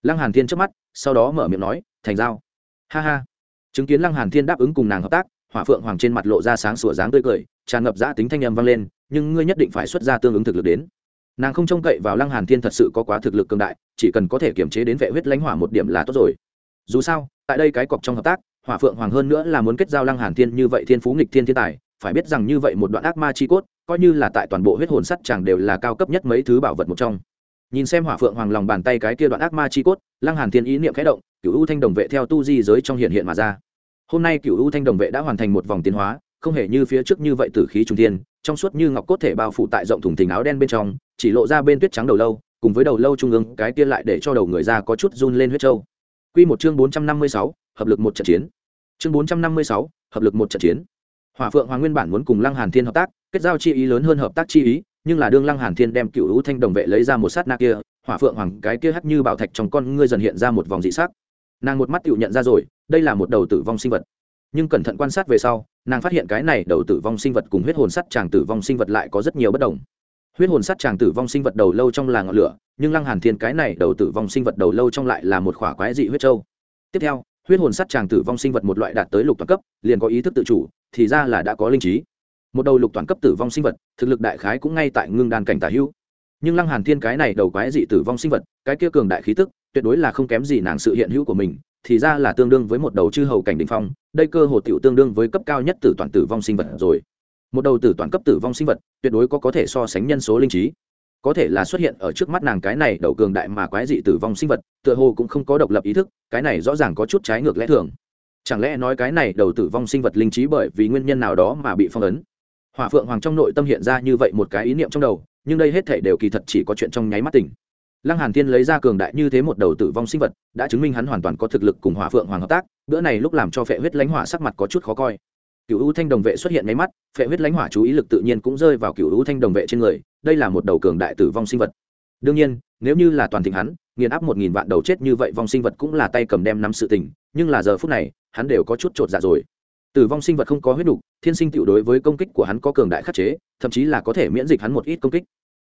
Lăng hàn thiên trước mắt, sau đó mở miệng nói, thành giao. Ha ha. Chứng kiến lăng hàn thiên đáp ứng cùng nàng hợp tác hỏa phượng hoàng trên mặt lộ ra sáng sủa dáng tươi cười, tràn ngập giã tính thanh âm vang lên, nhưng ngươi nhất định phải xuất ra tương ứng thực lực đến. Nàng không trông cậy vào lăng hàn thiên thật sự có quá thực lực cường đại, chỉ cần có thể kiểm chế đến vệ huyết lãnh hỏa một điểm là tốt rồi. Dù sao, tại đây cái cọc trong hợp tác, hỏa phượng hoàng hơn nữa là muốn kết giao lăng hàn thiên như vậy thiên phú nghịch thiên thiên tài, phải biết rằng như vậy một đoạn ác ma chi cốt, coi như là tại toàn bộ huyết hồn sắt chẳng đều là cao cấp nhất mấy thứ bảo vật một trong. Nhìn xem hỏa phượng hoàng lòng bàn tay cái kia đoạn ác ma chi cốt, lăng hàn thiên ý niệm khẽ động, cửu u thanh đồng vệ theo tu di giới trong hiện hiện mà ra hôm nay cửu u thanh đồng vệ đã hoàn thành một vòng tiến hóa, không hề như phía trước như vậy tử khí trung thiên, trong suốt như ngọc cốt thể bao phủ tại rộng thùng thình áo đen bên trong, chỉ lộ ra bên tuyết trắng đầu lâu, cùng với đầu lâu trung ương, cái kia lại để cho đầu người ra có chút run lên huyết trâu. Quy một chương bốn trăm năm mươi sáu, hợp lực một trận chiến. Chương bốn trăm năm mươi sáu, hợp lực một trận chiến. Hỏa phượng hoàng nguyên bản muốn cùng lăng hàn thiên hợp tác, kết giao chi ý lớn hơn hợp tác chi ý, nhưng là đương lăng hàn thiên đem cựu u thanh đồng vệ lấy ra một sát na kia, hỏa phượng hoàng cái kia hắt như bảo thạch trong con ngươi dần hiện ra một vòng dị sắc. Nàng một mắt tự nhận ra rồi đây là một đầu tử vong sinh vật. Nhưng cẩn thận quan sát về sau, nàng phát hiện cái này đầu tử vong sinh vật cùng huyết hồn sắt chàng tử vong sinh vật lại có rất nhiều bất đồng. Huyết hồn sắt chàng tử vong sinh vật đầu lâu trong là ngọn lửa, nhưng lăng hàn thiên cái này đầu tử vong sinh vật đầu lâu trong lại là một khỏa quái dị huyết châu tiếp theo, huyết hồn sắt chàng tử vong sinh vật một loại đạt tới lục toàn cấp, liền có ý thức tự chủ, thì ra là đã có linh trí. Một đầu lục toàn cấp tử vong sinh vật, thực lực đại khái cũng ngay tại ngưng đan cảnh tả hữu. Nhưng lăng hàn thiên cái này đầu quái dị tử vong sinh vật, cái kia cường đại khí tức, tuyệt đối là không kém gì nàng sự hiện hữu của mình thì ra là tương đương với một đầu chư hầu cảnh đỉnh phong, đây cơ hồ tiểu tương đương với cấp cao nhất tử toàn tử vong sinh vật rồi. Một đầu tử toàn cấp tử vong sinh vật, tuyệt đối có có thể so sánh nhân số linh trí. Có thể là xuất hiện ở trước mắt nàng cái này đầu cường đại mà quái dị tử vong sinh vật, tựa hồ cũng không có độc lập ý thức, cái này rõ ràng có chút trái ngược lẽ thường. Chẳng lẽ nói cái này đầu tử vong sinh vật linh trí bởi vì nguyên nhân nào đó mà bị phong ấn? Hòa phượng hoàng trong nội tâm hiện ra như vậy một cái ý niệm trong đầu, nhưng đây hết thể đều kỳ thật chỉ có chuyện trong nháy mắt tỉnh lăng hàn thiên lấy ra cường đại như thế một đầu tử vong sinh vật, đã chứng minh hắn hoàn toàn có thực lực cùng hỏa phượng hoàng hợp tác, bữa này lúc làm cho phệ huyết lãnh hỏa sắc mặt có chút khó coi. Cựu u thanh đồng vệ xuất hiện nháy mắt, phệ huyết lãnh hỏa chú ý lực tự nhiên cũng rơi vào cựu u thanh đồng vệ trên người, đây là một đầu cường đại tử vong sinh vật. Đương nhiên, nếu như là toàn thịnh hắn, nghiền áp một nghìn vạn đầu chết như vậy vong sinh vật cũng là tay cầm đem nắm sự tình, nhưng là giờ phút này, hắn đều có chút trột dạ rồi. Tử vong sinh vật không có huyết đục thiên sinh tiểu đối với công kích của hắn có cường đại khắc chế, thậm chí là có thể miễn dịch hắn một ít công kích.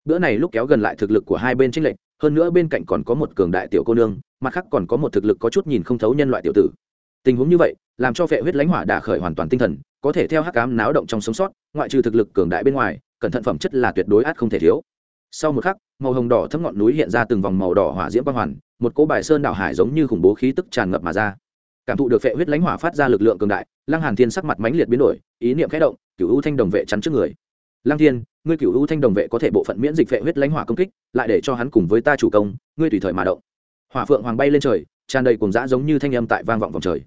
Bữa này lúc kéo gần lại thực lực của hai bên tranh lệch hơn nữa bên cạnh còn có một cường đại tiểu cô nương, mặt khác còn có một thực lực có chút nhìn không thấu nhân loại tiểu tử. Tình huống như vậy, làm cho vệ huyết lãnh hỏa đả khởi hoàn toàn tinh thần, có thể theo hắc cám náo động trong sống sót, ngoại trừ thực lực cường đại bên ngoài, cẩn thận phẩm chất là tuyệt đối át không thể thiếu. Sau một khắc, màu hồng đỏ thấm ngọn núi hiện ra từng vòng màu đỏ hỏa diễm quang hoàn, một cỗ bài sơn đảo hải giống như khủng bố khí tức tràn ngập mà ra. Cảm thụ được vệ huyết lãnh hỏa phát ra lực lượng cường đại, lăng hàn thiên sắc mặt mãnh liệt biến đổi, ý niệm khẽ động, cửu u thanh đồng vệ chắn trước người lăng thiên, ngươi cửu u thanh đồng vệ có thể bộ phận miễn dịch vệ huyết lãnh hỏa công kích, lại để cho hắn cùng với ta chủ công, ngươi tùy thời mà động. Hỏa phượng hoàng bay lên trời, tràn đầy cuồng dã giống như thanh âm tại vang vọng vòng trời.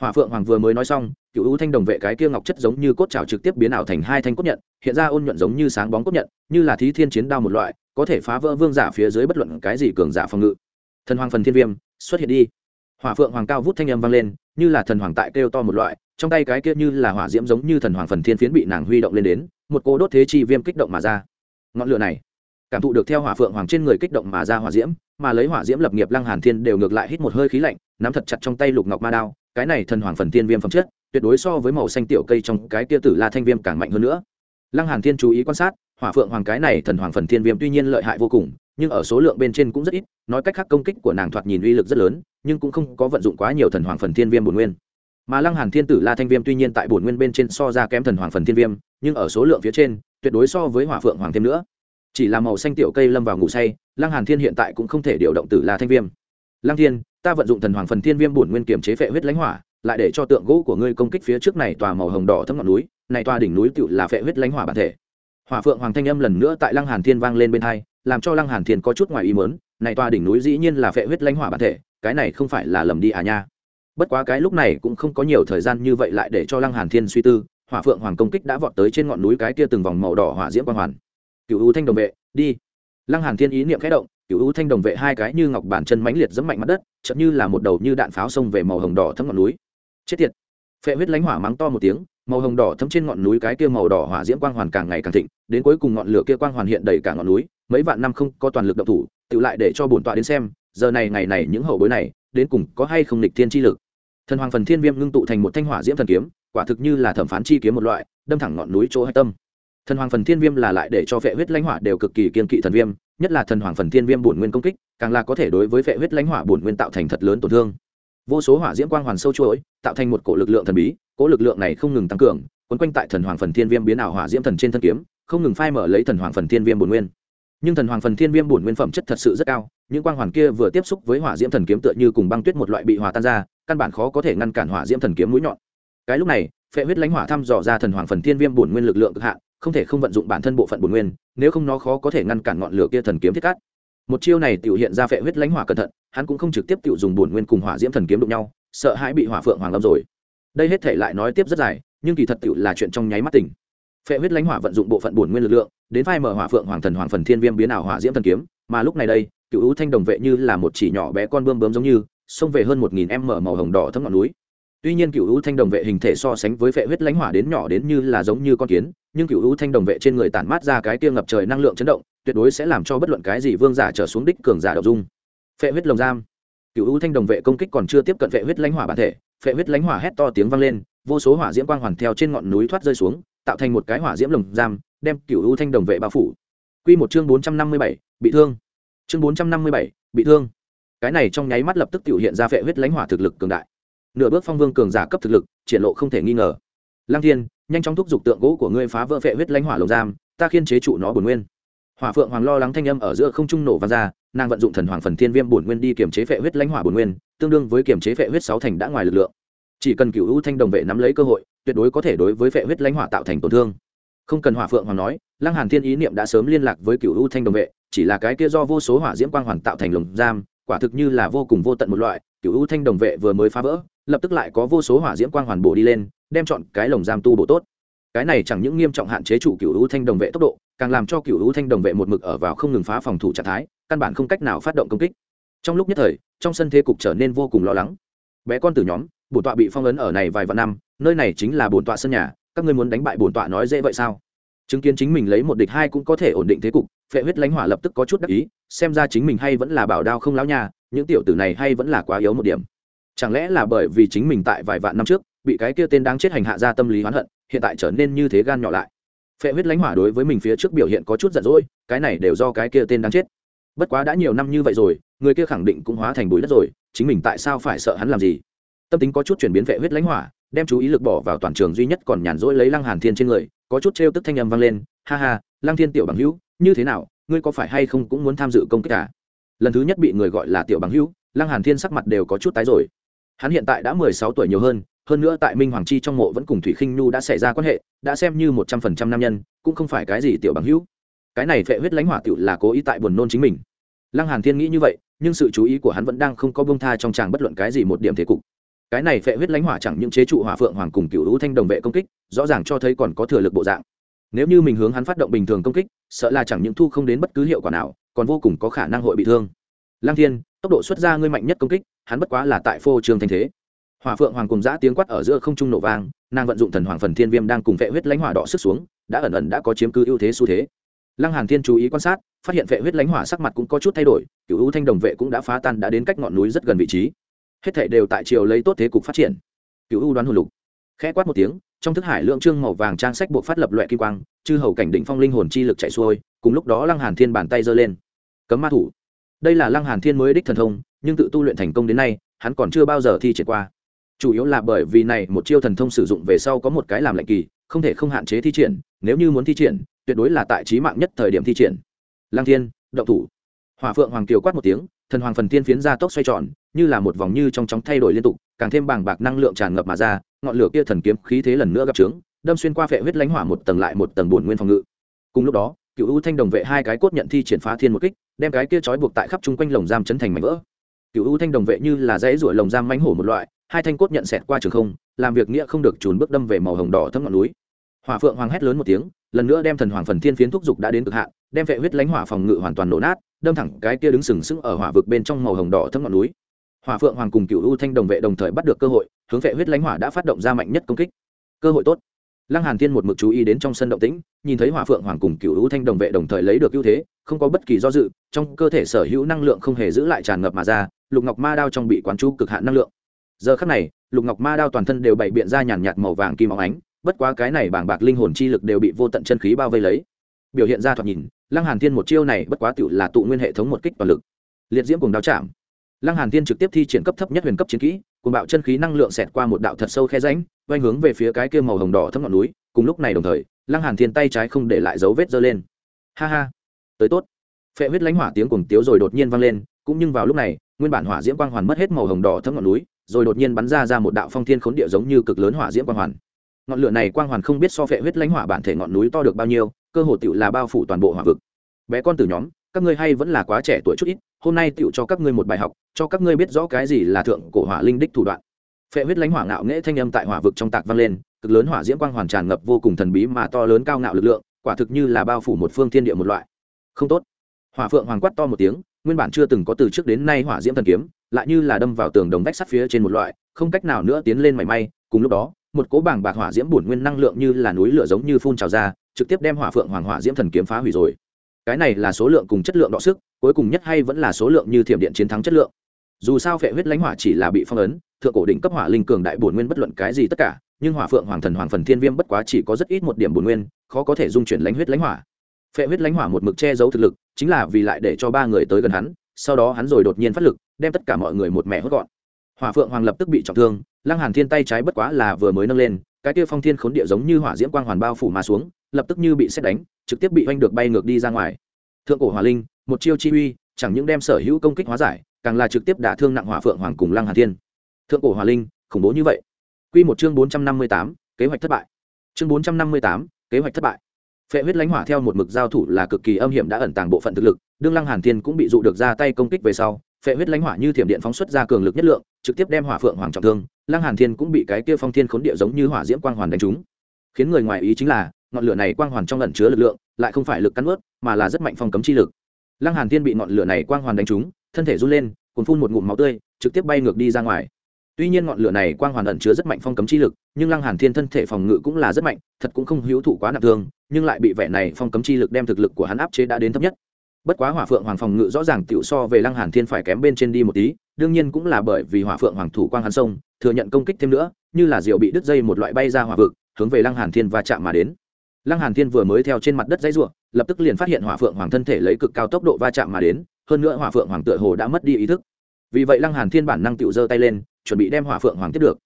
Hỏa phượng hoàng vừa mới nói xong cựu ưu thanh đồng vệ cái kia ngọc chất giống như cốt trào trực tiếp biến ảo thành hai thanh cốt nhận, hiện ra ôn nhuận giống như sáng bóng cốt nhận, như là thí thiên chiến đao một loại, có thể phá vỡ vương giả phía dưới bất luận cái gì cường giả phòng ngự. Thần hoàng phần thiên viêm, xuất hiện đi. Hỏa phượng hoàng cao vút thanh âm vang lên như là thần hoàng tại kêu to một loại, trong tay cái kia như là hỏa diễm giống như thần hoàng phần thiên phiến bị nàng huy động lên đến, một cô đốt thế chi viêm kích động mà ra. Ngọn lửa này, cảm thụ được theo hỏa phượng hoàng trên người kích động mà ra hỏa diễm, mà lấy hỏa diễm lập nghiệp lăng hàn thiên đều ngược lại hít một hơi khí lạnh, nắm thật chặt trong tay lục ngọc ma đao, cái này thần hoàng phần thiên viêm phẩm chất, tuyệt đối so với màu xanh tiểu cây trong cái kia tử la thanh viêm càng mạnh hơn nữa. Lăng hàn thiên chú ý quan sát, hỏa phượng hoàng cái này thần hoàng phần thiên viêm tuy nhiên lợi hại vô cùng, nhưng ở số lượng bên trên cũng rất ít, nói cách khác công kích của nàng thoạt nhìn uy lực rất lớn nhưng cũng không có vận dụng quá nhiều thần hoàng phần thiên viêm bổn nguyên. Mà lăng hàn thiên tử la thanh viêm tuy nhiên tại bổn nguyên bên trên so ra kém thần hoàng phần thiên viêm, nhưng ở số lượng phía trên, tuyệt đối so với hỏa phượng hoàng thêm nữa. Chỉ là màu xanh tiểu cây lâm vào ngủ say, lăng hàn thiên hiện tại cũng không thể điều động tử la thanh viêm. Lăng thiên, ta vận dụng thần hoàng phần thiên viêm bổn nguyên kiểm chế phệ huyết lãnh hỏa, lại để cho tượng gỗ của ngươi công kích phía trước này tòa màu hồng đỏ thấm ngọn núi, này tòa đỉnh núi tựu là phệ huyết lãnh hỏa bản thể. Hỏa phượng hoàng thanh âm lần nữa tại lăng hàn thiên vang lên bên hai, làm cho lăng hàn thiên có chút ngoài ý muốn, này tòa đỉnh núi dĩ nhiên là phệ huyết lãnh hỏa bản thể cái này không phải là lầm đi à nha. Bất quá cái lúc này cũng không có nhiều thời gian như vậy lại để cho lăng hàn thiên suy tư, hỏa phượng hoàng công kích đã vọt tới trên ngọn núi cái kia từng vòng màu đỏ hỏa diễm quang hoàn. Cựu u thanh đồng vệ, đi. Lăng hàn thiên ý niệm khẽ động cựu u thanh đồng vệ hai cái như ngọc bản chân mãnh liệt dẫm mạnh mặt đất chậm như là một đầu như đạn pháo xông về màu hồng đỏ thấm ngọn núi. Chết tiệt. Phệ huyết lánh hỏa mắng to một tiếng, màu hồng đỏ thấm trên ngọn núi cái kia màu đỏ hỏa diễm quang hoàn càng ngày càng thịnh, đến cuối cùng ngọn lửa kia quang hoàn hiện đầy cả ngọn núi, mấy vạn năm không có toàn lực động thủ, tự lại để cho bổn tọa đến xem giờ này ngày này những hậu bối này, đến cùng có hay không lịch thiên chi lực? Thần hoàng phần thiên viêm ngưng tụ thành một thanh hỏa diễm thần kiếm, quả thực như là thẩm phán chi kiếm một loại, đâm thẳng ngọn núi chỗ hạch tâm. Thần hoàng phần thiên viêm là lại để cho vệ huyết lãnh hỏa đều cực kỳ kiên kỵ thần viêm, nhất là thần hoàng phần thiên viêm bổn nguyên công kích, càng là có thể đối với vệ huyết lãnh hỏa bổn nguyên tạo thành thật lớn tổn thương. Vô số hỏa diễm quang hoàn sâu chuỗi, tạo thành một cổ lực lượng thần bí cỗ lực lượng này không ngừng tăng cường, quấn quanh tại thần hoàng phần thiên viêm biến ảo hỏa diễm thần trên thân kiếm, không ngừng phai mở lấy thần hoàng phần thiên viêm bổn nguyên. Nhưng thần hoàng phần thiên viêm bổn nguyên phẩm chất thật sự rất cao những quang hoàn kia vừa tiếp xúc với hỏa diễm thần kiếm tựa như cùng băng tuyết một loại bị hòa tan ra, căn bản khó có thể ngăn cản hỏa diễm thần kiếm mũi nhọn. Cái lúc này, phệ huyết lãnh hỏa thăm dò ra thần hoàng phần thiên viêm bổn nguyên lực lượng cực hạn, không thể không vận dụng bản thân bộ phận bổn nguyên, nếu không nó khó có thể ngăn cản ngọn lửa kia thần kiếm thiết cắt một chiêu này tiểu hiện ra phệ huyết lãnh hỏa cẩn thận, hắn cũng không trực tiếp tiểu dùng bổn nguyên cùng hỏa diễm thần kiếm đụng nhau, sợ hãi bị hỏa phượng hoàng lâm rồi. Đây hết thể lại nói tiếp rất dài, nhưng kỳ thật tiểu là chuyện trong nháy mắt tỉnh. Phệ huyết lãnh hỏa vận dụng bộ phận bổn nguyên lực lượng, đến phai mở hỏa phượng hoàng thần hoàng phần thiên viêm biến ảo hỏa diễm thần kiếm, mà lúc này đây cựu ưu thanh đồng vệ như là một chỉ nhỏ bé con bươm bướm giống như, xông về hơn một nghìn em mở màu hồng đỏ thấm ngọn núi. Tuy nhiên cựu ưu thanh đồng vệ hình thể so sánh với Vệ huyết lãnh hỏa đến nhỏ đến như là giống như con kiến, nhưng cựu ưu thanh đồng vệ trên người tản mát ra cái tiêu ngập trời năng lượng chấn động, tuyệt đối sẽ làm cho bất luận cái gì vương giả trở xuống đích cường giả đậu dung. Phệ huyết lồng giam. Cựu ưu thanh đồng vệ công kích còn chưa tiếp cận phệ huyết lãnh hỏa bản thể, phệ huyết lãnh hỏa hét to tiếng vang lên, vô số hỏa diễm quang hoàn theo trên ngọn núi thoát rơi xuống, tạo thành một cái hỏa diễm lồng giam, đem cựu ưu thanh đồng vệ bao phủ. Quy một chương bốn trăm năm mươi bảy, bị thương chương bốn trăm năm mươi bảy, bị thương. Cái này trong nháy mắt lập tức tự hiện ra phệ huyết lãnh hỏa thực lực cường đại. Nửa bước phong vương cường giả cấp thực lực, triển lộ không thể nghi ngờ. Lăng thiên, nhanh chóng thúc giục tượng gỗ của ngươi phá vỡ phệ huyết lãnh hỏa lồng giam, ta khiên chế trụ nó bổn nguyên. Hỏa phượng hoàng lo lắng thanh âm ở giữa không trung nổ vang ra, nàng vận dụng thần hoàng phần thiên viêm bổn nguyên đi kiểm chế phệ huyết lãnh hỏa bổn nguyên, tương đương với kiểm chế phệ huyết sáu thành đã ngoài lực lượng. Chỉ cần cựu u thanh đồng vệ nắm lấy cơ hội, tuyệt đối có thể đối với phệ huyết lãnh hỏa tạo thành tổn thương. Không cần hỏa phượng hoàng nói, lăng hàn thiên ý niệm đã sớm liên lạc với cựu u thanh đồng vệ chỉ là cái kia do vô số hỏa diễm quang hoàn tạo thành lồng giam, quả thực như là vô cùng vô tận một loại cựu u thanh đồng vệ vừa mới phá vỡ, lập tức lại có vô số hỏa diễm quang hoàn bổ đi lên, đem chọn cái lồng giam tu bổ tốt. Cái này chẳng những nghiêm trọng hạn chế chủ cựu u thanh đồng vệ tốc độ, càng làm cho cựu u thanh đồng vệ một mực ở vào không ngừng phá phòng thủ trạng thái, căn bản không cách nào phát động công kích. Trong lúc nhất thời, trong sân thế cục trở nên vô cùng lo lắng. Bé con từ nhóm, bổn tọa bị phong ấn ở này vài vạn năm, nơi này chính là bổn tọa sân nhà, các ngươi muốn đánh bại bổn tọa nói dễ vậy sao? Chứng kiến chính mình lấy một địch hai cũng có thể ổn định thế cục, phệ huyết lãnh hỏa lập tức có chút đắc ý, xem ra chính mình hay vẫn là bảo đao không láo nhà những tiểu tử này hay vẫn là quá yếu một điểm. Chẳng lẽ là bởi vì chính mình tại vài vạn năm trước, bị cái kia tên đáng chết hành hạ ra tâm lý oán hận, hiện tại trở nên như thế gan nhỏ lại. Phệ huyết lãnh hỏa đối với mình phía trước biểu hiện có chút giận dỗi, cái này đều do cái kia tên đáng chết. Bất quá đã nhiều năm như vậy rồi, người kia khẳng định cũng hóa thành bụi đất rồi, chính mình tại sao phải sợ hắn làm gì? Tâm tính có chút chuyển biến phệ huyết lãnh hỏa, đem chú ý lực bỏ vào toàn trường duy nhất còn nhàn rỗi lấy lăng hàn thiên trên người có chút trêu tức thanh âm vang lên, ha ha, lăng thiên tiểu bằng hữu, như thế nào, ngươi có phải hay không cũng muốn tham dự công kích cả à? lần thứ nhất bị người gọi là tiểu bằng hữu, lăng hàn thiên sắc mặt đều có chút tái rồi. Hắn hiện tại đã mười sáu tuổi nhiều hơn hơn nữa tại minh hoàng chi trong mộ vẫn cùng thủy khinh nhu đã xảy ra quan hệ, đã xem như một trăm phần trăm nam nhân, cũng không phải cái gì tiểu bằng hữu. Cái này phệ huyết lãnh hỏa tiểu là cố ý tại buồn nôn chính mình. Lăng hàn thiên nghĩ như vậy, nhưng sự chú ý của hắn vẫn đang không có bông tha trong chàng bất luận cái gì một điểm thế cục cái này phệ huyết lãnh hỏa chẳng những chế trụ hỏa phượng hoàng cùng cựu lũ thanh đồng vệ công kích, rõ ràng cho thấy còn có thừa lực bộ dạng. Nếu như mình hướng hắn phát động bình thường công kích, sợ là chẳng những thu không đến bất cứ hiệu quả nào, còn vô cùng có khả năng hội bị thương. Lang thiên, tốc độ xuất ra ngươi mạnh nhất công kích, hắn bất quá là tại phô trương thanh thế. Hỏa phượng hoàng cùng giã tiếng quát ở giữa không trung nổ vang, nàng vận dụng thần hoàng phần thiên viêm đang cùng vệ huyết lãnh hỏa đỏ sức xuống, đã ẩn ẩn đã có chiếm cứ ưu thế xu thế. Lăng hàn thiên chú ý quan sát, phát hiện vệ huyết lãnh hỏa sắc mặt cũng có chút thay đổi cựu ưu thanh đồng vệ cũng đã phá tan đã đến cách ngọn núi rất gần vị trí hết thảy đều tại chiều lấy tốt thế cục phát triển. Cựu u đoán hồn lục. Khẽ quát một tiếng, trong thức hải lượng trương màu vàng trang sách buộc phát lập loại kim quang, chư hầu cảnh đỉnh phong linh hồn chi lực chạy xuôi, cùng lúc đó lăng hàn thiên bàn tay giơ lên. Cấm ma thủ. Đây là lăng hàn thiên mới đích thần thông, nhưng tự tu luyện thành công đến nay, hắn còn chưa bao giờ thi triển qua. Chủ yếu là bởi vì này một chiêu thần thông sử dụng về sau có một cái làm lệnh kỳ, không thể không hạn chế thi triển, nếu như muốn thi triển, tuyệt đối là tại trí mạng nhất thời điểm thi triển. Lăng thiên, động thủ. Hỏa phượng hoàng kiều quát một tiếng, thần hoàng phần tiên phiến ra tốc xoay tròn như là một vòng như trong chóng thay đổi liên tục, càng thêm bàng bạc năng lượng tràn ngập mà ra, ngọn lửa kia thần kiếm khí thế lần nữa gặp trướng, đâm xuyên qua phệ huyết lãnh hỏa một tầng lại một tầng bổn nguyên phòng ngự. Cùng lúc đó, cựu u thanh đồng vệ hai cái cốt nhận thi triển phá thiên một kích, đem cái kia trói buộc tại khắp chung quanh lồng giam chấn thành mảnh vỡ. Cựu u thanh đồng vệ như là dãy ruổi lồng giam mánh hổ một loại, hai thanh cốt nhận xẹt qua trường không, làm việc nghĩa không được trùn bước đâm về màu hồng đỏ thấm ngọn núi. Hỏa phượng hoàng hét lớn một tiếng, lần nữa đem thần hoàng phần thiên phiến thúc dục đã đến cực hạn, đem vệ huyết lãnh hỏa phòng ngự hoàn toàn nổ nát, đâm thẳng cái kia đứng sừng sững ở hỏa vực bên trong màu hồng đỏ thấm ngọn núi hỏa phượng hoàng cùng cựu u thanh đồng vệ đồng thời bắt được cơ hội, hướng vệ huyết lãnh hỏa đã phát động ra mạnh nhất công kích. Cơ hội tốt. Lăng hàn thiên một mực chú ý đến trong sân động tĩnh, nhìn thấy hỏa phượng hoàng cùng cựu U thanh đồng vệ đồng thời lấy được ưu thế, không có bất kỳ do dự, trong cơ thể sở hữu năng lượng không hề giữ lại tràn ngập mà ra, lục ngọc ma đao trong bị quán chú cực hạn năng lượng. Giờ khắc này, lục ngọc ma đao toàn thân đều bày biện ra nhàn nhạt màu vàng kim óng ánh, bất quá cái này bảng bạc linh hồn chi lực đều bị vô tận chân khí bao vây lấy. Biểu hiện ra thoạt nhìn, lăng hàn thiên một chiêu này bất quá tựu là tụ nguyên hệ thống một kích toàn lực. Liệt diễm cùng đao chạm lăng hàn thiên trực tiếp thi triển cấp thấp nhất huyền cấp chiến kỹ cùng bạo chân khí năng lượng xẹt qua một đạo thật sâu khe rãnh quay hướng về phía cái kia màu hồng đỏ thấp ngọn núi. Cùng lúc này đồng thời, lăng hàn thiên tay trái không để lại dấu vết dơ lên. Ha ha, tới tốt. Phệ huyết lãnh hỏa tiếng cùng tiếu rồi đột nhiên vang lên, cũng nhưng vào lúc này, nguyên bản hỏa diễm quang hoàn mất hết màu hồng đỏ thấm ngọn núi, rồi đột nhiên bắn ra ra một đạo phong thiên khốn địa giống như cực lớn hỏa diễm quang hoàn. Ngọn lửa này quang hoàn không biết so phệ huyết lãnh hỏa bản thể ngọn núi to được bao nhiêu, cơ hồ tựu là bao phủ toàn bộ hỏa vực. Bé con từ nhóm, các ngươi hay vẫn là quá trẻ tuổi chút ít hôm nay tựu cho các ngươi một bài học, cho các ngươi biết rõ cái gì là thượng cổ hỏa linh đích thủ đoạn. Phệ huyết lãnh hỏa ngạo nghễ thanh âm tại hỏa vực trong tạc vang lên, cực lớn hỏa diễm quang hoàn tràn ngập vô cùng thần bí mà to lớn cao ngạo lực lượng, quả thực như là bao phủ một phương thiên địa một loại. Không tốt. Hỏa phượng hoàng quát to một tiếng, nguyên bản chưa từng có từ trước đến nay hỏa diễm thần kiếm, lại như là đâm vào tường đồng vách sắt phía trên một loại, không cách nào nữa tiến lên mảy may. Cùng lúc đó, một cố bảng bạc hỏa diễm bổn nguyên năng lượng như là núi lửa giống như phun trào ra, trực tiếp đem hỏa phượng hoàng hỏa diễm thần kiếm phá hủy rồi cái này là số lượng cùng chất lượng đọ sức, cuối cùng nhất hay vẫn là số lượng như thiểm điện chiến thắng chất lượng. Dù sao phệ huyết lãnh hỏa chỉ là bị phong ấn, thượng cổ đỉnh cấp hỏa linh cường đại bổn nguyên bất luận cái gì tất cả, nhưng hỏa phượng hoàng thần hoàng phần thiên viêm bất quá chỉ có rất ít một điểm bổn nguyên, khó có thể dung chuyển lãnh huyết lãnh hỏa. Phệ huyết lãnh hỏa một mực che giấu thực lực, chính là vì lại để cho ba người tới gần hắn, sau đó hắn rồi đột nhiên phát lực, đem tất cả mọi người một mẹ hốt gọn. Hỏa phượng hoàng lập tức bị trọng thương, lăng hàn thiên tay trái bất quá là vừa mới nâng lên, cái kia phong thiên khốn địa giống như hỏa diễm quang hoàn bao phủ mà xuống, lập tức như bị xét đánh trực tiếp bị oanh được bay ngược đi ra ngoài. Thượng cổ hỏa linh, một chiêu chi uy, chẳng những đem sở hữu công kích hóa giải, càng là trực tiếp đả thương nặng hỏa phượng hoàng cùng lăng hà thiên. Thượng cổ hỏa linh, khủng bố như vậy. Quy một chương bốn trăm năm mươi tám, kế hoạch thất bại. Chương bốn trăm năm mươi tám, kế hoạch thất bại. Phệ huyết lãnh hỏa theo một mực giao thủ là cực kỳ âm hiểm đã ẩn tàng bộ phận thực lực, đương lăng hàn thiên cũng bị dụ được ra tay công kích về sau, phệ huyết lãnh hỏa như thiểm điện phóng xuất ra cường lực nhất lượng, trực tiếp đem hỏa phượng hoàng trọng thương, lăng hàn thiên cũng bị cái kia phong thiên khốn địa giống như hỏa diễm quang hoàn đánh trúng. Khiến người ngoài ý chính là ngọn lửa này quang hoàn trong ẩn chứa lực lượng, lại không phải lực cắn ướt mà là rất mạnh phong cấm chi lực. Lăng hàn thiên bị ngọn lửa này quang hoàn đánh trúng, thân thể run lên cuốn phun một ngụm máu tươi, trực tiếp bay ngược đi ra ngoài. Tuy nhiên ngọn lửa này quang hoàn ẩn chứa rất mạnh phong cấm chi lực, nhưng lăng hàn thiên thân thể phòng ngự cũng là rất mạnh, thật cũng không hữu thụ quá nặng thương, nhưng lại bị vẻ này phong cấm chi lực đem thực lực của hắn áp chế đã đến thấp nhất. Bất quá hỏa phượng hoàng phòng ngự rõ ràng tiểu so về lăng hàn thiên phải kém bên trên đi một tí, đương nhiên cũng là bởi vì hỏa phượng hoàng thủ quang hắn sông, thừa nhận công kích thêm nữa, như là diều bị đứt dây một loại bay ra hỏa vực, hướng về lăng hàn thiên va chạm mà đến lăng hàn thiên vừa mới theo trên mặt đất dãy rủa, lập tức liền phát hiện hỏa phượng hoàng thân thể lấy cực cao tốc độ va chạm mà đến, hơn nữa hỏa phượng hoàng tựa hồ đã mất đi ý thức. Vì vậy lăng hàn thiên bản năng tiểu giơ tay lên, chuẩn bị đem hỏa phượng hoàng tiếp được.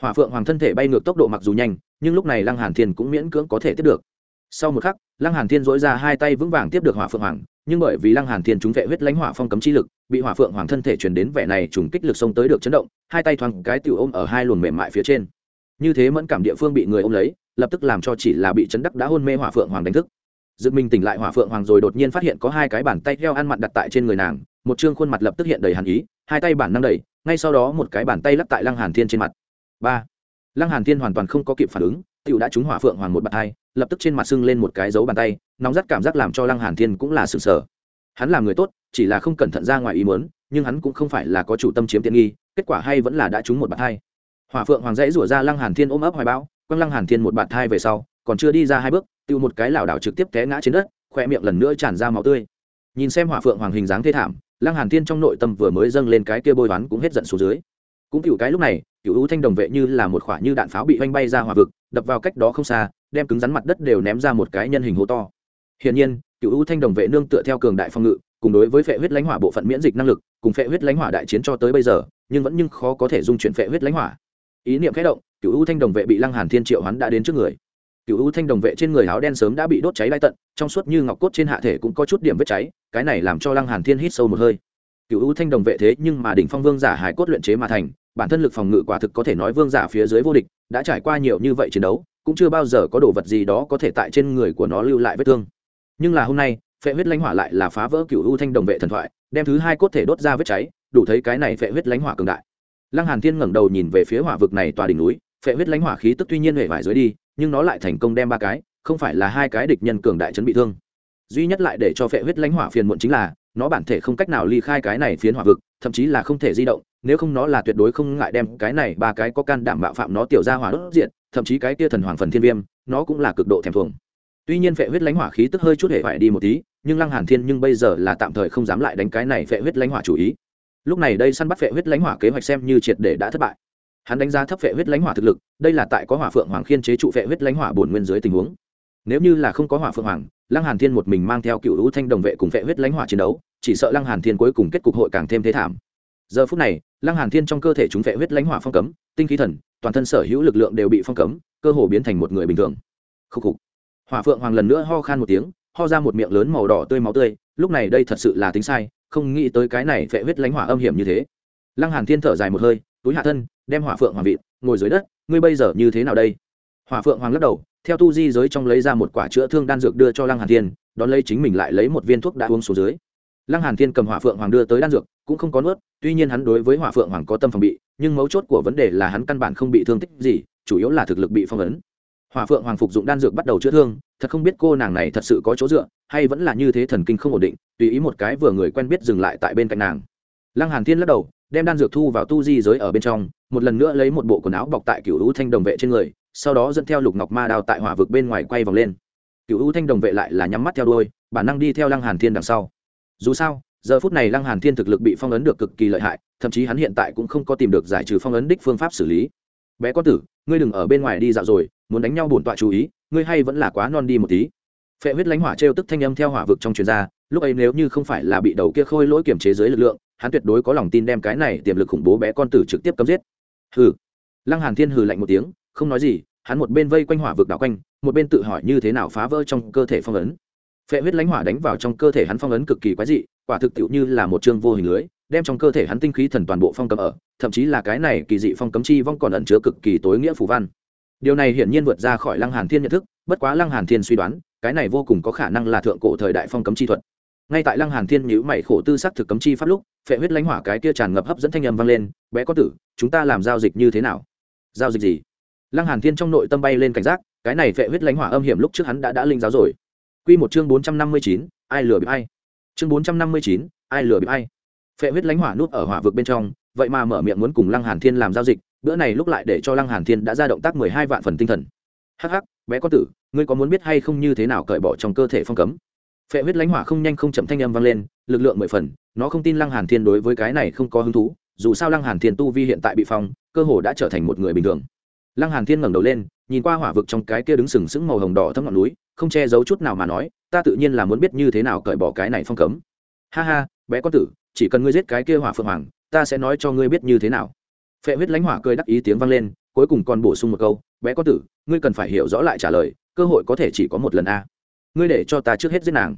Hỏa phượng hoàng thân thể bay ngược tốc độ mặc dù nhanh, nhưng lúc này lăng hàn thiên cũng miễn cưỡng có thể tiếp được. Sau một khắc, lăng hàn thiên dỗi ra hai tay vững vàng tiếp được hỏa phượng hoàng, nhưng bởi vì lăng hàn thiên chúng vệ huyết lãnh hỏa phong cấm chi lực, bị hỏa phượng hoàng thân thể truyền đến vẻ này trùng kích lực xông tới được chấn động, hai tay thoáng cái tiểu ôm ở hai luồng mềm mại phía trên. Như thế mẫn cảm địa phương bị người ôm lấy lập tức làm cho chỉ là bị chấn đắc đã hôn mê hỏa phượng hoàng đánh thức Dực mình tỉnh lại Hỏa Phượng Hoàng rồi đột nhiên phát hiện có hai cái bàn tay heo ăn mặn đặt tại trên người nàng, một trương khuôn mặt lập tức hiện đầy hàn ý, hai tay bản năng đẩy, ngay sau đó một cái bàn tay lắp tại Lăng Hàn Thiên trên mặt. Ba. Lăng Hàn Thiên hoàn toàn không có kịp phản ứng, tiểu đã trúng Hỏa Phượng Hoàng một bàn tay lập tức trên mặt sưng lên một cái dấu bàn tay, nóng rất cảm giác làm cho Lăng Hàn Thiên cũng là sửng sở. Hắn là người tốt, chỉ là không cẩn thận ra ngoài ý muốn, nhưng hắn cũng không phải là có chủ tâm chiếm tiện nghi, kết quả hay vẫn là đã trúng một bàn tay Hỏa Phượng Hoàng dãy rủa ra Lăng Hàn Thiên ôm ấp hoài bão, quăng Lăng Hàn Thiên một bạt hai về sau, còn chưa đi ra hai bước, tiêu một cái lảo đảo trực tiếp té ngã trên đất, khoe miệng lần nữa tràn ra máu tươi. Nhìn xem hỏa phượng hoàng hình dáng thê thảm lăng hàn thiên trong nội tâm vừa mới dâng lên cái kia bôi đoán cũng hết giận xuống dưới. Cũng cựu cái lúc này cựu ưu thanh đồng vệ như là một khỏa như đạn pháo bị oanh bay ra hỏa vực đập vào cách đó không xa đem cứng rắn mặt đất đều ném ra một cái nhân hình hố to. Hiển nhiên cựu ưu thanh đồng vệ nương tựa theo cường đại phong ngự cùng đối với phệ huyết lãnh hỏa bộ phận miễn dịch năng lực cùng phệ huyết lãnh hỏa đại chiến cho tới bây giờ nhưng vẫn nhưng khó có thể dung chuyển phệ huyết lãnh hỏa ý niệm khẽ động, cựu ưu thanh đồng vệ bị lăng hàn thiên triệu hắn đã đến trước người. Cựu u thanh đồng vệ trên người áo đen sớm đã bị đốt cháy lai tận, trong suốt như ngọc cốt trên hạ thể cũng có chút điểm vết cháy, cái này làm cho lăng hàn thiên hít sâu một hơi. Cựu u thanh đồng vệ thế nhưng mà đỉnh phong vương giả hải cốt luyện chế mà thành, bản thân lực phòng ngự quả thực có thể nói vương giả phía dưới vô địch, đã trải qua nhiều như vậy chiến đấu, cũng chưa bao giờ có đồ vật gì đó có thể tại trên người của nó lưu lại vết thương. Nhưng là hôm nay, phệ huyết lãnh hỏa lại là phá vỡ cựu u thanh đồng vệ thần thoại, đem thứ hai cốt thể đốt ra vết cháy, đủ thấy cái này phệ huyết lãnh hỏa cường đại lăng hàn thiên ngẩng đầu nhìn về phía hỏa vực này tòa đỉnh núi, phệ huyết lãnh hỏa khí tức tuy nhiên hề vải dưới đi, nhưng nó lại thành công đem ba cái, không phải là hai cái địch nhân cường đại chấn bị thương. Duy nhất lại để cho phệ huyết lãnh hỏa phiền muộn chính là, nó bản thể không cách nào ly khai cái này phiến hỏa vực, thậm chí là không thể di động, nếu không nó là tuyệt đối không ngại đem cái này ba cái có can đảm bạo phạm nó tiểu ra hỏa đốt diện thậm chí cái kia thần hoàng phần thiên viêm, nó cũng là cực độ thèm thuồng. Tuy nhiên phệ huyết lãnh hỏa khí tức hơi chút hệ vải đi một tí, nhưng lăng hàn thiên nhưng bây giờ là tạm thời không dám lại đánh cái này phệ huyết lãnh hỏa chủ ý lúc này đây săn bắt phệ huyết lãnh hỏa kế hoạch xem như triệt để đã thất bại. Hắn đánh giá thấp phệ huyết lãnh hỏa thực lực, đây là tại có hỏa phượng hoàng khiên chế trụ phệ huyết lãnh hỏa bổn nguyên dưới tình huống. Nếu như là không có hỏa phượng hoàng, lăng hàn thiên một mình mang theo cựu lũ thanh đồng vệ cùng phệ huyết lãnh hỏa chiến đấu, chỉ sợ lăng hàn thiên cuối cùng kết cục hội càng thêm thế thảm. Giờ phút này, lăng hàn thiên trong cơ thể chúng phệ huyết lãnh hỏa phong cấm, tinh khí thần, toàn thân sở hữu lực lượng đều bị phong cấm, cơ hồ biến thành một người bình thường. Khúc khục. Hỏa phượng hoàng lần nữa ho khan một tiếng, ho ra một miệng lớn màu đỏ tươi máu tươi, lúc này đây thật sự là tính sai không nghĩ tới cái này phệ huyết lãnh hỏa âm hiểm như thế. Lăng hàn thiên thở dài một hơi, túi hạ thân, đem hỏa phượng hoàng vịt ngồi dưới đất, ngươi bây giờ như thế nào đây? Hỏa phượng hoàng lắc đầu, theo tu di giới trong lấy ra một quả chữa thương đan dược đưa cho lăng hàn thiên, đón lấy chính mình lại lấy một viên thuốc đã uống xuống dưới. Lăng hàn thiên cầm hỏa phượng hoàng đưa tới đan dược, cũng không có nuốt, tuy nhiên hắn đối với hỏa phượng hoàng có tâm phòng bị, nhưng mấu chốt của vấn đề là hắn căn bản không bị thương tích gì, chủ yếu là thực lực bị phong ấn. Hỏa phượng hoàng phục dụng đan dược bắt đầu chữa thương, thật không biết cô nàng này thật sự có chỗ dựa, hay vẫn là như thế thần kinh không ổn định tùy ý một cái vừa người quen biết dừng lại tại bên cạnh nàng. Lăng hàn thiên lắc đầu, đem đan dược thu vào tu di giới ở bên trong, một lần nữa lấy một bộ quần áo bọc tại cựu u thanh đồng vệ trên người, sau đó dẫn theo lục ngọc ma đao tại hỏa vực bên ngoài quay vòng lên. Cựu u thanh đồng vệ lại là nhắm mắt theo đuôi, bản năng đi theo lăng hàn thiên đằng sau. Dù sao, giờ phút này lăng hàn thiên thực lực bị phong ấn được cực kỳ lợi hại, thậm chí hắn hiện tại cũng không có tìm được giải trừ phong ấn đích phương pháp xử lý. Bé con tử, ngươi đừng ở bên ngoài đi dạo rồi, muốn đánh nhau bổn tọa chú ý, ngươi hay vẫn là quá non đi một tí. Phệ huyết lãnh hỏa trêu tức thanh âm theo hỏa vực trong truyền ra lúc ấy nếu như không phải là bị đầu kia khôi lỗi kiểm chế dưới lực lượng, hắn tuyệt đối có lòng tin đem cái này tiềm lực khủng bố bé con tử trực tiếp cấm giết. Hừ. Lăng hàn thiên hừ lạnh một tiếng, không nói gì, hắn một bên vây quanh hỏa vực đảo quanh, một bên tự hỏi như thế nào phá vỡ trong cơ thể phong ấn. Phệ huyết lãnh hỏa đánh vào trong cơ thể hắn phong ấn cực kỳ quái dị, quả thực tiệu như là một chương vô hình lưới, đem trong cơ thể hắn tinh khí thần toàn bộ phong cấm ở, thậm chí là cái này kỳ dị phong cấm chi vong còn ẩn chứa cực kỳ tối nghĩa phù văn. Điều này hiển nhiên vượt ra khỏi lăng hàn thiên nhận thức, bất quá lăng hàn thiên suy đoán, cái này vô cùng có khả năng là thượng cổ thời đại phong cấm chi thuật ngay tại lăng hàn thiên nhíu mày khổ tư sắc thực cấm chi pháp lúc phệ huyết lãnh hỏa cái kia tràn ngập hấp dẫn thanh âm vang lên bé có tử chúng ta làm giao dịch như thế nào? Giao dịch gì? Lăng hàn thiên trong nội tâm bay lên cảnh giác cái này phệ huyết lãnh hỏa âm hiểm lúc trước hắn đã đã linh giáo rồi. Quy một chương bốn trăm năm mươi chín, ai lừa bị ai? Chương bốn trăm năm mươi chín, ai lừa bị ai? Phệ huyết lãnh hỏa nuốt ở hỏa vực bên trong vậy mà mở miệng muốn cùng lăng hàn thiên làm giao dịch bữa này lúc lại để cho lăng hàn thiên đã ra động tác mười hai vạn phần tinh thần. Hắc hắc bé con tử ngươi có muốn biết hay không như thế nào cởi bỏ trong cơ thể phong cấm? Phệ huyết lãnh hỏa không nhanh không chậm thanh âm vang lên, lực lượng mười phần, nó không tin lăng hàn thiên đối với cái này không có hứng thú, dù sao lăng hàn thiên tu vi hiện tại bị phong, cơ hồ đã trở thành một người bình thường. Lăng hàn thiên ngẩng đầu lên, nhìn qua hỏa vực trong cái kia đứng sừng sững màu hồng đỏ thâm ngọn núi, không che giấu chút nào mà nói, ta tự nhiên là muốn biết như thế nào cởi bỏ cái này phong cấm. Ha ha, bé con tử, chỉ cần ngươi giết cái kia hỏa phượng hoàng, ta sẽ nói cho ngươi biết như thế nào. Phệ huyết lãnh hỏa cười đắc ý tiếng vang lên, cuối cùng còn bổ sung một câu, bé con tử, ngươi cần phải hiểu rõ lại trả lời, cơ hội có thể chỉ có một lần a ngươi để cho ta trước hết giết nàng.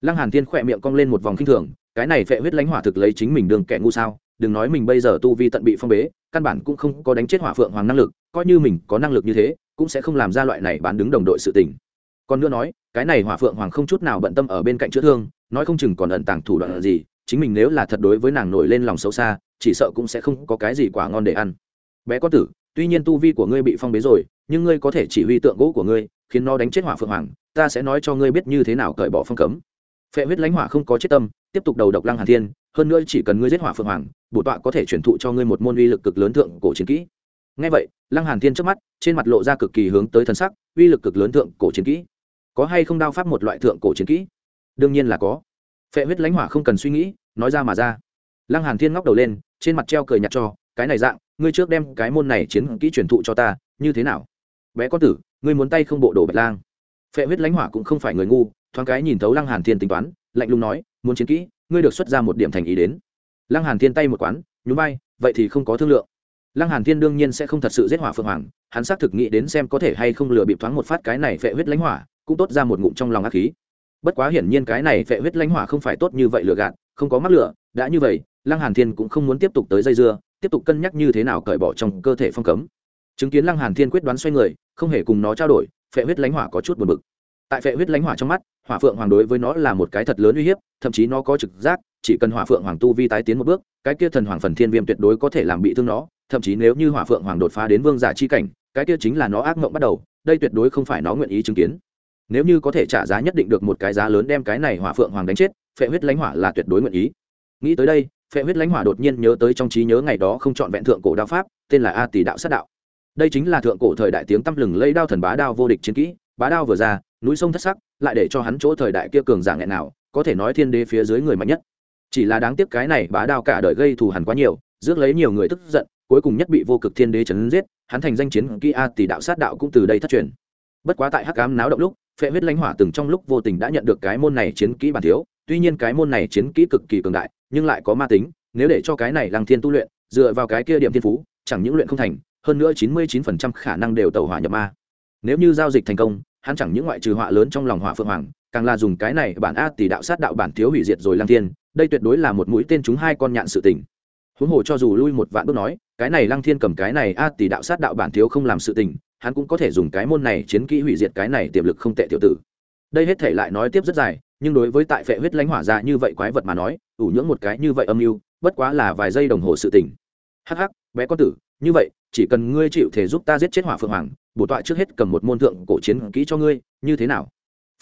Lăng hàn thiên khỏe miệng cong lên một vòng kinh thường, cái này phệ huyết lãnh hỏa thực lấy chính mình đường kẻ ngu sao, đừng nói mình bây giờ tu vi tận bị phong bế, căn bản cũng không có đánh chết hỏa phượng hoàng năng lực, coi như mình có năng lực như thế, cũng sẽ không làm ra loại này bán đứng đồng đội sự tình. Còn nữa nói, cái này hỏa phượng hoàng không chút nào bận tâm ở bên cạnh chữa thương, nói không chừng còn ẩn tàng thủ đoạn gì, chính mình nếu là thật đối với nàng nổi lên lòng xấu xa, chỉ sợ cũng sẽ không có cái gì quả ngon để ăn. Bé có tử, tuy nhiên tu vi của ngươi bị phong bế rồi, nhưng ngươi có thể chỉ huy tượng gỗ của ngươi khiến nó đánh chết hỏa phượng hoàng, ta sẽ nói cho ngươi biết như thế nào cởi bỏ phong cấm. Phệ huyết lãnh hỏa không có chết tâm, tiếp tục đầu độc lăng hàn thiên, hơn nữa chỉ cần ngươi giết hỏa phượng hoàng, bổ tọa có thể truyền thụ cho ngươi một môn uy lực cực lớn thượng cổ chiến kỹ. Ngay vậy, lăng hàn thiên trước mắt, trên mặt lộ ra cực kỳ hướng tới thần sắc, uy lực cực lớn thượng cổ chiến kỹ. Có hay không đao pháp một loại thượng cổ chiến kỹ? Đương nhiên là có. Phệ huyết lãnh hỏa không cần suy nghĩ, nói ra mà ra. Lăng hàn thiên ngóc đầu lên, trên mặt treo cười nhạt cho, cái này dạng, ngươi trước đem cái môn này chiến kỹ truyền thụ cho ta, như thế nào? Bé con tử ngươi muốn tay không bộ đồ bạch lang. Phệ huyết lãnh hỏa cũng không phải người ngu, thoáng cái nhìn thấu lăng hàn thiên tính toán, lạnh lùng nói, muốn chiến kỹ, ngươi được xuất ra một điểm thành ý đến. Lăng hàn thiên tay một quán, nhún vai, vậy thì không có thương lượng. Lăng hàn thiên đương nhiên sẽ không thật sự giết hỏa phượng hoàng, hắn xác thực nghĩ đến xem có thể hay không lừa bịp thoáng một phát cái này phệ huyết lãnh hỏa, cũng tốt ra một ngụm trong lòng ác khí. Bất quá hiển nhiên cái này phệ huyết lãnh hỏa không phải tốt như vậy lừa gạt, không có mắc lửa đã như vậy, lăng hàn thiên cũng không muốn tiếp tục tới dây dưa, tiếp tục cân nhắc như thế nào cởi bỏ trong cơ thể phong cấm chứng kiến lăng hàn thiên quyết đoán xoay người, không hề cùng nó trao đổi, phệ huyết lãnh hỏa có chút buồn bực. Tại phệ huyết lãnh hỏa trong mắt, hỏa phượng hoàng đối với nó là một cái thật lớn uy hiếp, thậm chí nó có trực giác, chỉ cần hỏa phượng hoàng tu vi tái tiến một bước, cái kia thần hoàng phần thiên viêm tuyệt đối có thể làm bị thương nó, thậm chí nếu như hỏa phượng hoàng đột phá đến vương giả chi cảnh, cái kia chính là nó ác mộng bắt đầu, đây tuyệt đối không phải nó nguyện ý chứng kiến. Nếu như có thể trả giá nhất định được một cái giá lớn đem cái này hỏa phượng hoàng đánh chết, phệ huyết lãnh hỏa là tuyệt đối nguyện ý. Nghĩ tới đây, phệ huyết lãnh hỏa đột nhiên nhớ tới trong trí nhớ ngày đó không chọn vẹn thượng cổ đao pháp, tên là a tỷ đạo sát đạo đây chính là thượng cổ thời đại tiếng tăm lừng lấy đao thần bá đao vô địch chiến kỹ, bá đao vừa ra, núi sông thất sắc, lại để cho hắn chỗ thời đại kia cường giả nghẹn nào, có thể nói thiên đế phía dưới người mạnh nhất. Chỉ là đáng tiếc cái này bá đao cả đời gây thù hằn quá nhiều, rước lấy nhiều người tức giận, cuối cùng nhất bị vô cực thiên đế chấn giết, hắn thành danh chiến kỹ a tỷ đạo sát đạo cũng từ đây thất truyền. Bất quá tại hắc ám náo động lúc, phệ huyết lãnh hỏa từng trong lúc vô tình đã nhận được cái môn này chiến kỹ bản thiếu, tuy nhiên cái môn này chiến kỹ cực kỳ cường đại, nhưng lại có ma tính, nếu để cho cái này lăng thiên tu luyện, dựa vào cái kia điểm thiên phú, chẳng những luyện không thành hơn nữa chín mươi chín phần trăm khả năng đều tẩu hỏa nhập ma. Nếu như giao dịch thành công, hắn chẳng những ngoại trừ họa lớn trong lòng hỏa phượng hoàng, càng là dùng cái này bản a tỷ đạo sát đạo bản thiếu hủy diệt rồi lăng thiên, đây tuyệt đối là một mũi tên chúng hai con nhạn sự tình. Huống hồ cho dù lui một vạn bước nói, cái này lăng thiên cầm cái này a tỷ đạo sát đạo bản thiếu không làm sự tình, hắn cũng có thể dùng cái môn này chiến kỹ hủy diệt cái này tiềm lực không tệ tiểu tử. Đây hết thể lại nói tiếp rất dài, nhưng đối với tại phệ huyết lãnh hỏa ra như vậy quái vật mà nói, ủ nhưỡng một cái như vậy âm mưu, bất quá là vài giây đồng hồ sự tình. Hắc hắc, bé con tử như vậy, chỉ cần ngươi chịu thể giúp ta giết chết hỏa phượng hoàng, bổ tọa trước hết cầm một môn thượng cổ chiến kỹ cho ngươi, như thế nào?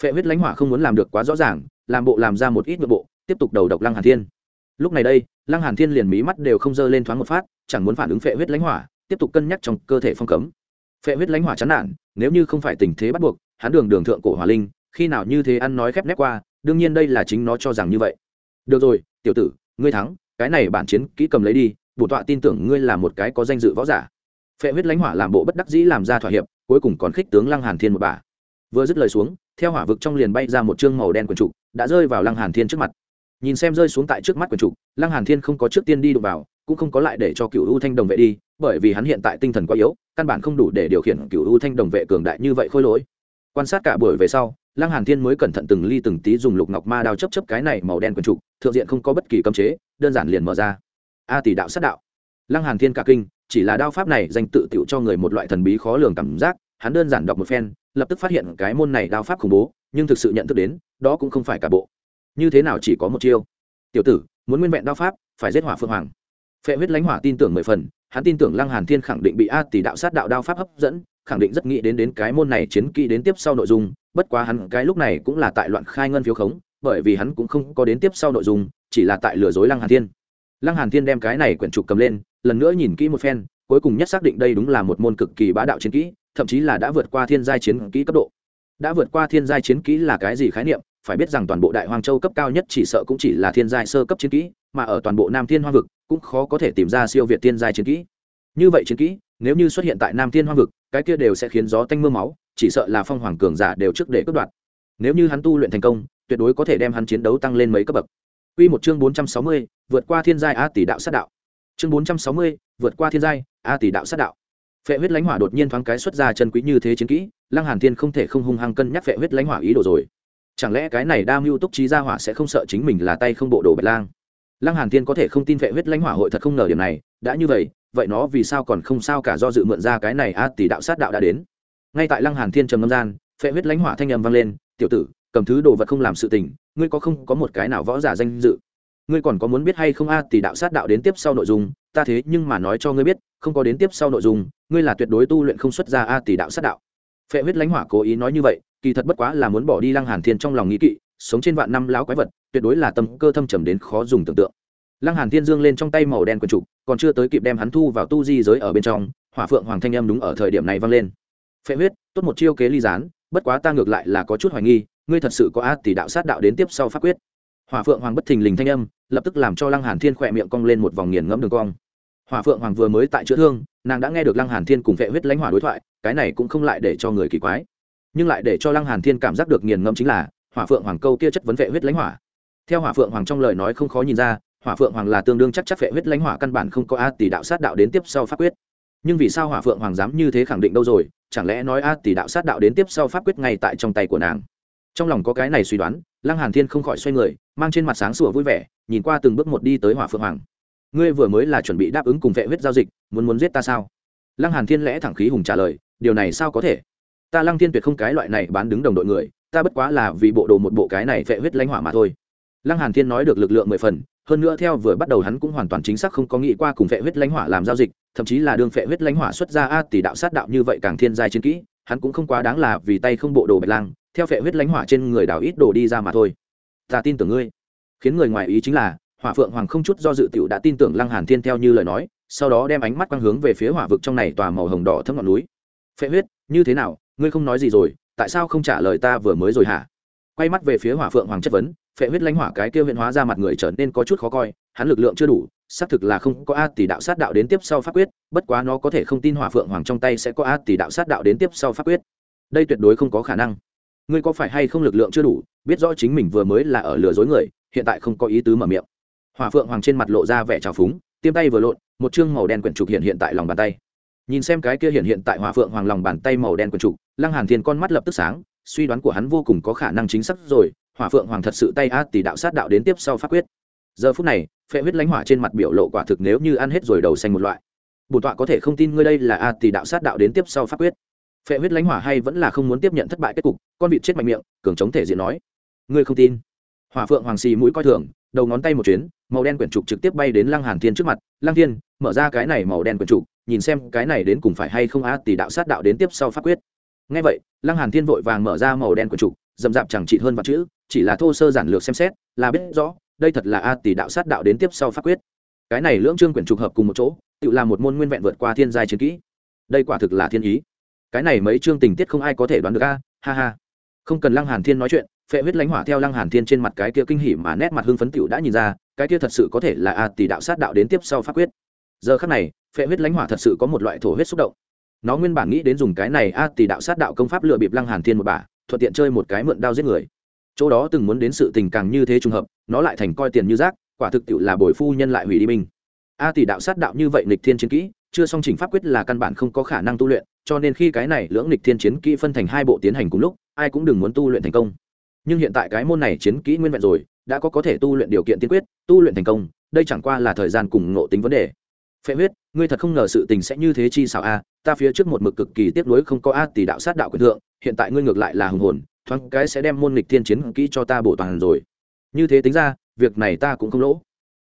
Phệ huyết lãnh hỏa không muốn làm được quá rõ ràng, làm bộ làm ra một ít nội bộ, tiếp tục đầu độc lăng hàn thiên. Lúc này đây, lăng hàn thiên liền mí mắt đều không dơ lên thoáng một phát, chẳng muốn phản ứng phệ huyết lãnh hỏa, tiếp tục cân nhắc trong cơ thể phong cấm. Phệ huyết lãnh hỏa chán nản, nếu như không phải tình thế bắt buộc, hắn đường đường thượng cổ hỏa linh, khi nào như thế ăn nói khép nép qua, đương nhiên đây là chính nó cho rằng như vậy. Được rồi, tiểu tử, ngươi thắng, cái này bản chiến kỹ cầm lấy đi bổ tọa tin tưởng ngươi là một cái có danh dự võ giả. Phệ huyết lãnh hỏa làm bộ bất đắc dĩ làm ra thỏa hiệp, cuối cùng còn khích tướng lăng hàn thiên một bà. Vừa dứt lời xuống, theo hỏa vực trong liền bay ra một chương màu đen quần trục, đã rơi vào lăng hàn thiên trước mặt. Nhìn xem rơi xuống tại trước mắt quần trục, lăng hàn thiên không có trước tiên đi đụng vào, cũng không có lại để cho cựu u thanh đồng vệ đi, bởi vì hắn hiện tại tinh thần quá yếu, căn bản không đủ để điều khiển cựu u thanh đồng vệ cường đại như vậy khôi lỗi. Quan sát cả buổi về sau, lăng hàn thiên mới cẩn thận từng ly từng tí dùng lục ngọc ma đao chấp chấp cái này màu đen quần trục, thượng diện không có bất kỳ cấm chế, đơn giản liền mở ra a tỷ đạo sát đạo. Lăng hàn thiên cả kinh, chỉ là đao pháp này danh tự tiểu cho người một loại thần bí khó lường cảm giác, hắn đơn giản đọc một phen, lập tức phát hiện cái môn này đao pháp khủng bố, nhưng thực sự nhận thức đến, đó cũng không phải cả bộ. Như thế nào chỉ có một chiêu? Tiểu tử, muốn nguyên vẹn đao pháp, phải giết hỏa phương hoàng. Phệ huyết lãnh hỏa tin tưởng mười phần, hắn tin tưởng lăng hàn thiên khẳng định bị a tỷ đạo sát đạo đao pháp hấp dẫn, khẳng định rất nghĩ đến đến cái môn này chiến kỹ đến tiếp sau nội dung, bất quá hắn cái lúc này cũng là tại loạn khai ngân phiếu khống, bởi vì hắn cũng không có đến tiếp sau nội dung, chỉ là tại lừa dối lăng hàn thiên lăng hàn thiên đem cái này quyển trục cầm lên, lần nữa nhìn kỹ một phen, cuối cùng nhất xác định đây đúng là một môn cực kỳ bá đạo chiến kỹ, thậm chí là đã vượt qua thiên giai chiến kỹ cấp độ. Đã vượt qua thiên giai chiến kỹ là cái gì khái niệm? Phải biết rằng toàn bộ đại hoang châu cấp cao nhất chỉ sợ cũng chỉ là thiên giai sơ cấp chiến kỹ, mà ở toàn bộ nam thiên hoa vực cũng khó có thể tìm ra siêu việt thiên giai chiến kỹ. Như vậy chiến kỹ, nếu như xuất hiện tại nam thiên hoa vực, cái kia đều sẽ khiến gió tanh mưa máu, chỉ sợ là phong hoàng cường giả đều trước để cướp đoạt. Nếu như hắn tu luyện thành công, tuyệt đối có thể đem hắn chiến đấu tăng lên mấy cấp bậc. Quy một chương 460, vượt qua thiên giai a tỷ đạo sát đạo. Chương 460, vượt qua thiên giai, a tỷ đạo sát đạo. Phệ huyết lãnh hỏa đột nhiên thoáng cái xuất ra chân quý như thế chiến kỹ, Lăng Hàn Thiên không thể không hung hăng cân nhắc phệ huyết lãnh hỏa ý đồ rồi. Chẳng lẽ cái này đa mưu túc trí gia hỏa sẽ không sợ chính mình là tay không bộ đồ bạch lang? Lăng Hàn Thiên có thể không tin phệ huyết lãnh hỏa hội thật không ngờ điểm này, đã như vậy, vậy nó vì sao còn không sao cả do dự mượn ra cái này a tỷ đạo sát đạo đã đến. Ngay tại Lăng Hàn Thiên trầm ngâm gian, phệ huyết lãnh hỏa thanh âm vang lên, "Tiểu tử, cầm thứ đồ vật không làm sự tình, ngươi có không có một cái nào võ giả danh dự?" ngươi còn có muốn biết hay không a thì đạo sát đạo đến tiếp sau nội dung ta thế nhưng mà nói cho ngươi biết không có đến tiếp sau nội dung ngươi là tuyệt đối tu luyện không xuất ra a tỷ đạo sát đạo. Phệ huyết lãnh hỏa cố ý nói như vậy kỳ thật bất quá là muốn bỏ đi lăng hàn thiên trong lòng nghĩ kỵ sống trên vạn năm láo quái vật tuyệt đối là tâm cơ thâm trầm đến khó dùng tưởng tượng. Lăng hàn thiên dương lên trong tay màu đen quần trục còn chưa tới kịp đem hắn thu vào tu di giới ở bên trong hỏa phượng hoàng thanh âm đúng ở thời điểm này vang lên. Phệ huyết tốt một chiêu kế ly gián bất quá ta ngược lại là có chút hoài nghi ngươi thật sự có a tỷ đạo sát đạo đến tiếp sau pháp quyết. Hòa phượng hoàng bất thình lình thanh âm, lập tức làm cho lăng hàn thiên khỏe miệng cong lên một vòng nghiền ngẫm đường cong. Hòa phượng hoàng vừa mới tại chữa thương, nàng đã nghe được lăng hàn thiên cùng vệ huyết lãnh hỏa đối thoại, cái này cũng không lại để cho người kỳ quái. Nhưng lại để cho lăng hàn thiên cảm giác được nghiền ngẫm chính là, hỏa phượng hoàng câu kia chất vấn vệ huyết lãnh hỏa. Theo hỏa phượng hoàng trong lời nói không khó nhìn ra, hỏa phượng hoàng là tương đương chắc chắc vệ huyết lãnh hỏa căn bản không có a tỷ đạo sát đạo đến tiếp sau pháp quyết. Nhưng vì sao hỏa phượng hoàng dám như thế khẳng định đâu rồi, chẳng lẽ nói a tỷ đạo sát đạo đến tiếp sau pháp quyết ngay tại trong tay của nàng? Trong lòng có cái này suy đoán, lăng hàn thiên không khỏi xoay người, mang trên mặt sáng sủa vui vẻ, nhìn qua từng bước một đi tới hỏa phượng hoàng. Ngươi vừa mới là chuẩn bị đáp ứng cùng vệ huyết giao dịch, muốn muốn giết ta sao? Lăng hàn thiên lẽ thẳng khí hùng trả lời, điều này sao có thể? Ta lăng thiên tuyệt không cái loại này bán đứng đồng đội người, ta bất quá là vì bộ đồ một bộ cái này vệ huyết lãnh hỏa mà thôi. Lăng hàn thiên nói được lực lượng mười phần, hơn nữa theo vừa bắt đầu hắn cũng hoàn toàn chính xác không có nghĩ qua cùng vệ huyết lãnh hỏa làm giao dịch, thậm chí là đương vệ huyết lãnh hỏa xuất ra a tỷ đạo sát đạo như vậy càng thiên giai chiến kỹ, hắn cũng không quá đáng là vì tay không bộ đồ bạch lang theo phệ huyết lãnh hỏa trên người đào ít đồ đi ra mà thôi. Ta tin tưởng ngươi. Khiến người ngoài ý chính là, hỏa phượng hoàng không chút do dự tiểu đã tin tưởng lăng hàn thiên theo như lời nói, sau đó đem ánh mắt quang hướng về phía hỏa vực trong này tòa màu hồng đỏ thấm ngọn núi. Phệ huyết, như thế nào, ngươi không nói gì rồi, tại sao không trả lời ta vừa mới rồi hả? Quay mắt về phía hỏa phượng hoàng chất vấn, phệ huyết lãnh hỏa cái kia huyện hóa ra mặt người trở nên có chút khó coi, hắn lực lượng chưa đủ, xác thực là không có a tỷ đạo sát đạo đến tiếp sau pháp quyết, bất quá nó có thể không tin hỏa phượng hoàng trong tay sẽ có a tỷ đạo sát đạo đến tiếp sau pháp quyết. Đây tuyệt đối không có khả năng ngươi có phải hay không lực lượng chưa đủ, biết rõ chính mình vừa mới là ở lừa dối người, hiện tại không có ý tứ mở miệng. Hòa phượng hoàng trên mặt lộ ra vẻ trào phúng, tiêm tay vừa lộn, một chương màu đen quyển trục hiện hiện tại lòng bàn tay. Nhìn xem cái kia hiện hiện tại hòa phượng hoàng lòng bàn tay màu đen quyển trục, lăng hàn thiên con mắt lập tức sáng, suy đoán của hắn vô cùng có khả năng chính xác rồi hòa phượng hoàng thật sự tay át tỷ đạo sát đạo đến tiếp sau pháp quyết. Giờ phút này, phệ huyết lãnh hỏa trên mặt biểu lộ quả thực nếu như ăn hết rồi đầu xanh một loại. Bổn tọa có thể không tin ngươi đây là a tỷ đạo sát đạo đến tiếp sau pháp quyết phệ huyết lãnh hỏa hay vẫn là không muốn tiếp nhận thất bại kết cục, con vịt chết mạnh miệng, cường chống thể diện nói. Ngươi không tin. Hỏa phượng hoàng xì mũi coi thường, đầu ngón tay một chuyến, màu đen quyển trục trực tiếp bay đến lăng hàn thiên trước mặt. Lăng thiên, mở ra cái này màu đen quyển trục, nhìn xem cái này đến cùng phải hay không á, tỷ đạo sát đạo đến tiếp sau pháp quyết. Ngay vậy, lăng hàn thiên vội vàng mở ra màu đen quyển trục dầm dạp chẳng trị hơn vạn chữ, chỉ là thô sơ giản lược xem xét, là biết rõ, đây thật là a tỷ đạo sát đạo đến tiếp sau pháp quyết. Cái này lưỡng trương quyển trục hợp cùng một chỗ, tự là một môn nguyên vẹn vượt qua thiên giai chiến kỹ. Đây quả thực là thiên ý cái này mấy chương tình tiết không ai có thể đoán được a, ha ha. Không cần lăng hàn thiên nói chuyện, phệ huyết lãnh hỏa theo lăng hàn thiên trên mặt cái kia kinh hỉ mà nét mặt hưng phấn tiểu đã nhìn ra, cái kia thật sự có thể là a tỷ đạo sát đạo đến tiếp sau pháp quyết. Giờ khắc này, phệ huyết lãnh hỏa thật sự có một loại thổ huyết xúc động. Nó nguyên bản nghĩ đến dùng cái này a tỷ đạo sát đạo công pháp lựa bịp lăng hàn thiên một bà, thuận tiện chơi một cái mượn đao giết người. Chỗ đó từng muốn đến sự tình càng như thế trùng hợp, nó lại thành coi tiền như rác, quả thực tiệu là bồi phu nhân lại hủy đi mình. A tỷ đạo sát đạo như vậy nghịch thiên chiến kỹ, chưa song chỉnh pháp quyết là căn bản không có khả năng tu luyện cho nên khi cái này lưỡng lịch thiên chiến kỹ phân thành hai bộ tiến hành cùng lúc, ai cũng đừng muốn tu luyện thành công. Nhưng hiện tại cái môn này chiến kỹ nguyên vẹn rồi, đã có có thể tu luyện điều kiện tiên quyết, tu luyện thành công, đây chẳng qua là thời gian cùng ngộ tính vấn đề. Phệ huyết, ngươi thật không ngờ sự tình sẽ như thế chi xảo a, ta phía trước một mực cực kỳ tiếc nuối không có a tỷ đạo sát đạo quyền thượng, hiện tại ngươi ngược lại là hùng hồn, thoáng cái sẽ đem môn lịch thiên chiến kỹ cho ta bổ toàn rồi. Như thế tính ra, việc này ta cũng không lỗ.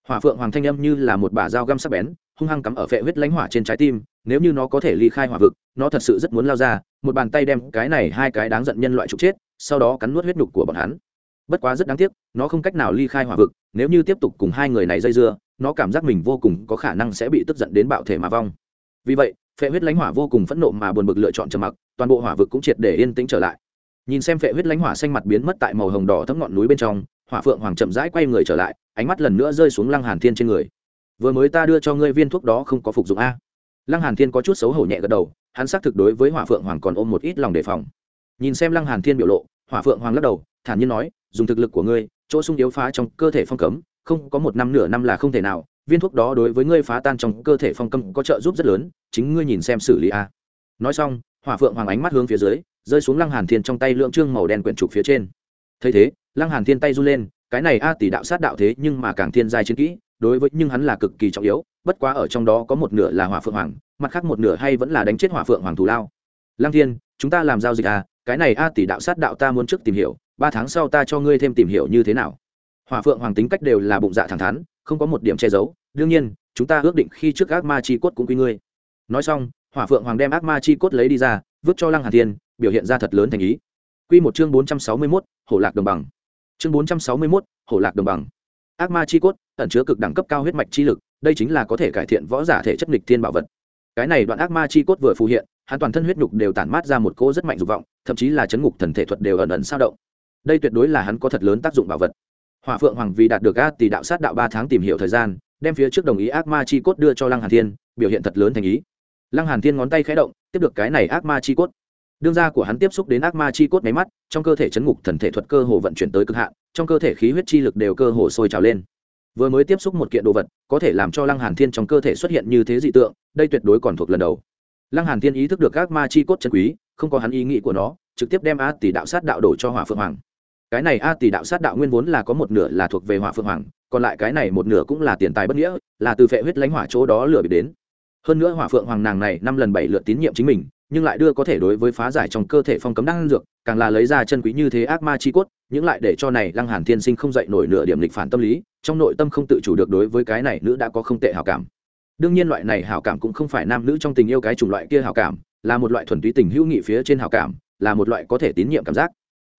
Hỏa phượng hoàng thanh âm như là một bà dao găm sắc bén, hung hăng cắm ở phệ huyết lãnh hỏa trên trái tim nếu như nó có thể ly khai hỏa vực, nó thật sự rất muốn lao ra, một bàn tay đem cái này hai cái đáng giận nhân loại trục chết, sau đó cắn nuốt huyết nhục của bọn hắn. Bất quá rất đáng tiếc, nó không cách nào ly khai hỏa vực, nếu như tiếp tục cùng hai người này dây dưa, nó cảm giác mình vô cùng có khả năng sẽ bị tức giận đến bạo thể mà vong. Vì vậy, phệ huyết lãnh hỏa vô cùng phẫn nộ mà buồn bực lựa chọn trầm mặc, toàn bộ hỏa vực cũng triệt để yên tĩnh trở lại. Nhìn xem phệ huyết lãnh hỏa xanh mặt biến mất tại màu hồng đỏ thấm ngọn núi bên trong, hỏa phượng hoàng chậm rãi quay người trở lại, ánh mắt lần nữa rơi xuống lăng hàn thiên trên người. Vừa mới ta đưa cho ngươi viên thuốc đó không có phục dụng a lăng hàn thiên có chút xấu hổ nhẹ gật đầu, hắn xác thực đối với hỏa phượng hoàng còn ôm một ít lòng đề phòng. Nhìn xem lăng hàn thiên biểu lộ, hỏa phượng hoàng lắc đầu, thản nhiên nói, dùng thực lực của ngươi, chỗ sung yếu phá trong cơ thể phong cấm, không có một năm nửa năm là không thể nào, viên thuốc đó đối với ngươi phá tan trong cơ thể phong cấm có trợ giúp rất lớn, chính ngươi nhìn xem xử lý a. Nói xong, hỏa phượng hoàng ánh mắt hướng phía dưới, rơi xuống lăng hàn thiên trong tay lượng trương màu đen quyển trục phía trên. Thấy thế, lăng hàn thiên tay run lên, cái này a tỷ đạo sát đạo thế nhưng mà càng thiên giai chiến kỹ đối với nhưng hắn là cực kỳ trọng yếu, bất quá ở trong đó có một nửa là hỏa phượng hoàng, mặt khác một nửa hay vẫn là đánh chết hỏa phượng hoàng thù lao lăng thiên, chúng ta làm giao dịch à cái này a tỷ đạo sát đạo ta muốn trước tìm hiểu, ba tháng sau ta cho ngươi thêm tìm hiểu như thế nào hỏa phượng hoàng tính cách đều là bụng dạ thẳng thắn, không có một điểm che giấu, đương nhiên, chúng ta ước định khi trước ác ma chi cốt cũng quy ngươi nói xong, hỏa phượng hoàng đem ác ma chi cốt lấy đi ra, vứt cho lăng hà thiên, biểu hiện ra thật lớn thành ý Quy một chương bốn trăm sáu mươi mốt, hổ lạc đồng bằng. Chương bốn trăm sáu mươi mốt, hổ lạc đồng bằng. Ác ma chi cốt, ẩn chứa cực đẳng cấp cao huyết mạch chi lực, đây chính là có thể cải thiện võ giả thể chất nghịch thiên bảo vật. Cái này đoạn ác ma chi cốt vừa phù hiện, hắn toàn thân huyết nhục đều tản mát ra một cỗ rất mạnh dục vọng, thậm chí là chấn ngục thần thể thuật đều ẩn ẩn sao động. Đây tuyệt đối là hắn có thật lớn tác dụng bảo vật. hòa Phượng Hoàng vì đạt được A tỷ đạo sát đạo ba tháng tìm hiểu thời gian, đem phía trước đồng ý ác ma chi cốt đưa cho Lăng Hàn Thiên, biểu hiện thật lớn thành ý. Lăng Hàn Thiên ngón tay khẽ động, tiếp được cái này ác ma chi cốt đương gia của hắn tiếp xúc đến ác ma chi cốt máy mắt, trong cơ thể chấn ngục thần thể thuật cơ hồ vận chuyển tới cực hạn, trong cơ thể khí huyết chi lực đều cơ hồ sôi trào lên. Vừa mới tiếp xúc một kiện đồ vật, có thể làm cho lăng hàn thiên trong cơ thể xuất hiện như thế dị tượng, đây tuyệt đối còn thuộc lần đầu. Lăng hàn thiên ý thức được ác ma chi cốt chân quý, không có hắn ý nghĩ của nó, trực tiếp đem a tỷ đạo sát đạo đổ cho hỏa phượng hoàng. Cái này a tỷ đạo sát đạo nguyên vốn là có một nửa là thuộc về hỏa phượng hoàng, còn lại cái này một nửa cũng là tiền tài bất nghĩa, là từ phệ huyết lãnh hỏa chỗ đó lừa bị đến. Hơn nữa hỏa phượng hoàng nàng này năm lần bảy lượt tín nhiệm chính mình nhưng lại đưa có thể đối với phá giải trong cơ thể phong cấm đan dược, càng là lấy ra chân quý như thế ác ma chi cốt, những lại để cho này lăng hàn thiên sinh không dậy nổi nửa điểm lịch phản tâm lý, trong nội tâm không tự chủ được đối với cái này nữ đã có không tệ hảo cảm. Đương nhiên loại này hảo cảm cũng không phải nam nữ trong tình yêu cái chủng loại kia hảo cảm, là một loại thuần túy tình hữu nghị phía trên hảo cảm, là một loại có thể tín nhiệm cảm giác.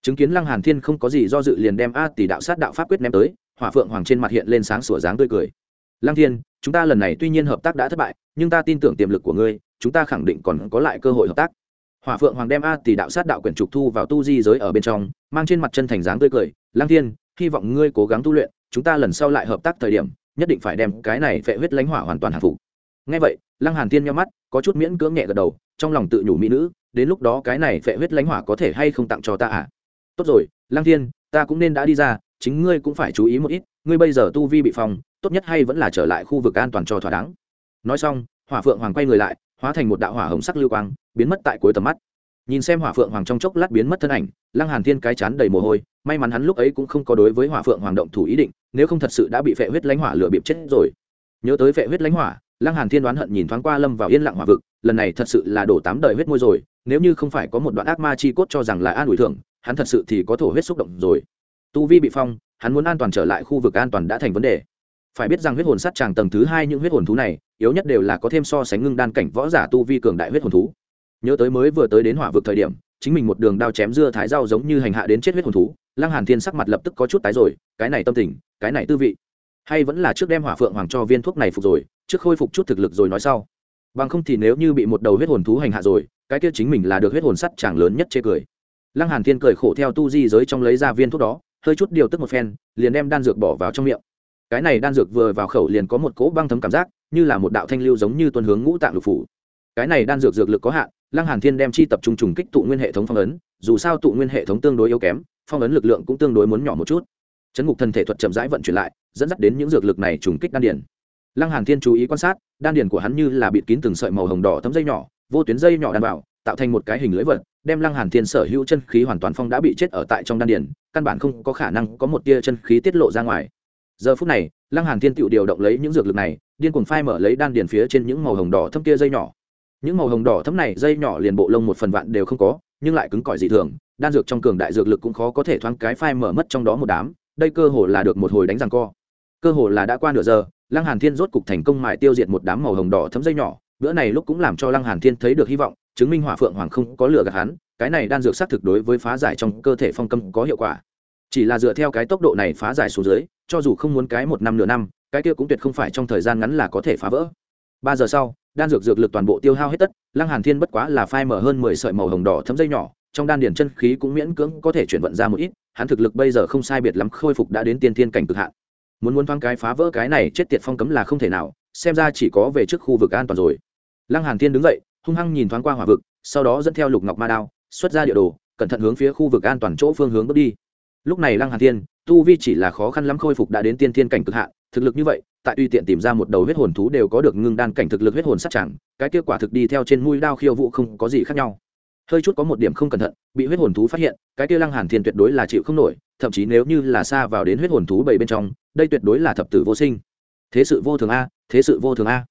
Chứng kiến lăng hàn thiên không có gì do dự liền đem a tỷ đạo sát đạo pháp quyết ném tới, hỏa phượng hoàng trên mặt hiện lên sáng sủa dáng tươi cười. Lăng thiên, chúng ta lần này tuy nhiên hợp tác đã thất bại, nhưng ta tin tưởng tiềm lực của ngươi chúng ta khẳng định còn có lại cơ hội hợp tác. Hỏa phượng hoàng đem a tỷ đạo sát đạo quyển trục thu vào tu di giới ở bên trong, mang trên mặt chân thành dáng tươi cười, lang thiên, hy vọng ngươi cố gắng tu luyện, chúng ta lần sau lại hợp tác thời điểm, nhất định phải đem cái này phệ huyết lãnh hỏa hoàn toàn hạ phục. Ngay vậy, lăng hàn thiên nhắm mắt, có chút miễn cưỡng nhẹ gật đầu, trong lòng tự nhủ mỹ nữ, đến lúc đó cái này phệ huyết lãnh hỏa có thể hay không tặng cho ta à tốt rồi, lăng thiên, ta cũng nên đã đi ra, chính ngươi cũng phải chú ý một ít, ngươi bây giờ tu vi bị phòng tốt nhất hay vẫn là trở lại khu vực an toàn cho thỏa đáng. Nói xong, hỏa phượng hoàng quay người lại hóa thành một đạo hỏa hồng sắc lưu quang, biến mất tại cuối tầm mắt. Nhìn xem hỏa phượng hoàng trong chốc lát biến mất thân ảnh, lăng hàn thiên cái chán đầy mồ hôi, may mắn hắn lúc ấy cũng không có đối với hỏa phượng hoàng động thủ ý định, nếu không thật sự đã bị phệ huyết lãnh hỏa lửa bịp chết rồi. Nhớ tới phệ huyết lãnh hỏa, lăng hàn thiên đoán hận nhìn thoáng qua lâm vào yên lặng hỏa vực, lần này thật sự là đổ tám đời huyết môi rồi, nếu như không phải có một đoạn ác ma chi cốt cho rằng là an ủi thưởng, hắn thật sự thì có thổ huyết xúc động rồi. Tu vi bị phong, hắn muốn an toàn trở lại khu vực an toàn đã thành vấn đề phải biết rằng huyết hồn sát tràng tầng thứ hai những huyết hồn thú này, yếu nhất đều là có thêm so sánh ngưng đan cảnh võ giả tu vi cường đại huyết hồn thú. Nhớ tới mới vừa tới đến hỏa vực thời điểm, chính mình một đường đao chém dưa thái rau giống như hành hạ đến chết huyết hồn thú, lăng hàn thiên sắc mặt lập tức có chút tái rồi, cái này tâm tình, cái này tư vị. Hay vẫn là trước đem hỏa phượng hoàng cho viên thuốc này phục rồi, trước khôi phục chút thực lực rồi nói sau. Bằng không thì nếu như bị một đầu huyết hồn thú hành hạ rồi, cái kia chính mình là được huyết hồn sắt chàng lớn nhất chê cười. Lăng hàn thiên cười khổ theo tu di giới trong lấy ra viên thuốc đó, hơi chút điều tức một phen, liền đem đan dược bỏ vào trong miệng cái này đan dược vừa vào khẩu liền có một cỗ băng thấm cảm giác, như là một đạo thanh lưu giống như tuân hướng ngũ tạng lục phủ. Cái này đan dược dược lực có hạn, lăng hàn thiên đem chi tập trung trùng kích tụ nguyên hệ thống phong ấn, dù sao tụ nguyên hệ thống tương đối yếu kém, phong ấn lực lượng cũng tương đối muốn nhỏ một chút. Chấn ngục thần thể thuật chậm rãi vận chuyển lại, dẫn dắt đến những dược lực này trùng kích đan điển lăng hàn thiên chú ý quan sát, đan điển của hắn như là bịt kín từng sợi màu hồng đỏ thấm dây nhỏ, vô tuyến dây nhỏ đan vào, tạo thành một cái hình lưỡi vật, đem lăng hàn thiên sở hữu chân khí hoàn toàn phong đã bị chết ở tại trong đan điển căn bản không có khả năng có một tia chân khí tiết lộ ra ngoài giờ phút này, lăng hàn thiên tựu điều động lấy những dược lực này, điên cuồng phai mở lấy đan điển phía trên những màu hồng đỏ thâm kia dây nhỏ. Những màu hồng đỏ thấm này dây nhỏ liền bộ lông một phần vạn đều không có, nhưng lại cứng cỏi dị thường, đan dược trong cường đại dược lực cũng khó có thể thoáng cái phai mở mất trong đó một đám, đây cơ hồ là được một hồi đánh răng co. Cơ hồ là đã qua nửa giờ, lăng hàn thiên rốt cục thành công mài tiêu diệt một đám màu hồng đỏ thấm dây nhỏ, bữa này lúc cũng làm cho lăng hàn thiên thấy được hy vọng, chứng minh hỏa phượng hoàng không có lửa gạt hắn, cái này đan dược xác thực đối với phá giải trong cơ thể phong cấm có hiệu quả chỉ là dựa theo cái tốc độ này phá giải xuống dưới, cho dù không muốn cái một năm nửa năm, cái kia cũng tuyệt không phải trong thời gian ngắn là có thể phá vỡ. Ba giờ sau, đan dược dược lực toàn bộ tiêu hao hết tất, lăng hàn thiên bất quá là phai mở hơn mười sợi màu hồng đỏ thấm dây nhỏ, trong đan điền chân khí cũng miễn cưỡng có thể chuyển vận ra một ít, hắn thực lực bây giờ không sai biệt lắm, khôi phục đã đến tiên thiên cảnh cực hạn. Muốn muốn thoáng cái phá vỡ cái này chết tiệt phong cấm là không thể nào, xem ra chỉ có về trước khu vực an toàn rồi. Lăng hàn thiên đứng dậy, hung hăng nhìn thoáng qua hỏa vực, sau đó dẫn theo lục ngọc ma đao, xuất ra địa đồ, cẩn thận hướng phía khu vực an toàn chỗ phương hướng bước đi lúc này lăng hàn thiên, tu vi chỉ là khó khăn lắm khôi phục đã đến tiên thiên cảnh cực hạn, thực lực như vậy, tại tùy tiện tìm ra một đầu huyết hồn thú đều có được ngưng đan cảnh thực lực huyết hồn sát chẳng, cái kết quả thực đi theo trên mũi đao khiêu vũ không có gì khác nhau. Hơi chút có một điểm không cẩn thận, bị huyết hồn thú phát hiện, cái kia lăng hàn thiên tuyệt đối là chịu không nổi, thậm chí nếu như là xa vào đến huyết hồn thú bảy bên trong, đây tuyệt đối là thập tử vô sinh. Thế sự vô thường a, thế sự vô thường a.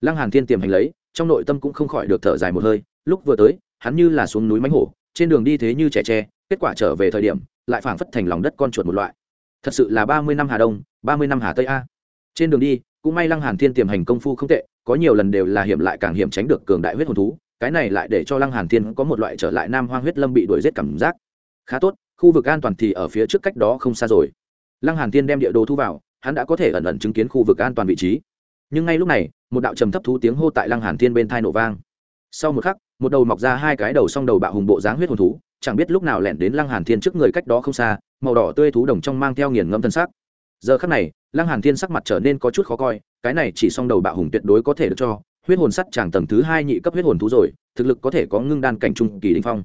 Lăng hàn thiên tiềm hành lấy, trong nội tâm cũng không khỏi được thở dài một hơi, lúc vừa tới, hắn như là xuống núi mánh hổ, trên đường đi thế như trẻ tre, kết quả trở về thời điểm lại phảng phất thành lòng đất con chuột một loại. Thật sự là ba mươi năm hà đông, ba mươi năm hà tây a. Trên đường đi, cũng may lăng hàn thiên tiềm hành công phu không tệ, có nhiều lần đều là hiểm lại càng hiểm tránh được cường đại huyết hồn thú, cái này lại để cho lăng hàn thiên có một loại trở lại nam hoang huyết lâm bị đuổi giết cảm giác. Khá tốt, khu vực an toàn thì ở phía trước cách đó không xa rồi. Lăng hàn thiên đem địa đồ thu vào, hắn đã có thể ẩn ẩn chứng kiến khu vực an toàn vị trí. Nhưng ngay lúc này, một đạo trầm thấp thú tiếng hô tại lăng hàn thiên bên thai nổ vang. Sau một khắc, một đầu mọc ra hai cái đầu song đầu bạo hùng bộ dáng huyết hồn thú chẳng biết lúc nào lẻn đến lăng hàn thiên trước người cách đó không xa, màu đỏ tươi thú đồng trong mang theo nghiền ngẫm thân sắc giờ khắc này, lăng hàn thiên sắc mặt trở nên có chút khó coi, cái này chỉ song đầu bạo hùng tuyệt đối có thể được cho, huyết hồn sắt chàng tầng thứ hai nhị cấp huyết hồn thú rồi, thực lực có thể có ngưng đan cảnh trung kỳ đỉnh phong.